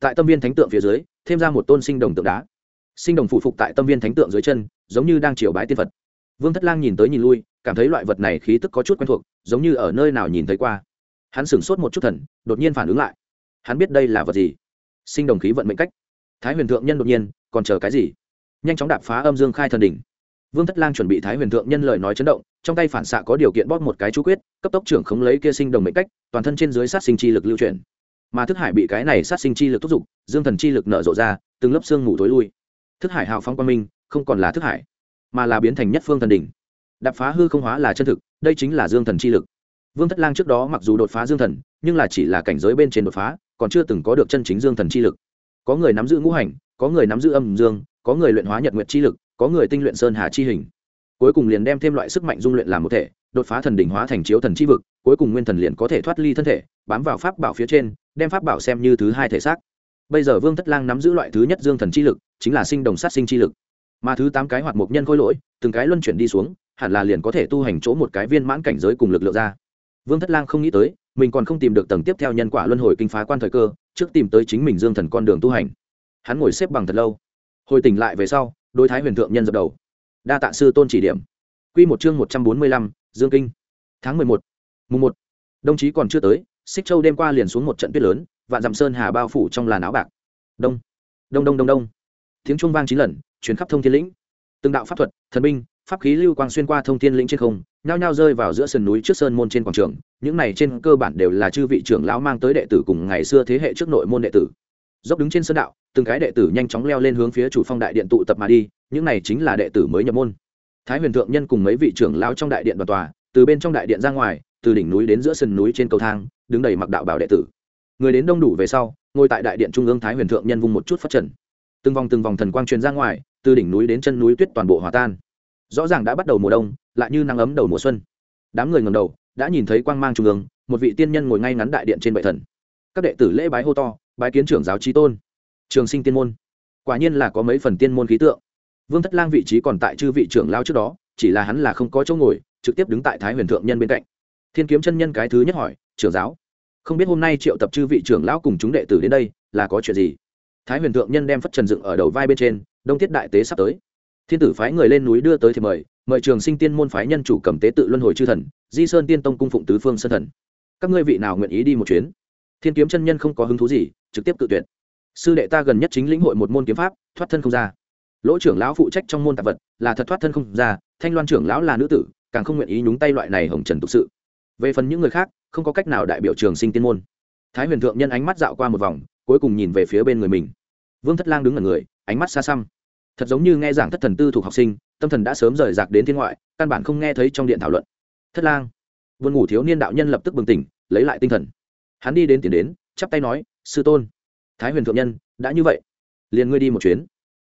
Tại tâm viên thánh tượng phía dưới, thêm ra một tôn sinh đồng tượng đá. Sinh đồng phụ phục tại tâm viên thánh tượng dưới chân, giống như đang chiều bái tiên phật. Vương thất lang nhìn tới nhìn lui, cảm thấy loại vật này khí tức có chút quen thuộc, giống như ở nơi nào nhìn thấy qua. Hắn sửng sốt một chút thần, đột nhiên phản ứng lại hắn biết đây là vật gì? Sinh đồng khí vận mệnh cách. Thái huyền thượng nhân đột nhiên, còn chờ cái gì? Nhanh chóng đạp phá âm dương khai thần đỉnh. Vương thất lang chuẩn bị thái huyền thượng nhân lời nói chấn động, trong tay phản xạ có điều kiện bóp một cái chú quyết, cấp tốc trưởng khống lấy kia sinh đồng mệnh cách, toàn thân trên dưới sát sinh chi lực lưu chuyển. Mà thức hải bị cái này sát sinh chi lực thúc giục, dương thần chi lực nở rộ ra, từng lớp xương ngủ tối lui. Thức hải hào phong quang minh, không còn là thức hải, mà là biến thành nhất phương thần đỉnh. Đạp phá hư không hóa là chân thực, đây chính là dương thần chi lực. Vương thất lang trước đó mặc dù đột phá dương thần, nhưng là chỉ là cảnh giới bên trên đột phá còn chưa từng có được chân chính dương thần chi lực. Có người nắm giữ ngũ hành, có người nắm giữ âm dương, có người luyện hóa nhật nguyệt chi lực, có người tinh luyện sơn hà chi hình. Cuối cùng liền đem thêm loại sức mạnh dung luyện làm một thể, đột phá thần đỉnh hóa thành chiếu thần chi vực, cuối cùng nguyên thần liền có thể thoát ly thân thể, bám vào pháp bảo phía trên, đem pháp bảo xem như thứ hai thể xác. Bây giờ vương thất lang nắm giữ loại thứ nhất dương thần chi lực, chính là sinh đồng sát sinh chi lực. Mà thứ tám cái hoạt mục nhân khôi lỗi, từng cái luân chuyển đi xuống, hẳn là liền có thể tu hành chỗ một cái viên mãn cảnh giới cùng lực lượng ra. Vương thất lang không nghĩ tới mình còn không tìm được tầng tiếp theo nhân quả luân hồi kinh phá quan thời cơ, trước tìm tới chính mình dương thần con đường tu hành. Hắn ngồi xếp bằng thật lâu. Hồi tỉnh lại về sau, đối thái huyền thượng nhân dập đầu. Đa tạ sư tôn chỉ điểm. Q một chương một trăm bốn mươi lăm, dương kinh. Tháng mười một, mùng một. Đồng chí còn chưa tới, xích châu đêm qua liền xuống một trận tuyết lớn, vạn dặm sơn hà bao phủ trong làn áo bạc. Đông. Đông đông đông đông. Tiếng trung vang chín lần chuyến khắp thông thiên lĩnh. Từng đạo pháp thuật, thần binh pháp khí lưu quang xuyên qua thông thiên lĩnh trên không, nhao nhao rơi vào giữa sườn núi trước sơn môn trên quảng trường, những này trên cơ bản đều là chư vị trưởng lão mang tới đệ tử cùng ngày xưa thế hệ trước nội môn đệ tử. Dốc đứng trên sơn đạo, từng cái đệ tử nhanh chóng leo lên hướng phía chủ phong đại điện tụ tập mà đi, những này chính là đệ tử mới nhập môn. Thái huyền thượng nhân cùng mấy vị trưởng lão trong đại điện đoàn tòa, từ bên trong đại điện ra ngoài, từ đỉnh núi đến giữa sườn núi trên cầu thang, đứng đầy mặc đạo bảo đệ tử. Người đến đông đủ về sau, ngồi tại đại điện trung ương thái huyền thượng nhân vung một chút phát trần. Từng vòng từng vòng thần quang truyền ra ngoài, từ đỉnh núi đến chân núi tuyết toàn bộ hòa tan rõ ràng đã bắt đầu mùa đông, lại như nắng ấm đầu mùa xuân. Đám người ngầm đầu, đã nhìn thấy quang mang trung ương, một vị tiên nhân ngồi ngay ngắn đại điện trên bệ thần. Các đệ tử lễ bái hô to, bái kiến trưởng giáo trí tôn. Trường sinh tiên môn. Quả nhiên là có mấy phần tiên môn khí tượng. Vương thất lang vị trí còn tại chư vị trưởng lao trước đó, chỉ là hắn là không có chỗ ngồi, trực tiếp đứng tại thái huyền thượng nhân bên cạnh. Thiên kiếm chân nhân cái thứ nhất hỏi, trưởng giáo, không biết hôm nay triệu tập chư vị trưởng lão cùng chúng đệ tử đến đây, là có chuyện gì? Thái huyền thượng nhân đem phất trần dựng ở đầu vai bên trên, đông thiết đại tế sắp tới thiên tử phái người lên núi đưa tới thì mời mời trường sinh tiên môn phái nhân chủ cầm tế tự luân hồi chư thần, di sơn tiên tông cung phụng tứ phương sơn thần. Các ngươi vị nào nguyện ý đi một chuyến? Thiên kiếm chân nhân không có hứng thú gì, trực tiếp cự tuyệt. Sư đệ ta gần nhất chính lĩnh hội một môn kiếm pháp, thoát thân không ra. Lỗ trưởng lão phụ trách trong môn tạp vật, là thật thoát thân không ra, thanh loan trưởng lão là nữ tử, càng không nguyện ý nhúng tay loại này hồng trần tục sự. Về phần những người khác, không có cách nào đại biểu trường sinh tiên môn. Thái huyền thượng nhân ánh mắt dạo qua một vòng, cuối cùng nhìn về phía bên người mình. Vương thất lang đứng ở người, ánh mắt xa xăm thật giống như nghe giảng thất thần tư thuộc học sinh, tâm thần đã sớm rời rạc đến thiên ngoại, căn bản không nghe thấy trong điện thảo luận. Thất lang vườn ngủ thiếu niên đạo nhân lập tức bừng tỉnh, lấy lại tinh thần. Hắn đi đến tiền đến, chắp tay nói, sư tôn, thái huyền thượng nhân, đã như vậy, liền ngươi đi một chuyến.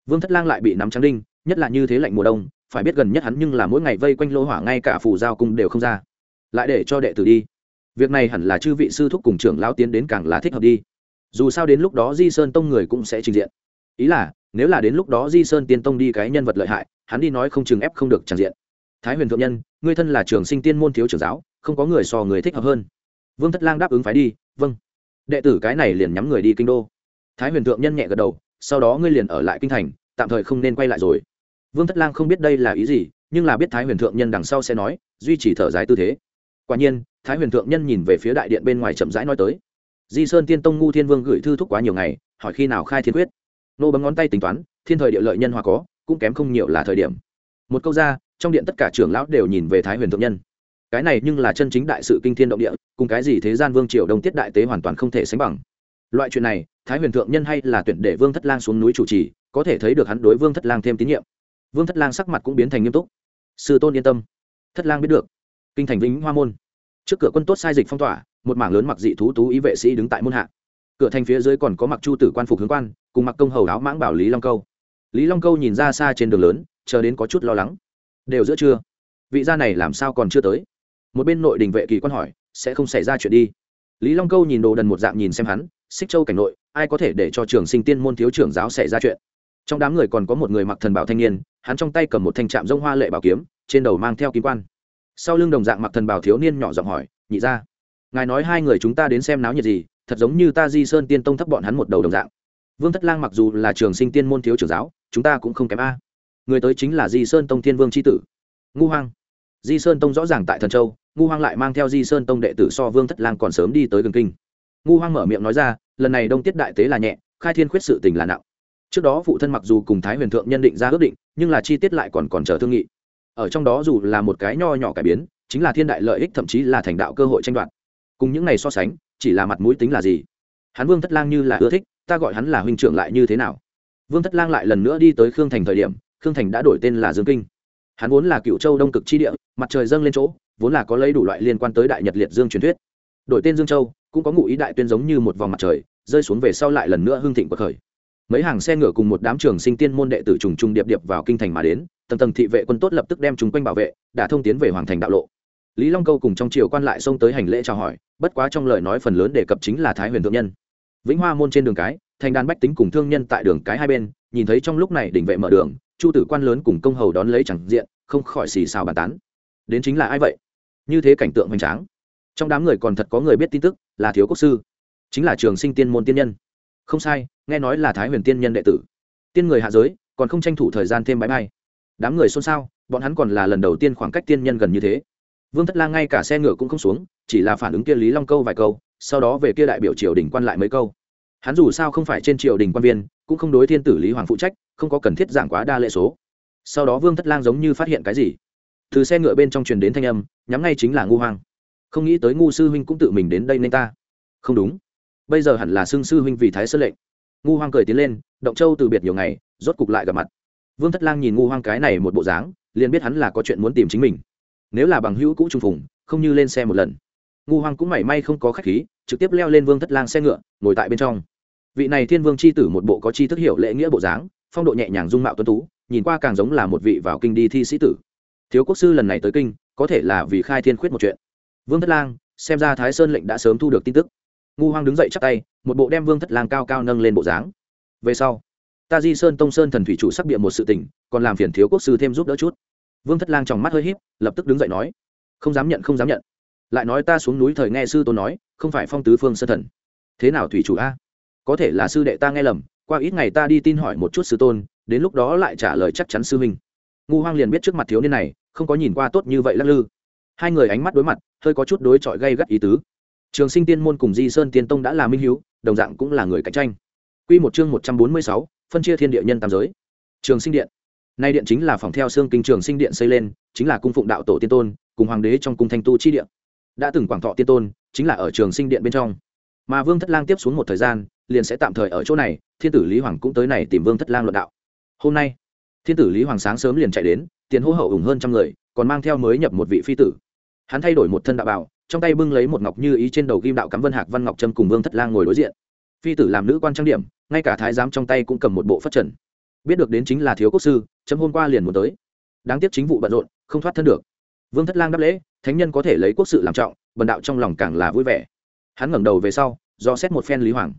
Vương thất lang lại bị nắm trắng đinh, nhất là như thế lạnh mùa đông, phải biết gần nhất hắn nhưng là mỗi ngày vây quanh lô hỏa ngay cả phủ giao cung đều không ra. Lại để cho đệ tử đi. Việc này hẳn là chư vị sư thúc cùng trưởng lao tiến đến càng là thích hợp đi. Dù sao đến lúc đó di sơn tông người cũng sẽ trình diện. Ý là nếu là đến lúc đó di sơn tiên tông đi cái nhân vật lợi hại, hắn đi nói không chừng ép không được tràn diện. Thái huyền thượng nhân, ngươi thân là trường sinh tiên môn thiếu trưởng giáo, không có người so người thích hợp hơn. Vương thất lang đáp ứng phải đi vâng. Đệ tử cái này liền nhắm người đi kinh đô. Thái huyền thượng nhân nhẹ gật đầu, sau đó ngươi liền ở lại kinh thành, tạm thời không nên quay lại rồi. Vương thất lang không biết đây là ý gì, nhưng là biết thái huyền thượng nhân đằng sau sẽ nói, duy trì thở dài tư thế. Quả nhiên, thái huyền thượng nhân nhìn về phía đại điện bên ngoài chậm rãi nói tới. Di sơn tiên tông ngu thiên vương gửi thư thúc quá nhiều ngày, hỏi khi nào khai thiên quyết nô bấm ngón tay tính toán, thiên thời địa lợi nhân hòa có, cũng kém không nhiều là thời điểm. Một câu ra, trong điện tất cả trưởng lão đều nhìn về thái huyền thượng nhân. Cái này nhưng là chân chính đại sự kinh thiên động địa, cùng cái gì thế gian vương triều đông tiết đại tế hoàn toàn không thể sánh bằng. Loại chuyện này, thái huyền thượng nhân hay là tuyển để vương thất lang xuống núi chủ trì, có thể thấy được hắn đối vương thất lang thêm tín nhiệm. Vương thất lang sắc mặt cũng biến thành nghiêm túc. Sư tôn yên tâm. Thất lang biết được. Kinh thành vĩnh hoa môn. Trước cửa quân tốt sai dịch phong tỏa, một mảng lớn mặc dị thú tú ý vệ sĩ đứng tại môn hạ cửa thành phía dưới còn có mặc chu tử quan phục hướng quan, cùng mặc công hầu áo mãng bảo lý long câu. Lý long câu nhìn ra xa trên đường lớn, chờ đến có chút lo lắng. Đều giữa trưa, vị gia này làm sao còn chưa tới? Một bên nội đình vệ kỳ quan hỏi, sẽ không xảy ra chuyện đi? Lý long câu nhìn đồ đần một dạng nhìn xem hắn, xích châu cảnh nội, ai có thể để cho trường sinh tiên môn thiếu trưởng giáo xảy ra chuyện? Trong đám người còn có một người mặc thần bảo thanh niên, hắn trong tay cầm một thanh trạm rông hoa lệ bảo kiếm, trên đầu mang theo kim quan. Sau lưng đồng dạng mặc thần bảo thiếu niên nhỏ giọng hỏi, nhị ra ngài nói hai người chúng ta đến xem náo nhiệt gì? Thật giống như ta di sơn tiên tông thấp bọn hắn một đầu đồng dạng. Vương thất lang mặc dù là trường sinh tiên môn thiếu trưởng giáo, chúng ta cũng không kém a. Người tới chính là di sơn tông thiên vương c h i tử, ngu hoang. Di sơn tông rõ ràng tại thần châu, ngu hoang lại mang theo di sơn tông đệ tử so vương thất lang còn sớm đi tới gần kinh. Ngu hoang mở miệng nói ra, lần này đông tiết đại tế là nhẹ, khai thiên khuyết sự tình là nặng. Trước đó phụ thân mặc dù cùng thái huyền thượng nhân định ra ước định, nhưng là chi tiết lại còn còn chờ thương nghị. Ở trong đó dù là một cái nho nhỏ cải biến, chính là thiên đại lợi ích thậm chí là thành đạo cơ hội tranh đoạt. Cùng những ngày so sánh chỉ là mặt mũi tính là gì? Hắn vương thất lang như là ưa thích, ta gọi hắn là huynh trưởng lại như thế nào? Vương thất lang lại lần nữa đi tới khương thành thời điểm, khương thành đã đổi tên là dương kinh. Hắn vốn là cựu châu đông cực chi địa, mặt trời dâng lên chỗ, vốn là có lấy đủ loại liên quan tới đại nhật liệt dương truyền thuyết. Đổi tên dương châu, cũng có ngụ ý đại tuyên giống như một vòng mặt trời, rơi xuống về sau lại lần nữa hưng thịnh cuộc khởi. Mấy hàng xe ngựa cùng một đám trường sinh tiên môn đệ tử trùng trùng điệp điệp vào kinh thành mà đến, tầng tầng thị vệ quân tốt lập tức đem chúng quanh bảo vệ, đã thông tiến về hoàng thành đạo lộ lý long câu cùng trong triều quan lại xông tới hành lễ chào hỏi, bất quá trong lời nói phần lớn đề cập chính là thái huyền thượng nhân. Vĩnh hoa môn trên đường cái, thành đàn bách tính cùng thương nhân tại đường cái hai bên, nhìn thấy trong lúc này đỉnh vệ mở đường, chu tử quan lớn cùng công hầu đón lấy chẳng diện, không khỏi xì xào bàn tán. Đến chính là ai vậy? Như thế cảnh tượng hoành tráng. Trong đám người còn thật có người biết tin tức, là thiếu quốc sư, chính là trường sinh tiên môn tiên nhân. Không sai, nghe nói là thái huyền tiên nhân đệ tử. Tiên người hạ giới, còn không tranh thủ thời gian thêm bãi bay. Đám người xôn xao, bọn hắn còn là lần đầu tiên khoảng cách tiên nhân gần như thế vương thất lang ngay cả xe ngựa cũng không xuống, chỉ là phản ứng kia lý long câu vài câu, sau đó về kia đại biểu triều đình quan lại mấy câu. Hắn dù sao không phải trên triều đình quan viên, cũng không đối thiên tử lý hoàng phụ trách, không có cần thiết giảng quá đa lệ số. Sau đó vương thất lang giống như phát hiện cái gì? Từ xe ngựa bên trong truyền đến thanh âm, nhắm ngay chính là ngu hoang. Không nghĩ tới ngu sư huynh cũng tự mình đến đây nên ta. Không đúng. Bây giờ hẳn là xưng sư huynh vì thái sơn lệnh. Ngu hoang cười tiến lên, động châu từ biệt nhiều ngày, rốt cục lại gặp mặt. Vương thất lang nhìn ngu hoang cái này một bộ dáng, liền biết hắn là có chuyện muốn tìm chính mình nếu là bằng hữu cũ trung phùng, không như lên xe một lần. Ngu hoang cũng mảy may không có khách khí, trực tiếp leo lên vương thất lang xe ngựa, ngồi tại bên trong. Vị này thiên vương c h i tử một bộ có chi thức hiểu lễ nghĩa bộ dáng, phong độ nhẹ nhàng dung mạo tuân tú, nhìn qua càng giống là một vị vào kinh đi thi sĩ tử. Thiếu quốc sư lần này tới kinh, có thể là vì khai thiên khuyết một chuyện. Vương thất lang, xem ra thái sơn lệnh đã sớm thu được tin tức. Ngu hoang đứng dậy chắc tay, một bộ đem vương thất lang cao cao nâng lên bộ dáng. Về sau, ta di sơn tông sơn thần thủy chủ sắc biện một sự tình, còn làm phiền thiếu quốc sư thêm giúp đỡ chút vương thất lang trong mắt hơi h í p lập tức đứng dậy nói, không dám nhận, không dám nhận. Lại nói ta xuống núi thời nghe sư tôn nói, không phải phong tứ phương sơn thần. Thế nào thủy chủ a? Có thể là sư đệ ta nghe lầm, qua ít ngày ta đi tin hỏi một chút sư tôn, đến lúc đó lại trả lời chắc chắn sư huynh. Ngu hoang liền biết trước mặt thiếu niên này, không có nhìn qua tốt như vậy lắc lư. Hai người ánh mắt đối mặt, hơi có chút đối chọi gây gắt ý tứ. Trường sinh tiên môn cùng di sơn tiên tông đã là minh hiếu, đồng dạng cũng là người cạnh tranh. Q một chương một trăm bốn mươi sáu, phân chia thiên địa nhân tam giới. Trường sinh điện nay điện chính là phòng theo xương kinh trường sinh điện xây lên, chính là cung phụng đạo tổ tiên tôn, cùng hoàng đế trong cung thanh tu chi điện. Đã từng quảng thọ tiên tôn, chính là ở trường sinh điện bên trong. Mà vương thất lang tiếp xuống một thời gian, liền sẽ tạm thời ở chỗ này, thiên tử lý hoàng cũng tới này tìm vương thất lang luận đạo. Hôm nay, thiên tử lý hoàng sáng sớm liền chạy đến, tiền hô hậu ủng hơn trăm người, còn mang theo mới nhập một vị phi tử. Hắn thay đổi một thân đạo bảo, trong tay bưng lấy một ngọc như ý trên đầu ghim đạo cắm vân hạc văn ngọc trâm cùng vương thất lang ngồi đối diện. Phi tử làm nữ quan trang điểm, ngay cả thái giám trong tay cũng cầm một bộ phất trần. Biết được đến chính là thiếu quốc sư chấm hôm qua liền muốn tới. Đáng tiếc chính vụ bận rộn, không thoát thân được. Vương thất lang đáp lễ, thánh nhân có thể lấy quốc sự làm trọng, bần đạo trong lòng càng là vui vẻ. Hắn ngẩng đầu về sau, do xét một phen lý hoàng.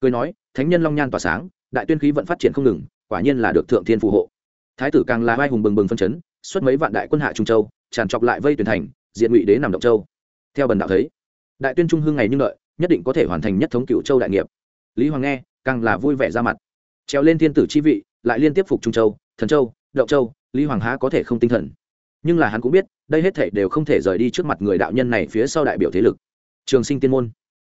Cười nói, thánh nhân long nhan tỏa sáng, đại tuyên khí vẫn phát triển không ngừng, quả nhiên là được thượng thiên phù hộ. Thái tử càng là vai hùng bừng bừng phân chấn xuất mấy vạn đại quân hạ trung châu, tràn trọc lại vây tuyển thành, diện ngụy đế nằm động châu. Theo bần đạo thấy, đại tuyên trung hương ngày như lợi nhất định có thể hoàn thành nhất thống cựu châu đại nghiệp. Lý hoàng nghe, càng là vui vẻ ra mặt. Treo lên thiên tử chi vị, lại liên tiếp phục trung châu thần châu đậu châu, lý hoàng há có thể không tinh thần. Nhưng là hắn cũng biết, đây hết thể đều không thể rời đi trước mặt người đạo nhân này phía sau đại biểu thế lực. Trường sinh tiên môn.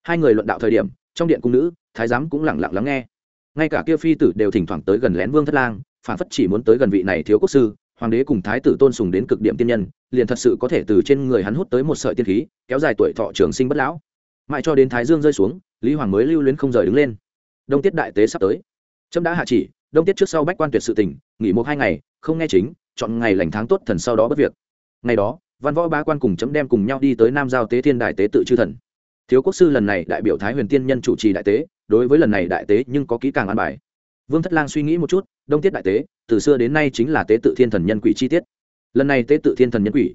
Hai người luận đạo thời điểm, trong điện cung nữ, thái giám cũng lẳng lặng lắng nghe. Ngay cả kia phi tử đều thỉnh thoảng tới gần lén vương thất lang, phản phất chỉ muốn tới gần vị này thiếu quốc sư, hoàng đế cùng thái tử tôn sùng đến cực điểm tiên nhân, liền thật sự có thể từ trên người hắn hút tới một sợi tiên khí, kéo dài tuổi thọ trường sinh bất lão. Mãi cho đến thái dương rơi xuống, lý hoàng mới lưu luyến không rời đứng lên. Đông tiết đại tế sắp tới. Trâm đã hạ chỉ đông tiết trước sau bách quan tuyệt sự tỉnh nghỉ một hai ngày không nghe chính chọn ngày lành tháng tốt thần sau đó bất việc. Ngày đó văn võ ba quan cùng chấm đem cùng nhau đi tới nam giao tế thiên đại tế tự chư thần. Thiếu quốc sư lần này đại biểu thái huyền tiên nhân chủ trì đại tế đối với lần này đại tế nhưng có kỹ càng an bài. Vương thất lang suy nghĩ một chút đông tiết đại tế từ xưa đến nay chính là tế tự thiên thần nhân quỷ chi tiết. Lần này tế tự thiên thần nhân quỷ.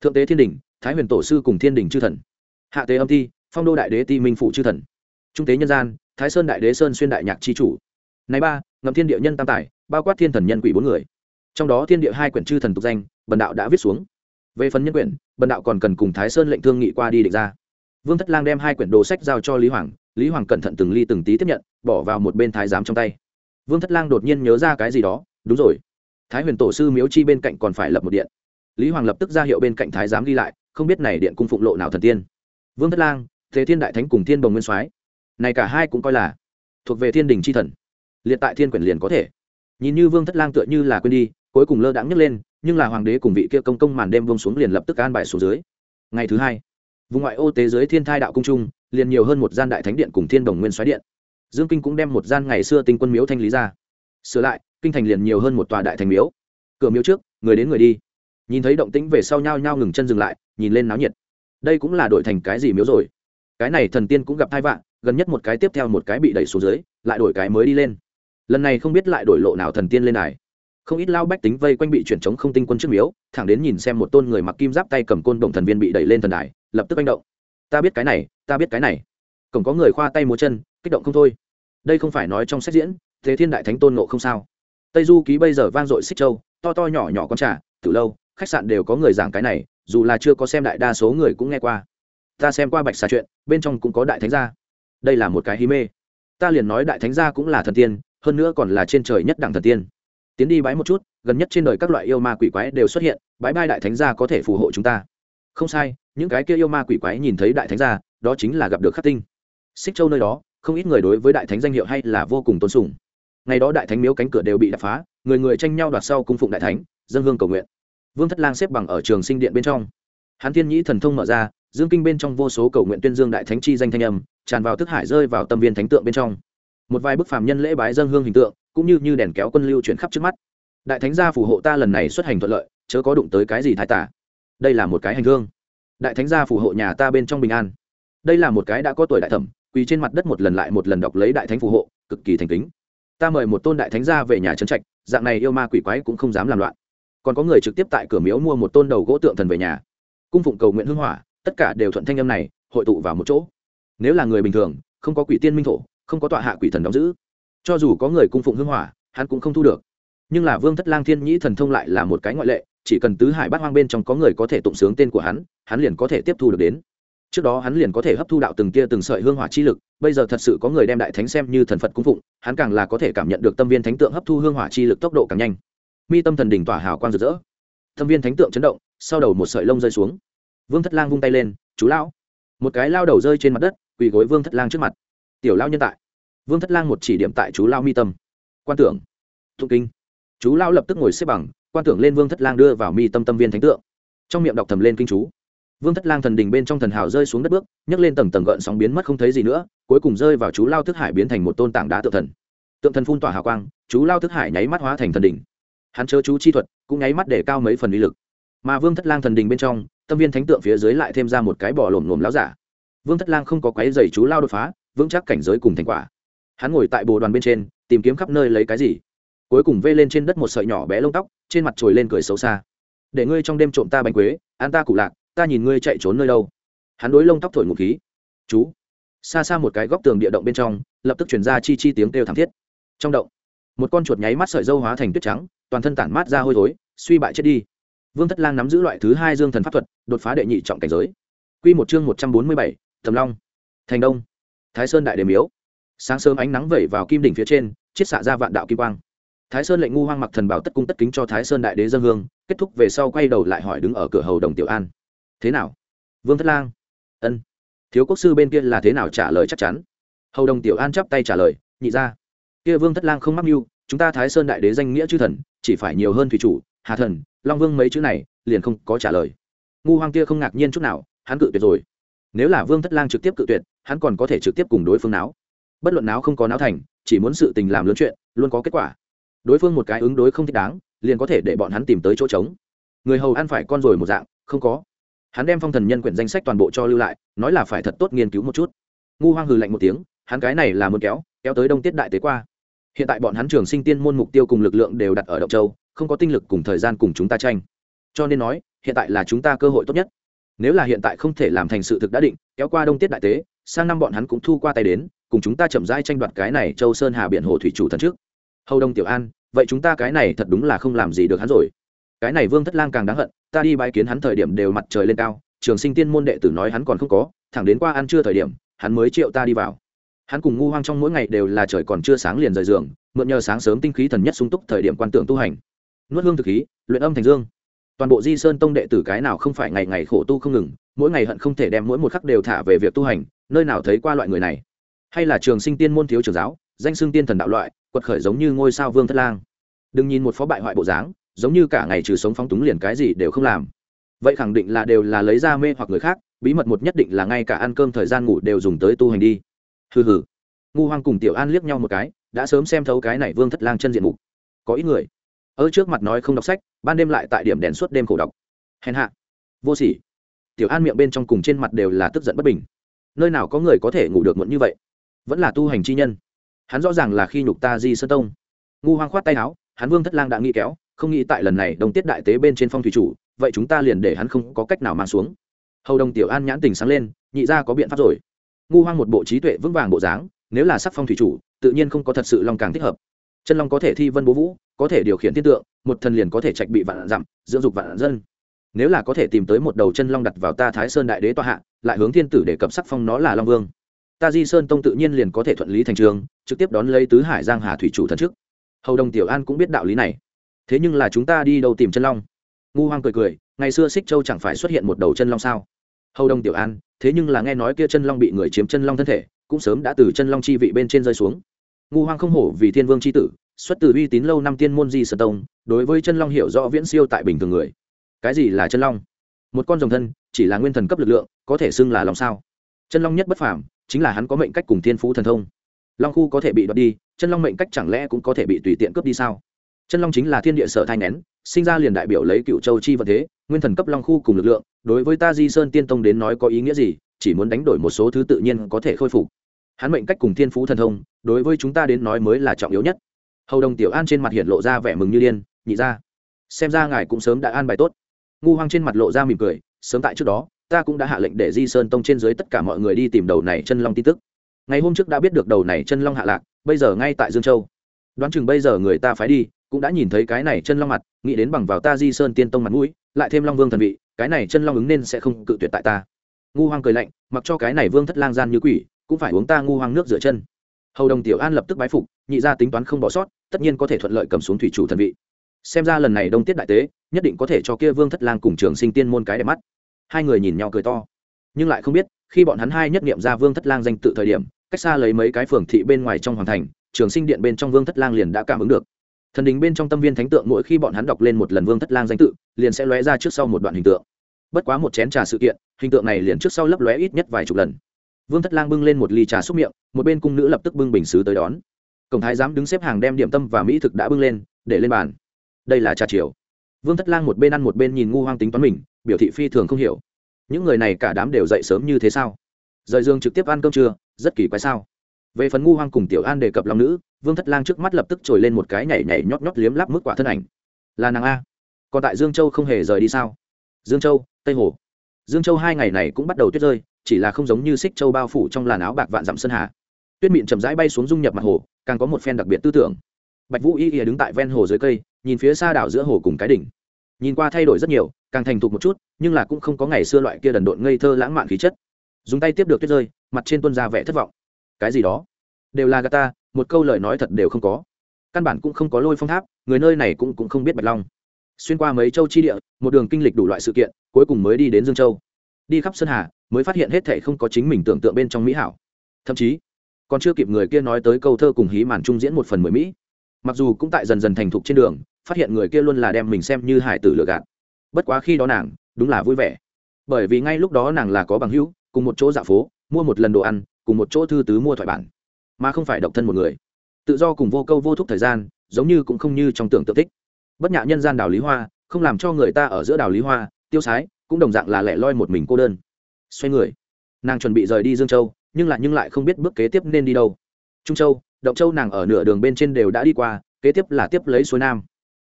Thượng tế thiên đình thái huyền tổ sư cùng thiên đình chư thần. Hạ tế âm thi, phong đô đại đế ti minh phụ chư thần. Trung tế nhân gian thái sơn đại đế sơn xuyên đại nhạc c h i chủ. Này ba ngậm thiên địa nhân tam tài, bao quát thiên thần nhân quỷ bốn người. Trong đó thiên địa hai quyển chư thần tục danh, bần đạo đã viết xuống. Về phần nhân quyển, bần đạo còn cần cùng thái sơn lệnh thương nghị qua đi định ra. Vương thất lang đem hai quyển đồ sách giao cho lý hoàng lý hoàng cẩn thận từng ly từng tí tiếp nhận, bỏ vào một bên thái giám trong tay. Vương thất lang đột nhiên nhớ ra cái gì đó, đúng rồi, thái huyền tổ sư miếu chi bên cạnh còn phải lập một điện. Lý hoàng lập tức ra hiệu bên cạnh thái giám ghi lại, không biết này điện cung phụng lộ nào thần tiên. Vương thất lang, thế thiên đại thánh cùng thiên bồng nguyên soái, này cả hai cũng coi là thuộc về thiên đình c h i thần liệt tại thiên quyển liền có thể. Nhìn như vương thất lang tựa như là quên đi, cuối cùng lơ đãng nhấc lên, nhưng là hoàng đế cùng vị kia công công màn đêm vông xuống liền lập tức an bài xuống dưới. Ngày thứ hai, vùng ngoại ô tế giới thiên thai đạo cung trung, liền nhiều hơn một gian đại thánh điện cùng thiên đồng nguyên xoáy điện. Dương kinh cũng đem một gian ngày xưa tinh quân miếu thanh lý ra. Sửa lại, kinh thành liền nhiều hơn một tòa đại thành miếu. Cửa miếu trước, người đến người đi. Nhìn thấy động tĩnh về sau nhao nhao ngừng chân dừng lại, nhìn lên náo nhiệt. Đây cũng là đổi thành cái gì miếu rồi? Cái này thần tiên cũng gặp thai vạn gần nhất một cái tiếp theo một cái bị đẩy xuống dưới, lại đổi cái mới đi lên lần này không biết lại đổi lộ nào thần tiên lên này không ít lao bách tính vây quanh bị chuyển chống không tinh quân trước miếu, thẳng đến nhìn xem một tôn người mặc kim giáp tay cầm côn đồng thần viên bị đẩy lên thần đài, lập tức manh động. Ta biết cái này, ta biết cái này. Cổng có người khoa tay múa chân, kích động không thôi. Đây không phải nói trong sách diễn, thế thiên đại thánh tôn nộ không sao? Tây du ký bây giờ vang dội xích châu, to to nhỏ nhỏ con trà, từ lâu, khách sạn đều có người giảng cái này, dù là chưa có xem đại đa số người cũng nghe qua. Ta xem qua bạch xà chuyện, bên trong cũng có đại thánh gia. Đây là một cái hí mê. Ta liền nói đại thánh gia cũng là thần tiên hơn nữa còn là trên trời nhất đẳng thần tiên. Tiến đi bái một chút, gần nhất trên đời các loại yêu ma quỷ quái đều xuất hiện, bái bai đại thánh gia có thể phù hộ chúng ta. Không sai, những cái kia yêu ma quỷ quái nhìn thấy đại thánh gia, đó chính là gặp được khắc tinh. Xích châu nơi đó, không ít người đối với đại thánh danh hiệu hay là vô cùng tôn sùng. Ngày đó đại thánh miếu cánh cửa đều bị đập phá, người người tranh nhau đoạt sau cung phụng đại thánh, dân hương cầu nguyện. Vương thất lang xếp bằng ở trường sinh điện bên trong. Hắn thiên nhĩ thần thông mở ra, dương kinh bên trong vô số cầu nguyện tuyên dương đại thánh chi danh thanh âm, tràn vào thức hải rơi vào tâm viên thánh tượng bên trong một vài bức phàm nhân lễ bái dân hương hình tượng, cũng như như đèn kéo quân lưu chuyển khắp trước mắt. Đại thánh gia phù hộ ta lần này xuất hành thuận lợi, chớ có đụng tới cái gì thái tả đây là một cái hành hương. Đại thánh gia phù hộ nhà ta bên trong bình an. Đây là một cái đã có tuổi đại thẩm, quỳ trên mặt đất một lần lại một lần đọc lấy đại thánh phù hộ, cực kỳ thành kính. Ta mời một tôn đại thánh gia về nhà trấn trạch, dạng này yêu ma quỷ quái cũng không dám làm loạn. Còn có người trực tiếp tại cửa miếu mua một tôn đầu gỗ tượng thần về nhà. Cung phụng cầu nguyện hưng hỏa, tất cả đều thuận thanh âm này, hội tụ vào một chỗ. Nếu là người bình thường, không có quỷ tiên minh thổ không có tọa hạ quỷ thần đóng giữ. Cho dù có người cung phụng hưng hỏa, hắn cũng không thu được. Nhưng là vương thất lang thiên nhĩ thần thông lại là một cái ngoại lệ, chỉ cần tứ hải bát hoang bên trong có người có thể tụng sướng tên của hắn hắn liền có thể tiếp thu được đến. Trước đó hắn liền có thể hấp thu đạo từng tia từng sợi hương hỏa chi lực, bây giờ thật sự có người đem đại thánh xem như thần phật cung phụng, hắn càng là có thể cảm nhận được tâm viên thánh tượng hấp thu hương hỏa chi lực tốc độ càng nhanh. Mi tâm thần đỉnh tỏa hào quang rực rỡ. Tâm viên thánh tượng chấn động, sau đầu một sợi lông rơi xuống. Vương thất lang vung tay lên, chú lão. Một cái lao đầu rơi trên mặt đất, quỳ gối vương thất lang trước mặt tiểu lao nhân tại. Vương thất lang một chỉ điểm tại chú lao mi tâm. Quan tưởng. Thụ kinh. Chú lao lập tức ngồi xếp bằng, quan tưởng lên vương thất lang đưa vào mi tâm tâm viên thánh tượng. Trong miệng đọc thầm lên kinh chú. Vương thất lang thần đình bên trong thần hào rơi xuống đất bước, nhấc lên tầng tầng gợn sóng biến mất không thấy gì nữa, cuối cùng rơi vào chú lao thức hải biến thành một tôn tảng đá tự thần. Tượng thần phun tỏa hào quang, chú lao thức hải nháy mắt hóa thành thần đình. Hắn chớ chú chi thuật, cũng nháy mắt để cao mấy phần uy lực. Mà vương thất lang thần đình bên trong, tâm viên thánh tượng phía dưới lại thêm ra một cái bò lổm lổm láo giả. Vương thất lang không có quái dày chú lao đột phá vững chắc cảnh giới cùng thành quả. Hắn ngồi tại bồ đoàn bên trên, tìm kiếm khắp nơi lấy cái gì. Cuối cùng vê lên trên đất một sợi nhỏ bé lông tóc, trên mặt trồi lên cười xấu xa. Để ngươi trong đêm trộm ta bánh quế an ta cụ lạc, ta nhìn ngươi chạy trốn nơi đâu. Hắn đối lông tóc thổi ngụ khí. Chú. Xa xa một cái góc tường địa động bên trong, lập tức chuyển ra chi chi tiếng kêu thảm thiết. Trong động, một con chuột nháy mắt sợi dâu hóa thành tuyết trắng, toàn thân tản mát ra hôi thối, suy bại chết đi. Vương thất lang nắm giữ loại thứ hai dương thần pháp thuật, đột phá đệ nhị trọng cảnh giới. Q một chương một trăm bốn mươi bảy, tầm long. Thành đông thái sơn đại đề miếu. Sáng sớm ánh nắng vẩy vào kim đỉnh phía trên, chiết xạ ra vạn đạo kim quang. Thái sơn lệnh ngu hoang mặc thần bảo tất cung tất kính cho thái sơn đại đế dân hương, kết thúc về sau quay đầu lại hỏi đứng ở cửa hầu đồng tiểu an. Thế nào? Vương thất lang. Ân. Thiếu quốc sư bên kia là thế nào trả lời chắc chắn? Hầu đồng tiểu an chắp tay trả lời, nhị ra kia vương thất lang không mắc mưu, chúng ta thái sơn đại đế danh nghĩa chư thần, chỉ phải nhiều hơn thủy chủ, hà thần, long vương mấy chữ này, liền không có trả lời. Ngu hoang kia không ngạc nhiên chút nào, hắn cự tuyệt rồi. Nếu là vương thất lang trực tiếp cự tuyệt hắn còn có thể trực tiếp cùng đối phương náo. Bất luận náo không có náo thành, chỉ muốn sự tình làm lớn chuyện, luôn có kết quả. Đối phương một cái ứng đối không thích đáng, liền có thể để bọn hắn tìm tới chỗ trống. Người hầu ăn phải con rồi một dạng, không có. Hắn đem phong thần nhân quyển danh sách toàn bộ cho lưu lại, nói là phải thật tốt nghiên cứu một chút. Ngu hoang hừ lạnh một tiếng, hắn cái này là muốn kéo kéo tới đông tiết đại tế qua. Hiện tại bọn hắn trường sinh tiên môn mục tiêu cùng lực lượng đều đặt ở động châu, không có tinh lực cùng thời gian cùng chúng ta tranh. Cho nên nói, hiện tại là chúng ta cơ hội tốt nhất. Nếu là hiện tại không thể làm thành sự thực đã định, kéo qua đông tiết đại tế sang năm bọn hắn cũng thu qua tay đến, cùng chúng ta chậm rãi tranh đoạt cái này châu sơn hà biển hồ thủy chủ thần trước. Hầu đông tiểu an, vậy chúng ta cái này thật đúng là không làm gì được hắn rồi. Cái này vương thất lang càng đáng hận, ta đi bãi kiến hắn thời điểm đều mặt trời lên cao, trường sinh tiên môn đệ tử nói hắn còn không có, thẳng đến qua ăn trưa thời điểm, hắn mới triệu ta đi vào. Hắn cùng ngu hoang trong mỗi ngày đều là trời còn chưa sáng liền rời giường, mượn nhờ sáng sớm tinh khí thần nhất sung túc thời điểm quan tượng tu hành. Nuốt hương thực khí, luyện âm thành dương toàn bộ di sơn tông đệ tử cái nào không phải ngày ngày khổ tu không ngừng, mỗi ngày hận không thể đem mỗi một khắc đều thả về việc tu hành, nơi nào thấy qua loại người này? Hay là trường sinh tiên môn thiếu trường giáo, danh xưng tiên thần đạo loại, quật khởi giống như ngôi sao vương thất lang? Đừng nhìn một phó bại hoại bộ dáng, giống như cả ngày trừ sống phóng túng liền cái gì đều không làm. Vậy khẳng định là đều là lấy ra mê hoặc người khác, bí mật một nhất định là ngay cả ăn cơm thời gian ngủ đều dùng tới tu hành đi. Hừ hừ. Ngu hoang cùng tiểu an liếc nhau một cái, đã sớm xem thấu cái này vương thất lang chân diện mục. Có ít người ở trước mặt nói không đọc sách, ban đêm lại tại điểm đèn suốt đêm khổ đọc. Hèn hạ. Vô sỉ. Tiểu an miệng bên trong cùng trên mặt đều là tức giận bất bình. Nơi nào có người có thể ngủ được muộn như vậy? Vẫn là tu hành chi nhân. Hắn rõ ràng là khi nhục ta di sơn tông. Ngu hoang khoát tay áo, hắn vương thất lang đã nghĩ kéo, không nghĩ tại lần này đồng tiết đại tế bên trên phong thủy chủ, vậy chúng ta liền để hắn không có cách nào mang xuống. Hầu đồng tiểu an nhãn tình sáng lên, nhị ra có biện pháp rồi. Ngu hoang một bộ trí tuệ vững vàng bộ dáng, nếu là sắc phong thủy chủ, tự nhiên không có thật sự long càng thích hợp. Chân long có thể thi vân bố vũ có thể điều khiển thiên tượng, một thần liền có thể trạch bị vạn dặm, dưỡng dục vạn dân. Nếu là có thể tìm tới một đầu chân long đặt vào ta thái sơn đại đế Toa hạ, lại hướng thiên tử để cập sắc phong nó là long vương. Ta di sơn tông tự nhiên liền có thể thuận lý thành trường, trực tiếp đón lấy tứ hải giang hà thủy chủ thần trước. Hầu đồng tiểu an cũng biết đạo lý này. Thế nhưng là chúng ta đi đâu tìm chân long? Ngu hoang cười cười, ngày xưa xích châu chẳng phải xuất hiện một đầu chân long sao? Hầu đồng tiểu an, thế nhưng là nghe nói kia chân long bị người chiếm chân long thân thể, cũng sớm đã từ chân long chi vị bên trên rơi xuống. Ngu hoang không hổ vì thiên vương c h i tử xuất từ uy tín lâu năm tiên môn di sơn tông, đối với chân long hiểu rõ viễn siêu tại bình thường người. Cái gì là chân long? Một con rồng thân, chỉ là nguyên thần cấp lực lượng, có thể xưng là lòng sao? Chân long nhất bất phàm, chính là hắn có mệnh cách cùng thiên phú thần thông. Long khu có thể bị đoạt đi, chân long mệnh cách chẳng lẽ cũng có thể bị tùy tiện cướp đi sao? Chân long chính là thiên địa sở thai nén, sinh ra liền đại biểu lấy cựu châu chi vật thế, nguyên thần cấp long khu cùng lực lượng, đối với ta di sơn tiên tông đến nói có ý nghĩa gì, chỉ muốn đánh đổi một số thứ tự nhiên có thể khôi phục. Hắn mệnh cách cùng thiên phú thần thông, đối với chúng ta đến nói mới là trọng yếu nhất hầu đồng tiểu an trên mặt hiện lộ ra vẻ mừng như điên, nhị ra, xem ra ngài cũng sớm đã an bài tốt. Ngu hoang trên mặt lộ ra mỉm cười, sớm tại trước đó, ta cũng đã hạ lệnh để di sơn tông trên dưới tất cả mọi người đi tìm đầu này chân long tin tức. Ngày hôm trước đã biết được đầu này chân long hạ lạc, bây giờ ngay tại dương châu. Đoán chừng bây giờ người ta phải đi, cũng đã nhìn thấy cái này chân long mặt, nghĩ đến bằng vào ta di sơn tiên tông mặt mũi, lại thêm long vương thần vị, cái này chân long ứng nên sẽ không cự tuyệt tại ta. Ngu hoang cười lạnh, mặc cho cái này vương thất lang gian như quỷ, cũng phải uống ta ngu hoang nước rửa chân hầu đồng tiểu an lập tức bái phục, nhị ra tính toán không bỏ sót, tất nhiên có thể thuận lợi cầm xuống thủy chủ thần vị. Xem ra lần này đông tiết đại tế, nhất định có thể cho kia vương thất lang cùng trường sinh tiên môn cái đẹp mắt. Hai người nhìn nhau cười to. Nhưng lại không biết, khi bọn hắn hai nhất nghiệm ra vương thất lang danh tự thời điểm, cách xa lấy mấy cái phường thị bên ngoài trong hoàng thành, trường sinh điện bên trong vương thất lang liền đã cảm ứng được. Thần đình bên trong tâm viên thánh tượng mỗi khi bọn hắn đọc lên một lần vương thất lang danh tự, liền sẽ lóe ra trước sau một đoạn hình tượng. Bất quá một chén trà sự kiện, hình tượng này liền trước sau lấp lóe ít nhất vài chục lần. Vương thất lang bưng lên một ly trà xúc miệng một bên cung nữ lập tức bưng bình xứ tới đón. Cổng thái giám đứng xếp hàng đem điểm tâm và mỹ thực đã bưng lên, để lên bàn. Đây là trà chiều. Vương thất lang một bên ăn một bên nhìn ngu hoang tính toán mình, biểu thị phi thường không hiểu. Những người này cả đám đều dậy sớm như thế sao? Rời dương trực tiếp ăn cơm trưa, rất kỳ quái sao? Về phần ngu hoang cùng tiểu an đề cập lòng nữ, vương thất lang trước mắt lập tức trồi lên một cái nhảy nhảy nhót nhót liếm lắp mức quả thân ảnh. Là nàng a. Còn tại dương châu không hề rời đi sao? Dương châu, tây hồ. Dương châu hai ngày này cũng bắt đầu tuyết rơi, chỉ là không giống như xích châu bao phủ trong làn áo bạc vạn dặm sơn hà tuyết mịn chậm rãi bay xuống dung nhập mặt hồ, càng có một phen đặc biệt tư tưởng. Bạch vũ y ỉa đứng tại ven hồ dưới cây, nhìn phía xa đảo giữa hồ cùng cái đỉnh. Nhìn qua thay đổi rất nhiều, càng thành thục một chút, nhưng là cũng không có ngày xưa loại kia đần độn ngây thơ lãng mạn khí chất. Dùng tay tiếp được tuyết rơi, mặt trên tuân ra vẻ thất vọng. Cái gì đó? Đều là gà ta, một câu lời nói thật đều không có. Căn bản cũng không có lôi phong tháp, người nơi này cũng cũng không biết bạch long. Xuyên qua mấy châu chi địa, một đường kinh lịch đủ loại sự kiện, cuối cùng mới đi đến dương châu. Đi khắp sơn hà, mới phát hiện hết thệ không có chính mình tưởng tượng bên trong mỹ hảo. Thậm chí còn chưa kịp người kia nói tới câu thơ cùng hí màn trung diễn một phần mười mỹ. Mặc dù cũng tại dần dần thành thục trên đường, phát hiện người kia luôn là đem mình xem như hải tử lừa gạt. Bất quá khi đó nàng, đúng là vui vẻ. Bởi vì ngay lúc đó nàng là có bằng hữu, cùng một chỗ dạ phố, mua một lần đồ ăn, cùng một chỗ thư tứ mua thoại bản. Mà không phải độc thân một người. Tự do cùng vô câu vô thúc thời gian, giống như cũng không như trong tưởng tượng thích. Bất nhạ nhân gian đào lý hoa, không làm cho người ta ở giữa đào lý hoa, tiêu sái, cũng đồng dạng là lẻ loi một mình cô đơn. Xoay người. Nàng chuẩn bị rời đi dương châu nhưng lại nhưng lại không biết bước kế tiếp nên đi đâu. Trung châu, động châu nàng ở nửa đường bên trên đều đã đi qua, kế tiếp là tiếp lấy suối nam,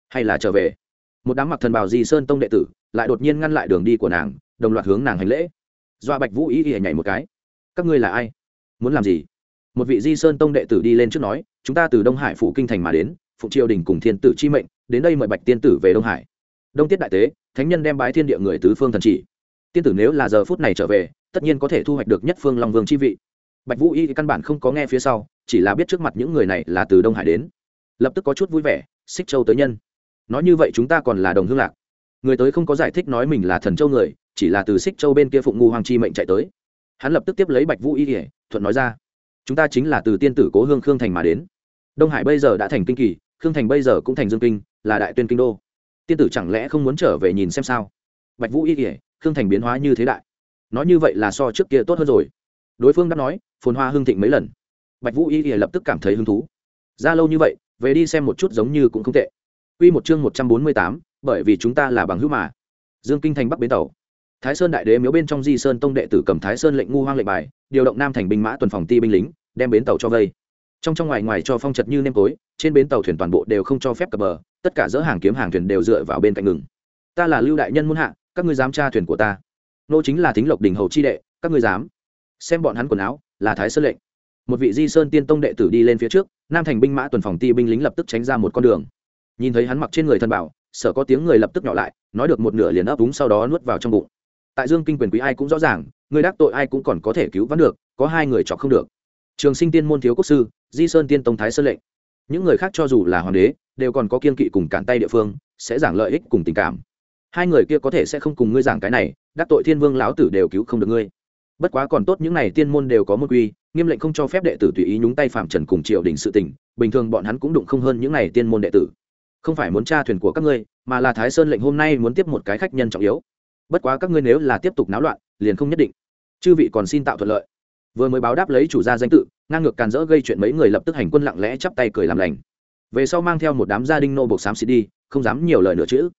hay là trở về? Một đám mặc thần bào di sơn tông đệ tử lại đột nhiên ngăn lại đường đi của nàng, đồng loạt hướng nàng hành lễ. Doa bạch vũ ý ỉa nhảy một cái. Các ngươi là ai? Muốn làm gì? Một vị di sơn tông đệ tử đi lên trước nói, chúng ta từ đông hải phủ kinh thành mà đến phụ triều đình cùng thiên tử chi mệnh, đến đây mời bạch tiên tử về đông hải. Đông tiết đại tế, thánh nhân đem bái thiên địa người tứ phương thần chỉ. Tiên tử nếu là giờ phút này trở về tất nhiên có thể thu hoạch được nhất phương long vương chi vị. Bạch vũ y căn bản không có nghe phía sau, chỉ là biết trước mặt những người này là từ đông hải đến. Lập tức có chút vui vẻ, xích châu tới nhân. Nói như vậy chúng ta còn là đồng hương lạc. Người tới không có giải thích nói mình là thần châu người, chỉ là từ xích châu bên kia phụng ngu hoàng chi mệnh chạy tới. Hắn lập tức tiếp lấy bạch vũ y kể thuận nói ra, chúng ta chính là từ tiên tử cố hương khương thành mà đến. Đông hải bây giờ đã thành kinh kỳ, khương thành bây giờ cũng thành dương kinh, là đại tuyên kinh đô. Tiên tử chẳng lẽ không muốn trở về nhìn xem sao? Bạch vũ y kể khương thành biến hóa như thế đại nói như vậy là so trước kia tốt hơn rồi đối phương đã nói phồn hoa hưng thịnh mấy lần bạch vũ y thì lập tức cảm thấy hứng thú ra lâu như vậy về đi xem một chút giống như cũng không tệ Quy một chương một trăm bốn mươi tám, bởi vì chúng ta là bằng hữu mà. Dương Kinh thành Bắc bến tàu. Thái Sơn đại đế miếu bên trong Di Sơn tông đệ tử cầm Thái Sơn lệnh ngu hoang lệnh bài, điều động Nam thành binh mã tuần phòng ti binh lính, đem bến tàu cho vây. Trong trong ngoài ngoài cho phong trật như nêm tối, trên bến tàu thuyền toàn bộ đều không cho phép cập bờ, tất cả dỡ hàng kiếm hàng thuyền đều dựa vào bên cạnh ngừng. Ta là Lưu đại nhân muôn hạ, các ngươi dám tra thuyền của ta. Nô chính là Thính Lộc đỉnh hầu chi đệ, các ngươi dám? Xem bọn hắn quần áo, là Thái Sơn lệnh. Một vị Di Sơn tiên tông đệ tử đi lên phía trước, Nam thành binh mã tuần phòng ti binh lính lập tức tránh ra một con đường nhìn thấy hắn mặc trên người thân bảo sợ có tiếng người lập tức nhỏ lại nói được một nửa liền ấp úng sau đó nuốt vào trong bụng tại dương kinh quyền quý ai cũng rõ ràng người đắc tội ai cũng còn có thể cứu vãn được có hai người chọc không được trường sinh tiên môn thiếu quốc sư di sơn tiên tông thái sơn lệnh những người khác cho dù là hoàng đế đều còn có kiên kỵ cùng cản tay địa phương sẽ giảng lợi ích cùng tình cảm hai người kia có thể sẽ không cùng ngươi giảng cái này, đắc tội thiên vương lão tử đều cứu không được ngươi. Bất quá còn tốt những n à y tiên môn đều có một quy, nghiêm lệnh không cho phép đệ tử tùy ý nhúng tay phạm trần cùng triều đình sự tình, bình thường bọn hắn cũng đụng không hơn những n à y tiên môn đệ tử. Không phải muốn tra thuyền của các ngươi, mà là thái sơn lệnh hôm nay muốn tiếp một cái khách nhân trọng yếu. Bất quá các ngươi nếu là tiếp tục náo loạn, liền không nhất định. Chư vị còn xin tạo thuận lợi. Vừa mới báo đáp lấy chủ gia danh tự, ngang ngược càn rỡ gây chuyện mấy người lập tức hành quân lặng lẽ chắp tay cười làm lành. Về sau mang theo một đám gia đình nô buộc xám xịt đi, không dám nhiều lời nữa chữ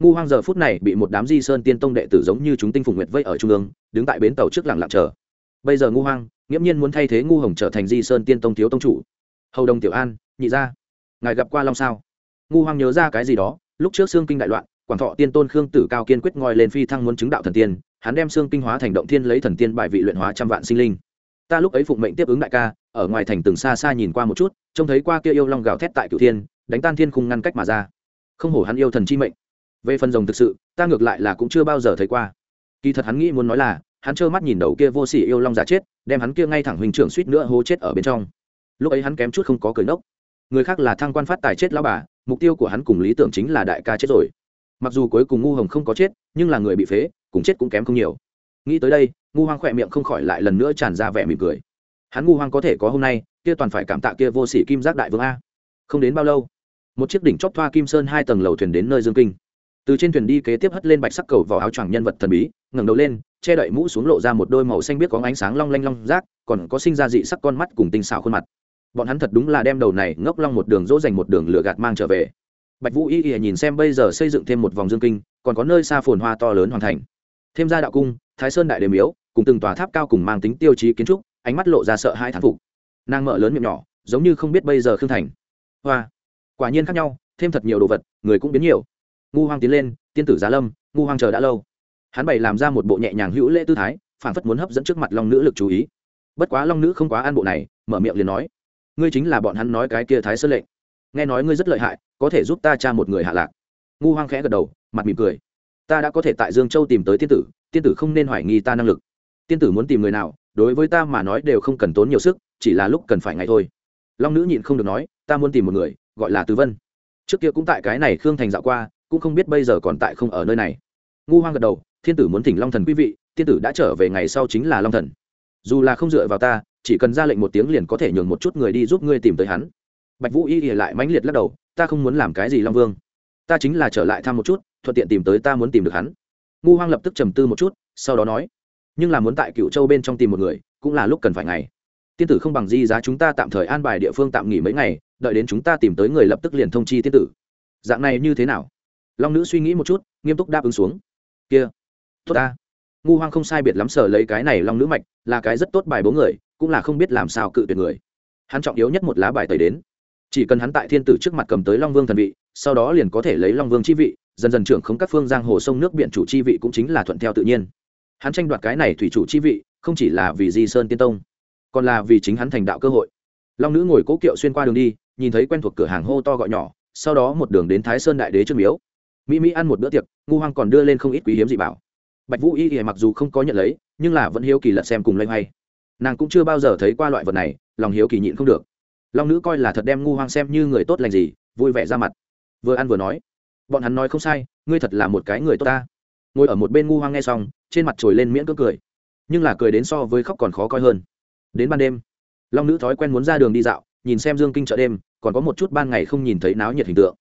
ngu hoang giờ phút này bị một đám di sơn tiên tông đệ tử giống như chúng tinh phùng nguyệt vây ở trung ương, đứng tại bến tàu trước lặng lặng chờ. Bây giờ ngu hoang, nghiễm nhiên muốn thay thế ngu hồng trở thành di sơn tiên tông thiếu tông chủ. Hầu đồng tiểu an, nhị gia, ngài gặp qua long sao? Ngu hoang nhớ ra cái gì đó, lúc trước xương kinh đại loạn, quảng thọ tiên tôn khương tử cao kiên quyết ngoi lên phi thăng muốn chứng đạo thần tiên, hắn đem xương kinh hóa thành động thiên lấy thần tiên bài vị luyện hóa trăm vạn sinh linh. Ta lúc ấy phụng mệnh tiếp ứng đại ca, ở ngoài thành từng xa xa nhìn qua một chút, trông thấy qua kia yêu long gào thét tại cửu thiên, đánh tan thiên khung ngăn cách mà ra. Không hổ hắn yêu thần chi mệnh về phần rồng thực sự, ta ngược lại là cũng chưa bao giờ thấy qua. Kỳ thật hắn nghĩ muốn nói là, hắn trơ mắt nhìn đầu kia vô sỉ yêu long giả chết, đem hắn kia ngay thẳng huynh trưởng suýt nữa hô chết ở bên trong. Lúc ấy hắn kém chút không có cười nốc người khác là thăng quan phát tài chết lão bà, mục tiêu của hắn cùng lý tưởng chính là đại ca chết rồi. Mặc dù cuối cùng ngu hồng không có chết, nhưng là người bị phế, cùng chết cũng kém không nhiều. Nghĩ tới đây, ngu hoang khỏe miệng không khỏi lại lần nữa tràn ra vẻ mỉm cười. Hắn ngu hoang có thể có hôm nay, kia toàn phải cảm tạ kia vô sỉ kim giác đại vương a. Không đến bao lâu, một chiếc đỉnh chóp thoa kim sơn hai tầng lầu thuyền đến nơi dương kinh từ trên thuyền đi kế tiếp hất lên bạch sắc cầu vào áo choàng nhân vật thần bí, ngẩng đầu lên, che đậy mũ xuống lộ ra một đôi màu xanh biết có ánh sáng long lanh long rác, còn có sinh ra dị sắc con mắt cùng tinh xảo khuôn mặt. Bọn hắn thật đúng là đem đầu này ngốc long một đường dỗ dành một đường lửa gạt mang trở về. Bạch vũ y y nhìn xem bây giờ xây dựng thêm một vòng dương kinh, còn có nơi xa phồn hoa to lớn hoàn thành. Thêm ra đạo cung, thái sơn đại đề miếu, cùng từng tòa tháp cao cùng mang tính tiêu chí kiến trúc, ánh mắt lộ ra sợ hai thán phục. Nàng mợ lớn miệng nhỏ, giống như không biết bây giờ khương thành. Hoa, quả nhiên khác nhau, thêm thật nhiều đồ vật, người cũng biến nhiều ngu hoang tiến lên, tiên tử giá lâm, ngu hoang chờ đã lâu. Hắn bày làm ra một bộ nhẹ nhàng hữu lễ tư thái phản phất muốn hấp dẫn trước mặt long nữ lực chú ý. Bất quá long nữ không quá an bộ này, mở miệng liền nói, ngươi chính là bọn hắn nói cái kia thái sơn lệnh. Nghe nói ngươi rất lợi hại, có thể giúp ta cha một người hạ lạc. Ngu hoang khẽ gật đầu, mặt mỉm cười. Ta đã có thể tại dương châu tìm tới tiên tử tiên tử không nên hoài nghi ta năng lực. Tiên tử muốn tìm người nào, đối với ta mà nói đều không cần tốn nhiều sức, chỉ là lúc cần phải ngày thôi. Long nữ nhịn không được nói, ta muốn tìm một người, gọi là tứ vân. Trước kia cũng tại cái này khương thành dạo qua cũng không biết bây giờ còn tại không ở nơi này. Ngu hoang gật đầu, thiên tử muốn thỉnh long thần quý vị, thiên tử đã trở về ngày sau chính là long thần. Dù là không dựa vào ta, chỉ cần ra lệnh một tiếng liền có thể nhường một chút người đi giúp ngươi tìm tới hắn. Bạch vũ y ỉa lại mãnh liệt lắc đầu, ta không muốn làm cái gì long vương. Ta chính là trở lại thăm một chút, thuận tiện tìm tới ta muốn tìm được hắn. Ngu hoang lập tức trầm tư một chút, sau đó nói, nhưng là muốn tại cựu châu bên trong tìm một người, cũng là lúc cần phải ngày. Tiên tử không bằng di giá chúng ta tạm thời an bài địa phương tạm nghỉ mấy ngày, đợi đến chúng ta tìm tới người lập tức liền thông chi tiên tử. Dạng này như thế nào? Long nữ suy nghĩ một chút, nghiêm túc đáp ứng xuống. Kia, tốt ta. Ngu hoang không sai biệt lắm sở lấy cái này long nữ mạch, là cái rất tốt bài bố người, cũng là không biết làm sao cự tuyệt người. Hắn trọng yếu nhất một lá bài tẩy đến. Chỉ cần hắn tại thiên tử trước mặt cầm tới long vương thần vị, sau đó liền có thể lấy long vương chi vị, dần dần trưởng không các phương giang hồ sông nước biển chủ chi vị cũng chính là thuận theo tự nhiên. Hắn tranh đoạt cái này thủy chủ chi vị, không chỉ là vì di sơn tiên tông, còn là vì chính hắn thành đạo cơ hội. Long nữ ngồi cố kiệu xuyên qua đường đi, nhìn thấy quen thuộc cửa hàng hô to gọi nhỏ, sau đó một đường đến thái sơn đại đế trương miếu mỹ mỹ ăn một bữa tiệc, ngu hoang còn đưa lên không ít quý hiếm gì bảo. Bạch vũ y thì mặc dù không có nhận lấy, nhưng là vẫn hiếu kỳ lật xem cùng loay hoay. Nàng cũng chưa bao giờ thấy qua loại vật này, lòng hiếu kỳ nhịn không được. Long nữ coi là thật đem ngu hoang xem như người tốt lành gì, vui vẻ ra mặt. Vừa ăn vừa nói, bọn hắn nói không sai, ngươi thật là một cái người tốt ta. Ngồi ở một bên ngu hoang nghe xong, trên mặt trồi lên miễn cưỡng cười. Nhưng là cười đến so với khóc còn khó coi hơn. Đến ban đêm, long nữ thói quen muốn ra đường đi dạo, nhìn xem dương kinh chợ đêm, còn có một chút ban ngày không nhìn thấy náo nhiệt hình tượng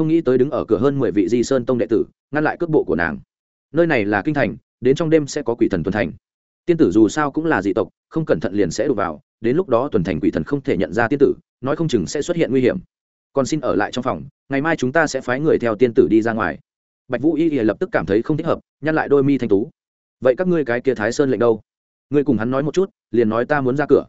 không nghĩ tới đứng ở cửa hơn mười vị di sơn tông đệ tử, ngăn lại cước bộ của nàng. Nơi này là kinh thành, đến trong đêm sẽ có quỷ thần tuần thành. Tiên tử dù sao cũng là dị tộc, không cẩn thận liền sẽ đụng vào, đến lúc đó tuần thành quỷ thần không thể nhận ra tiên tử, nói không chừng sẽ xuất hiện nguy hiểm. Còn xin ở lại trong phòng, ngày mai chúng ta sẽ phái người theo tiên tử đi ra ngoài. Bạch vũ y lập tức cảm thấy không thích hợp, nhăn lại đôi mi thanh tú. Vậy các ngươi cái kia thái sơn lệnh đâu? Ngươi cùng hắn nói một chút, liền nói ta muốn ra cửa.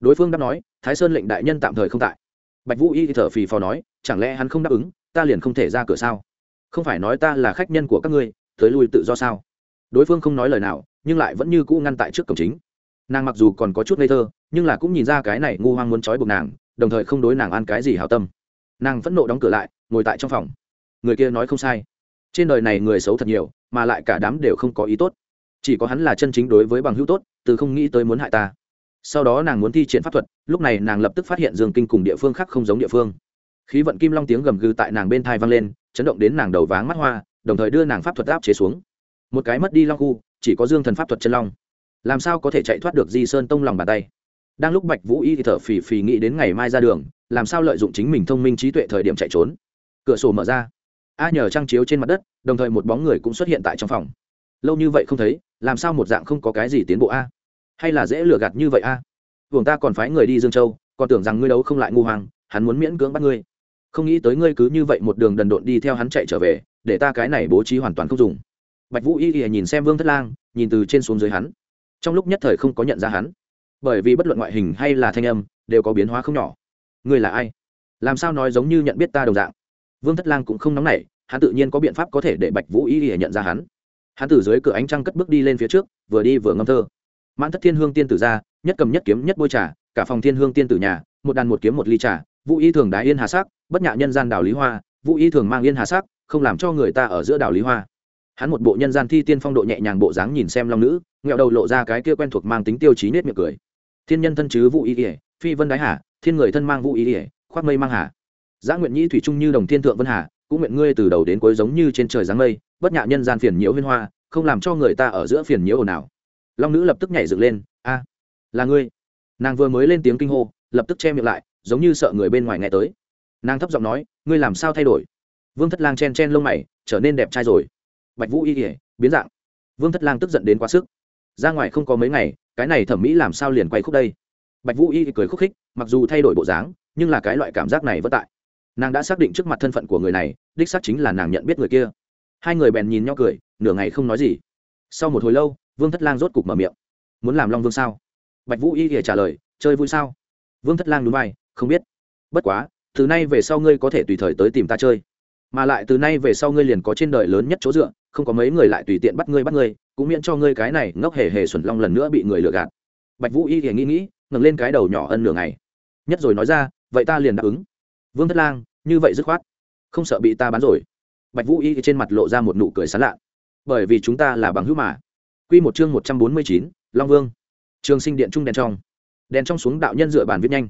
Đối phương đáp nói, thái sơn lệnh đại nhân tạm thời không tại. Bạch vũ y thở phì phò nói, chẳng lẽ hắn không đáp ứng? Ta liền không thể ra cửa sao? Không phải nói ta là khách nhân của các ngươi, tới lui tự do sao? Đối phương không nói lời nào, nhưng lại vẫn như cũ ngăn tại trước cổng chính. Nàng mặc dù còn có chút ngây thơ, nhưng là cũng nhìn ra cái này ngu hoang muốn trói buộc nàng, đồng thời không đối nàng ăn cái gì hào tâm. Nàng phẫn nộ đóng cửa lại, ngồi tại trong phòng. Người kia nói không sai. Trên đời này người xấu thật nhiều, mà lại cả đám đều không có ý tốt. Chỉ có hắn là chân chính đối với bằng hữu tốt, từ không nghĩ tới muốn hại ta. Sau đó nàng muốn thi triển pháp thuật, lúc này nàng lập tức phát hiện dương kinh cùng địa phương khác không giống địa phương khí vận kim long tiếng gầm gừ tại nàng bên thai vang lên, chấn động đến nàng đầu váng mắt hoa, đồng thời đưa nàng pháp thuật áp chế xuống. Một cái mất đi long khu, chỉ có dương thần pháp thuật chân long. Làm sao có thể chạy thoát được di sơn tông lòng bàn tay? Đang lúc bạch vũ y thì thở phì phì nghĩ đến ngày mai ra đường, làm sao lợi dụng chính mình thông minh trí tuệ thời điểm chạy trốn? Cửa sổ mở ra. A nhờ trang chiếu trên mặt đất, đồng thời một bóng người cũng xuất hiện tại trong phòng. Lâu như vậy không thấy, làm sao một dạng không có cái gì tiến bộ a? Hay là dễ lừa gạt như vậy a? À? ta còn phái người đi dương châu, còn tưởng rằng ngươi đấu không lại ngu hoàng, hắn muốn miễn cưỡng bắt ngươi không nghĩ tới ngươi cứ như vậy một đường đần độn đi theo hắn chạy trở về, để ta cái này bố trí hoàn toàn không dùng. Bạch vũ y y nhìn xem vương thất lang, nhìn từ trên xuống dưới hắn. Trong lúc nhất thời không có nhận ra hắn. Bởi vì bất luận ngoại hình hay là thanh âm, đều có biến hóa không nhỏ. Ngươi là ai? Làm sao nói giống như nhận biết ta đồng dạng? Vương thất lang cũng không nóng nảy, hắn tự nhiên có biện pháp có thể để bạch vũ y y nhận ra hắn. Hắn từ dưới cửa ánh trăng cất bước đi lên phía trước, vừa đi vừa ngâm thơ. Mãn thất thiên hương tiên tử ra, nhất cầm nhất kiếm nhất bôi trà, cả phòng thiên hương tiên tử nhà, một đàn một kiếm một ly trà, vũ y thường đái yên hà sắc bất nhạ nhân gian đào lý hoa, vũ y thường mang yên hà sắc, không làm cho người ta ở giữa đào lý hoa. Hắn một bộ nhân gian thi tiên phong độ nhẹ nhàng bộ dáng nhìn xem long nữ, nghẹo đầu lộ ra cái kia quen thuộc mang tính tiêu chí nết miệng cười. Thiên nhân thân chứ vũ y ỉa phi vân đái hà, thiên người thân mang vũ y ỉa khoác mây mang hà. Giã nguyện nhĩ thủy trung như đồng thiên thượng vân hà, cũng nguyện ngươi từ đầu đến cuối giống như trên trời giáng mây, bất nhạ nhân gian phiền nhiễu huyên hoa, không làm cho người ta ở giữa phiền nhiễu ồn ào. Long nữ lập tức nhảy dựng lên, a, là ngươi. Nàng vừa mới lên tiếng kinh hô, lập tức che miệng lại, giống như sợ người bên ngoài nghe tới nàng thấp giọng nói, ngươi làm sao thay đổi? Vương thất lang chen chen lông mày, trở nên đẹp trai rồi. Bạch vũ y kỉa biến dạng. Vương thất lang tức giận đến quá sức. Ra ngoài không có mấy ngày, cái này thẩm mỹ làm sao liền quay khúc đây? Bạch vũ y cười khúc khích, mặc dù thay đổi bộ dáng, nhưng là cái loại cảm giác này vẫn tại. Nàng đã xác định trước mặt thân phận của người này, đích xác chính là nàng nhận biết người kia. Hai người bèn nhìn nhau cười, nửa ngày không nói gì. Sau một hồi lâu, vương thất lang rốt cục mở miệng. Muốn làm long vương sao? Bạch vũ y kỉa trả lời, chơi vui sao? Vương thất lang núi vai, không biết. Bất quá từ nay về sau ngươi có thể tùy thời tới tìm ta chơi. Mà lại từ nay về sau ngươi liền có trên đời lớn nhất chỗ dựa không có mấy người lại tùy tiện bắt ngươi bắt ngươi cũng miễn cho ngươi cái này ngốc hề hề xuẩn long lần nữa bị người lừa gạt. Bạch vũ y thì nghĩ nghĩ ngẩng lên cái đầu nhỏ ân nửa ngày. Nhất rồi nói ra vậy ta liền đáp ứng. Vương thất lang như vậy dứt khoát. Không sợ bị ta bán rồi. Bạch vũ y trên mặt lộ ra một nụ cười sán lạ. Bởi vì chúng ta là bằng hữu mà. Quy một chương 149, Long Vương. Trường Sinh Điện trung đèn trong. Đèn trong xuống đạo nhân dựa bàn viết nhanh.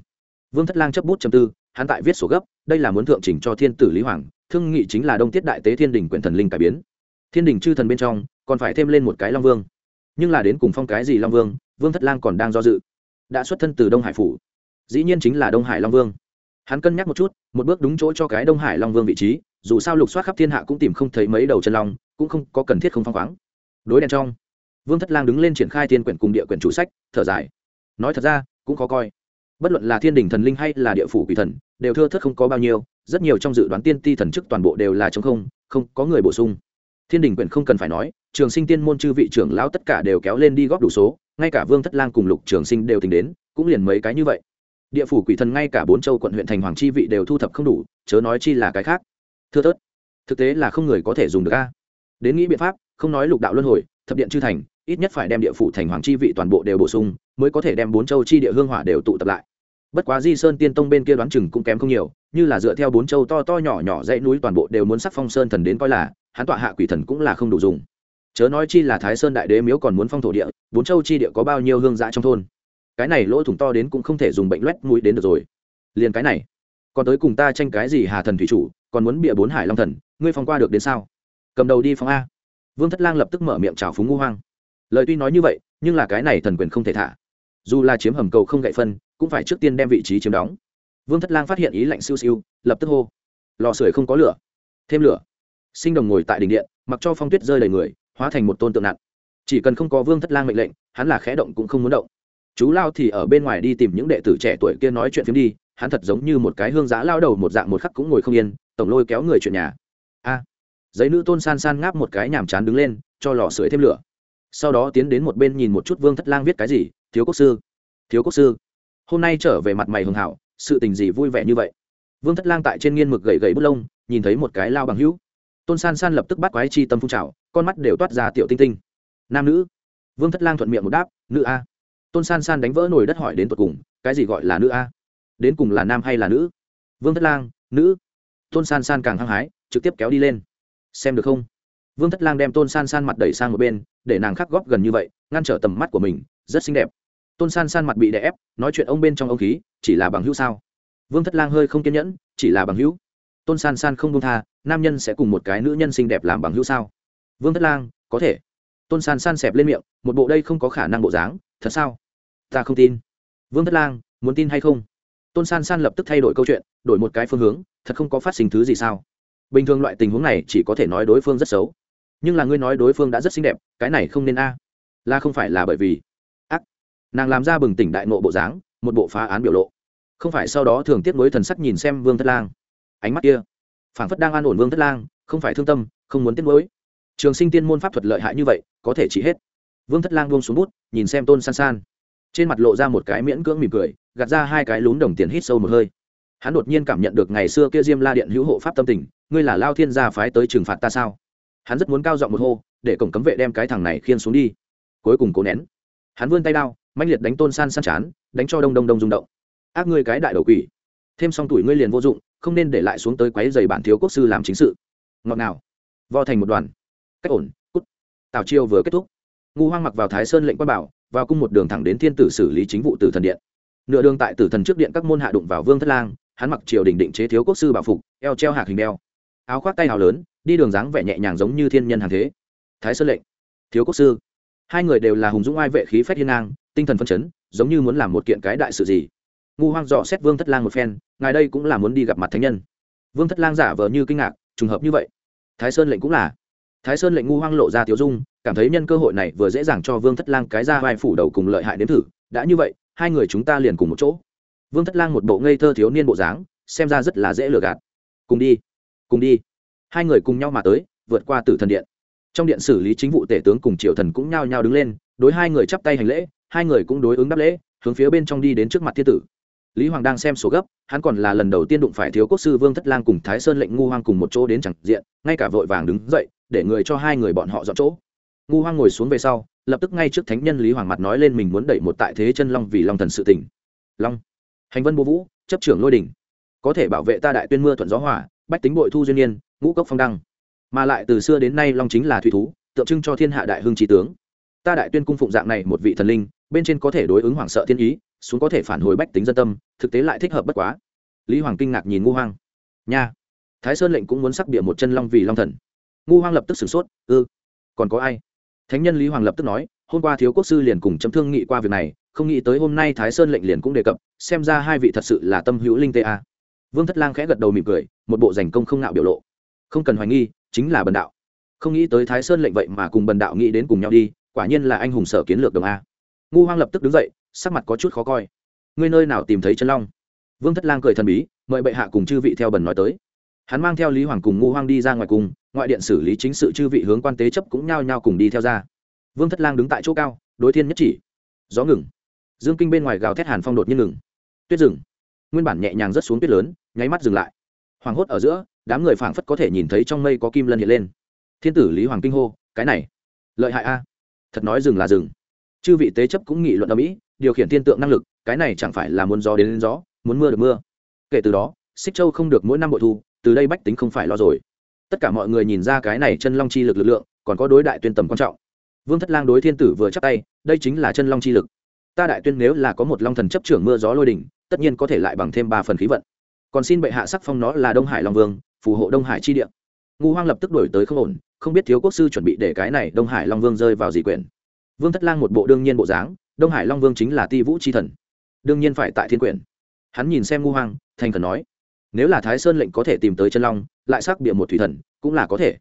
Vương Thất Lang chấp bút trầm tư, hắn tại viết sổ gấp, đây là muốn thượng chỉnh cho Thiên tử Lý Hoàng, thương nghị chính là Đông Tiết đại tế Thiên đình quyển thần linh cải biến. Thiên đình chư thần bên trong, còn phải thêm lên một cái Long Vương. Nhưng là đến cùng phong cái gì Long Vương, Vương Thất Lang còn đang do dự. Đã xuất thân từ Đông Hải phủ, dĩ nhiên chính là Đông Hải Long Vương. Hắn cân nhắc một chút, một bước đúng chỗ cho cái Đông Hải Long Vương vị trí, dù sao lục soát khắp thiên hạ cũng tìm không thấy mấy đầu chân long, cũng không có cần thiết không phong khoáng. Đối đèn trong, vương thất lang đứng lên triển khai thiên quyển cùng địa quyển chủ sách thở dài nói thật ra cũng khó coi bất luận là thiên đình thần linh hay là địa phủ quỷ thần, đều thưa thớt không có bao nhiêu, rất nhiều trong dự đoán tiên ti thần chức toàn bộ đều là chống không không có người bổ sung. Thiên đình quyển không cần phải nói, trường sinh tiên môn chư vị trưởng lão tất cả đều kéo lên đi góp đủ số, ngay cả vương thất lang cùng lục trường sinh đều tính đến, cũng liền mấy cái như vậy. Địa phủ quỷ thần ngay cả bốn châu quận huyện thành hoàng chi vị đều thu thập không đủ, chớ nói chi là cái khác. Thưa thớt, thực tế là không người có thể dùng được a. Đến nghĩ biện pháp, không nói lục đạo luân hồi, thập điện chư thành, ít nhất phải đem địa phủ thành hoàng chi vị toàn bộ đều bổ sung, mới có thể đem bốn châu chi địa hương hỏa đều tụ tập lại bất quá di sơn tiên tông bên kia đoán chừng cũng kém không nhiều, như là dựa theo bốn châu to to nhỏ nhỏ dãy núi toàn bộ đều muốn sắc phong sơn thần đến coi là, hắn tọa hạ quỷ thần cũng là không đủ dùng. Chớ nói chi là thái sơn đại đế miếu còn muốn phong thổ địa, bốn châu chi địa có bao nhiêu hương giã trong thôn. Cái này lỗ thủng to đến cũng không thể dùng bệnh loét mũi đến được rồi. Liền cái này, còn tới cùng ta tranh cái gì hà thần thủy chủ, còn muốn bịa bốn hải long thần, ngươi phong qua được đến sao? Cầm đầu đi phong a. Vương thất lang lập tức mở miệng chào phúng ngu hoang. Lời tuy nói như vậy, nhưng là cái này thần quyền không thể thả dù là chiếm hầm cầu không gậy phân, cũng phải trước tiên đem vị trí chiếm đóng. Vương thất lang phát hiện ý lạnh siêu siêu, lập tức hô. Lò sưởi không có lửa, thêm lửa. Sinh đồng ngồi tại đỉnh điện, mặc cho phong tuyết rơi đầy người, hóa thành một tôn tượng nặng. Chỉ cần không có vương thất lang mệnh lệnh, hắn là khẽ động cũng không muốn động. Chú lao thì ở bên ngoài đi tìm những đệ tử trẻ tuổi kia nói chuyện phiếm đi, hắn thật giống như một cái hương giã lao đầu một dạng một khắc cũng ngồi không yên, tổng lôi kéo người chuyện nhà. A! Giấy nữ tôn san san ngáp một cái nhàm chán đứng lên, cho lò sưởi thêm lửa. Sau đó tiến đến một bên nhìn một chút vương thất lang viết cái gì thiếu quốc sư, thiếu quốc sư. Hôm nay trở về mặt mày hường hảo, sự tình gì vui vẻ như vậy? Vương thất lang tại trên nghiên mực gậy gậy bút lông, nhìn thấy một cái lao bằng hữu. Tôn san san lập tức bắt quái chi tâm phun trào, con mắt đều toát ra tiểu tinh tinh. Nam nữ. Vương thất lang thuận miệng một đáp, nữ a. Tôn san san đánh vỡ nồi đất hỏi đến tột cùng, cái gì gọi là nữ a? Đến cùng là nam hay là nữ? Vương thất lang, nữ. Tôn san san càng hăng hái, trực tiếp kéo đi lên. Xem được không? Vương thất lang đem tôn san san mặt đẩy sang một bên, để nàng khắc góp gần như vậy, ngăn trở tầm mắt của mình, rất xinh đẹp tôn san san mặt bị đè ép, nói chuyện ông bên trong ông khí, chỉ là bằng hữu sao? Vương thất lang hơi không kiên nhẫn, chỉ là bằng hữu. Tôn san san không công tha, nam nhân sẽ cùng một cái nữ nhân xinh đẹp làm bằng hữu sao? Vương thất lang, có thể. Tôn san san xẹp lên miệng, một bộ đây không có khả năng bộ dáng, thật sao? Ta không tin. Vương thất lang, muốn tin hay không? Tôn san san lập tức thay đổi câu chuyện, đổi một cái phương hướng, thật không có phát sinh thứ gì sao? Bình thường loại tình huống này chỉ có thể nói đối phương rất xấu. Nhưng là ngươi nói đối phương đã rất xinh đẹp, cái này không nên a. Là không phải là bởi vì nàng làm ra bừng tỉnh đại nộ bộ dáng, một bộ phá án biểu lộ. Không phải sau đó thường tiếc nuối thần sắc nhìn xem vương thất lang. Ánh mắt kia, phảng phất đang an ổn vương thất lang, không phải thương tâm, không muốn tiếc nuối trường sinh tiên môn pháp thuật lợi hại như vậy, có thể chỉ hết. Vương thất lang buông xuống bút, nhìn xem tôn san san. Trên mặt lộ ra một cái miễn cưỡng mỉm cười, gạt ra hai cái lún đồng tiền hít sâu một hơi. Hắn đột nhiên cảm nhận được ngày xưa kia diêm la điện hữu hộ pháp tâm tình, ngươi là lao thiên gia phái tới trừng phạt ta sao? Hắn rất muốn cao giọng một hô, để cổng cấm vệ đem cái thằng này khiên xuống đi. Cuối cùng cố nén. Hắn vươn tay đao mạnh liệt đánh tôn san san chán, đánh cho đông đông đông rung động. Ác ngươi cái đại đầu quỷ. Thêm xong tuổi ngươi liền vô dụng, không nên để lại xuống tới quấy giày bản thiếu quốc sư làm chính sự. Ngọt nào vo thành một đoàn. Cách ổn, cút. Tào chiêu vừa kết thúc. Ngu hoang mặc vào thái sơn lệnh quan bảo, vào cung một đường thẳng đến thiên tử xử lý chính vụ tử thần điện. Nửa đường tại tử thần trước điện các môn hạ đụng vào vương thất lang, hắn mặc triều đình định chế thiếu quốc sư bảo phục, eo treo hạc hình đeo. Áo khoác tay hào lớn, đi đường dáng vẻ nhẹ nhàng giống như thiên nhân hàng thế. Thái sơn lệnh. Thiếu quốc sư. Hai người đều là hùng dũng ai vệ khí phách hiên ngang tinh thần phân chấn, giống như muốn làm một kiện cái đại sự gì. Ngu hoang dò xét vương thất lang một phen, ngài đây cũng là muốn đi gặp mặt thánh nhân. Vương thất lang giả vờ như kinh ngạc, trùng hợp như vậy. Thái sơn lệnh cũng là. Thái sơn lệnh ngu hoang lộ ra tiếu dung, cảm thấy nhân cơ hội này vừa dễ dàng cho vương thất lang cái ra vai phủ đầu cùng lợi hại đến thử, đã như vậy, hai người chúng ta liền cùng một chỗ. Vương thất lang một bộ ngây thơ thiếu niên bộ dáng, xem ra rất là dễ lừa gạt. Cùng đi cùng đi. Hai người cùng nhau mà tới, vượt qua tử thần điện. Trong điện xử lý chính vụ tể tướng cùng triều thần cũng nhao nhao đứng lên, đối hai người chắp tay hành lễ hai người cũng đối ứng đáp lễ, hướng phía bên trong đi đến trước mặt thiên tử. Lý hoàng đang xem số gấp, hắn còn là lần đầu tiên đụng phải thiếu quốc sư vương thất lang cùng thái sơn lệnh ngu hoang cùng một chỗ đến chẳng diện, ngay cả vội vàng đứng dậy, để người cho hai người bọn họ dọn chỗ. Ngu hoang ngồi xuống về sau, lập tức ngay trước thánh nhân lý hoàng mặt nói lên mình muốn đẩy một tại thế chân long vì long thần sự tỉnh long. Hành vân bố vũ, chấp trưởng lôi đỉnh. Có thể bảo vệ ta đại tuyên mưa thuận gió hỏa bách tính bội thu duyên nhiên ngũ cốc phong đăng. Mà lại từ xưa đến nay long chính là thủy thú, tượng trưng cho thiên hạ đại hưng trí tướng. Ta đại tuyên cung phụng dạng này một vị thần linh bên trên có thể đối ứng hoảng sợ thiên ý, xuống có thể phản hồi bách tính dân tâm, thực tế lại thích hợp bất quá. Lý hoàng kinh ngạc nhìn ngu hoang. Nha. Thái sơn lệnh cũng muốn sắc bịa một chân long vì long thần. Ngu hoang lập tức sửng sốt, ư, còn có ai? Thánh nhân lý hoàng lập tức nói, hôm qua thiếu quốc sư liền cùng chấm thương nghị qua việc này, không nghĩ tới hôm nay thái sơn lệnh liền cũng đề cập, xem ra hai vị thật sự là tâm hữu linh tê a. Vương thất lang khẽ gật đầu mỉm cười, một bộ giành công không nạo biểu lộ. Không cần hoài nghi, chính là bần đạo. Không nghĩ tới thái sơn lệnh vậy mà cùng bần đạo nghĩ đến cùng nhau đi, quả nhiên là anh hùng sở kiến lược đồng a ngu hoang lập tức đứng dậy, sắc mặt có chút khó coi. Ngươi nơi nào tìm thấy chân long? Vương thất lang cười thần bí, mời bệ hạ cùng chư vị theo bần nói tới. Hắn mang theo lý hoàng cùng ngu hoang đi ra ngoài cùng, ngoại điện xử lý chính sự chư vị hướng quan tế chấp cũng nhao nhao cùng đi theo ra. Vương thất lang đứng tại chỗ cao, đối thiên nhất chỉ. Gió ngừng. Dương kinh bên ngoài gào thét hàn phong đột nhiên ngừng. Tuyết rừng nguyên bản nhẹ nhàng rớt xuống tuyết lớn, nháy mắt dừng lại. Hoàng hốt ở giữa, đám người phảng phất có thể nhìn thấy trong mây có kim lân hiện lên. Thiên tử lý hoàng kinh hô, cái này, lợi hại a. Thật nói dừng là dừng chư vị tế chấp cũng nghị luận ở mỹ điều khiển thiên tượng năng lực cái này chẳng phải là muốn gió đến, đến gió muốn mưa được mưa. Kể từ đó xích châu không được mỗi năm bội thu từ đây bách tính không phải lo rồi. Tất cả mọi người nhìn ra cái này chân long chi lực lực lượng còn có đối đại tuyên tầm quan trọng. Vương thất lang đối thiên tử vừa chắc tay đây chính là chân long chi lực. Ta đại tuyên nếu là có một long thần chấp trưởng mưa gió lôi đỉnh tất nhiên có thể lại bằng thêm ba phần khí vận. Còn xin bệ hạ sắc phong nó là đông hải long vương phù hộ đông hải chi địa. Ngu hoang lập tức đổi tới không ổn không biết thiếu quốc sư chuẩn bị để cái này đông hải long vương rơi vào dị quyền vương thất lang một bộ đương nhiên bộ dáng, đông hải long vương chính là ti vũ c h i thần. Đương nhiên phải tại thiên quyển. Hắn nhìn xem ngu hoang, thành thần nói, nếu là thái sơn lệnh có thể tìm tới chân long, lại xác bịa một thủy thần, cũng là có thể.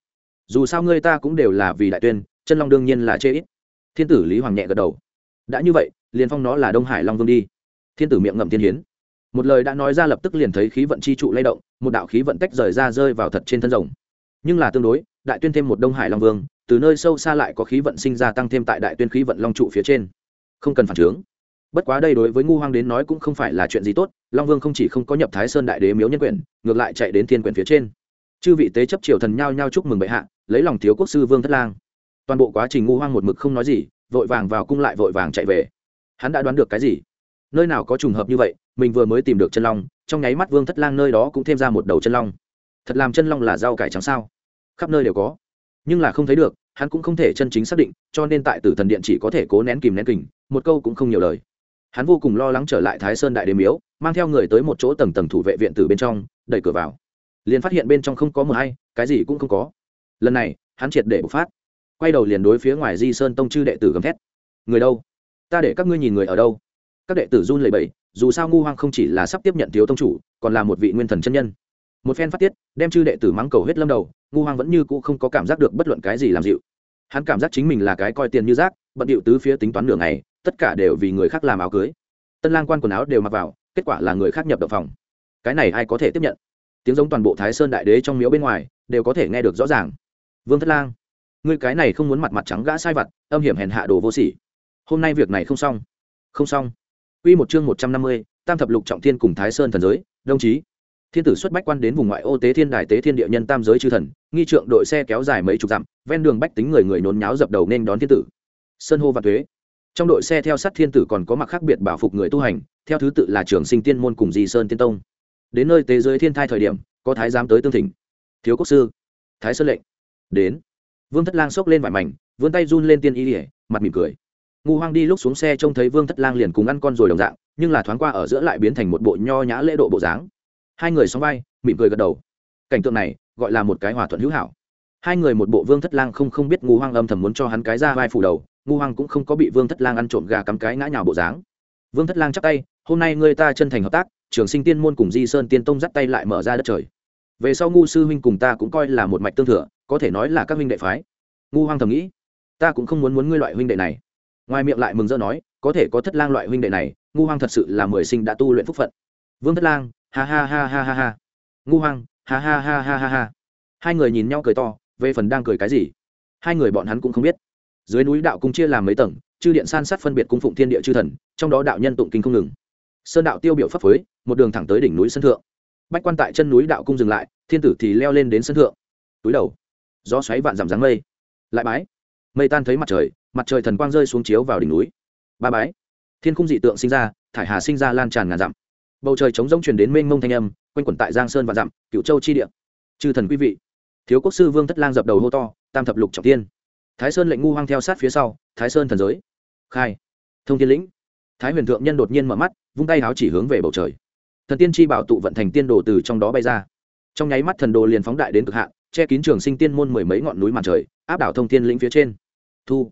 Dù sao ngươi ta cũng đều là vì đại tuyên, chân long đương nhiên là chê ít. Thiên tử lý hoàng nhẹ gật đầu. Đã như vậy, liền phong nó là đông hải long vương đi. Thiên tử miệng ngậm thiên hiến. Một lời đã nói ra lập tức liền thấy khí vận chi trụ lay động, một đạo khí vận tách rời ra rơi vào thật trên thân rồng. Nhưng là tương đối, đại tuyên thêm một đông hải long vương từ nơi sâu xa lại có khí vận sinh ra tăng thêm tại đại tuyên khí vận long trụ phía trên. Không cần phản chướng. Bất quá đây đối với ngu hoang đến nói cũng không phải là chuyện gì tốt, long vương không chỉ không có nhập thái sơn đại đế miếu nhân quyền, ngược lại chạy đến thiên quyền phía trên. Chư vị tế chấp triều thần nhao nhao chúc mừng bệ hạ, lấy lòng thiếu quốc sư vương thất lang. Toàn bộ quá trình ngu hoang một mực không nói gì, vội vàng vào cung lại vội vàng chạy về. Hắn đã đoán được cái gì? Nơi nào có trùng hợp như vậy, mình vừa mới tìm được chân long, trong nháy mắt vương thất lang nơi đó cũng thêm ra một đầu chân long. Thật làm chân long là rau cải trắng sao? Khắp nơi đều có nhưng là không thấy được, hắn cũng không thể chân chính xác định, cho nên tại tử thần điện chỉ có thể cố nén kìm nén kình, một câu cũng không nhiều lời. Hắn vô cùng lo lắng trở lại thái sơn đại đế miếu, mang theo người tới một chỗ tầng tầng thủ vệ viện từ bên trong, đẩy cửa vào. Liền phát hiện bên trong không có mờ hay, cái gì cũng không có. Lần này, hắn triệt để bộc phát. Quay đầu liền đối phía ngoài di sơn tông chư đệ tử gầm thét. Người đâu? Ta để các ngươi nhìn người ở đâu? Các đệ tử run lẩy bẩy, dù sao ngu hoang không chỉ là sắp tiếp nhận thiếu tông chủ, còn là một vị nguyên thần chân nhân một phen phát tiết đem chư đệ tử mắng cầu hết lâm đầu ngu hoang vẫn như cũ không có cảm giác được bất luận cái gì làm dịu. Hắn cảm giác chính mình là cái coi tiền như rác bận điệu tứ phía tính toán nửa ngày tất cả đều vì người khác làm áo cưới. Tân lang quan quần áo đều mặc vào kết quả là người khác nhập động phòng. Cái này ai có thể tiếp nhận? Tiếng giống toàn bộ thái sơn đại đế trong miếu bên ngoài đều có thể nghe được rõ ràng. Vương thất lang ngươi cái này không muốn mặt mặt trắng gã sai vặt âm hiểm hèn hạ đồ vô sỉ. Hôm nay việc này không xong. Không xong. Quy một chương một trăm năm mươi, Tam thập lục trọng thiên cùng Thái Sơn thần giới, đồng chí. Thiên tử xuất bách quan đến vùng ngoại ô tế thiên đài tế thiên địa nhân tam giới chư thần, nghi trượng đội xe kéo dài mấy chục dặm, ven đường bách tính người người nhốn nháo dập đầu nên đón thiên tử. Sơn hô và thuế. Trong đội xe theo sát thiên tử còn có mặc khác biệt bảo phục người tu hành, theo thứ tự là trưởng sinh tiên môn cùng di sơn tiên tông. Đến nơi tế giới thiên thai thời điểm, có thái giám tới tương thỉnh. Thiếu quốc sư, thái sơn lệnh. Đến. Vương Thất Lang sốc lên vải mảnh, vươn tay run lên tiên y, mặt mỉm cười ngu hoang đi lúc xuống xe trông thấy vương thất lang liền cùng ăn con rồi đồng dạng nhưng là thoáng qua ở giữa lại biến thành một bộ nho nhã lễ độ bộ dáng hai người sóng vai, mỉm cười gật đầu. Cảnh tượng này, gọi là một cái hòa thuận hữu hảo. Hai người một bộ vương thất lang không không biết ngu hoang âm thầm muốn cho hắn cái ra vai phủ đầu ngu hoang cũng không có bị vương thất lang ăn trộm gà cắm cái ngã nhào bộ dáng. Vương thất lang chắc tay, hôm nay người ta chân thành hợp tác, trường sinh tiên môn cùng di sơn tiên tông dắt tay lại mở ra đất trời. Về sau ngu sư huynh cùng ta cũng coi là một mạch tương thừa, có thể nói là các huynh đệ phái. Ngu hoang thầm nghĩ, ta cũng không muốn muốn ngươi loại huynh đệ này. Ngoài miệng lại mừng rỡ nói, có thể có thất lang loại huynh đệ này ngu hoang thật sự là mười sinh đã tu luyện phúc phận. Vương thất lang ha ha ha ha ha ha. Ngu hoang, ha ha ha ha ha ha. Hai người nhìn nhau cười to, về phần đang cười cái gì? Hai người bọn hắn cũng không biết. Dưới núi đạo cung chia làm mấy tầng, chư điện san sát phân biệt cung phụng thiên địa chư thần, trong đó đạo nhân tụng kinh không ngừng. Sơn đạo tiêu biểu pháp phối, một đường thẳng tới đỉnh núi sân thượng. Bách quan tại chân núi đạo cung dừng lại, thiên tử thì leo lên đến sân thượng. Túi đầu, gió xoáy vạn giảm dáng mây. Lại bái, mây tan thấy mặt trời mặt trời thần quang rơi xuống chiếu vào đỉnh núi. Ba bái, thiên khung dị tượng sinh ra, thải hà sinh ra lan tràn ngàn dặm bầu trời chống rông truyền đến mênh mông thanh âm, quanh quẩn tại giang sơn và dặm cựu châu chi địa. Chư thần quý vị, thiếu quốc sư vương thất lang dập đầu hô to, tam thập lục trọng tiên. Thái sơn lệnh ngu hoang theo sát phía sau, thái sơn thần giới. Khai. Thông thiên lĩnh. Thái huyền thượng nhân đột nhiên mở mắt, vung tay háo chỉ hướng về bầu trời. Thần tiên chi bảo tụ vận thành tiên đồ từ trong đó bay ra. Trong nháy mắt thần đồ liền phóng đại đến cực hạn, che kín trường sinh tiên môn mười mấy ngọn núi màn trời, áp đảo thông thiên lĩnh phía trên. Thu.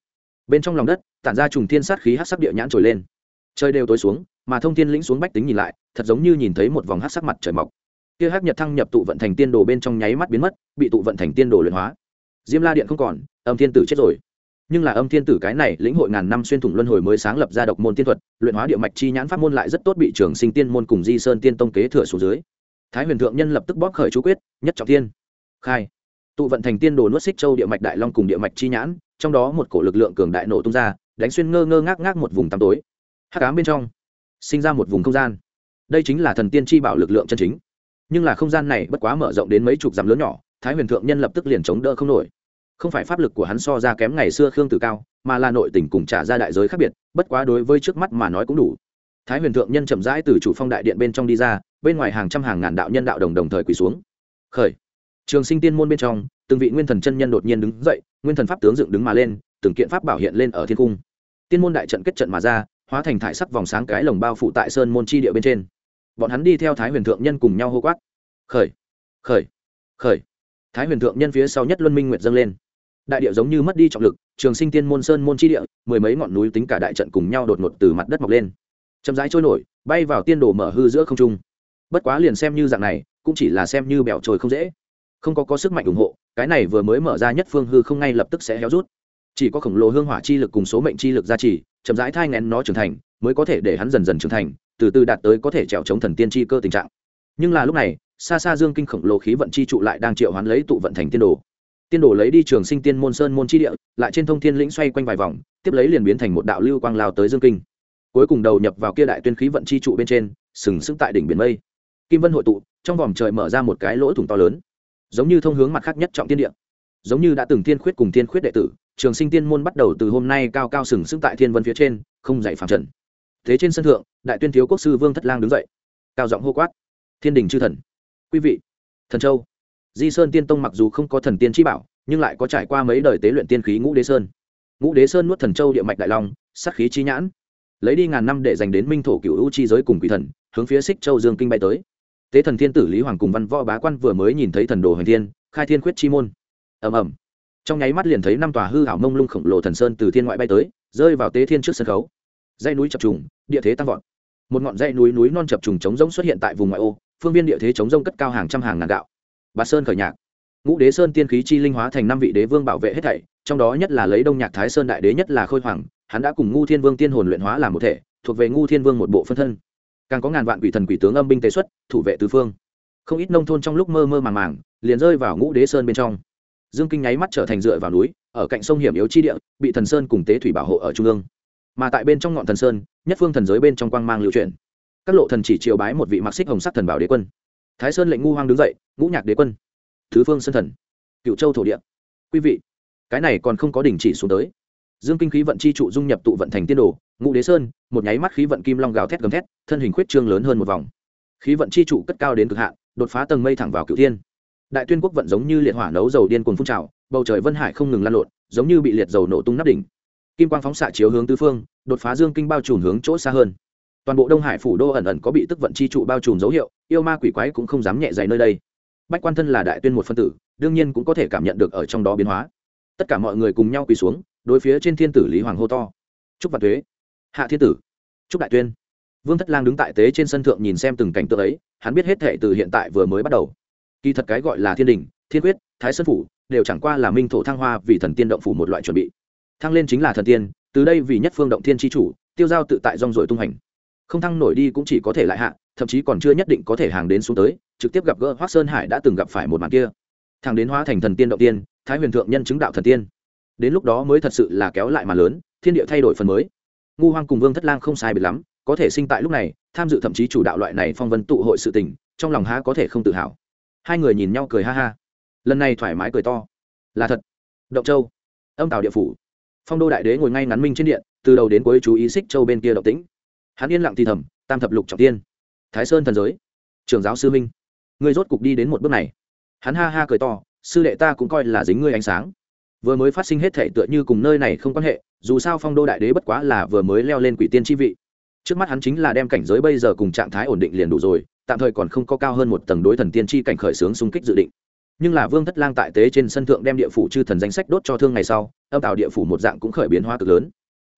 Bên trong lòng đất, tản ra trùng thiên sát khí hát sắc địa nhãn trồi lên. Trời đều tối xuống mà thông thiên lĩnh xuống bách tính nhìn lại, thật giống như nhìn thấy một vòng hát sắc mặt trời mọc. Kia hát nhật thăng nhập tụ vận thành tiên đồ bên trong nháy mắt biến mất, bị tụ vận thành tiên đồ luyện hóa. Diêm la điện không còn, âm thiên tử chết rồi. Nhưng là âm thiên tử cái này lĩnh hội ngàn năm xuyên thủng luân hồi mới sáng lập ra độc môn tiên thuật, luyện hóa địa mạch chi nhãn pháp môn lại rất tốt bị trường sinh tiên môn cùng di sơn tiên tông kế thừa xuống dưới. Thái huyền thượng nhân lập tức bóp khởi chú quyết, nhất trọng tiên khai. Tụ vận thành tiên đồ nuốt xích châu địa mạch đại long cùng địa mạch chi nhãn, trong đó một cổ lực lượng cường đại nổ tung ra, đánh xuyên ngơ ngơ ngác ngác một vùng tăm tối. Hắc ám bên trong sinh ra một vùng không gian. Đây chính là thần tiên chi bảo lực lượng chân chính. Nhưng là không gian này bất quá mở rộng đến mấy chục dặm lớn nhỏ, thái huyền thượng nhân lập tức liền chống đỡ không nổi. Không phải pháp lực của hắn so ra kém ngày xưa khương tử cao, mà là nội tình cùng trả ra đại giới khác biệt, bất quá đối với trước mắt mà nói cũng đủ. Thái huyền thượng nhân chậm rãi từ chủ phong đại điện bên trong đi ra, bên ngoài hàng trăm hàng ngàn đạo nhân đạo đồng đồng thời quỳ xuống. Khởi. Trường sinh tiên môn bên trong, từng vị nguyên thần chân nhân đột nhiên đứng dậy, nguyên thần pháp tướng dựng đứng mà lên, từng kiện pháp bảo hiện lên ở thiên cung. Tiên môn đại trận kết trận mà ra hóa thành thải sắc vòng sáng cái lồng bao phụ tại sơn môn chi địa bên trên. Bọn hắn đi theo thái huyền thượng nhân cùng nhau hô quát. Khởi khởi khởi. Thái huyền thượng nhân phía sau nhất luân minh nguyệt dâng lên. Đại địa giống như mất đi trọng lực, trường sinh tiên môn sơn môn chi địa, mười mấy ngọn núi tính cả đại trận cùng nhau đột ngột từ mặt đất mọc lên. Chậm rãi trôi nổi, bay vào tiên đồ mở hư giữa không trung. Bất quá liền xem như dạng này, cũng chỉ là xem như bẻo trồi không dễ. Không có có sức mạnh ủng hộ, cái này vừa mới mở ra nhất phương hư không ngay lập tức sẽ héo rút. Chỉ có khổng lồ hương hỏa chi lực cùng số mệnh chi lực gia trì chậm rãi thai ngén nó trưởng thành, mới có thể để hắn dần dần trưởng thành, từ từ đạt tới có thể trèo chống thần tiên chi cơ tình trạng. Nhưng là lúc này, xa xa dương kinh khổng lồ khí vận chi trụ lại đang triệu hoán lấy tụ vận thành tiên đồ. Tiên đồ lấy đi trường sinh tiên môn sơn môn chi địa, lại trên thông thiên lĩnh xoay quanh vài vòng, tiếp lấy liền biến thành một đạo lưu quang lao tới dương kinh. Cuối cùng đầu nhập vào kia đại tuyên khí vận chi trụ bên trên, sừng sững tại đỉnh biển mây. Kim vân hội tụ, trong vòng trời mở ra một cái lỗ thủng to lớn, giống như thông hướng mặt khác nhất trọng tiên địa. Giống như đã từng tiên khuyết cùng tiên khuyết đệ tử trường sinh tiên môn bắt đầu từ hôm nay cao cao sừng sững tại thiên vân phía trên, không dạy phạm trần. Thế trên sân thượng, đại tuyên thiếu quốc sư vương thất lang đứng dậy, cao giọng hô quát. Thiên đình chư thần, quý vị, thần châu. Di sơn tiên tông mặc dù không có thần tiên chi bảo, nhưng lại có trải qua mấy đời tế luyện tiên khí ngũ đế sơn. Ngũ đế sơn nuốt thần châu địa mạch đại long sắc khí chi nhãn, lấy đi ngàn năm để dành đến minh thổ cựu u chi giới cùng quỷ thần, hướng phía xích châu dương kinh bay tới. Tế thần thiên tử lý hoàng cùng văn võ bá quan vừa mới nhìn thấy thần đồ hoành thiên, khai thiên khuyết chi môn. Ầm ầm trong nháy mắt liền thấy năm tòa hư hảo mông lung khổng lồ thần sơn từ thiên ngoại bay tới, rơi vào tế thiên trước sân khấu. Dãy núi chập trùng, địa thế tăng vọt. Một ngọn dãy núi núi non chập trùng chống rông xuất hiện tại vùng ngoại ô, phương viên địa thế chống rông cất cao hàng trăm hàng ngàn đạo bà sơn khởi nhạc. Ngũ đế sơn tiên khí chi linh hóa thành năm vị đế vương bảo vệ hết thảy, trong đó nhất là lấy đông nhạc thái sơn đại đế nhất là khôi hoàng, hắn đã cùng ngu thiên vương tiên hồn luyện hóa làm một thể, thuộc về ngu thiên vương một bộ phân thân. Càng có ngàn vạn quỷ thần quỷ tướng âm binh tế xuất, thủ vệ tứ phương. Không ít nông thôn trong lúc mơ mơ màng màng, liền rơi vào ngũ đế sơn bên trong dương kinh nháy mắt trở thành dựa vào núi, ở cạnh sông hiểm yếu chi địa, bị thần sơn cùng tế thủy bảo hộ ở trung ương. Mà tại bên trong ngọn thần sơn, nhất phương thần giới bên trong quang mang lưu truyền các lộ thần chỉ triều bái một vị mặc xích hồng sắc thần bảo đế quân. Thái sơn lệnh ngu hoang đứng dậy, ngũ nhạc đế quân. Thứ phương sơn thần. Cựu châu thổ địa. Quý vị, cái này còn không có đình chỉ xuống tới. Dương kinh khí vận chi trụ dung nhập tụ vận thành tiên đồ, ngũ đế sơn, một nháy mắt khí vận kim long gào thét gầm thét, thân hình khuyết trương lớn hơn một vòng. Khí vận chi trụ cất cao đến cực hạn, đột phá tầng mây thẳng vào cựu thiên đại tuyên quốc vận giống như liệt hỏa nấu dầu điên cuồng phun trào, bầu trời vân hải không ngừng lan lộn, giống như bị liệt dầu nổ tung nắp đỉnh. Kim quang phóng xạ chiếu hướng tứ phương, đột phá dương kinh bao trùm hướng chỗ xa hơn. Toàn bộ đông hải phủ đô ẩn ẩn có bị tức vận chi trụ bao trùm dấu hiệu, yêu ma quỷ quái cũng không dám nhẹ dày nơi đây. Bách quan thân là đại tuyên một phân tử, đương nhiên cũng có thể cảm nhận được ở trong đó biến hóa. Tất cả mọi người cùng nhau quỳ xuống, đối phía trên thiên tử lý hoàng hô to. Chúc vạn thuế hạ thiên tử. Chúc đại tuyên. Vương thất lang đứng tại tế trên sân thượng nhìn xem từng cảnh tượng ấy, hắn biết hết thệ từ hiện tại vừa mới bắt đầu kỳ thật cái gọi là thiên đình, thiên quyết, thái sơn phủ, đều chẳng qua là minh thổ thăng hoa vì thần tiên động phủ một loại chuẩn bị. Thăng lên chính là thần tiên, từ đây vì nhất phương động thiên tri chủ, tiêu giao tự tại rong rồi tung hành. Không thăng nổi đi cũng chỉ có thể lại hạ, thậm chí còn chưa nhất định có thể hàng đến xuống tới, trực tiếp gặp gỡ hoác sơn hải đã từng gặp phải một màn kia. Thằng đến hóa thành thần tiên động tiên, thái huyền thượng nhân chứng đạo thần tiên. Đến lúc đó mới thật sự là kéo lại mà lớn, thiên địa thay đổi phần mới. Ngu hoang cùng vương thất lang không sai biệt lắm, có thể sinh tại lúc này, tham dự thậm chí chủ đạo loại này phong vân tụ hội sự tình, trong lòng há có thể không tự hào hai người nhìn nhau cười ha ha. Lần này thoải mái cười to. Là thật. Động châu. Âm tào địa phủ. Phong đô đại đế ngồi ngay ngắn minh trên điện, từ đầu đến cuối chú ý xích châu bên kia động tĩnh. Hắn yên lặng thì thầm, tam thập lục trọng tiên. Thái sơn thần giới. Trường giáo sư minh. Ngươi rốt cục đi đến một bước này. Hắn ha ha cười to, sư đệ ta cũng coi là dính ngươi ánh sáng. Vừa mới phát sinh hết thể tựa như cùng nơi này không quan hệ, dù sao phong đô đại đế bất quá là vừa mới leo lên quỷ tiên chi vị. Trước mắt hắn chính là đem cảnh giới bây giờ cùng trạng thái ổn định liền đủ rồi tạm thời còn không có cao hơn một tầng đối thần tiên chi cảnh khởi xướng xung kích dự định. Nhưng là vương thất lang tại tế trên sân thượng đem địa phủ chư thần danh sách đốt cho thương ngày sau, âm tạo địa phủ một dạng cũng khởi biến hoa cực lớn.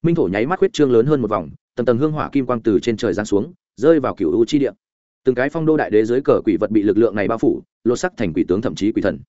Minh thổ nháy mắt huyết trương lớn hơn một vòng, tầng tầng hương hỏa kim quang từ trên trời giáng xuống, rơi vào cựu u chi địa. Từng cái phong đô đại đế dưới cờ quỷ vật bị lực lượng này bao phủ, lột sắc thành quỷ tướng thậm chí quỷ thần.